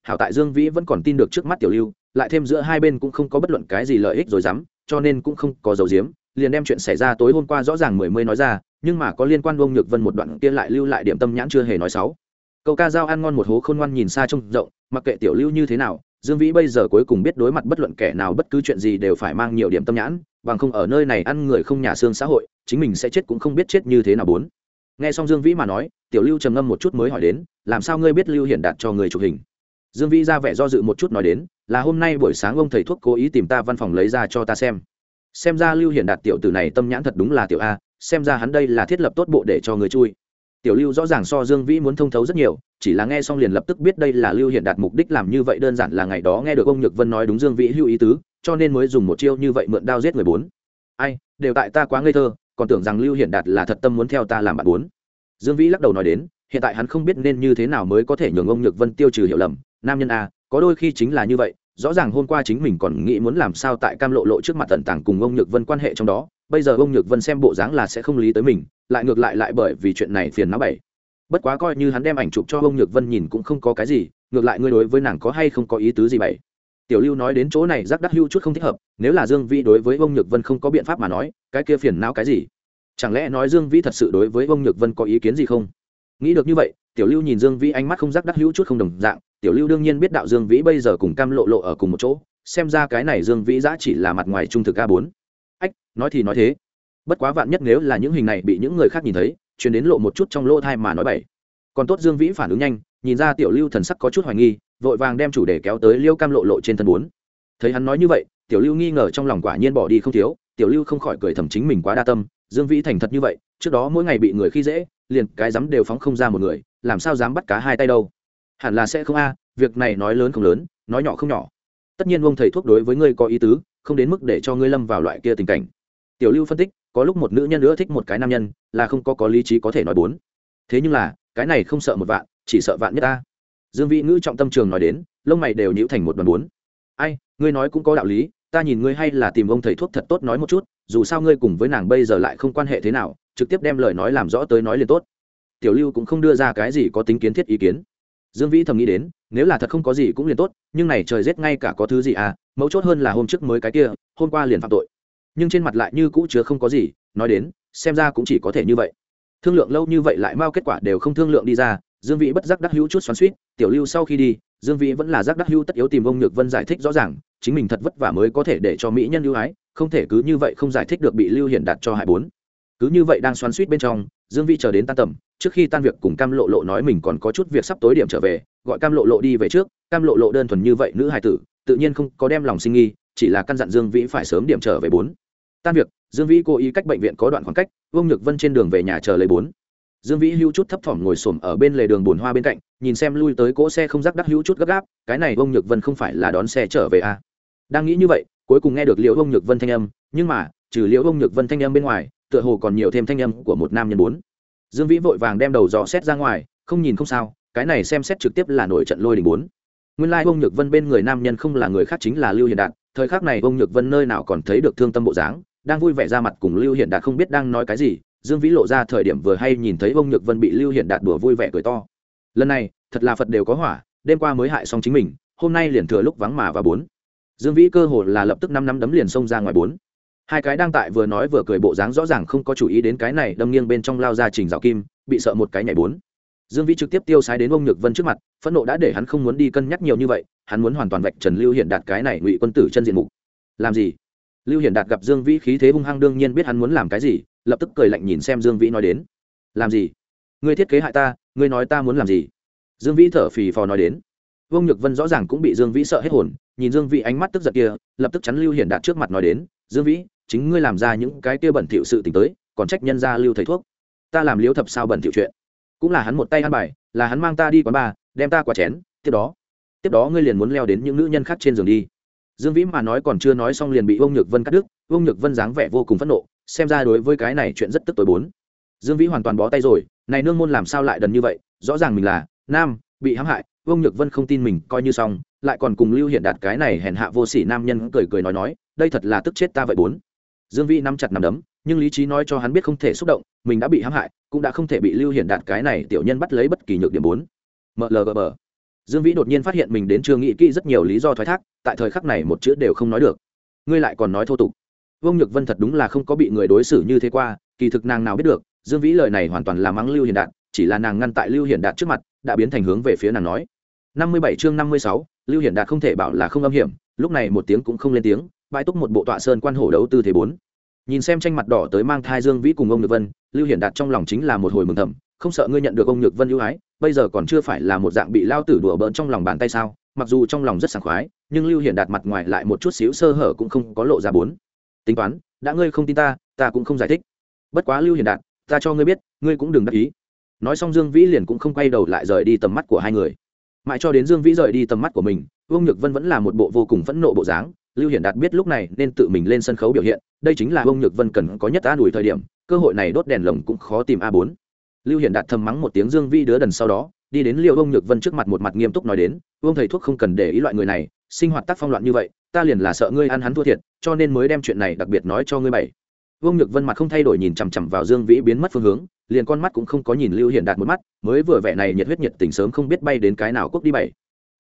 hảo tại dương vĩ vẫn còn tin được trước mắt tiểu lưu, lại thêm giữa hai bên cũng không có bất luận cái gì lợi ích rồi dám, cho nên cũng không có dấu diếm liền đem chuyện xảy ra tối hôm qua rõ ràng mười mươi nói ra, nhưng mà có liên quan vông nhược vân một đoạn kia lại lưu lại điểm tâm nhãn chưa hề nói sáu câu ca dao ăn ngon một hố khôn ngoan nhìn xa trông rộng, mặc kệ tiểu lưu như thế nào, dương vĩ bây giờ cuối cùng biết đối mặt bất luận kẻ nào bất cứ chuyện gì đều phải mang nhiều điểm tâm nhãn, bằng không ở nơi này ăn người không nhà xương xã hội, chính mình sẽ chết cũng không biết chết như thế nào bốn. Nghe xong dương vĩ mà nói, tiểu lưu trầm ngâm một chút mới hỏi đến, làm sao ngươi biết lưu hiển đạt cho người chụp hình? Dương vĩ ra vẻ do dự một chút nói đến, là hôm nay buổi sáng ông thầy thuốc cố ý tìm ta văn phòng lấy ra cho ta xem. Xem ra lưu hiển đạt tiểu tử này tâm nhãn thật đúng là tiểu a, xem ra hắn đây là thiết lập tốt bộ để cho người chui tiểu lưu rõ ràng so dương vĩ muốn thông thấu rất nhiều, chỉ là nghe xong liền lập tức biết đây là lưu hiện đạt mục đích làm như vậy, đơn giản là ngày đó nghe được ông nhược vân nói đúng dương vĩ hữu ý tứ, cho nên mới dùng một chiêu như vậy mượn đao giết người bốn. Ai, đều tại ta quá ngây thơ, còn tưởng rằng lưu hiện đạt là thật tâm muốn theo ta làm bạn bốn. Dương vĩ lắc đầu nói đến, hiện tại hắn không biết nên như thế nào mới có thể nhường ông nhược vân tiêu trừ hiểu lầm, nam nhân a, có đôi khi chính là như vậy, rõ ràng hôm qua chính mình còn nghĩ muốn làm sao tại cam lộ lộ trước mặt tận tàng cùng ông nhược vân quan hệ trong đó bây giờ ông nhược vân xem bộ dáng là sẽ không lý tới mình, lại ngược lại lại bởi vì chuyện này phiền não bảy bất quá coi như hắn đem ảnh chụp cho ông nhược vân nhìn cũng không có cái gì, ngược lại ngươi đối với nàng có hay không có ý tứ gì bảy tiểu lưu nói đến chỗ này giác đắc hưu chút không thích hợp, nếu là dương vĩ đối với ông nhược vân không có biện pháp mà nói, cái kia phiền não cái gì? Chẳng lẽ nói dương vĩ thật sự đối với ông nhược vân có ý kiến gì không? Nghĩ được như vậy, tiểu lưu nhìn dương vĩ ánh mắt không giác đắc hữu chút không đồng dạng, tiểu lưu đương nhiên biết đạo dương vĩ bây giờ cùng cam lộ lộ ở cùng một chỗ, xem ra cái này dương vĩ giã chỉ là mặt ngoài trung thực a bốn nói thì nói thế. Bất quá vạn nhất nếu là những hình này bị những người khác nhìn thấy chuyển đến lộ một chút trong lỗ thai mà nói bảy còn tốt dương vĩ phản ứng nhanh, nhìn ra tiểu lưu thần sắc có chút hoài nghi, vội vàng đem chủ đề kéo tới liêu cam lộ lộ trên thân bốn. Thấy hắn nói như vậy, tiểu lưu nghi ngờ trong lòng quả nhiên bỏ đi không thiếu, tiểu lưu không khỏi cười thầm chính mình quá đa tâm, dương vĩ thành thật như vậy, trước đó mỗi ngày bị người khi dễ, liền cái dám đều phóng không ra một người, làm sao dám bắt cá hai tay đâu. Hẳn là sẽ không a, việc này nói lớn không lớn, nói nhỏ không nhỏ. Tất nhiên ông thầy thuốc đối với ngươi có ý tứ, không đến mức để cho ngươi lâm vào loại kia tình cảnh tiểu lưu phân tích, có lúc một nữ nhân nữa thích một cái nam nhân, là không có có lý trí có thể nói bốn. Thế nhưng là, cái này không sợ một vạn, chỉ sợ vạn nhất ta. Dương vĩ ngữ trọng tâm trường nói đến, lông mày đều nhíu thành một đoàn bốn. Ai, ngươi nói cũng có đạo lý, ta nhìn ngươi hay là tìm ông thầy thuốc thật tốt nói một chút, dù sao ngươi cùng với nàng bây giờ lại không quan hệ thế nào, trực tiếp đem lời nói làm rõ tới nói liền tốt. Tiểu lưu cũng không đưa ra cái gì có tính kiến thiết ý kiến. Dương vĩ thầm nghĩ đến, nếu là thật không có gì cũng liền tốt, nhưng này trời rét ngay cả có thứ gì à mấu chốt hơn là hôm trước mới cái kia, hôm qua liền phạm tội nhưng trên mặt lại như cũ chứa không có gì, nói đến, xem ra cũng chỉ có thể như vậy. Thương lượng lâu như vậy lại mau kết quả đều không thương lượng đi ra, dương vĩ bất giác đắc hữu chút xoắn suýt tiểu lưu sau khi đi, dương vĩ vẫn là giác đắc hữu tất yếu tìm ông nhược vân giải thích rõ ràng, chính mình thật vất vả mới có thể để cho mỹ nhân ưu ái, không thể cứ như vậy không giải thích được bị lưu hiển đạt cho hại bốn. Cứ như vậy đang xoắn suýt bên trong, dương vĩ chờ đến tan tầm, trước khi tan việc cùng cam lộ lộ nói mình còn có chút việc sắp tối điểm trở về, gọi cam lộ lộ đi về trước, cam lộ lộ đơn thuần như vậy nữ hài tử, tự nhiên không có đem lòng sinh nghi, chỉ là căn dặn dương vĩ phải sớm điểm trở về bốn tan việc dương vĩ cố ý cách bệnh viện có đoạn khoảng cách vương nhược vân trên đường về nhà chờ lấy bốn. Dương vĩ hữu chút thấp thỏm ngồi xổm ở bên lề đường bồn hoa bên cạnh nhìn xem lui tới cỗ xe không rắc đắc hữu chút gấp gáp cái này vương nhược vân không phải là đón xe trở về à. đang nghĩ như vậy cuối cùng nghe được liệu vương nhược vân thanh âm nhưng mà trừ liệu vương nhược vân thanh âm bên ngoài tựa hồ còn nhiều thêm thanh âm của một nam nhân bốn. Dương vĩ vội vàng đem đầu dò xét ra ngoài không nhìn không sao cái này xem xét trực tiếp là nổi trận lôi đình bốn. Nguyên lai like, nhược vân bên người nam nhân không là người khác chính là lưu hiền đạt thời khắc này ông nhược vân nơi nào còn thấy được thương tâm bộ dáng đang vui vẻ ra mặt cùng lưu hiện đạt không biết đang nói cái gì, dương vĩ lộ ra thời điểm vừa hay nhìn thấy ông nhược vân bị lưu hiện đạt đùa vui vẻ cười to. Lần này, thật là phật đều có hỏa, đêm qua mới hại xong chính mình, hôm nay liền thừa lúc vắng mà và bốn. Dương vĩ cơ hồ là lập tức năm năm đấm liền xông ra ngoài bốn. Hai cái đang tại vừa nói vừa cười bộ dáng rõ ràng không có chủ ý đến cái này đâm nghiêng bên trong lao ra trình rào kim, bị sợ một cái nhảy bốn. Dương vĩ trực tiếp tiêu sái đến ông nhược vân trước mặt, phẫn nộ đã để hắn không muốn đi cân nhắc nhiều như vậy, hắn muốn hoàn toàn vạch trần lưu hiện đạt cái này ngụy quân tử chân diện mục. Làm gì? Lưu hiển đạt gặp dương vĩ khí thế hung hăng đương nhiên biết hắn muốn làm cái gì, lập tức cười lạnh nhìn xem dương vĩ nói đến. Làm gì? Ngươi thiết kế hại ta, ngươi nói ta muốn làm gì? Dương vĩ thở phì phò nói đến. Vương nhược vân rõ ràng cũng bị dương vĩ sợ hết hồn, nhìn dương vĩ ánh mắt tức giận kia, lập tức chắn lưu hiển đạt trước mặt nói đến, dương vĩ, chính ngươi làm ra những cái kia bẩn thỉu sự t tới, còn trách nhân ra lưu thầy thuốc. Ta làm liếu thập sao bẩn thỉu chuyện. Cũng là hắn một tay ăn bài, là hắn mang ta đi quán bar, đem ta quả chén, tiếp đó tiếp đó ngươi liền muốn leo đến những nữ nhân khác trên giường đi dương vĩ mà nói còn chưa nói xong liền bị ông nhược vân cắt đứt ông nhược vân dáng vẻ vô cùng phẫn nộ, xem ra đối với cái này chuyện rất tức tối bốn. Dương vĩ hoàn toàn bó tay rồi, này nương môn làm sao lại đần như vậy, rõ ràng mình là nam, bị hãm hại ông nhược vân không tin mình, coi như xong, lại còn cùng lưu hiện đạt cái này hèn hạ vô sỉ nam nhân cười cười nói nói, đây thật là tức chết ta vậy bốn. Dương vĩ nắm chặt nắm đấm, nhưng lý trí nói cho hắn biết không thể xúc động, mình đã bị hãm hại, cũng đã không thể bị lưu hiện đạt cái này tiểu nhân bắt lấy bất kỳ nhược điểm bốn. Mlgb dương vĩ đột nhiên phát hiện mình đến chưa nghĩ kỹ rất nhiều lý do thoái thác, tại thời khắc này một chữ đều không nói được. Ngươi lại còn nói thô tục. Vương nhược vân thật đúng là không có bị người đối xử như thế qua, kỳ thực nàng nào biết được, dương vĩ lời này hoàn toàn là mắng lưu hiền đạt, chỉ là nàng ngăn tại lưu hiền đạt trước mặt, đã biến thành hướng về phía nàng nói. Năm mươi bảy chương năm mươi sáu, lưu hiển đạt không thể bảo là không âm hiểm, lúc này một tiếng cũng không lên tiếng, bãi túc một bộ tọa sơn quan hổ đấu tư thế bốn. Nhìn xem tranh mặt đỏ tới mang thai dương vĩ cùng ông nhược vân, lưu hiển đạt trong lòng chính là một hồi mừng thầm, không sợ ngươi nhận được ông nhược vân ưu ái bây giờ còn chưa phải là một dạng bị lao tử đùa bỡn trong lòng bàn tay sao? Mặc dù trong lòng rất sảng khoái, nhưng lưu hiển đạt mặt ngoài lại một chút xíu sơ hở cũng không có lộ ra bốn. Tính toán, đã ngươi không tin ta ta cũng không giải thích. Bất quá lưu hiển đạt, ta cho ngươi biết, ngươi cũng đừng đắc ý. Nói xong dương vĩ liền cũng không quay đầu lại rời đi tầm mắt của hai người. Mãi cho đến dương vĩ rời đi tầm mắt của mình, vương nhược vân vẫn là một bộ vô cùng phẫn nộ bộ dáng. Lưu hiển đạt biết lúc này nên tự mình lên sân khấu biểu hiện, đây chính là vương nhược vân cần có nhất an ủi thời điểm, cơ hội này đốt đèn lồng cũng khó tìm a bốn lưu hiển đạt thầm mắng một tiếng dương vi đứa đần sau đó, đi đến liệu ông nhược vân trước mặt một mặt nghiêm túc nói đến ông thầy thuốc không cần để ý loại người này, sinh hoạt tác phong loạn như vậy, ta liền là sợ ngươi ăn hắn thua thiệt, cho nên mới đem chuyện này đặc biệt nói cho ngươi bảy. Vương nhược vân mặt không thay đổi nhìn chằm chằm vào dương vĩ biến mất phương hướng, liền con mắt cũng không có nhìn lưu hiển đạt một mắt, mới vừa vẻ này nhiệt huyết nhiệt tình sớm không biết bay đến cái nào quốc đi bảy.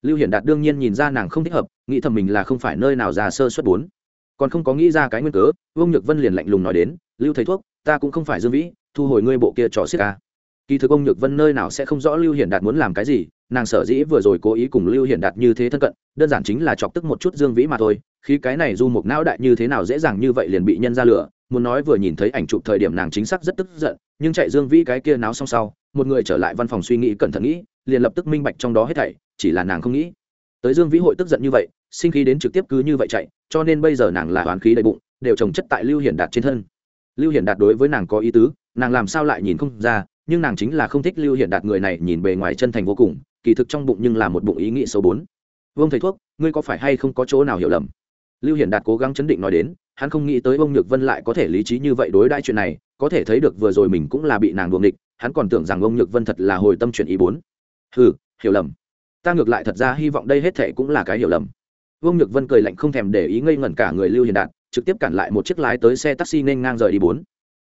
Lưu hiển đạt đương nhiên nhìn ra nàng không thích hợp, nghĩ thầm mình là không phải nơi nào già sơ xuất bốn. Còn không có nghĩ ra cái nguyên cớ, vương nhược vân liền lạnh lùng nói đến, lưu thầy thuốc, ta cũng không phải dương vĩ, thu hồi ngươi bộ kia trò xiết ca à kỳ thực ông nhược vân nơi nào sẽ không rõ lưu hiển đạt muốn làm cái gì, nàng sở dĩ vừa rồi cố ý cùng lưu hiển đạt như thế thân cận, đơn giản chính là chọc tức một chút dương vĩ mà thôi. Khi cái này du một não đại như thế nào dễ dàng như vậy liền bị nhân ra lửa muốn nói vừa nhìn thấy ảnh chụp thời điểm nàng chính xác rất tức giận, nhưng chạy dương vĩ cái kia náo xong sau, một người trở lại văn phòng suy nghĩ cẩn thận nghĩ, liền lập tức minh bạch trong đó hết thảy, chỉ là nàng không nghĩ. Tới dương vĩ hội tức giận như vậy, sinh khí đến trực tiếp cứ như vậy chạy, cho nên bây giờ nàng là hoán khí đầy bụng, đều trồng chất tại lưu hiển đạt trên thân. Lưu hiển đạt đối với nàng có ý tứ, nàng làm sao lại nhìn không ra nhưng nàng chính là không thích lưu hiện đạt người này nhìn bề ngoài chân thành vô cùng, kỳ thực trong bụng nhưng là một bụng ý nghĩ số bốn. Vương thầy thuốc, ngươi có phải hay không có chỗ nào hiểu lầm? Lưu hiện đạt cố gắng chấn định nói đến, hắn không nghĩ tới ông nhược vân lại có thể lý trí như vậy đối đãi chuyện này, có thể thấy được vừa rồi mình cũng là bị nàng đuồng địch hắn còn tưởng rằng ông nhược vân thật là hồi tâm chuyện ý bốn. Ừ hiểu lầm. Ta ngược lại thật ra hy vọng đây hết thệ cũng là cái hiểu lầm. Vương nhược vân cười lạnh không thèm để ý ngây ngẩn cả người lưu hiện đạt, trực tiếp cản lại một chiếc lái tới xe taxi nên ngang rời đi bốn.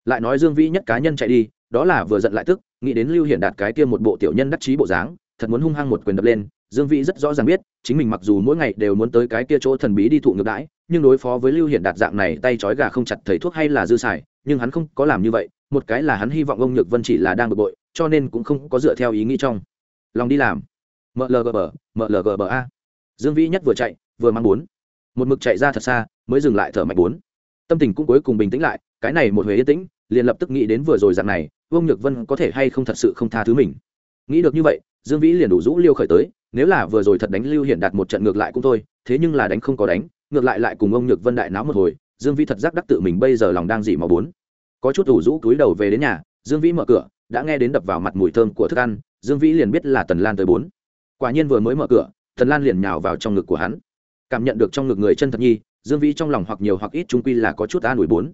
Lại nói dương vĩ nhất cá nhân chạy đi đó là vừa giận lại tức, nghĩ đến lưu hiển đạt cái kia một bộ tiểu nhân đắc chí bộ dáng, thật muốn hung hăng một quyền đập lên, dương vĩ rất rõ ràng biết, chính mình mặc dù mỗi ngày đều muốn tới cái kia chỗ thần bí đi thụ ngược đãi, nhưng đối phó với lưu hiển đạt dạng này tay trói gà không chặt thầy thuốc hay là dư xài, nhưng hắn không có làm như vậy, một cái là hắn hy vọng ông nhược vân chỉ là đang bực bội, cho nên cũng không có dựa theo ý nghĩ trong. Lòng đi làm. Mlgb mlgb a. Dương vĩ nhất vừa chạy, vừa mang bốn. Một mực chạy ra thật xa, mới dừng lại thở mạnh bốn. Tâm tình cũng cuối cùng bình tĩnh lại, cái này một huế yên tĩnh, liền lập tức nghĩ đến vừa rồi dạng này vương nhược vân có thể hay không thật sự không tha thứ mình? Nghĩ được như vậy, dương vĩ liền đủ rũ liêu khởi tới, nếu là vừa rồi thật đánh lưu Hiển đạt một trận ngược lại cũng thôi, thế nhưng là đánh không có đánh, ngược lại lại cùng ông nhược vân đại náo một hồi, dương vĩ thật giác đắc tự mình bây giờ lòng đang dị mà bốn. Có chút đủ rũ túi đầu về đến nhà, dương vĩ mở cửa, đã nghe đến đập vào mặt mùi thơm của thức ăn, dương vĩ liền biết là tần lan tới bốn. Quả nhiên vừa mới mở cửa, tần lan liền nhào vào trong ngực của hắn. Cảm nhận được trong ngực người chân thật nhi, dương vĩ trong lòng hoặc nhiều hoặc ít trung quy là có chút an ủi bốn.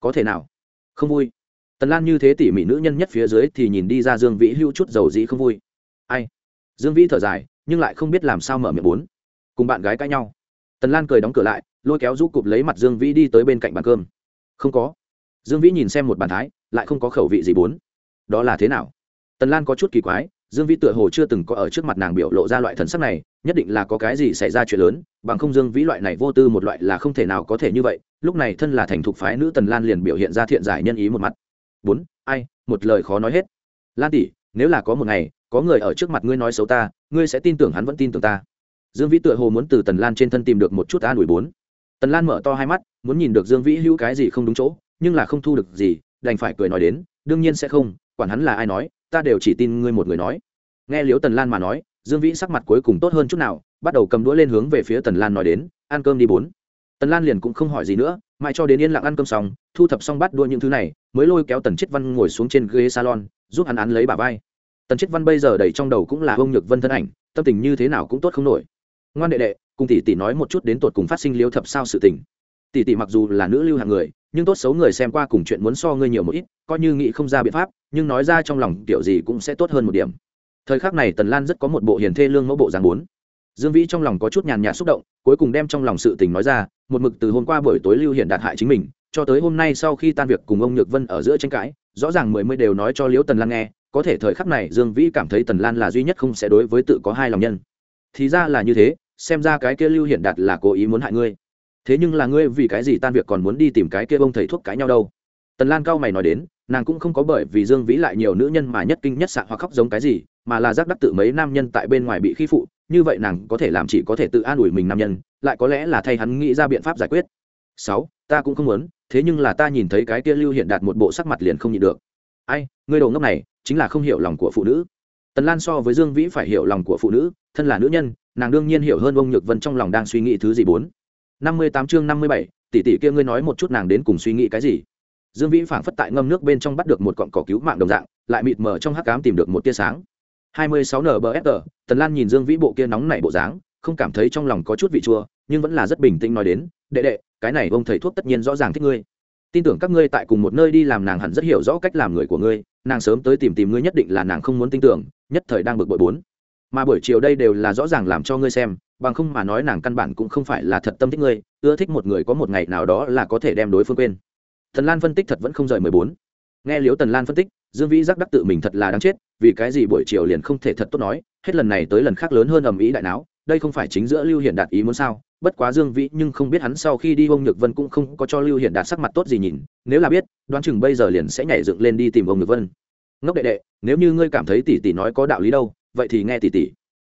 Có thể nào? Không vui tần lan như thế tỉ mỉ nữ nhân nhất phía dưới thì nhìn đi ra dương vĩ hưu chút dầu dĩ không vui. Ai? Dương vĩ thở dài, nhưng lại không biết làm sao mở miệng bốn. Cùng bạn gái cãi nhau. Tần lan cười đóng cửa lại, lôi kéo rũ cụp lấy mặt dương vĩ đi tới bên cạnh bàn cơm. Không có. Dương vĩ nhìn xem một bàn thái, lại không có khẩu vị gì bốn. Đó là thế nào? Tần lan có chút kỳ quái, dương vĩ tựa hồ chưa từng có ở trước mặt nàng biểu lộ ra loại thần sắc này, nhất định là có cái gì xảy ra chuyện lớn, bằng không dương vĩ loại này vô tư một loại là không thể nào có thể như vậy. Lúc này thân là thành thục phái nữ tần lan liền biểu hiện ra thiện giải nhân ý một mặt bốn, ai, một lời khó nói hết. Lan tỷ, nếu là có một ngày, có người ở trước mặt ngươi nói xấu ta, ngươi sẽ tin tưởng hắn vẫn tin tưởng ta. Dương vĩ tựa hồ muốn từ tần lan trên thân tìm được một chút an ủi bốn. Tần lan mở to hai mắt, muốn nhìn được dương vĩ hữu cái gì không đúng chỗ, nhưng là không thu được gì, đành phải cười nói đến, đương nhiên sẽ không, quản hắn là ai nói, ta đều chỉ tin ngươi một người nói. Nghe liếu tần lan mà nói, dương vĩ sắc mặt cuối cùng tốt hơn chút nào, bắt đầu cầm đũa lên hướng về phía tần lan nói đến, ăn cơm đi bốn tần lan liền cũng không hỏi gì nữa mãi cho đến yên lặng ăn cơm xong thu thập xong bắt đua những thứ này mới lôi kéo tần Chiết văn ngồi xuống trên ghế salon giúp hắn án lấy bà vai tần Chiết văn bây giờ đầy trong đầu cũng là ông nhược vân thân ảnh tâm tình như thế nào cũng tốt không nổi ngoan đệ đệ cùng tỷ tỷ nói một chút đến tột cùng phát sinh liêu thập sao sự tình tỷ tỷ mặc dù là nữ lưu hàng người nhưng tốt xấu người xem qua cùng chuyện muốn so ngươi nhiều một ít coi như nghĩ không ra biện pháp nhưng nói ra trong lòng kiểu gì cũng sẽ tốt hơn một điểm thời khắc này tần lan rất có một bộ hiền thê lương mẫu bộ dáng bốn dương vĩ trong lòng có chút nhàn nhạt xúc động, cuối cùng đem trong lòng sự tình nói ra, một mực từ hôm qua buổi tối lưu Hiển đạt hại chính mình, cho tới hôm nay sau khi tan việc cùng ông nhược vân ở giữa tranh cãi, rõ ràng mười mươi đều nói cho liễu tần lan nghe, có thể thời khắc này dương vĩ cảm thấy tần lan là duy nhất không sẽ đối với tự có hai lòng nhân. Thì ra là như thế, xem ra cái kia lưu Hiển đạt là cố ý muốn hại ngươi. Thế nhưng là ngươi vì cái gì tan việc còn muốn đi tìm cái kia bông thầy thuốc cãi nhau đâu? Tần lan cao mày nói đến, nàng cũng không có bởi vì dương vĩ lại nhiều nữ nhân mà nhất kinh nhất xạ hoặc khóc giống cái gì, mà là giác đắc tự mấy nam nhân tại bên ngoài bị khi phụ như vậy nàng có thể làm chỉ có thể tự an ủi mình nam nhân, lại có lẽ là thay hắn nghĩ ra biện pháp giải quyết. Sáu, ta cũng không muốn, thế nhưng là ta nhìn thấy cái kia lưu hiện đạt một bộ sắc mặt liền không nhịn được. Ai, ngươi đồ ngốc này, chính là không hiểu lòng của phụ nữ. Tần lan so với dương vĩ phải hiểu lòng của phụ nữ, thân là nữ nhân, nàng đương nhiên hiểu hơn ông nhược vân trong lòng đang suy nghĩ thứ gì bốn. Năm mươi tám chương năm mươi bảy, tỷ tỷ kia ngươi nói một chút nàng đến cùng suy nghĩ cái gì. Dương vĩ phảng phất tại ngâm nước bên trong bắt được một cọn cỏ cứu mạng đồng dạng, lại mịt mờ trong hắc cám tìm được một tia sáng hai mươi sáu nbfr tần lan nhìn dương vĩ bộ kia nóng nảy bộ dáng, không cảm thấy trong lòng có chút vị chua, nhưng vẫn là rất bình tĩnh nói đến, đệ đệ, cái này ông thầy thuốc tất nhiên rõ ràng thích ngươi. Tin tưởng các ngươi tại cùng một nơi đi làm nàng hẳn rất hiểu rõ cách làm người của ngươi, nàng sớm tới tìm tìm ngươi nhất định là nàng không muốn tin tưởng, nhất thời đang bực bội bốn. Mà buổi chiều đây đều là rõ ràng làm cho ngươi xem, bằng không mà nói nàng căn bản cũng không phải là thật tâm thích ngươi, ưa thích một người có một ngày nào đó là có thể đem đối phương quên. Tần lan phân tích thật vẫn không rời mười bốn. Nghe liễu tần lan phân tích dương vĩ giác đắc tự mình thật là đáng chết, vì cái gì buổi chiều liền không thể thật tốt nói, hết lần này tới lần khác lớn hơn ầm ĩ đại não đây không phải chính giữa lưu hiện đạt ý muốn sao? Bất quá dương vĩ nhưng không biết hắn sau khi đi ông nhược vân cũng không có cho lưu hiện đạt sắc mặt tốt gì nhìn, nếu là biết, đoán chừng bây giờ liền sẽ nhảy dựng lên đi tìm ông nhược vân. Ngốc đệ đệ, nếu như ngươi cảm thấy tỷ tỷ nói có đạo lý đâu, vậy thì nghe tỷ tỷ.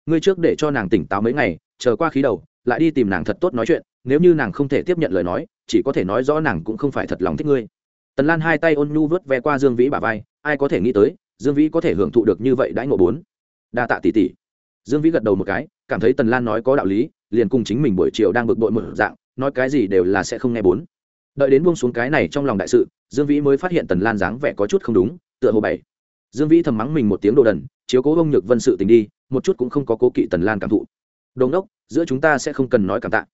Ngươi trước để cho nàng tỉnh táo mấy ngày, chờ qua khí đầu, lại đi tìm nàng thật tốt nói chuyện, nếu như nàng không thể tiếp nhận lời nói, chỉ có thể nói rõ nàng cũng không phải thật lòng thích ngươi tần lan hai tay ôn nhu vớt ve qua dương vĩ bà vai, ai có thể nghĩ tới, dương vĩ có thể hưởng thụ được như vậy đãi ngộ bốn. Đa tạ tỷ tỷ. Dương vĩ gật đầu một cái, cảm thấy tần lan nói có đạo lý, liền cùng chính mình buổi chiều đang bực bội một dạng, nói cái gì đều là sẽ không nghe bốn. Đợi đến buông xuống cái này trong lòng đại sự, dương vĩ mới phát hiện tần lan dáng vẻ có chút không đúng, tựa hồ bảy. Dương vĩ thầm mắng mình một tiếng đồ đần, chiếu cố ông nhược vân sự tình đi, một chút cũng không có cố kỵ tần lan cảm thụ. Đồ ngốc, giữa chúng ta sẽ không cần nói cảm tạ.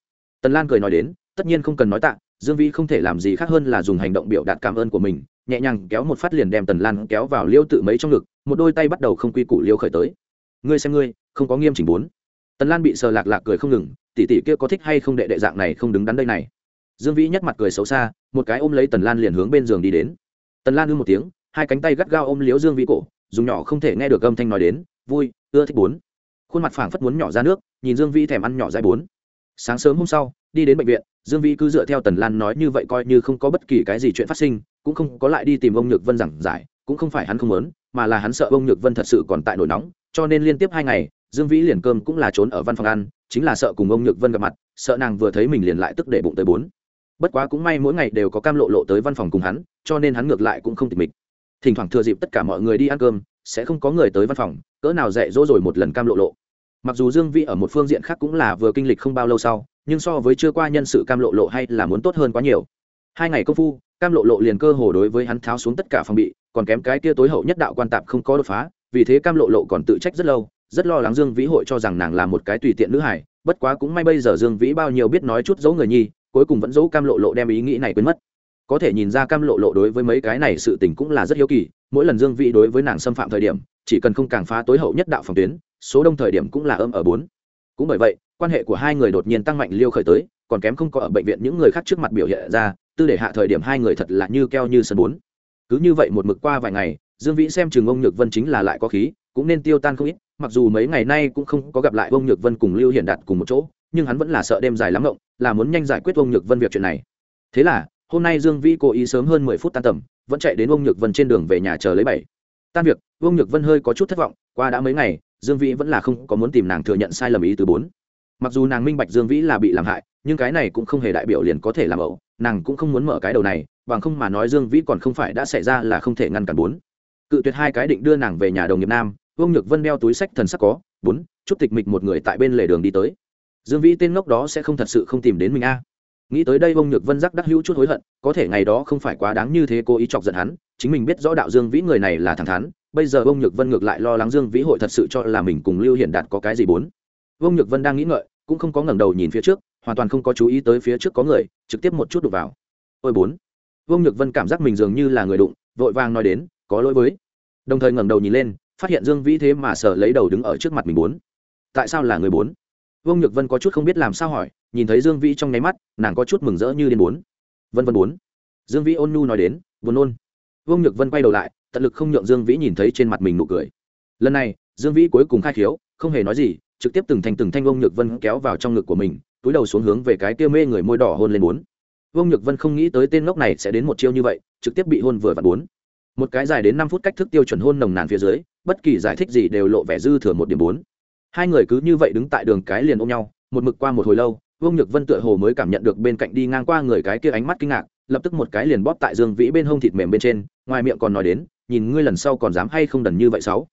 Tần lan cười nói đến, tất nhiên không cần nói tạ dương vĩ không thể làm gì khác hơn là dùng hành động biểu đạt cảm ơn của mình, nhẹ nhàng kéo một phát liền đem tần lan kéo vào liêu tự mấy trong ngực, một đôi tay bắt đầu không quy củ liêu khởi tới. Ngươi xem ngươi, không có nghiêm chỉnh bốn. Tần lan bị sờ lạc lạc cười không ngừng, tỷ tỷ kia có thích hay không đệ đệ dạng này không đứng đắn đây này? Dương vĩ nhắc mặt cười xấu xa, một cái ôm lấy tần lan liền hướng bên giường đi đến. Tần lan ư một tiếng, hai cánh tay gắt gao ôm liếu dương vĩ cổ, dùng nhỏ không thể nghe được âm thanh nói đến, vui, ưa thích bốn. Khuôn mặt phảng phất muốn nhỏ ra nước, nhìn dương vĩ thèm ăn nhỏ dai bốn. Sáng sớm hôm sau đi đến bệnh viện, dương vĩ cứ dựa theo tần lan nói như vậy coi như không có bất kỳ cái gì chuyện phát sinh, cũng không có lại đi tìm ông nhược vân giảng giải, cũng không phải hắn không muốn, mà là hắn sợ ông nhược vân thật sự còn tại nổi nóng, cho nên liên tiếp hai ngày, dương vĩ liền cơm cũng là trốn ở văn phòng ăn, chính là sợ cùng ông nhược vân gặp mặt, sợ nàng vừa thấy mình liền lại tức để bụng tới bốn. Bất quá cũng may mỗi ngày đều có cam lộ lộ tới văn phòng cùng hắn, cho nên hắn ngược lại cũng không tịch mịch. Thỉnh thoảng thừa dịp tất cả mọi người đi ăn cơm, sẽ không có người tới văn phòng, cỡ nào dạy dỗ rồi một lần cam lộ lộ. Mặc dù dương vĩ ở một phương diện khác cũng là vừa kinh lịch không bao lâu sau nhưng so với chưa qua nhân sự cam lộ lộ hay là muốn tốt hơn quá nhiều. Hai ngày công phu, cam lộ lộ liền cơ hồ đối với hắn tháo xuống tất cả phòng bị, còn kém cái kia tối hậu nhất đạo quan tạp không có đột phá, vì thế cam lộ lộ còn tự trách rất lâu, rất lo lắng dương vĩ hội cho rằng nàng là một cái tùy tiện nữ hải bất quá cũng may bây giờ dương vĩ bao nhiêu biết nói chút giấu người nhi, cuối cùng vẫn giấu cam lộ lộ đem ý nghĩ này quên mất. Có thể nhìn ra cam lộ lộ đối với mấy cái này sự tình cũng là rất hiếu kỳ, mỗi lần dương vĩ đối với nàng xâm phạm thời điểm, chỉ cần không càng phá tối hậu nhất đạo phòng tuyến, số đông thời điểm cũng là âm ở bốn. Cũng bởi vậy quan hệ của hai người đột nhiên tăng mạnh liêu khởi tới, còn kém không có ở bệnh viện những người khác trước mặt biểu hiện ra, tư để hạ thời điểm hai người thật là như keo như sân bốn. Cứ như vậy một mực qua vài ngày, dương vĩ xem chừng ông nhược vân chính là lại có khí, cũng nên tiêu tan không ít, mặc dù mấy ngày nay cũng không có gặp lại ông nhược vân cùng lưu hiển đạt cùng một chỗ, nhưng hắn vẫn là sợ đêm dài lắm ngộng, là muốn nhanh giải quyết ông nhược vân việc chuyện này. Thế là, hôm nay dương vĩ cố ý sớm hơn mười phút tan tầm, vẫn chạy đến ông nhược vân trên đường về nhà chờ lấy bảy. Tan việc, ông nhược vân hơi có chút thất vọng, qua đã mấy ngày, dương vĩ vẫn là không có muốn tìm nàng thừa nhận sai lầm ý từ bốn mặc dù nàng minh bạch dương vĩ là bị làm hại, nhưng cái này cũng không hề đại biểu liền có thể làm ẩu, nàng cũng không muốn mở cái đầu này, bằng không mà nói dương vĩ còn không phải đã xảy ra là không thể ngăn cản bốn. Cự tuyệt hai cái định đưa nàng về nhà đồng nghiệp nam, vương nhược vân đeo túi sách thần sắc có, bốn, chút tịch mịch một người tại bên lề đường đi tới. Dương vĩ tên ngốc đó sẽ không thật sự không tìm đến mình a. Nghĩ tới đây vương nhược vân giác đắc hữu chút hối hận, có thể ngày đó không phải quá đáng như thế cố ý chọc giận hắn, chính mình biết rõ đạo dương vĩ người này là thẳng thắn, bây giờ vương nhược vân ngược lại lo lắng dương vĩ hội thật sự cho là mình cùng lưu hiển đạt có cái gì bốn vương nhược vân đang nghĩ ngợi, cũng không có ngẩng đầu nhìn phía trước, hoàn toàn không có chú ý tới phía trước có người, trực tiếp một chút đụng vào. Ôi bốn. Vương nhược vân cảm giác mình dường như là người đụng, vội vàng nói đến, có lỗi với. Đồng thời ngẩng đầu nhìn lên, phát hiện dương vĩ thế mà sở lấy đầu đứng ở trước mặt mình bốn. Tại sao là người bốn? Vương nhược vân có chút không biết làm sao hỏi, nhìn thấy dương vĩ trong nháy mắt, nàng có chút mừng rỡ như điên bốn. Vân vân bốn. Dương vĩ ôn nhu nói đến, buồn ôn. vương nhược vân quay đầu lại, tận lực không nhượng dương vĩ nhìn thấy trên mặt mình nụ cười. Lần này, dương vĩ cuối cùng khai khiếu, không hề nói gì trực tiếp từng thành từng thanh ông nhược vân kéo vào trong ngực của mình, túi đầu xuống hướng về cái kia mê người môi đỏ hôn lên bốn. Vương nhược vân không nghĩ tới tên ngốc này sẽ đến một chiêu như vậy, trực tiếp bị hôn vừa vặn bốn. Một cái dài đến năm phút cách thức tiêu chuẩn hôn nồng nàn phía dưới, bất kỳ giải thích gì đều lộ vẻ dư thừa một điểm bốn. Hai người cứ như vậy đứng tại đường cái liền ôm nhau, một mực qua một hồi lâu, vương nhược vân tựa hồ mới cảm nhận được bên cạnh đi ngang qua người cái kia ánh mắt kinh ngạc, lập tức một cái liền bóp tại dương vĩ bên hông thịt mềm bên trên, ngoài miệng còn nói đến, nhìn ngươi lần sau còn dám hay không đần như vậy sáu?